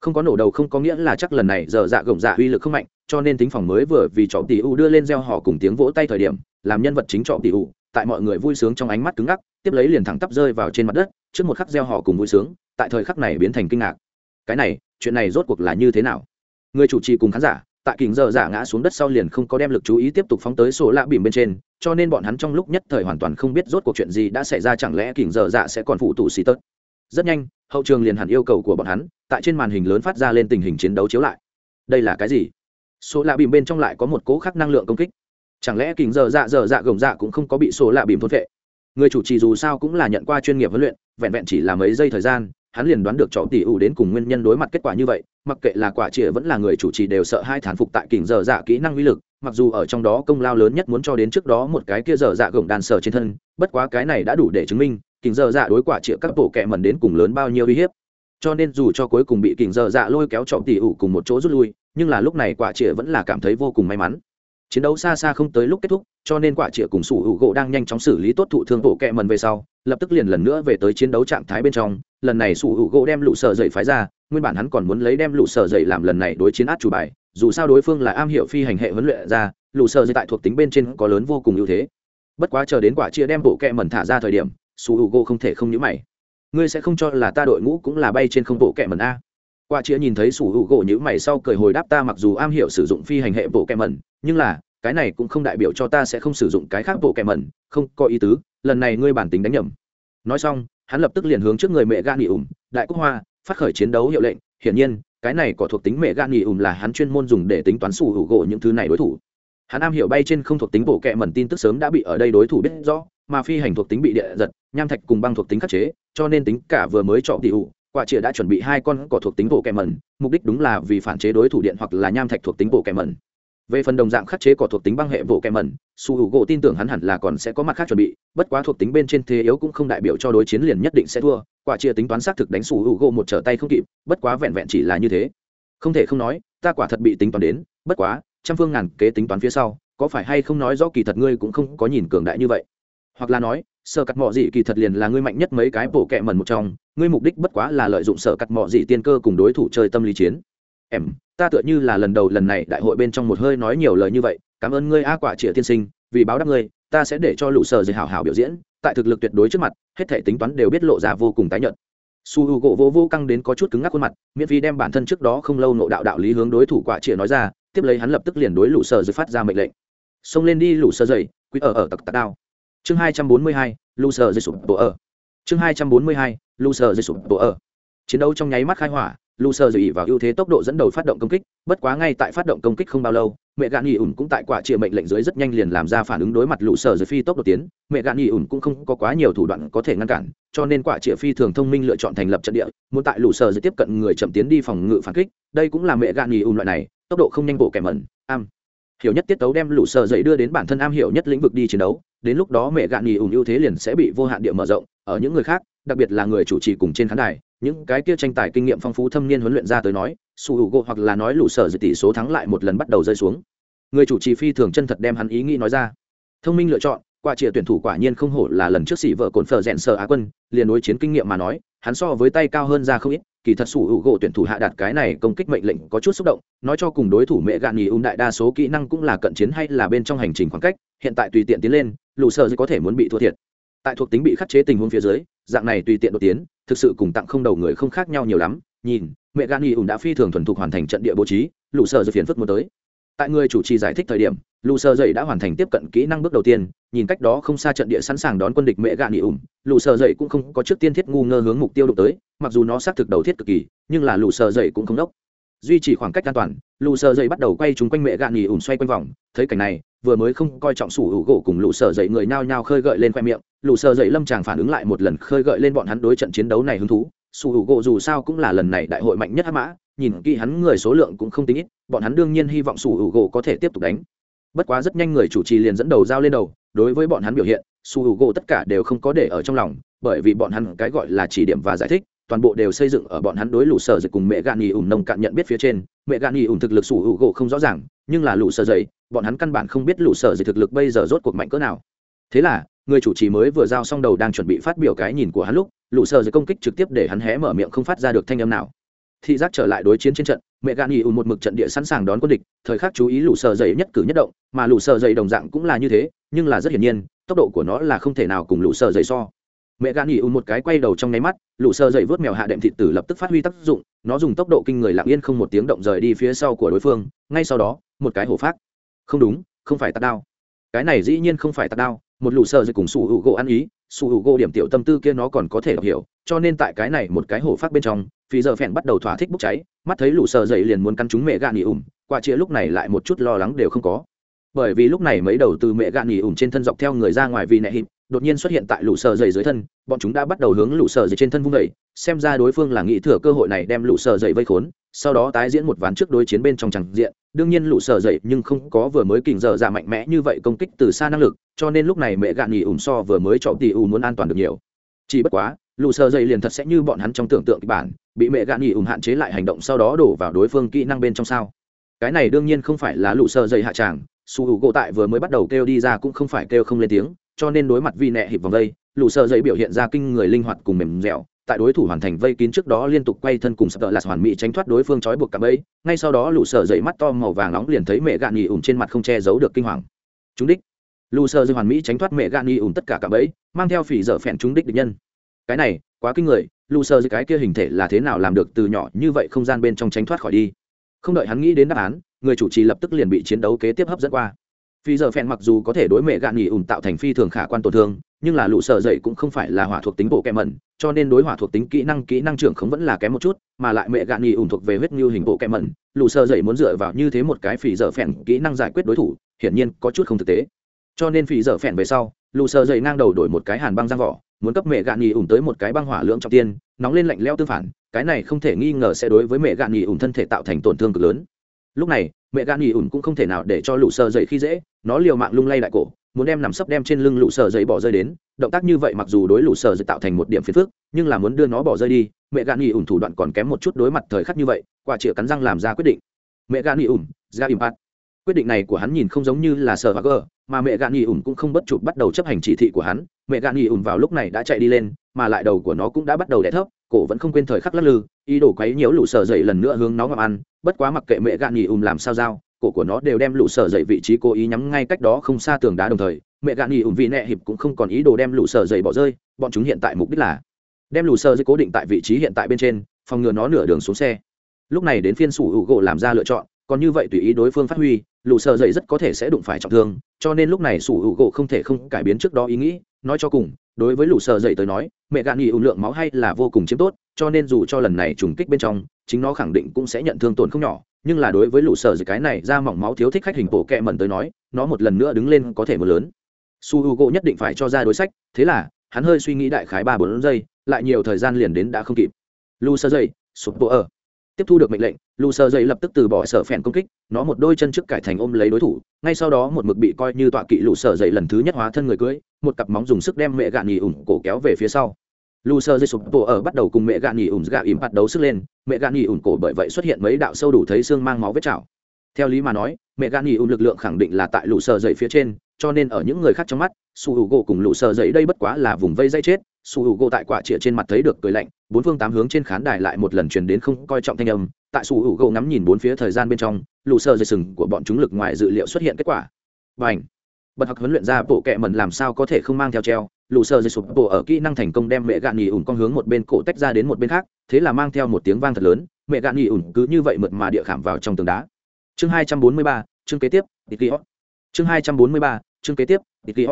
không có nổ đầu không có nghĩa là chắc lần này giờ dạ gồng dạ uy lực không mạnh, cho nên tính phòng mới vừa vì trọ tỷ u đưa lên gieo họ cùng tiếng vỗ tay thời điểm, làm nhân vật chính trọ tỷ u, tại mọi người vui sướng trong ánh mắt cứng ngắc, tiếp lấy liền thẳng tắp rơi vào trên mặt đất, trước một khắc gieo họ cùng vui sướng, tại thời khắc này biến thành kinh ngạc. Cái này, chuyện này rốt cuộc là như thế nào? Người chủ trì cùng khán giả, tại kình giờ giả ngã xuống đất sau liền không có đem lực chú ý tiếp tục phóng tới sổ lạ bìm bên trên, cho nên bọn hắn trong lúc nhất thời hoàn toàn không biết rốt cuộc chuyện gì đã xảy ra, chẳng lẽ kình giờ dạ sẽ còn phụ tù xì tớt? Rất nhanh, hậu trường liền hẳn yêu cầu của bọn hắn, tại trên màn hình lớn phát ra lên tình hình chiến đấu chiếu lại. Đây là cái gì? Số lạ bìm bên trong lại có một cố khắc năng lượng công kích. Chẳng lẽ kình giờ dạ giờ dạ gồng dạ cũng không có bị số lạ bìm thôn vệ người chủ trì dù sao cũng là nhận qua chuyên nghiệp huấn luyện, vẹn vẹn chỉ là mấy giây thời gian, hắn liền đoán được trò tỷ ủ đến cùng nguyên nhân đối mặt kết quả như vậy, mặc kệ là quả chĩa vẫn là người chủ trì đều sợ hai thán phục tại kỉnh dở dạ kỹ năng uy lực, mặc dù ở trong đó công lao lớn nhất muốn cho đến trước đó một cái kia dở dạ gồng đàn sở trên thân, bất quá cái này đã đủ để chứng minh Kình dở dạ đối quả chĩa các bộ kẹ mẩn đến cùng lớn bao nhiêu uy hiếp. Cho nên dù cho cuối cùng bị kình dở dạ lôi kéo trọng tỷ ủ cùng một chỗ rút lui, nhưng là lúc này quả chĩa vẫn là cảm thấy vô cùng may mắn. Chiến đấu xa xa không tới lúc kết thúc, cho nên quả chĩa cùng sủ hữu gỗ đang nhanh chóng xử lý tốt thụ thương bộ kẹ mần về sau, lập tức liền lần nữa về tới chiến đấu trạng thái bên trong. Lần này sủ hữu gỗ đem lũ sợ dậy phái ra, nguyên bản hắn còn muốn lấy đem lũ sợ dậy làm lần này đối chiến át chủ bài, dù sao đối phương là am hiểu phi hành hệ huấn luyện ra, lũ sợ dậy tại thuộc tính bên trên có lớn vô cùng ưu thế. Bất quá chờ đến quả chia đem bộ kẹ mần thả ra thời điểm su h u g o không thể không nhữ mày. Ngươi sẽ không cho là ta đội ngũ cũng là bay trên không bộ kẹ mần a? Qua chĩa nhìn thấy su h u g o nhữ mày sau cười hồi đáp ta mặc dù am hiểu sử dụng phi hành hệ bộ kẹ mần nhưng là, cái này cũng không đại biểu cho ta sẽ không sử dụng cái khác bộ kẹ mẩn, không có ý tứ, lần này ngươi bản tính đánh nhầm. Nói xong, hắn lập tức liền hướng trước người mẹ gan nghỉ ủng đại quốc hoa, phát khởi chiến đấu hiệu lệnh, hiển nhiên, cái này có thuộc tính mẹ gan nghỉ ủng là hắn chuyên môn dùng để tính toán sủ hữu gỗ những thứ này đối thủ. Hắn am hiểu bay trên không thuộc tính bộ kẹ mẩn tin tức sớm đã bị ở đây đối thủ biết rõ mà phi hành thuộc tính bị địa giật nham thạch cùng băng thuộc tính khắc chế cho nên tính cả vừa mới chọn tỷ ủ, quả chĩa đã chuẩn bị hai con cỏ thuộc tính bộ kẻ mẩn mục đích đúng là vì phản chế đối thủ điện hoặc là nham thạch thuộc tính bộ kẻ mẩn. Về phần đồng dạng khắc chế cỏ thuộc tính băng hệ bộ kẻ mẩn su hữu gỗ tin tưởng hắn hẳn là còn sẽ có mặt khác chuẩn bị bất quá thuộc tính bên trên thế yếu cũng không đại biểu cho đối chiến liền nhất định sẽ thua quả chia tính toán xác thực đánh su hữu gỗ một trở tay không kịp bất quá vẹn vẹn chỉ là như thế. Không thể không nói ta quả thật bị tính toán đến bất quá trăm phương ngàn kế tính toán phía sau có phải hay không nói rõ kỳ thật ngươi cũng không có nhìn cường đại như vậy hoặc là nói, sở cắt mọ dị kỳ thật liền là ngươi mạnh nhất mấy cái bộ kẹ mần một trong, ngươi mục đích bất quá là lợi dụng sở cắt mọ dị tiên cơ cùng đối thủ chơi tâm lý chiến. Em, ta tựa như là lần đầu lần này đại hội bên trong một hơi nói nhiều lời như vậy, cảm ơn ngươi a quả trịa tiên sinh, vì báo đáp ngươi, ta sẽ để cho lũ sở dây hảo hảo biểu diễn, tại thực lực tuyệt đối trước mặt, hết thể tính toán đều biết lộ ra vô cùng tái nhợt. Su h u gỗ vô vô căng đến có chút cứng ngắc khuôn mặt, miễn phí đem bản thân trước đó không lâu nộ đạo đạo lý hướng đối thủ quả trịa nói ra, tiếp lấy hắn lập tức liền đối lũ sở dây phát ra mệnh lệnh. Xông lên đi lũ sở dây quý ở ở tặc tặc đao chương hai trăm bốn mươi hai dây sụp bộ ở. Chương hai trăm bốn mươi hai dây sụp bộ ở. Chiến đấu trong nháy mắt khai hỏa, lu sơ dự vào ưu thế tốc độ dẫn đầu phát động công kích, bất quá ngay tại phát động công kích không bao lâu, mẹ gạn nghỉ ủn cũng tại quả chia mệnh lệnh dưới rất nhanh liền làm ra phản ứng đối mặt lũ sở dự phi tốc độ tiến. Mẹ gạn nghỉ ủn cũng không có quá nhiều thủ đoạn có thể ngăn cản, cho nên quả chia phi thường thông minh lựa chọn thành lập trận địa, muốn tại lũ sở dự tiếp cận người chậm tiến đi phòng ngự phản kích. Đây cũng là mẹ gạn nghỉ ủn loại này, tốc độ không nhanh bộ kẻ mẩn, am hiểu nhất tiết tấu đem lũ sở dậy đưa đến bản thân am hiểu nhất lĩnh vực đi chiến đấu, đến lúc đó mẹ gạn nghỉ ủng ưu thế liền sẽ bị vô hạn địa mở rộng. Ở những người khác, đặc biệt là người chủ trì cùng trên khán đài, những cái kia tranh tài kinh nghiệm phong phú thâm niên huấn luyện ra tới nói, su hữu gỗ hoặc là nói lũ sở dự tỷ số thắng lại một lần bắt đầu rơi xuống. Người chủ trì phi thường chân thật đem hắn ý nghĩ nói ra. Thông minh lựa chọn quả trịa tuyển thủ quả nhiên không hổ là lần trước xỉ vợ cồn phở rèn sợ á quân, liền đối chiến kinh nghiệm mà nói, hắn so với tay cao hơn ra không ít kỳ thật sủ hữu gỗ tuyển thủ hạ đạt cái này công kích mệnh lệnh có chút xúc động, nói cho cùng đối thủ mẹ gạn nghỉ ung đại đa số kỹ năng cũng là cận chiến hay là bên trong hành trình khoảng cách, hiện tại tùy tiện tiến lên, lù sơ có thể muốn bị thua thiệt. Tại thuộc tính bị khắc chế tình huống phía dưới, dạng này tùy tiện đột tiến, thực sự cùng tặng không đầu người không khác nhau nhiều lắm. Nhìn, mẹ gạn nghỉ ung đã phi thường thuần thục hoàn thành trận địa bố trí, lù sơ phiền phức muốn tới. Tại người chủ trì giải thích thời điểm, lù sơ dậy đã hoàn thành tiếp cận kỹ năng bước đầu tiên, nhìn cách đó không xa trận địa sẵn sàng đón quân địch mẹ gạn nghỉ ủng lù sơ dậy cũng không có trước tiên thiết ngu ngơ hướng mục tiêu đụng tới mặc dù nó xác thực đầu thiết cực kỳ, nhưng là lù sờ dậy cũng không đốc. Duy trì khoảng cách an toàn, lù sờ dậy bắt đầu quay chúng quanh mẹ gạn nghỉ ủn xoay quanh vòng. Thấy cảnh này, vừa mới không coi trọng sủ hữu gỗ cùng lù sờ dậy người nhao nhao khơi gợi lên khoe miệng. Lù sờ dậy lâm tràng phản ứng lại một lần khơi gợi lên bọn hắn đối trận chiến đấu này hứng thú. Sủ hữu gỗ dù sao cũng là lần này đại hội mạnh nhất hắc mã, nhìn kỹ hắn người số lượng cũng không tính ít, bọn hắn đương nhiên hy vọng sủ hữu gỗ có thể tiếp tục đánh. Bất quá rất nhanh người chủ trì liền dẫn đầu giao lên đầu, đối với bọn hắn biểu hiện su h u gỗ tất cả đều không có để ở trong lòng, bởi vì bọn hắn cái gọi là chỉ điểm và giải thích toàn bộ đều xây dựng ở bọn hắn đối lũ sở dịch cùng mẹ gạn nghỉ ủng nông cạn nhận biết phía trên. Mẹ gạn nghỉ ủng thực lực sủ hữu gỗ không rõ ràng, nhưng là lũ sở dậy, bọn hắn căn bản không biết lũ sở dịch thực lực bây giờ rốt cuộc mạnh cỡ nào. Thế là, người chủ trì mới vừa giao xong đầu đang chuẩn bị phát biểu cái nhìn của hắn lúc, lũ sở dịch công kích trực tiếp để hắn hé mở miệng không phát ra được thanh âm nào. Thị giác trở lại đối chiến trên trận, mẹ gạn nghỉ ùn một mực trận địa sẵn sàng đón quân địch, thời khắc chú ý lũ sở dậy nhất cử nhất động, mà lũ sở dậy đồng dạng cũng là như thế, nhưng là rất hiển nhiên, tốc độ của nó là không thể nào cùng lũ sở dậy so mẹ gạn nghỉ ùn một cái quay đầu trong nháy mắt, lũ sờ dậy vớt mèo hạ đệm thịt tử lập tức phát huy tác dụng, nó dùng tốc độ kinh người lặng yên không một tiếng động rời đi phía sau của đối phương, ngay sau đó, một cái hổ phát. Không đúng, không phải tạt đao. Cái này dĩ nhiên không phải tạt đao, một lũ sờ dậy cùng sủ hữu gỗ ăn ý, sủ hữu gỗ điểm tiểu tâm tư kia nó còn có thể đọc hiểu, cho nên tại cái này một cái hổ phát bên trong, phì giờ phèn bắt đầu thỏa thích bốc cháy, mắt thấy lũ sờ dậy liền muốn căn chúng mẹ gạn nghỉ ùn, quả chia lúc này lại một chút lo lắng đều không có. Bởi vì lúc này mấy đầu từ mẹ gạn nghỉ ủng trên thân dọc theo người ra ngoài vì nẹ hịp đột nhiên xuất hiện tại lũ sờ dày dưới thân, bọn chúng đã bắt đầu hướng lũ sờ dày trên thân vung đẩy xem ra đối phương là nghĩ thừa cơ hội này đem lũ sờ dày vây khốn, sau đó tái diễn một ván trước đối chiến bên trong chẳng diện. Đương nhiên lũ sờ dậy nhưng không có vừa mới kình dở dạ mạnh mẽ như vậy công kích từ xa năng lực, cho nên lúc này mẹ gạn nghỉ ủm so vừa mới chọn tỷ ủ muốn an toàn được nhiều. Chỉ bất quá, lũ sờ dậy liền thật sẽ như bọn hắn trong tưởng tượng kịch bản, bị mẹ gạn nghỉ ủm hạn chế lại hành động sau đó đổ vào đối phương kỹ năng bên trong sao. Cái này đương nhiên không phải là lũ sờ dậy hạ tràng, su hữu gỗ tại vừa mới bắt đầu kêu đi ra cũng không phải kêu không lên tiếng cho nên đối mặt vi nẹ hiệp vòng vây, lũ sợ dậy biểu hiện ra kinh người linh hoạt cùng mềm dẻo. Tại đối thủ hoàn thành vây kín trước đó liên tục quay thân cùng sập tợ lạt hoàn mỹ tránh thoát đối phương trói buộc cả bẫy, ngay sau đó lũ sợ dậy mắt to màu vàng nóng liền thấy mẹ gạn nghỉ ủng trên mặt không che giấu được kinh hoàng. Chúng đích. Lũ sợ dậy hoàn mỹ tránh thoát mẹ gạn nghỉ ủng tất cả cả bẫy, mang theo phỉ dở phèn chúng đích địch nhân. Cái này, quá kinh người lù sơ cái kia hình thể là thế nào làm được từ nhỏ như vậy không gian bên trong tránh thoát khỏi đi. Không đợi hắn nghĩ đến đáp án, người chủ trì lập tức liền bị chiến đấu kế tiếp hấp dẫn qua phi giờ phèn mặc dù có thể đối mẹ gạn nghỉ ủn tạo thành phi thường khả quan tổn thương, nhưng là lũ sợ dậy cũng không phải là hỏa thuộc tính bộ kẹ mẩn, cho nên đối hỏa thuộc tính kỹ năng kỹ năng trưởng không vẫn là kém một chút, mà lại mẹ gạn nghỉ ủn thuộc về huyết như hình bộ kẹ mẩn, lũ sợ dậy muốn dựa vào như thế một cái phi giờ phèn kỹ năng giải quyết đối thủ, hiển nhiên có chút không thực tế. Cho nên phi giờ phèn về sau, lũ sợ dậy ngang đầu đổi một cái hàn băng giang vỏ, muốn cấp mẹ gạn nghỉ ủn tới một cái băng hỏa lưỡng trọng tiên, nóng lên lạnh leo tương phản, cái này không thể nghi ngờ sẽ đối với mẹ gạn nghỉ ủn thân thể tạo thành tổn thương cực lớn lúc này, mẹ gan nghỉ ủn cũng không thể nào để cho lũ sờ dậy khi dễ, nó liều mạng lung lay đại cổ, muốn đem nằm sấp đem trên lưng lũ sờ dậy bỏ rơi đến. Động tác như vậy mặc dù đối lũ sờ dậy tạo thành một điểm phiền phức, nhưng là muốn đưa nó bỏ rơi đi, mẹ gan nghỉ ủn thủ đoạn còn kém một chút đối mặt thời khắc như vậy, quả chĩa cắn răng làm ra quyết định. Mẹ gan nghỉ ủn, ra impact quyết định này của hắn nhìn không giống như là sờ và gờ, mà mẹ gạn nghỉ ủn cũng không bất chụp bắt đầu chấp hành chỉ thị của hắn. Mẹ gạn nghỉ ủn vào lúc này đã chạy đi lên, mà lại đầu của nó cũng đã bắt đầu đẻ thấp cổ vẫn không quên thời khắc lắc lư, ý đồ quấy nhiễu lũ sở dậy lần nữa hướng nó ngậm ăn, bất quá mặc kệ mẹ gạn nghỉ ủng làm sao dao cổ của nó đều đem lũ sở dậy vị trí cố ý nhắm ngay cách đó không xa tường đá đồng thời, mẹ gạn nghỉ ủng vị nẹ hiệp cũng không còn ý đồ đem lũ sở dậy bỏ rơi, bọn chúng hiện tại mục đích là đem lũ sở dậy cố định tại vị trí hiện tại bên trên, phòng ngừa nó nửa đường xuống xe. Lúc này đến phiên sủ hữu gỗ làm ra lựa chọn, còn như vậy tùy ý đối phương phát huy, lũ sợ dậy rất có thể sẽ đụng phải trọng thương, cho nên lúc này sủ hữu gỗ không thể không cải biến trước đó ý nghĩ, nói cho cùng, đối với lũ sợ dậy tới nói mẹ gạn nghỉ ưu lượng máu hay là vô cùng chiếm tốt, cho nên dù cho lần này trùng kích bên trong, chính nó khẳng định cũng sẽ nhận thương tổn không nhỏ. Nhưng là đối với lũ sợ gì cái này ra mỏng máu thiếu thích khách hình bộ kẹ mẩn tới nói, nó một lần nữa đứng lên có thể một lớn. Su h u gỗ nhất định phải cho ra đối sách, thế là, hắn hơi suy nghĩ đại khái ba bốn giây, lại nhiều thời gian liền đến đã không kịp. Lu sợ dây sụp bộ ở. Tiếp thu được mệnh lệnh lù sờ dậy lập tức từ bỏ sở phèn công kích, nó một đôi chân trước cải thành ôm lấy đối thủ, ngay sau đó một mực bị coi như tọa kỵ lù sờ dậy lần thứ nhất hóa thân người cưới, một cặp móng dùng sức đem mẹ gạn nghỉ ủng cổ kéo về phía sau. Lù sờ dậy sụp tổ ở bắt đầu cùng mẹ gạn nghỉ ủng gạ ỉm bắt đấu sức lên, mẹ gạn nghỉ ủng cổ bởi vậy xuất hiện mấy đạo sâu đủ thấy xương mang máu vết chảo. Theo lý mà nói, mẹ gạn nghỉ ủng lực lượng khẳng định là tại lù sờ dậy phía trên, cho nên ở những người khác trong mắt, su hữu gỗ cùng lù sơ dậy đây bất quá là vùng vây dây chết su h u gỗ tại quả trịa trên mặt thấy được cười lạnh, bốn phương tám hướng trên khán đài lại một lần truyền đến không coi trọng thanh âm. Tại su h u gỗ ngắm nhìn bốn phía thời gian bên trong, lũ sơ dây sừng của bọn chúng lực ngoài dự liệu xuất hiện kết quả. Và ảnh bật học huấn luyện ra bộ kệ mẩn làm sao có thể không mang theo treo. Lũ sơ dây sụp bộ ở kỹ năng thành công đem mẹ gạn nghỉ ủng con hướng một bên cổ tách ra đến một bên khác, thế là mang theo một tiếng vang thật lớn, mẹ gạn nghỉ ủng cứ như vậy mượt mà địa khảm vào trong tường đá. Chương hai trăm bốn mươi ba, chương kế tiếp tít ghi chương hai trăm bốn mươi ba, chương kế tiếp tít ghi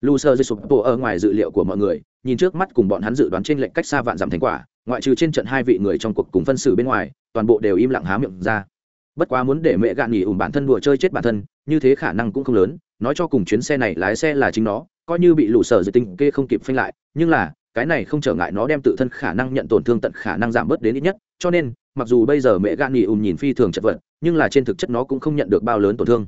lu sơ dây sụp bộ ở ngoài dự liệu của mọi người nhìn trước mắt cùng bọn hắn dự đoán trên lệnh cách xa vạn dặm thành quả, ngoại trừ trên trận hai vị người trong cuộc cùng phân xử bên ngoài, toàn bộ đều im lặng há miệng ra. Bất quá muốn để mẹ gạn nghỉ ủng bản thân đùa chơi chết bản thân, như thế khả năng cũng không lớn, nói cho cùng chuyến xe này lái xe là chính nó, coi như bị lũ sở dự tình kê không kịp phanh lại, nhưng là, cái này không trở ngại nó đem tự thân khả năng nhận tổn thương tận khả năng giảm bớt đến ít nhất, cho nên, mặc dù bây giờ mẹ gạn nghỉ ủng nhìn phi thường chật vật, nhưng là trên thực chất nó cũng không nhận được bao lớn tổn thương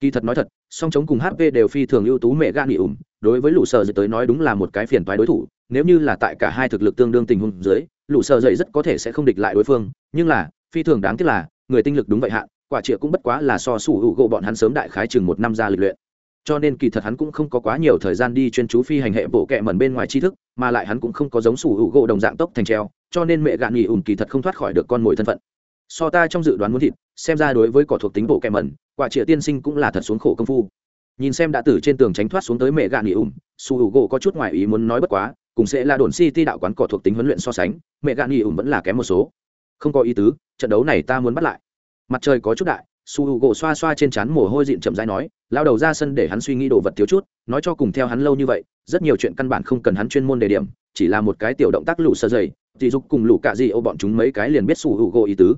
kỳ thật nói thật, song chống cùng hp đều phi thường ưu tú mẹ gan nghỉ ủng, đối với lũ sợ dậy tới nói đúng là một cái phiền toái đối thủ, nếu như là tại cả hai thực lực tương đương tình huống dưới, lũ sợ dậy rất có thể sẽ không địch lại đối phương, nhưng là, phi thường đáng tiếc là, người tinh lực đúng vậy hạn quả trịa cũng bất quá là so sủ hữu gỗ bọn hắn sớm đại khái chừng một năm ra lịch luyện. Cho nên kỳ thật hắn cũng không có quá nhiều thời gian đi chuyên chú phi hành hệ bộ kệ mẩn bên ngoài tri thức, mà lại hắn cũng không có giống sủ hữu gỗ đồng dạng tốc thành treo, cho nên mẹ gạn nghỉ ủn kỳ thật không thoát khỏi được con mồi thân phận. So ta trong dự đoán muốn thịt, xem ra đối với cỏ thuộc tính bộ kệ mẩn quả trịa tiên sinh cũng là thật xuống khổ công phu. Nhìn xem đã từ trên tường tránh thoát xuống tới mẹ gạn nghỉ ủng su h u gỗ có chút ngoại ý muốn nói bất quá, cùng sẽ là đồn si ti đạo quán cỏ thuộc tính huấn luyện so sánh, mẹ gạn nghỉ ủng vẫn là kém một số. Không có ý tứ, trận đấu này ta muốn bắt lại. Mặt trời có chút đại, su h u gỗ xoa xoa trên trán mồ hôi dịn chậm rãi nói, lao đầu ra sân để hắn suy nghĩ đồ vật thiếu chút, nói cho cùng theo hắn lâu như vậy, rất nhiều chuyện căn bản không cần hắn chuyên môn đề điểm, chỉ là một cái tiểu động tác lũ sơ dày, thì dục cùng lũ cạ dị ô bọn chúng mấy cái liền biết su h u gỗ ý tứ.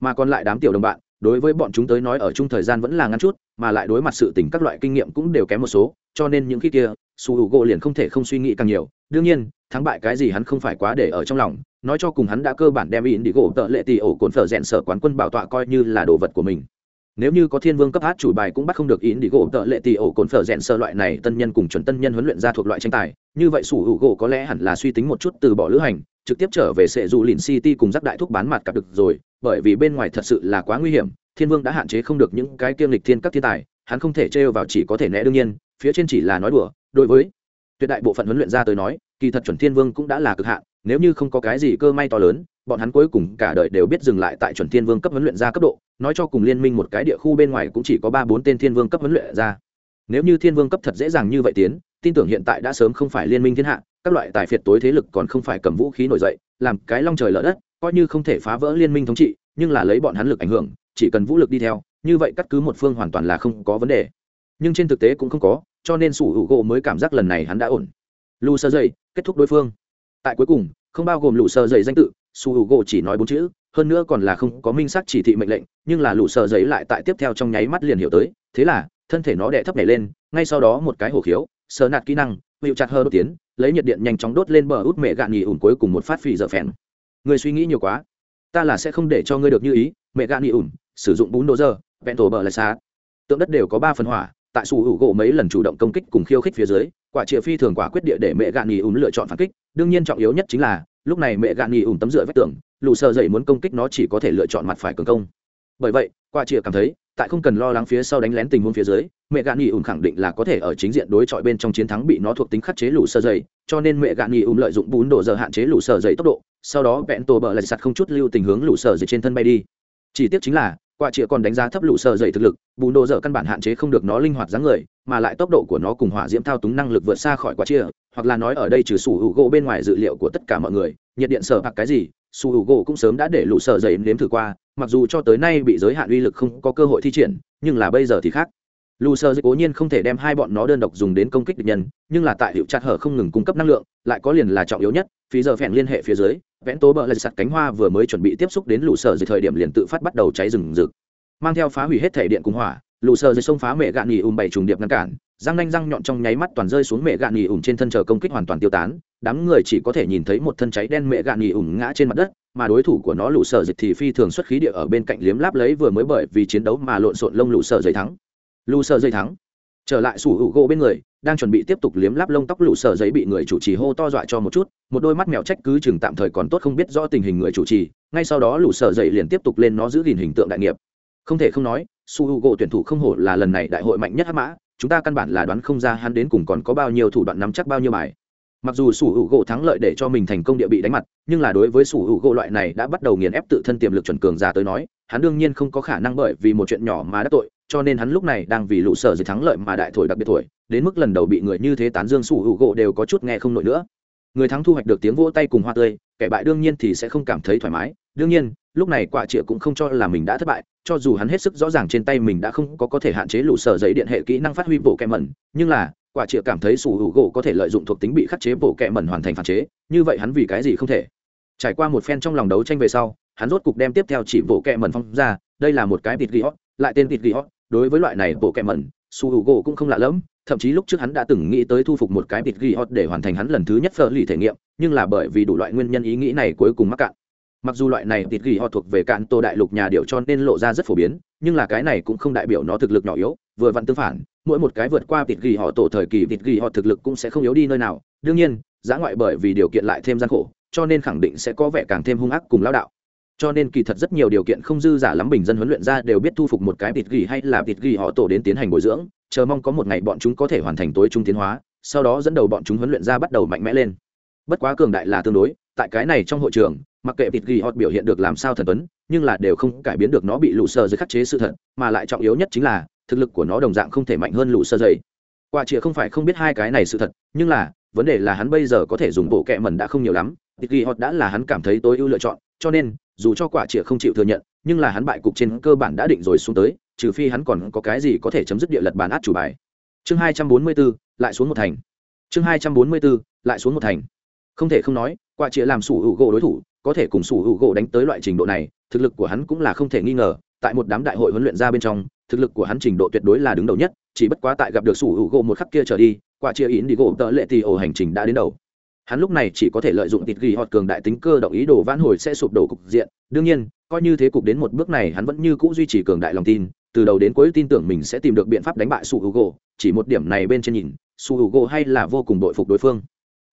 Mà còn lại đám tiểu đồng bạn đối với bọn chúng tới nói ở chung thời gian vẫn là ngắn chút, mà lại đối mặt sự tình các loại kinh nghiệm cũng đều kém một số, cho nên những khi kia, su hữu gỗ liền không thể không suy nghĩ càng nhiều. Đương nhiên, thắng bại cái gì hắn không phải quá để ở trong lòng, nói cho cùng hắn đã cơ bản đem in đi gỗ tợ lệ tì ổ cồn phở rẽn sở quán quân bảo tọa coi như là đồ vật của mình nếu như có thiên vương cấp hát chủ bài cũng bắt không được ý đi gỗ tợ lệ tì ổ cồn phở rèn sơ loại này, tân nhân cùng chuẩn tân nhân huấn luyện ra thuộc loại tranh tài. Như vậy sủ hữu gỗ có lẽ hẳn là suy tính một chút từ bỏ lữ hành, trực tiếp trở về sệ dù lìn city cùng rắc đại thuốc bán mặt cặp được rồi, bởi vì bên ngoài thật sự là quá nguy hiểm, thiên vương đã hạn chế không được những cái kiêm lịch thiên các thiên tài, hắn không thể trêu vào chỉ có thể né đương nhiên, phía trên chỉ là nói đùa. Đối với tuyệt đại bộ phận huấn luyện ra tới nói, kỳ thật chuẩn thiên vương cũng đã là cực hạn, nếu như không có cái gì cơ may to lớn bọn hắn cuối cùng cả đời đều biết dừng lại tại chuẩn thiên vương cấp huấn luyện ra cấp độ, nói cho cùng liên minh một cái địa khu bên ngoài cũng chỉ có ba bốn tên thiên vương cấp huấn luyện ra nếu như thiên vương cấp thật dễ dàng như vậy tiến, tin tưởng hiện tại đã sớm không phải liên minh thiên hạ, các loại tài phiệt tối thế lực còn không phải cầm vũ khí nổi dậy, làm cái long trời lỡ đất, coi như không thể phá vỡ liên minh thống trị, nhưng là lấy bọn hắn lực ảnh hưởng, chỉ cần vũ lực đi theo, như vậy cắt cứ một phương hoàn toàn là không có vấn đề. Nhưng trên thực tế cũng không có, cho nên sủ hữu gỗ mới cảm giác lần này hắn đã ổn. Lù sơ dày kết thúc đối phương. Tại cuối cùng, không bao gồm lù sơ dày danh tự su hữu gỗ chỉ nói bốn chữ, hơn nữa còn là không có minh xác chỉ thị mệnh lệnh, nhưng là lũ sơ giấy lại tại tiếp theo trong nháy mắt liền hiểu tới, thế là, thân thể nó đẻ thấp nhảy lên, ngay sau đó một cái hổ khiếu, sờ nạt kỹ năng, hiệu chặt hơ đốt tiến, lấy nhiệt điện nhanh chóng đốt lên bờ út mẹ gạn nghỉ ủn cuối cùng một phát phì dở phèn. Người suy nghĩ nhiều quá, ta là sẽ không để cho ngươi được như ý, mẹ gạn nghỉ ủn, sử dụng bún đồ dơ, vẹn tổ bờ lại xa tượng đất đều có ba phần hỏa, tại su hữu gỗ mấy lần chủ động công kích cùng khiêu khích phía dưới, quả triệu phi thường quả quyết địa để mẹ gạn nghỉ ủn lựa chọn phản kích, đương nhiên trọng yếu nhất chính là lúc này mẹ gạn nghỉ ủng tấm dựa vách tường lũ sợ dậy muốn công kích nó chỉ có thể lựa chọn mặt phải cường công. Bởi vậy, qua chịa cảm thấy, tại không cần lo lắng phía sau đánh lén tình huống phía dưới, mẹ gạn nghỉ ủng khẳng định là có thể ở chính diện đối chọi bên trong chiến thắng bị nó thuộc tính khắc chế lũ sơ dậy, cho nên mẹ gạn nghỉ ủng lợi dụng bún đổ giờ hạn chế lũ sơ dậy tốc độ, sau đó vẹn tổ bờ lại sạt không chút lưu tình hướng lũ sơ dậy trên thân bay đi. Chỉ tiếc chính là quả chĩa còn đánh giá thấp lũ sợ dày thực lực, bù đồ dở căn bản hạn chế không được nó linh hoạt dáng người, mà lại tốc độ của nó cùng hỏa diễm thao túng năng lực vượt xa khỏi quả chĩa hoặc là nói ở đây trừ sủ hữu gỗ bên ngoài dự liệu của tất cả mọi người, nhiệt điện sở hoặc cái gì, sủ hữu gỗ cũng sớm đã để lũ sợ dày nếm thử qua, mặc dù cho tới nay bị giới hạn uy lực không có cơ hội thi triển, nhưng là bây giờ thì khác. Lù sơ cố nhiên không thể đem hai bọn nó đơn độc dùng đến công kích địch nhân, nhưng là tại hiệu chặt hở không ngừng cung cấp năng lượng, lại có liền là trọng yếu nhất, phí giờ phèn liên hệ phía dưới vẽn tố bờ lật sạt cánh hoa vừa mới chuẩn bị tiếp xúc đến lũ sở dưới thời điểm liền tự phát bắt đầu cháy rừng rực. Mang theo phá hủy hết thể điện cung hỏa, Lũ sở dưới sông phá mẹ gạn nghỉ ùm bảy trùng điệp ngăn cản, răng nanh răng nhọn trong nháy mắt toàn rơi xuống mẹ gạn nghỉ ùm trên thân chờ công kích hoàn toàn tiêu tán, đám người chỉ có thể nhìn thấy một thân cháy đen mẹ gạn nghỉ ùm ngã trên mặt đất, mà đối thủ của nó lũ sở dịch thì phi thường xuất khí địa ở bên cạnh liếm láp lấy vừa mới bởi vì chiến đấu mà lộn xộn lông lũ sở dây thắng. Lũ sở dây thắng. Trở lại sủ hữu gỗ bên người đang chuẩn bị tiếp tục liếm láp lông tóc lũ sở giấy bị người chủ trì hô to dọa cho một chút, một đôi mắt mèo trách cứ chừng tạm thời còn tốt không biết rõ tình hình người chủ trì, ngay sau đó lũ sở dậy liền tiếp tục lên nó giữ gìn hình tượng đại nghiệp. Không thể không nói, su h u gỗ tuyển thủ không hổ là lần này đại hội mạnh nhất hắc mã, chúng ta căn bản là đoán không ra hắn đến cùng còn có bao nhiêu thủ đoạn nắm chắc bao nhiêu bài. Mặc dù sủ hữu gỗ thắng lợi để cho mình thành công địa bị đánh mặt, nhưng là đối với sủ hữu gỗ loại này đã bắt đầu nghiền ép tự thân tiềm lực chuẩn cường già tới nói, hắn đương nhiên không có khả năng bởi vì một chuyện nhỏ mà đắc tội cho nên hắn lúc này đang vì lũ sở dưới thắng lợi mà đại thổi đặc biệt thổi, đến mức lần đầu bị người như thế tán dương sủ hữu gỗ đều có chút nghe không nổi nữa. Người thắng thu hoạch được tiếng vỗ tay cùng hoa tươi, kẻ bại đương nhiên thì sẽ không cảm thấy thoải mái. Đương nhiên, lúc này quả trịa cũng không cho là mình đã thất bại, cho dù hắn hết sức rõ ràng trên tay mình đã không có có thể hạn chế lũ sở giấy điện hệ kỹ năng phát huy bộ kẹ mẩn, nhưng là, quả trịa cảm thấy sủ hữu gỗ có thể lợi dụng thuộc tính bị khắc chế bộ kẹ mẩn hoàn thành phản chế, như vậy hắn vì cái gì không thể? Trải qua một phen trong lòng đấu tranh về sau, hắn rốt cục đem tiếp theo chỉ bộ kẹ mẩn phong ra, đây là một cái tịt ghi hót lại tên tịt ghi hót đối với loại này bộ kẹm mẩn, su hữu gỗ cũng không lạ lẫm, thậm chí lúc trước hắn đã từng nghĩ tới thu phục một cái bịt ghi hot để hoàn thành hắn lần thứ nhất phở lì thể nghiệm, nhưng là bởi vì đủ loại nguyên nhân ý nghĩ này cuối cùng mắc cạn. Mặc dù loại này bịt ghi họ thuộc về cạn tô đại lục nhà điệu cho nên lộ ra rất phổ biến, nhưng là cái này cũng không đại biểu nó thực lực nhỏ yếu, vừa vặn tương phản, mỗi một cái vượt qua bịt ghi họ tổ thời kỳ bịt ghi họ thực lực cũng sẽ không yếu đi nơi nào. Đương nhiên giá ngoại bởi vì điều kiện lại thêm gian khổ, cho nên khẳng định sẽ có vẻ càng thêm hung ác cùng lao đạo cho nên kỳ thật rất nhiều điều kiện không dư giả lắm bình dân huấn luyện ra đều biết thu phục một cái vịt gỉ hay là vịt gỉ họ tổ đến tiến hành bồi dưỡng, chờ mong có một ngày bọn chúng có thể hoàn thành tối trung tiến hóa, sau đó dẫn đầu bọn chúng huấn luyện ra bắt đầu mạnh mẽ lên. Bất quá cường đại là tương đối, tại cái này trong hội trường, mặc kệ vịt gỉ họ biểu hiện được làm sao thần tuấn, nhưng là đều không cải biến được nó bị lũ sơ dưới khắc chế sự thật, mà lại trọng yếu nhất chính là, thực lực của nó đồng dạng không thể mạnh hơn lũ sơ dày. Quả chĩa không phải không biết hai cái này sự thật, nhưng là, vấn đề là hắn bây giờ có thể dùng bộ kẹ mẩn đã không nhiều lắm tịt ghi họ đã là hắn cảm thấy tối ưu lựa chọn, cho nên dù cho quả chĩa không chịu thừa nhận nhưng là hắn bại cục trên cơ bản đã định rồi xuống tới trừ phi hắn còn có cái gì có thể chấm dứt địa lật bàn át chủ bài. Chương hai trăm bốn mươi 244, lại xuống một thành. Chương hai trăm bốn mươi 244, lại xuống một thành. Không thể không nói quả chĩa làm sủ hữu gỗ đối thủ có thể cùng sủ hữu gỗ đánh tới loại trình độ này thực lực của hắn cũng là không thể nghi ngờ tại một đám đại hội huấn luyện ra bên trong thực lực của hắn trình độ tuyệt đối là đứng đầu nhất chỉ bất quá tại gặp được sủ hữu gỗ một khắc kia trở đi quả chia yến đi gỗ tợ lệ thì ổ hành trình đã đến đầu hắn lúc này chỉ có thể lợi dụng tịt ghi họt cường đại tính cơ động ý đồ vãn hồi sẽ sụp đổ cục diện. Đương nhiên, coi như thế cục đến một bước này, hắn vẫn như cũ duy trì cường đại lòng tin, từ đầu đến cuối tin tưởng mình sẽ tìm được biện pháp đánh bại su hugo. Chỉ một điểm này bên trên nhìn, su hugo hay là vô cùng đội phục đối phương.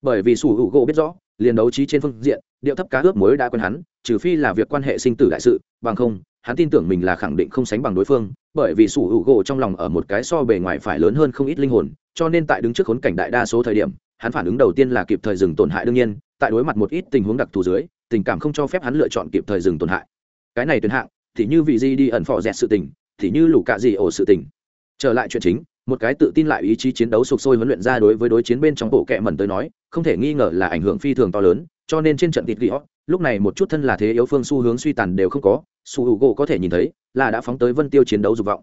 Bởi vì su hugo biết rõ, liền đấu trí trên phương diện, điệu thấp cá ướp mới đã quen hắn, trừ phi là việc quan hệ sinh tử đại sự, bằng không, hắn tin tưởng mình là khẳng định không sánh bằng đối phương, bởi vì sủ hữu gỗ trong lòng ở một cái so bề ngoài phải lớn hơn không ít linh hồn, cho nên tại đứng trước khốn cảnh đại đa số thời điểm hắn phản ứng đầu tiên là kịp thời dừng tổn hại đương nhiên, tại đối mặt một ít tình huống đặc thù dưới, tình cảm không cho phép hắn lựa chọn kịp thời dừng tổn hại. Cái này tuyệt hạng, thì như vị di đi ẩn phò dẹt sự tình, thì như lũ cạ gì ổ sự tình. Trở lại chuyện chính, một cái tự tin lại ý chí chiến đấu sục sôi huấn luyện ra đối với đối chiến bên trong bộ kệ mẩn tới nói, không thể nghi ngờ là ảnh hưởng phi thường to lớn, cho nên trên trận thịt ghi lúc này một chút thân là thế yếu phương xu hướng suy tàn đều không có su h u gỗ có thể nhìn thấy, là đã phóng tới vân tiêu chiến đấu dục vọng.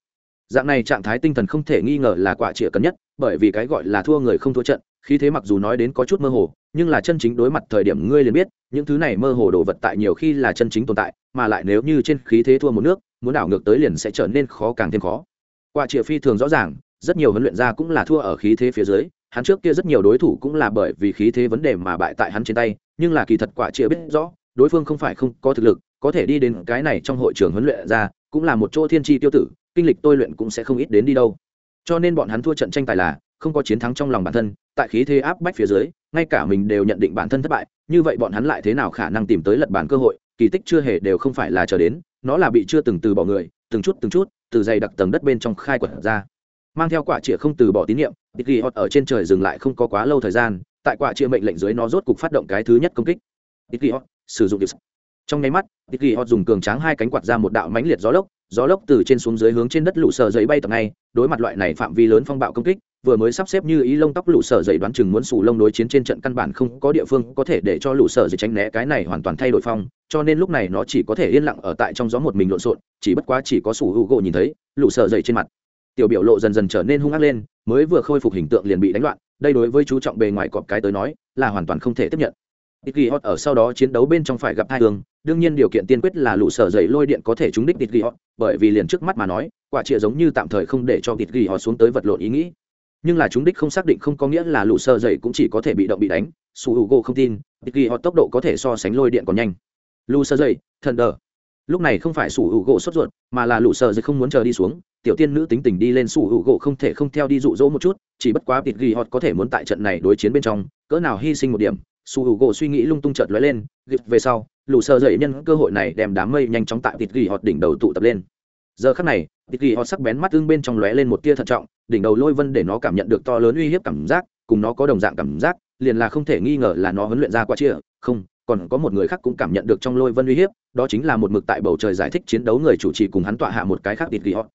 Dạng này trạng thái tinh thần không thể nghi ngờ là quả trịa cần nhất, bởi vì cái gọi là thua người không thua trận Khí thế mặc dù nói đến có chút mơ hồ, nhưng là chân chính đối mặt thời điểm ngươi liền biết, những thứ này mơ hồ đồ vật tại nhiều khi là chân chính tồn tại, mà lại nếu như trên khí thế thua một nước, muốn đảo ngược tới liền sẽ trở nên khó càng thêm khó. Quả trịa phi thường rõ ràng, rất nhiều huấn luyện gia cũng là thua ở khí thế phía dưới, hắn trước kia rất nhiều đối thủ cũng là bởi vì khí thế vấn đề mà bại tại hắn trên tay, nhưng là kỳ thật quả chia biết rõ, đối phương không phải không có thực lực, có thể đi đến cái này trong hội trường huấn luyện ra cũng là một chỗ thiên tri tiêu tử, kinh lịch tôi luyện cũng sẽ không ít đến đi đâu. Cho nên bọn hắn thua trận tranh tài là, không có chiến thắng trong lòng bản thân tại khí thế áp bách phía dưới, ngay cả mình đều nhận định bản thân thất bại, như vậy bọn hắn lại thế nào khả năng tìm tới lật bản cơ hội, kỳ tích chưa hề đều không phải là chờ đến, nó là bị chưa từng từ bỏ người, từng chút từng chút, từ dày đặc tầng đất bên trong khai quật ra. Mang theo quả chĩa không từ bỏ tín nhiệm tịch ghi hot ở trên trời dừng lại không có quá lâu thời gian, tại quả chĩa mệnh lệnh dưới nó rốt cục phát động cái thứ nhất công kích. Tịch ghi hot sử dụng trong nháy mắt tịch ghi hot dùng cường tráng hai cánh quạt ra một đạo mãnh liệt gió lốc gió lốc từ trên xuống dưới hướng trên đất lũ sờ giấy bay tầng ngay, đối mặt loại này phạm vi lớn phong bạo công kích vừa mới sắp xếp như ý lông tóc lũ sở dậy đoán chừng muốn sủ lông đối chiến trên trận căn bản không có địa phương có thể để cho lũ sở dậy tránh né cái này hoàn toàn thay đổi phong cho nên lúc này nó chỉ có thể yên lặng ở tại trong gió một mình lộn xộn chỉ bất quá chỉ có sủ hữu gỗ nhìn thấy lũ sở dậy trên mặt tiểu biểu lộ dần dần trở nên hung ác lên mới vừa khôi phục hình tượng liền bị đánh loạn đây đối với chú trọng bề ngoài cọp cái tới nói là hoàn toàn không thể tiếp nhận Ghi Hot ở sau đó chiến đấu bên trong phải gặp hai hướng, đương nhiên điều kiện tiên quyết là lũ sở dậy lôi điện có thể trúng đích ghi Hot, bởi vì liền trước mắt mà nói, quả trịa giống như tạm thời không để cho ghi Hot xuống tới vật lộn ý nghĩ. Nhưng là chúng đích không xác định không có nghĩa là lũ sơ dậy cũng chỉ có thể bị động bị đánh, Su Hugo không tin, Tiki họ tốc độ có thể so sánh lôi điện còn nhanh. Lũ sơ dậy, Thunder. Lúc này không phải Su Hugo sốt ruột, mà là lũ sơ dậy không muốn chờ đi xuống, tiểu tiên nữ tính tình đi lên Su Hugo không thể không theo đi rụ rỗ một chút, chỉ bất quá Tiki họ có thể muốn tại trận này đối chiến bên trong, cỡ nào hy sinh một điểm su h u gỗ suy nghĩ lung tung chợt lóe lên gịp về sau lũ sơ dậy nhân cơ hội này đem đám mây nhanh chóng tại thịt ghi họ đỉnh đầu tụ tập lên giờ khắc này tịt ghi họ sắc bén mắt tương bên trong lóe lên một tia thận trọng, đỉnh đầu lôi vân để nó cảm nhận được to lớn uy hiếp cảm giác, cùng nó có đồng dạng cảm giác, liền là không thể nghi ngờ là nó huấn luyện ra qua chia không, còn có một người khác cũng cảm nhận được trong lôi vân uy hiếp, đó chính là một mực tại bầu trời giải thích chiến đấu người chủ trì cùng hắn tọa hạ một cái khác tịt ghi họ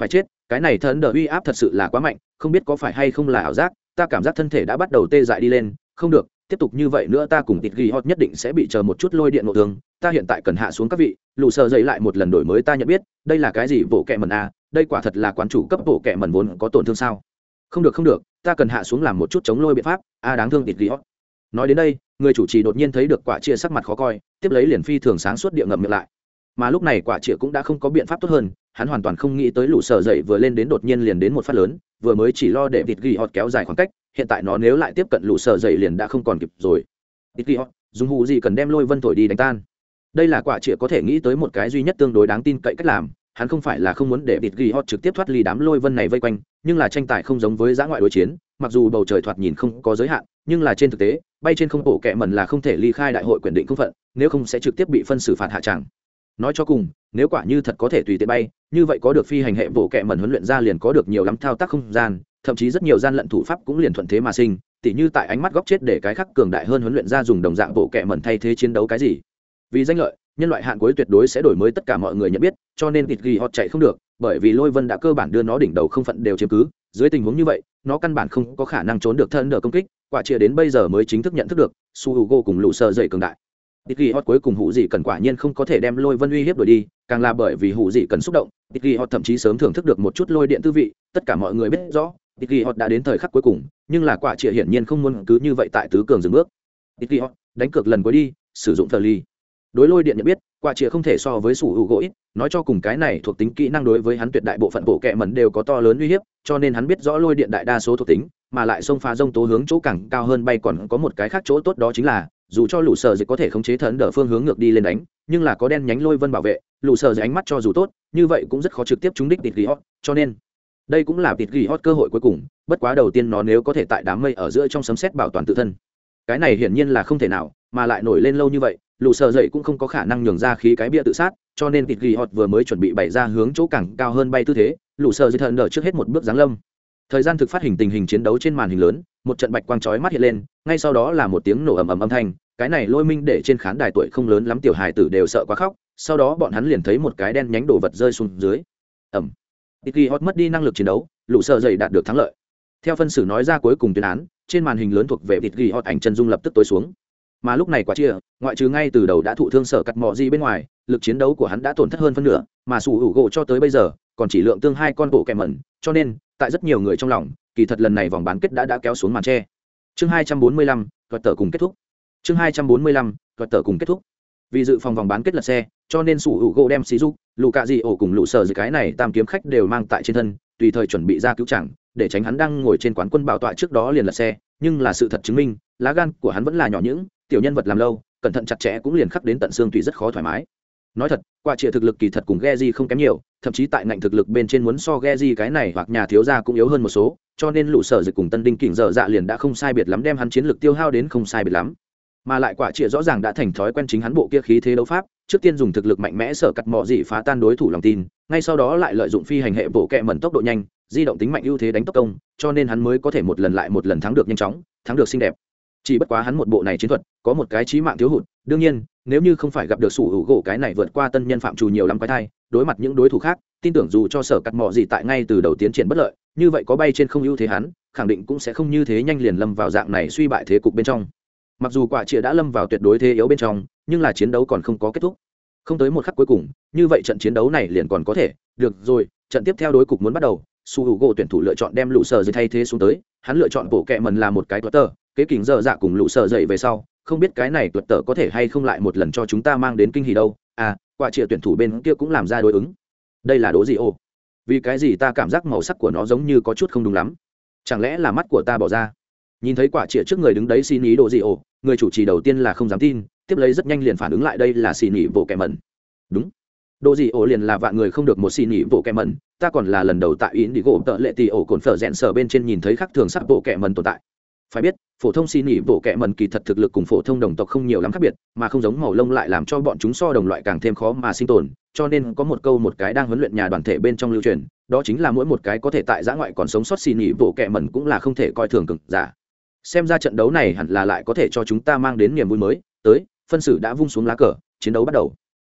phải chết, cái này thần đờ uy áp thật sự là quá mạnh, không biết có phải hay không là ảo giác, ta cảm giác thân thể đã bắt đầu tê dại đi lên, không được tiếp tục như vậy nữa ta cùng tịt ghi hot nhất định sẽ bị chờ một chút lôi điện nội thương. Ta hiện tại cần hạ xuống các vị, lù sợ dậy lại một lần đổi mới ta nhận biết, đây là cái gì, bộ kẹ mần a à? đây quả thật là quán chủ cấp bộ kẹ mần vốn có tổn thương sao? Không được không được, ta cần hạ xuống làm một chút chống lôi biện pháp. A đáng thương tịt ghi hot. Nói đến đây, người chủ trì đột nhiên thấy được quả chia sắc mặt khó coi, tiếp lấy liền phi thường sáng suốt địa ngậm miệng lại. Mà lúc này quả chia cũng đã không có biện pháp tốt hơn, hắn hoàn toàn không nghĩ tới lũ sở dậy vừa lên đến đột nhiên liền đến một phát lớn vừa mới chỉ lo để vịt ghi hot kéo dài khoảng cách, hiện tại nó nếu lại tiếp cận lũ sờ dậy liền đã không còn kịp rồi. Vịt ghi hot dùng hụ gì cần đem lôi vân thổi đi đánh tan. Đây là quả chĩa có thể nghĩ tới một cái duy nhất tương đối đáng tin cậy cách làm, hắn không phải là không muốn để vịt ghi hot trực tiếp thoát ly đám lôi vân này vây quanh, nhưng là tranh tài không giống với giã ngoại đối chiến, mặc dù bầu trời thoạt nhìn không có giới hạn, nhưng là trên thực tế, bay trên không bộ kẹ mần là không thể ly khai đại hội quyền định không phận, nếu không sẽ trực tiếp bị phân xử phạt hạ tràng nói cho cùng, nếu quả như thật có thể tùy tiện bay, như vậy có được phi hành hệ bộ kệ mẩn huấn luyện ra liền có được nhiều lắm thao tác không gian, thậm chí rất nhiều gian lận thủ pháp cũng liền thuận thế mà sinh, tỉ như tại ánh mắt góc chết để cái khắc cường đại hơn huấn luyện ra dùng đồng dạng bộ kệ mẩn thay thế chiến đấu cái gì. Vì danh lợi, nhân loại hạn cuối tuyệt đối sẽ đổi mới tất cả mọi người nhận biết, cho nên thịt ghi họ chạy không được, bởi vì lôi vân đã cơ bản đưa nó đỉnh đầu không phận đều chiếm cứ. Dưới tình huống như vậy, nó căn bản không có khả năng trốn được thân đỡ công kích, quả chia đến bây giờ mới chính thức nhận thức được, su h u g o cùng lũ sơ dậy cường đại ít ghi hot cuối cùng hụ dị cần quả nhiên không có thể đem lôi vân uy hiếp đổi đi, càng là bởi vì hụ dị cần xúc động ít ghi hot thậm chí sớm thưởng thức được một chút lôi điện tư vị, tất cả mọi người biết rõ ít ghi hot đã đến thời khắc cuối cùng, nhưng là quả trịa hiển nhiên không muốn cứ như vậy tại tứ cường dừng bước. Ít ghi hot, đánh cược lần cuối đi, sử dụng thờ ly đối lôi điện nhận biết, quả trịa không thể so với sủ hữu gỗ ít, nói cho cùng cái này thuộc tính kỹ năng đối với hắn tuyệt đại bộ phận bộ kệ mẩn đều có to lớn uy hiếp, cho nên hắn biết rõ lôi điện đại đa số thuộc tính, mà lại xông phá rông tố hướng chỗ càng cao hơn bay còn có một cái khác chỗ tốt đó chính là dù cho lũ sợ dịch có thể khống chế thần đỡ phương hướng ngược đi lên đánh, nhưng là có đen nhánh lôi vân bảo vệ, lũ sợ dịch ánh mắt cho dù tốt, như vậy cũng rất khó trực tiếp trúng đích tịt ghi hot cho nên đây cũng là tịt ghi hot cơ hội cuối cùng, bất quá đầu tiên nó nếu có thể tại đám mây ở giữa trong sấm xét bảo toàn tự thân. Cái này hiển nhiên là không thể nào, mà lại nổi lên lâu như vậy, lũ sợ dậy cũng không có khả năng nhường ra khí cái bia tự sát, cho nên tịt ghi hot vừa mới chuẩn bị bày ra hướng chỗ cảng cao hơn bay tư thế, lũ sợ dậy thần đỡ trước hết một bước giáng lâm. Thời gian thực phát hình tình hình chiến đấu trên màn hình lớn, một trận bạch quang chói mắt hiện lên, ngay sau đó là một tiếng nổ ầm ầm âm thanh cái này lôi minh để trên khán đài tuổi không lớn lắm tiểu hài tử đều sợ quá khóc, sau đó bọn hắn liền thấy một cái đen nhánh đồ vật rơi xuống dưới. Ẩm. Tiki hot mất đi năng lực chiến đấu, lũ sợ dậy đạt được thắng lợi. Theo phân xử nói ra cuối cùng tuyên án, trên màn hình lớn thuộc về tiki hot ảnh chân dung lập tức tối xuống. Mà lúc này quả chia, ngoại trừ ngay từ đầu đã thụ thương sở cắt mọ gì bên ngoài, lực chiến đấu của hắn đã tổn thất hơn phân nửa, mà sủ hữu gỗ cho tới bây giờ, còn chỉ lượng tương hai con bộ kẹm mẩn, cho nên, tại rất nhiều người trong lòng, kỳ thật lần này vòng bán kết đã đã kéo xuống màn tre. Chương hai trăm bốn mươi lăm, thuật tờ cùng kết thúc chương hai trăm bốn mươi lăm thuật tờ cùng kết thúc. Vì dự phòng vòng bán kết lật xe, cho nên sủ hữu gỗ đem xí giúp lù cạ dị ổ cùng lũ sở dự cái này tam kiếm khách đều mang tại trên thân, tùy thời chuẩn bị ra cứu chẳng, để tránh hắn đang ngồi trên quán quân bảo tọa trước đó liền lật xe. Nhưng là sự thật chứng minh, lá gan của hắn vẫn là nhỏ những, tiểu nhân vật làm lâu, cẩn thận chặt chẽ cũng liền khắc đến tận xương tùy rất khó thoải mái. Nói thật quả trịa thực lực kỳ thật cùng Geji không kém nhiều, thậm chí tại ngạnh thực lực bên trên muốn so Geji cái này hoặc nhà thiếu gia cũng yếu hơn một số, cho nên lũ sở dịch cùng tân đinh kỉnh dở dạ liền đã không sai biệt lắm đem hắn chiến lực tiêu hao đến không sai biệt lắm mà lại quả trịa rõ ràng đã thành thói quen chính hắn bộ kia khí thế đấu pháp, trước tiên dùng thực lực mạnh mẽ sở cắt mọ dị phá tan đối thủ lòng tin, ngay sau đó lại lợi dụng phi hành hệ bộ kẹ mẩn tốc độ nhanh, di động tính mạnh ưu thế đánh tốc công, cho nên hắn mới có thể một lần lại một lần thắng được nhanh chóng, thắng được xinh đẹp. Chỉ bất quá hắn một bộ này chiến thuật, có một cái trí mạng thiếu hụt, đương nhiên, nếu như không phải gặp được sủ hữu gỗ cái này vượt qua tân nhân phạm trù nhiều lắm quái thai, đối mặt những đối thủ khác, tin tưởng dù cho sở cắt mọ gì tại ngay từ đầu tiến triển bất lợi, như vậy có bay trên không ưu thế hắn, khẳng định cũng sẽ không như thế nhanh liền lâm vào dạng này suy bại thế cục bên trong mặc dù quả chĩa đã lâm vào tuyệt đối thế yếu bên trong, nhưng là chiến đấu còn không có kết thúc. Không tới một khắc cuối cùng, như vậy trận chiến đấu này liền còn có thể. Được rồi, trận tiếp theo đối cục muốn bắt đầu. Su hữu gỗ tuyển thủ lựa chọn đem lũ sở dây thay thế xuống tới. Hắn lựa chọn bộ kẹ mần là một cái tuật tờ. Kế kính dơ dạ cùng lũ sở dậy về sau, không biết cái này tuật tờ có thể hay không lại một lần cho chúng ta mang đến kinh hỉ đâu. À quả chĩa tuyển thủ bên kia cũng làm ra đối ứng. Đây là đố gì ô. Vì cái gì ta cảm giác màu sắc của nó giống như có chút không đúng lắm? Chẳng lẽ là mắt của ta bỏ ra? Nhìn thấy quả trịa trước người đứng đấy xin ý đồ gì ồ người chủ trì đầu tiên là không dám tin, tiếp lấy rất nhanh liền phản ứng lại đây là xin ý bộ kẻ mẩn đúng. Đồ gì ổ liền là vạn người không được một xin ý bộ kẻ mẩn ta còn là lần đầu tại ý đi gỗ tợ lệ tì ổ cồn phở rẽn sở bên trên nhìn thấy khắc thường sắc bộ kẻ mẩn tồn tại. Phải biết, phổ thông xin ý bộ kẻ mẩn kỳ thật thực lực cùng phổ thông đồng tộc không nhiều lắm khác biệt, mà không giống màu lông lại làm cho bọn chúng so đồng loại càng thêm khó mà sinh tồn, cho nên có một câu một cái đang huấn luyện nhà đoàn thể bên trong lưu truyền, đó chính là mỗi một cái có thể tại giã ngoại còn sống sót xin ý bộ kẻ mẩn cũng là không thể coi thường cực giả xem ra trận đấu này hẳn là lại có thể cho chúng ta mang đến niềm vui mới. Tới, phân xử đã vung xuống lá cờ, chiến đấu bắt đầu.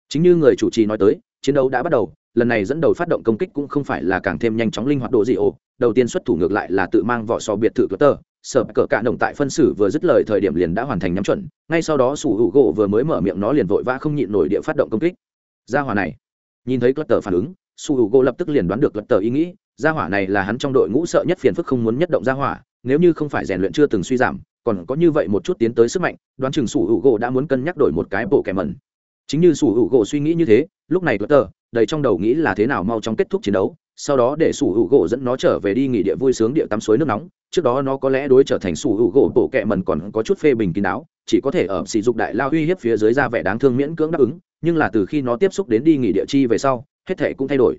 Chính như người chủ trì nói tới, chiến đấu đã bắt đầu, lần này dẫn đầu phát động công kích cũng không phải là càng thêm nhanh chóng linh hoạt độ gì ổ. Đầu tiên xuất thủ ngược lại là tự mang vỏ sò biệt thự tờ sở cờ cạn động tại phân xử vừa dứt lời thời điểm liền đã hoàn thành nhắm chuẩn. Ngay sau đó sủ hữu gỗ vừa mới mở miệng nó liền vội vã không nhịn nổi địa phát động công kích. Gia hỏa này. Nhìn thấy clutter phản ứng, sủ hữu gỗ lập tức liền đoán được clutter ý nghĩ. Gia hỏa này là hắn trong đội ngũ sợ nhất phiền phức không muốn nhất động gia hỏa nếu như không phải rèn luyện chưa từng suy giảm, còn có như vậy một chút tiến tới sức mạnh, đoán chừng sủ hữu gỗ đã muốn cân nhắc đổi một cái bộ kẻ mẩn. Chính như sủ hữu gỗ suy nghĩ như thế, lúc này tờ đầy trong đầu nghĩ là thế nào mau chóng kết thúc chiến đấu, sau đó để sủ hữu gỗ dẫn nó trở về đi nghỉ địa vui sướng địa tắm suối nước nóng, trước đó nó có lẽ đối trở thành sủ hữu gỗ bộ kẹ mần còn có chút phê bình kín đáo, chỉ có thể ở sỉ dục đại lao uy hiếp phía dưới ra vẻ đáng thương miễn cưỡng đáp ứng, nhưng là từ khi nó tiếp xúc đến đi nghỉ địa chi về sau, hết thể cũng thay đổi.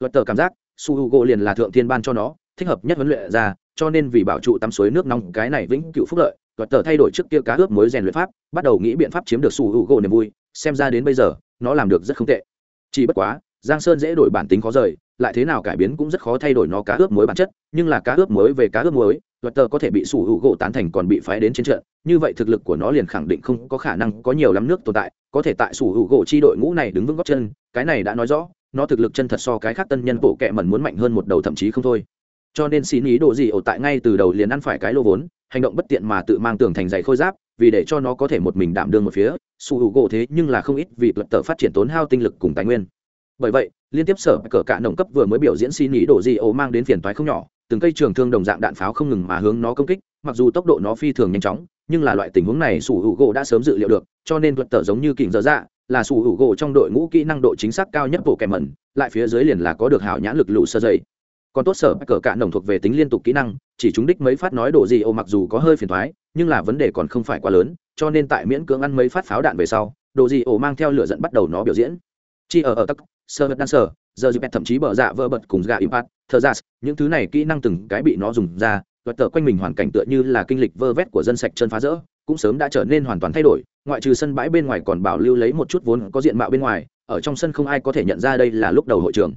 Luật tờ cảm giác sủ hữu gỗ liền là thượng thiên ban cho nó, thích hợp nhất huấn luyện ra cho nên vì bảo trụ tắm suối nước nóng, cái này vĩnh cựu phúc lợi luật tờ thay đổi trước kia cá ướp mối rèn luyện pháp, bắt đầu nghĩ biện pháp chiếm được su h u gỗ niềm vui, xem ra đến bây giờ, nó làm được rất không tệ. Chỉ bất quá, giang sơn dễ đổi bản tính khó rời, lại thế nào cải biến cũng rất khó thay đổi nó cá ướp muối bản chất, nhưng là cá ướp muối về cá ướp muối luật tờ có thể bị sủ hữu gỗ tán thành còn bị phái đến chiến trận, như vậy thực lực của nó liền khẳng định không có khả năng có nhiều lắm nước tồn tại, có thể tại sủ hữu gỗ chi đội ngũ này đứng vững góc chân, cái này đã nói rõ, nó thực lực chân thật so cái khác tân nhân bộ kệ mẩn muốn mạnh hơn một đầu thậm chí không thôi cho nên xin ý đồ gì ổ tại ngay từ đầu liền ăn phải cái lô vốn, hành động bất tiện mà tự mang tưởng thành dày khôi giáp, vì để cho nó có thể một mình đảm đương một phía su hữu gỗ thế nhưng là không ít vì luật tờ phát triển tốn hao tinh lực cùng tài nguyên. Bởi vậy, liên tiếp sở cờ cả nồng cấp vừa mới biểu diễn xin ý đồ gì ổ mang đến phiền toái không nhỏ, từng cây trường thương đồng dạng đạn pháo không ngừng mà hướng nó công kích, mặc dù tốc độ nó phi thường nhanh chóng, nhưng là loại tình huống này sủ hữu gỗ đã sớm dự liệu được, cho nên luật tờ giống như kỉnh dở dạ là sủ hữu gỗ trong đội ngũ kỹ năng độ chính xác cao nhất bộ kèm mẩn, lại phía dưới liền là có được hảo nhãn lực lụ sơ dày còn tốt sở cờ cạn nồng thuộc về tính liên tục kỹ năng, chỉ chúng đích mấy phát nói đồ gì ô mặc dù có hơi phiền thoái, nhưng là vấn đề còn không phải quá lớn, cho nên tại miễn cưỡng ăn mấy phát pháo đạn về sau đồ gì ô mang theo lửa dẫn bắt đầu nó biểu diễn. Chi ở ở tắc, sơ vật đan sở giờ dịp thậm chí bờ dạ vỡ bật cùng gà impact thơ ra dạ những thứ này kỹ năng từng cái bị nó dùng ra, vật tờ quanh mình hoàn cảnh tựa như là kinh lịch vơ vét của dân sạch chân phá rỡ, cũng sớm đã trở nên hoàn toàn thay đổi, ngoại trừ sân bãi bên ngoài còn bảo lưu lấy một chút vốn có diện mạo bên ngoài, ở trong sân không ai có thể nhận ra đây là lúc đầu hội trường.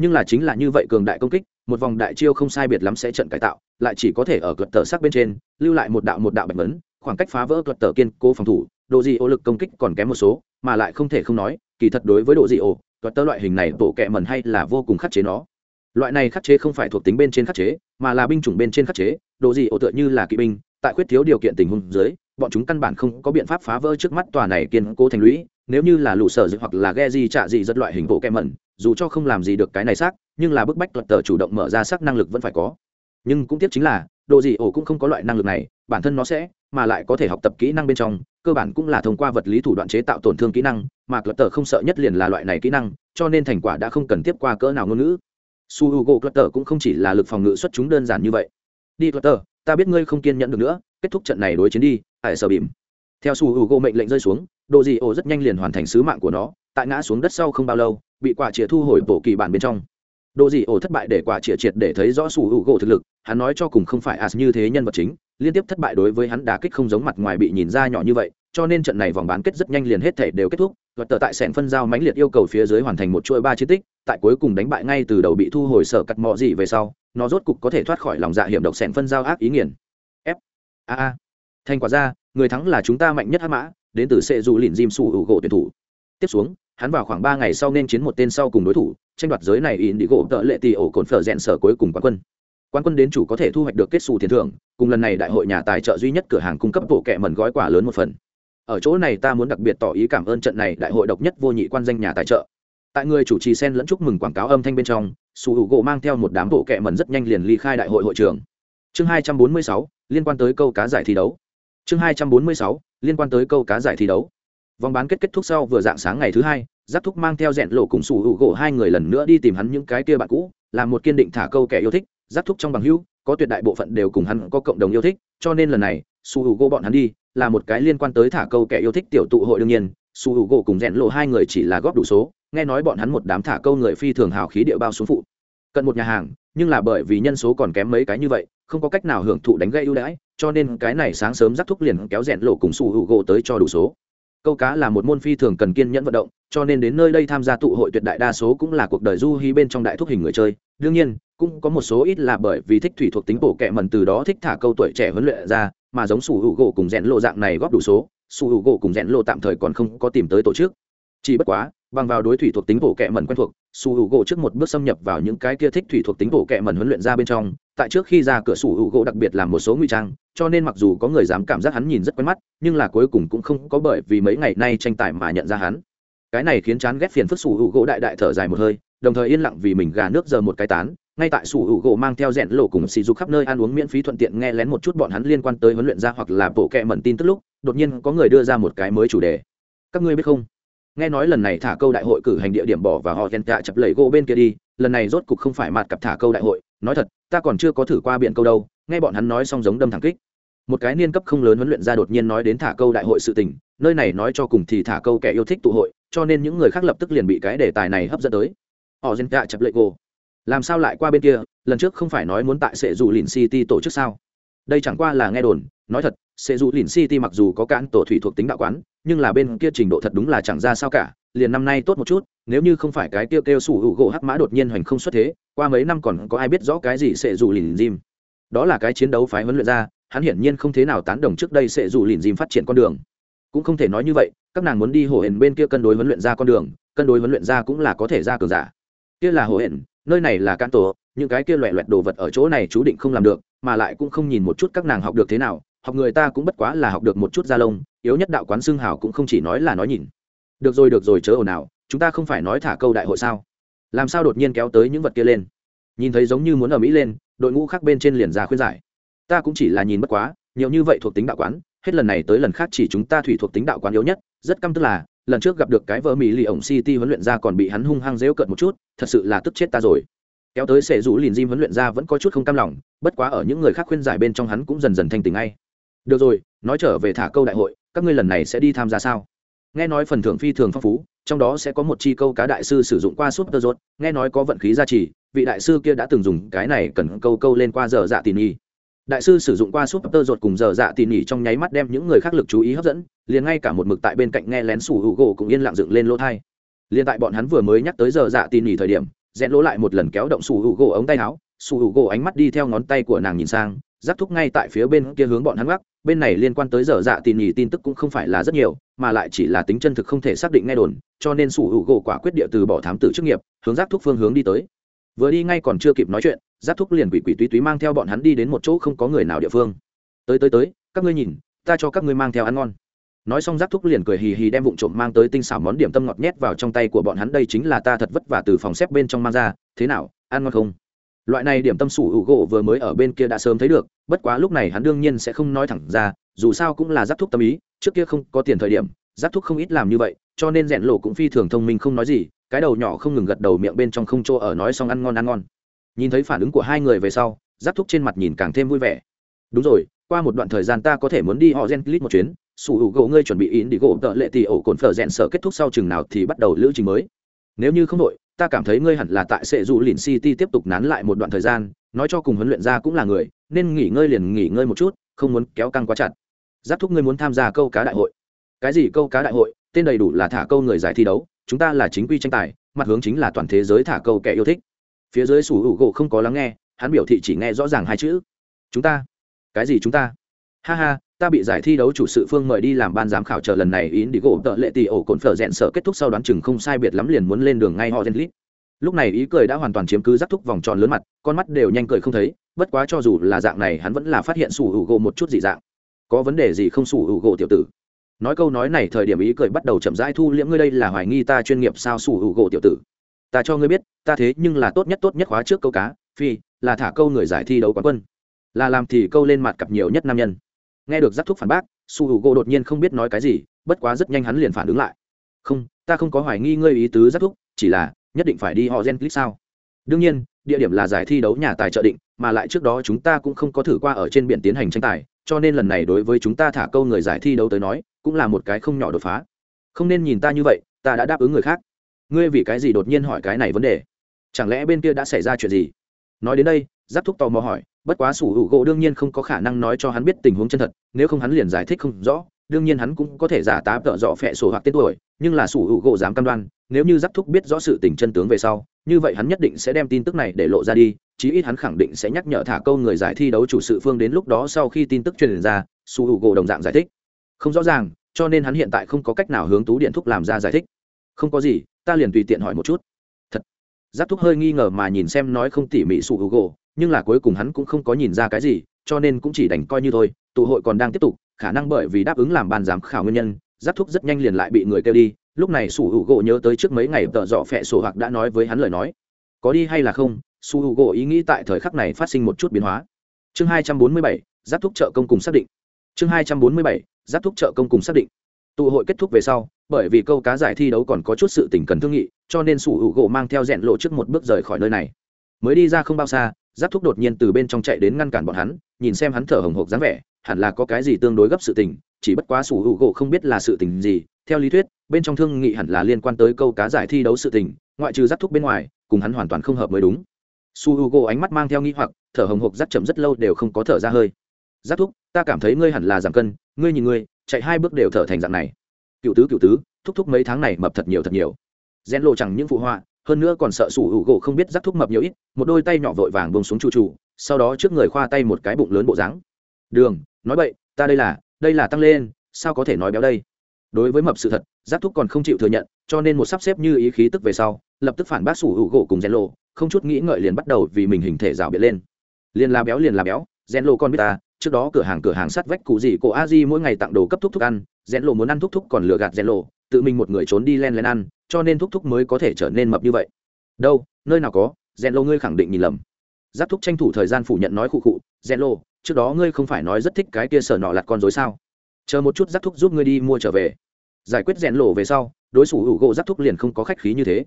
Nhưng là chính là như vậy cường đại công kích một vòng đại chiêu không sai biệt lắm sẽ trận cải tạo, lại chỉ có thể ở cật tờ sắc bên trên, lưu lại một đạo một đạo bạch vấn, khoảng cách phá vỡ cật tờ kiên cố phòng thủ độ dị ô lực công kích còn kém một số, mà lại không thể không nói, kỳ thật đối với độ dị ô cật tờ loại hình này bộ kẹ mần hay là vô cùng khắc chế nó. Loại này khắc chế không phải thuộc tính bên trên khắc chế, mà là binh chủng bên trên khắc chế độ dị ô tựa như là kỵ binh, tại khuyết thiếu điều kiện tình huống dưới, bọn chúng căn bản không có biện pháp phá vỡ trước mắt tòa này kiên cố thành lũy, nếu như là lũ sở hoặc là ghe gì trả gì rất loại hình bộ kẹ mẩn, dù cho không làm gì được cái này xác nhưng là bức bách tuật tờ chủ động mở ra sắc năng lực vẫn phải có. Nhưng cũng tiếc chính là độ gì ổ cũng không có loại năng lực này, bản thân nó sẽ, mà lại có thể học tập kỹ năng bên trong, cơ bản cũng là thông qua vật lý thủ đoạn chế tạo tổn thương kỹ năng, mà clutter không sợ nhất liền là loại này kỹ năng, cho nên thành quả đã không cần tiếp qua cỡ nào ngôn ngữ. Su h u g o clutter cũng không chỉ là lực phòng ngự xuất chúng đơn giản như vậy. Đi clutter, ta biết ngươi không kiên nhẫn được nữa, kết thúc trận này đối chiến đi, tại sở bìm. Theo su h u g o mệnh lệnh rơi xuống độ gì ổ rất nhanh liền hoàn thành sứ mạng của nó, tại ngã xuống đất sau không bao lâu, bị quả chĩa thu hồi tổ kỳ bản bên trong. Đồ gì ổ thất bại để quả triệt triệt để thấy rõ sủ hữu gỗ thực lực, hắn nói cho cùng không phải as như thế nhân vật chính, liên tiếp thất bại đối với hắn đả kích không giống mặt ngoài bị nhìn ra nhỏ như vậy, cho nên trận này vòng bán kết rất nhanh liền hết thể đều kết thúc, luật tờ tại sẹn phân giao mãnh liệt yêu cầu phía dưới hoàn thành một chuỗi ba chiến tích, tại cuối cùng đánh bại ngay từ đầu bị thu hồi sở cắt mọ gì về sau, nó rốt cục có thể thoát khỏi lòng dạ hiểm độc sẹn phân giao ác ý nghiền. F. A a. Thành quả ra, người thắng là chúng ta mạnh nhất hắc mã, đến từ sẽ dù lìn Jim sủ hữu gỗ tuyển thủ. Tiếp xuống, hắn vào khoảng ba ngày sau nên chiến một tên sau cùng đối thủ, tranh đoạt giới này in đi gỗ tợ lệ tỷ ổ cồn phở rẽn sở cuối cùng quán quân. Quán quân đến chủ có thể thu hoạch được kết xù tiền thưởng, cùng lần này đại hội nhà tài trợ duy nhất cửa hàng cung cấp bộ kệ mẩn gói quà lớn một phần. Ở chỗ này ta muốn đặc biệt tỏ ý cảm ơn trận này đại hội độc nhất vô nhị quan danh nhà tài trợ. Tại người chủ trì sen lẫn chúc mừng quảng cáo âm thanh bên trong su hữu gỗ mang theo một đám bộ kệ mẩn rất nhanh liền ly khai đại hội hội trường. Chương hai trăm bốn mươi sáu, liên quan tới câu cá giải thi đấu. Chương hai trăm bốn mươi sáu, liên quan tới câu cá giải thi đấu vòng bán kết kết thúc sau vừa dạng sáng ngày thứ hai, giáp thúc mang theo rẽn lộ cùng sủ hữu gỗ hai người lần nữa đi tìm hắn những cái kia bạn cũ, là một kiên định thả câu kẻ yêu thích, giáp thúc trong bằng hữu, có tuyệt đại bộ phận đều cùng hắn có cộng đồng yêu thích, cho nên lần này su hữu gỗ bọn hắn đi, là một cái liên quan tới thả câu kẻ yêu thích tiểu tụ hội đương nhiên su hữu gỗ cùng rẽn lộ hai người chỉ là góp đủ số, nghe nói bọn hắn một đám thả câu người phi thường hào khí địa bao xuống phụ. Cận một nhà hàng, nhưng là bởi vì nhân số còn kém mấy cái như vậy, không có cách nào hưởng thụ đánh gây ưu đãi, cho nên cái này sáng sớm giáp thúc liền kéo rẽn lộ cùng su hữu gỗ tới cho đủ số câu cá là một môn phi thường cần kiên nhẫn vận động, cho nên đến nơi đây tham gia tụ hội tuyệt đại đa số cũng là cuộc đời du hí bên trong đại thúc hình người chơi. Đương nhiên, cũng có một số ít là bởi vì thích thủy thuộc tính bổ kẹ mần từ đó thích thả câu tuổi trẻ huấn luyện ra, mà giống sủ hữu gỗ cùng rẽn lộ dạng này góp đủ số, sủ hữu gỗ cùng rẽn lộ tạm thời còn không có tìm tới tổ chức. Chỉ bất quá, bằng vào đối thủy thuộc tính bổ kẹ mần quen thuộc, sủ hữu gỗ trước một bước xâm nhập vào những cái kia thích thủy thuộc tính bổ kẹ mần huấn luyện ra bên trong tại trước khi ra cửa sủ hữu gỗ đặc biệt làm một số nguy trang, cho nên mặc dù có người dám cảm giác hắn nhìn rất quen mắt, nhưng là cuối cùng cũng không có bởi vì mấy ngày nay tranh tài mà nhận ra hắn. Cái này khiến chán ghét phiền phức sủ hữu gỗ đại đại thở dài một hơi, đồng thời yên lặng vì mình gà nước giờ một cái tán. Ngay tại sủ hữu gỗ mang theo rẽn lộ cùng xì dục khắp nơi ăn uống miễn phí thuận tiện nghe lén một chút bọn hắn liên quan tới huấn luyện ra hoặc là bộ kẹ mẩn tin tức lúc, đột nhiên có người đưa ra một cái mới chủ đề. Các ngươi biết không? Nghe nói lần này thả câu đại hội cử hành địa điểm bỏ và họ ghen tạ chập lầy gỗ bên kia đi, lần này rốt cục không phải mặt cặp thả câu đại hội, nói thật ta còn chưa có thử qua biển câu đâu, nghe bọn hắn nói xong giống đâm thẳng kích. Một cái niên cấp không lớn huấn luyện ra đột nhiên nói đến thả câu đại hội sự tình, nơi này nói cho cùng thì thả câu kẻ yêu thích tụ hội, cho nên những người khác lập tức liền bị cái đề tài này hấp dẫn tới. Họ dân cạ chập lệ cô làm sao lại qua bên kia, lần trước không phải nói muốn tại sệ dù lìn city tổ chức sao? Đây chẳng qua là nghe đồn, nói thật, sệ dù lìn city mặc dù có cán tổ thủy thuộc tính đạo quán, nhưng là bên kia trình độ thật đúng là chẳng ra sao cả, liền năm nay tốt một chút nếu như không phải cái tiêu kêu sủ hữu gỗ hắc mã đột nhiên hoành không xuất thế, qua mấy năm còn có ai biết rõ cái gì sẽ dù lìn dìm. Đó là cái chiến đấu phái huấn luyện ra, hắn hiển nhiên không thế nào tán đồng trước đây sẽ dù lìn dìm phát triển con đường. Cũng không thể nói như vậy, các nàng muốn đi hồ hển bên kia cân đối huấn luyện ra con đường, cân đối huấn luyện ra cũng là có thể ra cường giả. Kia là hồ hển nơi này là can tổ, những cái kia loẹ loẹt đồ vật ở chỗ này chú định không làm được, mà lại cũng không nhìn một chút các nàng học được thế nào, học người ta cũng bất quá là học được một chút da lông, yếu nhất đạo quán xương hào cũng không chỉ nói là nói nhìn. Được rồi được rồi, chớ ồn ào chúng ta không phải nói thả câu đại hội sao? Làm sao đột nhiên kéo tới những vật kia lên? Nhìn thấy giống như muốn ở mỹ lên, đội ngũ khác bên trên liền ra khuyên giải. Ta cũng chỉ là nhìn bất quá, nhiều như vậy thuộc tính đạo quán, hết lần này tới lần khác chỉ chúng ta thủy thuộc tính đạo quán yếu nhất, rất căm tức là, lần trước gặp được cái vợ mỹ lì ổng city huấn luyện ra còn bị hắn hung hăng dễu cợt một chút, thật sự là tức chết ta rồi. Kéo tới sẽ rủ lìn diêm huấn luyện ra vẫn có chút không cam lòng, bất quá ở những người khác khuyên giải bên trong hắn cũng dần dần thanh tình ngay. Được rồi, nói trở về thả câu đại hội, các ngươi lần này sẽ đi tham gia sao? Nghe nói phần thưởng phi thường phong phú trong đó sẽ có một chi câu cá đại sư sử dụng qua súp tơ rốt, nghe nói có vận khí gia trì, vị đại sư kia đã từng dùng cái này cần câu câu lên qua giờ dạ tỉ nỉ. Đại sư sử dụng qua súp tơ rột cùng giờ dạ tỉ nỉ trong nháy mắt đem những người khác lực chú ý hấp dẫn, liền ngay cả một mực tại bên cạnh nghe lén sủ hữu gỗ cũng yên lặng dựng lên lỗ thai. Liền tại bọn hắn vừa mới nhắc tới giờ dạ tỉ nỉ thời điểm, rẽ lỗ lại một lần kéo động sủ hữu gỗ ống tay áo, sủ hữu gỗ ánh mắt đi theo ngón tay của nàng nhìn sang giáp thúc ngay tại phía bên kia hướng bọn hắn gác, bên này liên quan tới giờ dạ tỉ nhỉ tin tức cũng không phải là rất nhiều, mà lại chỉ là tính chân thực không thể xác định nghe đồn, cho nên sủ hữu gỗ quả quyết địa từ bỏ thám tử chức nghiệp, hướng giáp thúc phương hướng đi tới. Vừa đi ngay còn chưa kịp nói chuyện giáp thúc liền quỷ quỷ túy túy mang theo bọn hắn đi đến một chỗ không có người nào địa phương. Tới tới tới, các ngươi nhìn, ta cho các ngươi mang theo ăn ngon. Nói xong giáp thúc liền cười hì hì đem vụn trộm mang tới tinh xảo món điểm tâm ngọt nhét vào trong tay của bọn hắn, đây chính là ta thật vất vả từ phòng xếp bên trong mang ra, thế nào, ăn ngon không? Loại này điểm tâm sủ hữu gỗ vừa mới ở bên kia đã sớm thấy được, bất quá lúc này hắn đương nhiên sẽ không nói thẳng ra, dù sao cũng là giáp thúc tâm ý, trước kia không có tiền thời điểm, giáp thúc không ít làm như vậy, cho nên rèn lộ cũng phi thường thông minh không nói gì, cái đầu nhỏ không ngừng gật đầu miệng bên trong không chỗ ở nói xong ăn ngon ăn ngon. Nhìn thấy phản ứng của hai người về sau, giáp thúc trên mặt nhìn càng thêm vui vẻ. Đúng rồi, qua một đoạn thời gian ta có thể muốn đi họ gen lít một chuyến, sủ hữu gỗ ngươi chuẩn bị in đi gỗ tợ lệ thì ổ cồn phở rèn sở kết thúc sau chừng nào thì bắt đầu lữ trình mới. Nếu như không đội ta cảm thấy ngươi hẳn là tại sệ dù lìn city tiếp tục nán lại một đoạn thời gian, nói cho cùng huấn luyện ra cũng là người, nên nghỉ ngơi liền nghỉ ngơi một chút, không muốn kéo căng quá chặt. Giáp thúc ngươi muốn tham gia câu cá đại hội. Cái gì câu cá đại hội? Tên đầy đủ là thả câu người giải thi đấu, chúng ta là chính quy tranh tài, mặt hướng chính là toàn thế giới thả câu kẻ yêu thích. Phía dưới sủ hữu gỗ không có lắng nghe, hắn biểu thị chỉ nghe rõ ràng hai chữ. Chúng ta. Cái gì chúng ta? Ha ha ta bị giải thi đấu chủ sự phương mời đi làm ban giám khảo chờ lần này ý đi gỗ tợ lệ tỷ ổ cồn phở rẽn sợ kết thúc sau đoán chừng không sai biệt lắm liền muốn lên đường ngay họ gen lít lúc này ý cười đã hoàn toàn chiếm cứ giác thúc vòng tròn lớn mặt, con mắt đều nhanh cười không thấy, bất quá cho dù là dạng này hắn vẫn là phát hiện sủ hữu gỗ một chút dị dạng. Có vấn đề gì không sủ hữu gỗ tiểu tử? Nói câu nói này thời điểm ý cười bắt đầu chậm rãi thu liễm, ngươi đây là hoài nghi ta chuyên nghiệp sao sủ hữu gỗ tiểu tử? Ta cho ngươi biết, ta thế nhưng là tốt nhất tốt nhất khóa trước câu cá, phi, là thả câu người giải thi đấu quán quân. Là làm thì câu lên mặt cặp nhiều nhất nam nhân nghe được giác thúc phản bác, su h u gỗ đột nhiên không biết nói cái gì, bất quá rất nhanh hắn liền phản ứng lại. Không, ta không có hoài nghi ngươi ý tứ giác thúc, chỉ là nhất định phải đi họ gen clip sao? Đương nhiên, địa điểm là giải thi đấu nhà tài trợ định, mà lại trước đó chúng ta cũng không có thử qua ở trên biển tiến hành tranh tài, cho nên lần này đối với chúng ta thả câu người giải thi đấu tới nói, cũng là một cái không nhỏ đột phá. Không nên nhìn ta như vậy, ta đã đáp ứng người khác. Ngươi vì cái gì đột nhiên hỏi cái này vấn đề? Chẳng lẽ bên kia đã xảy ra chuyện gì? Nói đến đây, giáp thúc tò mò hỏi, bất quá sủ hữu gỗ đương nhiên không có khả năng nói cho hắn biết tình huống chân thật, nếu không hắn liền giải thích không rõ, đương nhiên hắn cũng có thể giả tá tợ dọ phẹ sổ hoặc tên tuổi, nhưng là sủ hữu gỗ dám cam đoan, nếu như giáp thúc biết rõ sự tình chân tướng về sau, như vậy hắn nhất định sẽ đem tin tức này để lộ ra đi, chí ít hắn khẳng định sẽ nhắc nhở thả câu người giải thi đấu chủ sự phương đến lúc đó sau khi tin tức truyền ra, sủ hữu gỗ đồng dạng giải thích. Không rõ ràng, cho nên hắn hiện tại không có cách nào hướng tú điện thúc làm ra giải thích. Không có gì, ta liền tùy tiện hỏi một chút giáp thúc hơi nghi ngờ mà nhìn xem nói không tỉ mỉ sụ hữu gỗ nhưng là cuối cùng hắn cũng không có nhìn ra cái gì, cho nên cũng chỉ đành coi như thôi, tụ hội còn đang tiếp tục, khả năng bởi vì đáp ứng làm ban giám khảo nguyên nhân, giáp thúc rất nhanh liền lại bị người kêu đi, lúc này su hữu gỗ nhớ tới trước mấy ngày tợ dọ phẹ sổ hoặc đã nói với hắn lời nói. Có đi hay là không? Su hữu gỗ ý nghĩ tại thời khắc này phát sinh một chút biến hóa. Chương hai trăm bốn mươi bảy, giáp thúc trợ công cùng xác định. Chương hai trăm bốn mươi bảy, giáp thúc trợ công cùng xác định tụ hội kết thúc về sau, bởi vì câu cá giải thi đấu còn có chút sự tình cần thương nghị, cho nên sủ hữu gỗ mang theo rẽn lộ trước một bước rời khỏi nơi này. Mới đi ra không bao xa, giáp thúc đột nhiên từ bên trong chạy đến ngăn cản bọn hắn, nhìn xem hắn thở hồng hộc dáng vẻ, hẳn là có cái gì tương đối gấp sự tình, chỉ bất quá sủ hữu gỗ không biết là sự tình gì, theo lý thuyết, bên trong thương nghị hẳn là liên quan tới câu cá giải thi đấu sự tình, ngoại trừ giáp thúc bên ngoài, cùng hắn hoàn toàn không hợp mới đúng. Su h u gỗ ánh mắt mang theo nghi hoặc, thở hồng hộc rất chậm rất lâu đều không có thở ra hơi. Giáp thúc, ta cảm thấy ngươi hẳn là giảm cân, ngươi nhìn ngươi chạy hai bước đều thở thành dạng này. Cựu tứ cựu tứ, thúc thúc mấy tháng này mập thật nhiều thật nhiều. Rèn lộ chẳng những phụ họa, hơn nữa còn sợ sủ hữu gỗ không biết rắc thúc mập nhiều ít, một đôi tay nhỏ vội vàng bông xuống trụ trụ, sau đó trước người khoa tay một cái bụng lớn bộ dáng. Đường, nói vậy ta đây là đây là tăng lên, sao có thể nói béo đây? Đối với mập sự thật giáp thúc còn không chịu thừa nhận, cho nên một sắp xếp như ý khí tức về sau, lập tức phản bác sủ hữu gỗ cùng rèn lộ, không chút nghĩ ngợi liền bắt đầu vì mình hình thể rào biệt lên. Liền là béo, liền là béo rèn lộ con biết ta, trước đó cửa hàng cửa hàng sắt vách cụ gì cô a di mỗi ngày tặng đồ cấp thúc thúc ăn rèn lộ muốn ăn thúc thúc còn lừa gạt rèn lộ tự mình một người trốn đi len len ăn, cho nên thúc thúc mới có thể trở nên mập như vậy. Đâu, nơi nào có rèn lộ ngươi khẳng định nhìn lầm. Giáp thúc tranh thủ thời gian phủ nhận nói khụ khụ rèn lộ trước đó ngươi không phải nói rất thích cái kia sở nọ lặt con dối sao? Chờ một chút giáp thúc giúp ngươi đi mua trở về. Giải quyết rèn lộ về sau, đối xử hữu gỗ giáp thúc liền không có khách khí như thế.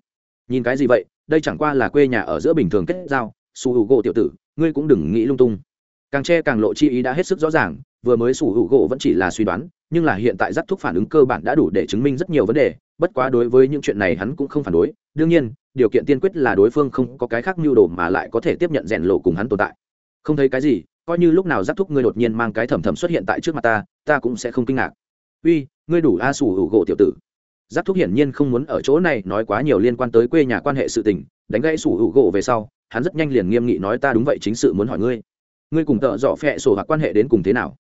Nhìn cái gì vậy, đây chẳng qua là quê nhà ở giữa bình thường kết giao su hữu gỗ tiểu tử, ngươi cũng đừng nghĩ lung tung càng che càng lộ chi ý đã hết sức rõ ràng, vừa mới sủ hữu gỗ vẫn chỉ là suy đoán, nhưng là hiện tại giáp thúc phản ứng cơ bản đã đủ để chứng minh rất nhiều vấn đề, bất quá đối với những chuyện này hắn cũng không phản đối. Đương nhiên, điều kiện tiên quyết là đối phương không có cái khác mưu đồ mà lại có thể tiếp nhận rèn lộ cùng hắn tồn tại. Không thấy cái gì, coi như lúc nào giáp thúc ngươi đột nhiên mang cái thầm thầm xuất hiện tại trước mặt ta ta cũng sẽ không kinh ngạc. Uy, ngươi đủ a sủ hữu gỗ tiểu tử. Giáp thúc hiển nhiên không muốn ở chỗ này nói quá nhiều liên quan tới quê nhà quan hệ sự tình, đánh gãy sủ hữu gỗ về sau, hắn rất nhanh liền nghiêm nghị nói ta đúng vậy chính sự muốn hỏi ngươi ngươi cùng tợ dọ phẹ sổ hoặc quan hệ đến cùng thế nào?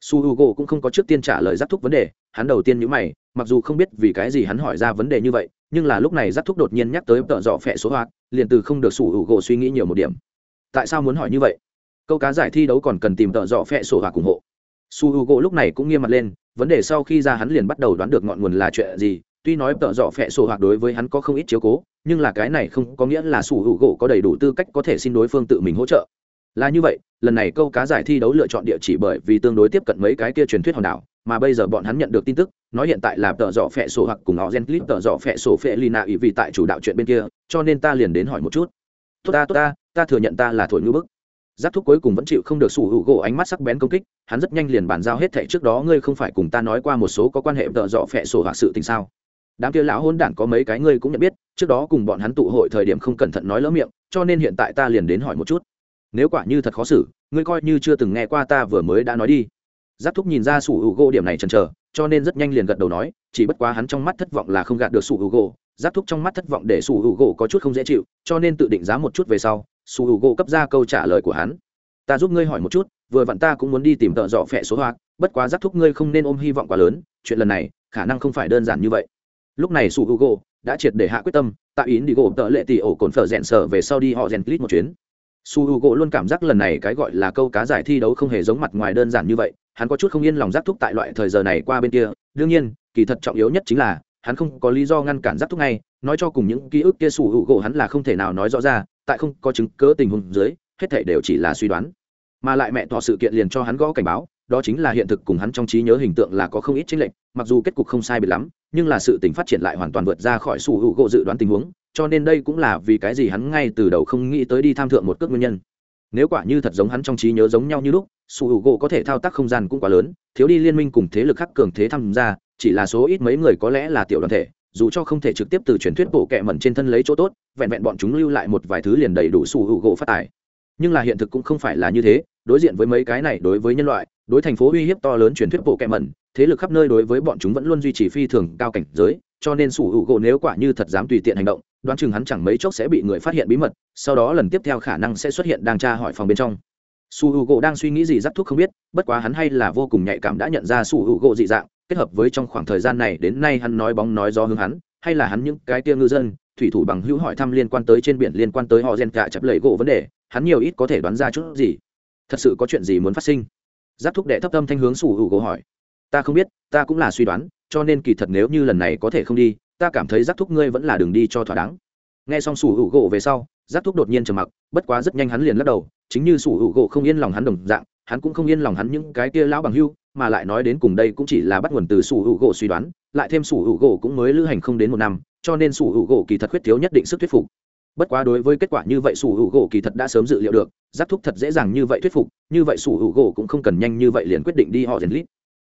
Su h u g o cũng không có trước tiên trả lời giáp thúc vấn đề, hắn đầu tiên nhữ mày, mặc dù không biết vì cái gì hắn hỏi ra vấn đề như vậy, nhưng là lúc này giáp thúc đột nhiên nhắc tới tợ dọ phẹ số hoặc, liền từ không được su h u g o suy nghĩ nhiều một điểm. Tại sao muốn hỏi như vậy? Câu cá giải thi đấu còn cần tìm tợ dọ phẹ sổ hoặc ủng hộ. Su h u g o lúc này cũng nghiêm mặt lên, vấn đề sau khi ra hắn liền bắt đầu đoán được ngọn nguồn là chuyện gì, tuy nói tợ dọ phẹ sổ hoặc đối với hắn có không ít chiếu cố, nhưng là cái này không có nghĩa là su h u g o có đầy đủ tư cách có thể xin đối phương tự mình hỗ trợ là như vậy, lần này câu cá giải thi đấu lựa chọn địa chỉ bởi vì tương đối tiếp cận mấy cái kia truyền thuyết hòn đảo, mà bây giờ bọn hắn nhận được tin tức, nói hiện tại là tợ dọ phẹ sổ hoặc cùng họ gen clip tợ dọ phẹ sổ phẹ lina ý vì tại chủ đạo chuyện bên kia, cho nên ta liền đến hỏi một chút. Tốt ta tốt ta ta thừa nhận ta là thổi ngữ bức. Giáp thúc cuối cùng vẫn chịu không được sủ hữu gỗ ánh mắt sắc bén công kích, hắn rất nhanh liền bàn giao hết thệ trước đó, ngươi không phải cùng ta nói qua một số có quan hệ tợ dọ phẹ sổ hoặc sự tình sao? Đám kia lão hôn đản có mấy cái ngươi cũng nhận biết, trước đó cùng bọn hắn tụ hội thời điểm không cẩn thận nói lỡ miệng, cho nên hiện tại ta liền đến hỏi một chút nếu quả như thật khó xử, ngươi coi như chưa từng nghe qua ta vừa mới đã nói đi. Giáp thúc nhìn ra sủ hữu gỗ điểm này chần chờ, cho nên rất nhanh liền gật đầu nói, chỉ bất quá hắn trong mắt thất vọng là không gạt được sủ hữu gỗ. Giáp thúc trong mắt thất vọng để sủ hữu gỗ có chút không dễ chịu, cho nên tự định giá một chút về sau, sủ hữu gỗ cấp ra câu trả lời của hắn. Ta giúp ngươi hỏi một chút, vừa vặn ta cũng muốn đi tìm tợ dọ phẹ số hoa bất quá giáp thúc ngươi không nên ôm hy vọng quá lớn, chuyện lần này khả năng không phải đơn giản như vậy. Lúc này sủ hữu gỗ đã triệt để hạ quyết tâm tạo ý đi gỗ tợ lệ tỷ ổ cồn phở rèn sở về sau đi họ rèn clip một chuyến su h u gỗ luôn cảm giác lần này cái gọi là câu cá giải thi đấu không hề giống mặt ngoài đơn giản như vậy, hắn có chút không yên lòng giác thúc tại loại thời giờ này qua bên kia. Đương nhiên, kỳ thật trọng yếu nhất chính là, hắn không có lý do ngăn cản giác thúc ngay, nói cho cùng những ký ức kia su h u gỗ hắn là không thể nào nói rõ ra, tại không có chứng cớ tình huống dưới, hết thể đều chỉ là suy đoán. Mà lại mẹ thọ sự kiện liền cho hắn gõ cảnh báo, đó chính là hiện thực cùng hắn trong trí nhớ hình tượng là có không ít chênh lệch, mặc dù kết cục không sai biệt lắm nhưng là sự tình phát triển lại hoàn toàn vượt ra khỏi sủ hữu gỗ dự đoán tình huống, cho nên đây cũng là vì cái gì hắn ngay từ đầu không nghĩ tới đi tham thượng một cước nguyên nhân. Nếu quả như thật giống hắn trong trí nhớ giống nhau như lúc, sủ hữu gỗ có thể thao tác không gian cũng quá lớn, thiếu đi liên minh cùng thế lực khác cường thế tham gia, chỉ là số ít mấy người có lẽ là tiểu đoàn thể, dù cho không thể trực tiếp từ truyền thuyết bộ kệ mẩn trên thân lấy chỗ tốt, vẹn vẹn bọn chúng lưu lại một vài thứ liền đầy đủ sủ hữu gỗ phát tài. Nhưng là hiện thực cũng không phải là như thế, đối diện với mấy cái này đối với nhân loại, đối thành phố uy hiếp to lớn truyền thuyết bộ kệ mẩn thế lực khắp nơi đối với bọn chúng vẫn luôn duy trì phi thường cao cảnh giới, cho nên sủ hữu gỗ nếu quả như thật dám tùy tiện hành động, đoán chừng hắn chẳng mấy chốc sẽ bị người phát hiện bí mật, sau đó lần tiếp theo khả năng sẽ xuất hiện đang tra hỏi phòng bên trong. Su h u gỗ đang suy nghĩ gì rắc thuốc không biết, bất quá hắn hay là vô cùng nhạy cảm đã nhận ra su h u gỗ dị dạng, kết hợp với trong khoảng thời gian này đến nay hắn nói bóng nói do hướng hắn, hay là hắn những cái tia ngư dân, thủy thủ bằng hữu hỏi thăm liên quan tới trên biển liên quan tới họ gen cả chập lầy gỗ vấn đề, hắn nhiều ít có thể đoán ra chút gì. Thật sự có chuyện gì muốn phát sinh? Giáp thúc đệ thấp tâm thanh hướng su h u gỗ hỏi ta không biết, ta cũng là suy đoán, cho nên kỳ thật nếu như lần này có thể không đi, ta cảm thấy giác thúc ngươi vẫn là đường đi cho thỏa đáng. Nghe xong sủ hữu gỗ về sau, giác thúc đột nhiên trầm mặc, bất quá rất nhanh hắn liền lắc đầu, chính như sủ hữu gỗ không yên lòng hắn đồng dạng, hắn cũng không yên lòng hắn những cái kia lão bằng hưu, mà lại nói đến cùng đây cũng chỉ là bắt nguồn từ sủ hữu gỗ suy đoán, lại thêm sủ hữu gỗ cũng mới lữ hành không đến một năm, cho nên sủ hữu gỗ kỳ thật khuyết thiếu nhất định sức thuyết phục. Bất quá đối với kết quả như vậy sủ hữu gỗ kỳ thật đã sớm dự liệu được, giác thúc thật dễ dàng như vậy thuyết phục, như vậy sủ hữu gỗ cũng không cần nhanh như vậy liền quyết định đi họ rèn lít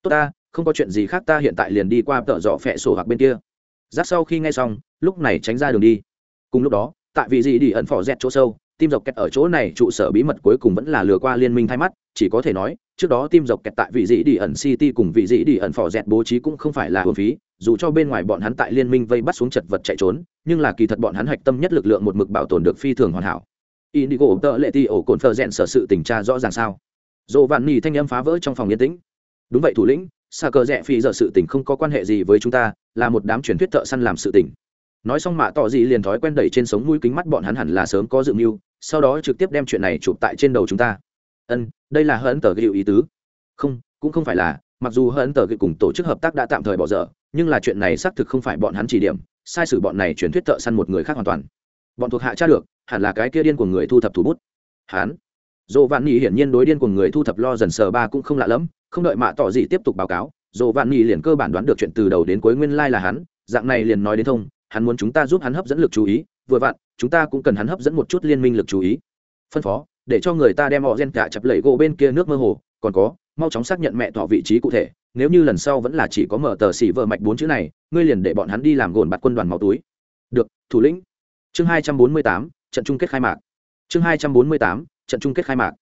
tốt ta, không có chuyện gì khác, ta hiện tại liền đi qua tợ dọ phẹ sổ hoặc bên kia. Giác sau khi nghe xong, lúc này tránh ra đường đi. Cùng lúc đó, tại vị gì đi ẩn phỏ dẹt chỗ sâu, tim dọc kẹt ở chỗ này trụ sở bí mật cuối cùng vẫn là lừa qua liên minh thay mắt, chỉ có thể nói, trước đó tim dọc kẹt tại vị dĩ đi ẩn city cùng vị dĩ đi ẩn phò dẹt bố trí cũng không phải là hồn phí, dù cho bên ngoài bọn hắn tại liên minh vây bắt xuống chật vật chạy trốn, nhưng là kỳ thật bọn hắn hạch tâm nhất lực lượng một mực bảo tồn được phi thường hoàn hảo. Indigo tợ lệ ti ổ cồn phờ rẽn sở sự tình tra rõ ràng sao? Dồ vạn nỉ thanh âm phá vỡ trong phòng yên tĩnh đúng vậy thủ lĩnh xa cờ rẽ phi giờ sự tình không có quan hệ gì với chúng ta, là một đám truyền thuyết thợ săn làm sự tình. Nói xong mạ tỏ gì liền thói quen đẩy trên sống mũi kính mắt bọn hắn hẳn là sớm có dự mưu, sau đó trực tiếp đem chuyện này chụp tại trên đầu chúng ta. Ân, đây là hận tờ ghi ý tứ. Không, cũng không phải là, mặc dù hận tờ ghi cùng tổ chức hợp tác đã tạm thời bỏ dở, nhưng là chuyện này xác thực không phải bọn hắn chỉ điểm, sai sử bọn này truyền thuyết thợ săn một người khác hoàn toàn. Bọn thuộc hạ tra được, hẳn là cái kia điên của người thu thập thủ bút. Hắn dỗ vạn nhị hiển nhiên đối điên của người thu thập lo dần sờ ba cũng không lạ lẫm không đợi mạ tỏ gì tiếp tục báo cáo dồ vạn nhị liền cơ bản đoán được chuyện từ đầu đến cuối nguyên lai là hắn, dạng này liền nói đến thông, hắn muốn chúng ta giúp hắn hấp dẫn lực chú ý, vừa vặn, chúng ta cũng cần hắn hấp dẫn một chút liên minh lực chú ý. Phân phó, để cho người ta đem họ gen cả chập lẩy gỗ bên kia nước mơ hồ, còn có, mau chóng xác nhận mẹ tỏ vị trí cụ thể, nếu như lần sau vẫn là chỉ có mở tờ xỉ vợ mạch bốn chữ này, ngươi liền để bọn hắn đi làm gồn bạt quân đoàn máu túi. Được, thủ lĩnh. Chương hai trăm bốn mươi tám, trận chung kết khai mạc. Chương hai trăm bốn mươi tám, trận chung kết khai mạc.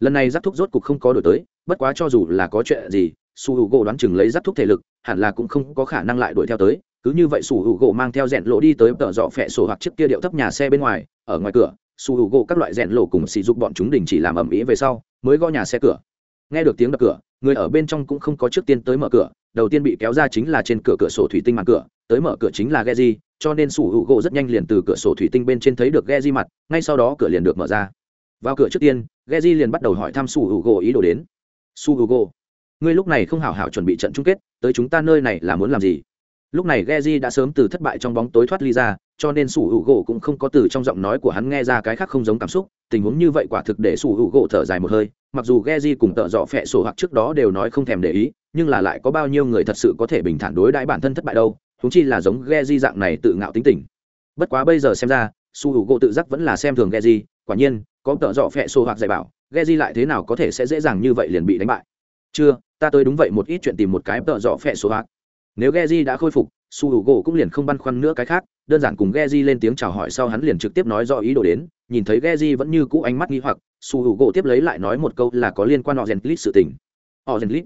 Lần này giáp thúc rốt cục không có đổi tới bất quá cho dù là có chuyện gì, su h u gỗ đoán chừng lấy giáp thúc thể lực, hẳn là cũng không có khả năng lại đuổi theo tới. Cứ như vậy su h u gỗ mang theo rẽn lộ đi tới tợ dọ phẹ sổ hoặc chiếc kia điệu thấp nhà xe bên ngoài, ở ngoài cửa, su h u gỗ các loại rẽn lộ cùng sỉ dục bọn chúng đình chỉ làm ầm ĩ về sau, mới gõ nhà xe cửa. Nghe được tiếng đập cửa, người ở bên trong cũng không có trước tiên tới mở cửa, đầu tiên bị kéo ra chính là trên cửa cửa sổ thủy tinh mặt cửa, tới mở cửa chính là ghe di cho nên su h u gỗ rất nhanh liền từ cửa sổ thủy tinh bên trên thấy được ghe di mặt, ngay sau đó cửa liền được mở ra. Vào cửa trước tiên ghe di liền bắt đầu hỏi thăm su h u gỗ ý đồ đến su h u ngươi lúc này không hảo hảo chuẩn bị trận chung kết, tới chúng ta nơi này là muốn làm gì? Lúc này Geji đã sớm từ thất bại trong bóng tối thoát ly ra, cho nên sủ hữu gỗ cũng không có từ trong giọng nói của hắn nghe ra cái khác không giống cảm xúc. Tình huống như vậy quả thực để sủ hữu gỗ thở dài một hơi, mặc dù Geji cùng tợ dọ phẹ sổ hoặc trước đó đều nói không thèm để ý, nhưng là lại có bao nhiêu người thật sự có thể bình thản đối đãi bản thân thất bại đâu húng chi là giống Geji dạng này tự ngạo tính tình. Bất quá bây giờ xem ra, su hữu gỗ tự giác vẫn là xem thường Geji quả nhiên, có tợ dọ phẹ sổ hoặc dạy bảo Geji lại thế nào có thể sẽ dễ dàng như vậy liền bị đánh bại? Chưa, ta tới đúng vậy, một ít chuyện tìm một cái tợ dọ phệ số hạc nếu Geji đã khôi phục, su Hugo cũng liền không băn khoăn nữa cái khác, đơn giản cùng Geji lên tiếng chào hỏi sau hắn liền trực tiếp nói rõ ý đồ đến. Nhìn thấy Geji vẫn như cũ ánh mắt nghi hoặc, su Hugo tiếp lấy lại nói một câu là có liên quan họ rèn sự tình. Họ rèn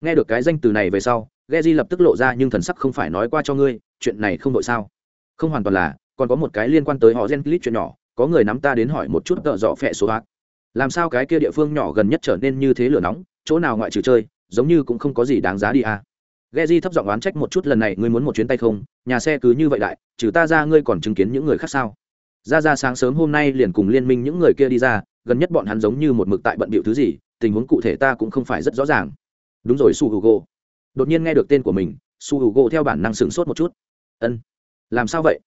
nghe được cái danh từ này về sau, Geji lập tức lộ ra nhưng thần sắc không phải nói qua cho ngươi, chuyện này không đội sao? Không hoàn toàn là, còn có một cái liên quan tới họ gen chuyện nhỏ, có người nắm ta đến hỏi một chút tợ dọ phệ số hạc làm sao cái kia địa phương nhỏ gần nhất trở nên như thế lửa nóng chỗ nào ngoại trừ chơi giống như cũng không có gì đáng giá đi à. Geji thấp giọng oán trách một chút lần này ngươi muốn một chuyến tay không, nhà xe cứ như vậy đại, trừ ta ra ngươi còn chứng kiến những người khác sao? Ra ra sáng sớm hôm nay liền cùng liên minh những người kia đi ra, gần nhất bọn hắn giống như một mực tại bận bịu thứ gì, tình huống cụ thể ta cũng không phải rất rõ ràng. Đúng rồi Su Hugo. Đột nhiên nghe được tên của mình, Su Hugo theo bản năng sửng sốt một chút. Ân, làm sao vậy?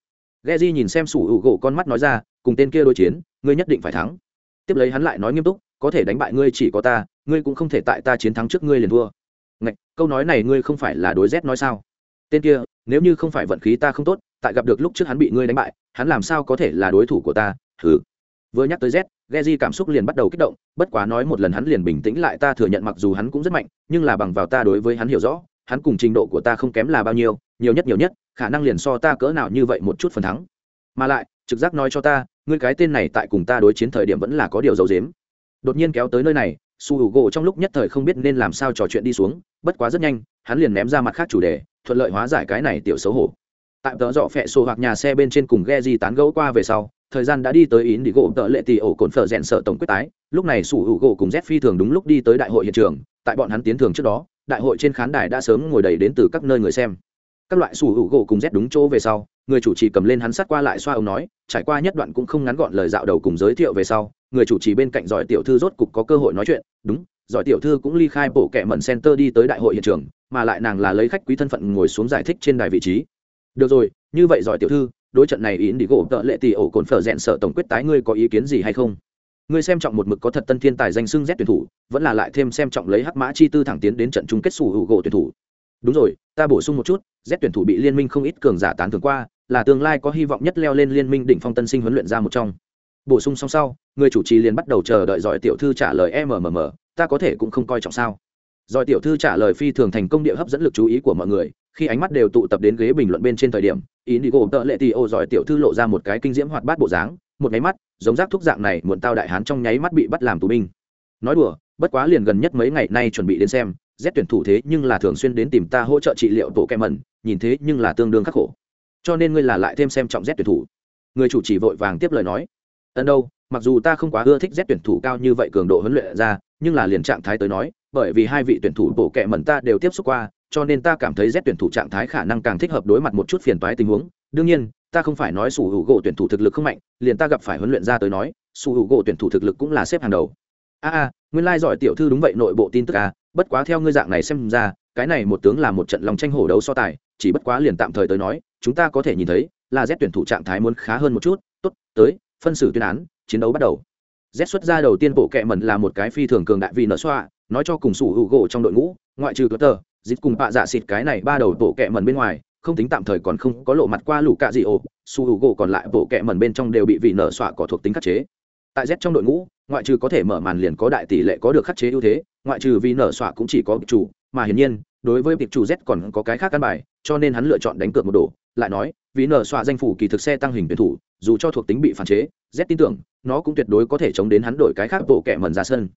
Geji nhìn xem Su Hugo con mắt nói ra, cùng tên kia đối chiến, ngươi nhất định phải thắng. Tiếp lấy hắn lại nói nghiêm túc, có thể đánh bại ngươi chỉ có ta, ngươi cũng không thể tại ta chiến thắng trước ngươi liền thua. Ngạch, câu nói này ngươi không phải là đối rét nói sao? Tên kia nếu như không phải vận khí ta không tốt tại gặp được lúc trước hắn bị ngươi đánh bại hắn làm sao có thể là đối thủ của ta? Thử vừa nhắc tới z di cảm xúc liền bắt đầu kích động, bất quá nói một lần hắn liền bình tĩnh lại ta thừa nhận mặc dù hắn cũng rất mạnh, nhưng là bằng vào ta đối với hắn hiểu rõ, hắn cùng trình độ của ta không kém là bao nhiêu, nhiều nhất nhiều nhất, khả năng liền so ta cỡ nào như vậy một chút phần thắng. Mà lại, trực giác nói cho ta, ngươi cái tên này tại cùng ta đối chiến thời điểm vẫn là có điều giấu dếm Đột nhiên kéo tới nơi này, su hữu gỗ trong lúc nhất thời không biết nên làm sao trò chuyện đi xuống bất quá rất nhanh hắn liền ném ra mặt khác chủ đề thuận lợi hóa giải cái này tiểu xấu hổ. Tại tợ dọ phẹ sổ hoặc nhà xe bên trên cùng ghe di tán gẫu qua về sau thời gian đã đi tới ý đi gỗ tợ lệ tì ổ cồn phở rèn sợ tổng quyết tái. Lúc này sủ hữu gỗ cùng z phi thường đúng lúc đi tới đại hội hiện trường tại bọn hắn tiến thường trước đó đại hội trên khán đài đã sớm ngồi đầy đến từ các nơi người xem. Các loại sủ hữu gỗ cùng z đúng chỗ về sau người chủ trì cầm lên hắn sát qua lại xoa ông nói, trải qua nhất đoạn cũng không ngắn gọn lời dạo đầu cùng giới thiệu về sau, người chủ trì bên cạnh giỏi tiểu thư rốt cục có cơ hội nói chuyện, đúng, giỏi tiểu thư cũng ly khai bộ kệ mận center đi tới đại hội hiện trường, mà lại nàng là lấy khách quý thân phận ngồi xuống giải thích trên đài vị trí. Được rồi, như vậy giỏi tiểu thư, đối trận này ý đi gỗ tợ lệ tỷ ổ cồn phở rẽn sợ tổng quyết tái ngươi có ý kiến gì hay không? Ngươi xem trọng một mực có thật tân thiên tài danh xưng z tuyển thủ, vẫn là lại thêm xem trọng lấy hắc mã chi tư thẳng tiến đến trận chung kết sủ hữu gỗ tuyển thủ. Đúng rồi, ta bổ sung một chút, z tuyển thủ bị liên minh không ít cường giả tán thường qua là tương lai có hy vọng nhất leo lên liên minh đỉnh phong tân sinh huấn luyện ra một trong. Bổ sung xong sau, người chủ trì liền bắt đầu chờ đợi giỏi tiểu thư trả lời mmm ta có thể cũng không coi trọng sao. Giỏi tiểu thư trả lời phi thường thành công địa hấp dẫn lực chú ý của mọi người, khi ánh mắt đều tụ tập đến ghế bình luận bên trên thời điểm ý đi gỗ tợ lệ tì ô giỏi tiểu thư lộ ra một cái kinh diễm hoạt bát bộ dáng, một nháy mắt, giống rác thuốc dạng này muộn tao đại hán trong nháy mắt bị bắt làm tù binh. Nói đùa, bất quá liền gần nhất mấy ngày nay chuẩn bị đến xem, z tuyển thủ thế nhưng là thường xuyên đến tìm ta hỗ trợ trị liệu bộ kem mẩn, nhìn thế nhưng là tương đương khắc khổ cho nên ngươi là lại thêm xem trọng z tuyển thủ người chủ chỉ vội vàng tiếp lời nói ân đâu mặc dù ta không quá ưa thích z tuyển thủ cao như vậy cường độ huấn luyện ra nhưng là liền trạng thái tới nói bởi vì hai vị tuyển thủ bộ kệ mẩn ta đều tiếp xúc qua cho nên ta cảm thấy Z tuyển thủ trạng thái khả năng càng thích hợp đối mặt một chút phiền toái tình huống. Đương nhiên, ta không phải nói sủ hữu gỗ tuyển thủ thực lực không mạnh, liền ta gặp phải huấn luyện ra tới nói, sủ hữu gỗ tuyển thủ thực lực cũng là xếp hàng đầu. A a, nguyên lai giỏi tiểu thư đúng vậy nội bộ tin tức a, bất quá theo ngươi dạng này xem ra, cái này một tướng là một trận lòng tranh hổ đấu so tài, chỉ bất quá liền tạm thời tới nói, chúng ta có thể nhìn thấy, là Z tuyển thủ trạng thái muốn khá hơn một chút, tốt, tới, phân xử tuyên án, chiến đấu bắt đầu. Z xuất ra đầu tiên bộ kệ mẩn là một cái phi thường cường đại vì nở xoa, nói cho cùng sủ hữu gỗ trong đội ngũ, ngoại trừ Cutter, dịp cùng bạ dạ xịt cái này ba đầu bộ kệ mẩn bên ngoài không tính tạm thời còn không có lộ mặt qua lũ cạ gì ồ su hữu gỗ còn lại bộ kệ mẩn bên trong đều bị vị nở xoa có thuộc tính khắc chế. Tại z trong đội ngũ ngoại trừ có thể mở màn liền có đại tỷ lệ có được khắc chế ưu thế ngoại trừ vì nở xoa cũng chỉ có chủ mà hiển nhiên đối với việc chủ z còn có cái khác căn bài cho nên hắn lựa chọn đánh cược một đồ lại nói, vì nở xoa danh phủ kỳ thực xe tăng hình tuyển thủ, dù cho thuộc tính bị phản chế, z tin tưởng, nó cũng tuyệt đối có thể chống đến hắn đổi cái khác bộ kẻ mần ra sân.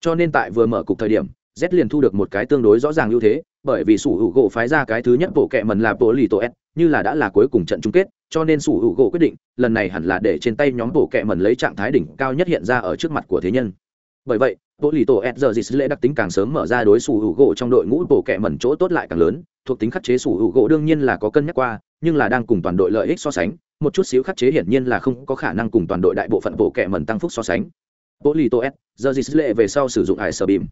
Cho nên tại vừa mở cục thời điểm, z liền thu được một cái tương đối rõ ràng ưu thế, bởi vì sủ hữu gỗ phái ra cái thứ nhất bộ kẻ mần là bộ lì tổ s, như là đã là cuối cùng trận chung kết, cho nên sủ hữu gỗ quyết định, lần này hẳn là để trên tay nhóm bộ kẻ mần lấy trạng thái đỉnh cao nhất hiện ra ở trước mặt của thế nhân. Bởi vậy, bộ lì tổ s giờ dì lễ đặc tính càng sớm mở ra đối sủ hữu gỗ trong đội ngũ bộ kẻ mần chỗ tốt lại càng lớn, thuộc tính khắc chế sủ hữu gỗ đương nhiên là có cân nhắc qua nhưng là đang cùng toàn đội lợi ích so sánh, một chút xíu khắc chế hiển nhiên là không có khả năng cùng toàn đội đại bộ phận bộ kệ mẩn tăng phúc so sánh. Bộ lì tô s, giờ dì lệ về sau sử dụng ải sờ bìm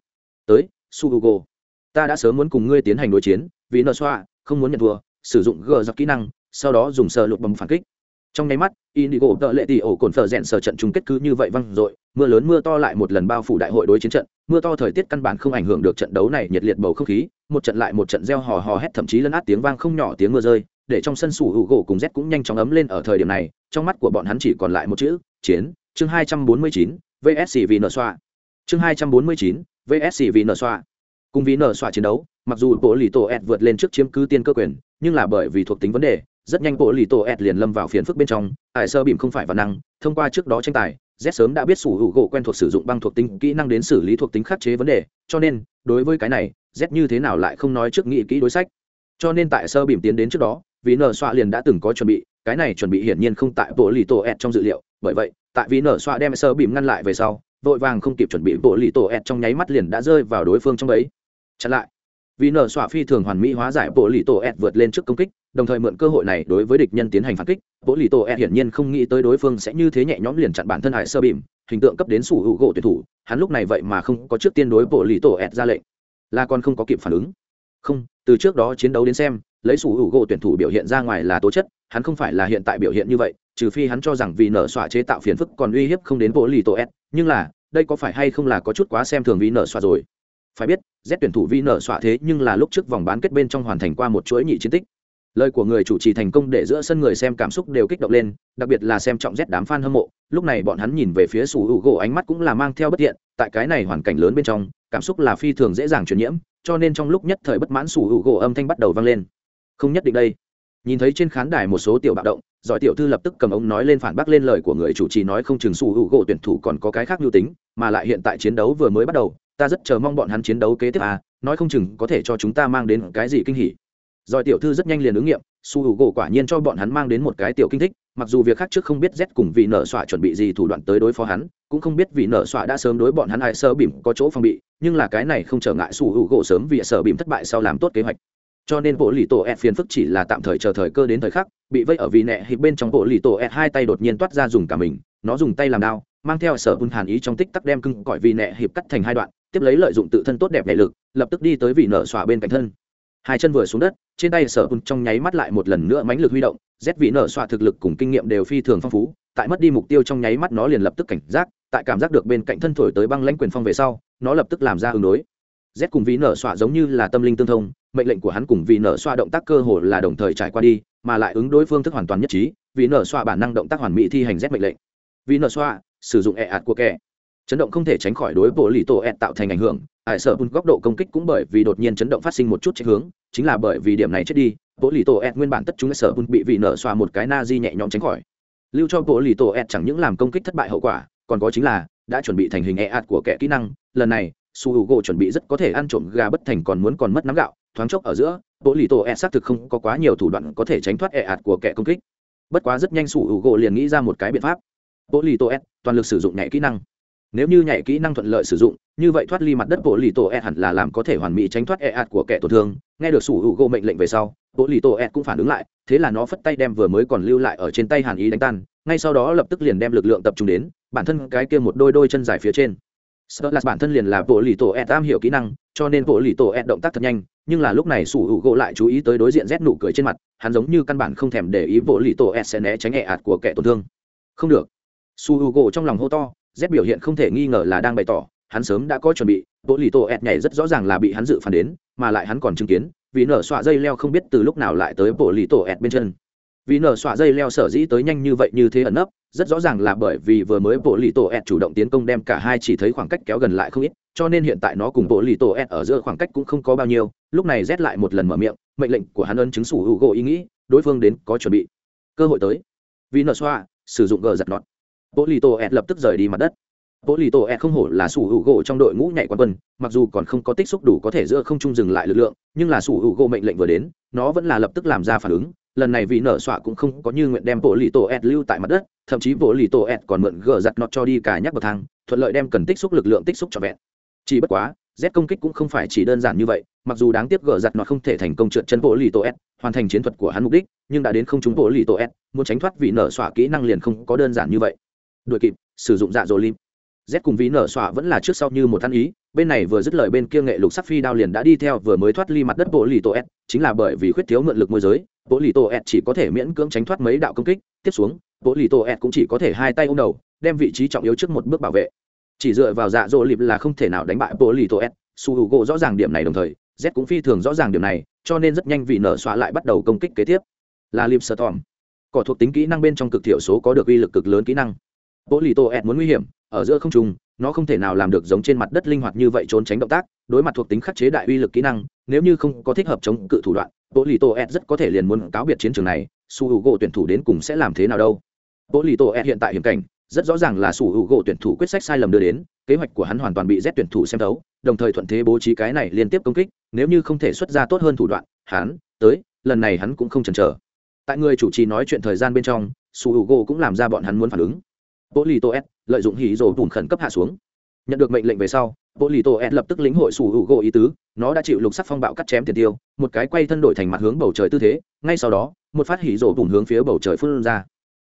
tới, su google ta đã sớm muốn cùng ngươi tiến hành đối chiến, vì nợ xoa, không muốn nhận thua, sử dụng gờ dọc kỹ năng, sau đó dùng sờ lục bầm phản kích. Trong nháy mắt, indigo tợ lệ tỷ ổ cồn phở rẽn sờ trận chung kết cứ như vậy văng dội, mưa lớn mưa to lại một lần bao phủ đại hội đối chiến trận, mưa to thời tiết căn bản không ảnh hưởng được trận đấu này nhiệt liệt bầu không khí, một trận lại một trận reo hò hò hét thậm chí lấn át tiếng vang không nhỏ tiếng mưa rơi để trong sân sủ hữu gỗ cùng z cũng nhanh chóng ấm lên ở thời điểm này, trong mắt của bọn hắn chỉ còn lại một chữ, chiến, chương hai trăm bốn mươi chín vsc vì nợ xoa. Chương hai trăm bốn mươi chín vsc vì nợ xoa. Cùng vì nở xoa chiến đấu, mặc dù bộ lì tổ ed vượt lên trước chiếm cứ tiên cơ quyền, nhưng là bởi vì thuộc tính vấn đề, rất nhanh bộ lì tổ ed liền lâm vào phiền phức bên trong ải sơ bìm không phải văn năng, thông qua trước đó tranh tài, z sớm đã biết sủ hữu gỗ quen thuộc sử dụng băng thuộc tính, kỹ năng đến xử lý thuộc tính khắc chế vấn đề, cho nên, đối với cái này, z như thế nào lại không nói trước nghĩ kỹ đối sách. Cho nên tại sơ bìm tiến đến trước đó vì nở xoa liền đã từng có chuẩn bị, cái này chuẩn bị hiển nhiên không tại bộ lì tổ ed trong dự liệu, bởi vậy, tại vì nở xoa đem sơ bìm ngăn lại về sau, vội vàng không kịp chuẩn bị bộ lì tổ ed trong nháy mắt liền đã rơi vào đối phương trong ấy chặn lại. Vì nở xoa phi thường hoàn mỹ hóa giải bộ lì tổ ed vượt lên trước công kích, đồng thời mượn cơ hội này đối với địch nhân tiến hành phản kích bộ lì tổ ed hiển nhiên không nghĩ tới đối phương sẽ như thế nhẹ nhõm liền chặn bản thân hải sơ bìm, hình tượng cấp đến sủ hữu gỗ tuyển thủ, hắn lúc này vậy mà không có trước tiên đối bộ lì tổ ed ra lệnh. Là còn không có kịp phản ứng. Không, từ trước đó chiến đấu đến xem lấy sủ hữu gỗ tuyển thủ biểu hiện ra ngoài là tố chất, hắn không phải là hiện tại biểu hiện như vậy, trừ phi hắn cho rằng vì nở xoa chế tạo phiền phức còn uy hiếp không đến bộ lì tổ s nhưng là, đây có phải hay không là có chút quá xem thường vì nở xoa rồi? Phải biết, z tuyển thủ vi nở xoa thế nhưng là lúc trước vòng bán kết bên trong hoàn thành qua một chuỗi nhị chiến tích. Lời của người chủ trì thành công để giữa sân người xem cảm xúc đều kích động lên, đặc biệt là xem trọng z đám fan hâm mộ, lúc này bọn hắn nhìn về phía sủ hữu gỗ ánh mắt cũng là mang theo bất thiện, tại cái này hoàn cảnh lớn bên trong, cảm xúc là phi thường dễ dàng truyền nhiễm, cho nên trong lúc nhất thời bất mãn sủ hữu gỗ âm thanh bắt đầu vang lên không nhất định đây. Nhìn thấy trên khán đài một số tiểu bạo động, giỏi tiểu thư lập tức cầm ống nói lên phản bác lên lời của người chủ trì nói không chừng su hữu gỗ tuyển thủ còn có cái khác lưu tính, mà lại hiện tại chiến đấu vừa mới bắt đầu, ta rất chờ mong bọn hắn chiến đấu kế tiếp à nói không chừng có thể cho chúng ta mang đến cái gì kinh hỉ. Giỏi tiểu thư rất nhanh liền ứng nghiệm su hữu gỗ quả nhiên cho bọn hắn mang đến một cái tiểu kinh thích, mặc dù việc khác trước không biết z cùng vị nợ xoa chuẩn bị gì thủ đoạn tới đối phó hắn, cũng không biết vị nợ xoa đã sớm đối bọn hắn ai sơ bìm có chỗ phòng bị, nhưng là cái này không trở ngại su hữu gỗ sớm vì sơ bìm thất bại sau làm tốt kế hoạch cho nên bộ lì tổ ed phiền phức chỉ là tạm thời chờ thời cơ đến thời khắc, bị vây ở vị nẹ hít bên trong bộ lì tổ ed hai tay đột nhiên toát ra dùng cả mình, nó dùng tay làm đao, mang theo sở bùn hàn ý trong tích tắc đem cưng cõi vị nẹ hiệp cắt thành hai đoạn, tiếp lấy lợi dụng tự thân tốt đẹp nhẹ lực, lập tức đi tới vị nở xoa bên cạnh thân. Hai chân vừa xuống đất, trên tay sở bùn trong nháy mắt lại một lần nữa mánh lực huy động, rét vị nở xoa thực lực cùng kinh nghiệm đều phi thường phong phú, tại mất đi mục tiêu trong nháy mắt nó liền lập tức cảnh giác, tại cảm giác được bên cạnh thân thổi tới băng lãnh quyền phong về sau, nó lập tức làm ra ứng đối. Rét cùng vị nở xoa giống như là tâm linh tương thông mệnh lệnh của hắn cùng vì nở xoa động tác cơ hồ là đồng thời trải qua đi, mà lại ứng đối phương thức hoàn toàn nhất trí, vì nở xoa bản năng động tác hoàn mỹ thi hành z mệnh lệnh. Vì nở xoa, sử dụng ẹ ạt của kẻ. Chấn động không thể tránh khỏi đối bộ lì tổ e tạo thành ảnh hưởng. Ải sợ bùn góc độ công kích cũng bởi vì đột nhiên chấn động phát sinh một chút chạy hướng, chính là bởi vì điểm này chết đi, bộ lì tổ e nguyên bản tất chúng sợ bùn bị vì nở xoa một cái na di nhẹ nhõm tránh khỏi. Lưu cho bộ lì tổ ed chẳng những làm công kích thất bại hậu quả, còn có chính là đã chuẩn bị thành hình e ạt của kẻ kỹ năng. Lần này su h u gỗ chuẩn bị rất có thể ăn trộm gà bất thành còn muốn còn mất nắm gạo thoáng chốc ở giữa, bộ lì tổ E xác thực không có quá nhiều thủ đoạn có thể tránh thoát e ạt của kẻ công kích. Bất quá rất nhanh sủ hữu gỗ liền nghĩ ra một cái biện pháp. Bộ lì tổ E toàn lực sử dụng nhảy kỹ năng. Nếu như nhảy kỹ năng thuận lợi sử dụng, như vậy thoát ly mặt đất, bộ lì tổ e hẳn là làm có thể hoàn mỹ tránh thoát e ạt của kẻ tổn thương. Nghe được sủ hữu gỗ mệnh lệnh về sau, bộ lì tổ e cũng phản ứng lại, thế là nó phất tay đem vừa mới còn lưu lại ở trên tay hàn ý đánh tan. Ngay sau đó lập tức liền đem lực lượng tập trung đến, bản thân cái kia một đôi đôi chân dài phía trên. Sợ là bản thân liền là bộ lì tổ e tam hiểu kỹ năng, cho nên bộ lì tổ e động tác thật nhanh nhưng là lúc này sủ hữu gỗ lại chú ý tới đối diện rét nụ cười trên mặt, hắn giống như căn bản không thèm để ý bộ lì tổ e sẽ né tránh e ạt của kẻ tổn thương. Không được. Su hữu gỗ trong lòng hô to, rét biểu hiện không thể nghi ngờ là đang bày tỏ, hắn sớm đã có chuẩn bị bộ lì tổ s nhảy rất rõ ràng là bị hắn dự phản đến, mà lại hắn còn chứng kiến, vì nở xoạ dây leo không biết từ lúc nào lại tới bộ lì tổ s bên chân vì nở xọa dây leo sở dĩ tới nhanh như vậy như thế ẩn nấp, rất rõ ràng là bởi vì vừa mới bộ lì tổ ed chủ động tiến công đem cả hai chỉ thấy khoảng cách kéo gần lại không ít, cho nên hiện tại nó cùng bộ lì tổ ed ở giữa khoảng cách cũng không có bao nhiêu, lúc này rét lại một lần mở miệng, mệnh lệnh của hắn ân chứng sủ hữu gỗ ý nghĩ, đối phương đến có chuẩn bị. Cơ hội tới. Vì nở xoa sử dụng gờ giật nọt. Bộ lì tổ ed lập tức rời đi mặt đất. Bộ lì tổ ed không hổ là sủ hữu gỗ trong đội ngũ nhảy quán quân, mặc dù còn không có tích xúc đủ có thể giữa không trung dừng lại lực lượng, nhưng là sủ hữu gỗ mệnh lệnh vừa đến, nó vẫn là lập tức làm ra phản ứng lần này vì nở xọa cũng không có như nguyện đem bộ lì tổ ed lưu tại mặt đất, thậm chí bộ lì tổ ed còn mượn gờ giặt nọt cho đi cả nhắc bậc thang, thuận lợi đem cần tích xúc lực lượng tích xúc cho vẹn. Chỉ bất quá, z công kích cũng không phải chỉ đơn giản như vậy, mặc dù đáng tiếc gờ giặt nọt không thể thành công trượt chân bộ lì tổ ed hoàn thành chiến thuật của hắn mục đích, nhưng đã đến không trúng bộ lì tổ ed muốn tránh thoát vị nở xọa kỹ năng liền không có đơn giản như vậy. Đuổi kịp, sử dụng dạ dỗ lim. Z cùng vì nở xoa vẫn là trước sau như một ăn ý bên này vừa dứt lời bên kia nghệ lục sắc phi đao liền đã đi theo vừa mới thoát ly mặt đất bộ lì tổ s, chính là bởi vì khuyết thiếu mượn lực môi giới, bộ lì tổ s chỉ có thể miễn cưỡng tránh thoát mấy đạo công kích, tiếp xuống, bộ lì tổ s cũng chỉ có thể hai tay ôm đầu, đem vị trí trọng yếu trước một bước bảo vệ. Chỉ dựa vào dạ dỗ lịp là không thể nào đánh bại bộ lì tổ s, su hữu gỗ rõ ràng điểm này đồng thời, z cũng phi thường rõ ràng điểm này, cho nên rất nhanh vị nở xoa lại bắt đầu công kích kế tiếp. Là lip tòm cỏ thuộc tính kỹ năng bên trong cực thiểu số có được uy lực cực lớn kỹ năng bộ lì tổ s muốn nguy hiểm, ở giữa không trung, nó không thể nào làm được giống trên mặt đất linh hoạt như vậy trốn tránh động tác, đối mặt thuộc tính khắc chế đại uy lực kỹ năng, nếu như không có thích hợp chống cự thủ đoạn bộ lì tổ ed rất có thể liền muốn cáo biệt chiến trường này, su hữu gỗ tuyển thủ đến cùng sẽ làm thế nào đâu? Bộ lì tổ ed hiện tại hiểm cảnh, rất rõ ràng là su hữu gỗ tuyển thủ quyết sách sai lầm đưa đến, kế hoạch của hắn hoàn toàn bị z tuyển thủ xem thấu, đồng thời thuận thế bố trí cái này liên tiếp công kích, nếu như không thể xuất ra tốt hơn thủ đoạn, hắn, tới, lần này hắn cũng không chần chờ. Tại người chủ trì nói chuyện thời gian bên trong, su hữu gỗ cũng làm ra bọn hắn muốn phản ứng bộ lì tô s lợi dụng hỉ rổ bùn khẩn cấp hạ xuống. Nhận được mệnh lệnh về sau bộ lì tô s lập tức lĩnh hội sủ hữu gỗ ý tứ, nó đã chịu lục sắc phong bạo cắt chém tiền tiêu, một cái quay thân đổi thành mặt hướng bầu trời tư thế, ngay sau đó, một phát hỉ rổ bùn hướng phía bầu trời phun ra.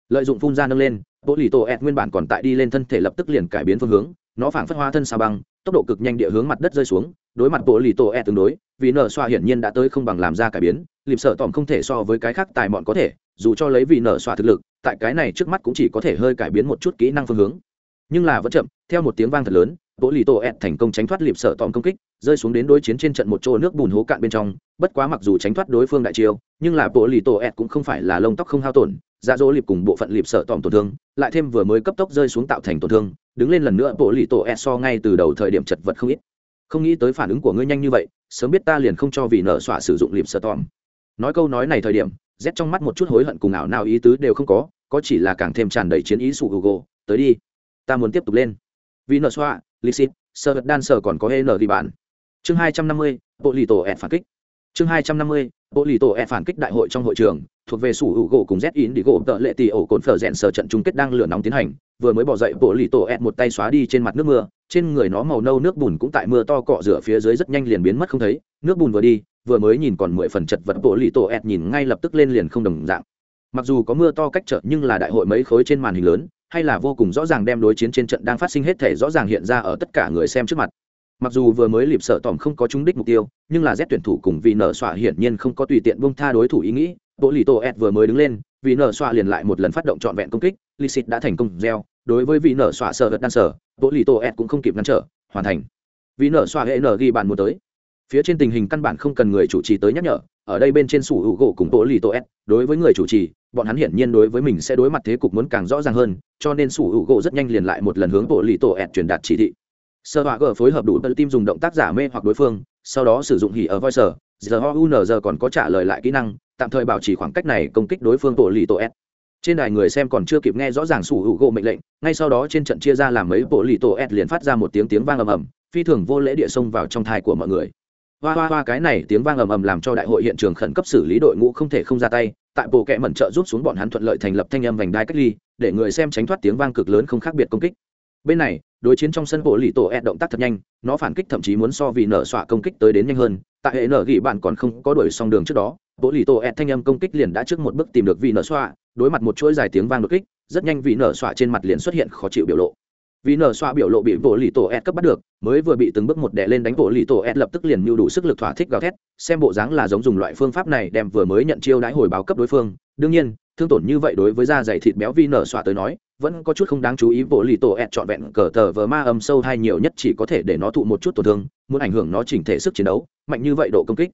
Lợi dụng phun ra nâng lên bộ lì tô s nguyên bản còn tại đi lên thân thể lập tức liền cải biến phương hướng, nó phảng phất hoa thân sao băng, tốc độ cực nhanh địa hướng mặt đất rơi xuống, đối mặt bộ lì tô s tương đối, vì nở xoa hiển nhiên đã tới không bằng làm ra cải biến lịp sợ tòm không thể so với cái khác tài mọn có thể, dù cho lấy vì nở xoa thực lực tại cái này trước mắt cũng chỉ có thể hơi cải biến một chút kỹ năng phương hướng. Nhưng là vẫn chậm, theo một tiếng vang thật lớn bộ lì tổ ẹt thành công tránh thoát liệp sợ tòm công kích, rơi xuống đến đối chiến trên trận một chỗ nước bùn hố cạn bên trong, bất quá mặc dù tránh thoát đối phương đại chiêu, nhưng là bộ lì tổ ẹt cũng không phải là lông tóc không hao tổn dạ dỗ liệp cùng bộ phận liệp sợ tòm tổn thương, lại thêm vừa mới cấp tốc rơi xuống tạo thành tổn thương, đứng lên lần nữa bộ lì tổ ẹt so ngay từ đầu thời điểm chật vật không ít. Không nghĩ tới phản ứng của ngươi nhanh như vậy, sớm biết ta liền không cho vì nợ xỏa sử dụng liệp sợ tòm. Nói câu nói này thời điểm rét trong mắt một chút hối hận cùng ảo nào ý tứ đều không có có chỉ là càng thêm tràn đầy chiến ý sụ google tới đi, ta muốn tiếp tục lên. Vì nợ xoa lixit sơ vật đan sở còn có n đi bản chương hai trăm năm mươi bộ lì tổ ẹt phản kích. Chương hai trăm năm mươi bộ lì tổ ẹt phản kích đại hội trong hội trường, thuộc về sủ hữu gỗ cùng z in đi gỗ tợ lệ tỷ ổ cồn phở rèn sở trận chung kết đang lửa nóng tiến hành, vừa mới bỏ dậy bộ lì tổ ẹt một tay xóa đi trên mặt nước mưa, trên người nó màu nâu nước bùn cũng tại mưa to cọ rửa phía dưới rất nhanh liền biến mất không thấy, nước bùn vừa đi vừa mới nhìn còn mười phần chật vật bộ lì tổ ẹt nhìn ngay lập tức lên liền không đồng dạng. Mặc dù có mưa to cách trở nhưng là đại hội mấy khối trên màn hình lớn, hay là vô cùng rõ ràng đem đối chiến trên trận đang phát sinh hết thể rõ ràng hiện ra ở tất cả người xem trước mặt. Mặc dù vừa mới lịp sợ tòm không có trúng đích mục tiêu, nhưng là rét tuyển thủ cùng vì nở xoa hiển nhiên không có tùy tiện bông tha đối thủ ý nghĩ. Bộ lì tổ ẹt vừa mới đứng lên, vì nở xoa liền lại một lần phát động trọn vẹn công kích lì xịt đã thành công gieo. Đối với vị nở xoa sợ vật đan sở, bộ lì tổ ẹt cũng không kịp ngăn trở, hoàn thành. Vì nở xoa hệ nở ghi bàn một tới phía trên tình hình căn bản không cần người chủ trì tới nhắc nhở, ở đây bên trên sủ hữu gỗ cùng tổ lì tổ s, đối với người chủ trì, bọn hắn hiển nhiên đối với mình sẽ đối mặt thế cục muốn càng rõ ràng hơn, cho nên sủ hữu gỗ rất nhanh liền lại một lần hướng tổ lì tổ s truyền đạt chỉ thị. Sơ họa g phối hợp đủ tờ tim dùng động tác giả mê hoặc đối phương, sau đó sử dụng hỉ ở voice, giờ ho un giờ còn có trả lời lại kỹ năng, tạm thời bảo trì khoảng cách này công kích đối phương tổ lì tổ s. Trên đài người xem còn chưa kịp nghe rõ ràng sủ hữu gỗ mệnh lệnh, ngay sau đó trên trận chia ra làm mấy bộ lì tổ s liền phát ra một tiếng tiếng vang ầm ầm, phi thường vô lễ địa xông vào trong thai của mọi người hoa hoa hoa, cái này tiếng vang ầm ầm làm cho đại hội hiện trường khẩn cấp xử lý đội ngũ không thể không ra tay. Tại bộ kệ mẩn trợ rút xuống bọn hắn thuận lợi thành lập thanh âm vành đai cách ly, để người xem tránh thoát tiếng vang cực lớn không khác biệt công kích. Bên này, đối chiến trong sân bộ lì tổ ed động tác thật nhanh, nó phản kích thậm chí muốn so vì nở xọa công kích tới đến nhanh hơn. Tại hệ nở gỉ bạn còn không có đuổi xong đường trước đó, bộ lì tổ ed thanh âm công kích liền đã trước một bước tìm được vị nở xoa đối mặt một chuỗi dài tiếng vang đột kích, rất nhanh vị nở xoa trên mặt liền xuất hiện khó chịu biểu lộ vì nở xoa biểu lộ bị bộ lì tổ ed cấp bắt được, mới vừa bị từng bước một đè lên đánh bộ lì tổ ed lập tức liền mưu đủ sức lực thỏa thích gào thét, xem bộ dáng là giống dùng loại phương pháp này đem vừa mới nhận chiêu đãi hồi báo cấp đối phương. Đương nhiên, thương tổn như vậy đối với da dày thịt béo vi nở xoa tới nói, vẫn có chút không đáng chú ý bộ lì tổ ed trọn vẹn cờ tờ vờ ma âm sâu hay nhiều nhất chỉ có thể để nó thụ một chút tổn thương, muốn ảnh hưởng nó chỉnh thể sức chiến đấu, mạnh như vậy độ công kích.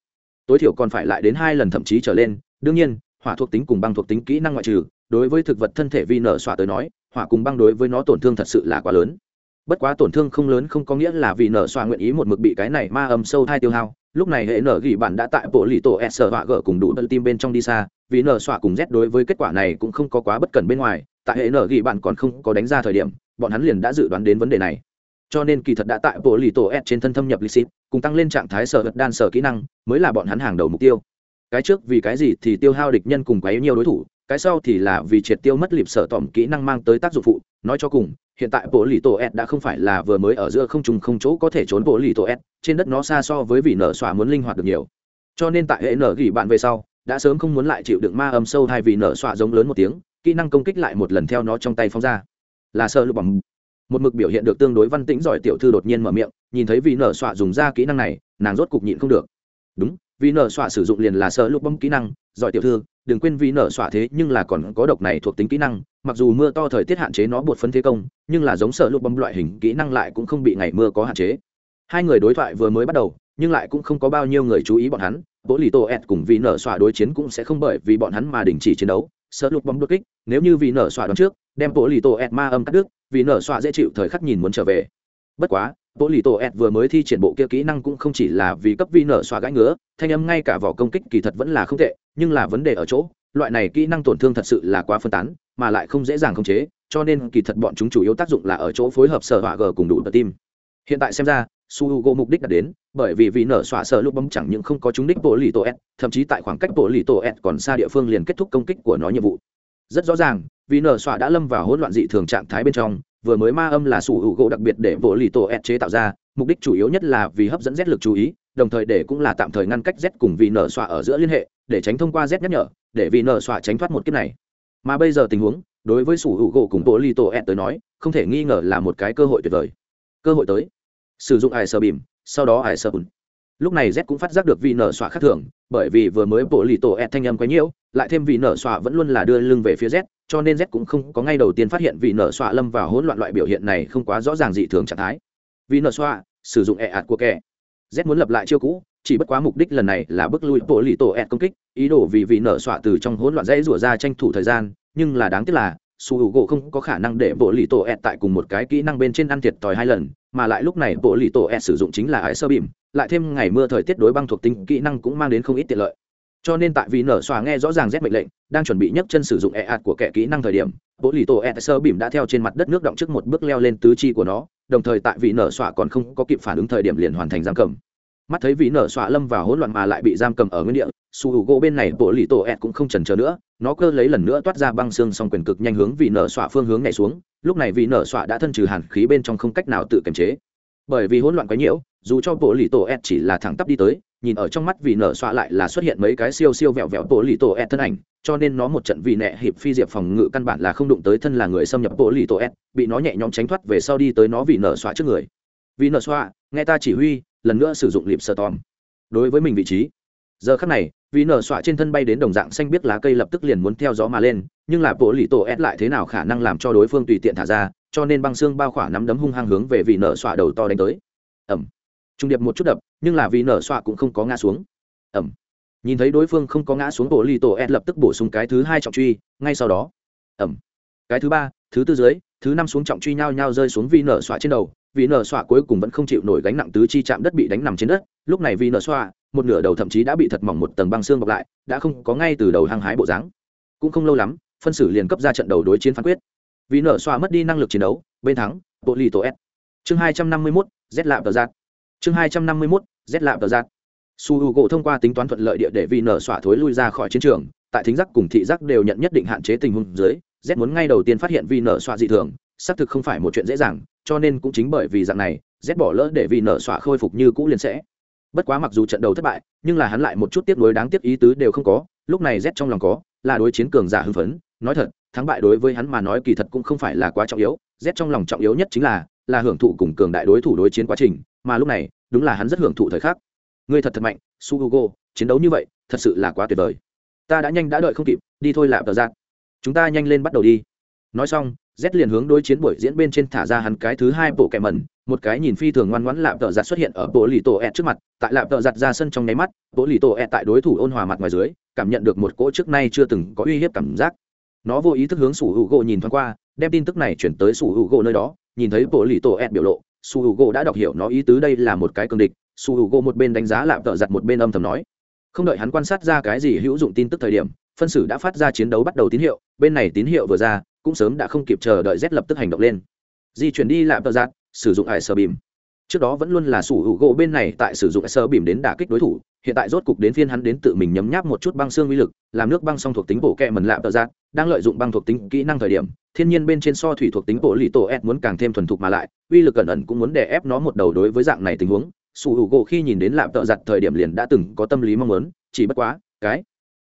Tối thiểu còn phải lại đến hai lần thậm chí trở lên. Đương nhiên, hỏa thuộc tính cùng băng thuộc tính kỹ năng ngoại trừ, đối với thực vật thân thể vi nở xoa tới nói hỏa cùng băng đối với nó tổn thương thật sự là quá lớn. Bất quá tổn thương không lớn không có nghĩa là vì nở xoa nguyện ý một mực bị cái này ma âm sâu thai tiêu hao. Lúc này hệ nở gỉ bản đã tại bộ lì tổ s họa gở cùng đủ tân tim bên trong đi xa, vì nở xoa cùng z đối với kết quả này cũng không có quá bất cẩn bên ngoài, tại hệ nở gỉ bạn còn không có đánh ra thời điểm, bọn hắn liền đã dự đoán đến vấn đề này. Cho nên kỳ thật đã tại bộ lì tổ s trên thân thâm nhập lịch cùng tăng lên trạng thái sở vật đan sở kỹ năng, mới là bọn hắn hàng đầu mục tiêu. Cái trước vì cái gì thì tiêu hao địch nhân cùng quấy nhiều đối thủ cái sau thì là vì triệt tiêu mất lịp sở tỏm kỹ năng mang tới tác dụng phụ, nói cho cùng, hiện tại bộ lì tổ s đã không phải là vừa mới ở giữa không trùng không chỗ có thể trốn bộ lì tổ s, trên đất nó xa so với vị nở xóa muốn linh hoạt được nhiều. Cho nên tại hệ nở gỉ bạn về sau, đã sớm không muốn lại chịu đựng ma âm sâu hay vì nở xóa giống lớn một tiếng, kỹ năng công kích lại một lần theo nó trong tay phóng ra. Là sơ lục bằng một mực biểu hiện được tương đối văn tĩnh giỏi tiểu thư đột nhiên mở miệng, nhìn thấy vị nở xọa dùng ra kỹ năng này, nàng rốt cục nhịn không được. Đúng vì nở xọa sử dụng liền là sơ lục bấm kỹ năng, giỏi tiểu thư đừng quên vì nở xỏa thế nhưng là còn có độc này thuộc tính kỹ năng, mặc dù mưa to thời tiết hạn chế nó bột phân thế công, nhưng là giống sợ lục bấm loại hình kỹ năng lại cũng không bị ngày mưa có hạn chế. Hai người đối thoại vừa mới bắt đầu, nhưng lại cũng không có bao nhiêu người chú ý bọn hắn bố lì tô ed cùng vì nở xỏa đối chiến cũng sẽ không bởi vì bọn hắn mà đình chỉ chiến đấu, sợ lục bấm đột kích, nếu như vì nở xỏa đón trước, đem bố lì tổ ẹt ma âm cắt đứt, vì nở xỏa dễ chịu thời khắc nhìn muốn trở về. Bất quá bộ lì tổ ed vừa mới thi triển bộ kia kỹ năng cũng không chỉ là vì cấp vi nở xoa gãi ngứa, thanh âm ngay cả vỏ công kích kỳ thật vẫn là không tệ, nhưng là vấn đề ở chỗ, loại này kỹ năng tổn thương thật sự là quá phân tán, mà lại không dễ dàng khống chế, cho nên kỳ thật bọn chúng chủ yếu tác dụng là ở chỗ phối hợp sở hỏa g cùng đủ tờ tim. Hiện tại xem ra, su h u g o mục đích đã đến, bởi vì vì nở xoa sợ lúc bấm chẳng những không có chúng đích bộ lì tổ ed thậm chí tại khoảng cách bộ lì tổ ed còn xa địa phương liền kết thúc công kích của nó nhiệm vụ. Rất rõ ràng, vì nở xoa đã lâm vào hỗn loạn dị thường trạng thái bên trong vừa mới ma âm là sủ hữu gỗ đặc biệt để vỗ lì tổ ed chế tạo ra, mục đích chủ yếu nhất là vì hấp dẫn z lực chú ý, đồng thời để cũng là tạm thời ngăn cách z cùng vì nở xoa ở giữa liên hệ, để tránh thông qua z nhắc nhở, để vì nở xoa tránh thoát một kiếp này. Mà bây giờ tình huống, đối với sủ hữu gỗ cùng vỗ lì tổ ed tới nói, không thể nghi ngờ là một cái cơ hội tuyệt vời. Cơ hội tới. Sử dụng ải sơ bìm sau đó ải sơ bùn lúc này z cũng phát giác được vị nở xoa khác thường, bởi vì vừa mới bộ lì tổ ed thanh âm quấy nhiễu lại thêm vị nở xoa vẫn luôn là đưa lưng về phía z cho nên z cũng không có ngay đầu tiên phát hiện vị nở xoa lâm vào hỗn loạn loại biểu hiện này không quá rõ ràng dị thường trạng thái. Vị nở xoa, sử dụng ẹ ạt của kẻ. Z muốn lập lại chiêu cũ, chỉ bất quá mục đích lần này là bước lui bộ lì tổ ed công kích. Ý đồ vì vị nở xoa từ trong hỗn loạn dễ rủa ra tranh thủ thời gian, nhưng là đáng tiếc là, su hữu gỗ không có khả năng để bộ lì tổ ed tại cùng một cái kỹ năng bên trên ăn thiệt tòi hai lần, mà lại lúc này bộ lì tổ ed sử dụng chính là ái sơ bìm lại thêm ngày mưa thời tiết đối băng thuộc tính kỹ năng cũng mang đến không ít tiện lợi cho nên tại vì nở xòa nghe rõ ràng rét mệnh lệnh, đang chuẩn bị nhấc chân sử dụng e ạt của kẻ kỹ năng thời điểm bộ lì tổ e sơ bìm đã theo trên mặt đất nước động trước một bước leo lên tứ chi của nó, đồng thời tại vị nở xòa còn không có kịp phản ứng thời điểm liền hoàn thành giam cầm. Mắt thấy vị nở xòa lâm vào hỗn loạn mà lại bị giam cầm ở nguyên địa, su hữu gỗ bên này bộ lì tổ e cũng không chần chờ nữa, nó cơ lấy lần nữa toát ra băng xương song quyền cực nhanh hướng vị nở xòa phương hướng này xuống, lúc này vị nở xòa đã thân trừ hàn khí bên trong không cách nào tự kiềm chế. Bởi vì hỗn loạn quá nhiễu, dù cho bộ lì tổ e chỉ là thẳng tắp đi tới nhìn ở trong mắt vị nở xoa lại là xuất hiện mấy cái siêu siêu vẹo vẹo bộ lì tổ ed thân ảnh, cho nên nó một trận vì nẹ hiệp phi diệp phòng ngự căn bản là không đụng tới thân là người xâm nhập bộ lì tổ ed bị nó nhẹ nhõm tránh thoát về sau đi tới nó vị nở xoa trước người. Vị nở xoa nghe ta chỉ huy, lần nữa sử dụng liệp sơ tòm. Đối với mình vị trí, giờ khắc này vị nở xoa trên thân bay đến đồng dạng xanh biết lá cây lập tức liền muốn theo gió mà lên, nhưng là bộ lì tổ ed lại thế nào khả năng làm cho đối phương tùy tiện thả ra, cho nên băng xương bao khỏa nắm đấm hung hăng hướng về vị nở xoa đầu to đánh tới. Ẩm. Trung điệp một chút đập nhưng là vì nở xoa cũng không có ngã xuống. Ẩm. Nhìn thấy đối phương không có ngã xuống bộ lì tổ ed lập tức bổ sung cái thứ hai trọng truy, ngay sau đó. Ẩm. Cái thứ ba, thứ tư dưới, thứ năm xuống trọng truy nhau nhau rơi xuống vì nở xoa trên đầu, vì nở xoa cuối cùng vẫn không chịu nổi gánh nặng tứ chi chạm đất bị đánh nằm trên đất. Lúc này vì nở xoa, một nửa đầu thậm chí đã bị thật mỏng một tầng băng xương bọc lại, đã không có ngay từ đầu hăng hái bộ dáng. Cũng không lâu lắm, phân xử liền cấp ra trận đầu đối chiến phán quyết. Vì nở xoa mất đi năng lực chiến đấu, bên thắng, bộ lì tổ s chương hai trăm năm mươi mốt, z lạp tờ giác chương hai trăm năm mươi mốt z lạp tờ giác su h u gỗ thông qua tính toán thuận lợi địa để vì nở xỏa thối lui ra khỏi chiến trường, tại thính giác cùng thị giác đều nhận nhất định hạn chế tình huống dưới, z muốn ngay đầu tiên phát hiện vì nở xỏa dị thường, xác thực không phải một chuyện dễ dàng, cho nên cũng chính bởi vì dạng này, z bỏ lỡ để vì nở xỏa khôi phục như cũ liền sẽ. Bất quá mặc dù trận đầu thất bại, nhưng là hắn lại một chút tiếp nối đáng tiếc ý tứ đều không có, lúc này z trong lòng có, là đối chiến cường giả hưng phấn, nói thật, thắng bại đối với hắn mà nói kỳ thật cũng không phải là quá trọng yếu, z trong lòng trọng yếu nhất chính là là hưởng thụ cùng cường đại đối thủ đối chiến quá trình mà lúc này, đúng là hắn rất hưởng thụ thời khắc. Ngươi thật thật mạnh, su hugo, chiến đấu như vậy, thật sự là quá tuyệt vời. Ta đã nhanh đã đợi không kịp, đi thôi lạp tờ giác chúng ta nhanh lên bắt đầu đi. Nói xong, z liền hướng đối chiến buổi diễn bên trên thả ra hắn cái thứ hai bộ kẹ mẩn, một cái nhìn phi thường ngoan ngoãn lạp tợ giặt xuất hiện ở bộ lì tổ ẹt trước mặt, tại lạp tợ giặt ra sân trong nháy mắt, bộ lì tổ ẹt tại đối thủ ôn hòa mặt ngoài dưới, cảm nhận được một cỗ trước nay chưa từng có uy hiếp cảm giác. Nó vô ý thức hướng sủ hữu gỗ nhìn thoáng qua, đem tin tức này chuyển tới sủ hữu gỗ nơi đó, nhìn thấy bộ lì tổ ẹt biểu lộ su h u gỗ đã đọc hiểu nó ý tứ đây là một cái cương địch. Su h u gỗ một bên đánh giá lạp tợ giặt một bên âm thầm nói. Không đợi hắn quan sát ra cái gì hữu dụng tin tức thời điểm, phân xử đã phát ra chiến đấu bắt đầu tín hiệu. Bên này tín hiệu vừa ra, cũng sớm đã không kịp chờ đợi z lập tức hành động lên. Di chuyển đi lạp tợ giặt sử dụng ải sờ bìm trước đó vẫn luôn là sủ hữu gỗ bên này tại sử dụng sơ bìm đến đả kích đối thủ, hiện tại rốt cục đến phiên hắn đến tự mình nhấm nháp một chút băng xương uy lực, làm nước băng song thuộc tính bổ kẹ mần lạ tờ giác đang lợi dụng băng thuộc tính kỹ năng thời điểm, thiên nhiên bên trên so thủy thuộc tính bộ lì tổ ed muốn càng thêm thuần thục mà lại, uy lực cẩn ẩn cũng muốn đè ép nó một đầu đối với dạng này tình huống. Sủ hữu gỗ khi nhìn đến lạm tợ giặt thời điểm liền đã từng có tâm lý mong muốn, chỉ bất quá, cái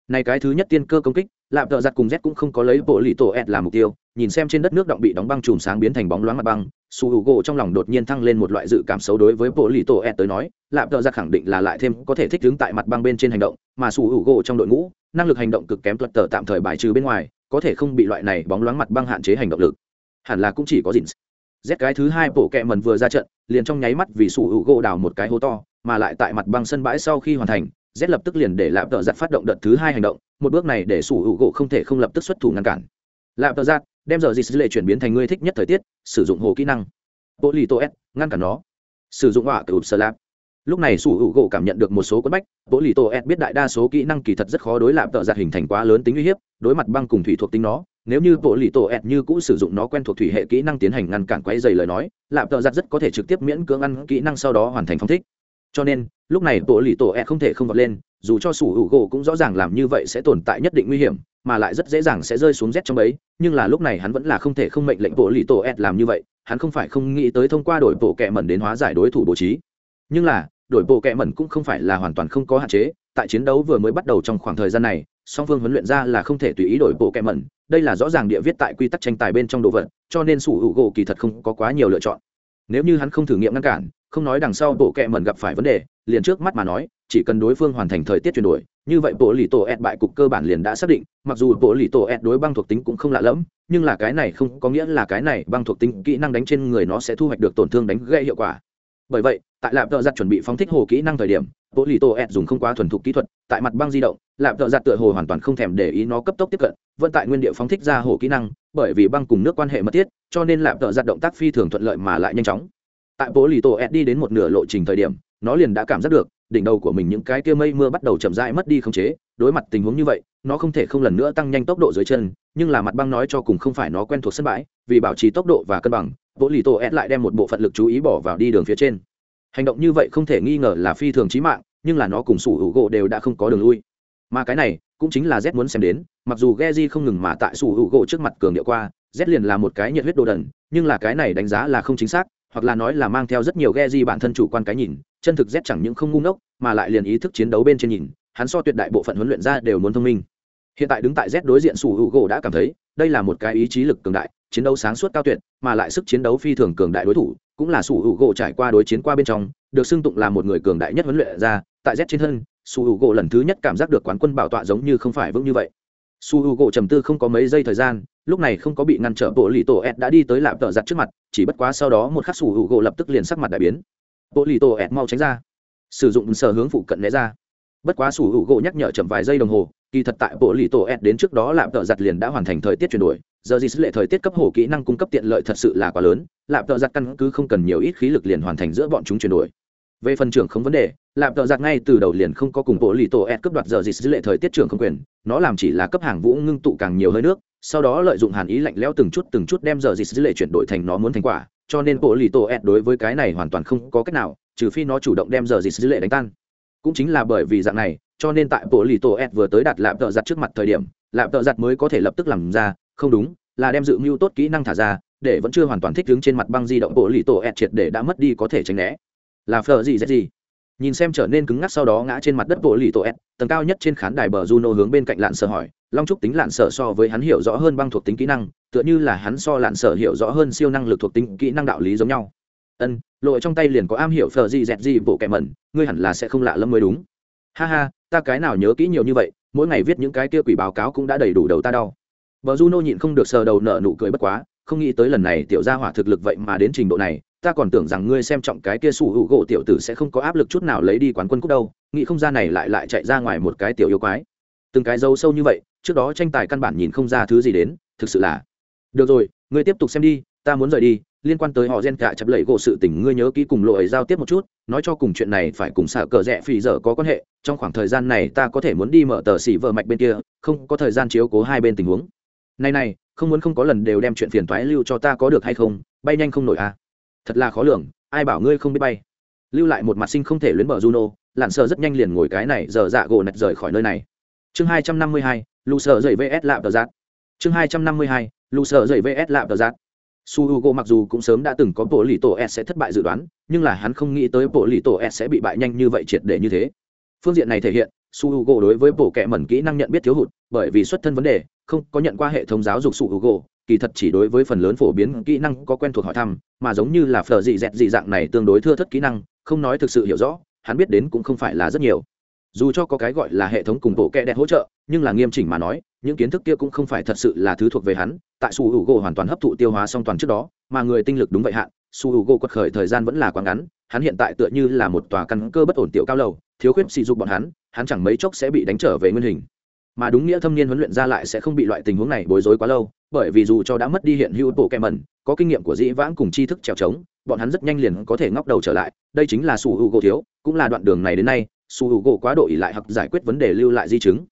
này cái thứ nhất tiên cơ công kích lạm tợ giặt cùng z cũng không có lấy bộ lì tổ ed làm mục tiêu, nhìn xem trên đất nước động bị đóng băng chùm sáng biến thành bóng loáng mặt băng, su h u gỗ trong lòng đột nhiên thăng lên một loại dự cảm xấu đối với bộ lì tổ ed tới nói lạm tợ giặt khẳng định là lại thêm có thể thích đứng tại mặt băng bên trên hành động, mà su h u gỗ trong đội ngũ, năng lực hành động cực kém tuật tờ tạm thời bài trừ bên ngoài, có thể không bị loại này bóng loáng mặt băng hạn chế hành động lực. Hẳn là cũng chỉ có dịn z cái thứ hai bộ kẹ mần vừa ra trận, liền trong nháy mắt vì su h u gỗ đào một cái hố to, mà lại tại mặt băng sân bãi sau khi hoàn thành z lập tức liền để lạm tợ giặt phát động đợt thứ hai hành động, một bước này để Sủ Hữu gỗ không thể không lập tức xuất thủ ngăn cản. Lạp tợ giặt, đem giờ dì lệ chuyển biến thành ngươi thích nhất thời tiết, sử dụng hồ kỹ năng. Bộ lì tô s, ngăn cản nó. Sử dụng họa từ sơ lạp lúc này sủ hữu gỗ cảm nhận được một số quất bách. Bộ lì tô s biết đại đa số kỹ năng kỳ thật rất khó đối lạp tợ giặt hình thành quá lớn tính uy hiếp, đối mặt băng cùng thủy thuộc tính nó. Nếu như bộ lì tổ s như cũ sử dụng nó quen thuộc thủy hệ kỹ năng tiến hành ngăn cản quấy dày lời nói, lạp tợ giặt rất có thể trực tiếp miễn cưỡng ăn kỹ năng sau đó hoàn thành phong thích cho nên, lúc này bộ lì tổ e không thể không vọt lên, dù cho sủ hữu gỗ cũng rõ ràng làm như vậy sẽ tồn tại nhất định nguy hiểm, mà lại rất dễ dàng sẽ rơi xuống rét trong ấy nhưng là lúc này hắn vẫn là không thể không mệnh lệnh bộ lì tổ e làm như vậy, hắn không phải không nghĩ tới thông qua đổi bộ kẹ mẩn đến hóa giải đối thủ bố trí. Nhưng là, đổi bộ kẹ mẩn cũng không phải là hoàn toàn không có hạn chế, tại chiến đấu vừa mới bắt đầu trong khoảng thời gian này, song phương huấn luyện ra là không thể tùy ý đổi bộ kẹ mẩn, đây là rõ ràng địa viết tại quy tắc tranh tài bên trong đồ vật, cho nên sủ hữu gỗ kỳ thật không có quá nhiều lựa chọn. Nếu như hắn không thử nghiệm ngăn cản không nói đằng sau bộ kẹ mẩn gặp phải vấn đề, liền trước mắt mà nói, chỉ cần đối phương hoàn thành thời tiết chuyển đổi, như vậy bộ lì tổ ed bại cục cơ bản liền đã xác định, mặc dù bộ lì tổ ed đối băng thuộc tính cũng không lạ lẫm, nhưng là cái này không có nghĩa là cái này băng thuộc tính kỹ năng đánh trên người nó sẽ thu hoạch được tổn thương đánh gây hiệu quả. Bởi vậy, tại lạp tợ giặt chuẩn bị phóng thích hồ kỹ năng thời điểm, bộ lì tổ ed dùng không quá thuần thục kỹ thuật, tại mặt băng di động, lạp tợ giặt tựa hồ hoàn toàn không thèm để ý nó cấp tốc tiếp cận, vẫn tại nguyên địa phóng thích ra hồ kỹ năng, bởi vì băng cùng nước quan hệ mật thiết, cho nên lạp tợ giặt động tác phi thường thuận lợi mà lại nhanh chóng tại bố lì tổ ed đi đến một nửa lộ trình thời điểm, nó liền đã cảm giác được, đỉnh đầu của mình những cái kia mây mưa bắt đầu chậm rãi mất đi khống chế. Đối mặt tình huống như vậy, nó không thể không lần nữa tăng nhanh tốc độ dưới chân, nhưng là mặt băng nói cho cùng không phải nó quen thuộc sân bãi, vì bảo trì tốc độ và cân bằng bố lì tổ Ed lại đem một bộ phận lực chú ý bỏ vào đi đường phía trên. Hành động như vậy không thể nghi ngờ là phi thường trí mạng, nhưng là nó cùng sủ hữu gỗ đều đã không có đường lui. Mà cái này, cũng chính là z muốn xem đến, mặc dù Geji không ngừng mà tại sủ hữu gỗ trước mặt cường điệu qua, z liền là một cái nhiệt huyết đồ đần, nhưng là cái này đánh giá là không chính xác hoặc là nói là mang theo rất nhiều Geji bản thân chủ quan cái nhìn, chân thực z chẳng những không ngu ngốc, mà lại liền ý thức chiến đấu bên trên nhìn, hắn so tuyệt đại bộ phận huấn luyện ra đều muốn thông minh. Hiện tại đứng tại z đối diện sủ hữu gỗ đã cảm thấy, đây là một cái ý chí lực cường đại, chiến đấu sáng suốt cao tuyệt, mà lại sức chiến đấu phi thường cường đại đối thủ, cũng là sủ hữu gỗ trải qua đối chiến qua bên trong, được xưng tụng là một người cường đại nhất huấn luyện ra tại z trên thân, sủ hữu gỗ lần thứ nhất cảm giác được quán quân bảo tọa giống như không phải vững như vậy su h u gỗ trầm tư không có mấy giây thời gian, lúc này không có bị ngăn trở bộ lì tổ ed đã đi tới lạp tợ giặt trước mặt, chỉ bất quá sau đó một khắc su h u gỗ lập tức liền sắc mặt đại biến. Bộ lì tổ ed mau tránh ra. Sử dụng sở hướng phụ cận né ra. Bất quá su h u gỗ nhắc nhở chậm vài giây đồng hồ, kỳ thật tại bộ lì tổ ed đến trước đó lạp tợ giặt liền đã hoàn thành thời tiết chuyển đổi. Giờ gì sứ lệ thời tiết cấp hồ kỹ năng cung cấp tiện lợi thật sự là quá lớn, lạp tợ giặt căn cứ không cần nhiều ít khí lực liền hoàn thành giữa bọn chúng chuyển đổi. Về phần trưởng không vấn đề lạp tợ giặc ngay từ đầu liền không có cùng bộ lì tổ ed cấp đoạt giờ dịch dữ lệ thời tiết trưởng không quyền. Nó làm chỉ là cấp hàng vũ ngưng tụ càng nhiều hơi nước, sau đó lợi dụng hàn ý lạnh lẽo từng chút từng chút đem giờ dịch dữ lệ chuyển đổi thành nó muốn thành quả, cho nên bộ lì tổ ed đối với cái này hoàn toàn không có cách nào, trừ phi nó chủ động đem giờ dịch dữ lệ đánh tan. Cũng chính là bởi vì dạng này, cho nên tại bộ lì tổ ed vừa tới đạt lạp tợ giặt trước mặt thời điểm, lạp tợ giặt mới có thể lập tức làm ra, không đúng, là đem dự mưu tốt kỹ năng thả ra, để vẫn chưa hoàn toàn thích ứng trên mặt băng di động bộ lì tổ ed triệt để đã mất đi có thể tránh né. Là phờ gì dễ gì? Nhìn xem trở nên cứng ngắc sau đó ngã trên mặt đất bộ lì tổ ed tầng cao nhất trên khán đài bờ juno hướng bên cạnh lạn sợ hỏi, long trúc tính lạn sợ so với hắn hiểu rõ hơn băng thuộc tính kỹ năng, tựa như là hắn so lạn sợ hiểu rõ hơn siêu năng lực thuộc tính kỹ năng đạo lý giống nhau. Ân, lội trong tay liền có am hiểu phờ gì dẹt gì bộ kẻ mẩn, ngươi hẳn là sẽ không lạ lẫm mới đúng. Ha ha, ta cái nào nhớ kỹ nhiều như vậy, mỗi ngày viết những cái kia quỷ báo cáo cũng đã đầy đủ đầu ta đau. Bờ juno nhịn không được sờ đầu nợ nụ cười bất quá, không nghĩ tới lần này tiểu gia hỏa thực lực vậy mà đến trình độ này ta còn tưởng rằng ngươi xem trọng cái kia sủ hữu gỗ tiểu tử sẽ không có áp lực chút nào lấy đi quán quân cúc đâu, nghĩ không ra này lại lại chạy ra ngoài một cái tiểu yêu quái. Từng cái dâu sâu như vậy, trước đó tranh tài căn bản nhìn không ra thứ gì đến, thực sự là. Được rồi, ngươi tiếp tục xem đi, ta muốn rời đi, liên quan tới họ gen cả chập lẫy gỗ sự tình ngươi nhớ kỹ cùng lộ ấy giao tiếp một chút, nói cho cùng chuyện này phải cùng xả cờ rẽ phì dở có quan hệ, trong khoảng thời gian này ta có thể muốn đi mở tờ xỉ vợ mạch bên kia, không có thời gian chiếu cố hai bên tình huống. Này này, không muốn không có lần đều đem chuyện phiền toái lưu cho ta có được hay không, bay nhanh không nổi à thật là khó lường, ai bảo ngươi không biết bay. Lưu lại một mặt sinh không thể luyến bờ juno lặn sờ rất nhanh liền ngồi cái này giờ dạ gỗ nạch rời khỏi nơi này. Chương hai trăm năm mươi hai, lù sợ dậy vs. Lạp tờ giác chương hai trăm năm mươi hai, lù sợ dậy vs. Lạp tờ giác su h u g o mặc dù cũng sớm đã từng có bộ lì tổ s sẽ thất bại dự đoán, nhưng là hắn không nghĩ tới bộ lì tổ s sẽ bị bại nhanh như vậy triệt để như thế. Phương diện này thể hiện, su h u g o đối với bộ kệ mẩn kỹ năng nhận biết thiếu hụt, bởi vì xuất thân vấn đề, không có nhận qua hệ thống giáo dục su h u g o kỳ thật chỉ đối với phần lớn phổ biến kỹ năng có quen thuộc hỏi thăm, mà giống như là phở dị dẹt dị dạng này tương đối thưa thất kỹ năng, không nói thực sự hiểu rõ, hắn biết đến cũng không phải là rất nhiều. Dù cho có cái gọi là hệ thống cùng bộ kẹ đẹp hỗ trợ, nhưng là nghiêm chỉnh mà nói, những kiến thức kia cũng không phải thật sự là thứ thuộc về hắn. Tại su hữu gỗ hoàn toàn hấp thụ tiêu hóa song toàn trước đó, mà người tinh lực đúng vậy hạn, su hữu gỗ quật khởi thời gian vẫn là quá ngắn, hắn hiện tại tựa như là một tòa căn cơ bất ổn tiểu cao lầu, thiếu khuyết sỉ dục bọn hắn hắn chẳng mấy chốc sẽ bị đánh trở về nguyên hình mà đúng nghĩa thâm niên huấn luyện ra lại sẽ không bị loại tình huống này bối rối quá lâu, bởi vì dù cho đã mất đi hiện hữu bộ kẹm mẩn có kinh nghiệm của dĩ vãng cùng tri thức trèo trống, bọn hắn rất nhanh liền có thể ngóc đầu trở lại, đây chính là su U gỗ thiếu, cũng là đoạn đường này đến nay, su U gỗ quá độ ỉ lại hoặc giải quyết vấn đề lưu lại di chứng.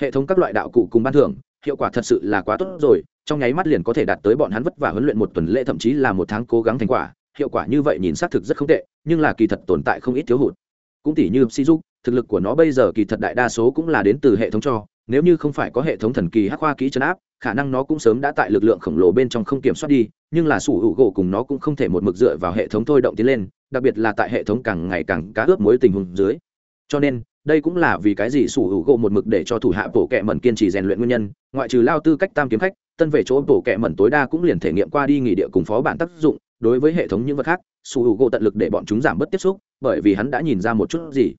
Hệ thống các loại đạo cụ cùng ban thưởng, hiệu quả thật sự là quá tốt rồi, trong nháy mắt liền có thể đạt tới bọn hắn vất vả huấn luyện một tuần lễ thậm chí là một tháng cố gắng thành quả, hiệu quả như vậy nhìn xác thực rất không tệ, nhưng là kỳ thật tồn tại không ít thiếu hụt. Cũng tỉ như si dục thực lực của nó bây giờ kỳ thật đại đa số cũng là đến từ hệ thống cho nếu như không phải có hệ thống thần kỳ hắc khoa kỹ chấn áp, khả năng nó cũng sớm đã tại lực lượng khổng lồ bên trong không kiểm soát đi, nhưng là sủ hữu gỗ cùng nó cũng không thể một mực dựa vào hệ thống thôi động tiến lên, đặc biệt là tại hệ thống càng ngày càng cá ướp mối tình huống dưới. Cho nên, đây cũng là vì cái gì sủ hữu gỗ một mực để cho thủ hạ bổ kẹ mẩn kiên trì rèn luyện nguyên nhân, ngoại trừ lao tư cách tam kiếm khách, tân về chỗ bổ kẹ mẩn tối đa cũng liền thể nghiệm qua đi nghỉ địa cùng phó bản tác dụng, đối với hệ thống những vật khác, sủ hữu gỗ tận lực để bọn chúng giảm bớt tiếp xúc, bởi vì hắn đã nhìn ra một chút gì.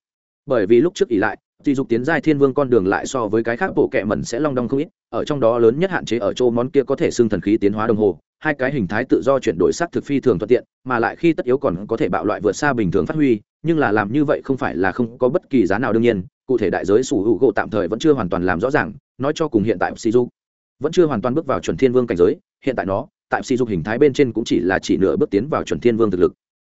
Bởi vì lúc trước ỉ lại thì dục tiến giai thiên vương con đường lại so với cái khác bộ kệ mẩn sẽ long đong không ít, ở trong đó lớn nhất hạn chế ở chỗ món kia có thể xưng thần khí tiến hóa đồng hồ, hai cái hình thái tự do chuyển đổi sắc thực phi thường thuận tiện, mà lại khi tất yếu còn có thể bạo loại vượt xa bình thường phát huy, nhưng là làm như vậy không phải là không có bất kỳ giá nào đương nhiên, cụ thể đại giới sủ hữu gỗ tạm thời vẫn chưa hoàn toàn làm rõ ràng, nói cho cùng hiện tại si dục vẫn chưa hoàn toàn bước vào chuẩn thiên vương cảnh giới, hiện tại nó, tại si dục hình thái bên trên cũng chỉ là chỉ nửa bước tiến vào chuẩn thiên vương thực lực.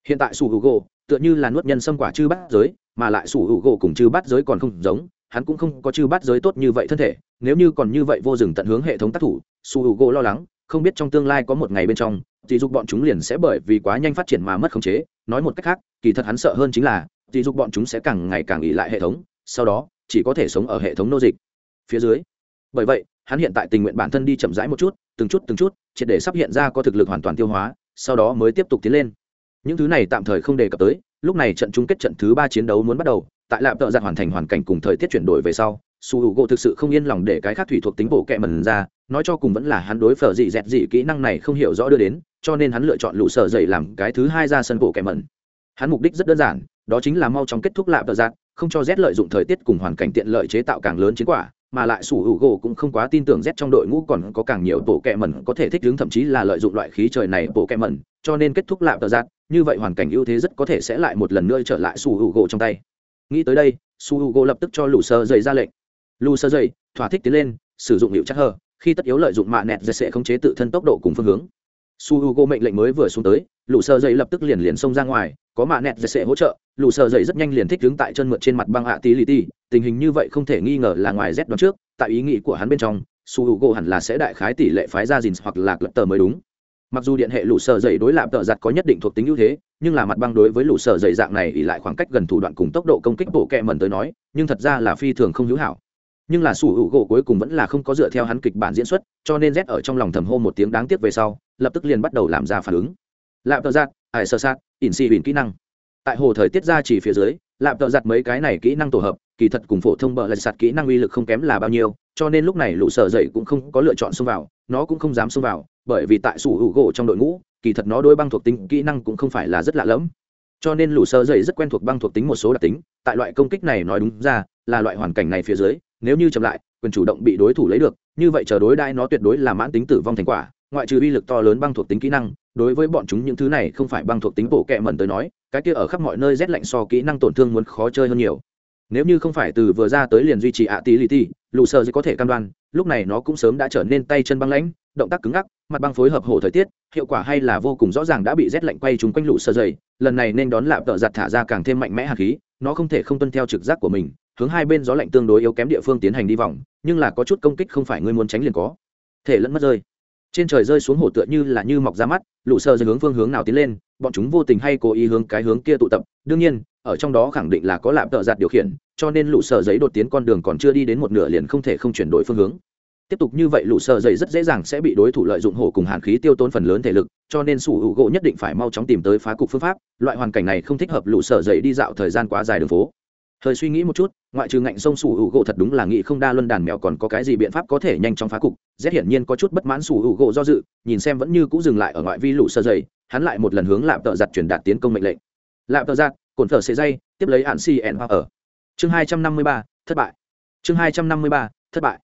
Hiện tại sủ hữu gỗ tựa như là nuốt nhân xâm quả chư bát giới, mà lại sủ hữu gỗ cùng chư bát giới còn không giống, hắn cũng không có chư bát giới tốt như vậy thân thể, nếu như còn như vậy vô dừng tận hướng hệ thống tác thủ, sủ hữu gỗ lo lắng, không biết trong tương lai có một ngày bên trong, thì dục bọn chúng liền sẽ bởi vì quá nhanh phát triển mà mất khống chế. Nói một cách khác, kỳ thật hắn sợ hơn chính là, thì dục bọn chúng sẽ càng ngày càng ỉ lại hệ thống, sau đó, chỉ có thể sống ở hệ thống nô dịch. Phía dưới, bởi vậy, hắn hiện tại tình nguyện bản thân đi chậm rãi một chút, từng chút từng chút, triệt để sắp hiện ra có thực lực hoàn toàn tiêu hóa, sau đó mới tiếp tục tiến lên những thứ này tạm thời không đề cập tới, lúc này trận chung kết trận thứ ba chiến đấu muốn bắt đầu, tại lạp tợ giặt hoàn thành hoàn cảnh cùng thời tiết chuyển đổi về sau, su h u gỗ thực sự không yên lòng để cái khác thủy thuộc tính bộ kẹ mần ra, nói cho cùng vẫn là hắn đối phở dị dẹt dị kỹ năng này không hiểu rõ đưa đến, cho nên hắn lựa chọn lũ sở dậy làm cái thứ hai ra sân bộ kẹ mần hắn mục đích rất đơn giản, đó chính là mau chóng kết thúc lạp tợ giặt không cho rét lợi dụng thời tiết cùng hoàn cảnh tiện lợi chế tạo càng lớn chiến quả, mà lại sủ hữu gỗ cũng không quá tin tưởng rét trong đội ngũ còn có càng nhiều bộ kẹ mẩn có thể thích ứng, thậm chí là lợi dụng loại khí trời này bộ kẹ mẩn, cho nên kết thúc lạp tờ giặt như vậy hoàn cảnh ưu thế rất có thể sẽ lại một lần nữa trở lại sủ hữu gỗ trong tay. Nghĩ tới đây, su h u gỗ lập tức cho lù sơ dày ra lệnh. Lù sơ dày thỏa thích tiến lên, sử dụng hiệu chắc hờ, khi tất yếu lợi dụng mạ nẹt dây sẽ khống chế tự thân tốc độ cùng phương hướng. Su h u gỗ mệnh lệnh mới vừa xuống tới lù sơ dày lập tức liền liền xông ra ngoài, có mạ nẹt dây sẽ hỗ trợ lù sơ dày rất nhanh liền thích đứng tại chân mượn trên mặt băng hạ tí lì ti tình hình như vậy không thể nghi ngờ là ngoài rét đoán trước, tại ý nghĩ của hắn bên trong, su h u gỗ hẳn là sẽ đại khái tỷ lệ phái ra dìn hoặc là lập tờ mới đúng mặc dù điện hệ lũ sở dày đối lạm tợ giặt có nhất định thuộc tính ưu thế, nhưng là mặt băng đối với lũ sở dày dạng này ỉ lại khoảng cách gần thủ đoạn cùng tốc độ công kích bộ kẹ mẩn tới nói, nhưng thật ra là phi thường không hữu hảo. Nhưng là sủ hữu gỗ cuối cùng vẫn là không có dựa theo hắn kịch bản diễn xuất, cho nên z ở trong lòng thầm hô một tiếng đáng tiếc về sau, lập tức liền bắt đầu làm ra phản ứng. Lạm tợ giặt, ải sơ sát, ỉn xì ỉn kỹ năng. Tại hồ thời tiết ra chỉ phía dưới lạm tợ giặt mấy cái này kỹ năng tổ hợp, kỳ thật cùng phổ thông bờ lạch sạt kỹ năng uy lực không kém là bao nhiêu, cho nên lúc này lũ sở dậy cũng không có lựa chọn xông vào nó cũng không dám xông vào, bởi vì tại sủ hữu gỗ trong đội ngũ, kỳ thật nó đôi băng thuộc tính kỹ năng cũng không phải là rất lạ lẫm. Cho nên lũ sơ dậy rất quen thuộc băng thuộc tính một số đặc tính, tại loại công kích này nói đúng ra, là loại hoàn cảnh này phía dưới, nếu như chậm lại, quyền chủ động bị đối thủ lấy được, như vậy chờ đối đai nó tuyệt đối là mãn tính tử vong thành quả, ngoại trừ uy lực to lớn băng thuộc tính kỹ năng, đối với bọn chúng những thứ này không phải băng thuộc tính bổ kẹ mẩn tới nói, cái kia ở khắp mọi nơi rét lạnh so kỹ năng tổn thương muốn khó chơi hơn nhiều nếu như không phải từ vừa ra tới liền duy trì ạ tí lì tì lụ sơ có thể cam đoan, lúc này nó cũng sớm đã trở nên tay chân băng lãnh, động tác cứng ngắc, mặt băng phối hợp hổ thời tiết, hiệu quả hay là vô cùng rõ ràng đã bị rét lạnh quay trúng quanh lũ sơ dày lần này nên đón lạp tợ giặt thả ra càng thêm mạnh mẽ hạt khí, nó không thể không tuân theo trực giác của mình, hướng hai bên gió lạnh tương đối yếu kém địa phương tiến hành đi vòng, nhưng là có chút công kích không phải ngươi muốn tránh liền có. Thể lẫn mất rơi. Trên trời rơi xuống hồ tựa như là như mọc ra mắt lũ sơ dày hướng phương hướng nào tiến lên, bọn chúng vô tình hay cố ý hướng cái hướng kia tụ tập. Đương nhiên ở trong đó khẳng định là có lạm tợ giặt điều khiển, cho nên lũ sợ giấy đột tiến con đường còn chưa đi đến một nửa liền không thể không chuyển đổi phương hướng. Tiếp tục như vậy lũ sợ giấy rất dễ dàng sẽ bị đối thủ lợi dụng hổ cùng hàn khí tiêu tốn phần lớn thể lực, cho nên sủ hữu gỗ nhất định phải mau chóng tìm tới phá cục phương pháp, loại hoàn cảnh này không thích hợp lũ sợ giấy đi dạo thời gian quá dài đường phố. Thời suy nghĩ một chút, ngoại trừ ngạnh sông sủ hữu gỗ thật đúng là nghĩ không đa luân đàn mèo còn có cái gì biện pháp có thể nhanh chóng phá cục rét hiển nhiên có chút bất mãn sủ hữu gỗ do dự, nhìn xem vẫn như cũ dừng lại ở ngoại vi lũ sợ giấy, hắn lại một lần hướng lạm tợ giặt truyền đạt tiến công mệnh lệnh. Lạm tợ giặt cồn thở sợi dây, tiếp lấy hạn si hoa ở. Chương hai trăm năm mươi ba, thất bại. Chương hai trăm năm mươi ba, thất bại.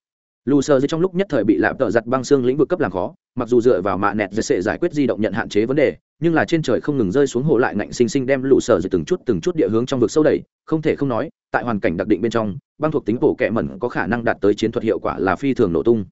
Lù sơ dưới trong lúc nhất thời bị lạm tợ giặt băng xương lĩnh vực cấp làm khó, mặc dù dựa vào mạ nẹt dệt sệ giải quyết di động nhận hạn chế vấn đề, nhưng là trên trời không ngừng rơi xuống hồ lại ngạnh sinh sinh đem lù sơ dưới từng chút từng chút địa hướng trong vực sâu đẩy, không thể không nói, tại hoàn cảnh đặc định bên trong, băng thuộc tính bổ kẹ mẩn có khả năng đạt tới chiến thuật hiệu quả là phi thường nổ tung.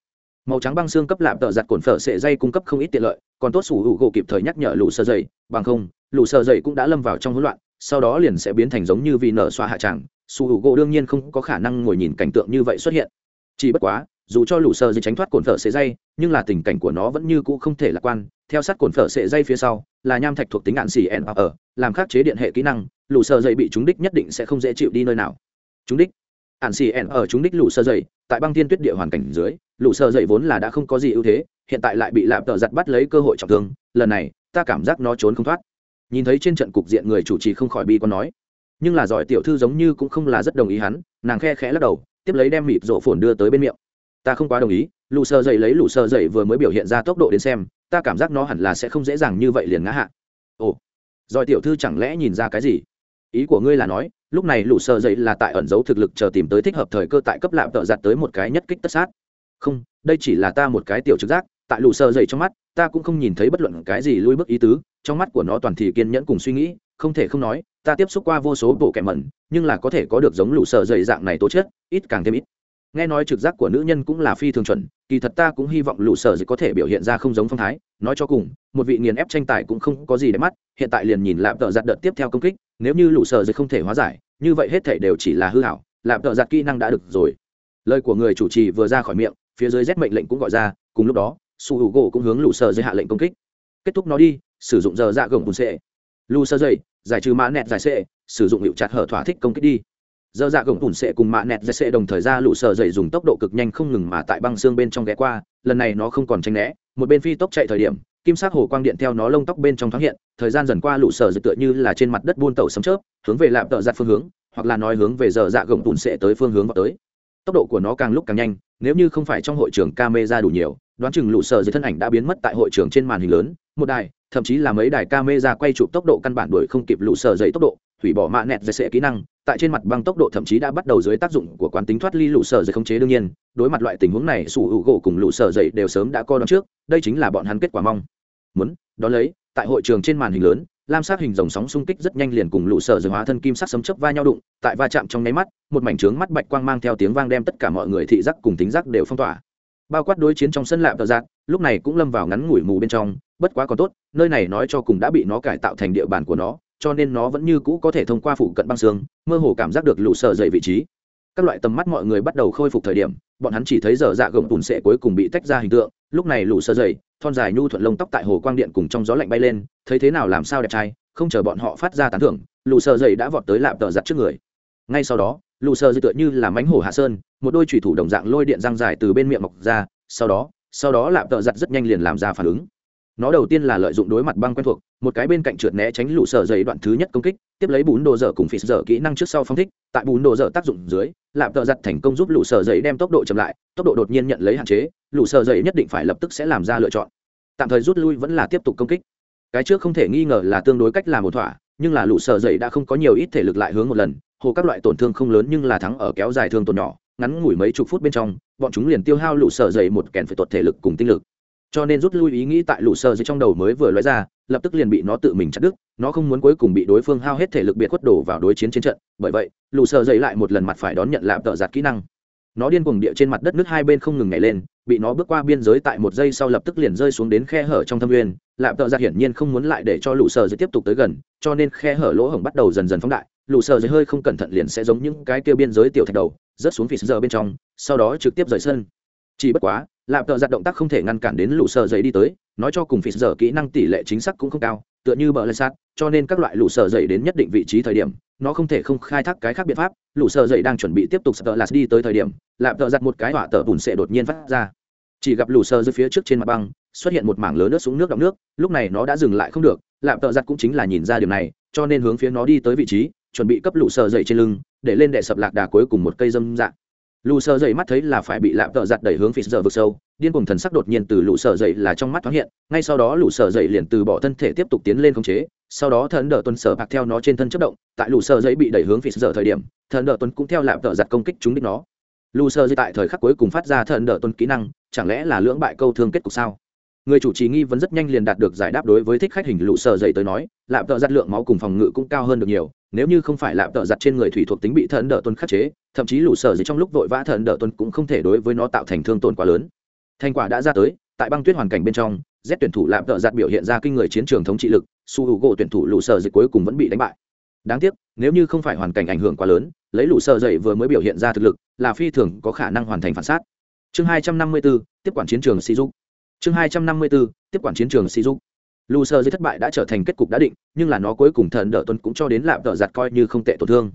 Màu trắng băng xương cấp lạm tợ giặt cồn phở sệ dây cung cấp không ít tiện lợi, còn tốt sủ hữu gỗ kịp thời nhắc nhở lù sơ dày bằng không, lù sơ dày cũng đã lâm vào trong hỗn loạn sau đó liền sẽ biến thành giống như vì nở xoa hạ tràng sủ hữu gỗ đương nhiên không có khả năng ngồi nhìn cảnh tượng như vậy xuất hiện. Chỉ bất quá, dù cho lũ sơ dây tránh thoát cồn phở sệ dây, nhưng là tình cảnh của nó vẫn như cũ không thể lạc quan. Theo sát cồn phở sệ dây phía sau, là nham thạch thuộc tính ạn xì ẻn ở, làm khắc chế điện hệ kỹ năng, lũ sơ dây bị chúng đích nhất định sẽ không dễ chịu đi nơi nào. Chúng đích. Ạn xì ẻn ở chúng đích lũ sơ dây, tại băng thiên tuyết địa hoàn cảnh dưới, lũ sơ dây vốn là đã không có gì ưu thế, hiện tại lại bị lạp tợ giặt bắt lấy cơ hội trọng thương. Lần này, ta cảm giác nó trốn không thoát nhìn thấy trên trận cục diện người chủ trì không khỏi bi con nói. Nhưng là giỏi tiểu thư giống như cũng không là rất đồng ý hắn, nàng khe khẽ lắc đầu, tiếp lấy đem mịt rộ phồn đưa tới bên miệng. Ta không quá đồng ý lù sơ dậy lấy lù sơ dậy vừa mới biểu hiện ra tốc độ đến xem, ta cảm giác nó hẳn là sẽ không dễ dàng như vậy liền ngã hạ. Ồ, giỏi tiểu thư chẳng lẽ nhìn ra cái gì? Ý của ngươi là nói, lúc này lù sơ dậy là tại ẩn giấu thực lực chờ tìm tới thích hợp thời cơ tại cấp lạm tợ giặt tới một cái nhất kích tất sát. Không, đây chỉ là ta một cái tiểu trực giác tại lũ sơ dậy trong mắt, ta cũng không nhìn thấy bất luận cái gì lui bước ý tứ, trong mắt của nó toàn thì kiên nhẫn cùng suy nghĩ, không thể không nói, ta tiếp xúc qua vô số bộ kẻ mẩn, nhưng là có thể có được giống lũ sơ dậy dạng này tố chất, ít càng thêm ít. Nghe nói trực giác của nữ nhân cũng là phi thường chuẩn, kỳ thật ta cũng hy vọng lũ sở dịch có thể biểu hiện ra không giống phong thái, nói cho cùng, một vị nghiền ép tranh tài cũng không có gì để mắt, hiện tại liền nhìn lạm tợ giặt đợt tiếp theo công kích, nếu như lũ sở dịch không thể hóa giải, như vậy hết thể đều chỉ là hư hảo, lạp tợ giặt kỹ năng đã được rồi. Lời của người chủ trì vừa ra khỏi miệng, phía dưới rét mệnh lệnh cũng gọi ra, cùng lúc đó su hữu gỗ cũng hướng lũ sợ dây hạ lệnh công kích. Kết thúc nó đi sử dụng giờ dạ gồng bùn sệ, lũ sợ dây giải trừ mã nẹt giải sệ, sử dụng hiệu chặt hở thỏa thích công kích đi. Giờ dạ gồng bùn sệ cùng mã nẹt giải sệ đồng thời ra lũ sợ dây dùng tốc độ cực nhanh không ngừng mà tại băng xương bên trong ghé qua lần này nó không còn tranh né một bên phi tốc chạy thời điểm kim sắc hồ quang điện theo nó lông tóc bên trong thoáng hiện thời gian dần qua lũ sở dự tựa như là trên mặt đất buôn tàu sấm chớp hướng về lạp tợ giặt phương hướng hoặc là nói hướng về giờ dạ gồng bùn sệ tới phương hướng vào tới. Tốc độ của nó càng lúc càng nhanh nếu như không phải trong hội trường ca mê ra đủ nhiều đoán chừng lũ sợ dưới thân ảnh đã biến mất tại hội trường trên màn hình lớn, một đài, thậm chí là mấy đài ca mê ra quay chụp tốc độ căn bản đuổi không kịp lũ sợ dậy tốc độ, hủy bỏ mạ nẹt dây sệ kỹ năng, tại trên mặt băng tốc độ thậm chí đã bắt đầu dưới tác dụng của quán tính thoát ly lũ sở dày không chế đương nhiên, đối mặt loại tình huống này, sủ hữu gỗ cùng lũ sở dậy đều sớm đã co đón trước, đây chính là bọn hắn kết quả mong. Muốn, đón lấy, tại hội trường trên màn hình lớn, lam sát hình dòng sóng xung kích rất nhanh liền cùng lũ sở dày hóa thân kim sắc sấm chớp va nhau đụng, tại va chạm trong nháy mắt, một mảnh trướng mắt bạch quang mang theo tiếng vang đem tất cả mọi người thị giác cùng tính giác đều phong tỏa bao quát đối chiến trong sân lạm tờ giạt, lúc này cũng lâm vào ngắn ngủi mù bên trong, bất quá còn tốt, nơi này nói cho cùng đã bị nó cải tạo thành địa bàn của nó, cho nên nó vẫn như cũ có thể thông qua phụ cận băng xương, mơ hồ cảm giác được lũ sợ dậy vị trí. Các loại tầm mắt mọi người bắt đầu khôi phục thời điểm, bọn hắn chỉ thấy dở dạ gồng tùn sệ cuối cùng bị tách ra hình tượng, lúc này lũ sợ dậy, thon dài nhu thuận lông tóc tại hồ quang điện cùng trong gió lạnh bay lên, thấy thế nào làm sao đẹp trai, không chờ bọn họ phát ra tán thưởng, lũ sợ dậy đã vọt tới lạm tờ giặt trước người. Ngay sau đó lũ sơ dư tựa như là mánh hổ hạ sơn, một đôi thủy thủ đồng dạng lôi điện răng dài từ bên miệng mọc ra, sau đó sau đó lạm tợ giặt rất nhanh liền làm ra phản ứng. Nó đầu tiên là lợi dụng đối mặt băng quen thuộc, một cái bên cạnh trượt né tránh lũ sở dày đoạn thứ nhất công kích, tiếp lấy bún đồ dở cùng phì dở kỹ năng trước sau phong thích, tại bún đồ dở tác dụng dưới, lạp tợ giặt thành công giúp lũ sở dày đem tốc độ chậm lại, tốc độ đột nhiên nhận lấy hạn chế, lũ sở dày nhất định phải lập tức sẽ làm ra lựa chọn. Tạm thời rút lui vẫn là tiếp tục công kích. Cái trước không thể nghi ngờ là tương đối cách làm một thỏa, nhưng là lũ sở dày đã không có nhiều ít thể lực lại hướng một lần hồ các loại tổn thương không lớn nhưng là thắng ở kéo dài thương tổn nhỏ, ngắn ngủi mấy chục phút bên trong, bọn chúng liền tiêu hao lũ sở dày một kèn phải tuột thể lực cùng tinh lực. Cho nên rút lui ý nghĩ tại lũ sợ dưới trong đầu mới vừa nói ra, lập tức liền bị nó tự mình chặt đứt, nó không muốn cuối cùng bị đối phương hao hết thể lực biệt khuất đổ vào đối chiến chiến trận. Bởi vậy, lũ sợ dậy lại một lần mặt phải đón nhận lạm tợ giặt kỹ năng nó điên cuồng địa trên mặt đất nước hai bên không ngừng nhảy lên, bị nó bước qua biên giới tại một giây sau lập tức liền rơi xuống đến khe hở trong thâm nguyên. Lạp tợ giặt hiển nhiên không muốn lại để cho lũ sờ dậy tiếp tục tới gần, cho nên khe hở lỗ hổng bắt đầu dần dần phóng đại. Lũ sờ dậy hơi không cẩn thận liền sẽ giống những cái tiêu biên giới tiểu thạch đầu, rớt xuống phì giờ bên trong, sau đó trực tiếp rời sân. Chỉ bất quá, lạp tợ giặt động tác không thể ngăn cản đến lũ sờ dậy đi tới, nói cho cùng phí giờ kỹ năng tỷ lệ chính xác cũng không cao, tựa như bờ lê sát, cho nên các loại lũ sờ dậy đến nhất định vị trí thời điểm nó không thể không khai thác cái khác biện pháp, lũ sợ dậy đang chuẩn bị tiếp tục sợ lạt đi tới thời điểm lạp tợ giặt một cái họa tợ bùn sẽ đột nhiên phát ra. Chỉ gặp lũ sợ dưới phía trước trên mặt băng, xuất hiện một mảng lớn nước xuống nước đọng nước, lúc này nó đã dừng lại không được lạp tợ giặt cũng chính là nhìn ra điều này, cho nên hướng phía nó đi tới vị trí, chuẩn bị cấp lũ sợ dậy trên lưng, để lên đệ sập lạc đà cuối cùng một cây dâm dạng lù sờ dậy mắt thấy là phải bị lạm tợ giặt đẩy hướng phì giờ vực sâu điên cuồng thần sắc đột nhiên từ lũ sở dậy là trong mắt thoáng hiện, ngay sau đó lũ sở dậy liền từ bỏ thân thể tiếp tục tiến lên khống chế, sau đó thần đỡ tuần sở bạc theo nó trên thân chất động, tại lũ sở dậy bị đẩy hướng phỉ sở thời điểm, thần đỡ tuần cũng theo lạm tợ giặt công kích chúng đích nó. Lũ sở dậy tại thời khắc cuối cùng phát ra thần đỡ tuần kỹ năng, chẳng lẽ là lưỡng bại câu thương kết cục sao? Người chủ trì nghi vấn rất nhanh liền đạt được giải đáp đối với thích khách hình lũ sở dậy tới nói lạm tợ giặt lượng máu cùng phòng ngự cũng cao hơn được nhiều, nếu như không phải lạm tợ giặt trên người thủy thuộc tính bị thần đỡ tuần khắc chế, thậm chí lũ sở dậy trong lúc vội vã thần đỡ tuần cũng không thể đối với nó tạo thành thương tổn quá lớn thành quả đã ra tới tại băng tuyết hoàn cảnh bên trong z tuyển thủ lạm tợ giặt biểu hiện ra kinh người chiến trường thống trị lực su h u gỗ tuyển thủ lũ sợ dịch cuối cùng vẫn bị đánh bại. Đáng tiếc nếu như không phải hoàn cảnh ảnh hưởng quá lớn lấy lũ sợ dậy vừa mới biểu hiện ra thực lực là phi thường có khả năng hoàn thành phản sát. Chương hai trăm năm mươi 254, tiếp quản chiến trường si dục chương hai trăm năm mươi 254, tiếp quản chiến trường si dục lù sơ dưới thất bại đã trở thành kết cục đã định nhưng là nó cuối cùng thần đỡ tuần cũng cho đến lạm tợ giặt coi như không tệ tổn thương.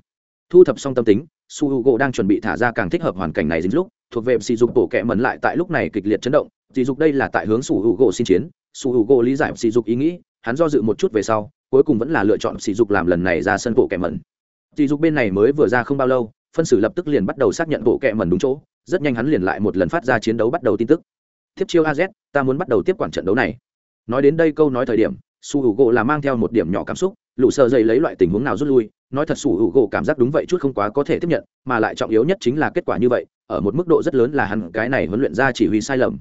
Thu thập xong tâm tính su h u gỗ đang chuẩn bị thả ra càng thích hợp hoàn cảnh này dính lúc thuộc về sỉ dục bộ kệ mẩn lại tại lúc này kịch liệt chấn động, sỉ dục đây là tại hướng Sủ Hữu gỗ xin chiến, Sủ Hữu gỗ lý giải sỉ dục ý nghĩ, hắn do dự một chút về sau, cuối cùng vẫn là lựa chọn sỉ dục làm lần này ra sân bộ kệ mẩn. Sỉ dục bên này mới vừa ra không bao lâu, phân xử lập tức liền bắt đầu xác nhận bộ kệ mẩn đúng chỗ, rất nhanh hắn liền lại một lần phát ra chiến đấu bắt đầu tin tức. Tiếp chiêu az ta muốn bắt đầu tiếp quản trận đấu này. Nói đến đây câu nói thời điểm su Hữu gỗ là mang theo một điểm nhỏ cảm xúc, lũ sợ dày lấy loại tình huống nào rút lui, nói thật Su hữu gỗ cảm giác đúng vậy chút không quá có thể tiếp nhận, mà lại trọng yếu nhất chính là kết quả như vậy ở một mức độ rất lớn là hắn cái này huấn luyện ra chỉ huy sai lầm.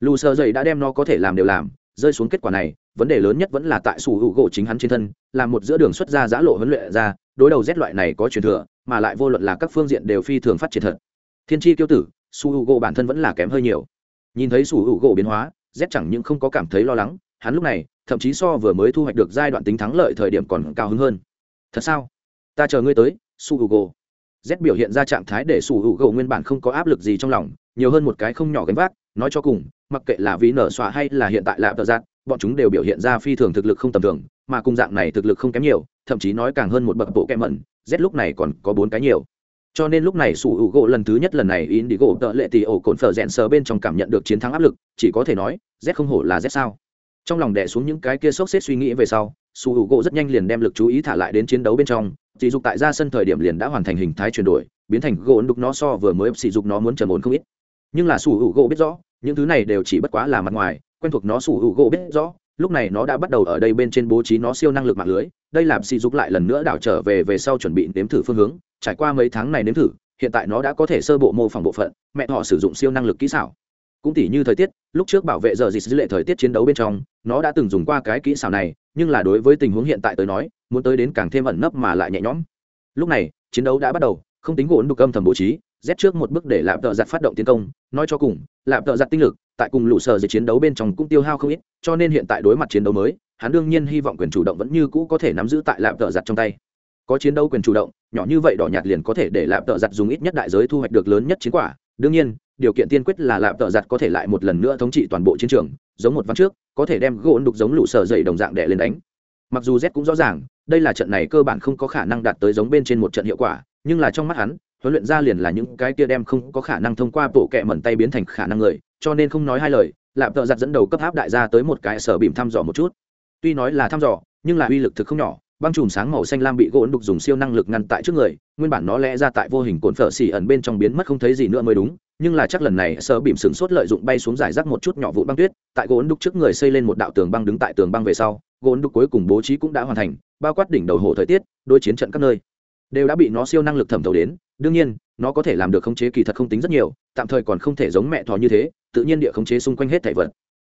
Lù sơ dậy đã đem nó có thể làm đều làm, rơi xuống kết quả này, vấn đề lớn nhất vẫn là tại sủ hữu gỗ chính hắn trên thân làm một giữa đường xuất ra giã lộ huấn luyện ra, đối đầu rét loại này có truyền thừa, mà lại vô luận là các phương diện đều phi thường phát triển thật. Thiên tri tiêu tử su hữu gỗ bản thân vẫn là kém hơi nhiều. Nhìn thấy su hữu gỗ biến hóa rét chẳng những không có cảm thấy lo lắng, hắn lúc này, thậm chí so vừa mới thu hoạch được giai đoạn tính thắng lợi thời điểm còn cao hứng hơn. Thật sao? Ta chờ ngươi tới su hữu gỗ z biểu hiện ra trạng thái để sủ hữu gỗ nguyên bản không có áp lực gì trong lòng, nhiều hơn một cái không nhỏ gánh vác, nói cho cùng, mặc kệ là vì nở xóa hay là hiện tại là tợ giác bọn chúng đều biểu hiện ra phi thường thực lực không tầm thường, mà cùng dạng này thực lực không kém nhiều, thậm chí nói càng hơn một bậc bộ kẹm mẩn, z lúc này còn có bốn cái nhiều. Cho nên lúc này sủ hữu gỗ lần thứ nhất lần này in đi gỗ tợ lệ tì ổ cồn phở rẽn sờ bên trong cảm nhận được chiến thắng áp lực, chỉ có thể nói, z không hổ là z sao. Trong lòng đẻ xuống những cái kia sốc xếp suy nghĩ về sau su hữu gỗ rất nhanh liền đem lực chú ý thả lại đến chiến đấu bên trong chỉ dục tại ra sân thời điểm liền đã hoàn thành hình thái chuyển đổi, biến thành gỗ đục nó so vừa mới sỉ dục nó muốn trầm ổn không ít. Nhưng là su hữu gỗ biết rõ, những thứ này đều chỉ bất quá là mặt ngoài, quen thuộc nó su hữu gỗ biết rõ, lúc này nó đã bắt đầu ở đây bên trên bố trí nó siêu năng lực mạng lưới, đây làm sỉ dục lại lần nữa đảo trở về về sau chuẩn bị nếm thử phương hướng, trải qua mấy tháng này nếm thử, hiện tại nó đã có thể sơ bộ mô phỏng bộ phận, mẹ họ sử dụng siêu năng lực kỹ xảo cũng tỉ như thời tiết, lúc trước bảo vệ giờ dịch dữ lệ thời tiết chiến đấu bên trong, nó đã từng dùng qua cái kỹ xảo này, nhưng là đối với tình huống hiện tại tới nói, muốn tới đến càng thêm ẩn nấp mà lại nhẹ nhõm. Lúc này, chiến đấu đã bắt đầu, không tính gỗ đục âm thầm bố trí rét trước một bước để lạp tợ giặt phát động tiến công, nói cho cùng, lạp tợ giặt tinh lực, tại cùng lũ sở dịch chiến đấu bên trong cũng tiêu hao không ít, cho nên hiện tại đối mặt chiến đấu mới, hắn đương nhiên hy vọng quyền chủ động vẫn như cũ có thể nắm giữ tại lạp tợ giặt trong tay. Có chiến đấu quyền chủ động, nhỏ như vậy đỏ nhạt liền có thể để lạp tợ giặt dùng ít nhất đại giới thu hoạch được lớn nhất chiến quả, đương nhiên điều kiện tiên quyết là lạp tợ giặt có thể lại một lần nữa thống trị toàn bộ chiến trường, giống một ván trước, có thể đem gỗ đục giống lũ sở dậy đồng dạng đẻ lên đánh. Mặc dù z cũng rõ ràng, đây là trận này cơ bản không có khả năng đạt tới giống bên trên một trận hiệu quả, nhưng là trong mắt hắn, huấn luyện ra liền là những cái kia đem không có khả năng thông qua bộ kẹ mẩn tay biến thành khả năng người, cho nên không nói hai lời lạp tợ giặt dẫn đầu cấp áp đại gia tới một cái sở bìm thăm dò một chút. Tuy nói là thăm dò, nhưng là uy lực thực không nhỏ băng chùm sáng màu xanh lam bị gỗ đục dùng siêu năng lực ngăn tại trước người, nguyên bản nó lẽ ra tại vô hình cồn phở xỉ ẩn bên trong biến mất không thấy gì nữa mới đúng, nhưng là chắc lần này sơ bìm sửng sốt lợi dụng bay xuống giải rác một chút nhỏ vụ băng tuyết, tại gỗ đục trước người xây lên một đạo tường băng đứng tại tường băng về sau, gỗ đục cuối cùng bố trí cũng đã hoàn thành, bao quát đỉnh đầu hồ thời tiết đôi chiến trận các nơi. Đều đã bị nó siêu năng lực thẩm thấu đến, đương nhiên, nó có thể làm được khống chế kỳ thật không tính rất nhiều, tạm thời còn không thể giống mẹ thò như thế, tự nhiên địa khống chế xung quanh hết thảy vật.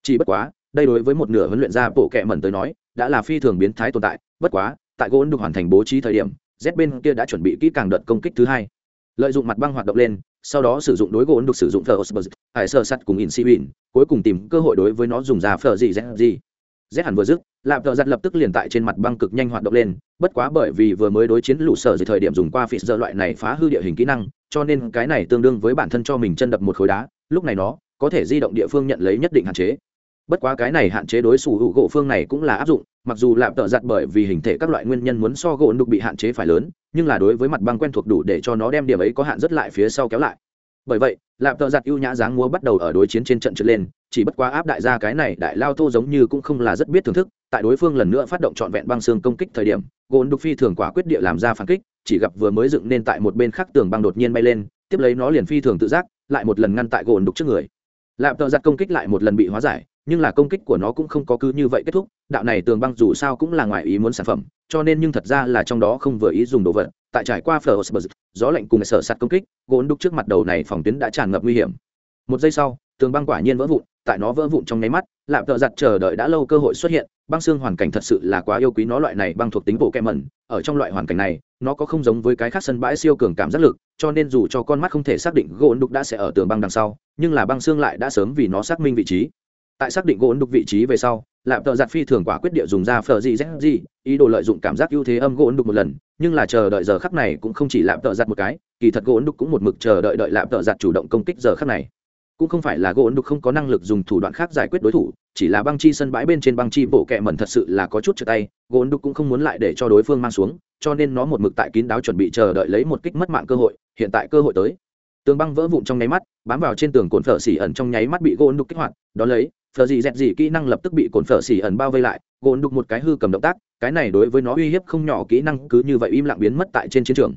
Chỉ bất quá đây đối với một nửa huấn luyện gia bộ kệ mẩn tới nói, đã là phi thường biến thái tồn tại, bất quá, tại gỗ được hoàn thành bố trí thời điểm, z bên kia đã chuẩn bị kỹ càng đợt công kích thứ hai. Lợi dụng mặt băng hoạt động lên, sau đó sử dụng đối gỗ được sử dụng thờ hải sơ sắt cùng in si cuối cùng tìm cơ hội đối với nó dùng ra phở gì z gì z hẳn vừa dứt, lạp tợ giặt lập tức liền tại trên mặt băng cực nhanh hoạt động lên, bất quá bởi vì vừa mới đối chiến lũ sở dưới thời điểm dùng qua phỉ giờ loại này phá hư địa hình kỹ năng, cho nên cái này tương đương với bản thân cho mình chân đập một khối đá, lúc này nó có thể di động địa phương nhận lấy nhất định hạn chế bất quá cái này hạn chế đối xù hữu gỗ phương này cũng là áp dụng, mặc dù lạp tợ giặt bởi vì hình thể các loại nguyên nhân muốn so gỗ đục bị hạn chế phải lớn, nhưng là đối với mặt băng quen thuộc đủ để cho nó đem điểm ấy có hạn rất lại phía sau kéo lại. Bởi vậy lạp tợ giặt ưu nhã dáng múa bắt đầu ở đối chiến trên trận trượt lên, chỉ bất quá áp đại gia cái này đại lao thô giống như cũng không là rất biết thưởng thức, tại đối phương lần nữa phát động trọn vẹn băng xương công kích thời điểm, gỗ đục phi thường quả quyết địa làm ra phản kích, chỉ gặp vừa mới dựng nên tại một bên khác tường băng đột nhiên bay lên, tiếp lấy nó liền phi thường tự giác, lại một lần ngăn tại gỗ đục trước người. Lạp tợ giặt công kích lại một lần bị hóa giải nhưng là công kích của nó cũng không có cứ như vậy kết thúc, đạo này tường băng dù sao cũng là ngoài ý muốn sản phẩm, cho nên nhưng thật ra là trong đó không vừa ý dùng đồ vật, tại trải qua phở gió lạnh cùng sở sạt công kích gôn đục trước mặt đầu này phòng tuyến đã tràn ngập nguy hiểm. Một giây sau, tường băng quả nhiên vỡ vụn, tại nó vỡ vụn trong nháy mắt, lạp tợ giặt chờ đợi đã lâu cơ hội xuất hiện, băng xương hoàn cảnh thật sự là quá yêu quý nó loại này băng thuộc tính bộ kem mẩn, ở trong loại hoàn cảnh này, nó có không giống với cái khác sân bãi siêu cường cảm giác lực, cho nên dù cho con mắt không thể xác định gỗ đục đã sẽ ở tường băng đằng sau, nhưng là băng xương lại đã sớm vì nó xác minh vị trí tại xác định gỗ đục vị trí về sau lạp tợ giặt phi thường quả quyết địa dùng ra phở gì z gì, ý đồ lợi dụng cảm giác ưu thế âm gỗ đục một lần, nhưng là chờ đợi giờ khắc này cũng không chỉ lạp tợ giặt một cái, kỳ thật gỗ đục cũng một mực chờ đợi đợi lạp tợ giặt chủ động công kích giờ khắc này. Cũng không phải là gỗ đục không có năng lực dùng thủ đoạn khác giải quyết đối thủ, chỉ là băng chi sân bãi bên trên băng chi bộ kẹ mẩn thật sự là có chút trở tay, gỗ đục cũng không muốn lại để cho đối phương mang xuống, cho nên nó một mực tại kín đáo chuẩn bị chờ đợi lấy một kích mất mạng cơ hội, hiện tại cơ hội tới. Tường băng vỡ vụn trong nháy mắt, bám vào trên tường cồn phở xỉ ẩn trong nháy mắt bị gỗ đục kích hoạt đó lấy phở gì dẹt gì kỹ năng lập tức bị cồn phở xỉ ẩn bao vây lại, gồn đục một cái hư cầm động tác, cái này đối với nó uy hiếp không nhỏ, kỹ năng cứ như vậy im lặng biến mất tại trên chiến trường.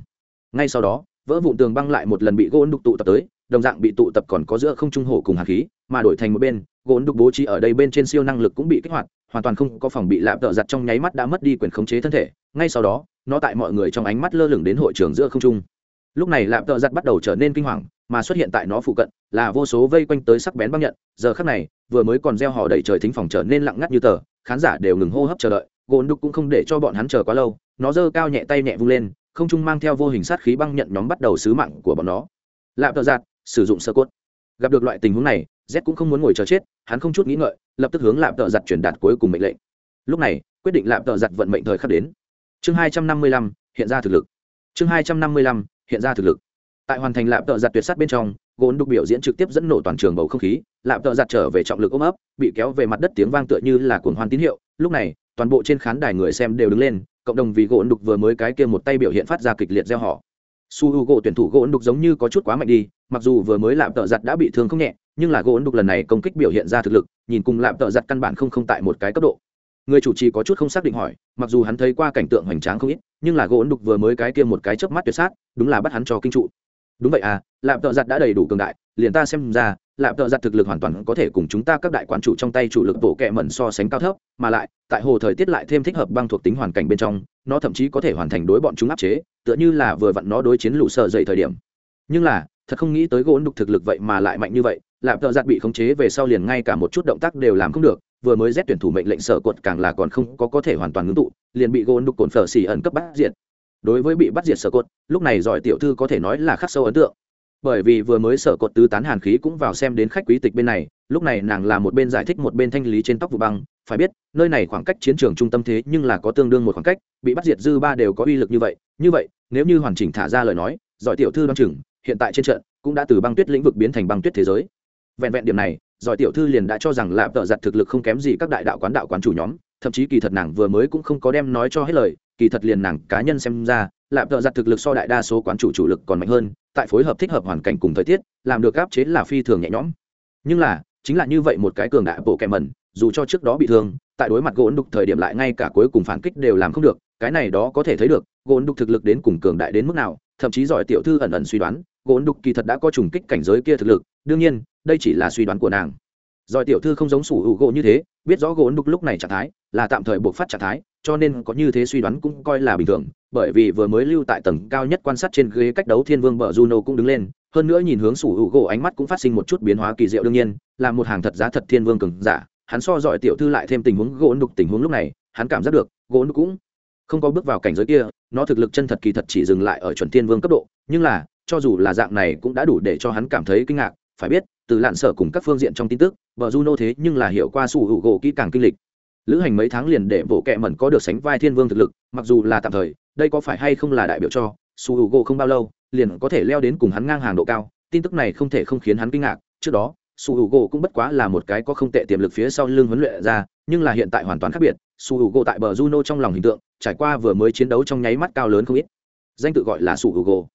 Ngay sau đó, vỡ vụn tường băng lại một lần bị gồn đục tụ tập tới, đồng dạng bị tụ tập còn có giữa không trung hổ cùng hạt khí, mà đổi thành một bên, gồn đục bố trí ở đây bên trên siêu năng lực cũng bị kích hoạt, hoàn toàn không có phòng bị lạm tợ giặt trong nháy mắt đã mất đi quyền khống chế thân thể. Ngay sau đó, nó tại mọi người trong ánh mắt lơ lửng đến hội trường giữa không trung lúc này lạm tợ giặt bắt đầu trở nên kinh hoàng, mà xuất hiện tại nó phụ cận là vô số vây quanh tới sắc bén băng nhận. Giờ khắc này, vừa mới còn gieo hò đẩy trời thính phòng trở nên lặng ngắt như tờ, khán giả đều ngừng hô hấp chờ đợi. Gồn đục cũng không để cho bọn hắn chờ quá lâu, nó giơ cao nhẹ tay nhẹ vung lên, không trung mang theo vô hình sát khí băng nhận nhóm bắt đầu sứ mạng của bọn nó. Lạm tợ giặt sử dụng sơ cốt. Gặp được loại tình huống này, z cũng không muốn ngồi chờ chết, hắn không chút nghĩ ngợi, lập tức hướng lạm tợ giặt truyền đạt cuối cùng mệnh lệnh. Lúc này, quyết định lạm tợ giặt vận mệnh thời khắc đến. Chương hai trăm năm mươi lăm, hiện ra thực lực. Chương hai trăm năm mươi lăm hiện ra thực lực. Tại hoàn thành lạp tợ giặt tuyệt sát bên trong gôn đục biểu diễn trực tiếp dẫn nổ toàn trường bầu không khí, lạp tợ giặt trở về trọng lực ôm ấp, bị kéo về mặt đất tiếng vang tựa như là cuồng hoan tín hiệu. Lúc này, toàn bộ trên khán đài người xem đều đứng lên, cộng đồng vì gôn đục vừa mới cái kia một tay biểu hiện phát ra kịch liệt gieo họ su h u gỗ tuyển thủ gỗ đục giống như có chút quá mạnh đi, mặc dù vừa mới lạp tợ giặt đã bị thương không nhẹ, nhưng là gỗ đục lần này công kích biểu hiện ra thực lực, nhìn cùng lạp tợ giặt căn bản không không tại một cái cấp độ người chủ trì có chút không xác định hỏi, mặc dù hắn thấy qua cảnh tượng hoành tráng không ít, nhưng là gỗ đục vừa mới cái kia một cái chớp mắt tuyệt sát, đúng là bắt hắn cho kinh trụ. Đúng vậy à lạp tợ giặt đã đầy đủ cường đại, liền ta xem ra lạp tợ giặt thực lực hoàn toàn có thể cùng chúng ta các đại quán chủ trong tay chủ lực bộ kẹ mẩn so sánh cao thấp, mà lại, tại hồ thời tiết lại thêm thích hợp băng thuộc tính hoàn cảnh bên trong, nó thậm chí có thể hoàn thành đối bọn chúng áp chế, tựa như là vừa vặn nó đối chiến lũ sợ dậy thời điểm. Nhưng là, thật không nghĩ tới gỗ đục thực lực vậy mà lại mạnh như vậy lạp tợ giặt bị khống chế về sau liền ngay cả một chút động tác đều làm không được vừa mới rét tuyển thủ mệnh lệnh sở quật càng là còn không có có thể hoàn toàn ngưng tụ, liền bị gôn đục cồn phở xỉ ẩn cấp bắt diệt. Đối với bị bắt diệt sở cột lúc này giỏi tiểu thư có thể nói là khắc sâu ấn tượng. Bởi vì vừa mới sở cột tứ tán hàn khí cũng vào xem đến khách quý tịch bên này, lúc này nàng là một bên giải thích một bên thanh lý trên tóc vụ băng, phải biết, nơi này khoảng cách chiến trường trung tâm thế nhưng là có tương đương một khoảng cách, bị bắt diệt dư ba đều có uy lực như vậy như vậy, nếu như hoàn chỉnh thả ra lời nói, giỏi tiểu thư đoan chừng, hiện tại trên trận cũng đã từ băng tuyết lĩnh vực biến thành băng tuyết thế giới. Vẹn vẹn điểm này giỏi tiểu thư liền đã cho rằng lạp tợ giặt thực lực không kém gì các đại đạo quán đạo quán chủ nhóm, thậm chí kỳ thật nàng vừa mới cũng không có đem nói cho hết lời, kỳ thật liền nàng cá nhân xem ra lạp tợ giặt thực lực so đại đa số quán chủ chủ lực còn mạnh hơn, tại phối hợp thích hợp hoàn cảnh cùng thời tiết, làm được áp chế là phi thường nhẹ nhõm. Nhưng là, chính là như vậy một cái cường đại bộ kẹm mẩn, dù cho trước đó bị thương, tại đối mặt gỗ đục thời điểm lại ngay cả cuối cùng phản kích đều làm không được, cái này đó có thể thấy được, gỗ đục thực lực đến cùng cường đại đến mức nào, thậm chí giỏi tiểu thư ẩn ẩn suy đoán gỗ đục kỳ thật đã có trùng kích cảnh giới kia thực lực, đương nhiên, đây chỉ là suy đoán của nàng. Giỏi tiểu thư không giống sủ hữu gỗ như thế, biết rõ gỗ đục lúc này trạng thái, là tạm thời buộc phát trạng thái, cho nên có như thế suy đoán cũng coi là bình thường, bởi vì vừa mới lưu tại tầng cao nhất quan sát trên ghế cách đấu thiên vương bờ juno cũng đứng lên, hơn nữa nhìn hướng sủ hữu gỗ ánh mắt cũng phát sinh một chút biến hóa kỳ diệu đương nhiên, là một hàng thật giá thật thiên vương cường giả, hắn so giỏi tiểu thư lại thêm tình huống gỗ đục tình huống lúc này, hắn cảm giác được, gỗ đục cũng không có bước vào cảnh giới kia, nó thực lực chân thật kỳ thật chỉ dừng lại ở chuẩn thiên vương cấp độ, nhưng là cho dù là dạng này cũng đã đủ để cho hắn cảm thấy kinh ngạc, phải biết, từ lạn sở cùng các phương diện trong tin tức vợ juno thế nhưng là hiểu qua sủ hữu gỗ kỹ càng kinh lịch. Lữ hành mấy tháng liền để bộ kệ mẩn có được sánh vai thiên vương thực lực, mặc dù là tạm thời, đây có phải hay không là đại biểu cho su h u không bao lâu, liền có thể leo đến cùng hắn ngang hàng độ cao, tin tức này không thể không khiến hắn kinh ngạc, trước đó su h u gỗ cũng bất quá là một cái có không tệ tiềm lực phía sau lưng huấn luyện ra, nhưng là hiện tại hoàn toàn khác biệt su h u gỗ tại bờ juno trong lòng hình tượng, trải qua vừa mới chiến đấu trong nháy mắt cao lớn không ít. Danh tự gọi là su h u gỗ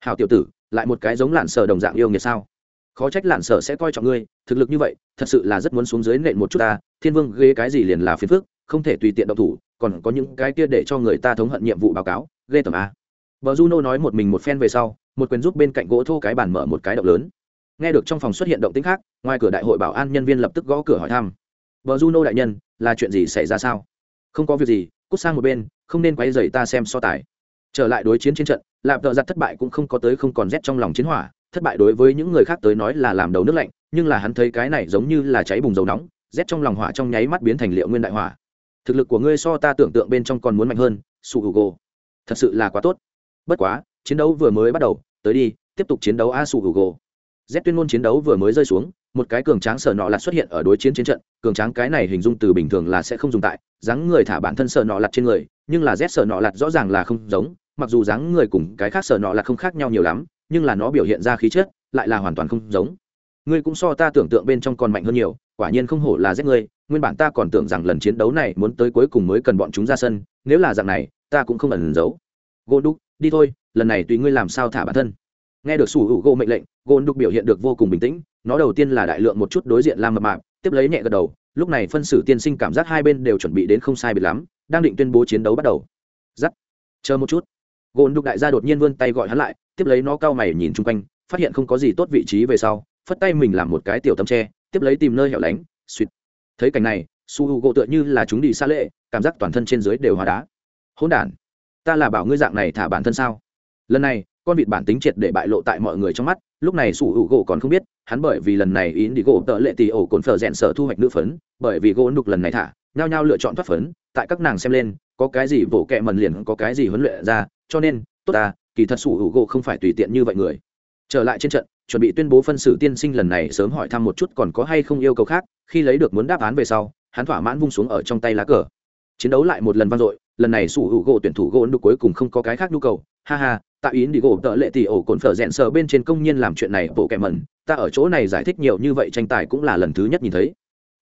hào tiểu tử, lại một cái giống lạn sở đồng dạng yêu nghiệt sao? Khó trách lạn sở sẽ coi trọng ngươi, thực lực như vậy, thật sự là rất muốn xuống dưới nện một chút ta, thiên vương ghê cái gì liền là phiền phức, không thể tùy tiện động thủ, còn có những cái kia để cho người ta thống hận nhiệm vụ báo cáo, ghê tởm a. Vợ juno nói một mình một phen về sau, một quyền giúp bên cạnh gỗ thô cái bàn mở một cái động lớn. Nghe được trong phòng xuất hiện động tĩnh khác, ngoài cửa đại hội bảo an nhân viên lập tức gõ cửa hỏi thăm. Vợ juno đại nhân, là chuyện gì xảy ra sao? Không có việc gì, cút sang một bên, không nên quay dày ta xem so tài. Trở lại đối chiến trên trận lạp tợ giặt thất bại cũng không có tới không còn rét trong lòng chiến hỏa, thất bại đối với những người khác tới nói là làm đầu nước lạnh, nhưng là hắn thấy cái này giống như là cháy bùng dầu nóng, rét trong lòng hỏa trong nháy mắt biến thành liệu nguyên đại hỏa. Thực lực của ngươi so ta tưởng tượng bên trong còn muốn mạnh hơn su hugo. Thật sự là quá tốt. Bất quá, chiến đấu vừa mới bắt đầu, tới đi, tiếp tục chiến đấu a su hugo. Z tuyên ngôn chiến đấu vừa mới rơi xuống, một cái cường tráng sợ nọ lặt xuất hiện ở đối chiến chiến trận, cường tráng cái này hình dung từ bình thường là sẽ không dùng tại, dáng người thả bản thân sợ nọ lặt trên người, nhưng là z sợ nọ lặt rõ ràng là không giống mặc dù dáng người cùng cái khác sở nọ là không khác nhau nhiều lắm, nhưng là nó biểu hiện ra khí chất lại là hoàn toàn không giống. Ngươi cũng so ta tưởng tượng bên trong còn mạnh hơn nhiều, quả nhiên không hổ là giết ngươi, nguyên bản ta còn tưởng rằng lần chiến đấu này muốn tới cuối cùng mới cần bọn chúng ra sân, nếu là dạng này, ta cũng không ẩn giấu. Gô đúc đi thôi, lần này tùy ngươi làm sao thả bản thân. Nghe được sủ hữu gỗ mệnh lệnh Gô đúc biểu hiện được vô cùng bình tĩnh, nó đầu tiên là đại lượng một chút đối diện làm mập mạp, tiếp lấy nhẹ gật đầu, lúc này phân xử tiên sinh cảm giác hai bên đều chuẩn bị đến không sai biệt lắm, đang định tuyên bố chiến đấu bắt đầu. Giắt, chờ một chút gồn đục đại gia đột nhiên vươn tay gọi hắn lại, tiếp lấy nó cao mày nhìn chung quanh, phát hiện không có gì tốt vị trí về sau, phất tay mình làm một cái tiểu tấm tre, tiếp lấy tìm nơi hẻo lánh, suýt. Thấy cảnh này, su h u gỗ tựa như là chúng đi xa lệ, cảm giác toàn thân trên dưới đều hóa đá. Hôn đản, ta là bảo ngươi dạng này thả bản thân sao? Lần này, con vịt bản tính triệt để bại lộ tại mọi người trong mắt, lúc này su h u gỗ còn không biết, hắn bởi vì lần này ý đi gỗ tợ lệ tì ổ cồn phở rẽn sở thu hoạch nữ phấn, bởi vì gỗ nục lần này thả, nhao nhao lựa chọn thoát phấn, tại các nàng xem lên, có cái gì vỗ kẹ mần liền có cái gì huấn luyện ra cho nên, tốt ta, kỳ thật sủ hữu gỗ không phải tùy tiện như vậy người. Trở lại trên trận, chuẩn bị tuyên bố phân xử tiên sinh lần này sớm hỏi thăm một chút còn có hay không yêu cầu khác, khi lấy được muốn đáp án về sau, hắn thỏa mãn vung xuống ở trong tay lá cờ. Chiến đấu lại một lần vang dội, lần này sủ hữu gỗ tuyển thủ gỗ đục cuối cùng không có cái khác nhu cầu. Ha ha tạo ý đi gỗ tợ lệ tỷ ổ cồn phở rẽn sờ bên trên công nhân làm chuyện này, bộ kẻ mẩn, ta ở chỗ này giải thích nhiều như vậy tranh tài cũng là lần thứ nhất nhìn thấy.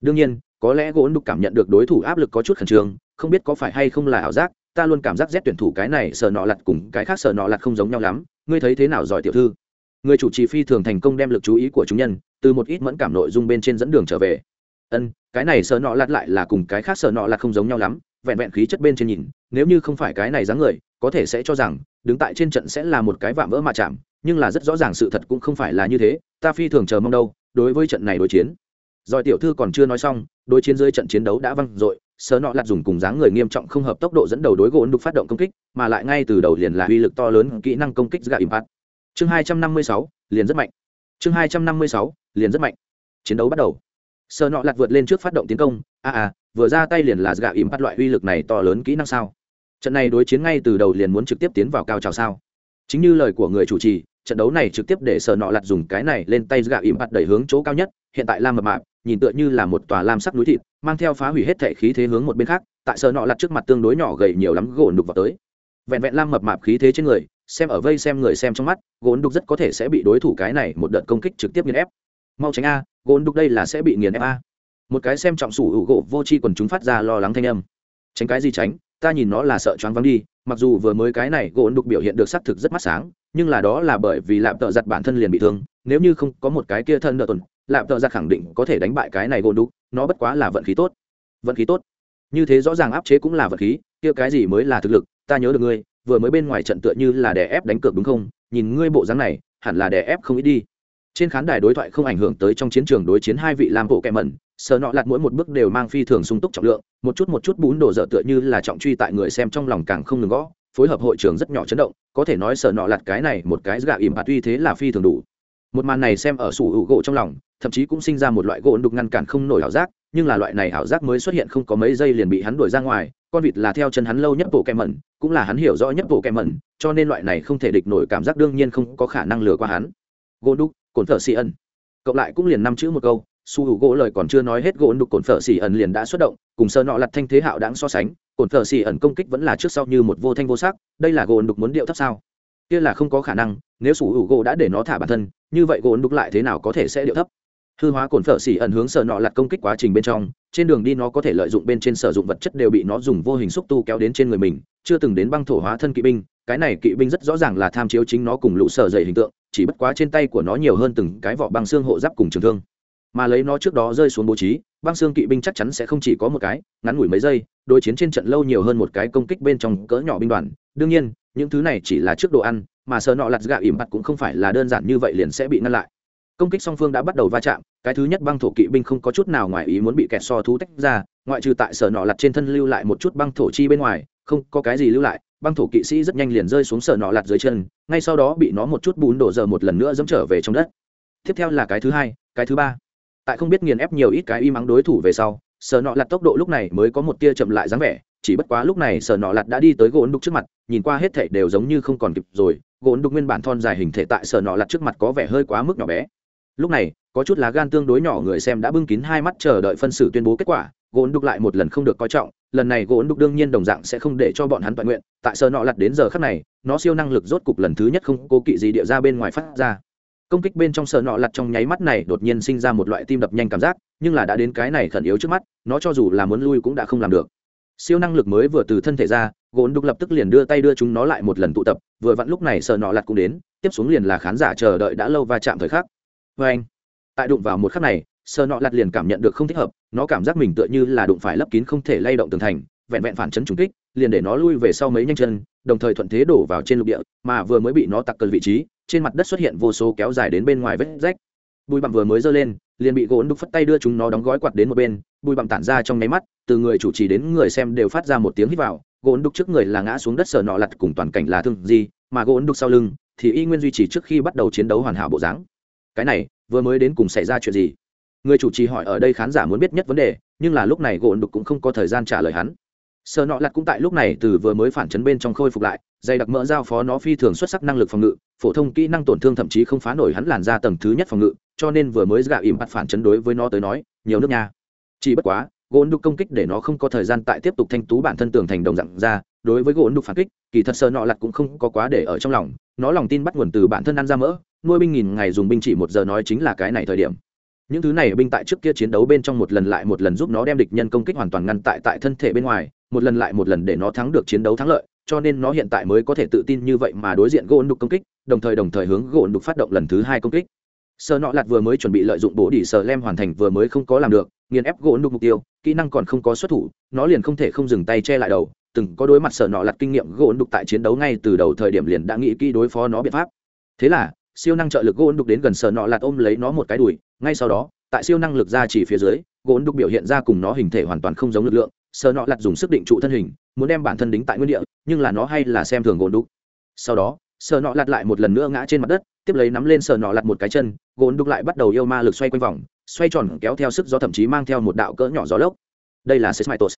Đương nhiên, có lẽ gỗ đục cảm nhận được đối thủ áp lực có chút khẩn trương, không biết có phải hay không là ảo giác ta luôn cảm giác rét tuyển thủ cái này sợ nọ lặt cùng cái khác sợ nọ lặt không giống nhau lắm. Ngươi thấy thế nào giỏi tiểu thư? Người chủ trì phi thường thành công đem lực chú ý của chúng nhân từ một ít mẫn cảm nội dung bên trên dẫn đường trở về. Ân, cái này sợ nọ lặt lại là cùng cái khác sợ nọ lặt không giống nhau lắm. Vẹn vẹn khí chất bên trên nhìn, nếu như không phải cái này dáng người, có thể sẽ cho rằng đứng tại trên trận sẽ là một cái vạm vỡ mà chạm, nhưng là rất rõ ràng sự thật cũng không phải là như thế. Ta phi thường chờ mong đâu, đối với trận này đối chiến. Rồi tiểu thư còn chưa nói xong, đối chiến dưới trận chiến đấu đã văng rồi sờ nọ lặt dùng cùng dáng người nghiêm trọng không hợp tốc độ dẫn đầu đối gỗ đục phát động công kích, mà lại ngay từ đầu liền là uy lực to lớn, kỹ năng công kích gạ impact. Chương hai trăm năm mươi sáu, liền rất mạnh. Chương hai trăm năm mươi sáu, liền rất mạnh. Chiến đấu bắt đầu. Sờ nọ lặt vượt lên trước phát động tiến công. A a vừa ra tay liền là gạ impact loại uy lực này to lớn kỹ năng sao? Trận này đối chiến ngay từ đầu liền muốn trực tiếp tiến vào cao trào sao? Chính như lời của người chủ trì, trận đấu này trực tiếp để sờ nọ lặt dùng cái này lên tay gạ impact đẩy hướng chỗ cao nhất, hiện tại la mập mạp nhìn tựa như là một tòa lam sắc núi thịt, mang theo phá hủy hết thể khí thế hướng một bên khác, tại sợ nọ lặt trước mặt tương đối nhỏ gầy nhiều lắm gỗ đục vào tới. Vẹn vẹn lam mập mạp khí thế trên người, xem ở vây xem người xem trong mắt, gỗ đục rất có thể sẽ bị đối thủ cái này một đợt công kích trực tiếp nghiền ép. Mau tránh a, gỗ đục đây là sẽ bị nghiền ép a. Một cái xem trọng sủ hữu gỗ vô chi quần chúng phát ra lo lắng thanh âm. Tránh cái gì tránh, ta nhìn nó là sợ choáng vắng đi, mặc dù vừa mới cái này gỗ đục biểu hiện được xác thực rất mắt sáng, nhưng là đó là bởi vì lạm tợ giặt bản thân liền bị thương, nếu như không có một cái kia thân nợ tuần lạm tợ ra khẳng định có thể đánh bại cái này gôn đúc, nó bất quá là vận khí tốt. Vận khí tốt? Như thế rõ ràng áp chế cũng là vận khí, kia cái gì mới là thực lực, ta nhớ được ngươi, vừa mới bên ngoài trận tựa như là đè ép đánh cược đúng không? Nhìn ngươi bộ dáng này, hẳn là đè ép không ít đi. Trên khán đài đối thoại không ảnh hưởng tới trong chiến trường đối chiến hai vị làm bộ kẹ mẩn, sờ nọ lặt mỗi một bước đều mang phi thường sung túc trọng lượng, một chút một chút bún đổ dở tựa như là trọng truy tại người xem trong lòng càng không ngừng gõ, phối hợp hội trường rất nhỏ chấn động, có thể nói sờ nọ lặt cái này một cái gạ ỉm hạt uy thế là phi thường đủ. Một màn này xem ở sủ hữu gỗ trong lòng thậm chí cũng sinh ra một loại gỗ đục ngăn cản không nổi ảo giác, nhưng là loại này ảo giác mới xuất hiện không có mấy giây liền bị hắn đuổi ra ngoài, con vịt là theo chân hắn lâu nhất bộ kẹ mẩn, cũng là hắn hiểu rõ nhất bộ kẹ mẩn, cho nên loại này không thể địch nổi cảm giác đương nhiên không có khả năng lừa qua hắn. Gỗ đục cồn thợ xì ân cộng lại cũng liền năm chữ một câu, su hữu gỗ lời còn chưa nói hết gỗ đục cồn thở xì ẩn liền đã xuất động, cùng sơ nọ lặt thanh thế hạo đáng so sánh cồn thở xì ẩn công kích vẫn là trước sau như một vô thanh vô sắc, đây là gỗ đục muốn điệu thấp sao? Kia là không có khả năng, nếu su hữu gỗ đã để nó thả bản thân, như vậy gỗ đục lại thế nào có thể sẽ điệu thấp? Hư hóa cồn phở xỉ ẩn hướng sở nọ lặt công kích quá trình bên trong, trên đường đi nó có thể lợi dụng bên trên sử dụng vật chất đều bị nó dùng vô hình xúc tu kéo đến trên người mình, chưa từng đến băng thổ hóa thân kỵ binh, cái này kỵ binh rất rõ ràng là tham chiếu chính nó cùng lũ sở dày hình tượng, chỉ bất quá trên tay của nó nhiều hơn từng cái vỏ băng xương hộ giáp cùng trường thương. Mà lấy nó trước đó rơi xuống bố trí, băng xương kỵ binh chắc chắn sẽ không chỉ có một cái, ngắn ngủi mấy giây, đối chiến trên trận lâu nhiều hơn một cái công kích bên trong cỡ nhỏ binh đoàn. Đương nhiên, những thứ này chỉ là trước đồ ăn, mà sợ nọ lặt gạ ỉm mặt cũng không phải là đơn giản như vậy liền sẽ bị ngăn lại công kích song phương đã bắt đầu va chạm, cái thứ nhất băng thổ kỵ binh không có chút nào ngoài ý muốn bị kẹt so thú tách ra, ngoại trừ tại sở nọ lặt trên thân lưu lại một chút băng thổ chi bên ngoài, không có cái gì lưu lại, băng thổ kỵ sĩ rất nhanh liền rơi xuống sở nọ lặt dưới chân, ngay sau đó bị nó một chút bùn đổ dở một lần nữa dẫm trở về trong đất. Tiếp theo là cái thứ hai, cái thứ ba. Tại không biết nghiền ép nhiều ít cái y mắng đối thủ về sau, sở nọ lặt tốc độ lúc này mới có một tia chậm lại dáng vẻ, chỉ bất quá lúc này sở nọ lặt đã đi tới gỗ đục trước mặt, nhìn qua hết thể đều giống như không còn kịp rồi, gỗ đục nguyên bản thon dài hình thể tại sở nọ lặt trước mặt có vẻ hơi quá mức nhỏ bé lúc này, có chút lá gan tương đối nhỏ người xem đã bưng kín hai mắt chờ đợi phân xử tuyên bố kết quả, gỗ đục lại một lần không được coi trọng, lần này gỗ đục đương nhiên đồng dạng sẽ không để cho bọn hắn toàn nguyện, tại sở nọ lặt đến giờ khắc này, nó siêu năng lực rốt cục lần thứ nhất không cố kỵ gì địa ra bên ngoài phát ra. Công kích bên trong sở nọ lặt trong nháy mắt này đột nhiên sinh ra một loại tim đập nhanh cảm giác, nhưng là đã đến cái này khẩn yếu trước mắt, nó cho dù là muốn lui cũng đã không làm được. Siêu năng lực mới vừa từ thân thể ra, gỗ đục lập tức liền đưa tay đưa chúng nó lại một lần tụ tập, vừa vặn lúc này sở nọ lặt cũng đến, tiếp xuống liền là khán giả chờ đợi đã lâu và chạm thời khắc vê anh. Tại đụng vào một khắc này, sơ nọ lặt liền cảm nhận được không thích hợp, nó cảm giác mình tựa như là đụng phải lấp kín không thể lay động tường thành, vẹn vẹn phản chấn trùng kích, liền để nó lui về sau mấy nhanh chân, đồng thời thuận thế đổ vào trên lục địa, mà vừa mới bị nó tặc cờ vị trí, trên mặt đất xuất hiện vô số kéo dài đến bên ngoài vết rách. Bùi bặm vừa mới giơ lên, liền bị gỗ đục phất tay đưa chúng nó đóng gói quạt đến một bên bùi bặm tản ra trong nháy mắt, từ người chủ trì đến người xem đều phát ra một tiếng hít vào, gỗ đục trước người là ngã xuống đất sờ nọ lặt cùng toàn cảnh là thương gì mà gỗ đục sau lưng thì y nguyên duy trì trước khi bắt đầu chiến đấu hoàn hảo bộ dáng cái này, vừa mới đến cùng xảy ra chuyện gì? Người chủ trì hỏi ở đây khán giả muốn biết nhất vấn đề, nhưng là lúc này gỗ đục cũng không có thời gian trả lời hắn. Sợ nọ lặt cũng tại lúc này từ vừa mới phản chấn bên trong khôi phục lại, dày đặc mỡ giao phó nó phi thường xuất sắc năng lực phòng ngự, phổ thông kỹ năng tổn thương thậm chí không phá nổi hắn làn ra tầng thứ nhất phòng ngự, cho nên vừa mới gạ ìm bắt phản chấn đối với nó tới nói, nhiều nước nha. Chỉ bất quá gỗ đục công kích để nó không có thời gian tại tiếp tục thanh tú bản thân tường thành đồng dạng ra, đối với gỗ đục phản kích, kỳ thật sợ nọ lặt cũng không có quá để ở trong lòng, nó lòng tin bắt nguồn từ bản thân ăn ra mỡ nuôi binh nghìn ngày dùng binh chỉ một giờ nói chính là cái này thời điểm. Những thứ này binh tại trước kia chiến đấu bên trong một lần lại một lần giúp nó đem địch nhân công kích hoàn toàn ngăn tại tại thân thể bên ngoài, một lần lại một lần để nó thắng được chiến đấu thắng lợi, cho nên nó hiện tại mới có thể tự tin như vậy mà đối diện gỗ đục công kích, đồng thời đồng thời hướng gỗ đục phát động lần thứ hai công kích. Sợ nọ lạt vừa mới chuẩn bị lợi dụng bố đỉ sợ lem hoàn thành vừa mới không có làm được, nghiền ép gỗ đục mục tiêu, kỹ năng còn không có xuất thủ, nó liền không thể không dừng tay che lại đầu. Từng có đối mặt sợ nọ lạt kinh nghiệm gỗ đục tại chiến đấu ngay từ đầu thời điểm liền đã nghĩ kỹ đối phó nó biện pháp. Thế là siêu năng trợ lực gỗ đục đến gần sờ nọ lạt ôm lấy nó một cái đùi ngay sau đó tại siêu năng lực ra chỉ phía dưới gỗ đục biểu hiện ra cùng nó hình thể hoàn toàn không giống lực lượng sờ nọ lạt dùng sức định trụ thân hình muốn đem bản thân đính tại nguyên địa nhưng là nó hay là xem thường gỗ đục. Sau đó sờ nọ lạt lại một lần nữa ngã trên mặt đất tiếp lấy nắm lên sờ nọ lạt một cái chân gỗ đục lại bắt đầu yêu ma lực xoay quanh vòng xoay tròn kéo theo sức gió thậm chí mang theo một đạo cỡ nhỏ gió lốc. Đây là sesmitos.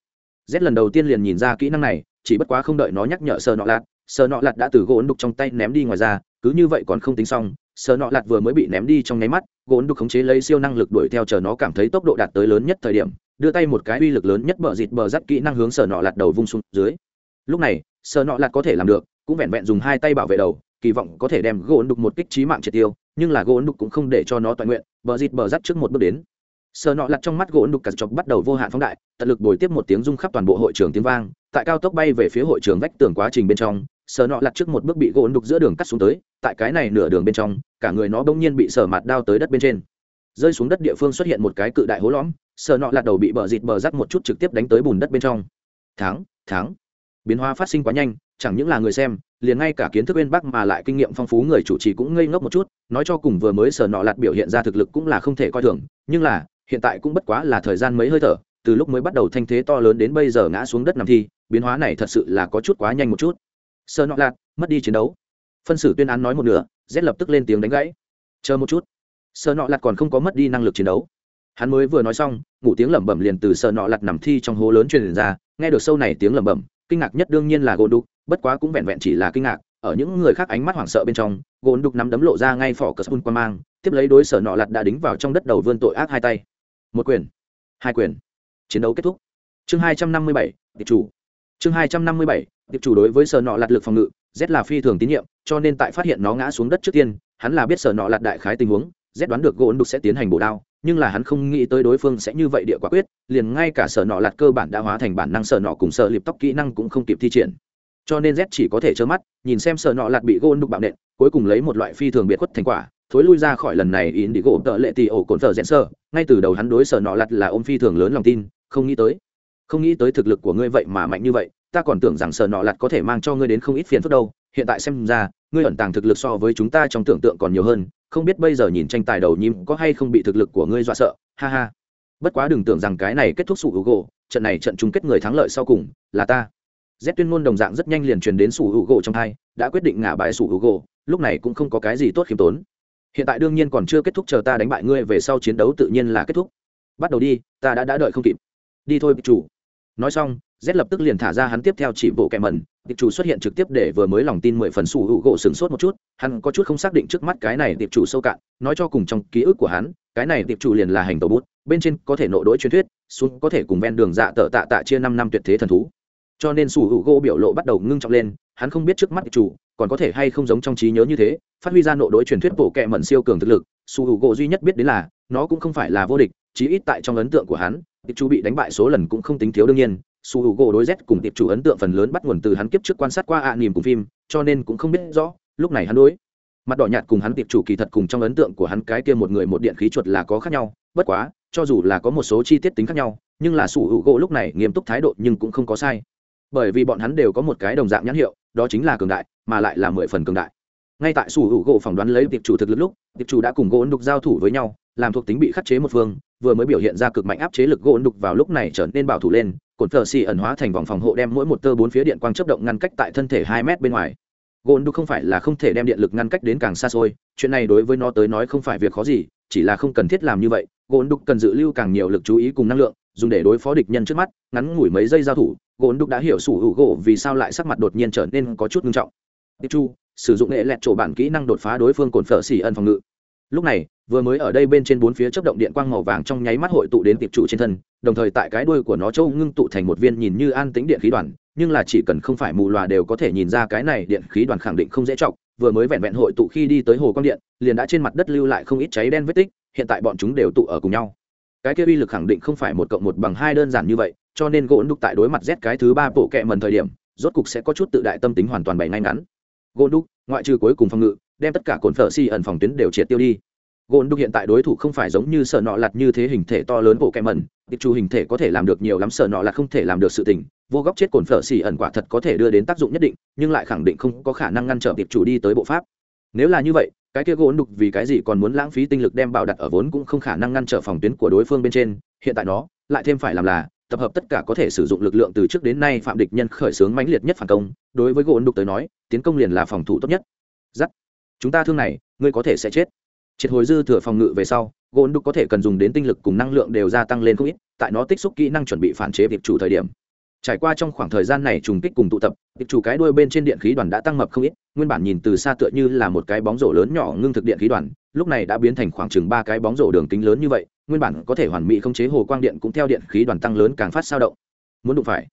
Z lần đầu tiên liền nhìn ra kỹ năng này chỉ bất quá không đợi nó nhắc nhở sờ nọ lạt, sờ nọ lạt đã từ gỗ đục trong tay ném đi ngoài ra cứ như vậy còn không tính xong sờ nọ lạt vừa mới bị ném đi trong nháy mắt, gốn đục khống chế lấy siêu năng lực đuổi theo chờ nó cảm thấy tốc độ đạt tới lớn nhất thời điểm, đưa tay một cái uy lực lớn nhất bờ dịt bờ dắt kỹ năng hướng sờ nọ lạt đầu vung xuống dưới. Lúc này sờ nọ lạt có thể làm được, cũng vẹn vẹn dùng hai tay bảo vệ đầu, kỳ vọng có thể đem gốn đục một kích trí mạng triệt tiêu, nhưng là gốn đục cũng không để cho nó toàn nguyện bờ dịt bờ dắt trước một bước đến. Sờ nọ lặt trong mắt gỗ đục cặt chọc bắt đầu vô hạn phóng đại, tận lực bồi tiếp một tiếng rung khắp toàn bộ hội trường tiếng vang, tại cao tốc bay về phía hội trường vách tường quá trình bên trong sờ nọ lặt trước một bước bị gỗ đục giữa đường cắt xuống tới, tại cái này nửa đường bên trong, cả người nó bỗng nhiên bị sờ mặt đao tới đất bên trên. Rơi xuống đất địa phương xuất hiện một cái cự đại hố lõm, sờ nọ lặt đầu bị bờ dịt bờ rắc một chút trực tiếp đánh tới bùn đất bên trong. Tháng tháng biến hóa phát sinh quá nhanh, chẳng những là người xem, liền ngay cả kiến thức bên bắc mà lại kinh nghiệm phong phú người chủ trì cũng ngây ngốc một chút, nói cho cùng vừa mới sờ nọ lặt biểu hiện ra thực lực cũng là không thể coi thường, nhưng là, hiện tại cũng bất quá là thời gian mấy hơi thở, từ lúc mới bắt đầu thanh thế to lớn đến bây giờ ngã xuống đất nằm thi, biến hóa này thật sự là có chút quá nhanh một chút. Sợ nọ lạt, mất đi chiến đấu. Phân xử tuyên án nói một nửa, z lập tức lên tiếng đánh gãy. Chờ một chút. Sợ nọ lạt còn không có mất đi năng lực chiến đấu. Hắn mới vừa nói xong, ngủ tiếng lẩm bẩm liền từ sợ nọ lặt nằm thi trong hố lớn truyền ra, nghe được sâu này tiếng lẩm bẩm, kinh ngạc nhất đương nhiên là gỗ đục, bất quá cũng vẹn vẹn chỉ là kinh ngạc, ở những người khác ánh mắt hoảng sợ bên trong gỗ đục nắm đấm lộ ra ngay phỏ cờ spun qua mang, tiếp lấy đối sở nọ lặt đã đính vào trong đất đầu vươn tội ác hai tay. Một quyền. Hai quyền. Chiến đấu kết thúc. Chương hai trăm năm mươi bảy chủ. Chương hai trăm năm mươi bảy tiệp chủ đối với sở nọ lạt lực phòng ngự, z là phi thường tín nhiệm, cho nên tại phát hiện nó ngã xuống đất trước tiên, hắn là biết sở nọ lạt đại khái tình huống, z đoán được gỗ đục sẽ tiến hành bổ đao, nhưng là hắn không nghĩ tới đối phương sẽ như vậy địa quả quyết, liền ngay cả sở nọ lạt cơ bản đã hóa thành bản năng sở nọ cùng sở liệp tóc kỹ năng cũng không kịp thi triển. Cho nên z chỉ có thể trơ mắt, nhìn xem sở nọ lạt bị gỗ đục bạo nện, cuối cùng lấy một loại phi thường biệt khuất thành quả, thối lui ra khỏi lần này in đi gỗ tợ lệ tì ổ cồn thờ rẽn sơ, ngay từ đầu hắn đối sở nọ lặt là ôm phi thường lớn lòng tin, không nghĩ tới, không nghĩ tới thực lực của ngươi vậy mà mạnh như vậy ta còn tưởng rằng sở nọ lặt có thể mang cho ngươi đến không ít phiền phức đâu, hiện tại xem ra, ngươi ẩn tàng thực lực so với chúng ta trong tưởng tượng còn nhiều hơn, không biết bây giờ nhìn tranh tài đầu nhím có hay không bị thực lực của ngươi dọa sợ, ha ha. Bất quá đừng tưởng rằng cái này kết thúc sủ hữu gỗ trận này trận chung kết người thắng lợi sau cùng là ta. Z tuyên ngôn đồng dạng rất nhanh liền truyền đến sủ hữu gỗ trong hai, đã quyết định ngả bại sủ hữu gỗ lúc này cũng không có cái gì tốt khiêm tốn. Hiện tại đương nhiên còn chưa kết thúc chờ ta đánh bại ngươi về sau chiến đấu tự nhiên là kết thúc. Bắt đầu đi, ta đã đã đợi không kịp. Đi thôi, chủ nói xong, z lập tức liền thả ra hắn tiếp theo chỉ bộ kẹ mẩn. Tiệp chủ xuất hiện trực tiếp để vừa mới lòng tin mười phần sủ hữu gỗ sửng sốt một chút. Hắn có chút không xác định trước mắt cái này tiệp chủ sâu cạn. Nói cho cùng trong ký ức của hắn, cái này tiệp chủ liền là hành tàu bút. Bên trên có thể nộ đối truyền thuyết, xuống có thể cùng ven đường dạ tờ tạ tạ chia năm năm tuyệt thế thần thú. Cho nên sủ hữu gỗ biểu lộ bắt đầu ngưng trọng lên, hắn không biết trước mắt tiệp chủ còn có thể hay không giống trong trí nhớ như thế, phát huy ra nộ đối truyền thuyết bộ kẹ mẩn siêu cường thực lực. Sủ hữu gỗ duy nhất biết đến là, nó cũng không phải là vô địch, chí ít tại trong ấn tượng của hắn tiệp chủ bị đánh bại số lần cũng không tính thiếu đương nhiên, su hữu gỗ đối z cùng tiệp chủ ấn tượng phần lớn bắt nguồn từ hắn kiếp trước quan sát qua ạ à nỉm cùng phim, cho nên cũng không biết rõ, lúc này hắn đối mặt đỏ nhạt cùng hắn tiệp chủ kỳ thật cùng trong ấn tượng của hắn cái kia một người một điện khí chuột là có khác nhau, bất quá, cho dù là có một số chi tiết tính khác nhau, nhưng là su hữu gỗ lúc này nghiêm túc thái độ nhưng cũng không có sai. Bởi vì bọn hắn đều có một cái đồng dạng nhãn hiệu, đó chính là cường đại, mà lại là mười phần cường đại. Ngay tại su hữu gỗ phỏng đoán lấy tiệp chủ thực lực lúc tiệp chủ đã cùng gỗ đục giao thủ với nhau làm thuộc tính bị khắc chế một phương, vừa mới biểu hiện ra cực mạnh áp chế lực gỗ đục vào lúc này trở nên bảo thủ lên, cồn thờ xì ẩn hóa thành vòng phòng hộ đem mỗi một tơ bốn phía điện quang chấp động ngăn cách tại thân thể hai mét bên ngoài. Gôn đục không phải là không thể đem điện lực ngăn cách đến càng xa xôi, chuyện này đối với nó tới nói không phải việc khó gì, chỉ là không cần thiết làm như vậy, gôn đục cần dự lưu càng nhiều lực chú ý cùng năng lượng, dùng để đối phó địch nhân trước mắt, ngắn ngủi mấy giây giao thủ, gôn đục đã hiểu sủ hữu gỗ vì sao lại sắc mặt đột nhiên trở nên có chút nghiêm trọng. Tiếp chu, sử dụng nghệ lẹt chỗ bản kỹ năng đột phá đối phương cồn phở xỉ ẩn phòng ngự. Lúc này vừa mới ở đây bên trên bốn phía chớp động điện quang màu vàng trong nháy mắt hội tụ đến tiệp chủ trên thân, đồng thời tại cái đuôi của nó châu ngưng tụ thành một viên nhìn như an tính điện khí đoàn, nhưng là chỉ cần không phải mù loà đều có thể nhìn ra cái này điện khí đoàn khẳng định không dễ chọc. Vừa mới vẹn vẹn hội tụ khi đi tới hồ quang điện, liền đã trên mặt đất lưu lại không ít cháy đen vết tích, hiện tại bọn chúng đều tụ ở cùng nhau. Cái kia uy lực khẳng định không phải một cộng một bằng hai đơn giản như vậy, cho nên gỗ đục tại đối mặt z cái thứ ba bộ kẹ mần thời điểm, rốt cục sẽ có chút tự đại tâm tính hoàn toàn bày ngay ngắn. Gỗ đục ngoại trừ cuối cùng phòng ngự, đem tất cả cồn phở si ẩn phòng tuyến đều triệt tiêu đi gỗ đục hiện tại đối thủ không phải giống như sợ nọ lặt như thế hình thể to lớn bộ kẹ mẩn tiệp chủ hình thể có thể làm được nhiều lắm sợ nọ là không thể làm được sự tình. Vô góc chết cồn phở xì ẩn quả thật có thể đưa đến tác dụng nhất định, nhưng lại khẳng định không có khả năng ngăn trở tiệp chủ đi tới bộ pháp. Nếu là như vậy, cái kia gỗ đục vì cái gì còn muốn lãng phí tinh lực đem bảo đặt ở vốn cũng không khả năng ngăn trở phòng tuyến của đối phương bên trên, hiện tại nó lại thêm phải làm là tập hợp tất cả có thể sử dụng lực lượng từ trước đến nay phạm địch nhân khởi xướng mãnh liệt nhất phản công. Đối với gỗ đục tới nói, tiến công liền là phòng thủ tốt nhất. Giắt. Chúng ta thương này, ngươi có thể sẽ chết triệt hồi dư thừa phòng ngự về sau gôn đục có thể cần dùng đến tinh lực cùng năng lượng đều gia tăng lên không ít, tại nó tích xúc kỹ năng chuẩn bị phản chế việc chủ thời điểm. Trải qua trong khoảng thời gian này trùng kích cùng tụ tập, việc chủ cái đuôi bên trên điện khí đoàn đã tăng mập không ít, nguyên bản nhìn từ xa tựa như là một cái bóng rổ lớn nhỏ ngưng thực điện khí đoàn, lúc này đã biến thành khoảng chừng ba cái bóng rổ đường kính lớn như vậy, nguyên bản có thể hoàn mỹ không chế hồ quang điện cũng theo điện khí đoàn tăng lớn càng phát sao động. Muốn đụng phải.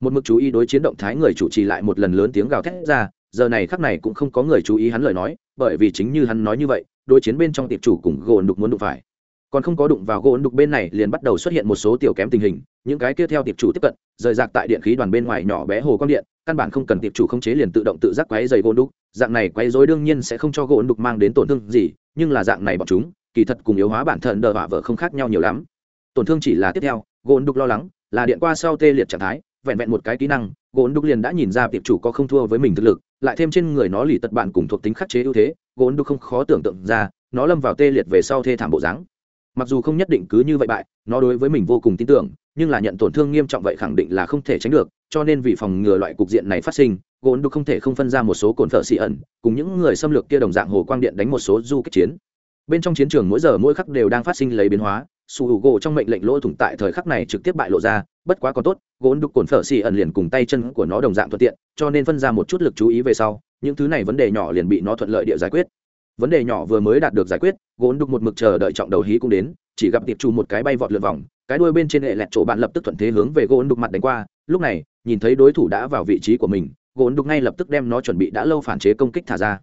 Một mực chú ý đối chiến động thái người chủ trì lại một lần lớn tiếng gào thét ra, giờ này khắc này cũng không có người chú ý hắn lời nói, bởi vì chính như hắn nói như vậy đối chiến bên trong tiệp chủ cùng gỗ đục muốn đụng phải. Còn không có đụng vào gỗ đục bên này liền bắt đầu xuất hiện một số tiểu kém tình hình, những cái kia theo tiệp chủ tiếp cận, rời rạc tại điện khí đoàn bên ngoài nhỏ bé hồ quang điện, căn bản không cần tiệp chủ khống chế liền tự động tự giác quấy dày gỗ đục dạng này quấy dối đương nhiên sẽ không cho gỗ đục mang đến tổn thương gì, nhưng là dạng này bọn chúng, kỳ thật cùng yếu hóa bản thân đờ vả vợ không khác nhau nhiều lắm. Tổn thương chỉ là tiếp theo, gỗ đục lo lắng, là điện qua sau tê liệt trạng thái, vẹn vẹn một cái kỹ năng, gỗ đục liền đã nhìn ra tiệp chủ có không thua với mình thực lực, lại thêm trên người nó lì tật bạn cùng thuộc tính khắc chế ưu thế gỗ đục không khó tưởng tượng ra, nó lâm vào tê liệt về sau thê thảm bộ dáng. Mặc dù không nhất định cứ như vậy bại, nó đối với mình vô cùng tin tưởng, nhưng là nhận tổn thương nghiêm trọng vậy khẳng định là không thể tránh được, cho nên vì phòng ngừa loại cục diện này phát sinh gỗ đục không thể không phân ra một số cồn thợ xị ẩn, cùng những người xâm lược kia đồng dạng hồ quang điện đánh một số du kích chiến. Bên trong chiến trường mỗi giờ mỗi khắc đều đang phát sinh lấy biến hóa, su hữu gỗ trong mệnh lệnh lỗ thủng tại thời khắc này trực tiếp bại lộ ra, bất quá còn tốt gỗ đục cồn phở xì ẩn liền cùng tay chân của nó đồng dạng thuận tiện, cho nên phân ra một chút lực chú ý về sau những thứ này vấn đề nhỏ liền bị nó thuận lợi địa giải quyết. Vấn đề nhỏ vừa mới đạt được giải quyết, gốn đục một mực chờ đợi trọng đầu hí cũng đến, chỉ gặp tiệp chu một cái bay vọt lượn vòng, cái đuôi bên trên hệ lẹt chỗ bạn lập tức thuận thế hướng về gốn đục mặt đánh qua, lúc này, nhìn thấy đối thủ đã vào vị trí của mình, gốn đục ngay lập tức đem nó chuẩn bị đã lâu phản chế công kích thả ra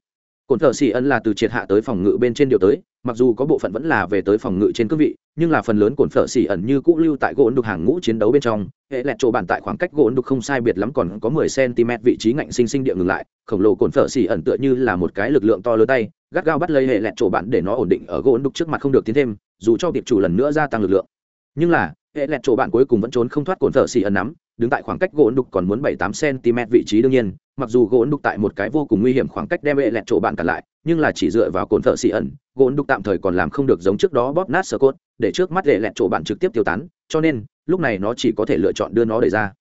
cồn thợ xì ân là từ triệt hạ tới phòng ngự bên trên điều tới, mặc dù có bộ phận vẫn là về tới phòng ngự trên cương vị, nhưng là phần lớn cồn phở xỉ ẩn như cũ lưu tại gỗ ấn đục hàng ngũ chiến đấu bên trong, hệ lẹt chỗ bạn tại khoảng cách gỗ ấn đục không sai biệt lắm còn có mười cm vị trí ngạnh sinh sinh địa ngừng lại, khổng lồ cồn phở xỉ ẩn tựa như là một cái lực lượng to lớn tay, gắt gao bắt lấy hệ lẹt chỗ bạn để nó ổn định ở gỗ ấn đục trước mặt không được tiến thêm, dù cho việc chủ lần nữa gia tăng lực lượng. Nhưng là, hệ lẹt chỗ bạn cuối cùng vẫn trốn không thoát cồn phở xỉ ẩn nắm đứng tại khoảng cách gỗ đục còn muốn bảy tám cm vị trí đương nhiên, mặc dù gỗ đục tại một cái vô cùng nguy hiểm khoảng cách đem hệ lẹt chỗ bạn cả lại, nhưng là chỉ dựa vào cồn thợ xỉ ẩn, gỗ đục tạm thời còn làm không được giống trước đó bóp nát sơ cốt, để trước mắt hệ lẹt chỗ bạn trực tiếp tiêu tán, cho nên, lúc này nó chỉ có thể lựa chọn đưa nó đẩy ra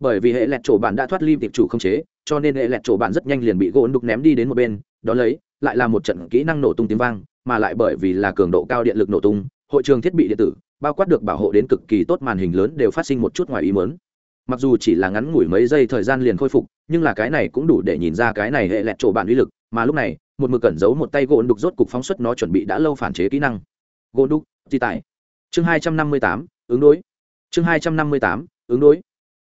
bởi vì hệ lẹt chỗ bạn đã thoát ly tiệp chủ không chế, cho nên hệ lẹt chỗ bạn rất nhanh liền bị gỗ đục ném đi đến một bên, đó lấy, lại là một trận kỹ năng nổ tung tiếng vang, mà lại bởi vì là cường độ cao điện lực nổ tung, hội trường thiết bị điện tử, bao quát được bảo hộ đến cực kỳ tốt màn hình lớn đều phát sinh một chút ngoài ý muốn mặc dù chỉ là ngắn ngủi mấy giây thời gian liền khôi phục, nhưng là cái này cũng đủ để nhìn ra cái này hệ lẹt chỗ bạn uy lực, mà lúc này, một mực cẩn giấu một tay gỗ đục rốt cục phóng xuất nó chuẩn bị đã lâu phản chế kỹ năng. Gỗ đục, di tải. Chương hai trăm năm mươi tám, ứng đối. Chương hai trăm năm mươi tám, ứng đối.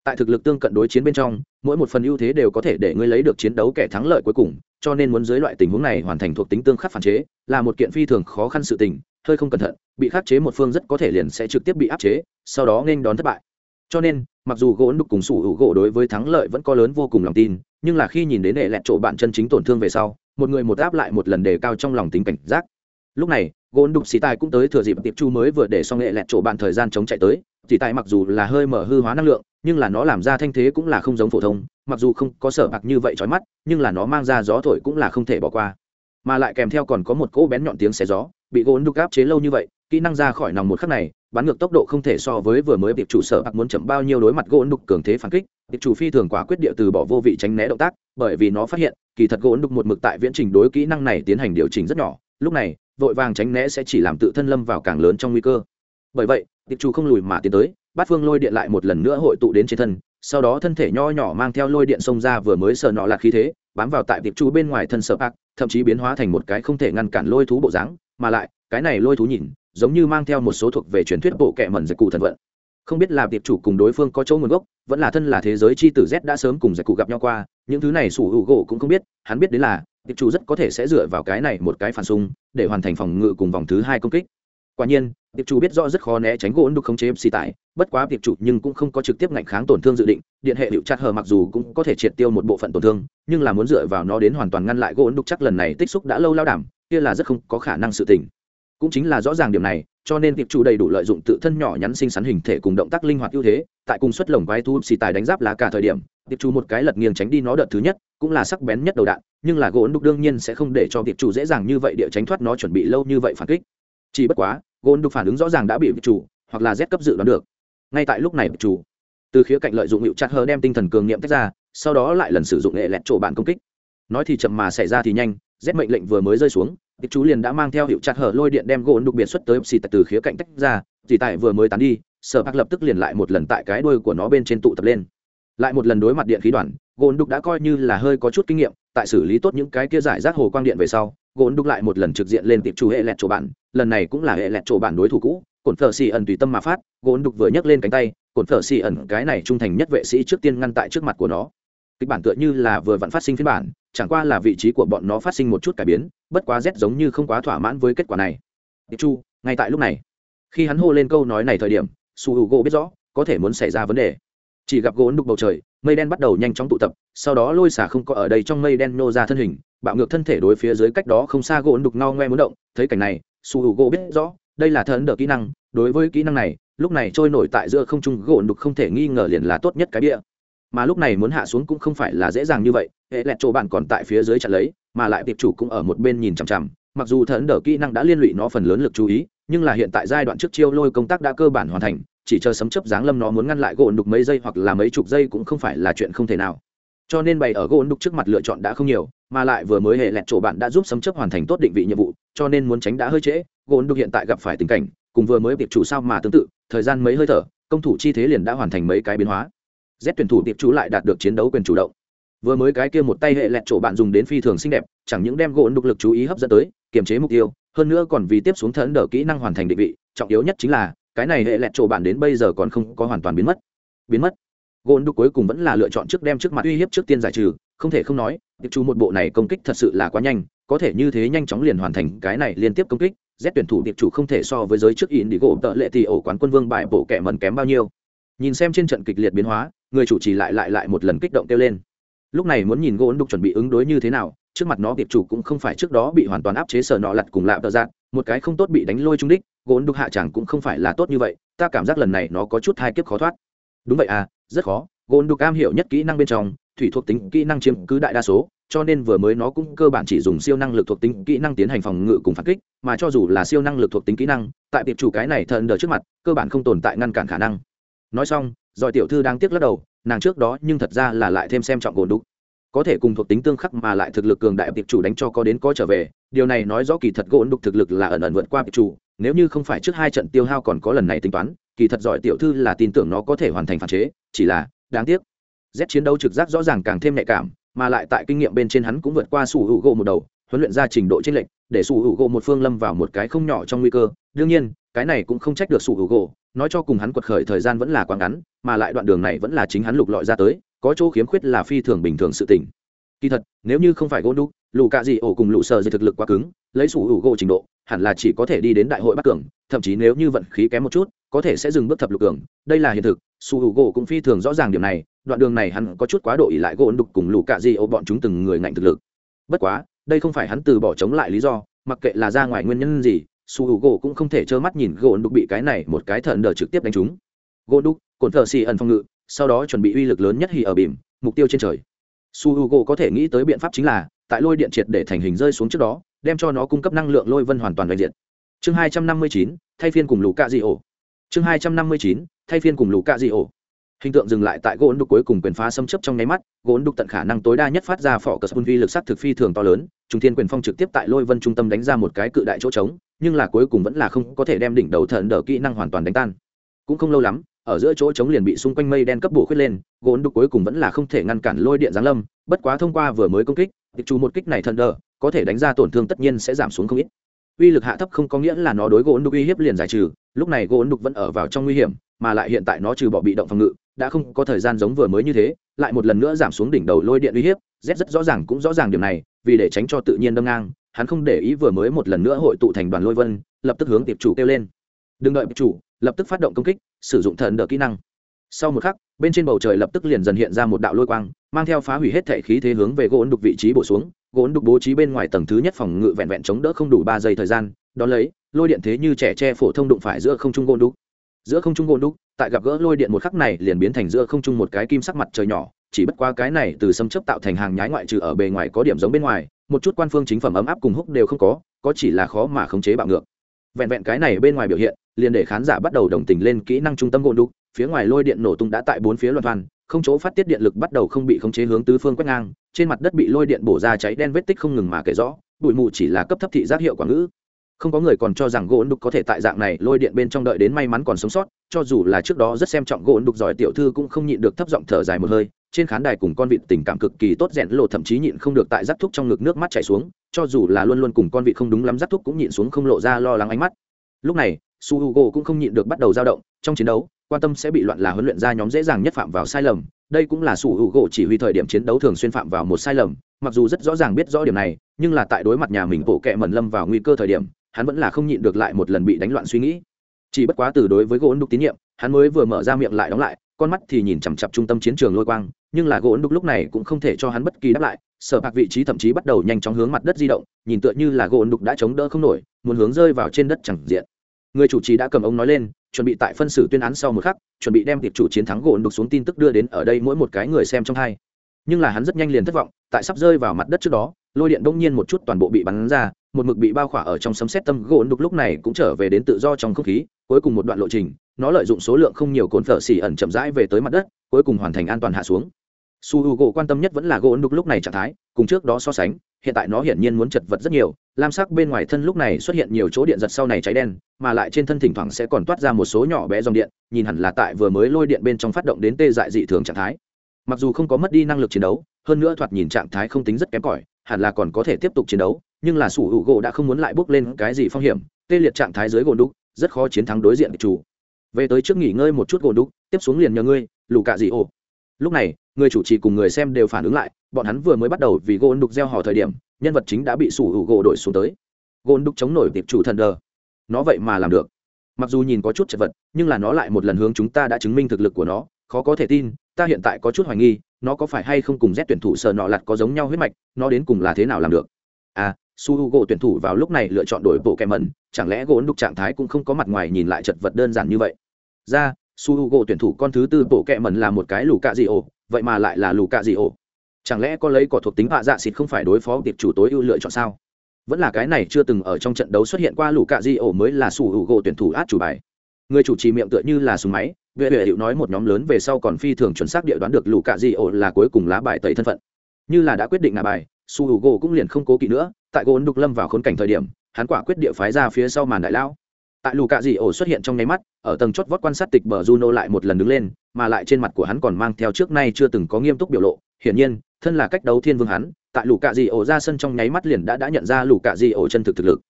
Tại thực lực tương cận đối chiến bên trong, mỗi một phần ưu thế đều có thể để ngươi lấy được chiến đấu kẻ thắng lợi cuối cùng, cho nên muốn dưới loại tình huống này hoàn thành thuộc tính tương khắc phản chế, là một kiện phi thường khó khăn sự tình, hơi không cẩn thận, bị khắc chế một phương rất có thể liền sẽ trực tiếp bị áp chế, sau đó nên đón thất bại. Cho nên mặc dù gỗ đục cùng sủ hữu gỗ đối với thắng lợi vẫn có lớn vô cùng lòng tin, nhưng là khi nhìn đến hệ lẹt chỗ bạn chân chính tổn thương về sau, một người một áp lại một lần đề cao trong lòng tính cảnh giác. Lúc này, gỗ đục xì tài cũng tới thừa dịp tiệp chu mới vừa để xong hệ lẹt chỗ bạn thời gian chống chạy tới. Chỉ tài mặc dù là hơi mở hư hóa năng lượng, nhưng là nó làm ra thanh thế cũng là không giống phổ thông, mặc dù không có sở bạc như vậy trói mắt, nhưng là nó mang ra gió thổi cũng là không thể bỏ qua. Mà lại kèm theo còn có một cỗ bén nhọn tiếng xé gió, bị gỗ đục áp chế lâu như vậy, kỹ năng ra khỏi nòng một khắc này bắn ngược tốc độ không thể so với vừa mới tiệp chủ sở bạc muốn chậm bao nhiêu đối mặt gỗ đục cường thế phản kích tiệp chủ phi thường quả quyết địa từ bỏ vô vị tránh né động tác, bởi vì nó phát hiện, kỳ thật gỗ đục một mực tại viễn trình đối kỹ năng này tiến hành điều chỉnh rất nhỏ, lúc này, vội vàng tránh né sẽ chỉ làm tự thân lâm vào càng lớn trong nguy cơ. Bởi vậy tiệp chủ không lùi mà tiến tới, bát phương lôi điện lại một lần nữa hội tụ đến trên thân, sau đó thân thể nho nhỏ mang theo lôi điện xông ra vừa mới sờ nọ là khí thế, bám vào tại tiệp chủ bên ngoài thân sở bạc, thậm chí biến hóa thành một cái không thể ngăn cản lôi thú bộ dáng, mà lại, cái này lôi thú nhìn giống như mang theo một số thuộc về truyền thuyết bộ kệ mẩn dịch cụ thần vận. Không biết là tiệp chủ cùng đối phương có chỗ nguồn gốc, vẫn là thân là thế giới c h i tử z đã sớm cùng giặc cụ gặp nhau qua, những thứ này sủ hữu gỗ cũng không biết, hắn biết đến là tiệp chủ rất có thể sẽ dựa vào cái này một cái phản xung để hoàn thành phòng ngự cùng vòng thứ hai công kích. Quả nhiên, tiệp chủ biết rõ rất khó né tránh gỗ ấn đục khống chế mc tại, bất quá tiệp chủ nhưng cũng không có trực tiếp ngạnh kháng tổn thương dự định, điện hệ hiệu chặt hờ mặc dù cũng có thể triệt tiêu một bộ phận tổn thương, nhưng là muốn dựa vào nó đến hoàn toàn ngăn lại gỗ ấn đục chắc lần này tích xúc đã lâu lao đảm, kia là rất không có khả năng sự tình cũng chính là rõ ràng điểm này, cho nên tiệp chủ đầy đủ lợi dụng tự thân nhỏ nhắn sinh sắn hình thể cùng động tác linh hoạt ưu thế, tại cùng xuất lồng quái thu xì tài đánh giáp là cả thời điểm, tiệp chủ một cái lật nghiêng tránh đi nó đợt thứ nhất, cũng là sắc bén nhất đầu đạn, nhưng là gỗ đục đương nhiên sẽ không để cho tiệp chủ dễ dàng như vậy địa tránh thoát nó chuẩn bị lâu như vậy phản kích. Chỉ bất quá, gỗ đục phản ứng rõ ràng đã bị tiệp chủ hoặc là z cấp dự đoán được. Ngay tại lúc này, tiệp chủ từ khía cạnh lợi dụng hiệu chặt hờ đem tinh thần cường niệm tách ra, sau đó lại lần sử dụng nghệ lẹt chỗ bạn công kích. Nói thì chậm mà xảy ra thì nhanh, z mệnh lệnh vừa mới rơi xuống tiệp chú liền đã mang theo hiệu chặt hở lôi điện đem gỗ đục biệt xuất tới xì từ khía cạnh tách ra chỉ tại vừa mới tán đi, sở bạc lập tức liền lại một lần tại cái đuôi của nó bên trên tụ tập lên. Lại một lần đối mặt điện khí đoàn, gỗ đục đã coi như là hơi có chút kinh nghiệm, tại xử lý tốt những cái kia giải rác hồ quang điện về sau, gỗ đục lại một lần trực diện lên tiệp chú hệ lẹt chỗ bản, lần này cũng là hệ lẹt chỗ bản đối thủ cũ, cổn phở xì ẩn tùy tâm mà phát, gỗ đục vừa nhấc lên cánh tay, cổn phở xì ẩn cái này trung thành nhất vệ sĩ trước tiên ngăn tại trước mặt của nó. Kịch bản tựa như là vừa vặn phát sinh phiên bản chẳng qua là vị trí của bọn nó phát sinh một chút cải biến, bất quá z giống như không quá thỏa mãn với kết quả này. Chu, ngay tại lúc này. Khi hắn hô lên câu nói này thời điểm, su h u gỗ biết rõ, có thể muốn xảy ra vấn đề. Chỉ gặp gỗ đục bầu trời, mây đen bắt đầu nhanh chóng tụ tập, sau đó lôi xả không có ở đây trong mây đen nô ra thân hình, bạo ngược thân thể đối phía dưới cách đó không xa gỗ đục no ngoe muốn động. Thấy cảnh này, su h u gỗ biết rõ, đây là thần đỡ kỹ năng. Đối với kỹ năng này, lúc này trôi nổi tại giữa không trung gỗ đục không thể nghi ngờ liền là tốt nhất cái địa mà lúc này muốn hạ xuống cũng không phải là dễ dàng như vậy, hệ lẹt chỗ bạn còn tại phía dưới chặt lấy, mà lại tiệp chủ cũng ở một bên nhìn chằm chằm, mặc dù thần đỡ kỹ năng đã liên lụy nó phần lớn lực chú ý, nhưng là hiện tại giai đoạn trước chiêu lôi công tác đã cơ bản hoàn thành, chỉ chờ sấm chấp giáng lâm nó muốn ngăn lại gỗ đục mấy giây hoặc là mấy chục giây cũng không phải là chuyện không thể nào. Cho nên bày ở gỗ đục trước mặt lựa chọn đã không nhiều, mà lại vừa mới hệ lẹt chỗ bạn đã giúp sấm chấp hoàn thành tốt định vị nhiệm vụ, cho nên muốn tránh đã hơi trễ, gỗ đục hiện tại gặp phải tình cảnh, cùng vừa mới tiệp chủ sao mà tương tự, thời gian mấy hơi thở, công thủ chi thế liền đã hoàn thành mấy cái biến hóa z tuyển thủ tiệp chủ lại đạt được chiến đấu quyền chủ động. Vừa mới cái kia một tay hệ lẹt chỗ bạn dùng đến phi thường xinh đẹp, chẳng những đem gỗ đục lực chú ý hấp dẫn tới, kiềm chế mục tiêu, hơn nữa còn vì tiếp xuống thấn đỡ kỹ năng hoàn thành định vị, trọng yếu nhất chính là, cái này hệ lẹt chỗ bạn đến bây giờ còn không có hoàn toàn biến mất. Biến mất. Gỗ đục cuối cùng vẫn là lựa chọn trước đem trước mặt uy hiếp trước tiên giải trừ, không thể không nói, tiệp chủ một bộ này công kích thật sự là quá nhanh, có thể như thế nhanh chóng liền hoàn thành cái này liên tiếp công kích, z tuyển thủ tiệp chủ không thể so với giới trước in đi gỗ tợ lệ thì ổ quán quân vương bại bộ kẻ mần kém bao nhiêu. Nhìn xem trên trận kịch liệt biến hóa người chủ trì lại lại lại một lần kích động kêu lên. Lúc này muốn nhìn gỗ đục chuẩn bị ứng đối như thế nào, trước mặt nó tiệp chủ cũng không phải trước đó bị hoàn toàn áp chế sở nọ lặt cùng lạ tờ dạng một cái không tốt bị đánh lôi trung đích gỗ đục hạ chẳng cũng không phải là tốt như vậy, ta cảm giác lần này nó có chút hai kiếp khó thoát. Đúng vậy à rất khó gỗ đục am hiểu nhất kỹ năng bên trong, thủy thuộc tính kỹ năng chiếm cứ đại đa số, cho nên vừa mới nó cũng cơ bản chỉ dùng siêu năng lực thuộc tính kỹ năng tiến hành phòng ngự cùng phản kích, mà cho dù là siêu năng lực thuộc tính kỹ năng, tại tiệp chủ cái này thần đờ trước mặt, cơ bản không tồn tại ngăn cản khả năng. Nói xong giỏi tiểu thư đang tiếc lắc đầu, nàng trước đó nhưng thật ra là lại thêm xem trọng gồn đúc. Có thể cùng thuộc tính tương khắc mà lại thực lực cường đại tiệp chủ đánh cho có đến có trở về, điều này nói rõ kỳ thật gỗ đục thực lực là ẩn ẩn vượt qua tiệp chủ, nếu như không phải trước hai trận tiêu hao còn có lần này tính toán, kỳ thật giỏi tiểu thư là tin tưởng nó có thể hoàn thành phản chế, chỉ là, đáng tiếc. Z chiến đấu trực giác rõ ràng càng thêm nhạy cảm, mà lại tại kinh nghiệm bên trên hắn cũng vượt qua sủ hữu gỗ một đầu huấn luyện ra trình độ trên lệnh để sủ hữu gỗ một phương lâm vào một cái không nhỏ trong nguy cơ. Đương nhiên, cái này cũng không trách được sủ hữu gỗ, nói cho cùng hắn quật khởi thời gian vẫn là quá ngắn, mà lại đoạn đường này vẫn là chính hắn lục lọi ra tới, có chỗ khiếm khuyết là phi thường bình thường sự tình. Kỳ thật, nếu như không phải gỗ đúc lù cạ gì ổ cùng lụ sờ dị thực lực quá cứng, lấy sủ hữu gỗ trình độ, hẳn là chỉ có thể đi đến đại hội bắc cường, thậm chí nếu như vận khí kém một chút, có thể sẽ dừng bước thập lục cường. Đây là hiện thực, sủ hữu gỗ cũng phi thường rõ ràng điểm này, đoạn đường này hắn có chút quá độ ỉ lại gỗ đục cùng lù cạ gì ổ bọn chúng từng người ngạnh thực lực. Bất quá đây không phải hắn từ bỏ chống lại lý do, mặc kệ là ra ngoài nguyên nhân gì, su hữu gỗ cũng không thể trơ mắt nhìn gỗ đục bị cái này một cái thần đờ trực tiếp đánh trúng. Gỗ đục cồn thợ xì ẩn phòng ngự, sau đó chuẩn bị uy lực lớn nhất hì ở bìm, mục tiêu trên trời. Su hữu gỗ có thể nghĩ tới biện pháp chính là, tại lôi điện triệt để thành hình rơi xuống trước đó, đem cho nó cung cấp năng lượng lôi vân hoàn toàn đại diện. Chương hai trăm năm mươi chín, thay phiên cùng lù cạ di ổ chương hai trăm năm mươi chín, thay phiên cùng lù cạ di ổ hình tượng dừng lại tại gỗ đục cuối cùng quyền phá xâm chấp trong nháy mắt, gỗ đục tận khả năng tối đa nhất phát ra phỏ cờ vi lực sắc thực phi thường to lớn, trung thiên quyền phong trực tiếp tại lôi vân trung tâm đánh ra một cái cự đại chỗ trống, nhưng là cuối cùng vẫn là không có thể đem đỉnh đầu thận đỡ kỹ năng hoàn toàn đánh tan. Cũng không lâu lắm, ở giữa chỗ trống liền bị xung quanh mây đen cấp bổ khuyết lên, gỗ đục cuối cùng vẫn là không thể ngăn cản lôi điện giáng lâm, bất quá thông qua vừa mới công kích tịch trù một kích này thận đỡ, có thể đánh ra tổn thương tất nhiên sẽ giảm xuống không ít. Uy lực hạ thấp không có nghĩa là nó đối gỗ đục uy hiếp liền giải trừ, lúc này gỗ đục vẫn ở vào trong nguy hiểm, mà lại hiện tại nó trừ bỏ bị động phòng ngự đã không có thời gian giống vừa mới như thế, lại một lần nữa giảm xuống đỉnh đầu lôi điện uy hiếp, z rất rõ ràng cũng rõ ràng điểm này, vì để tránh cho tự nhiên đâm ngang, hắn không để ý vừa mới một lần nữa hội tụ thành đoàn lôi vân, lập tức hướng tiệp chủ kêu lên. Đừng đợi, tiệp chủ! lập tức phát động công kích, sử dụng thần đỡ kỹ năng. Sau một khắc, bên trên bầu trời lập tức liền dần hiện ra một đạo lôi quang, mang theo phá hủy hết thể khí thế hướng về gỗ đục vị trí bổ xuống. Gỗ đục bố trí bên ngoài tầng thứ nhất phòng ngự vẹn vẹn chống đỡ không đủ ba giây thời gian, đón lấy, lôi điện thế như trẻ tre phổ thông đụng phải giữa không trung gỗ đục giữa không trung gôn đúc, tại gặp gỡ lôi điện một khắc này liền biến thành giữa không trung một cái kim sắc mặt trời nhỏ, chỉ bất qua cái này từ xâm chấp tạo thành hàng nhái ngoại trừ ở bề ngoài có điểm giống bên ngoài, một chút quan phương chính phẩm ấm áp cùng húc đều không có có chỉ là khó mà khống chế bạo ngược. Vẹn vẹn cái này bên ngoài biểu hiện, liền để khán giả bắt đầu đồng tình lên kỹ năng trung tâm gôn đúc, phía ngoài lôi điện nổ tung đã tại bốn phía loạn văn không chỗ phát tiết điện lực bắt đầu không bị khống chế hướng tứ phương quét ngang, trên mặt đất bị lôi điện bổ ra cháy đen vết tích không ngừng mà kể rõ, bụi mù chỉ là cấp thấp thị giác hiệu quả ngữ không có người còn cho rằng gỗ đục có thể tại dạng này lôi điện bên trong đợi đến may mắn còn sống sót, cho dù là trước đó rất xem trọng gỗ đục giỏi tiểu thư cũng không nhịn được thấp giọng thở dài một hơi, trên khán đài cùng con vịt tình cảm cực kỳ tốt rẽn lộ thậm chí nhịn không được tại rắc thúc trong ngực nước mắt chảy xuống, cho dù là luôn luôn cùng con vịt không đúng lắm rắc thúc cũng nhịn xuống không lộ ra lo lắng ánh mắt. Lúc này, su hugo u cũng không nhịn được bắt đầu dao động, trong chiến đấu, quan tâm sẽ bị loạn là huấn luyện ra nhóm dễ dàng nhất phạm vào sai lầm, đây cũng là su hugo u chỉ huy thời điểm chiến đấu thường xuyên phạm vào một sai lầm, mặc dù rất rõ ràng biết rõ điểm này, nhưng là tại đối mặt nhà mình bộ kẹ mẩn lâm vào nguy cơ thời điểm hắn vẫn là không nhịn được lại một lần bị đánh loạn suy nghĩ. Chỉ bất quá từ đối với gỗ đục tín nhiệm, hắn mới vừa mở ra miệng lại đóng lại, con mắt thì nhìn chằm chặp trung tâm chiến trường lôi quang, nhưng là gỗ đục lúc này cũng không thể cho hắn bất kỳ đáp lại, sở bạc vị trí thậm chí bắt đầu nhanh chóng hướng mặt đất di động, nhìn tựa như là gỗ đục đã chống đỡ không nổi, muốn hướng rơi vào trên đất chẳng diện. Người chủ trì đã cầm ông nói lên, chuẩn bị tại phân xử tuyên án sau một khắc, chuẩn bị đem tiệp chủ chiến thắng gỗ đục xuống tin tức đưa đến ở đây mỗi một cái người xem trong hai. Nhưng là hắn rất nhanh liền thất vọng, tại sắp rơi vào mặt đất trước đó lôi điện đông nhiên một chút toàn bộ bị bắn ra, một mực bị bao khỏa ở trong sấm xét tâm gỗ đục lúc này cũng trở về đến tự do trong không khí, cuối cùng một đoạn lộ trình, nó lợi dụng số lượng không nhiều cồn phở xỉ ẩn chậm rãi về tới mặt đất, cuối cùng hoàn thành an toàn hạ xuống. Su h u gỗ quan tâm nhất vẫn là gỗ đục lúc này trạng thái, cùng trước đó so sánh, hiện tại nó hiển nhiên muốn chật vật rất nhiều, lam sắc bên ngoài thân lúc này xuất hiện nhiều chỗ điện giật sau này cháy đen, mà lại trên thân thỉnh thoảng sẽ còn toát ra một số nhỏ bé dòng điện, nhìn hẳn là tại vừa mới lôi điện bên trong phát động đến tê dại dị thường trạng thái. Mặc dù không có mất đi năng lực chiến đấu, hơn nữa thoạt nhìn trạng thái không tính rất kém cỏi hẳn là còn có thể tiếp tục chiến đấu, nhưng là sủ hữu gỗ đã không muốn lại bước lên cái gì phong hiểm, tê liệt trạng thái dưới gồn đúc, rất khó chiến thắng đối diện chủ. Về tới trước nghỉ ngơi một chút gồn đúc, tiếp xuống liền nhờ ngươi, lù cạ dị ồ lúc này, người chủ trì cùng người xem đều phản ứng lại, bọn hắn vừa mới bắt đầu vì gồn đục gieo hò thời điểm, nhân vật chính đã bị sủ hữu gỗ đổi xuống tới. Gồn đục chống nổi tiệp chủ thần đờ. Nó vậy mà làm được. Mặc dù nhìn có chút chật vật, nhưng là nó lại một lần hướng chúng ta đã chứng minh thực lực của nó, khó có thể tin, ta hiện tại có chút hoài nghi nó có phải hay không cùng Z tuyển thủ sờ nọ lặt có giống nhau huyết mạch, nó đến cùng là thế nào làm được? À su gỗ tuyển thủ vào lúc này lựa chọn đổi bộ kèm mẩn, chẳng lẽ gỗ đục trạng thái cũng không có mặt ngoài nhìn lại chật vật đơn giản như vậy? Ra, su gỗ tuyển thủ con thứ tư bộ kẹ mẩn là một cái lù cạ dị ổ, vậy mà lại là lù cạ dị ổ. Chẳng lẽ có lấy cỏ thuộc tính hạ dạ xịt không phải đối phó tiệp chủ tối ưu lựa chọn sao? Vẫn là cái này chưa từng ở trong trận đấu xuất hiện qua lù cạ dị ổ mới là su gỗ tuyển thủ át chủ bài. Người chủ trì miệng tựa như là súng máy vệ vệ hiệu nói một nhóm lớn về sau còn phi thường chuẩn xác địa đoán được lù cạ di ổ là cuối cùng lá bài tẩy thân phận. Như là đã quyết định ngả bài, su h u gỗ cũng liền không cố kỵ nữa, tại gỗ đục lâm vào khốn cảnh thời điểm, hắn quả quyết địa phái ra phía sau màn đại lão. Tại lù cạ dị ổ xuất hiện trong nháy mắt, ở tầng chót vót quan sát tịch bờ juno lại một lần đứng lên, mà lại trên mặt của hắn còn mang theo trước nay chưa từng có nghiêm túc biểu lộ. Hiển nhiên, thân là cách đấu thiên vương hắn, tại lù cạ dị ổ ra sân trong nháy mắt liền đã đã nhận ra lù cạ dị ổ chân thực thực lực.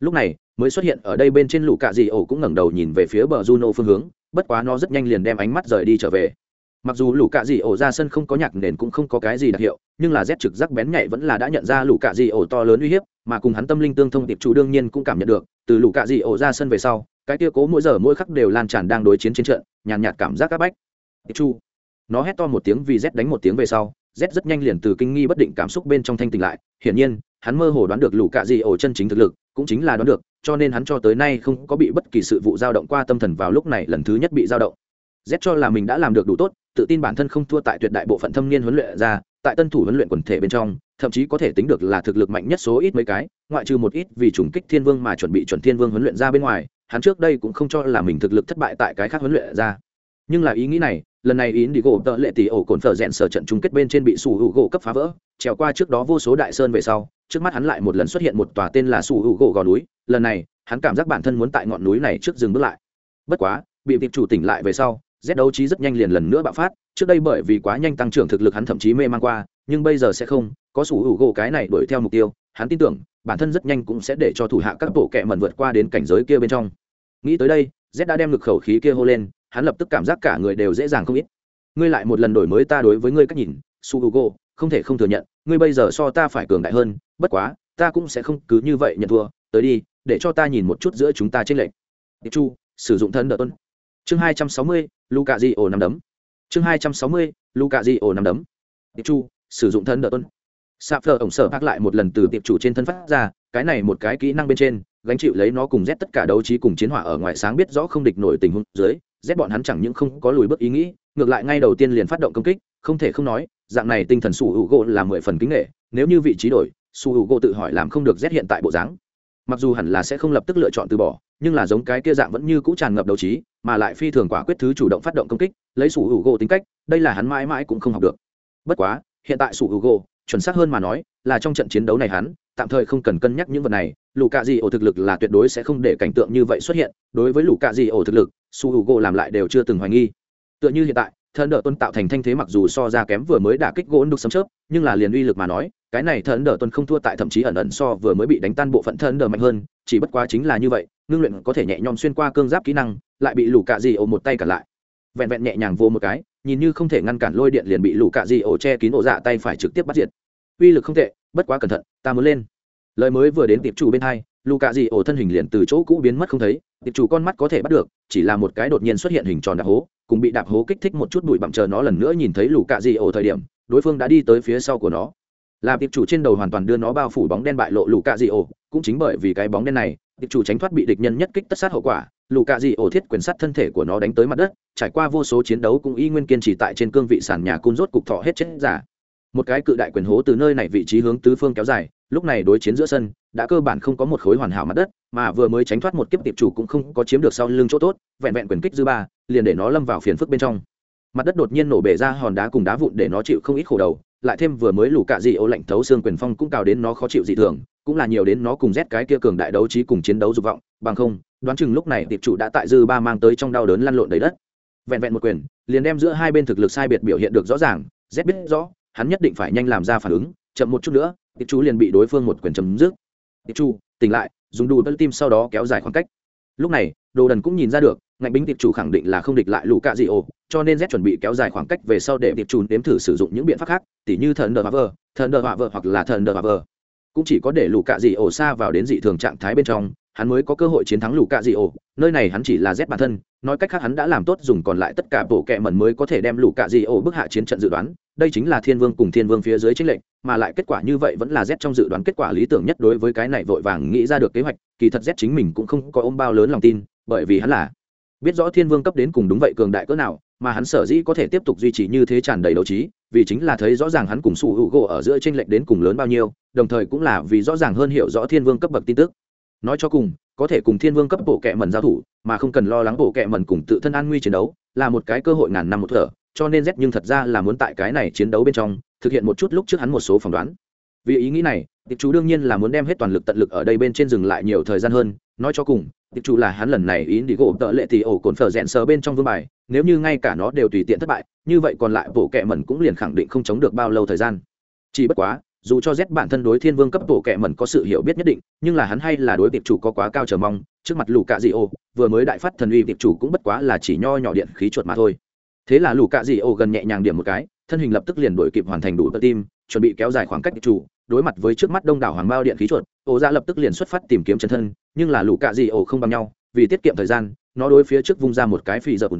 Lúc này, mới xuất hiện ở đây bên trên lù cạ dị ổ cũng ngẩng đầu nhìn về phía bờ juno phương hướng bất quá nó rất nhanh liền đem ánh mắt rời đi trở về. Mặc dù lũ cạ dị ổ ra sân không có nhạc nền cũng không có cái gì đặc hiệu nhưng là rét trực giác bén nhạy vẫn là đã nhận ra lũ cạ dị ổ to lớn uy hiếp mà cùng hắn tâm linh tương thông tiệp chủ đương nhiên cũng cảm nhận được từ lũ cạ dị ổ ra sân về sau cái tia cố mỗi giờ mỗi khắc đều lan tràn đang đối chiến trên trận nhàn nhạt, cảm giác các bách. Tiệp chu nó hét to một tiếng vì rét đánh một tiếng về sau rét rất nhanh liền từ kinh nghi bất định cảm xúc bên trong thanh tỉnh lại hiển nhiên hắn mơ hồ đoán được lũ cạ dị ổ chân chính thực lực, cũng chính là đoán được, cho nên hắn cho tới nay không có bị bất kỳ sự vụ dao động qua tâm thần vào lúc này lần thứ nhất bị dao động. Z cho là mình đã làm được đủ tốt, tự tin bản thân không thua tại tuyệt đại bộ phận thâm niên huấn luyện ra, tại tân thủ huấn luyện quần thể bên trong, thậm chí có thể tính được là thực lực mạnh nhất số ít mấy cái, ngoại trừ một ít vì trùng kích thiên vương mà chuẩn bị chuẩn thiên vương huấn luyện ra bên ngoài, hắn trước đây cũng không cho là mình thực lực thất bại tại cái khác huấn luyện ra. Nhưng là ý nghĩ này, lần này ý đi gỗ tợ lệ tỷ ổ cồn phở rẽn sở trận chung kết bên trên bị sủ hữu gỗ cấp phá vỡ, trèo qua trước đó vô số đại sơn về sau trước mắt hắn lại một lần xuất hiện một tòa tên là sủ hữu gỗ gò núi lần này hắn cảm giác bản thân muốn tại ngọn núi này trước dừng bước lại bất quá bị tiệp chủ tỉnh lại về sau rét đấu trí rất nhanh liền lần nữa bạo phát, trước đây bởi vì quá nhanh tăng trưởng thực lực hắn thậm chí mê man qua, nhưng bây giờ sẽ không, có sủ hữu gỗ cái này đuổi theo mục tiêu, hắn tin tưởng, bản thân rất nhanh cũng sẽ để cho thủ hạ các bộ kệ mẩn vượt qua đến cảnh giới kia bên trong. Nghĩ tới đây, z đã đem ngực khẩu khí kia hô lên hắn lập tức cảm giác cả người đều dễ dàng không ít ngươi lại một lần đổi mới ta đối với ngươi cách nhìn su h u g o không thể không thừa nhận ngươi bây giờ so ta phải cường đại hơn, bất quá, ta cũng sẽ không cứ như vậy nhận thua, tới đi, để cho ta nhìn một chút giữa chúng ta trên lệnh tiệp chu, sử dụng thân đợt tuân chương hai trăm sáu mươi luka di ổ nằm đấm. Chương hai trăm sáu mươi luka di ổ nằm đấm. Tiệp chu, sử dụng thân đợt tuân sạp phờ ổng sở bác lại một lần từ tiệp chủ trên thân phát ra, cái này một cái kỹ năng bên trên, gánh chịu lấy nó cùng rét tất cả đấu trí cùng chiến hỏa ở ngoài sáng biết rõ không địch nổi tình huống dưới rét bọn hắn chẳng những không có lùi bước ý nghĩ, ngược lại ngay đầu tiên liền phát động công kích, không thể không nói dạng này tinh thần su hữu gỗ là mười phần kính nghệ nếu như vị trí đổi su hữu gỗ tự hỏi làm không được rét hiện tại bộ dáng. Mặc dù hẳn là sẽ không lập tức lựa chọn từ bỏ, nhưng là giống cái kia dạng vẫn như cũ tràn ngập đầu trí, mà lại phi thường quả quyết thứ chủ động phát động công kích, lấy su hữu gỗ tính cách, đây là hắn mãi mãi cũng không học được. Bất quá, hiện tại su hữu gỗ chuẩn xác hơn mà nói, là trong trận chiến đấu này hắn, tạm thời không cần cân nhắc những vật này Lũ cạ dị ổ thực lực là tuyệt đối sẽ không để cảnh tượng như vậy xuất hiện. Đối với Lũ cạ dị ổ thực lực su hữu gỗ làm lại đều chưa từng hoài nghi. Tựa như hiện tại thần đỡ tuân tạo thành thanh thế mặc dù so ra kém vừa mới đả kích gỗ đục sấm chớp, nhưng là liền uy lực mà nói, cái này thần đỡ tuân không thua tại thậm chí ẩn ẩn so vừa mới bị đánh tan bộ phận thần đỡ mạnh hơn, chỉ bất quá chính là như vậy, ngưng luyện có thể nhẹ nhõm xuyên qua cương giáp kỹ năng, lại bị lù cạ dị ổ một tay cả lại. Vẹn vẹn nhẹ nhàng vô một cái, nhìn như không thể ngăn cản lôi điện liền bị lù cạ dị ổ che kín ổ dạ tay phải trực tiếp bắt diệt. Uy lực không tệ, bất quá cẩn thận, ta muốn lên. Lời mới vừa đến tiệp chủ bên hai lù cạ dị ổ thân hình liền từ chỗ cũ biến mất không thấy, tiệp chủ con mắt có thể bắt được, chỉ là một cái đột nhiên xuất hiện hình tròn đặc hố cùng bị đạp hố kích thích một chút bụi bặm chờ nó lần nữa nhìn thấy lũ cạ dị ổ thời điểm, đối phương đã đi tới phía sau của nó. Là tiệp chủ trên đầu hoàn toàn đưa nó bao phủ bóng đen bại lộ lũ cạ dị ổ, cũng chính bởi vì cái bóng đen này, tiệp chủ tránh thoát bị địch nhân nhất kích tất sát hậu quả lũ cạ dị ổ thiết quyền sát thân thể của nó đánh tới mặt đất, trải qua vô số chiến đấu cũng y nguyên kiên trì tại trên cương vị sàn nhà cung rốt cục thọ hết chết giả. Một cái cự đại quyền hố từ nơi này vị trí hướng tứ phương kéo dài lúc này đối chiến giữa sân, đã cơ bản không có một khối hoàn hảo mặt đất, mà vừa mới tránh thoát một kiếp tiệp chủ cũng không có chiếm được sau lưng chỗ tốt, vẹn vẹn quyền kích dư ba, liền để nó lâm vào phiền phức bên trong. Mặt đất đột nhiên nổ bể ra hòn đá cùng đá vụn để nó chịu không ít khổ đầu, lại thêm vừa mới lù cạ dị ô lạnh thấu xương quyền phong cũng cào đến nó khó chịu dị thường, cũng là nhiều đến nó cùng rét cái kia cường đại đấu trí cùng chiến đấu dục vọng, bằng không, đoán chừng lúc này tiệp chủ đã tại dư ba mang tới trong đau đớn lăn lộn đầy đất. Vẹn vẹn một quyền, liền đem giữa hai bên thực lực sai biệt biểu hiện được rõ ràng rét biết rõ, hắn nhất định phải nhanh làm ra phản ứng chậm một chút nữa tiệp chu liền bị đối phương một quyền chấm dứt. Tiệp chu tỉnh lại dùng đủ bất tim sau đó kéo dài khoảng cách. Lúc này đồ đần cũng nhìn ra được ngạnh binh tiệp chủ khẳng định là không địch lại lũ cạ dị Ổ, cho nên z chuẩn bị kéo dài khoảng cách về sau để tiệp chủ nếm thử sử dụng những biện pháp khác tỉ như thần đờ vờ thần đờ vờ hoặc là thần đờ vờ. Cũng chỉ có để lũ cạ dị Ổ xa vào đến dị thường trạng thái bên trong hắn mới có cơ hội chiến thắng lũ cạ dị Ổ. nơi này hắn chỉ là z bản thân nói cách khác hắn đã làm tốt dùng còn lại tất cả bộ kệ mẩn mới có thể đem lũ cạ dị Ổ bức hạ chiến trận dự đoán đây chính là thiên vương cùng thiên vương phía dưới chính lệnh, mà lại kết quả như vậy vẫn là z trong dự đoán kết quả lý tưởng nhất đối với cái này vội vàng nghĩ ra được kế hoạch, kỳ thật z chính mình cũng không có ôm bao lớn lòng tin, bởi vì hắn là biết rõ thiên vương cấp đến cùng đúng vậy cường đại cỡ nào, mà hắn sở dĩ có thể tiếp tục duy trì như thế tràn đầy đấu trí, vì chính là thấy rõ ràng hắn cùng sủ hữu gỗ ở giữa tranh lệch đến cùng lớn bao nhiêu, đồng thời cũng là vì rõ ràng hơn hiểu rõ thiên vương cấp bậc tin tức. Nói cho cùng, có thể cùng thiên vương cấp bộ kệ mẩn giao thủ, mà không cần lo lắng bộ kệ mẩn cùng tự thân an nguy chiến đấu, là một cái cơ hội ngàn năm một thở cho nên z nhưng thật ra là muốn tại cái này chiến đấu bên trong thực hiện một chút lúc trước hắn một số phỏng đoán. Vì ý nghĩ này tiệp chủ đương nhiên là muốn đem hết toàn lực tận lực ở đây bên trên dừng lại nhiều thời gian hơn. Nói cho cùng tiệp chủ là hắn lần này ý đi gỗ tợ lệ thì ổ cồn phở rẽn sờ bên trong vương bài nếu như ngay cả nó đều tùy tiện thất bại như vậy còn lại bộ kệ mẩn cũng liền khẳng định không chống được bao lâu thời gian. Chỉ bất quá dù cho Z bản thân đối Thiên Vương cấp bộ kệ mẩn có sự hiểu biết nhất định, nhưng là hắn hay là đối tiệp chủ có quá cao chờ mong, trước mặt lũ cạ dị ô, vừa mới đại phát thần uy tiệp chủ cũng bất quá là chỉ nho nhỏ điện khí chuột mà thôi. Thế là lũ cạ dị ô gần nhẹ nhàng điểm một cái, thân hình lập tức liền đổi kịp hoàn thành đủ tự tim, chuẩn bị kéo dài khoảng cách chủ, đối mặt với trước mắt đông đảo hoàng bao điện khí chuột, ổ ra lập tức liền xuất phát tìm kiếm chân thân, nhưng là lũ cạ dị ô không bằng nhau, vì tiết kiệm thời gian, nó đối phía trước vung ra một cái phì dập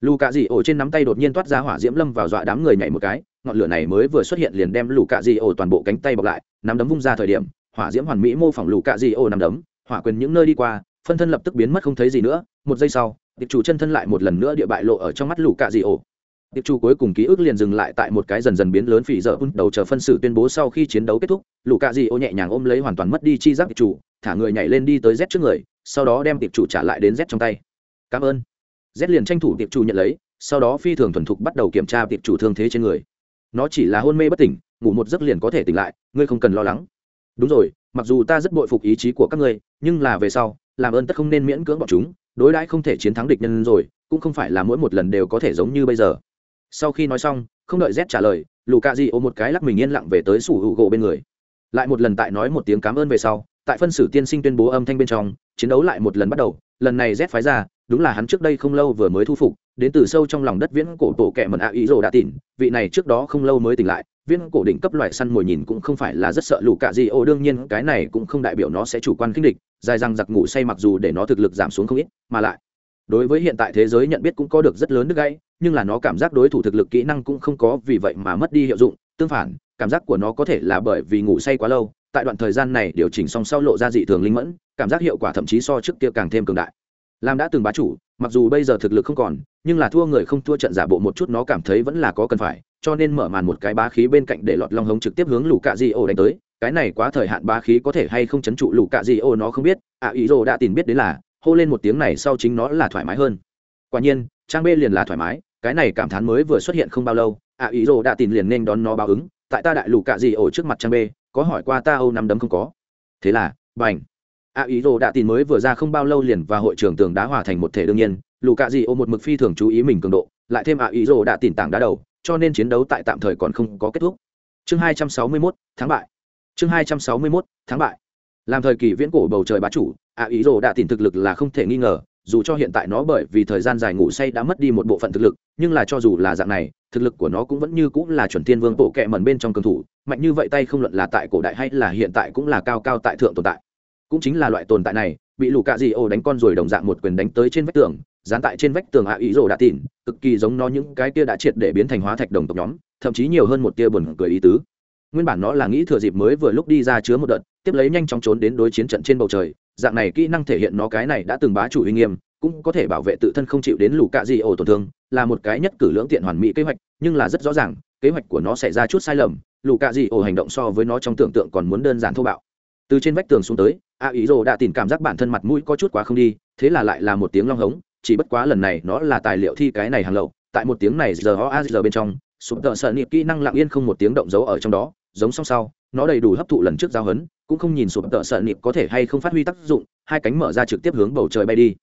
lù cạ dị ổ trên nắm tay đột nhiên toát ra hỏa diễm lâm vào dọa đám người nhảy một cái ngọn lửa này mới vừa xuất hiện liền đem lù cạ dị ổ toàn bộ cánh tay bọc lại nắm đấm vung ra thời điểm hỏa diễm hoàn mỹ mô phỏng lù cạ dị ổ nắm đấm hỏa quyền những nơi đi qua phân thân lập tức biến mất không thấy gì nữa một giây sau tiệp chủ chân thân lại một lần nữa địa bại lộ ở trong mắt lũ cạ dị ổ. Tiệp chủ cuối cùng ký ức liền dừng lại tại một cái dần dần biến lớn phỉ dở đầu chờ phân xử tuyên bố sau khi chiến đấu kết thúc, Lũ cạ dị ổ nhẹ nhàng ôm lấy hoàn toàn mất đi chi giác tiệp chủ, thả người nhảy lên đi tới z trước người, sau đó đem tiệp chủ trả lại đến z trong tay. Cảm ơn. Z liền tranh thủ tiệp chủ nhận lấy, sau đó phi thường thuần thục bắt đầu kiểm tra tiệp chủ thương thế trên người. Nó chỉ là hôn mê bất tỉnh, ngủ một giấc liền có thể tỉnh lại, ngươi không cần lo lắng. Đúng rồi, mặc dù ta rất bội phục ý chí của các ngươi, nhưng là về sau, làm ơn tất không nên miễn cưỡng bọn chúng đối đãi không thể chiến thắng địch nhân rồi, cũng không phải là mỗi một lần đều có thể giống như bây giờ. Sau khi nói xong, không đợi z trả lời lù cà di ô một cái lắc mình yên lặng về tới sủ hữu gỗ bên người. Lại một lần tại nói một tiếng cảm ơn về sau, tại phân xử tiên sinh tuyên bố âm thanh bên trong, chiến đấu lại một lần bắt đầu, lần này z phái ra, đúng là hắn trước đây không lâu vừa mới thu phục, đến từ sâu trong lòng đất viễn cổ tổ kẻ mần ạ ý rồ đã tỉnh, vị này trước đó không lâu mới tỉnh lại, viễn cổ đỉnh cấp loại săn mồi nhìn cũng không phải là rất sợ lù cạ gì ô đương nhiên cái này cũng không đại biểu nó sẽ chủ quan kinh địch dài răng giặc ngủ say mặc dù để nó thực lực giảm xuống không ít, mà lại, đối với hiện tại thế giới nhận biết cũng có được rất lớn đứt gãy, nhưng là nó cảm giác đối thủ thực lực kỹ năng cũng không có vì vậy mà mất đi hiệu dụng, tương phản, cảm giác của nó có thể là bởi vì ngủ say quá lâu, tại đoạn thời gian này điều chỉnh xong sau lộ ra dị thường linh mẫn, cảm giác hiệu quả thậm chí so trước kia càng thêm cường đại. Làm đã từng bá chủ, mặc dù bây giờ thực lực không còn, nhưng là thua người không thua trận giả bộ một chút nó cảm thấy vẫn là có cần phải, cho nên mở màn một cái bá khí bên cạnh để lọt long hống trực tiếp hướng lũ cạ di ô đánh tới cái này quá thời hạn bá khí có thể hay không chấn trụ lũ cạ gì ô nó không biết ạ ý rồ đã tìm biết đến là, hô lên một tiếng này sau chính nó là thoải mái hơn. Quả nhiên, trang b liền là thoải mái, cái này cảm thán mới vừa xuất hiện không bao lâu ạ ý rồ đã tìm liền nên đón nó báo ứng, tại ta đại lũ cạ gì ô trước mặt trang b có hỏi qua ta âu năm đấm không có. Thế là, bành. Ạ ý rồ đã tìm mới vừa ra không bao lâu liền và hội trưởng tường đá hòa thành một thể đương nhiên, lũ cạ gì ô một mực phi thường chú ý mình cường độ, lại thêm ạ ý rồ đã tìm tảng đá đầu, cho nên chiến đấu tại tạm thời còn không có kết thúc. Chương hai trăm sáu mươi mốt tháng bại chương hai trăm sáu mươi 261, tháng bại. Làm thời kỳ viễn cổ bầu trời bá chủ a ý rồ đã tìm thực lực là không thể nghi ngờ dù cho hiện tại nó bởi vì thời gian dài ngủ say đã mất đi một bộ phận thực lực nhưng là cho dù là dạng này thực lực của nó cũng vẫn như cũng là chuẩn tiên vương bộ kệ mẩn bên trong cường thủ mạnh như vậy tay không luận là tại cổ đại hay là hiện tại cũng là cao cao tại thượng tồn tại. Cũng chính là loại tồn tại này bị lù cạ dị ô đánh con rồi đồng dạng một quyền đánh tới trên vách tường dán tại trên vách tường hạ ý rồ đã tìm cực kỳ giống nó những cái tia đã triệt để biến thành hóa thạch đồng tộc nhóm thậm chí nhiều hơn một tia buồn cười ý tứ nguyên bản nó là nghĩ thừa dịp mới vừa lúc đi ra chứa một đợt, tiếp lấy nhanh chóng trốn đến đối chiến trận trên bầu trời. Dạng này kỹ năng thể hiện nó cái này đã từng bá chủ uy nghiêm, cũng có thể bảo vệ tự thân không chịu đến lù cạ dị ổ tổn thương, là một cái nhất cử lưỡng tiện hoàn mỹ kế hoạch, nhưng là rất rõ ràng, kế hoạch của nó xảy ra chút sai lầm lù cạ dị ổ hành động so với nó trong tưởng tượng còn muốn đơn giản thô bạo. Từ trên vách tường xuống tới, a ý rồ đã tìm cảm giác bản thân mặt mũi có chút quá không đi, thế là lại là một tiếng long hống, chỉ bất quá lần này nó là tài liệu thi cái này hàng lậu, tại một tiếng này giờ ho a giờ bên trong, sụp tợ sợ niệm kỹ năng lặng yên không một tiếng động dấu ở trong đó giống song sau, nó đầy đủ hấp thụ lần trước giao hấn, cũng không nhìn sụp tợ sợ niệm có thể hay không phát huy tác dụng, hai cánh mở ra trực tiếp hướng bầu trời bay đi.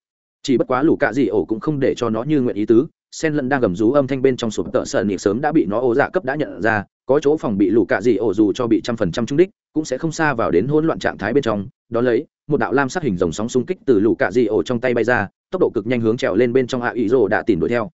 Chỉ bất quá lũ cạ dị ổ cũng không để cho nó như nguyện ý tứ, sen lẫn đang gầm rú âm thanh bên trong sụp tợ sợ niệm sớm đã bị nó ố dạ cấp đã nhận ra, có chỗ phòng bị lũ cạ dị ổ dù cho bị trăm phần trăm trung đích, cũng sẽ không xa vào đến hỗn loạn trạng thái bên trong. Đó lấy, một đạo lam sát hình dòng sóng xung kích từ lũ cạ dị ổ trong tay bay ra, tốc độ cực nhanh hướng trèo lên bên trong hạ ý rồ đã tìm đuổi theo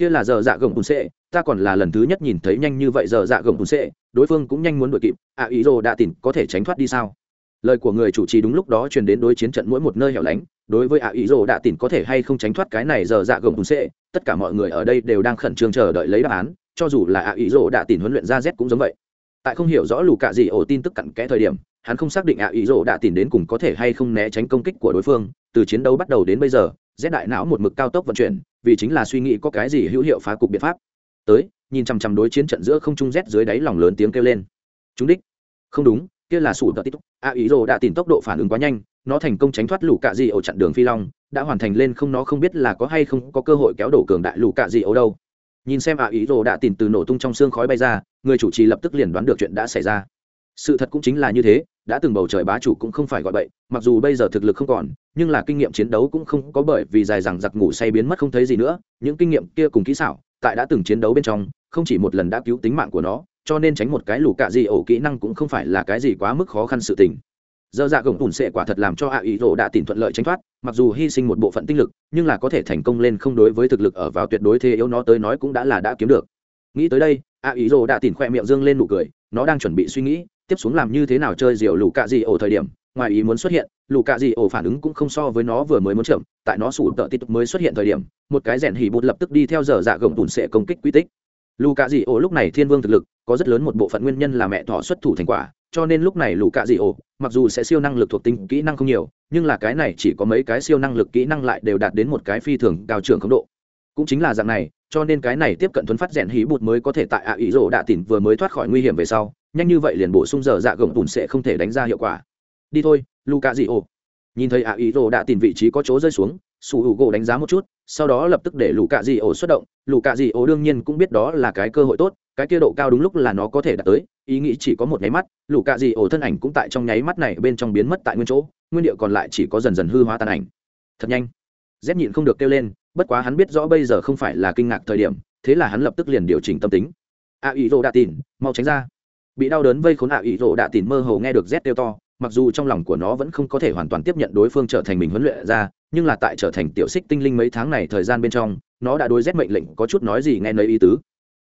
kia là giờ dạ gồng bùn xệ ta còn là lần thứ nhất nhìn thấy nhanh như vậy giờ dạ gồng bùn xệ đối phương cũng nhanh muốn đuổi kịp hạ ý rồ đã tìm có thể tránh thoát đi sao? Lời của người chủ trì đúng lúc đó truyền đến đối chiến trận mỗi một nơi hẻo lánh, đối với ạ ý rồ đã tìm có thể hay không tránh thoát cái này giờ dạ gồng bùn xệ tất cả mọi người ở đây đều đang khẩn trương chờ đợi lấy đáp án, cho dù là ạ ý rồ đã tìm huấn luyện ra z cũng giống vậy. Tại không hiểu rõ lù cạ gì ổ tin tức cặn kẽ thời điểm, hắn không xác định ạ ý rồ đã tìm đến cùng có thể hay không né tránh công kích của đối phương, từ chiến đấu bắt đầu đến bây giờ rét đại não một mực cao tốc vận chuyển, vì chính là suy nghĩ có cái gì hữu hiệu phá cục biện pháp. Tới, nhìn chằm chằm đối chiến trận giữa không trung rét dưới đáy lòng lớn tiếng kêu lên. Chúng đích. Không đúng, kia là sủ tờ tít. A ý rồ đã tìm tốc độ phản ứng quá nhanh, nó thành công tránh thoát lũ cạ dị ổ chặn đường phi long, đã hoàn thành lên không nó không biết là có hay không có cơ hội kéo đổ cường đại lũ cạ dị ổ đâu. Nhìn xem a ý rồ đã tìm từ nổ tung trong xương khói bay ra, người chủ trì lập tức liền đoán được chuyện đã xảy ra. Sự thật cũng chính là như thế đã từng bầu trời bá chủ cũng không phải gọi bậy, mặc dù bây giờ thực lực không còn, nhưng là kinh nghiệm chiến đấu cũng không có bởi vì dài rằng giặc ngủ say biến mất không thấy gì nữa, những kinh nghiệm kia cùng kỹ xảo, tại đã từng chiến đấu bên trong, không chỉ một lần đã cứu tính mạng của nó, cho nên tránh một cái lù cạ gì ổ kỹ năng cũng không phải là cái gì quá mức khó khăn sự tình. Dơ dạ gồng ủn sệ quả thật làm cho ạ ý rỗ đã tìm thuận lợi tránh thoát, mặc dù hy sinh một bộ phận tinh lực, nhưng là có thể thành công lên không đối với thực lực ở vào tuyệt đối thế yếu nó tới nói cũng đã là đã kiếm được. Nghĩ tới đây ạ ý rỗ đã tìm khoe miệng dương lên nụ cười, nó đang chuẩn bị suy nghĩ tiếp xuống làm như thế nào chơi diều lù cạ gì ổ thời điểm, ngoài ý muốn xuất hiện, lù cạ gì ổ phản ứng cũng không so với nó vừa mới muốn chậm tại nó sủ tợ tít mới xuất hiện thời điểm, một cái rèn hỉ bụt lập tức đi theo giờ dạ gồng tùn sẽ công kích quy tích. Lù cạ dị ổ lúc này thiên vương thực lực, có rất lớn một bộ phận nguyên nhân là mẹ thọ xuất thủ thành quả, cho nên lúc này lù cạ dị ổ, mặc dù sẽ siêu năng lực thuộc tính, kỹ năng không nhiều, nhưng là cái này chỉ có mấy cái siêu năng lực kỹ năng lại đều đạt đến một cái phi thường cao trưởng khống độ. Cũng chính là dạng này, cho nên cái này tiếp cận thuấn phát rèn hí bụt mới có thể tại ạ ý rỗ đạ tỉn vừa mới thoát khỏi nguy hiểm về sau nhanh như vậy liền bổ sung giờ dạ gồng tùn sẽ không thể đánh ra hiệu quả. Đi thôi luka dị ô nhìn thấy ạ ý rỗ đã tìm vị trí có chỗ rơi xuống su hữu gỗ đánh giá một chút sau đó lập tức để lù cạ dị ổ xuất động. Lù cạ dị ổ đương nhiên cũng biết đó là cái cơ hội tốt cái kia độ cao đúng lúc là nó có thể đạt tới ý nghĩ chỉ có một nháy mắt lù cạ dị ổ thân ảnh cũng tại trong nháy mắt này bên trong biến mất tại nguyên chỗ nguyên điệu còn lại chỉ có dần dần hư hóa tàn ảnh. Thật nhanh. Dép nhịn không được kêu lên bất quá hắn biết rõ bây giờ không phải là kinh ngạc thời điểm thế là hắn lập tức liền điều chỉnh tâm tính. A ý rô đã tìm, mau tránh ra bị đau đớn vây khốn a ý rộ đạ tìm mơ hồ nghe được rét tiêu to, mặc dù trong lòng của nó vẫn không có thể hoàn toàn tiếp nhận đối phương trở thành mình huấn luyện ra, nhưng là tại trở thành tiểu xích tinh linh mấy tháng này thời gian bên trong, nó đã đối z mệnh lệnh có chút nói gì nghe nấy ý tứ.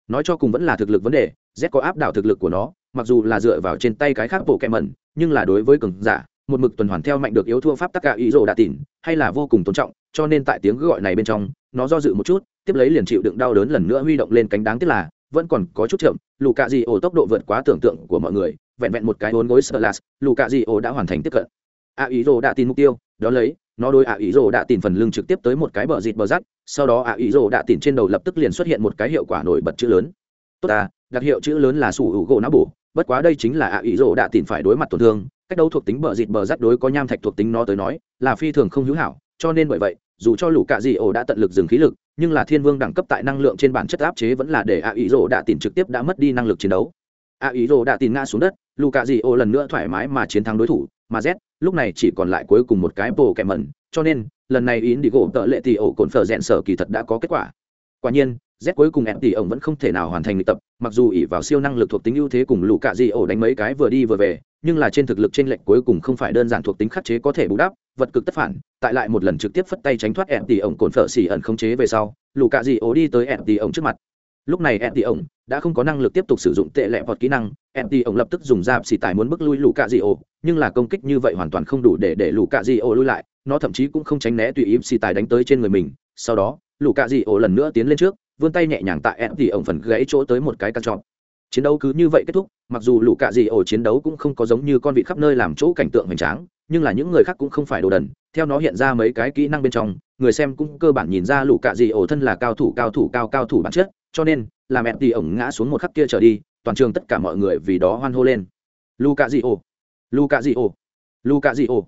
Nói cho cùng vẫn là thực lực vấn đề, z có áp đảo thực lực của nó, mặc dù là dựa vào trên tay cái khác bộ kẹ mẩn, nhưng là đối với cường giả, một mực tuần hoàn theo mạnh được yếu thua pháp tắc cả ý rồ đã tỉn, hay là vô cùng tôn trọng, cho nên tại tiếng gọi này bên trong, nó do dự một chút, tiếp lấy liền chịu đựng đau đớn lần nữa huy động lên cánh đáng tiếc là, vẫn còn có chút chậm lù cạ dị ổ tốc độ vượt quá tưởng tượng của mọi người, vẹn vẹn một cái hôn gối sơ lạt, lù cạ dị ổ đã hoàn thành tiếp cận. A ý rồ đã tin mục tiêu, đó lấy, nó đôi a ý rồ đã tìm phần lưng trực tiếp tới một cái bờ dịt bờ rắt sau đó a ý rồ đã tìm trên đầu lập tức liền xuất hiện một cái hiệu quả nổi bật chữ lớn. Tốt à đặc hiệu chữ lớn là sủ hữu gỗ não bổ, bất quá đây chính là a ý rồ đã tìm phải đối mặt tổn thương, cách đấu thuộc tính bờ dịt bờ rắt đối có nham thạch thuộc tính nó tới nói, là phi thường không hữu hảo, cho nên bởi vậy dù cho lũ cạ dị ổ đã tận lực dừng khí lực, nhưng là thiên vương đẳng cấp tại năng lượng trên bản chất áp chế vẫn là để a ý rồ đạ tìm trực tiếp đã mất đi năng lực chiến đấu. A ý rồ đạ tìm ngã xuống đất, lũ cạ dị ổ lần nữa thoải mái mà chiến thắng đối thủ, mà z, lúc này chỉ còn lại cuối cùng một cái bồ kẹ mẩn, cho nên, lần này ý đi gỗ tợ lệ thì ổ cồn phở rẽn sở kỳ thật đã có kết quả. Quả nhiên, z cuối cùng em tỷ ổng vẫn không thể nào hoàn thành luyện tập, mặc dù ỉ vào siêu năng lực thuộc tính ưu thế cùng lũ cạ dị ổ đánh mấy cái vừa đi vừa về nhưng là trên thực lực trên lệnh cuối cùng không phải đơn giản thuộc tính khắc chế có thể bù đắp, vật cực tất phản, tại lại một lần trực tiếp phất tay tránh thoát ẹn tỷ ổng cồn phở xỉ ẩn khống chế về sau lũ cạ dị ổ đi tới ẹn tỷ ổng trước mặt. Lúc này ẹn tỷ ổng đã không có năng lực tiếp tục sử dụng tệ lệ vọt kỹ năng, ẹn tỷ ổng lập tức dùng ra xỉ tải muốn bước lui lũ cạ dị ổ, nhưng là công kích như vậy hoàn toàn không đủ để để lũ cạ dị ổ lui lại, nó thậm chí cũng không tránh né tùy ý xỉ tải đánh tới trên người mình. Sau đó lũ cạ dị ổ lần nữa tiến lên trước, vươn tay nhẹ nhàng tại ẹn tỷ ổng phần gãy chỗ tới một cái căn trọn chiến đấu cứ như vậy kết thúc, mặc dù lũ cạ dị ổ chiến đấu cũng không có giống như con vị khắp nơi làm chỗ cảnh tượng hoành tráng, nhưng là những người khác cũng không phải đồ đần, theo nó hiện ra mấy cái kỹ năng bên trong, người xem cũng cơ bản nhìn ra lũ cạ dị ổ thân là cao thủ cao thủ, cao cao thủ bản chất, cho nên làm mẹ tì ổng ngã xuống một khắc kia trở đi, toàn trường tất cả mọi người vì đó hoan hô lên. Lũ cạ dị ổ lũ cạ dị ổ lũ cạ dị ổ